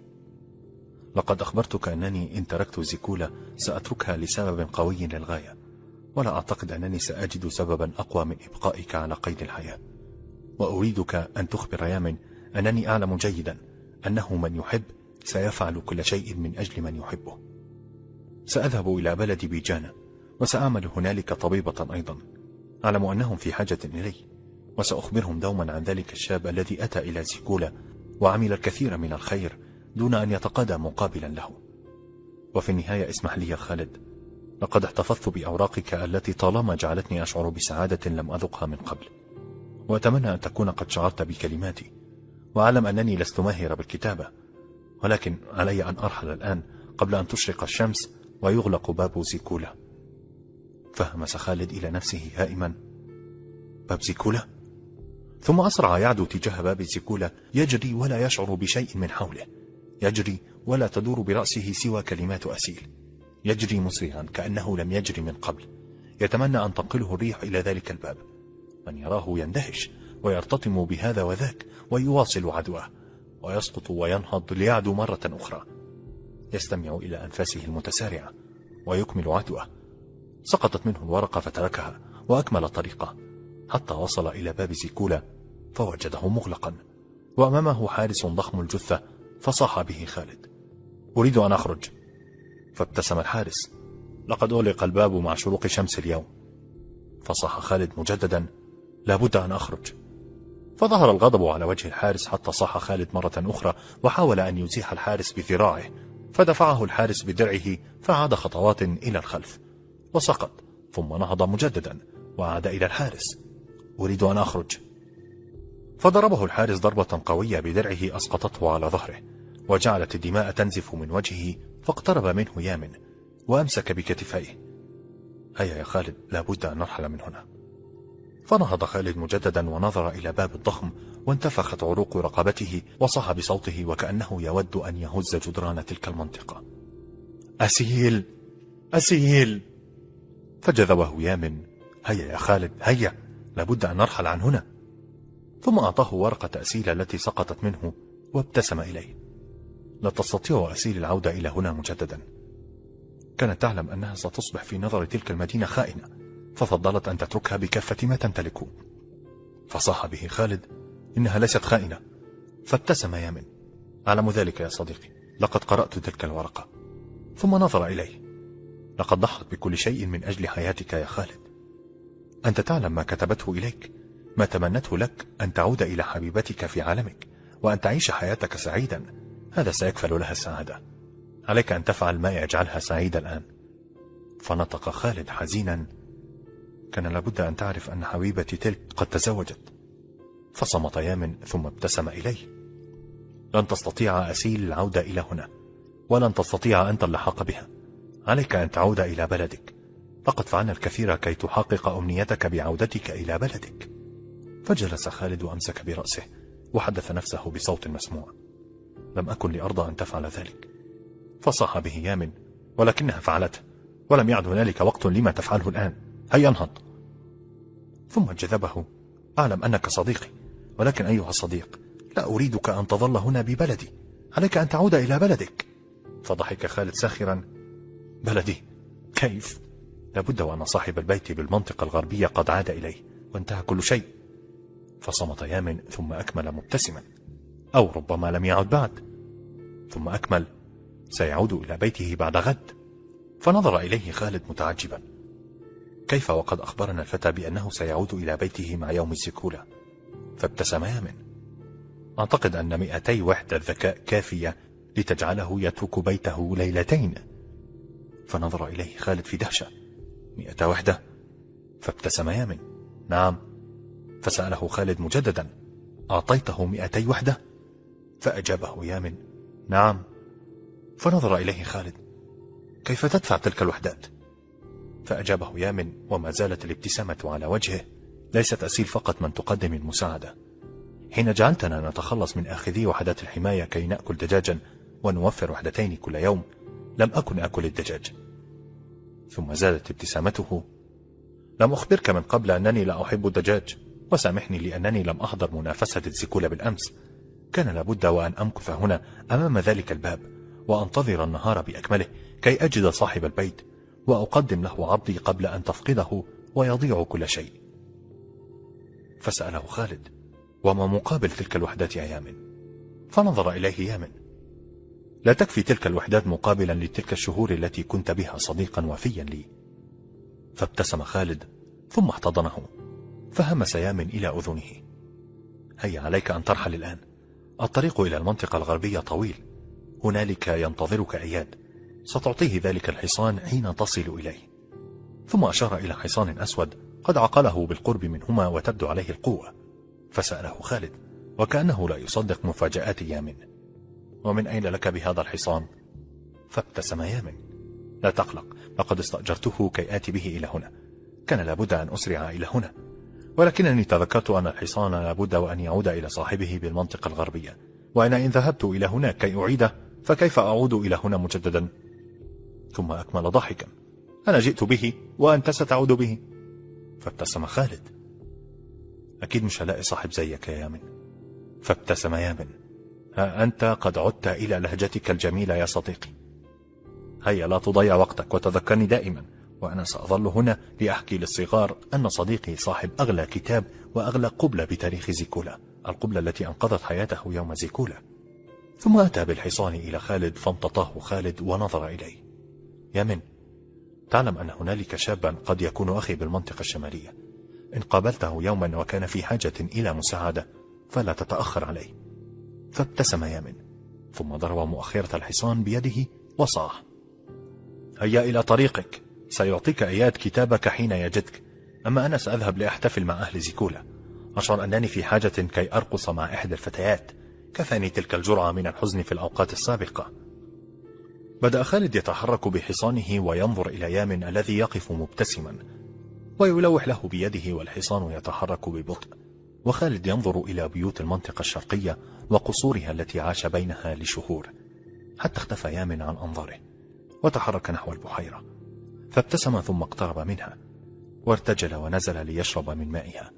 لقد أخبرتك أنني إن تركت زيكولا سأتركها لسبب قوي للغاية ولا أعتقد أنني سأجد سببا أقوى من إبقائك على قيد الحياة. وأريدك أن تخبر يامن أنني أعلم جيدا أنه من يحب سيفعل كل شيء من أجل من يحبه. سأذهب إلى بلد بيجانا وسأعمل هنالك طبيبة أيضا. أعلم أنهم في حاجة إلي وسأخبرهم دوما عن ذلك الشاب الذي أتى إلى زيكولا وعمل الكثير من الخير دون أن يتقاضى مقابلا له. وفي النهاية اسمح لي يا خالد لقد احتفظت بأوراقك التي طالما جعلتني أشعر بسعادة لم أذقها من قبل. وأتمنى أن تكون قد شعرت بكلماتي. وأعلم أنني لست ماهرة بالكتابة. ولكن علي أن أرحل الآن قبل أن تشرق الشمس ويغلق باب زيكولا. فهمس خالد إلى نفسه هائما. باب زيكولا؟ ثم أسرع يعدو تجاه باب زيكولا يجري ولا يشعر بشيء من حوله. يجري ولا تدور برأسه سوى كلمات أسيل. يجري مسرعا كأنه لم يجري من قبل. يتمنى أن تنقله الريح إلى ذلك الباب. من يراه يندهش ويرتطم بهذا وذاك ويواصل عدوه ويسقط وينهض ليعدو مرة أخرى. يستمع إلى أنفاسه المتسارعة ويكمل عدوه. سقطت منه الورقة فتركها وأكمل طريقه. حتى وصل إلى باب زيكولا فوجده مغلقا. وأمامه حارس ضخم الجثة فصاح به خالد. أريد أن أخرج. فابتسم الحارس. لقد أغلق الباب مع شروق شمس اليوم. فصاح خالد مجددا. لابد أن أخرج. فظهر الغضب على وجه الحارس حتى صاح خالد مرة أخرى وحاول أن يزيح الحارس بذراعه. فدفعه الحارس بدرعه فعاد خطوات إلى الخلف. وسقط. ثم نهض مجددا وعاد إلى الحارس. أريد أن أخرج. فضربه الحارس ضربة قوية بدرعه أسقطته على ظهره وجعلت الدماء تنزف من وجهه فاقترب منه يامن وأمسك بكتفيه. هيا يا خالد لابد أن نرحل من هنا. فنهض خالد مجددا ونظر إلى باب الضخم وانتفخت عروق رقبته وصاح بصوته وكأنه يود أن يهز جدران تلك المنطقة. أسيل! أسيل! فجذبه يامن. هيا يا خالد هيا! لابد أن نرحل عن هنا. ثم أعطاه ورقة أسيل التي سقطت منه وابتسم إليه. لا تستطيع أسيل العودة إلى هنا مجددا. كانت تعلم أنها ستصبح في نظر تلك المدينة خائنة ففضلت أن تتركها بكافة ما تمتلك. فصاح به خالد إنها ليست خائنة. فابتسم يامن أعلم ذلك يا صديقي. لقد قرأت تلك الورقة. ثم نظر إليه. لقد ضحت بكل شيء من أجل حياتك يا خالد. أنت تعلم ما كتبته إليك. ما تمنته لك أن تعود إلى حبيبتك في عالمك وأن تعيش حياتك سعيدا. هذا سيكفل لها السعادة. عليك أن تفعل ما يجعلها سعيدة الآن. فنطق خالد حزينا. كان لابد أن تعرف أن حبيبتي تلك قد تزوجت. فصمت يامن ثم ابتسم إليه. لن تستطيع أسيل العودة إلى هنا ولن تستطيع أنت اللحاق بها. عليك أن تعود إلى بلدك. لقد فعلنا الكثير كي تحقق أمنيتك بعودتك إلى بلدك. فجلس خالد وأمسك برأسه وحدث نفسه بصوت مسموع. لم أكن لأرضى أن تفعل ذلك. فصاح به يامن ولكنها فعلته ولم يعد هنالك وقت لما تفعله الآن. هيا انهض. ثم جذبه. أعلم أنك صديقي ولكن أيها الصديق لا أريدك أن تظل هنا ببلدي. عليك أن تعود إلى بلدك. فضحك خالد ساخرا. بلدي؟ كيف؟ لابد وأن صاحب البيت بالمنطقة الغربية قد عاد إليه وانتهى كل شيء. فصمت يامن ثم أكمل مبتسما أو ربما لم يعد بعد ثم أكمل سيعود إلى بيته بعد غد. فنظر إليه خالد متعجبا. كيف وقد أخبرنا الفتى بأنه سيعود إلى بيته مع يوم الزكولة فابتسم يامن. أعتقد أن مئتي وحدة ذكاء كافية لتجعله يترك بيته ليلتين. فنظر إليه خالد في دهشة. مئة وحدة. فابتسم يامن. نعم. فسأله خالد مجددا أعطيته مئتي وحدة؟ فأجابه يامن نعم. فنظر إليه خالد. كيف تدفع تلك الوحدات؟ فأجابه يامن وما زالت الابتسامة على وجهه ليست أسيل فقط من تقدم المساعدة. حين جعلتنا نتخلص من آخذي وحدات الحماية كي نأكل دجاجا ونوفر وحدتين كل يوم لم أكن أكل الدجاج. ثم زادت ابتسامته لم أخبرك من قبل أنني لا أحب الدجاج. وسامحني لأنني لم أحضر منافسة الزكولة بالأمس. كان لابد وأن أمكث هنا أمام ذلك الباب وأنتظر النهار بأكمله كي أجد صاحب البيت وأقدم له عرضي قبل أن تفقده ويضيع كل شيء. فسأله خالد وما مقابل تلك الوحدات يا يامن؟ فنظر إليه يامن لا تكفي تلك الوحدات مقابلا لتلك الشهور التي كنت بها صديقا وفيا لي. فابتسم خالد ثم احتضنه. فهمس يامن إلى أذنه. هيا عليك أن ترحل الآن. الطريق إلى المنطقة الغربية طويل. هنالك ينتظرك عياد. ستعطيه ذلك الحصان حين تصل إليه. ثم أشار إلى حصان أسود قد عقله بالقرب منهما وتبدو عليه القوة. فسأله خالد وكأنه لا يصدق مفاجآت يامن ومن أين لك بهذا الحصان؟ فابتسم يامن لا تقلق لقد استأجرته كي آتي به إلى هنا. كان لابد أن أسرع إلى هنا. ولكنني تذكرت أن الحصان لابد وأن يعود إلى صاحبه بالمنطقة الغربية وأنا إن ذهبت إلى هناك كي أعيده فكيف أعود إلى هنا مجددا؟ ثم أكمل ضاحكا. أنا جئت به وأنت ستعود به. فابتسم خالد. أكيد مش هلاقي صاحب زيك يا يامن. فابتسم يامن. ها أنت قد عدت إلى لهجتك الجميلة يا صديقي. هيا لا تضيع وقتك وتذكرني دائما. وأنا سأظل هنا لأحكي للصغار أن صديقي صاحب أغلى كتاب وأغلى قبلة بتاريخ زيكولا القبلة التي أنقذت حياته يوم زيكولا. ثم أتى بالحصان إلى خالد فامتطاه خالد ونظر إليه. يمن تعلم أن هنالك شابا قد يكون أخي بالمنطقة الشمالية. إن قابلته يوما وكان في حاجة إلى مساعدة فلا تتأخر عليه. فابتسم يامن ثم ضرب مؤخرة الحصان بيده وصاح. هيا إلى طريقك. سيعطيك إياد كتابك حين يجدك. أما أنا سأذهب لأحتفل مع أهل زيكولا. أشعر أنني في حاجة كي أرقص مع إحدى الفتيات. كفاني تلك الجرعة من الحزن في الأوقات السابقة. بدأ خالد يتحرك بحصانه وينظر إلى يامن الذي يقف مبتسما. ويلوح له بيده والحصان يتحرك ببطء. وخالد ينظر إلى بيوت المنطقة الشرقية وقصورها التي عاش بينها لشهور. حتى اختفى يامن عن أنظاره. وتحرك نحو البحيرة. فابتسم ثم اقترب منها وارتجل ونزل ليشرب من مائها.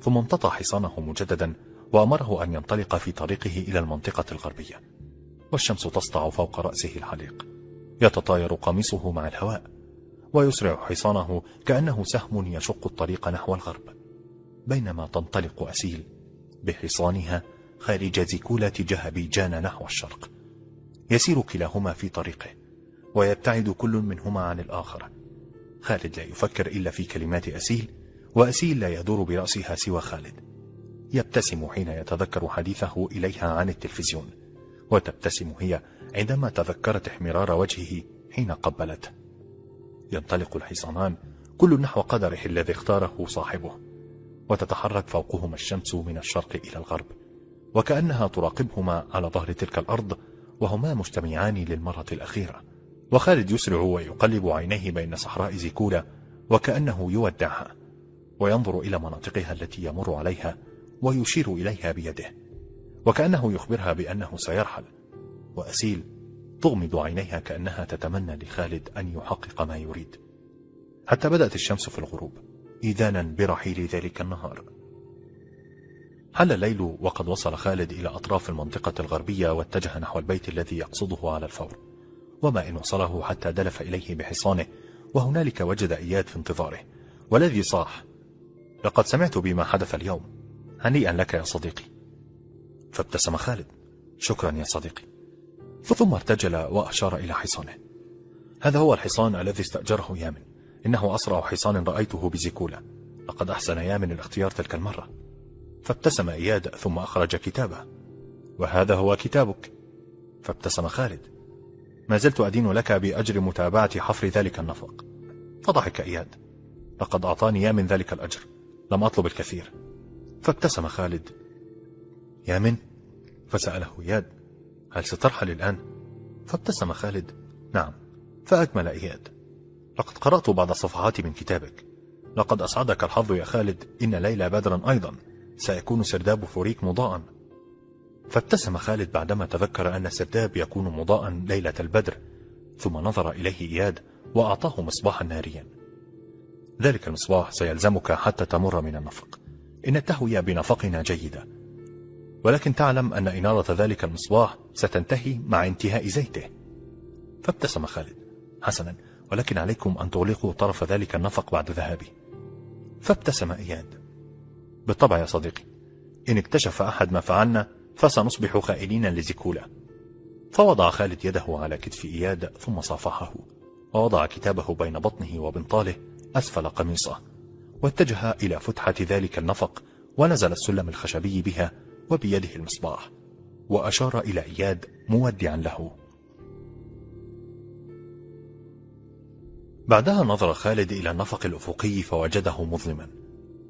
ثم امتطى حصانه مجددا وأمره أن ينطلق في طريقه إلى المنطقة الغربية. والشمس تسطع فوق رأسه الحليق. يتطاير قميصه مع الهواء ويسرع حصانه كأنه سهم يشق الطريق نحو الغرب. بينما تنطلق أسيل بحصانها خارج زيكولا تجاه بيجان نحو الشرق. يسير كلاهما في طريقه. ويبتعد كل منهما عن الآخر. خالد لا يفكر إلا في كلمات أسيل وأسيل لا يدور برأسها سوى خالد. يبتسم حين يتذكر حديثه إليها عن التلفزيون وتبتسم هي عندما تذكرت احمرار وجهه حين قبلته ينطلق الحصانان كل نحو قدره الذي اختاره صاحبه وتتحرك فوقهما الشمس من الشرق إلى الغرب وكأنها تراقبهما على ظهر تلك الأرض وهما مجتمعان للمرة الأخيرة. وخالد يسرع ويقلب عينيه بين صحراء زيكولا وكأنه يودعها وينظر إلى مناطقها التي يمر عليها ويشير إليها بيده وكأنه يخبرها بأنه سيرحل وأسيل تغمض عينيها كأنها تتمنى لخالد أن يحقق ما يريد. حتى بدأت الشمس في الغروب إذانا برحيل ذلك النهار. حل الليل وقد وصل خالد إلى أطراف المنطقة الغربية واتجه نحو البيت الذي يقصده على الفور. وما إن وصله حتى دلف إليه بحصانه وهنالك وجد إياد في انتظاره. والذي صاح لقد سمعت بما حدث اليوم. هنيئا لك يا صديقي. فابتسم خالد. شكرا يا صديقي. ثم ارتجل وأشار إلى حصانه. هذا هو الحصان الذي استأجره يامن. إنه أسرع حصان رأيته بزيكولا. لقد أحسن يامن الاختيار تلك المرة. فابتسم إياد ثم أخرج كتابه. وهذا هو كتابك. فابتسم خالد. ما زلت أدين لك بأجر متابعة حفر ذلك النفق. فضحك إياد. لقد أعطاني يامن ذلك الأجر. لم أطلب الكثير. فابتسم خالد. يامن فسأله إياد. هل سترحل الآن؟ فابتسم خالد. نعم. فأكمل إياد. لقد قرأت بعض الصفحات من كتابك. لقد أسعدك الحظ يا خالد. إن ليلى بدرا أيضا. سيكون سرداب فوريك مضاء. فابتسم خالد بعدما تذكر أن سرداب يكون مضاء ليلة البدر ثم نظر إليه إياد وأعطاه مصباحا ناريا. ذلك المصباح سيلزمك حتى تمر من النفق. إن التهوية بنفقنا جيدة. ولكن تعلم أن إنارة ذلك المصباح ستنتهي مع انتهاء زيته. فابتسم خالد. حسنا ولكن عليكم أن تغلقوا طرف ذلك النفق بعد ذهابي. فابتسم إياد. بالطبع يا صديقي إن اكتشف أحد ما فعلنا فسنصبح خائنين لزيكولا. فوضع خالد يده على كتف إياد ثم صافحه. ووضع كتابه بين بطنه وبنطاله أسفل قميصه. واتجه إلى فتحة ذلك النفق ونزل السلم الخشبي بها وبيده المصباح. وأشار إلى إياد مودعا له. بعدها نظر خالد إلى النفق الأفقي فوجده مظلما.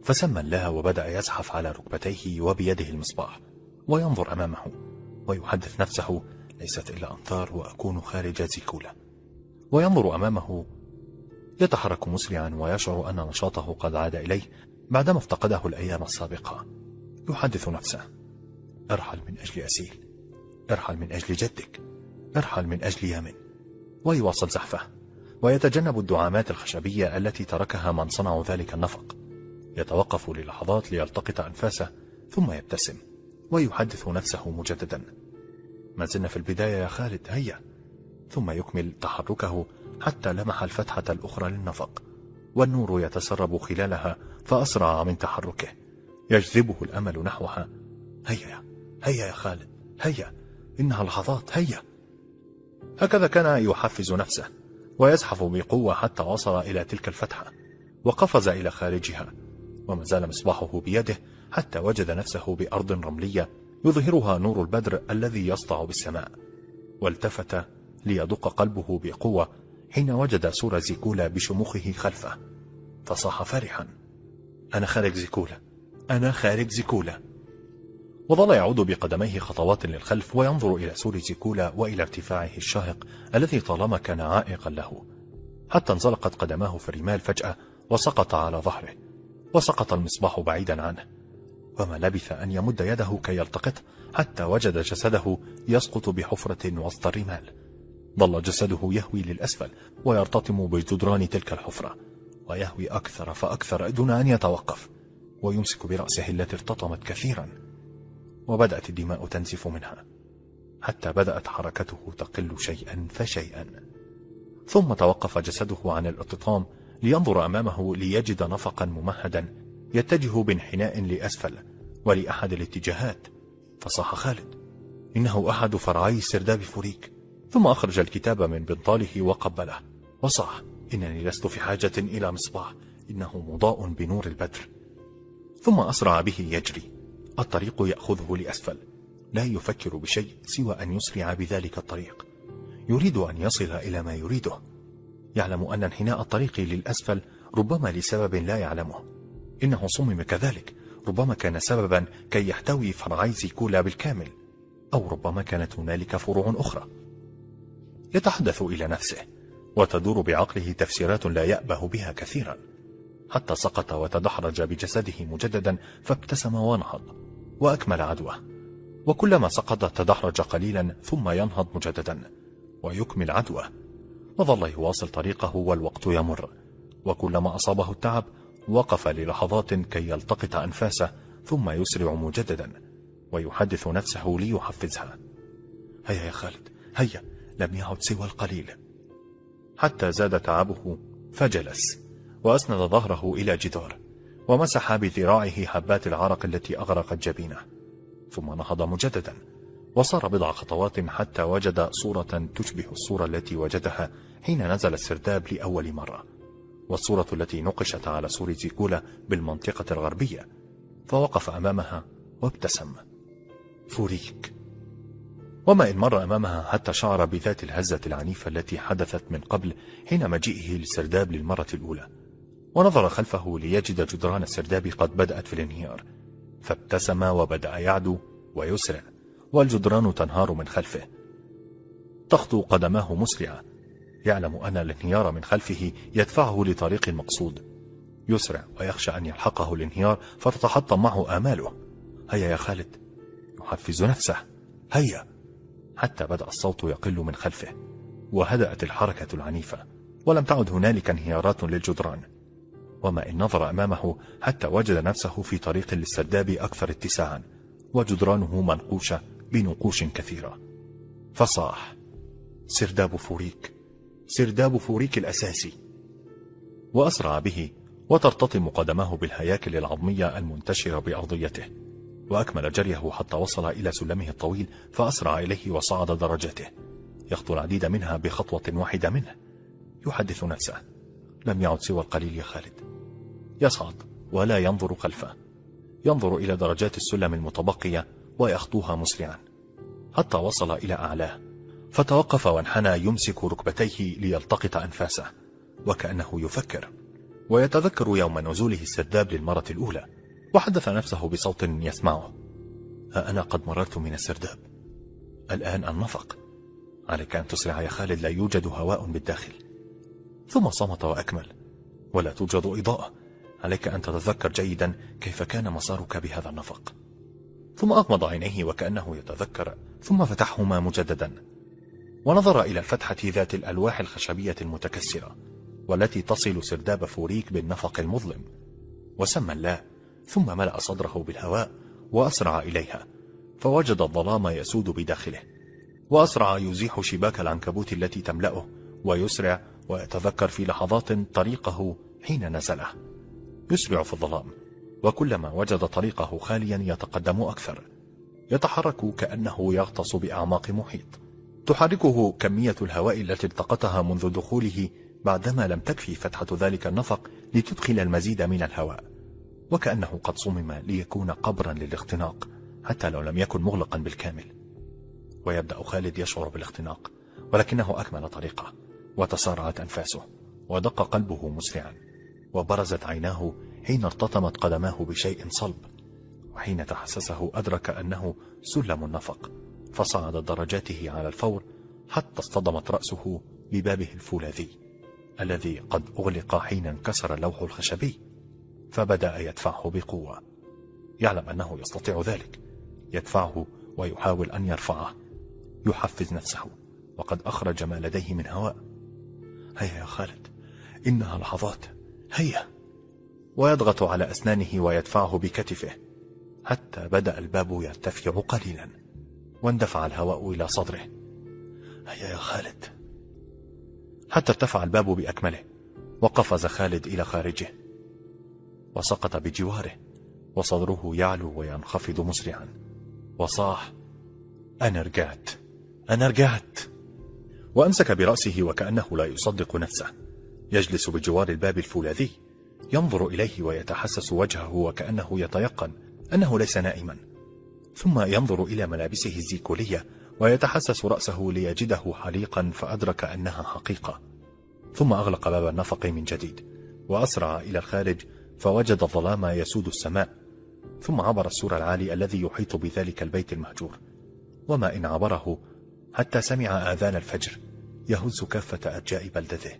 فسمى الله وبدأ يزحف على ركبتيه وبيده المصباح. وينظر أمامه ويحدث نفسه ليست إلا أمطار وأكون خارج زيكولا وينظر أمامه يتحرك مسرعا ويشعر أن نشاطه قد عاد إليه بعدما افتقده الأيام السابقة. يحدث نفسه ارحل من أجل أسيل ارحل من أجل جدك ارحل من أجل يمن ويواصل زحفه ويتجنب الدعامات الخشبية التي تركها من صنعوا ذلك النفق. يتوقف للحظات ليلتقط أنفاسه ثم يبتسم. ويحدث نفسه مجددا. ما زلنا في البداية يا خالد هيا. ثم يكمل تحركه حتى لمح الفتحة الأخرى للنفق والنور يتسرب خلالها فأسرع من تحركه. يجذبه الأمل نحوها. هيا هيا يا خالد هيا. إنها لحظات هيا. هكذا كان يحفز نفسه ويزحف بقوة حتى وصل إلى تلك الفتحة وقفز إلى خارجها وما زال مصباحه بيده حتى وجد نفسه بأرض رملية يظهرها نور البدر الذي يسطع بالسماء. والتفت ليدق قلبه بقوة حين وجد سور زيكولا بشموخه خلفه. فصاح فرحا. أنا خارج زيكولا. أنا خارج زيكولا. وظل يعود بقدميه خطوات للخلف وينظر إلى سور زيكولا وإلى ارتفاعه الشاهق الذي طالما كان عائقا له. حتى انزلقت قدماه في الرمال فجأة وسقط على ظهره. وسقط المصباح بعيدا عنه. وما لبث أن يمد يده كي يلتقطه حتى وجد جسده يسقط بحفرة وسط الرمال. ظل جسده يهوي للأسفل ويرتطم بجدران تلك الحفرة ويهوي أكثر فأكثر دون أن يتوقف ويمسك برأسه التي ارتطمت كثيرا. وبدأت الدماء تنزف منها حتى بدأت حركته تقل شيئا فشيئا. ثم توقف جسده عن الارتطام لينظر أمامه ليجد نفقا ممهدا يتجه بانحناء لأسفل ولأحد الاتجاهات. فصاح خالد إنه أحد فرعي سرداب فوريك. ثم أخرج الكتاب من بنطاله وقبله. وصاح إنني لست في حاجة إلى مصباح. إنه مضاء بنور البدر. ثم أسرع به يجري. الطريق يأخذه لأسفل. لا يفكر بشيء سوى أن يسرع بذلك الطريق. يريد أن يصل إلى ما يريده. يعلم أن انحناء الطريق للأسفل ربما لسبب لا يعلمه. إنه صمم كذلك. ربما كان سببا كي يحتوي فرعي زيكولا بالكامل أو ربما كانت هنالك فروع أخرى. يتحدث إلى نفسه وتدور بعقله تفسيرات لا يأبه بها كثيرا. حتى سقط وتدحرج بجسده مجددا فابتسم ونهض وأكمل عدوه. وكلما سقط تدحرج قليلا ثم ينهض مجددا ويكمل عدوه. وظل يواصل طريقه والوقت يمر. وكلما أصابه التعب وقف للحظات كي يلتقط أنفاسه ثم يسرع مجددا ويحدث نفسه ليحفزها. هيا يا خالد هيا لم يعد سوى القليل. حتى زاد تعبه فجلس وأسند ظهره إلى جدار ومسح بذراعه حبات العرق التي أغرقت جبينه ثم نهض مجددا وصار بضع خطوات حتى وجد صورة تشبه الصورة التي وجدها حين نزل السرداب لأول مرة. والصورة التي نقشت على سور زيكولا بالمنطقة الغربية فوقف أمامها وابتسم. فوريك. وما إن مر أمامها حتى شعر بذات الهزة العنيفة التي حدثت من قبل حين مجيئه للسرداب للمرة الأولى. ونظر خلفه ليجد جدران السرداب قد بدأت في الانهيار. فابتسم وبدأ يعدو ويسرع والجدران تنهار من خلفه. تخطو قدماه مسرعة يعلم أن الانهيار من خلفه يدفعه لطريق المقصود. يسرع ويخشى أن يلحقه الانهيار فتتحطم معه آماله. هيا يا خالد. يحفز نفسه. هيا. حتى بدأ الصوت يقل من خلفه. وهدأت الحركة العنيفة. ولم تعد هنالك انهيارات للجدران. وما إن نظر أمامه حتى وجد نفسه في طريق للسداب أكثر اتساعا. وجدرانه منقوشة بنقوش كثيرة. فصاح. سرداب فوريك. سرداب فوريك الأساسي. وأسرع به وترتطم قدماه بالهياكل العظمية المنتشرة بأرضيته وأكمل جريه حتى وصل إلى سلمه الطويل فأسرع إليه وصعد درجاته يخطو العديد منها بخطوة واحدة منه. يحدث نفسه. لم يعد سوى القليل يا خالد. يصعد ولا ينظر خلفه. ينظر إلى درجات السلم المتبقية ويخطوها مسرعا حتى وصل إلى أعلاه. فتوقف وانحنى يمسك ركبتيه ليلتقط أنفاسه وكأنه يفكر ويتذكر يوم نزوله السداب للمرة الأولى وحدث نفسه بصوت يسمعه. ها أنا قد مررت من السرداب. الآن النفق. عليك أن تسرع يا خالد لا يوجد هواء بالداخل. ثم صمت وأكمل. ولا توجد إضاءة. عليك أن تتذكر جيدا كيف كان مسارك بهذا النفق. ثم أغمض عينيه وكأنه يتذكر ثم فتحهما مجددا. ونظر إلى الفتحة ذات الألواح الخشبية المتكسرة والتي تصل سرداب فوريك بالنفق المظلم. وسمى الله ثم ملأ صدره بالهواء وأسرع إليها فوجد الظلام يسود بداخله. وأسرع يزيح شباك العنكبوت التي تملأه ويسرع ويتذكر في لحظات طريقه حين نزله. يسرع في الظلام وكلما وجد طريقه خاليا يتقدم أكثر. يتحرك كأنه يغطس بأعماق محيط. تحركه كمية الهواء التي التقطها منذ دخوله بعدما لم تكفي فتحة ذلك النفق لتدخل المزيد من الهواء. وكأنه قد صمم ليكون قبرا للاختناق حتى لو لم يكن مغلقا بالكامل. ويبدأ خالد يشعر بالاختناق ولكنه أكمل طريقه وتسارعت أنفاسه ودق قلبه مسرعا وبرزت عيناه حين ارتطمت قدماه بشيء صلب وحين تحسسه أدرك أنه سلم النفق. فصعد درجاته على الفور حتى اصطدمت رأسه ببابه الفولاذي الذي قد أغلق حين انكسر اللوح الخشبي فبدأ يدفعه بقوة. يعلم أنه يستطيع ذلك يدفعه ويحاول أن يرفعه يحفز نفسه وقد أخرج ما لديه من هواء. هيا يا خالد إنها لحظات. هيا. ويضغط على أسنانه ويدفعه بكتفه حتى بدأ الباب يرتفع قليلا. واندفع الهواء إلى صدره. هيا يا خالد؟ حتى ارتفع الباب بأكمله. وقفز خالد إلى خارجه. وسقط بجواره. وصدره يعلو وينخفض مسرعا. وصاح أنا رجعت. أنا رجعت. وأمسك برأسه وكأنه لا يصدق نفسه. يجلس بجوار الباب الفولاذي. ينظر إليه ويتحسس وجهه وكأنه يتيقن أنه ليس نائما. ثم ينظر إلى ملابسه الزيكولية ويتحسس رأسه ليجده حليقا فأدرك أنها حقيقة. ثم أغلق باب النفق من جديد وأسرع إلى الخارج فوجد الظلام يسود السماء. ثم عبر السور العالي الذي يحيط بذلك البيت المهجور. وما إن عبره حتى سمع آذان الفجر يهز كافة أرجاء بلدته.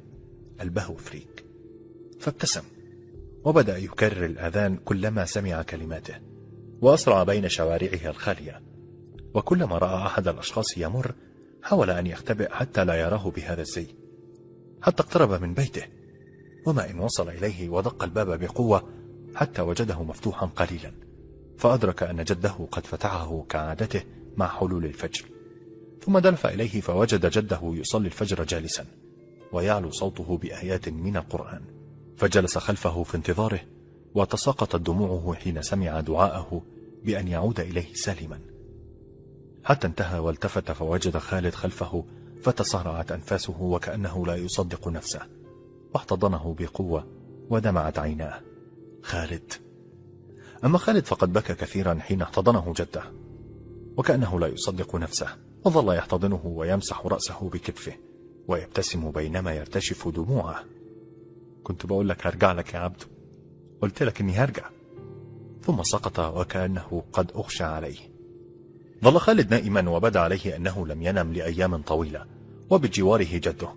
البهو فريك. فابتسم. وبدأ يكرر الآذان كلما سمع كلماته. وأسرع بين شوارعها الخالية. وكلما رأى أحد الأشخاص يمر حاول أن يختبئ حتى لا يراه بهذا الزي. حتى اقترب من بيته. وما إن وصل إليه ودق الباب بقوة حتى وجده مفتوحا قليلا. فأدرك أن جده قد فتحه كعادته مع حلول الفجر. ثم دلف إليه فوجد جده يصلي الفجر جالسا ويعلو صوته بآيات من القرآن. فجلس خلفه في انتظاره وتساقطت دموعه حين سمع دعاءه بأن يعود إليه سالما. حتى انتهى والتفت فوجد خالد خلفه فتسارعت أنفاسه وكأنه لا يصدق نفسه. واحتضنه بقوة ودمعت عيناه. خالد. أما خالد فقد بكى كثيرا حين احتضنه جده وكأنه لا يصدق نفسه وظل يحتضنه ويمسح رأسه بكتفه ويبتسم بينما يرتشف دموعه. كنت بقول لك هرجع لك يا عبد. قلت لك إني هرجع. ثم سقط وكأنه قد أغشى عليه. ظل خالد نائما وبدأ عليه أنه لم ينم لأيام طويلة وبجواره جده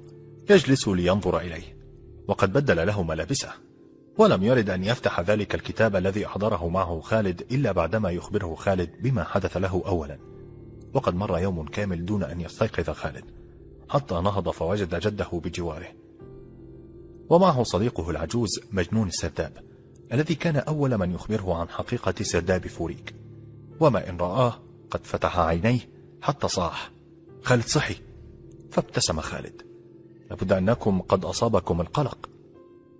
يجلس لينظر إليه وقد بدل له ملابسه. ولم يرد أن يفتح ذلك الكتاب الذي أحضره معه خالد إلا بعدما يخبره خالد بما حدث له أولا. وقد مر يوم كامل دون أن يستيقظ خالد حتى نهض فوجد جده بجواره. ومعه صديقه العجوز مجنون السرداب. الذي كان أول من يخبره عن حقيقة سرداب فوريك. وما إن رآه قد فتح عينيه حتى صاح. خالد صحي فابتسم خالد. لابد أنكم قد أصابكم القلق.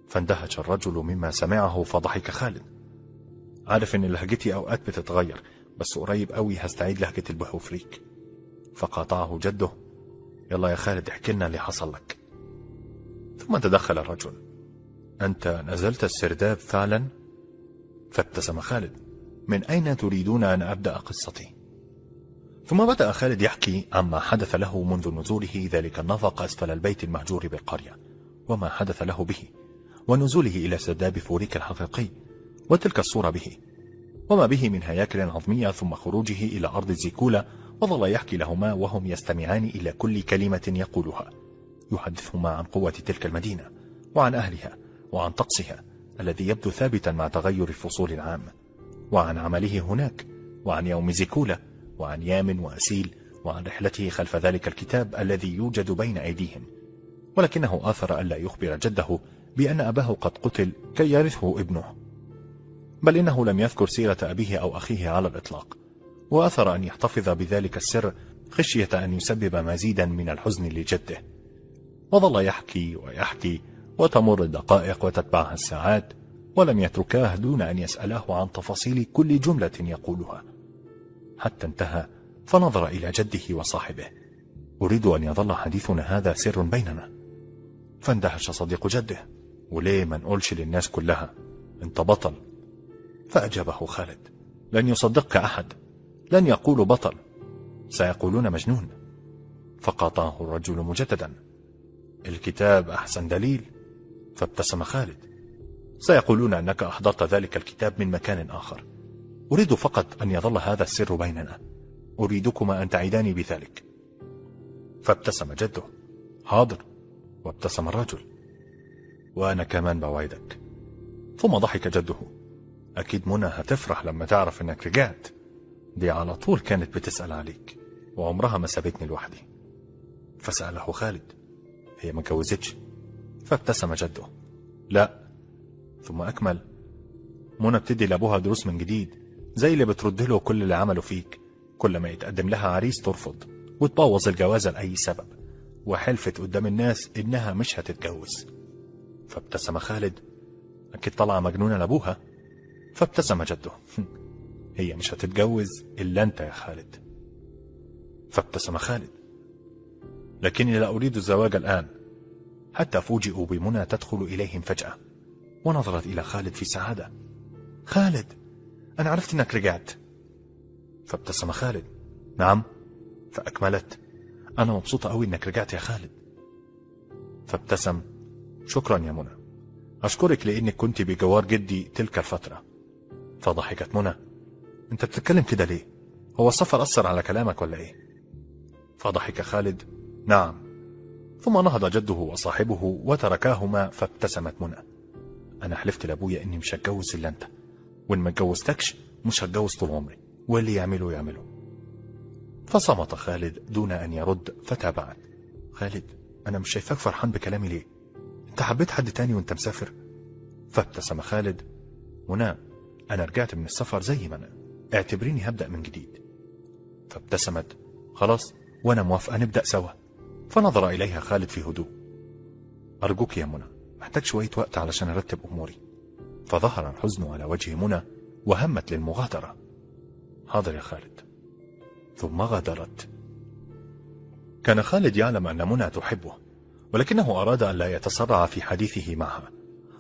فاندهش الرجل مما سمعه فضحك خالد. عارف إن لهجتي أوقات بتتغير بس قريب قوي هستعيد لهجة البهوفريك فقاطعه جده يلا يا خالد احكي لنا اللي حصل لك. ثم تدخل الرجل. أنت نزلت السرداب فعلا؟ فابتسم خالد من أين تريدون أن أبدأ قصتي؟ ثم بدأ خالد يحكي عما حدث له منذ نزوله ذلك النفق أسفل البيت المهجور بالقرية وما حدث له به ونزوله إلى سرداب فوريك الحقيقي وتلك الصورة به وما به من هياكل عظمية ثم خروجه إلى أرض الزيكولة وظل يحكي لهما وهم يستمعان إلى كل كلمة يقولها يحدثهما عن قوة تلك المدينة وعن أهلها وعن طقسها الذي يبدو ثابتا مع تغير الفصول العام وعن عمله هناك وعن يوم زيكولة وعن يام وأسيل وعن رحلته خلف ذلك الكتاب الذي يوجد بين أيديهم. ولكنه آثر ألا يخبر جده بأن أباه قد قتل كي يرثه ابنه. بل إنه لم يذكر سيرة أبيه أو أخيه على الإطلاق وأثر أن يحتفظ بذلك السر خشية أن يسبب مزيدا من الحزن لجده. وظل يحكي ويحكي وتمر الدقائق وتتبعها الساعات ولم يتركاه دون أن يسأله عن تفاصيل كل جملة يقولها. حتى انتهى فنظر إلى جده وصاحبه. أريد أن يظل حديثنا هذا سر بيننا. فاندهش صديق جده. وليه ما نقولش للناس كلها؟ انت بطل. فأجابه خالد. لن يصدقك أحد. لن يقولوا بطل. سيقولون مجنون. فقاطعه الرجل مجددا. الكتاب أحسن دليل. فابتسم خالد. سيقولون أنك أحضرت ذلك الكتاب من مكان آخر. أريد فقط أن يظل هذا السر بيننا. أريدكما أن تعيداني بذلك. فابتسم جده. حاضر. وابتسم الرجل. وأنا كمان بوعدك. ثم ضحك جده. أكيد منى هتفرح لما تعرف إنك رجعت. دي على طول كانت بتسأل عليك. وعمرها ما سابتني لوحدي. فسأله خالد. هي ما اتجوزتش؟ فابتسم جده. لا ثم أكمل. منى بتدي لأبوها دروس من جديد زي اللي بترد له كل اللي عمله فيك. كل ما يتقدم لها عريس ترفض وتبوظ الجوازة لأي سبب. وحلفت قدام الناس إنها مش هتتجوز. فابتسم خالد. أكيد طالعة مجنونة لأبوها. فابتسم جده. هي مش هتتجوز إلا أنت يا خالد. فابتسم خالد. لكني لا أريد الزواج الآن. حتى فوجئوا بمنى تدخل إليهم فجأة ونظرت إلى خالد في سعادة خالد أنا عرفت أنك رجعت. فابتسم خالد. نعم. فأكملت. أنا مبسوطة أوي أنك رجعت يا خالد. فابتسم. شكرا يا منى. أشكرك لأنك كنت بجوار جدي تلك الفترة. فضحكت منى. أنت بتتكلم كده ليه؟ هو السفر أثر على كلامك ولا إيه؟ فضحك خالد. نعم. ثم نهض جده وصاحبه وتركاهما فابتسمت منى. أنا حلفت لأبويا إني مش هتجوز إلا أنت. وإن ما اتجوزتكش مش هتجوز طول عمري. واللي يعمله يعمله. فصمت خالد دون أن يرد فتابعت. خالد أنا مش شايفاك فرحان بكلامي ليه؟ أنت حبيت حد تاني وأنت مسافر؟ فابتسم خالد. منى أنا رجعت من السفر زي ما أنا. اعتبريني هبدأ من جديد. فابتسمت. خلاص وأنا موافقة نبدأ سوا. فنظر إليها خالد في هدوء. أرجوك يا منى محتاج شوية وقت علشان أرتب أموري. فظهر الحزن على وجه منى وهمت للمغادرة. حاضر يا خالد. ثم غادرت. كان خالد يعلم أن منى تحبه ولكنه أراد أن لا يتسرع في حديثه معها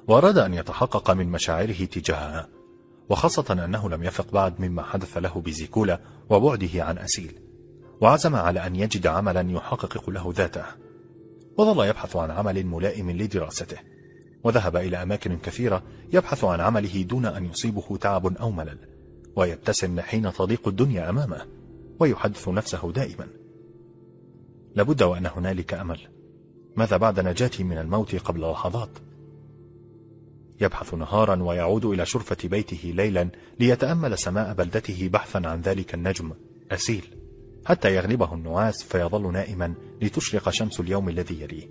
وأراد أن يتحقق من مشاعره تجاهها وخاصة أنه لم يثق بعد مما حدث له بزيكولا وبعده عن أسيل. وعزم على أن يجد عملا يحقق له ذاته. وظل يبحث عن عمل ملائم لدراسته. وذهب إلى أماكن كثيرة يبحث عن عمله دون أن يصيبه تعب أو ملل. ويبتسم حين تضيق الدنيا أمامه. ويحدث نفسه دائما. لابد وأن هنالك أمل. ماذا بعد نجاتي من الموت قبل لحظات؟ يبحث نهارا ويعود إلى شرفة بيته ليلا ليتأمل سماء بلدته بحثا عن ذلك النجم. أسيل. حتى يغلبه النعاس فيظل نائما لتشرق شمس اليوم الذي يليه.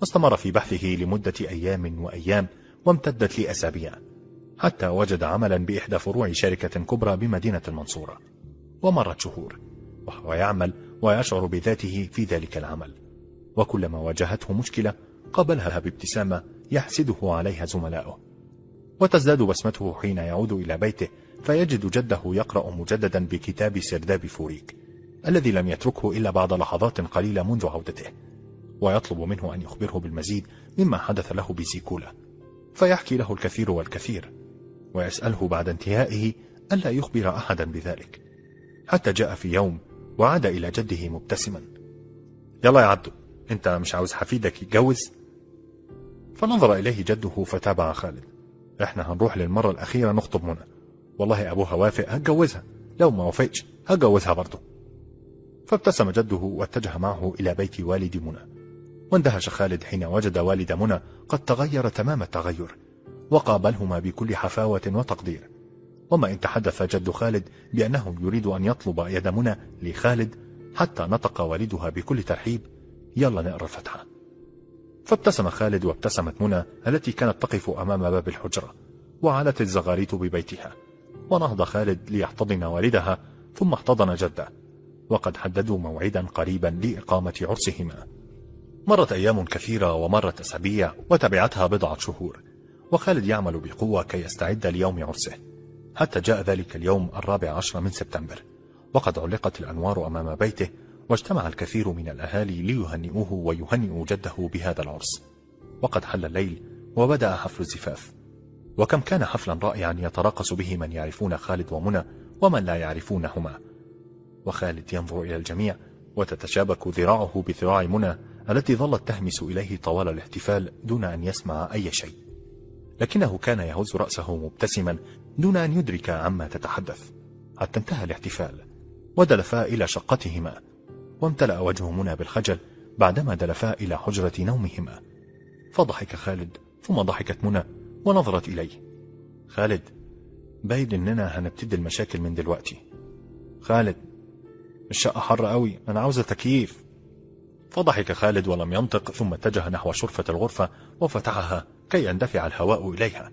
واستمر في بحثه لمدة أيام وأيام وامتدت لأسابيع حتى وجد عملا بإحدى فروع شركة كبرى بمدينة المنصورة. ومرت شهور وهو يعمل ويشعر بذاته في ذلك العمل. وكلما واجهته مشكلة قابلها بابتسامة يحسده عليها زملاؤه. وتزداد بسمته حين يعود إلى بيته فيجد جده يقرأ مجددا بكتاب سرداب فوريك. الذي لم يتركه إلا بعد لحظات قليلة منذ عودته ويطلب منه أن يخبره بالمزيد مما حدث له بزيكولا فيحكي له الكثير والكثير ويسأله بعد انتهائه ألا يخبر أحدا بذلك حتى جاء في يوم وعاد إلى جده مبتسما. يلا يا عبدو أنت مش عاوز حفيدك يتجوز؟ فنظر إليه جده فتابع خالد. إحنا هنروح للمرة الأخيرة نخطب منى والله أبوها وافق هتجوزها لو ما وافقش هتجوزها برضه فابتسم جده واتجه معه إلى بيت والد منى. واندهش خالد حين وجد والد منى قد تغير تمام التغير وقابلهما بكل حفاوة وتقدير. وما إن تحدث جد خالد بأنه يريد أن يطلب يد منى لخالد حتى نطق والدها بكل ترحيب يلا نقرأ الفتحة. فابتسم خالد وابتسمت منى التي كانت تقف أمام باب الحجرة وعلت الزغاريت ببيتها. ونهض خالد ليحتضن والدها ثم احتضن جده. وقد حددوا موعدا قريبا لإقامة عرسهما. مرت أيام كثيرة ومرت أسابيع وتبعتها بضعة شهور وخالد يعمل بقوة كي يستعد ليوم عرسه. حتى جاء ذلك اليوم الرابع عشر من سبتمبر وقد علقت الأنوار أمام بيته واجتمع الكثير من الأهالي ليهنئوه ويهنئوا جده بهذا العرس. وقد حل الليل وبدأ حفل الزفاف. وكم كان حفلا رائعا يتراقص به من يعرفون خالد ومنى ومن لا يعرفونهما. وخالد ينظر إلى الجميع وتتشابك ذراعه بذراع منى التي ظلت تهمس إليه طوال الاحتفال دون أن يسمع أي شيء. لكنه كان يهز رأسه مبتسما دون أن يدرك عما تتحدث. حتى انتهى الاحتفال ودلفا إلى شقتهما وامتلأ وجه منى بالخجل بعدما دلفا إلى حجرة نومهما. فضحك خالد ثم ضحكت منى ونظرت إليه. خالد باين إننا هنبتدي المشاكل من دلوقتي. خالد الشقة حر قوي أنا عاوزة تكييف فضحك خالد ولم ينطق ثم اتجه نحو شرفة الغرفة وفتحها كي يندفع الهواء إليها.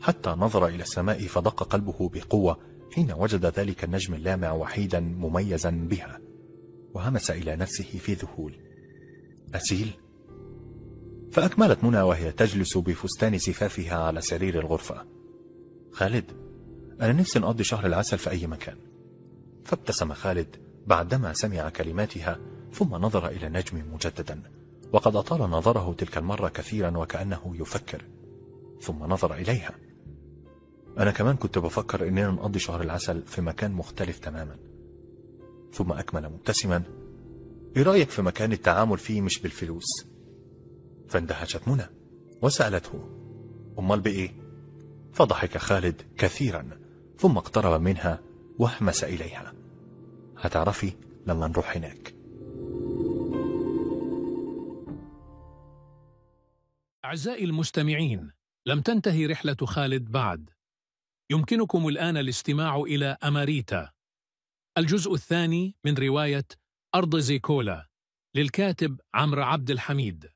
حتى نظر إلى السماء فدق قلبه بقوة حين وجد ذلك النجم اللامع وحيدا مميزا بها. وهمس إلى نفسه في ذهول. أسيل. فأكملت منى وهي تجلس بفستان زفافها على سرير الغرفة. خالد أنا نفسي نقضي شهر العسل في أي مكان. فابتسم خالد. بعدما سمع كلماتها ثم نظر إلى النجم مجددا وقد أطال نظره تلك المرة كثيرا وكأنه يفكر ثم نظر إليها. أنا كمان كنت بفكر إننا نقضي شهر العسل في مكان مختلف تماما. ثم أكمل مبتسما إيه رأيك في مكان التعامل فيه مش بالفلوس؟ فاندهشت منى وسألته أمال بإيه؟ فضحك خالد كثيرا ثم اقترب منها واحمس إليها. هتعرفي لما نروح هناك. أعزائي المستمعين لم تنتهي رحلة خالد بعد. يمكنكم الآن الاستماع إلى أماريتا. الجزء الثاني من رواية أرض زيكولا للكاتب عمرو عبد الحميد.